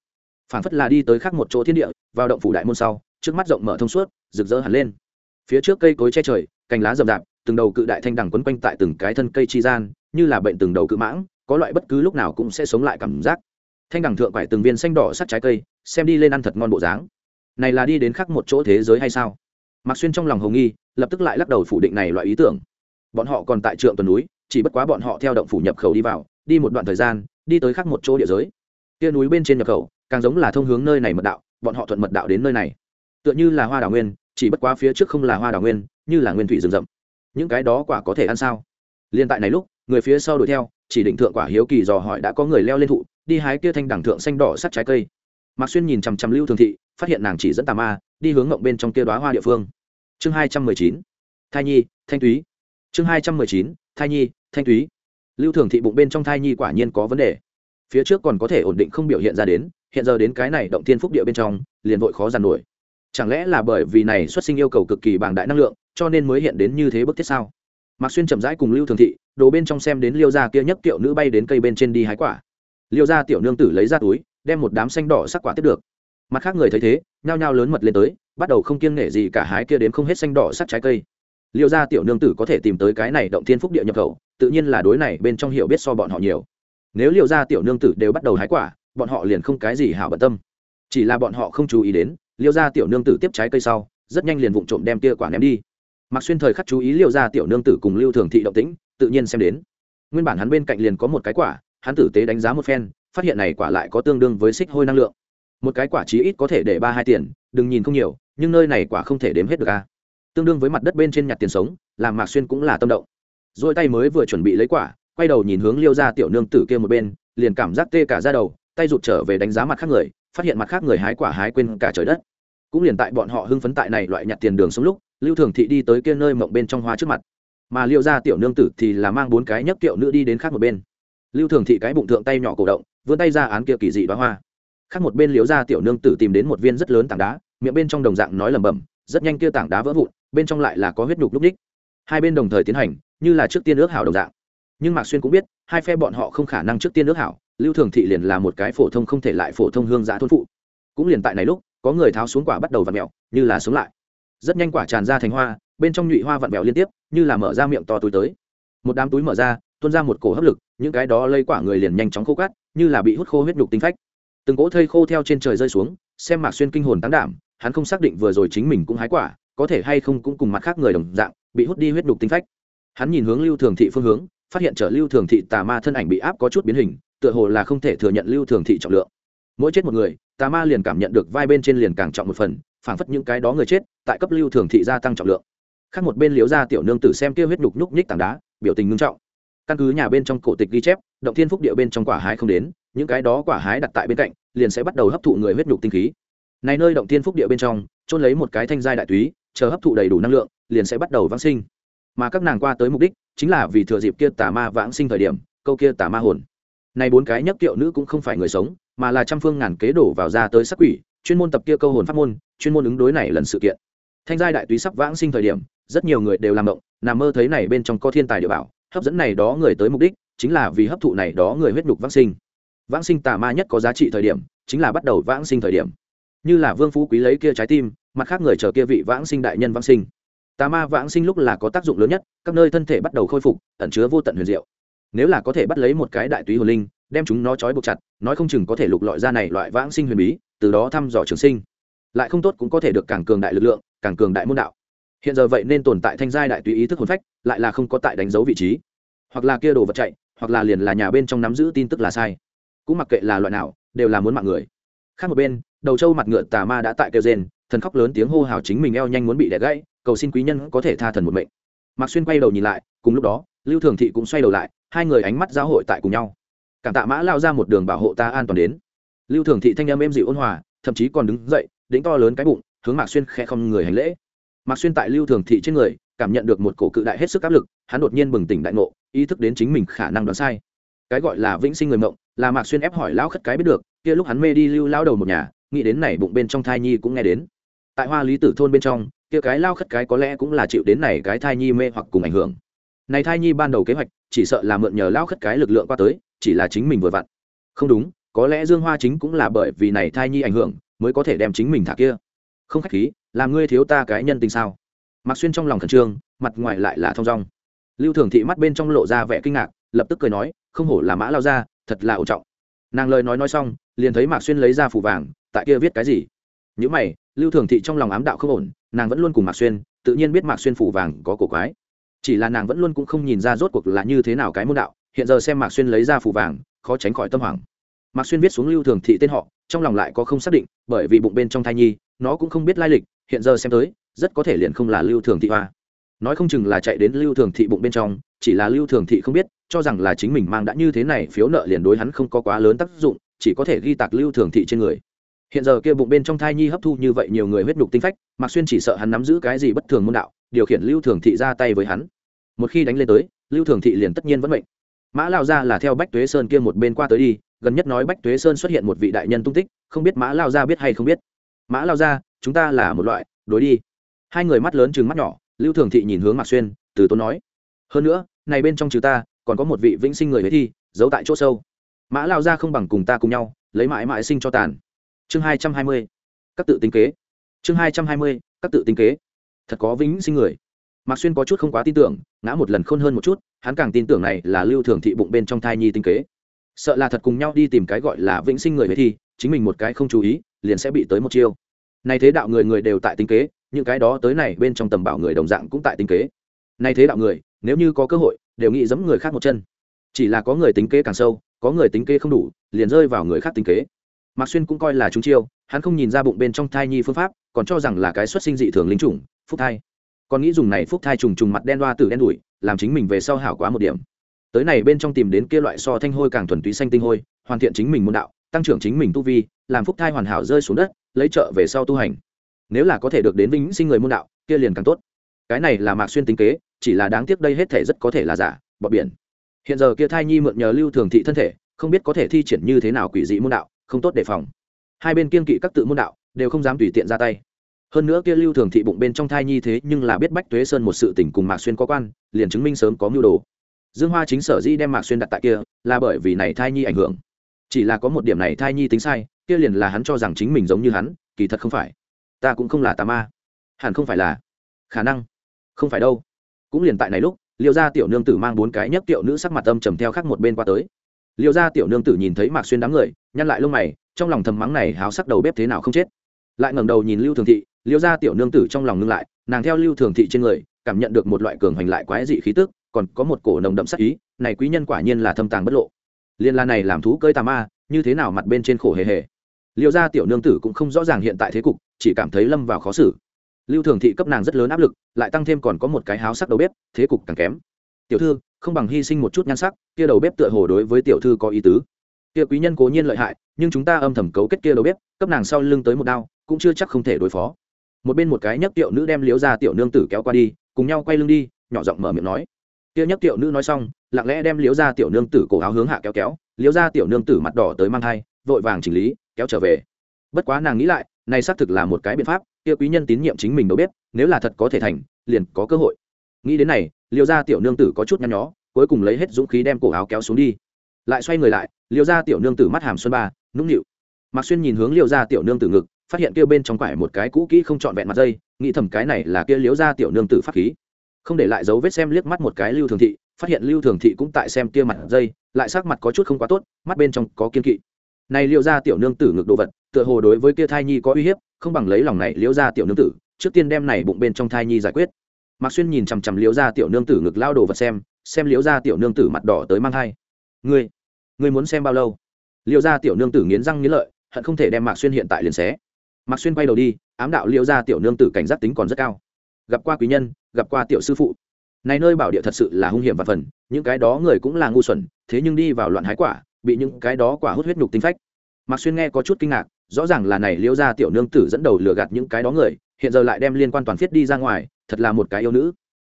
Phản phất là đi tới khác một chỗ thiên địa, vào động phủ đại môn sau, trước mắt rộng mở thông suốt, rực rỡ hẳn lên. Phía trước cây cối che trời, cành lá rậm rạp, từng đầu cự đại thanh đằng quấn quanh tại từng cái thân cây chi gian, như là bệnh từng đầu cự mãng, có loại bất cứ lúc nào cũng sẽ sống lại cảm giác. Thanh đằng thượng quải từng viên xanh đỏ sắt trái cây, xem đi lên ăn thật ngon bộ dáng. Này là đi đến khác một chỗ thế giới hay sao? Mạc xuyên trong lòng hồng nghi, lập tức lại lắc đầu phủ định này loại ý tưởng bọn họ còn tại trượng tuần núi, chỉ bất quá bọn họ theo động phủ nhập khẩu đi vào, đi một đoạn thời gian, đi tới khác một chỗ địa giới. Kia núi bên trên nhập khẩu, càng giống là thông hướng nơi này mật đạo, bọn họ thuận mật đạo đến nơi này. Tựa như là hoa đào nguyên, chỉ bất quá phía trước không là hoa đào nguyên, như là nguyên thủy rừng rậm. Những cái đó quả có thể ăn sao? Liên tại này lúc, người phía sau đuổi theo, chỉ định thượng quả hiếu kỳ dò hỏi đã có người leo lên thụ, đi hái kia thanh đẳng thượng xanh đỏ sắt trái cây. Mạc xuyên nhìn chằm chằm lưu thường thị, phát hiện nàng chỉ dẫn tà ma, đi hướng ngộng bên trong kia đoá hoa địa phương. Chương hai trăm mười chín. Thai nhi, thanh túy chương hai trăm mười chín, thai nhi, thanh thúy lưu thường thị bụng bên trong thai nhi quả nhiên có vấn đề. Phía trước còn có thể ổn định không biểu hiện ra đến, hiện giờ đến cái này động thiên phúc địa bên trong, liền vội khó giàn nổi. Chẳng lẽ là bởi vì này xuất sinh yêu cầu cực kỳ bảng đại năng lượng, cho nên mới hiện đến như thế bức thiết sao? Mạc xuyên chậm rãi cùng lưu thường thị, đồ bên trong xem đến liêu gia kia nhấc kiệu nữ bay đến cây bên trên đi hái quả. Liêu gia tiểu nương tử lấy ra túi, đem một đám xanh đỏ sắc quả tiếp được. Mặt khác người thấy thế, nhao nhao lớn mật lên tới, bắt đầu không kiêng nể gì cả hái kia đến không hết xanh đỏ sắc trái cây liêu gia tiểu nương tử có thể tìm tới cái này động thiên phúc địa nhập khẩu, tự nhiên là đối này bên trong hiểu biết so bọn họ nhiều. Nếu liêu gia tiểu nương tử đều bắt đầu hái quả, bọn họ liền không cái gì hảo bận tâm. Chỉ là bọn họ không chú ý đến, liêu gia tiểu nương tử tiếp trái cây sau, rất nhanh liền vụng trộm đem kia quả ném đi. Mặc xuyên thời khắc chú ý liêu gia tiểu nương tử cùng lưu thường thị động tĩnh, tự nhiên xem đến. Nguyên bản hắn bên cạnh liền có một cái quả, hắn tử tế đánh giá một phen, phát hiện này quả lại có tương đương với xích hôi năng lượng. Một cái quả chí ít có thể để ba hai tiền, đừng nhìn không nhiều, nhưng nơi này quả không thể đếm hết được a tương đương với mặt đất bên trên nhặt tiền sống, làm mạc xuyên cũng là tâm động. Rồi tay mới vừa chuẩn bị lấy quả, quay đầu nhìn hướng liêu ra tiểu nương tử kia một bên, liền cảm giác tê cả ra đầu, tay rụt trở về đánh giá mặt khác người, phát hiện mặt khác người hái quả hái quên cả trời đất. Cũng liền tại bọn họ hưng phấn tại này loại nhặt tiền đường sống lúc, lưu thường thị đi tới kia nơi mộng bên trong hoa trước mặt. Mà liêu ra tiểu nương tử thì là mang bốn cái nhấc kiệu nữ đi đến khác một bên. Lưu thường thị cái bụng thượng tay nhỏ cổ động, vươn tay ra án kia kỳ dị đoá hoa. Khác một bên liếu ra tiểu nương tử tìm đến một viên rất lớn tảng đá, miệng bên trong đồng dạng nói lẩm bẩm, rất nhanh kia tảng đá vỡ vụn bên trong lại là có huyết nhục lúc ních. Hai bên đồng thời tiến hành, như là trước tiên ước hảo đồng dạng. Nhưng mạc xuyên cũng biết, hai phe bọn họ không khả năng trước tiên ước hảo, lưu thường thị liền là một cái phổ thông không thể lại phổ thông hương giã thôn phụ. Cũng liền tại này lúc, có người tháo xuống quả bắt đầu vặn mẹo, như là sống lại. Rất nhanh quả tràn ra thành hoa, bên trong nhụy hoa vặn mẹo liên tiếp, như là mở ra miệng to túi tới. Một đám túi mở ra, tuôn ra một cổ hấp lực, những cái đó lây quả người liền nhanh chóng khô cát, như là bị hút khô huyết nhục tinh phách. Từng cỗ thây khô theo trên trời rơi xuống, xem mạc xuyên kinh hồn tán đảm, hắn không xác định vừa rồi chính mình cũng hái quả có thể hay không cũng cùng mặt khác người đồng dạng, bị hút đi huyết đục tinh phách. Hắn nhìn hướng lưu thường thị phương hướng, phát hiện trở lưu thường thị tà ma thân ảnh bị áp có chút biến hình, tựa hồ là không thể thừa nhận lưu thường thị trọng lượng. Mỗi chết một người, tà ma liền cảm nhận được vai bên trên liền càng trọng một phần, phảng phất những cái đó người chết, tại cấp lưu thường thị gia tăng trọng lượng. Khác một bên liếu ra tiểu nương tử xem kia huyết đục nhúc nhích tảng đá, biểu tình ngưng trọng. Căn cứ nhà bên trong cổ tịch ghi chép, động thiên phúc địa bên trong quả hái không đến, những cái đó quả hái đặt tại bên cạnh, liền sẽ bắt đầu hấp thụ người huyết nhục tinh khí. Này nơi động thiên phúc địa bên trong trôn lấy một cái thanh giai đại túy chờ hấp thụ đầy đủ năng lượng, liền sẽ bắt đầu vãng sinh. Mà các nàng qua tới mục đích, chính là vì thừa dịp kia tà ma vãng sinh thời điểm, câu kia tà ma hồn. Này bốn cái nhấp kiệu nữ cũng không phải người sống, mà là trăm phương ngàn kế đổ vào ra tới sắc quỷ, chuyên môn tập kia câu hồn pháp môn, chuyên môn ứng đối này lần sự kiện. Thanh giai đại túy sắp vãng sinh thời điểm, rất nhiều người đều làm động, nằm mơ thấy này bên trong có thiên tài địa bảo, hấp dẫn này đó người tới mục đích, chính là vì hấp thụ này đó người huyết nhục vãng sinh. Vãng sinh tà ma nhất có giá trị thời điểm, chính là bắt đầu vãng sinh thời điểm. Như là vương phú quý lấy kia trái tim mặt khác người chờ kia vị vãng sinh đại nhân vãng sinh. Tà ma vãng sinh lúc là có tác dụng lớn nhất, các nơi thân thể bắt đầu khôi phục, ẩn chứa vô tận huyền diệu. Nếu là có thể bắt lấy một cái đại túy hồn linh, đem chúng nó trói buộc chặt, nói không chừng có thể lục lọi ra này loại vãng sinh huyền bí, từ đó thăm dò trường sinh. Lại không tốt cũng có thể được càng cường đại lực lượng, càng cường đại môn đạo. Hiện giờ vậy nên tồn tại thanh giai đại tùy ý thức hồn phách, lại là không có tại đánh dấu vị trí. Hoặc là kia đồ vật chạy, hoặc là liền là nhà bên trong nắm giữ tin tức là sai. Cũng mặc kệ là loại nào, đều là muốn mạng người. Khác một bên, đầu trâu mặt ngựa tà ma đã tại kêu rên thần khóc lớn tiếng hô hào chính mình eo nhanh muốn bị đẻ gãy, cầu xin quý nhân có thể tha thần một mệnh. Mạc xuyên quay đầu nhìn lại, cùng lúc đó, lưu thường thị cũng xoay đầu lại, hai người ánh mắt giao hội tại cùng nhau. Cảm tạ mã lao ra một đường bảo hộ ta an toàn đến. Lưu thường thị thanh âm êm dịu ôn hòa, thậm chí còn đứng dậy đĩnh to lớn cái bụng, hướng mạc xuyên khẽ không người hành lễ. Mạc xuyên tại lưu thường thị trên người, cảm nhận được một cổ cự đại hết sức áp lực, hắn đột nhiên bừng tỉnh đại ngộ, ý thức đến chính mình khả năng đoán sai. Cái gọi là vĩnh sinh người mộng, là mạc xuyên ép hỏi lão khất cái biết được, kia lúc hắn mê đi lưu lao đầu một nhà, nghĩ đến này bụng bên trong thai nhi cũng nghe đến tại hoa lý tử thôn bên trong, kia cái lao khất cái có lẽ cũng là chịu đến này cái thai nhi mê hoặc cùng ảnh hưởng. Này thai nhi ban đầu kế hoạch, chỉ sợ là mượn nhờ lao khất cái lực lượng qua tới, chỉ là chính mình vừa vặn. Không đúng, có lẽ dương hoa chính cũng là bởi vì này thai nhi ảnh hưởng, mới có thể đem chính mình thả kia. Không khách khí, làm ngươi thiếu ta cái nhân tình sao? Mặc xuyên trong lòng khẩn trương, mặt ngoài lại là thong dong. Lưu thường thị mắt bên trong lộ ra vẻ kinh ngạc, lập tức cười nói, không hổ là mã lao ra thật là ổ trọng. Nàng lời nói nói xong, liền thấy mạc xuyên lấy ra phủ vàng, tại kia viết cái gì? Nhữ mày, lưu thường thị trong lòng ám đạo không ổn, nàng vẫn luôn cùng mạc xuyên, tự nhiên biết mạc xuyên phủ vàng có cổ quái. Chỉ là nàng vẫn luôn cũng không nhìn ra rốt cuộc là như thế nào cái môn đạo, hiện giờ xem mạc xuyên lấy ra phủ vàng, khó tránh khỏi tâm hoảng. Mạc xuyên viết xuống lưu thường thị tên họ, trong lòng lại có không xác định, bởi vì bụng bên trong thai nhi, nó cũng không biết lai lịch, hiện giờ xem tới, rất có thể liền không là lưu thường thị hoa. Nói không chừng là chạy đến lưu thường thị bụng bên trong, chỉ là lưu thường thị không biết, cho rằng là chính mình mang đã như thế này phiếu nợ liền đối hắn không có quá lớn tác dụng, chỉ có thể ghi tạc lưu thường thị trên người hiện giờ kia bụng bên trong thai nhi hấp thu như vậy nhiều người huyết nhục tinh phách, mạc xuyên chỉ sợ hắn nắm giữ cái gì bất thường môn đạo, điều khiển lưu thường thị ra tay với hắn. Một khi đánh lên tới, lưu thường thị liền tất nhiên vẫn mệnh. Mã lao ra là theo bách tuế sơn kia một bên qua tới đi, gần nhất nói bách tuế sơn xuất hiện một vị đại nhân tung tích, không biết mã lao ra biết hay không biết. Mã lao ra chúng ta là một loại, đối đi. Hai người mắt lớn chừng mắt nhỏ, lưu thường thị nhìn hướng mạc xuyên, từ tốn nói. Hơn nữa, này bên trong trừ ta, còn có một vị vĩnh sinh người huế thi, giấu tại chỗ sâu. Mã lao ra không bằng cùng ta cùng nhau, lấy mãi mãi sinh cho tàn chương hai trăm hai mươi, các tự tính kế. Chương hai trăm hai mươi, các tự tính kế. Thật có vĩnh sinh người. Mạc xuyên có chút không quá tin tưởng, ngã một lần khôn hơn một chút, hắn càng tin tưởng này là lưu thường thị bụng bên trong thai nhi tính kế. Sợ là thật cùng nhau đi tìm cái gọi là vĩnh sinh người huế thi chính mình một cái không chú ý, liền sẽ bị tới một chiêu. Này thế đạo người người đều tại tính kế, những cái đó tới này bên trong tầm bảo người đồng dạng cũng tại tính kế. Này thế đạo người, nếu như có cơ hội, đều nghĩ giẫm người khác một chân. Chỉ là có người tính kế càng sâu, có người tính kế không đủ, liền rơi vào người khác tính kế mạc xuyên cũng coi là chúng chiêu, hắn không nhìn ra bụng bên trong thai nhi phương pháp, còn cho rằng là cái xuất sinh dị thường linh chủng, phúc thai. Còn nghĩ dùng này phúc thai trùng trùng mặt đen đoa từ đen đủi, làm chính mình về sau hảo quá một điểm. Tới này bên trong tìm đến kia loại so thanh hôi càng thuần túy xanh tinh hôi, hoàn thiện chính mình môn đạo, tăng trưởng chính mình tu vi, làm phúc thai hoàn hảo rơi xuống đất, lấy trợ về sau tu hành. Nếu là có thể được đến vĩnh sinh người môn đạo, kia liền càng tốt. Cái này là mạc xuyên tính kế, chỉ là đáng tiếc đây hết thể rất có thể là giả, bọt biển. Hiện giờ kia thai nhi mượn nhờ lưu thường thị thân thể, không biết có thể thi triển như thế nào quỷ dị môn đạo không tốt đề phòng. Hai bên kiên kỵ các tự môn đạo đều không dám tùy tiện ra tay. Hơn nữa kia lưu thường thị bụng bên trong thai nhi thế nhưng là biết bách tuế sơn một sự tình cùng mạc xuyên có quan, liền chứng minh sớm có mưu đồ. Dương hoa chính sở di đem mạc xuyên đặt tại kia là bởi vì này thai nhi ảnh hưởng. Chỉ là có một điểm này thai nhi tính sai, kia liền là hắn cho rằng chính mình giống như hắn, kỳ thật không phải. Ta cũng không là tà ma. Hẳn không phải là. Khả năng. Không phải đâu. Cũng liền tại này lúc, liêu gia tiểu nương tử mang bốn cái nhấc tiểu nữ sắc mặt âm trầm theo khác một bên qua tới liêu gia tiểu nương tử nhìn thấy mạc xuyên đám người, nhăn lại lông mày, trong lòng thầm mắng này háo sắc đầu bếp thế nào không chết. Lại ngẩng đầu nhìn lưu thường thị, liêu gia tiểu nương tử trong lòng ngưng lại, nàng theo lưu thường thị trên người, cảm nhận được một loại cường hành lại quái dị khí tức, còn có một cổ nồng đậm sắc ý, này quý nhân quả nhiên là thâm tàng bất lộ. Liên la này làm thú cơi tà ma, như thế nào mặt bên trên khổ hề hề. Liêu gia tiểu nương tử cũng không rõ ràng hiện tại thế cục, chỉ cảm thấy lâm vào khó xử. Lưu thường thị cấp nàng rất lớn áp lực, lại tăng thêm còn có một cái háo sắc đầu bếp, thế cục càng kém. Tiểu thư không bằng hy sinh một chút nhan sắc, kia đầu bếp tựa hồ đối với tiểu thư có ý tứ. Kia quý nhân cố nhiên lợi hại, nhưng chúng ta âm thầm cấu kết kia đầu bếp, cấp nàng sau lưng tới một đao, cũng chưa chắc không thể đối phó. Một bên một cái nhấc tiểu nữ đem liếu ra tiểu nương tử kéo qua đi, cùng nhau quay lưng đi, nhỏ giọng mở miệng nói. Kia nhấc tiểu nữ nói xong, lặng lẽ đem liếu ra tiểu nương tử cổ áo hướng hạ kéo kéo liếu ra tiểu nương tử mặt đỏ tới mang thai, vội vàng chỉnh lý, kéo trở về. Bất quá nàng nghĩ lại, này xác thực là một cái biện pháp, kia quý nhân tín nhiệm chính mình đâu biết nếu là thật có thể thành, liền có cơ hội. Nghĩ đến này liêu gia tiểu nương tử có chút nhăn nhó, cuối cùng lấy hết dũng khí đem cổ áo kéo xuống đi. Lại xoay người lại, liêu gia tiểu nương tử mắt hàm xuân ba, nũng nịu. Mạc xuyên nhìn hướng liêu gia tiểu nương tử ngực, phát hiện kia bên trong quải một cái cũ kỹ không trọn vẹn mặt dây, nghĩ thầm cái này là kia liêu gia tiểu nương tử pháp khí. Không để lại dấu vết xem liếc mắt một cái lưu thường thị, phát hiện lưu thường thị cũng tại xem kia mặt dây, lại sắc mặt có chút không quá tốt, mắt bên trong có kiên kỵ. Này liêu gia tiểu nương tử ngực đồ vật, tựa hồ đối với kia thai nhi có uy hiếp, không bằng lấy lòng này liêu gia tiểu nương tử, trước tiên đem này bụng bên trong thai nhi giải quyết mạc xuyên nhìn chằm chằm liễu ra tiểu nương tử ngực lao đồ vật xem xem liễu ra tiểu nương tử mặt đỏ tới mang hai. Ngươi ngươi muốn xem bao lâu? Liễu ra tiểu nương tử nghiến răng nghiến lợi, hận không thể đem mạc xuyên hiện tại liền xé. Mạc xuyên quay đầu đi, ám đạo liễu ra tiểu nương tử cảnh giác tính còn rất cao. Gặp qua quý nhân, gặp qua tiểu sư phụ. Này nơi bảo địa thật sự là hung hiểm và phần, những cái đó người cũng là ngu xuẩn, thế nhưng đi vào loạn hái quả, bị những cái đó quả hút huyết nhục tinh phách. Mạc xuyên nghe có chút kinh ngạc, rõ ràng là này liễu ra tiểu nương tử dẫn đầu lừa gạt những cái đó người, hiện giờ lại đem liên quan toàn phiết đi ra ngoài thật là một cái yêu nữ.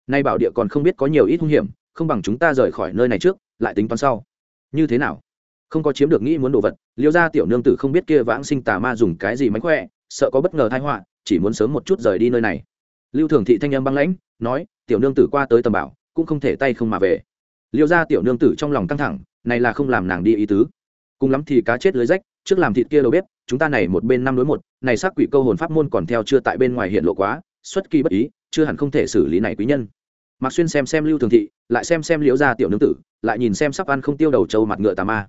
Nay bảo địa còn không biết có nhiều ít hung hiểm, không bằng chúng ta rời khỏi nơi này trước, lại tính toán sau. Như thế nào? Không có chiếm được nghĩ muốn đồ vật, liêu ra tiểu nương tử không biết kia vãng sinh tà ma dùng cái gì mánh khỏe, sợ có bất ngờ thai họa, chỉ muốn sớm một chút rời đi nơi này. Lưu thường thị thanh âm băng lãnh, nói, tiểu nương tử qua tới tầm bảo, cũng không thể tay không mà về. Liêu ra tiểu nương tử trong lòng căng thẳng, này là không làm nàng đi ý tứ. Cùng lắm thì cá chết lưới rách, trước làm thịt kia đầu bếp, chúng ta này một bên năm đối một, này xác quỷ câu hồn pháp môn còn theo chưa tại bên ngoài hiện lộ quá xuất kỳ bất ý, chưa hẳn không thể xử lý này quý nhân. Mạc xuyên xem xem lưu thường thị, lại xem xem liễu gia tiểu nương tử, lại nhìn xem sắp ăn không tiêu đầu trâu mặt ngựa tà ma.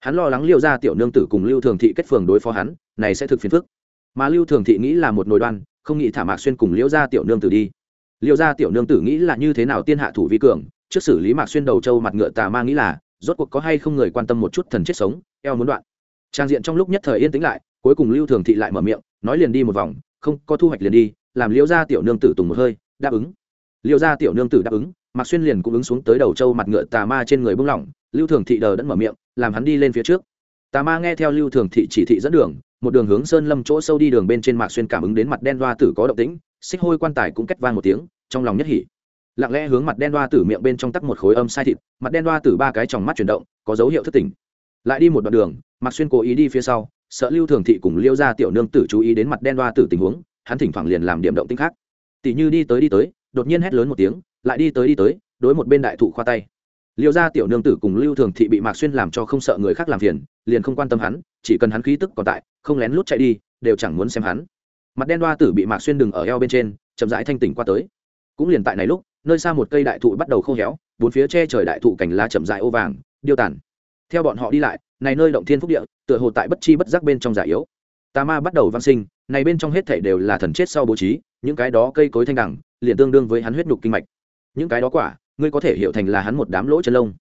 Hắn lo lắng liễu gia tiểu nương tử cùng lưu thường thị kết phường đối phó hắn, này sẽ thực phiền phức. Mà lưu thường thị nghĩ là một nồi đoan, không nghĩ thả mạc xuyên cùng liễu gia tiểu nương tử đi. Liễu gia tiểu nương tử nghĩ là như thế nào tiên hạ thủ vi cường, trước xử lý mạc xuyên đầu trâu mặt ngựa tà ma nghĩ là, rốt cuộc có hay không người quan tâm một chút thần chết sống, eo muốn đoạn. Trang diện trong lúc nhất thời yên tĩnh lại, cuối cùng lưu thường thị lại mở miệng, nói liền đi một vòng, không có thu hoạch liền đi làm liễu gia tiểu nương tử tùng một hơi, đáp ứng. Liễu gia tiểu nương tử đáp ứng, mạc xuyên liền cũng ứng xuống tới đầu trâu mặt ngựa tà ma trên người bưng lỏng, lưu thường thị đờ đẫn mở miệng, làm hắn đi lên phía trước. Tà ma nghe theo lưu thường thị chỉ thị dẫn đường, một đường hướng sơn lâm chỗ sâu đi đường bên trên mạc xuyên cảm ứng đến mặt đen đoa tử có động tĩnh, xích hôi quan tài cũng cách vang một tiếng, trong lòng nhất hỉ. Lặng lẽ hướng mặt đen đoa tử miệng bên trong tắc một khối âm sai thịt, mặt đen đoa tử ba cái tròng mắt chuyển động, có dấu hiệu thất tỉnh lại đi một đoạn đường, mạc xuyên cố ý đi phía sau, sợ lưu thường thị cùng liêu gia tiểu nương tử chú ý đến mặt đen đoa tử tình huống hắn thỉnh thoảng liền làm điểm động tinh khác. Tỷ như đi tới đi tới, đột nhiên hét lớn một tiếng, lại đi tới đi tới, đối một bên đại thụ khoa tay. Liêu gia tiểu nương tử cùng lưu thường thị bị mạc xuyên làm cho không sợ người khác làm phiền, liền không quan tâm hắn, chỉ cần hắn khí tức còn tại, không lén lút chạy đi, đều chẳng muốn xem hắn. Mặt đen đoa tử bị mạc xuyên đừng ở eo bên trên, chậm rãi thanh tỉnh qua tới. Cũng liền tại này lúc, nơi xa một cây đại thụ bắt đầu khô héo, bốn phía che trời đại thụ cành lá chậm rãi ô vàng, điêu tàn. Theo bọn họ đi lại, này nơi động thiên phúc địa, tựa hồ tại bất chi bất giác bên trong giả yếu tà ma bắt đầu văn sinh, này bên trong hết thảy đều là thần chết sau bố trí, những cái đó cây cối thanh đẳng liền tương đương với hắn huyết nhục kinh mạch. Những cái đó quả, ngươi có thể hiểu thành là hắn một đám lỗ chân lông.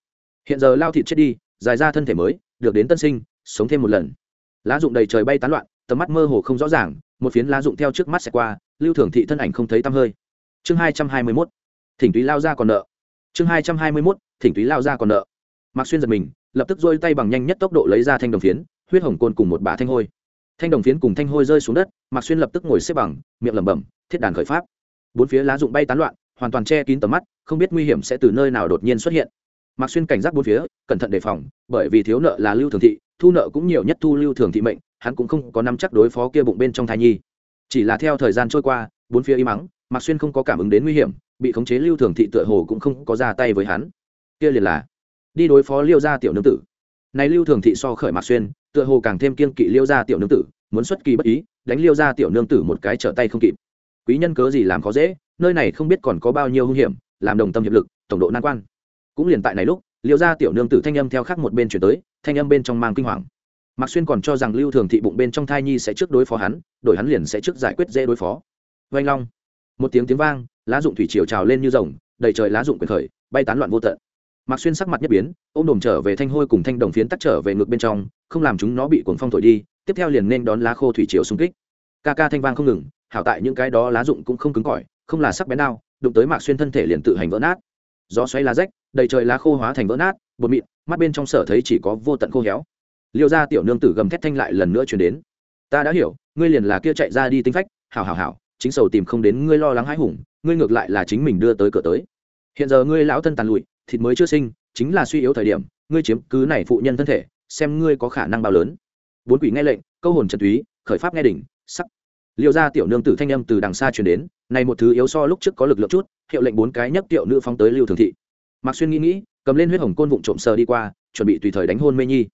Hiện giờ lao thịt chết đi, dài ra thân thể mới, được đến tân sinh, sống thêm một lần. Lá dụng đầy trời bay tán loạn, tầm mắt mơ hồ không rõ ràng, một phiến lá dụng theo trước mắt sẽ qua, lưu thường thị thân ảnh không thấy tăm hơi. Chương hai trăm hai mươi mốt, thỉnh túy lao ra còn nợ. Chương hai trăm hai mươi mốt, thỉnh túy lao ra còn nợ. Mạc xuyên giật mình, lập tức dôi tay bằng nhanh nhất tốc độ lấy ra thanh đồng phiến, huyết hồng côn cùng một bả thanh hôi thanh đồng phiến cùng thanh hôi rơi xuống đất, mạc xuyên lập tức ngồi xếp bằng, miệng lẩm bẩm, thiết đàn khởi pháp. Bốn phía lá dụng bay tán loạn, hoàn toàn che kín tầm mắt, không biết nguy hiểm sẽ từ nơi nào đột nhiên xuất hiện. Mạc xuyên cảnh giác bốn phía, cẩn thận đề phòng, bởi vì thiếu nợ là lưu thường thị, thu nợ cũng nhiều nhất thu lưu thường thị mệnh, hắn cũng không có nắm chắc đối phó kia bụng bên trong thai nhi. Chỉ là theo thời gian trôi qua, bốn phía im mắng, mạc xuyên không có cảm ứng đến nguy hiểm, bị khống chế lưu thường thị tựa hồ cũng không có ra tay với hắn. Kia liền là, đi đối phó liêu gia tiểu nương tử. Này lưu thường thị so khởi mạc xuyên tựa hồ càng thêm kiên kỵ liêu gia tiểu nương tử, muốn xuất kỳ bất ý, đánh liêu gia tiểu nương tử một cái trở tay không kịp. Quý nhân cớ gì làm khó dễ, nơi này không biết còn có bao nhiêu hung hiểm, làm đồng tâm hiệp lực, tổng độ nan quan. Cũng liền tại này lúc, liêu gia tiểu nương tử thanh âm theo khác một bên chuyển tới, thanh âm bên trong mang kinh hoàng. Mạc xuyên còn cho rằng lưu thường thị bụng bên trong thai nhi sẽ trước đối phó hắn, đổi hắn liền sẽ trước giải quyết dễ đối phó. Vanh long, một tiếng tiếng vang, lá dụng thủy triều trào lên như rồng, đầy trời lá dụng quyền khởi, bay tán loạn vô tận mạc xuyên sắc mặt nhất biến ô m đồm trở về thanh hôi cùng thanh đồng phiến tắt trở về ngược bên trong, không làm chúng nó bị cuồng phong thổi đi, tiếp theo liền nên đón lá khô thủy triều xung kích. Ca ca thanh vang không ngừng, hảo tại những cái đó lá rụng cũng không cứng cỏi, không là sắc bén nào đụng tới mạc xuyên thân thể liền tự hành vỡ nát. Gió xoáy lá rách, đầy trời lá khô hóa thành vỡ nát, bột mịn, mắt bên trong sở thấy chỉ có vô tận khô héo. Liêu ra tiểu nương tử gầm thét thanh lại lần nữa chuyển đến. Ta đã hiểu, ngươi liền là kia chạy ra đi tinh phách, hảo hảo hảo, chính sầu tìm không đến ngươi lo lắng hãi hùng, ngươi ngược lại là chính mình đưa tới cửa tới. Hiện giờ ngươi lão thân tàn lụi thịt mới chưa sinh, chính là suy yếu thời điểm, ngươi chiếm cứ này phụ nhân thân thể, xem ngươi có khả năng bao lớn. Bốn quỷ nghe lệnh, câu hồn trần túy, khởi pháp nghe đỉnh, sắc. Liệu ra tiểu nương tử thanh âm từ đằng xa truyền đến, này một thứ yếu so lúc trước có lực lượng chút, hiệu lệnh bốn cái nhấc tiểu nữ phóng tới lưu thường thị. Mạc xuyên nghĩ nghĩ, cầm lên huyết hồng côn vụng trộm sờ đi qua, chuẩn bị tùy thời đánh hôn mê nhi.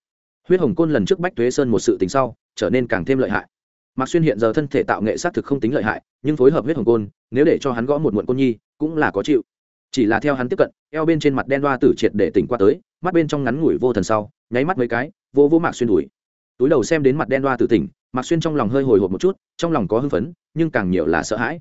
Huyết hồng côn lần trước bách thuế sơn một sự tình sau, trở nên càng thêm lợi hại. Mạc xuyên hiện giờ thân thể tạo nghệ sát thực không tính lợi hại, nhưng phối hợp huyết hồng côn, nếu để cho hắn gõ một muộn côn nhi, cũng là có chịu chỉ là theo hắn tiếp cận, eo bên trên mặt đen đoa tử triệt để tỉnh qua tới, mắt bên trong ngắn ngủi vô thần sau, nháy mắt mấy cái, vô vô mạc xuyên đuổi túi đầu xem đến mặt đen đoa tử tỉnh, mạc xuyên trong lòng hơi hồi hộp một chút, trong lòng có hưng phấn, nhưng càng nhiều là sợ hãi.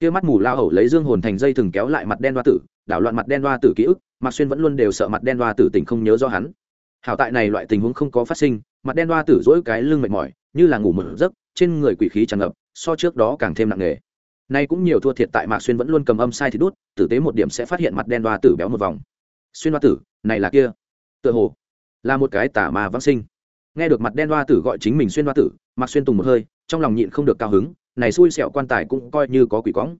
Kia mắt mù lao hầu lấy dương hồn thành dây thừng kéo lại mặt đen đoa tử, đảo loạn mặt đen đoa tử ký ức, mạc xuyên vẫn luôn đều sợ mặt đen đoa tử tỉnh không nhớ do hắn. Hảo tại này loại tình huống không có phát sinh, mặt đen đoa tử dỗi cái lưng mệt mỏi, như là ngủ mở giấc, trên người quỷ khí tràn ngập, so trước đó càng thêm nặng nề nay cũng nhiều thua thiệt tại mạc xuyên vẫn luôn cầm âm sai thì đút, tử tế một điểm sẽ phát hiện mặt đen đoa tử béo một vòng. Xuyên đoa tử, này là kia. Tựa hồ là một cái tả mà vãng sinh. Nghe được mặt đen đoa tử gọi chính mình xuyên đoa tử, mạc xuyên tùng một hơi, trong lòng nhịn không được cao hứng, này xui xẹo quan tài cũng coi như có quỷ quõng.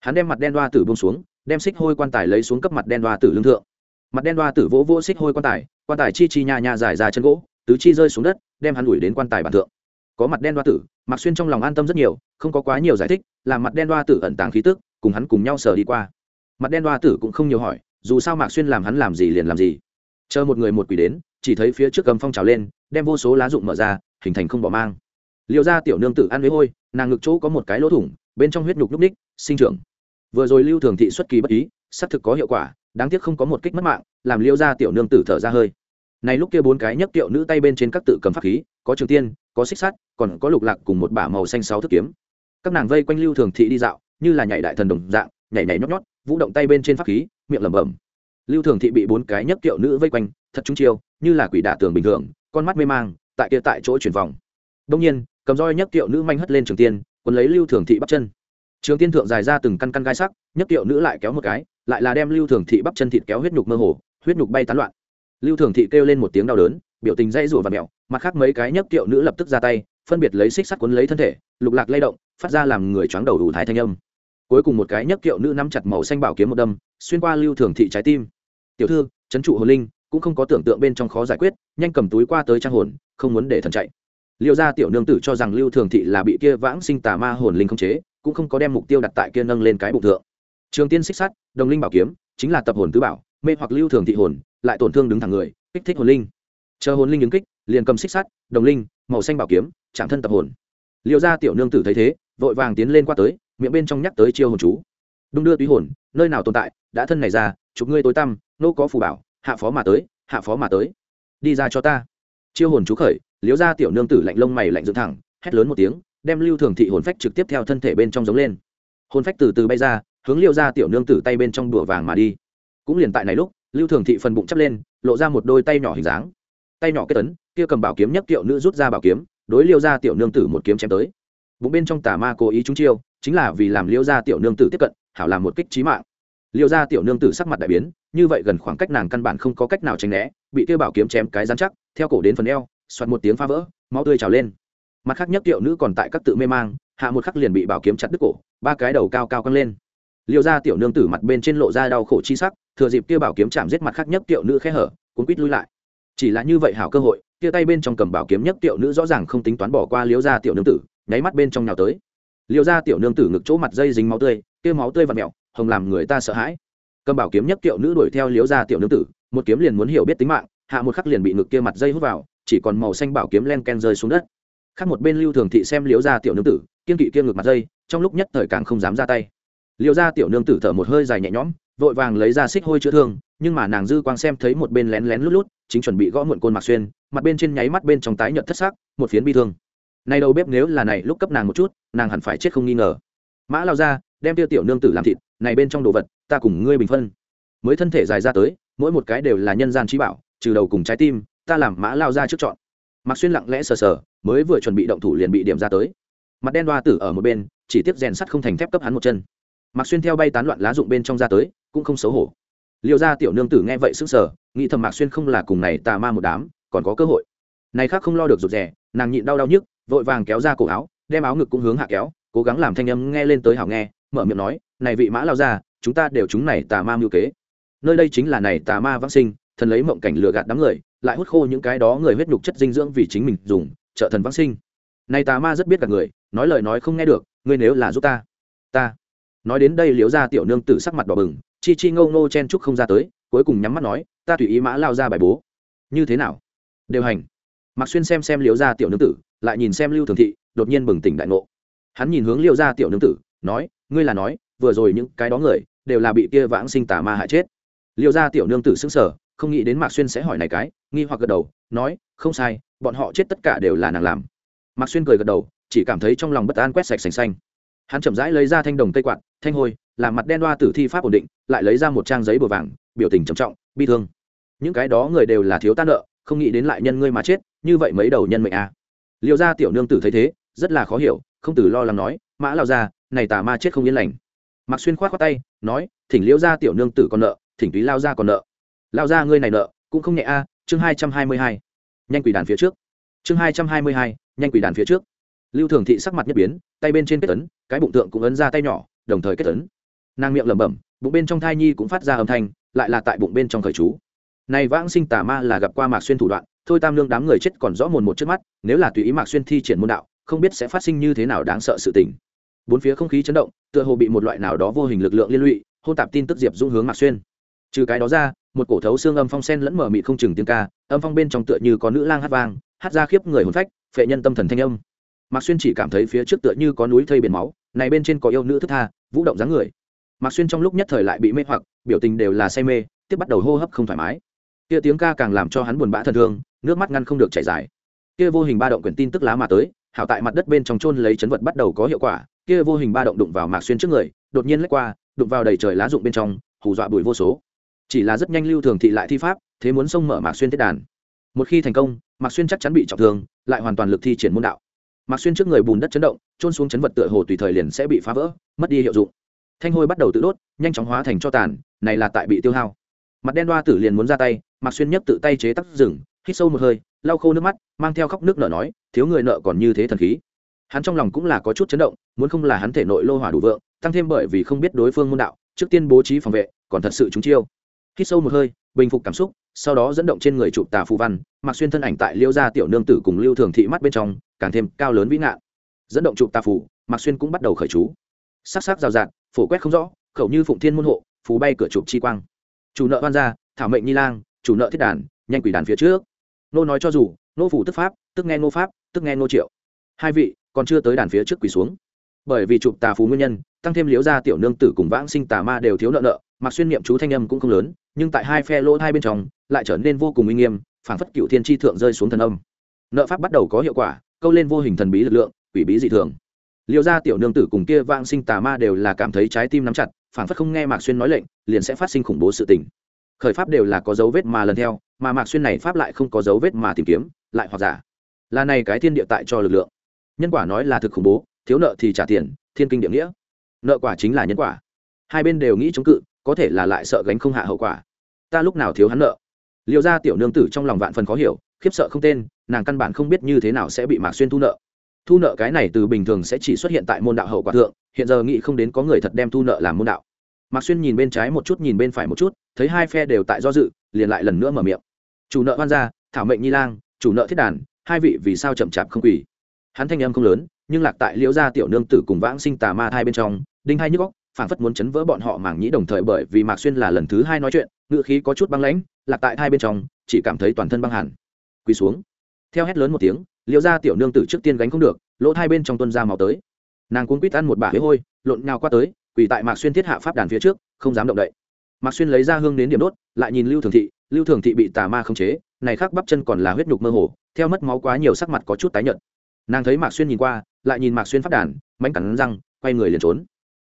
Hắn đem mặt đen đoa tử buông xuống, đem xích hôi quan tài lấy xuống cấp mặt đen đoa tử lương thượng. Mặt đen đoa tử vỗ vỗ xích hôi quan tài quan tài chi chi nha nha dài ra chân gỗ, tứ chi rơi xuống đất, đem hắn đuổi đến quan tài bản thượng. Có mặt đen đoa tử mạc xuyên trong lòng an tâm rất nhiều, không có quá nhiều giải thích, làm mặt đen đoa tử ẩn tàng khí tức, cùng hắn cùng nhau sờ đi qua. Mặt đen đoa tử cũng không nhiều hỏi, dù sao mạc xuyên làm hắn làm gì liền làm gì. Chờ một người một quỷ đến, chỉ thấy phía trước cầm phong trào lên, đem vô số lá dụng mở ra, hình thành không bỏ mang. Liệu ra tiểu nương tử ăn với hôi, nàng ngực chỗ có một cái lỗ thủng, bên trong huyết nhục núc ních sinh trưởng. Vừa rồi lưu thường thị xuất kỳ bất ý, xác thực có hiệu quả, đáng tiếc không có một kích mất mạng, làm liêu ra tiểu nương tử thở ra hơi. Này lúc kia bốn cái nhấc tiểu nữ tay bên trên các tự cầm pháp khí có trường tiên, có xích sắt, còn có lục lạc cùng một bả màu xanh sáu thức kiếm. Các nàng vây quanh lưu thường thị đi dạo, như là nhảy đại thần đồng dạng, nhảy nhảy nhót nhót, vũ động tay bên trên pháp khí, miệng lẩm bẩm. Lưu thường thị bị bốn cái nhấc kiệu nữ vây quanh, thật trung chiêu, như là quỷ đả tường bình thường, con mắt mê mang, tại kia tại chỗ chuyển vòng. Đông nhiên, cầm roi nhấc kiệu nữ manh hất lên trường tiên quấn lấy lưu thường thị bắp chân. Trường tiên thượng dài ra từng căn căn gai sắc, nhấc kiệu nữ lại kéo một cái, lại là đem lưu thường thị bắp chân thịt kéo huyết nhục mơ hồ, huyết nhục bay tán loạn. Lưu thường thị kêu lên một tiếng đau đớn biểu tình dây rủa và mẹo, mặt khác mấy cái nhấc kiệu nữ lập tức ra tay, phân biệt lấy xích sắt quấn lấy thân thể, lục lạc lay động, phát ra làm người choáng đầu đủ thái thanh âm. Cuối cùng một cái nhấc kiệu nữ nắm chặt màu xanh bảo kiếm một đâm, xuyên qua lưu thường thị trái tim. Tiểu thư, trấn trụ hồn linh, cũng không có tưởng tượng bên trong khó giải quyết, nhanh cầm túi qua tới trang hồn, không muốn để thần chạy. Liệu ra tiểu nương tử cho rằng lưu thường thị là bị kia vãng sinh tà ma hồn linh không chế, cũng không có đem mục tiêu đặt tại kia nâng lên cái bụng thượng. Trường tiên xích sắt, đồng linh bảo kiếm, chính là tập hồn tứ bảo, mê hoặc lưu thường thị hồn, lại tổn thương đứng thẳng người, kích thích hồn linh chờ hồn linh ứng kích, liền cầm xích sắt, đồng linh, màu xanh bảo kiếm, chạm thân tập hồn. Liệu ra tiểu nương tử thấy thế, vội vàng tiến lên qua tới, miệng bên trong nhắc tới chiêu hồn chú. Đung đưa túy hồn, nơi nào tồn tại, đã thân này ra, chụp ngươi tối tăm, nô có phù bảo, hạ phó mà tới, hạ phó mà tới. Đi ra cho ta. Chiêu hồn chú khởi liếu ra tiểu nương tử lạnh lông mày lạnh dựng thẳng, hét lớn một tiếng, đem lưu thường thị hồn phách trực tiếp theo thân thể bên trong giống lên. Hồn phách từ từ bay ra, hướng liêu ra tiểu nương tử tay bên trong đùa vàng mà đi. Cũng liền tại này lúc, lưu thường thị phần bụng chắp lên, lộ ra một đôi tay nhỏ hình dáng tay nhỏ kết tấn, kia cầm bảo kiếm nhất tiểu nữ rút ra bảo kiếm, đối liêu ra tiểu nương tử một kiếm chém tới. Bụng bên trong tà ma cố ý trúng chiêu, chính là vì làm liêu ra tiểu nương tử tiếp cận, hảo làm một kích trí mạng. Liêu ra tiểu nương tử sắc mặt đại biến, như vậy gần khoảng cách nàng căn bản không có cách nào tránh né, bị kia bảo kiếm chém cái dán chắc, theo cổ đến phần eo, xoạt một tiếng phá vỡ, máu tươi trào lên. Mặt khác nhất tiểu nữ còn tại các tự mê mang, hạ một khắc liền bị bảo kiếm chặt đứt cổ, ba cái đầu cao cao căng lên. Liêu ra tiểu nương tử mặt bên trên lộ ra đau khổ chi sắc, thừa dịp kia bảo kiếm chạm giết mặt khác nhất tiểu nữ khẽ hở, cuốn quít lui lại chỉ là như vậy hảo cơ hội tia tay bên trong cầm bảo kiếm nhất tiểu nữ rõ ràng không tính toán bỏ qua liễu gia tiểu nương tử, nháy mắt bên trong nhào tới. Liễu gia tiểu nương tử ngực chỗ mặt dây dính máu tươi, kia máu tươi và mẹo hồng làm người ta sợ hãi. Cầm bảo kiếm nhất tiểu nữ đuổi theo liễu gia tiểu nương tử, một kiếm liền muốn hiểu biết tính mạng, hạ một khắc liền bị ngực kia mặt dây hút vào, chỉ còn màu xanh bảo kiếm len ken rơi xuống đất. Khác một bên lưu thường thị xem liễu gia tiểu nương tử, kiên kỵ kia ngược mặt dây, trong lúc nhất thời càng không dám ra tay. Liễu gia tiểu nương tử thở một hơi dài nhẹ nhõm, vội vàng lấy ra xích hôi chữa thương nhưng mà nàng dư quang xem thấy một bên lén lén lút lút, chính chuẩn bị gõ muộn côn mạc xuyên, mặt bên trên nháy mắt bên trong tái nhợt thất xác một phiến bi thương. Này đầu bếp nếu là này lúc cấp nàng một chút, nàng hẳn phải chết không nghi ngờ. Mã lao ra, đem tiêu tiểu nương tử làm thịt, này bên trong đồ vật, ta cùng ngươi bình phân. Mới thân thể dài ra tới, mỗi một cái đều là nhân gian trí bảo, trừ đầu cùng trái tim, ta làm mã lao ra trước chọn. Mạc xuyên lặng lẽ sờ sờ, mới vừa chuẩn bị động thủ liền bị điểm ra tới. Mặt đen đoa tử ở một bên, chỉ tiếp rèn sắt không thành thép cấp hắn một chân. Mạc xuyên theo bay tán loạn lá dụng bên trong ra tới, cũng không xấu hổ liêu ra tiểu nương tử nghe vậy sững sờ, nghĩ thầm mạc xuyên không là cùng này tà ma một đám, còn có cơ hội. Này khác không lo được rụt rè, nàng nhịn đau đau nhức, vội vàng kéo ra cổ áo, đem áo ngực cũng hướng hạ kéo, cố gắng làm thanh âm nghe lên tới hảo nghe, mở miệng nói, này vị mã lao ra chúng ta đều chúng này tà ma mưu kế. Nơi đây chính là này tà ma vãng sinh, thần lấy mộng cảnh lừa gạt đám người, lại hút khô những cái đó người huyết nhục chất dinh dưỡng vì chính mình dùng, trợ thần vãng sinh. Này tà ma rất biết cả người, nói lời nói không nghe được, ngươi nếu là giúp ta ta. Nói đến đây liếu ra tiểu nương tử sắc mặt đỏ bừng chi chi ngâu ngô chen chúc không ra tới, cuối cùng nhắm mắt nói, ta tùy ý mã lao ra bài bố. Như thế nào? Đều hành. Mặc xuyên xem xem liễu gia tiểu nương tử, lại nhìn xem lưu thường thị, đột nhiên bừng tỉnh đại ngộ. Hắn nhìn hướng liêu gia tiểu nương tử, nói, ngươi là nói, vừa rồi những cái đó người, đều là bị kia vãng sinh tà ma hại chết. Liêu gia tiểu nương tử xứng sở không nghĩ đến mạc xuyên sẽ hỏi này cái, nghi hoặc gật đầu, nói, không sai, bọn họ chết tất cả đều là nàng làm. Mạc xuyên cười gật đầu, chỉ cảm thấy trong lòng bất an quét sạch sành xanh. Hắn chậm rãi lấy ra thanh đồng cây quạt, thanh hôi làm mặt đen đoa tử thi pháp ổn định, lại lấy ra một trang giấy bừa vàng, biểu tình trầm trọng, bi thương. Những cái đó người đều là thiếu tan nợ, không nghĩ đến lại nhân ngươi mà chết, như vậy mấy đầu nhân mệnh à. liệu ra tiểu nương tử thấy thế, rất là khó hiểu, không từ lo lắng nói, mã lao ra này tà ma chết không yên lành. Mặc xuyên khoát khoát tay, nói, thỉnh liễu ra tiểu nương tử còn nợ, thỉnh túy lao ra còn nợ. Lao ra ngươi này nợ, cũng không nhẹ a chương hai trăm hai mươi hai. Nhanh quỷ đàn phía trước. Chương hai trăm hai mươi hai, nhanh quỷ đàn phía trước. Lưu thường thị sắc mặt nhất biến, tay bên trên kết tấn cái bụng tượng cũng ấn ra tay nhỏ, đồng thời kết tấn nàng miệng lẩm bẩm, bụng bên trong thai nhi cũng phát ra âm thanh, lại là tại bụng bên trong khởi chú. Này vãng sinh tà ma là gặp qua mạc xuyên thủ đoạn, thôi tam lương đám người chết còn rõ mồn một trước mắt, nếu là tùy ý mạc xuyên thi triển môn đạo, không biết sẽ phát sinh như thế nào đáng sợ sự tình. Bốn phía không khí chấn động, tựa hồ bị một loại nào đó vô hình lực lượng liên lụy, hôn tạp tin tức diệp dung hướng mạc xuyên. Trừ cái đó ra, một cổ thấu xương âm phong sen lẫn mở mị không chừng tiếng ca, âm phong bên trong tựa như có nữ lang hát vang, hát ra khiếp người hồn phách, phệ nhân tâm thần thanh âm. Mạc xuyên chỉ cảm thấy phía trước tựa như có núi thây biển máu, này bên trên có yêu nữ thức tha, vũ động dáng người mạc xuyên trong lúc nhất thời lại bị mê hoặc, biểu tình đều là say mê, tiếp bắt đầu hô hấp không thoải mái. Kia tiếng ca càng làm cho hắn buồn bã thân thương, nước mắt ngăn không được chảy dài. Kia vô hình ba động quyển tin tức lá mà tới, hảo tại mặt đất bên trong trôn lấy chấn vật bắt đầu có hiệu quả, kia vô hình ba động đụng vào mạc xuyên trước người, đột nhiên lách qua, đụng vào đầy trời lá rụng bên trong, hù dọa bụi vô số. Chỉ là rất nhanh lưu thường thị lại thi pháp, thế muốn xông mở mạc xuyên tiết đàn. Một khi thành công, mạc xuyên chắc chắn bị trọng thương, lại hoàn toàn lực thi triển môn đạo. Mạc xuyên trước người bùn đất chấn động trôn xuống chấn vật tựa hồ tùy thời liền sẽ bị phá vỡ, mất đi hiệu dụng thanh hôi bắt đầu tự đốt, nhanh chóng hóa thành cho tàn, này là tại bị tiêu hao. Mặt đen đoa tử liền muốn ra tay Mặc xuyên nhất tự tay chế tắc rừng, hít sâu một hơi, lau khô nước mắt, mang theo khóc nước nợ nói, thiếu người nợ còn như thế thần khí. Hắn trong lòng cũng là có chút chấn động, muốn không là hắn thể nội lô hỏa đủ vượng, tăng thêm bởi vì không biết đối phương môn đạo, trước tiên bố trí phòng vệ, còn thật sự chúng chiêu. Hít sâu một hơi, bình phục cảm xúc, sau đó dẫn động trên người chụp tà phù văn mặc xuyên thân ảnh tại liêu gia tiểu nương tử cùng lưu thường thị mắt bên trong, càng thêm cao lớn vĩ ngạn. Dẫn động chụp tà phù mặc xuyên cũng bắt đầu khởi chú. Sắc sắc rào rạt phổ quét không rõ, khẩu như phụng thiên môn hộ phú bay cửa chụp chi quang. Chủ nợ oan gia, thảo mệnh nhi lang, chủ nợ thiết đàn, nhanh quỷ đàn phía trước. Nô nói cho dù, nô phủ tức pháp, tức nghe nô pháp, tức nghe nô triệu. Hai vị, còn chưa tới đàn phía trước quỳ xuống. Bởi vì chụp tà phú nguyên nhân, tăng thêm liếu gia tiểu nương tử cùng vãng sinh tà ma đều thiếu nợ nợ, mặc xuyên niệm chú thanh âm cũng không lớn, nhưng tại hai phe lỗ hai bên trong, lại trở nên vô cùng uy nghiêm, phảng phất cựu thiên tri thượng rơi xuống thần âm. Nợ pháp bắt đầu có hiệu quả, câu lên vô hình thần bí lực lượng, quỷ bí dị thường liêu gia tiểu nương tử cùng kia vang sinh tà ma đều là cảm thấy trái tim nắm chặt, phảng phất không nghe mạc xuyên nói lệnh, liền sẽ phát sinh khủng bố sự tình. Khởi pháp đều là có dấu vết mà lần theo, mà mạc xuyên này pháp lại không có dấu vết mà tìm kiếm, lại hoặc giả. Là này cái thiên địa tại cho lực lượng. Nhân quả nói là thực khủng bố, thiếu nợ thì trả tiền, thiên kinh địa nghĩa. Nợ quả chính là nhân quả. Hai bên đều nghĩ chống cự, có thể là lại sợ gánh không hạ hậu quả. Ta lúc nào thiếu hắn nợ? Liêu gia tiểu nương tử trong lòng vạn phần khó hiểu, khiếp sợ không tên, nàng căn bản không biết như thế nào sẽ bị mạc xuyên thu nợ thu nợ cái này từ bình thường sẽ chỉ xuất hiện tại môn đạo hậu quả thượng, hiện giờ nghĩ không đến có người thật đem thu nợ làm môn đạo. Mạc xuyên nhìn bên trái một chút, nhìn bên phải một chút, thấy hai phe đều tại do dự, liền lại lần nữa mở miệng. Chủ nợ hoan gia, thảo mệnh nhi lang, chủ nợ thiết đàn, hai vị vì sao chậm chạp không quỳ? Hắn thanh âm không lớn, nhưng lạc tại liễu gia tiểu nương tử cùng vãng sinh tà ma hai bên trong, đinh hai nhức góc phảng phất muốn chấn vỡ bọn họ mảng nhĩ đồng thời bởi vì mạc xuyên là lần thứ hai nói chuyện ngựa khí có chút băng lãnh, lạc tại hai bên trong, chỉ cảm thấy toàn thân băng hẳn. Quỳ xuống. Theo hét lớn một tiếng liệu gia tiểu nương tử trước tiên gánh không được, lỗ hai bên trong tuân ra màu tới. Nàng cuốn quýt ăn một bả hế hôi, lộn nhào qua tới, quỳ tại mạc xuyên thiết hạ pháp đàn phía trước, không dám động đậy. Mạc xuyên lấy ra hương đến điểm đốt, lại nhìn lưu thường thị, lưu thường thị bị tà ma khống chế, này khác bắp chân còn là huyết nhục mơ hồ, theo mất máu quá nhiều sắc mặt có chút tái nhợt. Nàng thấy mạc xuyên nhìn qua, lại nhìn mạc xuyên phát đàn, mánh cắn răng, quay người liền trốn.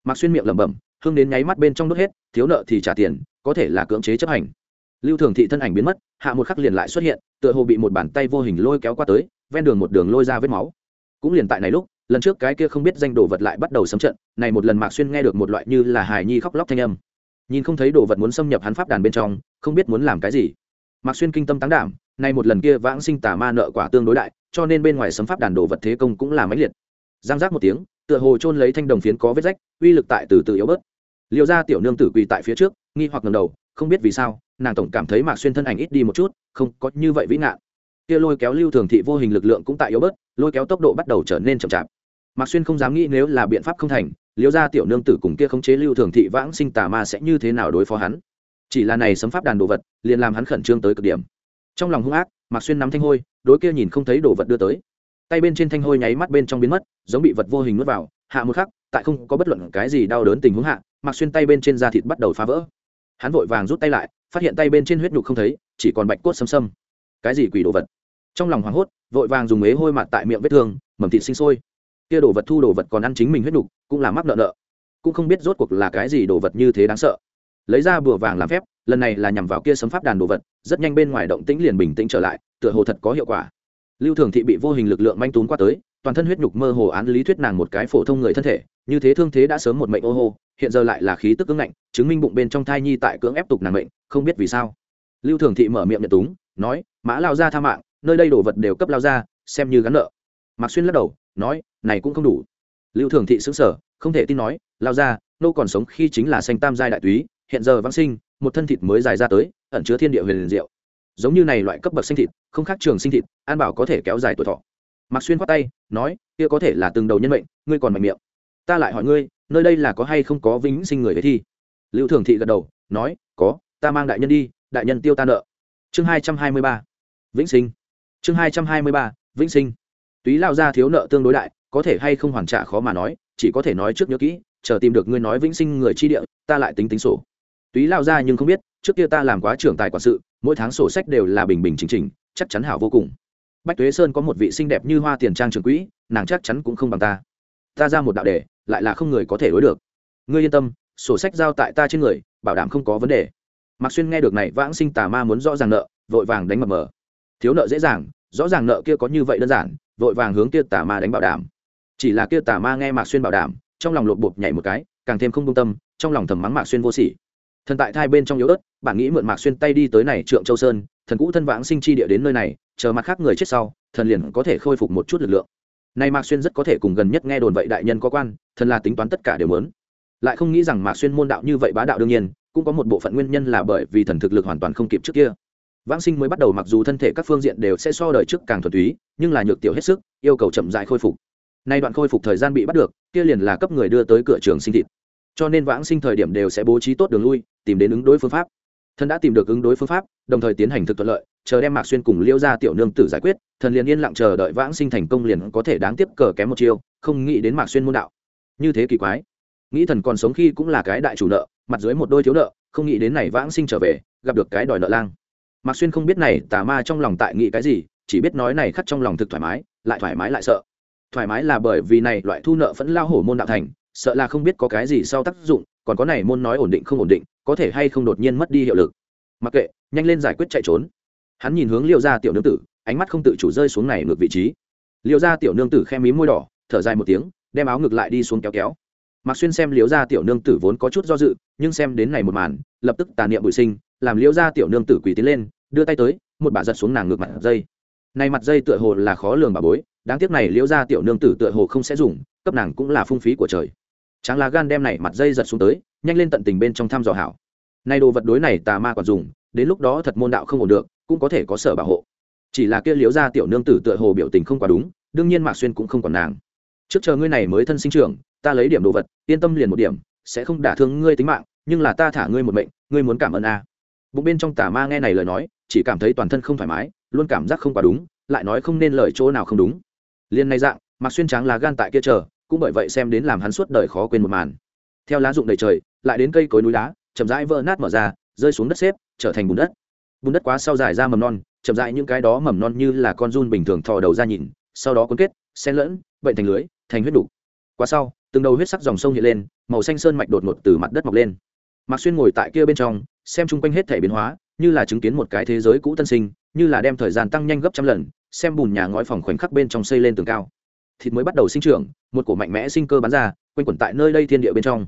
Mạc xuyên miệng lẩm bẩm, hương đến nháy mắt bên trong đốt hết, thiếu nợ thì trả tiền, có thể là cưỡng chế chấp hành. Lưu thường thị thân ảnh biến mất, hạ một khắc liền lại xuất hiện, tựa hồ bị một bàn tay vô hình lôi kéo qua tới ven đường một đường lôi ra vết máu. Cũng liền tại này lúc, lần trước cái kia không biết danh đồ vật lại bắt đầu xâm trận, này một lần mạc xuyên nghe được một loại như là hài nhi khóc lóc thanh âm. Nhìn không thấy đồ vật muốn xâm nhập hắn pháp đàn bên trong, không biết muốn làm cái gì. Mạc xuyên kinh tâm tán đảm nay một lần kia vãng sinh tà ma nợ quả tương đối đại, cho nên bên ngoài sấm pháp đàn đồ vật thế công cũng là mãnh liệt. Giang giác một tiếng, tựa hồ trôn lấy thanh đồng phiến có vết rách, uy lực tại từ từ yếu bớt. Liệu ra tiểu nương tử quỳ tại phía trước, nghi hoặc ngầm đầu, không biết vì sao, nàng tổng cảm thấy mạc xuyên thân ảnh ít đi một chút, không có như vậy vĩ ngạn kia lôi kéo lưu thường thị vô hình lực lượng cũng tại yếu bớt, lôi kéo tốc độ bắt đầu trở nên chậm chạp. Mạc xuyên không dám nghĩ nếu là biện pháp không thành liễu ra tiểu nương tử cùng kia khống chế lưu thường thị vãng sinh tà ma sẽ như thế nào đối phó hắn? Chỉ là này sấm pháp đàn đồ vật, liền làm hắn khẩn trương tới cực điểm. Trong lòng hung ác, mạc xuyên nắm thanh hôi, đối kia nhìn không thấy đồ vật đưa tới. Tay bên trên thanh hôi nháy mắt bên trong biến mất, giống bị vật vô hình nuốt vào, hạ một khắc, tại không có bất luận cái gì đau đớn tình huống hạ, mạc xuyên tay bên trên da thịt bắt đầu phá vỡ. Hắn vội vàng rút tay lại, phát hiện tay bên trên huyết nhục không thấy, chỉ còn bạch cốt xâm xâm cái gì quỷ đồ vật? Trong lòng hoảng hốt, vội vàng dùng ế hôi mặt tại miệng vết thương, mầm thịt sinh sôi. Kia đồ vật thu đồ vật còn ăn chính mình huyết nhục, cũng là mắc nợ nợ. Cũng không biết rốt cuộc là cái gì đồ vật như thế đáng sợ. Lấy ra bùa vàng làm phép, lần này là nhằm vào kia sấm pháp đàn đồ vật, rất nhanh bên ngoài động tĩnh liền bình tĩnh trở lại, tựa hồ thật có hiệu quả. Lưu thường thị bị vô hình lực lượng manh tún qua tới, toàn thân huyết nhục mơ hồ án lý thuyết nàng một cái phổ thông người thân thể, như thế thương thế đã sớm một mệnh ô hô, hiện giờ lại là khí tức cứng ngạnh, chứng minh bụng bên trong thai nhi tại cưỡng ép tục nàng mệnh, không biết vì sao. Lưu thường thị mở miệng nhận túng, nói, mã lao ra tha mạng nơi đây đồ vật đều cấp lao ra, xem như gắn nợ. Mạc xuyên lắc đầu, nói, này cũng không đủ. Lưu thường thị xứng sở không thể tin nói, lao ra, nô còn sống khi chính là xanh tam giai đại túy, hiện giờ vãng sinh, một thân thịt mới dài ra tới, ẩn chứa thiên địa huyền liền diệu. Giống như này loại cấp bậc sinh thịt, không khác trường sinh thịt, an bảo có thể kéo dài tuổi thọ. Mạc xuyên khoát tay, nói, kia có thể là từng đầu nhân mệnh, ngươi còn mạnh miệng. Ta lại hỏi ngươi, nơi đây là có hay không có vĩnh sinh người về thi? Lưu thường thị gật đầu, nói, có, ta mang đại nhân đi, đại nhân tiêu ta nợ. Chương hai trăm hai mươi ba. Vĩnh sinh chương hai trăm hai mươi ba, vĩnh sinh. Túy lao ra thiếu nợ tương đối đại, có thể hay không hoàn trả khó mà nói, chỉ có thể nói trước nhớ kỹ, chờ tìm được ngươi nói vĩnh sinh người chi địa, ta lại tính tính sổ. Túy lao ra nhưng không biết, trước kia ta làm quá trưởng tài quản sự, mỗi tháng sổ sách đều là bình bình chính trình chắc chắn hảo vô cùng. Bách tuế sơn có một vị xinh đẹp như hoa tiền trang trường quỹ, nàng chắc chắn cũng không bằng ta. Ta ra một đạo đề, lại là không người có thể đối được. Ngươi yên tâm, sổ sách giao tại ta trên người, bảo đảm không có vấn đề. Mạc xuyên nghe được này vãng sinh tà ma muốn rõ ràng nợ, vội vàng đánh mập mờ thiếu nợ dễ dàng, rõ ràng nợ kia có như vậy đơn giản, vội vàng hướng kia tà ma đánh bảo đảm. Chỉ là kia tà ma nghe mạc xuyên bảo đảm, trong lòng lột bột nhảy một cái, càng thêm không công tâm, trong lòng thầm mắng mạc xuyên vô sỉ. Thần tại thai bên trong yếu ớt, bạn nghĩ mượn mạc xuyên tay đi tới này trượng châu sơn, thần cũ thân vãng sinh chi địa đến nơi này, chờ mặt khác người chết sau, thần liền có thể khôi phục một chút lực lượng. Nay mạc xuyên rất có thể cùng gần nhất nghe đồn vậy đại nhân có quan, thần là tính toán tất cả đều lớn lại không nghĩ rằng mạc xuyên môn đạo như vậy bá đạo đương nhiên, cũng có một bộ phận nguyên nhân là bởi vì thần thực lực hoàn toàn không kịp trước kia vãng sinh mới bắt đầu mặc dù thân thể các phương diện đều sẽ so đời trước càng thuần túy, nhưng là nhược tiểu hết sức, yêu cầu chậm dại khôi phục. Nay đoạn khôi phục thời gian bị bắt được, kia liền là cấp người đưa tới cửa trường sinh thịt. Cho nên vãng sinh thời điểm đều sẽ bố trí tốt đường lui, tìm đến ứng đối phương pháp. Thần đã tìm được ứng đối phương pháp, đồng thời tiến hành thực thuận lợi, chờ đem mạc xuyên cùng liêu ra tiểu nương tử giải quyết, thần liền yên lặng chờ đợi vãng sinh thành công liền có thể đáng tiếp cờ kém một chiêu, không nghĩ đến mạc xuyên môn đạo. Như thế kỳ quái. Nghĩ thần còn sống khi cũng là cái đại chủ nợ, mặt dưới một đôi thiếu nợ, không nghĩ đến này vãng sinh trở về, gặp được cái đòi nợ lang mạc xuyên không biết này tà ma trong lòng tại nghĩ cái gì, chỉ biết nói này khắc trong lòng thực thoải mái, lại thoải mái lại sợ. Thoải mái là bởi vì này loại thu nợ vẫn lao hổ môn đạo thành, sợ là không biết có cái gì sau tác dụng, còn có này môn nói ổn định không ổn định, có thể hay không đột nhiên mất đi hiệu lực. Mặc kệ, nhanh lên giải quyết chạy trốn. Hắn nhìn hướng liêu gia tiểu nương tử, ánh mắt không tự chủ rơi xuống này ngược vị trí. Liêu gia tiểu nương tử khe mí môi đỏ, thở dài một tiếng, đem áo ngược lại đi xuống kéo kéo. Mạc xuyên xem liêu gia tiểu nương tử vốn có chút do dự, nhưng xem đến này một màn, lập tức tà niệm bụi sinh làm liễu gia tiểu nương tử quỳ tiến lên, đưa tay tới, một bà giật xuống nàng ngược mặt dây. Này mặt dây tựa hồ là khó lường bà bối, đáng tiếc này liễu gia tiểu nương tử tựa hồ không sẽ dùng, cấp nàng cũng là phung phí của trời. Tráng lá gan đem này mặt dây giật xuống tới, nhanh lên tận tình bên trong thăm dò hảo. Nay đồ vật đối này tà ma còn dùng, đến lúc đó thật môn đạo không ổn được, cũng có thể có sở bảo hộ. Chỉ là kia liễu ra tiểu nương tử tựa hồ biểu tình không quá đúng, đương nhiên mạc xuyên cũng không còn nàng. Trước chờ ngươi này mới thân sinh trưởng, ta lấy điểm đồ vật, yên tâm liền một điểm, sẽ không đả thương ngươi tính mạng, nhưng là ta thả ngươi một mệnh, ngươi muốn cảm ơn a. à bụng bên trong tà ma nghe này lời nói, chỉ cảm thấy toàn thân không thoải mái, luôn cảm giác không quá đúng, lại nói không nên lời chỗ nào không đúng. Liền này dạng mặc xuyên tráng là gan tại kia chờ, cũng bởi vậy xem đến làm hắn suốt đời khó quên một màn. Theo lá rụng đầy trời, lại đến cây cối núi đá, chậm rãi vỡ nát mở ra, rơi xuống đất xếp, trở thành bùn đất. Bùn đất quá sau dài ra mầm non, chậm rãi những cái đó mầm non như là con run bình thường thò đầu ra nhìn, sau đó cuốn kết, xen lẫn, bệnh thành lưới, thành huyết đủ. quá sau, từng đầu huyết sắc dòng sông hiện lên, màu xanh sơn mạch đột ngột từ mặt đất mọc lên mạc xuyên ngồi tại kia bên trong, xem chung quanh hết thể biến hóa, như là chứng kiến một cái thế giới cũ tân sinh, như là đem thời gian tăng nhanh gấp trăm lần, xem bùn nhà ngói phòng khoảnh khắc bên trong xây lên tường cao. Thịt mới bắt đầu sinh trưởng, một cổ mạnh mẽ sinh cơ bắn ra, quanh quẩn tại nơi đây thiên địa bên trong.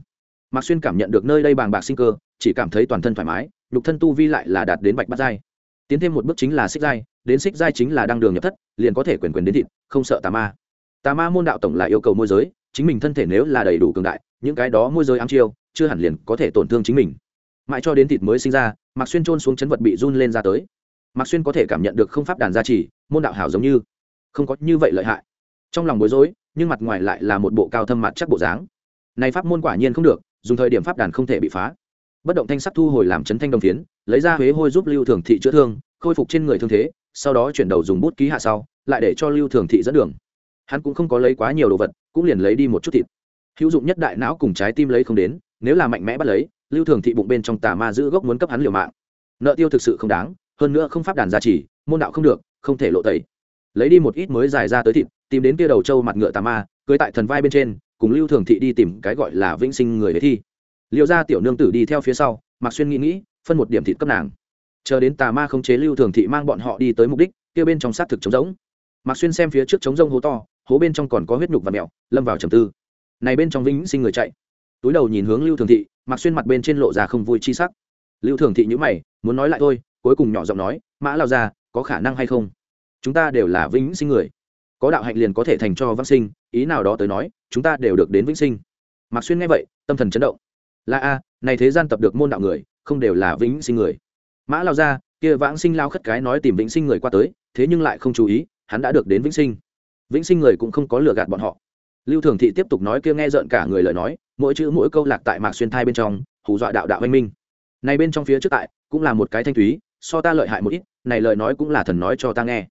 Mạc xuyên cảm nhận được nơi đây bàng bạc sinh cơ, chỉ cảm thấy toàn thân thoải mái, nhục thân tu vi lại là đạt đến bạch bát giai. Tiến thêm một bước chính là xích giai, đến xích giai chính là đăng đường nhập thất, liền có thể quyền quyền đến thịt, không sợ tà ma. Tà ma môn đạo tổng là yêu cầu môi giới, chính mình thân thể nếu là đầy đủ cường đại, những cái đó môi giới ám chiêu chưa hẳn liền có thể tổn thương chính mình. Mãi cho đến thịt mới sinh ra, mạc xuyên trôn xuống chấn vật bị run lên ra tới. Mạc xuyên có thể cảm nhận được không pháp đàn gia trì, môn đạo hảo giống như. Không có như vậy lợi hại. Trong lòng bối rối, nhưng mặt ngoài lại là một bộ cao thâm mặt chắc bộ dáng. Này pháp môn quả nhiên không được, dùng thời điểm pháp đàn không thể bị phá. Bất động thanh sắc thu hồi làm chấn thanh đồng phiến, lấy ra huế hôi giúp lưu thường thị chữa thương, khôi phục trên người thương thế, sau đó chuyển đầu dùng bút ký hạ sau, lại để cho lưu thường thị dẫn đường. Hắn cũng không có lấy quá nhiều đồ vật, cũng liền lấy đi một chút thịt. Hữu dụng nhất đại não cùng trái tim lấy không đến nếu là mạnh mẽ bắt lấy, lưu thường thị bụng bên trong tà ma giữ gốc muốn cấp hắn liều mạng. Nợ tiêu thực sự không đáng, hơn nữa không pháp đàn gia trì, môn đạo không được, không thể lộ tẩy. Lấy đi một ít mới dài ra tới thịt, tìm đến kia đầu trâu mặt ngựa tà ma, cưới tại thần vai bên trên, cùng lưu thường thị đi tìm cái gọi là vĩnh sinh người để thi. Liệu ra tiểu nương tử đi theo phía sau, mặc xuyên nghĩ nghĩ, phân một điểm thịt cấp nàng. Chờ đến tà ma không chế lưu thường thị mang bọn họ đi tới mục đích, kia bên trong xác thực trống rỗng. Mặc xuyên xem phía trước trống rông hố to, hố bên trong còn có huyết nhục và mèo, lâm vào trầm tư. Này bên trong vĩnh sinh người chạy túi đầu nhìn hướng lưu thường thị, mặc xuyên mặt bên trên lộ ra không vui chi sắc. Lưu thường thị nhữ mày, muốn nói lại thôi, cuối cùng nhỏ giọng nói, mã lao ra có khả năng hay không? Chúng ta đều là vĩnh sinh người. Có đạo hạnh liền có thể thành cho vãng sinh, ý nào đó tới nói, chúng ta đều được đến vĩnh sinh. Mạc xuyên nghe vậy, tâm thần chấn động. Là a, này thế gian tập được môn đạo người, không đều là vĩnh sinh người. Mã lao ra kia vãng sinh lao khất cái nói tìm vĩnh sinh người qua tới, thế nhưng lại không chú ý, hắn đã được đến vĩnh sinh. Vĩnh sinh người cũng không có lừa gạt bọn họ. Lưu thường thị tiếp tục nói kia nghe rợn cả người lời nói mỗi chữ mỗi câu lạc tại mạc xuyên thai bên trong, hù dọa đạo đạo anh minh. Này bên trong phía trước tại, cũng là một cái thanh thúy so ta lợi hại một ít, này lời nói cũng là thần nói cho ta nghe.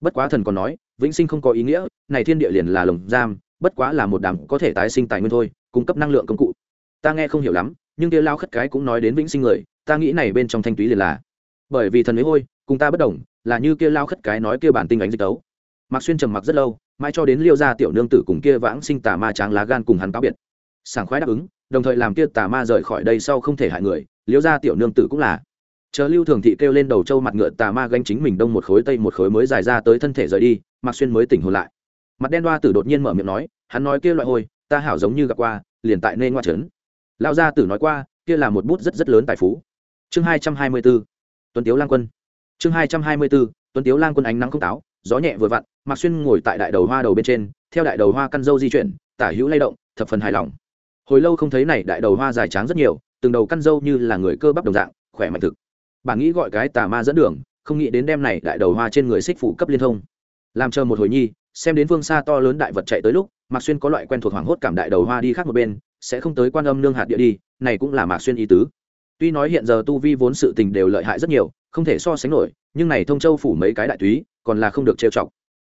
Bất quá thần còn nói, vĩnh sinh không có ý nghĩa, này thiên địa liền là lồng giam, bất quá là một đám có thể tái sinh tài nguyên thôi, cung cấp năng lượng công cụ. Ta nghe không hiểu lắm, nhưng kia lao khất cái cũng nói đến vĩnh sinh người, ta nghĩ này bên trong thanh túy liền là. Bởi vì thần ấy hôi, cùng ta bất đồng, là như kia lao khất cái nói kia bản tinh ánh dịch tấu. Mạc xuyên trầm mặc rất lâu, mãi cho đến liêu gia tiểu nương tử cùng kia vãng sinh tà ma tráng lá gan cùng hắn cáo biệt sảng khoái đáp ứng, đồng thời làm kia tà ma rời khỏi đây sau không thể hại người, liễu gia tiểu nương tử cũng là. Chờ lưu thường thị kêu lên đầu trâu mặt ngựa, tà ma gánh chính mình đông một khối, tây một khối mới dài ra tới thân thể rời đi mặc xuyên mới tỉnh hồn lại. Mặt đen đoa tử đột nhiên mở miệng nói, hắn nói kia loại hôi, ta hảo giống như gặp qua, liền tại nên ngoa trấn. Lao gia tử nói qua, kia là một bút rất rất lớn tài phú. Chương hai trăm hai mươi b ố tuấn tiếu lang quân. Chương hai trăm hai mươi b ố tuấn tiếu lang quân ánh nắng không táo, gió nhẹ vừa vặn mặc xuyên ngồi tại đại đầu hoa đầu bên trên, theo đại đầu hoa căn dâu di chuyển, tả hữu lay động, thập phần hài lòng hồi lâu không thấy này đại đầu hoa dài tráng rất nhiều, từng đầu căn dâu như là người cơ bắp đồng dạng, khỏe mạnh thực. Bà nghĩ gọi cái tà ma dẫn đường, không nghĩ đến đem này đại đầu hoa trên người xích phủ cấp liên thông. Làm chờ một hồi nhi, xem đến phương xa to lớn đại vật chạy tới lúc, mạc xuyên có loại quen thuộc hoảng hốt cảm đại đầu hoa đi khác một bên, sẽ không tới quan âm nương hạt địa đi, này cũng là mạc xuyên ý tứ. Tuy nói hiện giờ tu vi vốn sự tình đều lợi hại rất nhiều, không thể so sánh nổi, nhưng này thông châu phủ mấy cái đại túy, còn là không được trêu chọc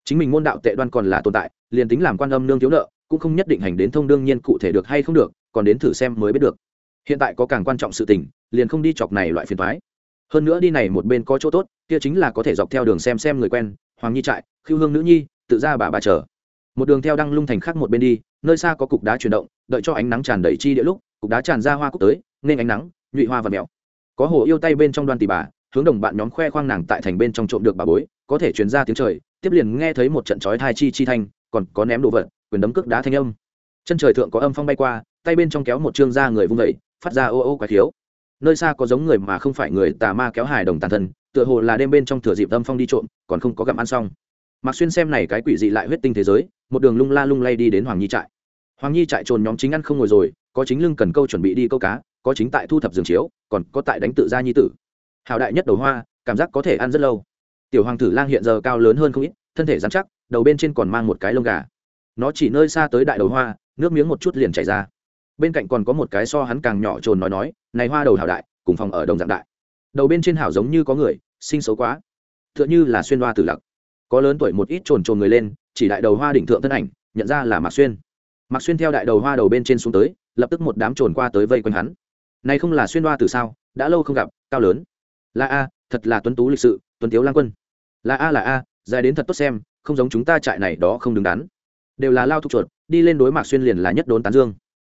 chính mình môn đạo tệ đoan còn là tồn tại, liền tính làm quan âm nương thiếu nợ, cũng không nhất định hành đến thông đương nhiên cụ thể được hay không được, còn đến thử xem mới biết được. Hiện tại có càng quan trọng sự tình, liền không đi chọc này loại phiền thoái hơn nữa đi này một bên có chỗ tốt, kia chính là có thể dọc theo đường xem xem người quen, hoàng nhi trại khiêu hương nữ nhi, tự ra bà bà chờ. Một đường theo đăng lung thành khác một bên đi, nơi xa có cục đá chuyển động, đợi cho ánh nắng tràn đầy chi địa lúc, cục đá tràn ra hoa cúc tới, nên ánh nắng, nhụy hoa và mèo. Có hồ yêu tay bên trong đoan tỷ bà, hướng đồng bạn nhóm khoe khoang nàng tại thành bên trong trộm được bà bối, có thể truyền ra tiếng trời tiếp liền nghe thấy một trận chói thai chi chi thanh, còn có ném đồ vật, quyền đấm cước đá thanh âm. Chân trời thượng có âm phong bay qua, tay bên trong kéo một chương da người vung vẩy phát ra ô ô quái thiếu nơi xa có giống người mà không phải người tà ma kéo hài đồng tàn thân, tựa hồ là đêm bên trong thừa dịp âm phong đi trộm, còn không có gặm ăn xong. Mạc xuyên xem này cái quỷ dị lại huyết tinh thế giới, một đường lung la lung lay đi đến hoàng nhi trại. Hoàng nhi trại trồn nhóm chính ăn không ngồi rồi, có chính lưng cần câu chuẩn bị đi câu cá, có chính tại thu thập giường chiếu, còn có tại đánh tự gia nhi tử. Hào đại nhất đầu hoa, cảm giác có thể ăn rất lâu tiểu hoàng tử lang hiện giờ cao lớn hơn không ít, thân thể dán chắc, đầu bên trên còn mang một cái lông gà. Nó chỉ nơi xa tới đại đầu hoa, nước miếng một chút liền chảy ra. Bên cạnh còn có một cái so hắn càng nhỏ trồn nói nói, này hoa đầu hảo đại, cùng phòng ở đồng dạng đại. Đầu bên trên hảo giống như có người, sinh xấu quá. T h ư ợ n h ư là xuyên hoa tử lặc. Có lớn tuổi một ít trồn trồn người lên, chỉ đại đầu hoa đỉnh thượng thân ảnh, nhận ra là mạc xuyên. Mạc xuyên theo đại đầu hoa đầu bên trên xuống tới, lập tức một đám trồn qua tới vây quanh hắn. Này không là xuyên hoa từ sao? Đã lâu không gặp, cao lớn. Là a, thật là tuấn tú lịch sự, tuấn tiếu lang quân là a là a, dài đến thật tốt xem, không giống chúng ta trại này đó không đứng đắn. Đều là lao thục chuột, đi lên đối mạc xuyên liền là nhất đốn tán dương.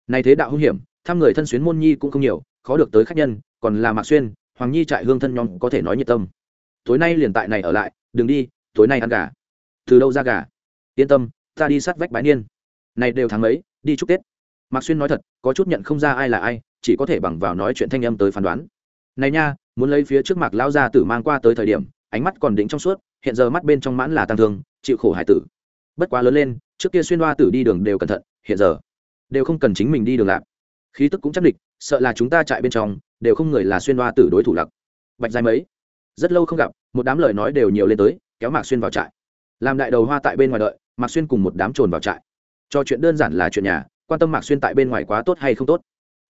Này thế đạo hung hiểm, thăm người thân xuyến môn nhi cũng không nhiều, khó được tới khách nhân, còn là mạc xuyên, hoàng nhi trại hương thân nhóm có thể nói nhiệt tâm. Tối nay liền tại này ở lại, đừng đi, tối nay ăn gà. Từ đâu ra gà? Yên tâm, ta đi sát vách bãi niên. Này đều tháng mấy, đi chúc tết. Mạc xuyên nói thật, có chút nhận không ra ai là ai, chỉ có thể bằng vào nói chuyện thanh âm tới phán đoán. Này nha, muốn lấy phía trước mạc lão gia tử mang qua tới thời điểm ánh mắt còn định trong suốt, hiện giờ mắt bên trong mãn là tăng thương, chịu khổ hải tử. Bất quá lớn lên, trước kia xuyên hoa tử đi đường đều cẩn thận, hiện giờ đều không cần chính mình đi đường lạc. Khí tức cũng chắc địch, sợ là chúng ta chạy bên trong đều không người là xuyên hoa tử đối thủ lặc. Bạch dài mấy, rất lâu không gặp, một đám lời nói đều nhiều lên tới, kéo mạc xuyên vào trại. Làm đại đầu hoa tại bên ngoài đợi, mạc xuyên cùng một đám trồn vào trại. Cho chuyện đơn giản là chuyện nhà, quan tâm mạc xuyên tại bên ngoài quá tốt hay không tốt.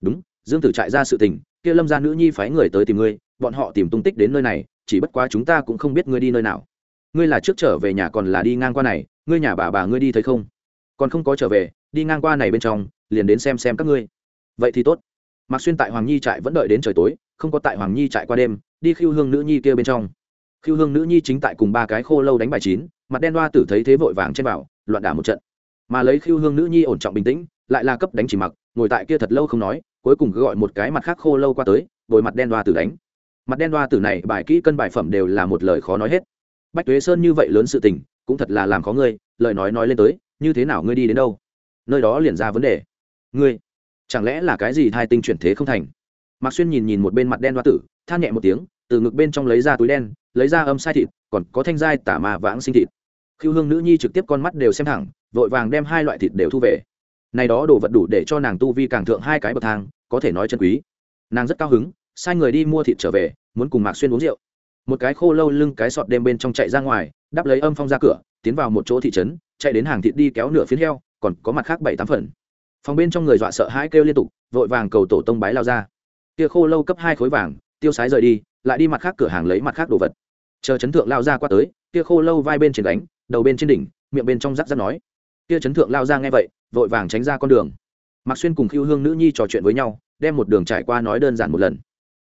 Đúng, dương tử trại ra sự tình, kia lâm gia nữ nhi phái người tới tìm ngươi, bọn họ tìm tung tích đến nơi này chỉ bất quá chúng ta cũng không biết ngươi đi nơi nào. Ngươi là trước trở về nhà còn là đi ngang qua này, ngươi nhà bà bà ngươi đi thấy không? Còn không có trở về, đi ngang qua này bên trong, liền đến xem xem các ngươi. Vậy thì tốt. Mạc xuyên tại hoàng nhi trại vẫn đợi đến trời tối, không có tại hoàng nhi trại qua đêm, đi khiêu hương nữ nhi kia bên trong. Khiêu hương nữ nhi chính tại cùng ba cái khô lâu đánh bài chín, mặt đen đoa tử thấy thế vội vàng trên bảo loạn đả một trận. Mà lấy khiêu hương nữ nhi ổn trọng bình tĩnh, lại là cấp đánh chỉ mặc, ngồi tại kia thật lâu không nói, cuối cùng cứ gọi một cái mặt khác khô lâu qua tới, bồi mặt đen đoa tử đánh mặt đen đoa tử này bài kỹ cân bài phẩm đều là một lời khó nói hết. Bách tuế sơn như vậy lớn sự tình, cũng thật là làm khó ngươi, lời nói nói lên tới, như thế nào ngươi đi đến đâu? Nơi đó liền ra vấn đề. Ngươi, chẳng lẽ là cái gì thai tinh chuyển thế không thành? Mạc xuyên nhìn nhìn một bên mặt đen đoa tử, than nhẹ một tiếng, từ ngực bên trong lấy ra túi đen, lấy ra âm sai thịt, còn có thanh giai tả mà vãng sinh thịt. Khiêu hương nữ nhi trực tiếp con mắt đều xem thẳng, vội vàng đem hai loại thịt đều thu về. Này đó đồ vật đủ để cho nàng tu vi càng thượng hai cái bậc thang, có thể nói chân quý. Nàng rất cao hứng sai người đi mua thịt trở về, muốn cùng mạc xuyên uống rượu. Một cái khô lâu lưng cái sọt đêm bên trong chạy ra ngoài, đắp lấy âm phong ra cửa, tiến vào một chỗ thị trấn, chạy đến hàng thịt đi kéo nửa phiến heo, còn có mặt khác bảy tám phần. Phòng bên trong người dọa sợ hãi kêu liên tục, vội vàng cầu tổ tông bái lao ra. Kia khô lâu cấp hai khối vàng, tiêu sái rời đi, lại đi mặt khác cửa hàng lấy mặt khác đồ vật. Chờ chấn thượng lao ra qua tới, kia khô lâu vai bên trên đánh, đầu bên trên đỉnh, miệng bên trong rắc rắc nói. Kia chấn thượng lao ra nghe vậy, vội vàng tránh ra con đường. Mạc xuyên cùng khiêu hương nữ nhi trò chuyện với nhau, đem một đường trải qua nói đơn giản một lần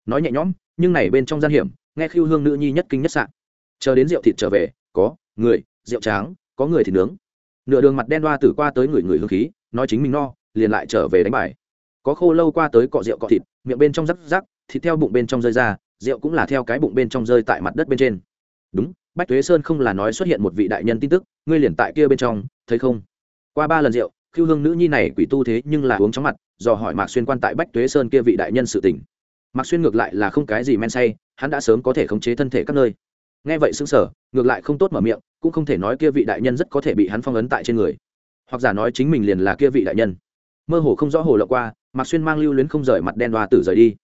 nói nhẹ nhõm, nhưng này bên trong gian hiểm, nghe khiêu hương nữ nhi nhất kinh nhất sạn chờ đến rượu thịt trở về, có, người, rượu tráng, có người thì nướng. Nửa đường mặt đen đoa tử qua tới người người hương khí, nói chính mình no, liền lại trở về đánh bài. Có khô lâu qua tới cọ rượu cọ thịt, miệng bên trong rắc rắc, thịt theo bụng bên trong rơi ra, rượu cũng là theo cái bụng bên trong rơi tại mặt đất bên trên. Đúng, bách thuế sơn không là nói xuất hiện một vị đại nhân tin tức, ngươi liền tại kia bên trong, thấy không? Qua ba lần rượu, khiêu hương nữ nhi này quỷ tu thế nhưng là uống chóng mặt do hỏi mạc xuyên quan tại bách thuế sơn kia vị đại nhân sự tình mạc xuyên ngược lại là không cái gì men say, hắn đã sớm có thể khống chế thân thể các nơi. Nghe vậy xứng sở ngược lại không tốt mở miệng, cũng không thể nói kia vị đại nhân rất có thể bị hắn phong ấn tại trên người. Hoặc giả nói chính mình liền là kia vị đại nhân. Mơ hồ không rõ hồ lộng qua, mạc xuyên mang lưu luyến không rời mặt đen đoa tử rời đi.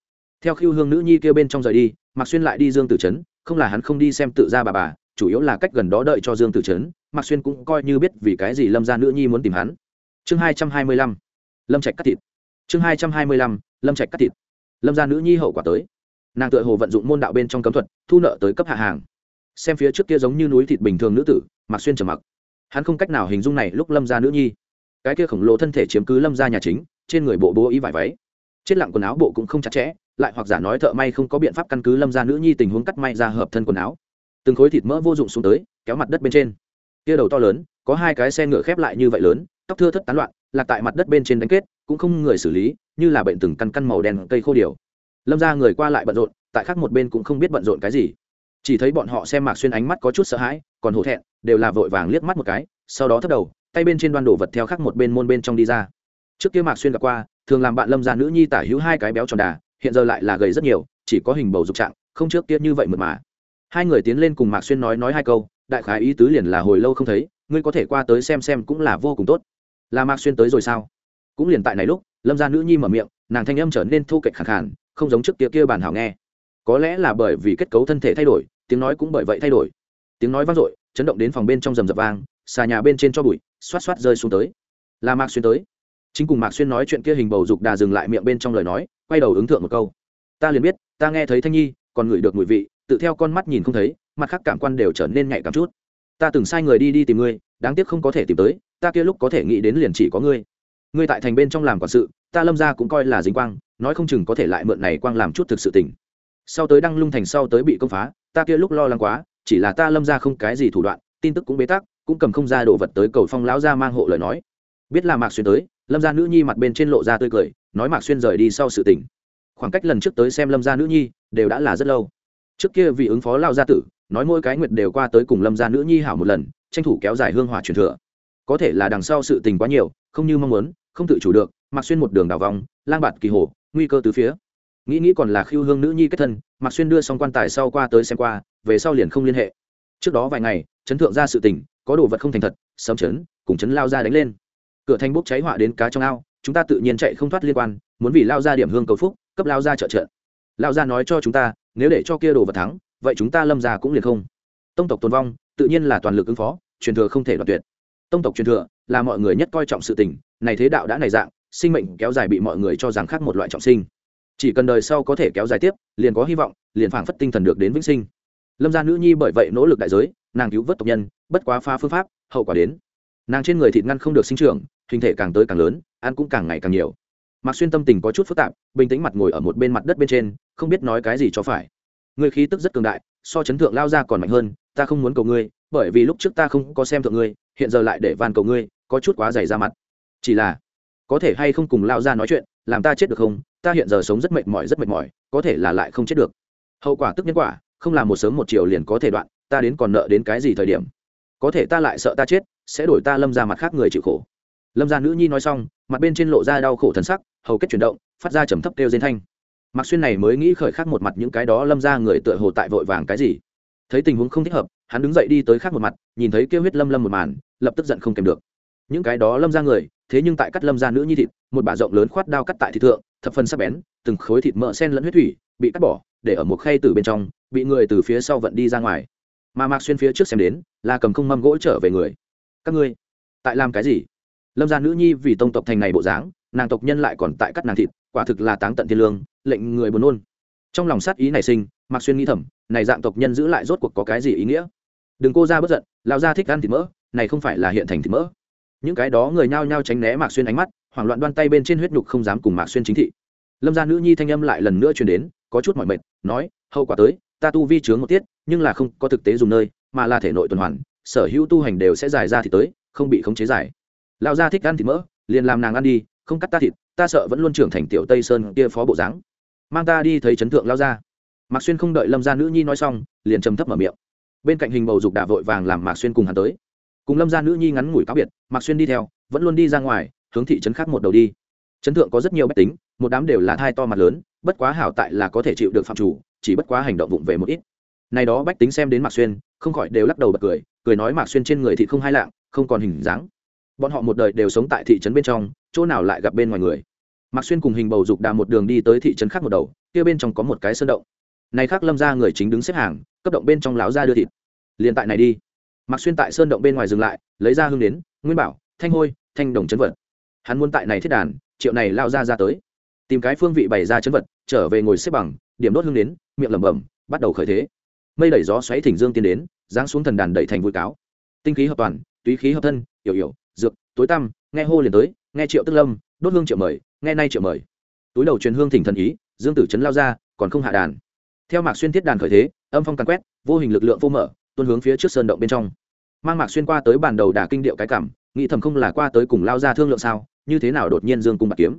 Theo khiêu hương nữ nhi kia bên trong rời đi, mạc xuyên lại đi dương tử trấn, không là hắn không đi xem tự ra bà bà, chủ yếu là cách gần đó đợi cho dương tử trấn, mạc xuyên cũng coi như biết vì cái gì lâm ra nữ nhi muốn tìm hắn. Chương hai trăm hai mươi lăm, lâm trạch cắt thịt. Chương hai trăm hai mươi lăm, lâm trạch cắt thịt lâm gia nữ nhi hậu quả tới nàng tựa hồ vận dụng môn đạo bên trong cấm thuật thu nợ tới cấp hạ hàng xem phía trước kia giống như núi thịt bình thường nữ tử mặc xuyên trầm mặc hắn không cách nào hình dung này lúc lâm gia nữ nhi cái kia khổng lồ thân thể chiếm cứ lâm gia nhà chính trên người bộ bố ý vải váy chết lặng quần áo bộ cũng không chặt chẽ lại hoặc giả nói thợ may không có biện pháp căn cứ lâm gia nữ nhi tình huống cắt may ra hợp thân quần áo từng khối thịt mỡ vô dụng xuống tới kéo mặt đất bên trên kia đầu to lớn có hai cái xe ngựa khép lại như vậy lớn tóc thưa thất tán loạn lạc tại mặt đất bên trên đánh kết cũng không người xử lý như là bệnh từng căn căn màu đen cây khô điều. Lâm ra người qua lại bận rộn, tại khác một bên cũng không biết bận rộn cái gì. Chỉ thấy bọn họ xem mạc xuyên ánh mắt có chút sợ hãi, còn hổ thẹn, đều là vội vàng liếc mắt một cái, sau đó thấp đầu, tay bên trên đoan đồ vật theo khác một bên môn bên trong đi ra. Trước kia mạc xuyên gặp qua, thường làm bạn lâm Gia nữ nhi tả hữu hai cái béo tròn đà, hiện giờ lại là gầy rất nhiều, chỉ có hình bầu dục trạng, không trước kia như vậy mượt mà. Hai người tiến lên cùng mạc xuyên nói nói hai câu, đại khái ý tứ liền là hồi lâu không thấy, ngươi có thể qua tới xem xem cũng là vô cùng tốt. Là mạc xuyên tới rồi sao? Cũng liền tại này lúc, lâm gia nữ nhi mở miệng, nàng thanh âm trở nên thu kệch khẳng khàn, không giống trước kia kia bản hảo nghe. Có lẽ là bởi vì kết cấu thân thể thay đổi, tiếng nói cũng bởi vậy thay đổi. Tiếng nói vang dội, chấn động đến phòng bên trong rầm rập vang, xà nhà bên trên cho bụi, xoát xoát rơi xuống tới. Là mạc xuyên tới. Chính cùng mạc xuyên nói chuyện kia hình bầu dục đà dừng lại miệng bên trong lời nói, quay đầu ứng thượng một câu. Ta liền biết, ta nghe thấy thanh nhi, còn ngửi được mùi vị, tự theo con mắt nhìn không thấy, mặt khác cảm quan đều trở nên nhạy cảm chút. Ta từng sai người đi đi tìm ngươi, đáng tiếc không có thể tìm tới, ta kia lúc có thể nghĩ đến liền chỉ có ngươi ngươi tại thành bên trong làm quản sự, ta lâm ra cũng coi là dính quang, nói không chừng có thể lại mượn này quang làm chút thực sự tình. Sau tới đăng lung thành sau tới bị công phá, ta kia lúc lo lắng quá, chỉ là ta lâm ra không cái gì thủ đoạn, tin tức cũng bế tắc, cũng cầm không ra đồ vật tới cầu phong lão ra mang hộ lời nói. Biết là mạc xuyên tới, lâm gia nữ nhi mặt bên trên lộ ra tươi cười, nói mạc xuyên rời đi sau sự tình. khoảng cách lần trước tới xem lâm gia nữ nhi, đều đã là rất lâu. Trước kia vì ứng phó lao gia tử, nói mỗi cái nguyệt đều qua tới cùng lâm gia nữ nhi hảo một lần, tranh thủ kéo dài hương hỏa truyền thừa. Có thể là đằng sau sự tình quá nhiều, không như mong muốn không tự chủ được mặc xuyên một đường đào vòng, lang bạt kỳ hồ, nguy cơ từ phía. Nghĩ nghĩ còn là khiêu hương nữ nhi kết thân mặc xuyên đưa xong quan tài sau qua tới xem qua, về sau liền không liên hệ. Trước đó vài ngày, chấn thượng ra sự tình, có đồ vật không thành thật, sấm chấn, cùng chấn lao ra đánh lên. Cửa thành bốc cháy họa đến cá trong ao, chúng ta tự nhiên chạy không thoát liên quan, muốn vì lao ra điểm hương cầu phúc, cấp lao ra trợ trợ. Lao ra nói cho chúng ta, nếu để cho kia đồ vật thắng, vậy chúng ta lâm ra cũng liền không. Tông tộc tồn vong, tự nhiên là toàn lực ứng phó, truyền thừa không thể đoạt tuyệt. Tông tộc truyền thừa là mọi người nhất coi trọng sự tình này thế đạo đã này dạng, sinh mệnh kéo dài bị mọi người cho rằng khác một loại trọng sinh. Chỉ cần đời sau có thể kéo dài tiếp, liền có hy vọng, liền phảng phất tinh thần được đến vĩnh sinh. Lâm gia nữ nhi bởi vậy nỗ lực đại giới, nàng cứu vớt tộc nhân, bất quá pha phương pháp, hậu quả đến. Nàng trên người thịt ngăn không được sinh trưởng, hình thể càng tới càng lớn, ăn cũng càng ngày càng nhiều. Mạc xuyên tâm tình có chút phức tạp, bình tĩnh mặt ngồi ở một bên mặt đất bên trên, không biết nói cái gì cho phải. Người khí tức rất cường đại, so chấn thượng lao ra còn mạnh hơn, ta không muốn cầu ngươi, bởi vì lúc trước ta không có xem thượng ngươi, hiện giờ lại để van cầu ngươi, có chút quá dày ra mặt chỉ là, có thể hay không cùng lao ra nói chuyện, làm ta chết được không? Ta hiện giờ sống rất mệt mỏi, rất mệt mỏi, có thể là lại không chết được. Hậu quả tức nhân quả, không làm một sớm một chiều liền có thể đoạn, ta đến còn nợ đến cái gì thời điểm? Có thể ta lại sợ ta chết, sẽ đổi ta lâm ra mặt khác người chịu khổ. Lâm gia nữ nhi nói xong, mặt bên trên lộ ra đau khổ thần sắc, hầu kết chuyển động, phát ra trầm thấp kêu diên thanh. Mặc xuyên này mới nghĩ khởi khác một mặt những cái đó lâm ra người tựa hồ tại vội vàng cái gì? Thấy tình huống không thích hợp, hắn đứng dậy đi tới khác một mặt, nhìn thấy kêu huyết lâm lâm một màn, lập tức giận không kèm được. Những cái đó lâm ra người thế nhưng tại cắt lâm ra nữ nhi thịt, một bả rộng lớn khoát đao cắt tại thịt thượng, thập phần sắc bén, từng khối thịt mỡ sen lẫn huyết thủy, bị cắt bỏ, để ở một khay từ bên trong, bị người từ phía sau vận đi ra ngoài. Mà mạc xuyên phía trước xem đến, là cầm không mâm gỗ trở về người. Các ngươi, tại làm cái gì? Lâm gia nữ nhi vì tông tộc thành này bộ dáng, nàng tộc nhân lại còn tại cắt nàng thịt, quả thực là táng tận thiên lương, lệnh người buồn nôn. Trong lòng sát ý nảy sinh, mạc xuyên nghĩ thầm, này dạng tộc nhân giữ lại rốt cuộc có cái gì ý nghĩa? Đừng cô ra bất giận, lão gia thích ăn thịt mỡ, này không phải là hiện thành thịt mỡ những cái đó người nhao nhao tránh né mạc xuyên ánh mắt, hoảng loạn đoan tay bên trên huyết nhục không dám cùng mạc xuyên chính thị. Lâm gia nữ nhi thanh âm lại lần nữa truyền đến, có chút mỏi mệt, nói, hậu quả tới, ta tu vi chướng một tiết, nhưng là không có thực tế dùng nơi, mà là thể nội tuần hoàn, sở hữu tu hành đều sẽ dài ra thì tới, không bị khống chế giải. Lão gia thích ăn thịt mỡ, liền làm nàng ăn đi, không cắt ta thịt, ta sợ vẫn luôn trưởng thành tiểu tây sơn kia phó bộ dáng. Mang ta đi thấy chấn thượng lao ra mạc xuyên không đợi lâm gia nữ nhi nói xong, liền trầm thấp mở miệng. Bên cạnh hình bầu dục đà vội vàng làm mạc xuyên cùng hắn tới cùng lâm gia nữ nhi ngắn ngủi cáo biệt, mạc xuyên đi theo, vẫn luôn đi ra ngoài, hướng thị trấn khác một đầu đi. Trấn thượng có rất nhiều bách tính, một đám đều là thai to mặt lớn, bất quá hảo tại là có thể chịu được phạm chủ, chỉ bất quá hành động vụng về một ít. Này đó bách tính xem đến mạc xuyên, không khỏi đều lắc đầu bật cười cười nói mạc xuyên trên người thị không hai lạng, không còn hình dáng. Bọn họ một đời đều sống tại thị trấn bên trong, chỗ nào lại gặp bên ngoài người. Mạc xuyên cùng hình bầu dục đà một đường đi tới thị trấn khác một đầu, kia bên trong có một cái sơn động. Này khác lâm ra người chính đứng xếp hàng, cấp động bên trong láo ra đưa thịt. Liền tại này đi mạc xuyên tại sơn động bên ngoài dừng lại, lấy ra hương đến, nguyên bảo, thanh hôi, thanh đồng chấn vật. Hắn muốn tại này thiết đàn, triệu này lao ra ra tới. Tìm cái phương vị bày ra chấn vật, trở về ngồi xếp bằng, điểm đốt hương đến, miệng lẩm bẩm, bắt đầu khởi thế. Mây đẩy gió xoáy thỉnh dương tiến đến, giáng xuống thần đàn đẩy thành vui cáo. Tinh khí hợp toàn, túy khí hợp thân yểu yểu dược, tối tăm, nghe hô liền tới, nghe triệu tức lâm, đốt hương triệu mời, nghe nay triệu mời. Túi đầu truyền hương thỉnh thần ý, dương tử trấn lao ra, còn không hạ đàn. Theo mạc xuyên thiết đàn khởi thế, âm phong càn quét, vô hình lực lượng vô mở tuôn hướng phía trước sơn động bên trong. Mang mạc xuyên qua tới bàn đầu đà kinh điệu cái cảm, nghĩ thầm không là qua tới cùng lao ra thương lượng sao, như thế nào đột nhiên dương cung bạc kiếm.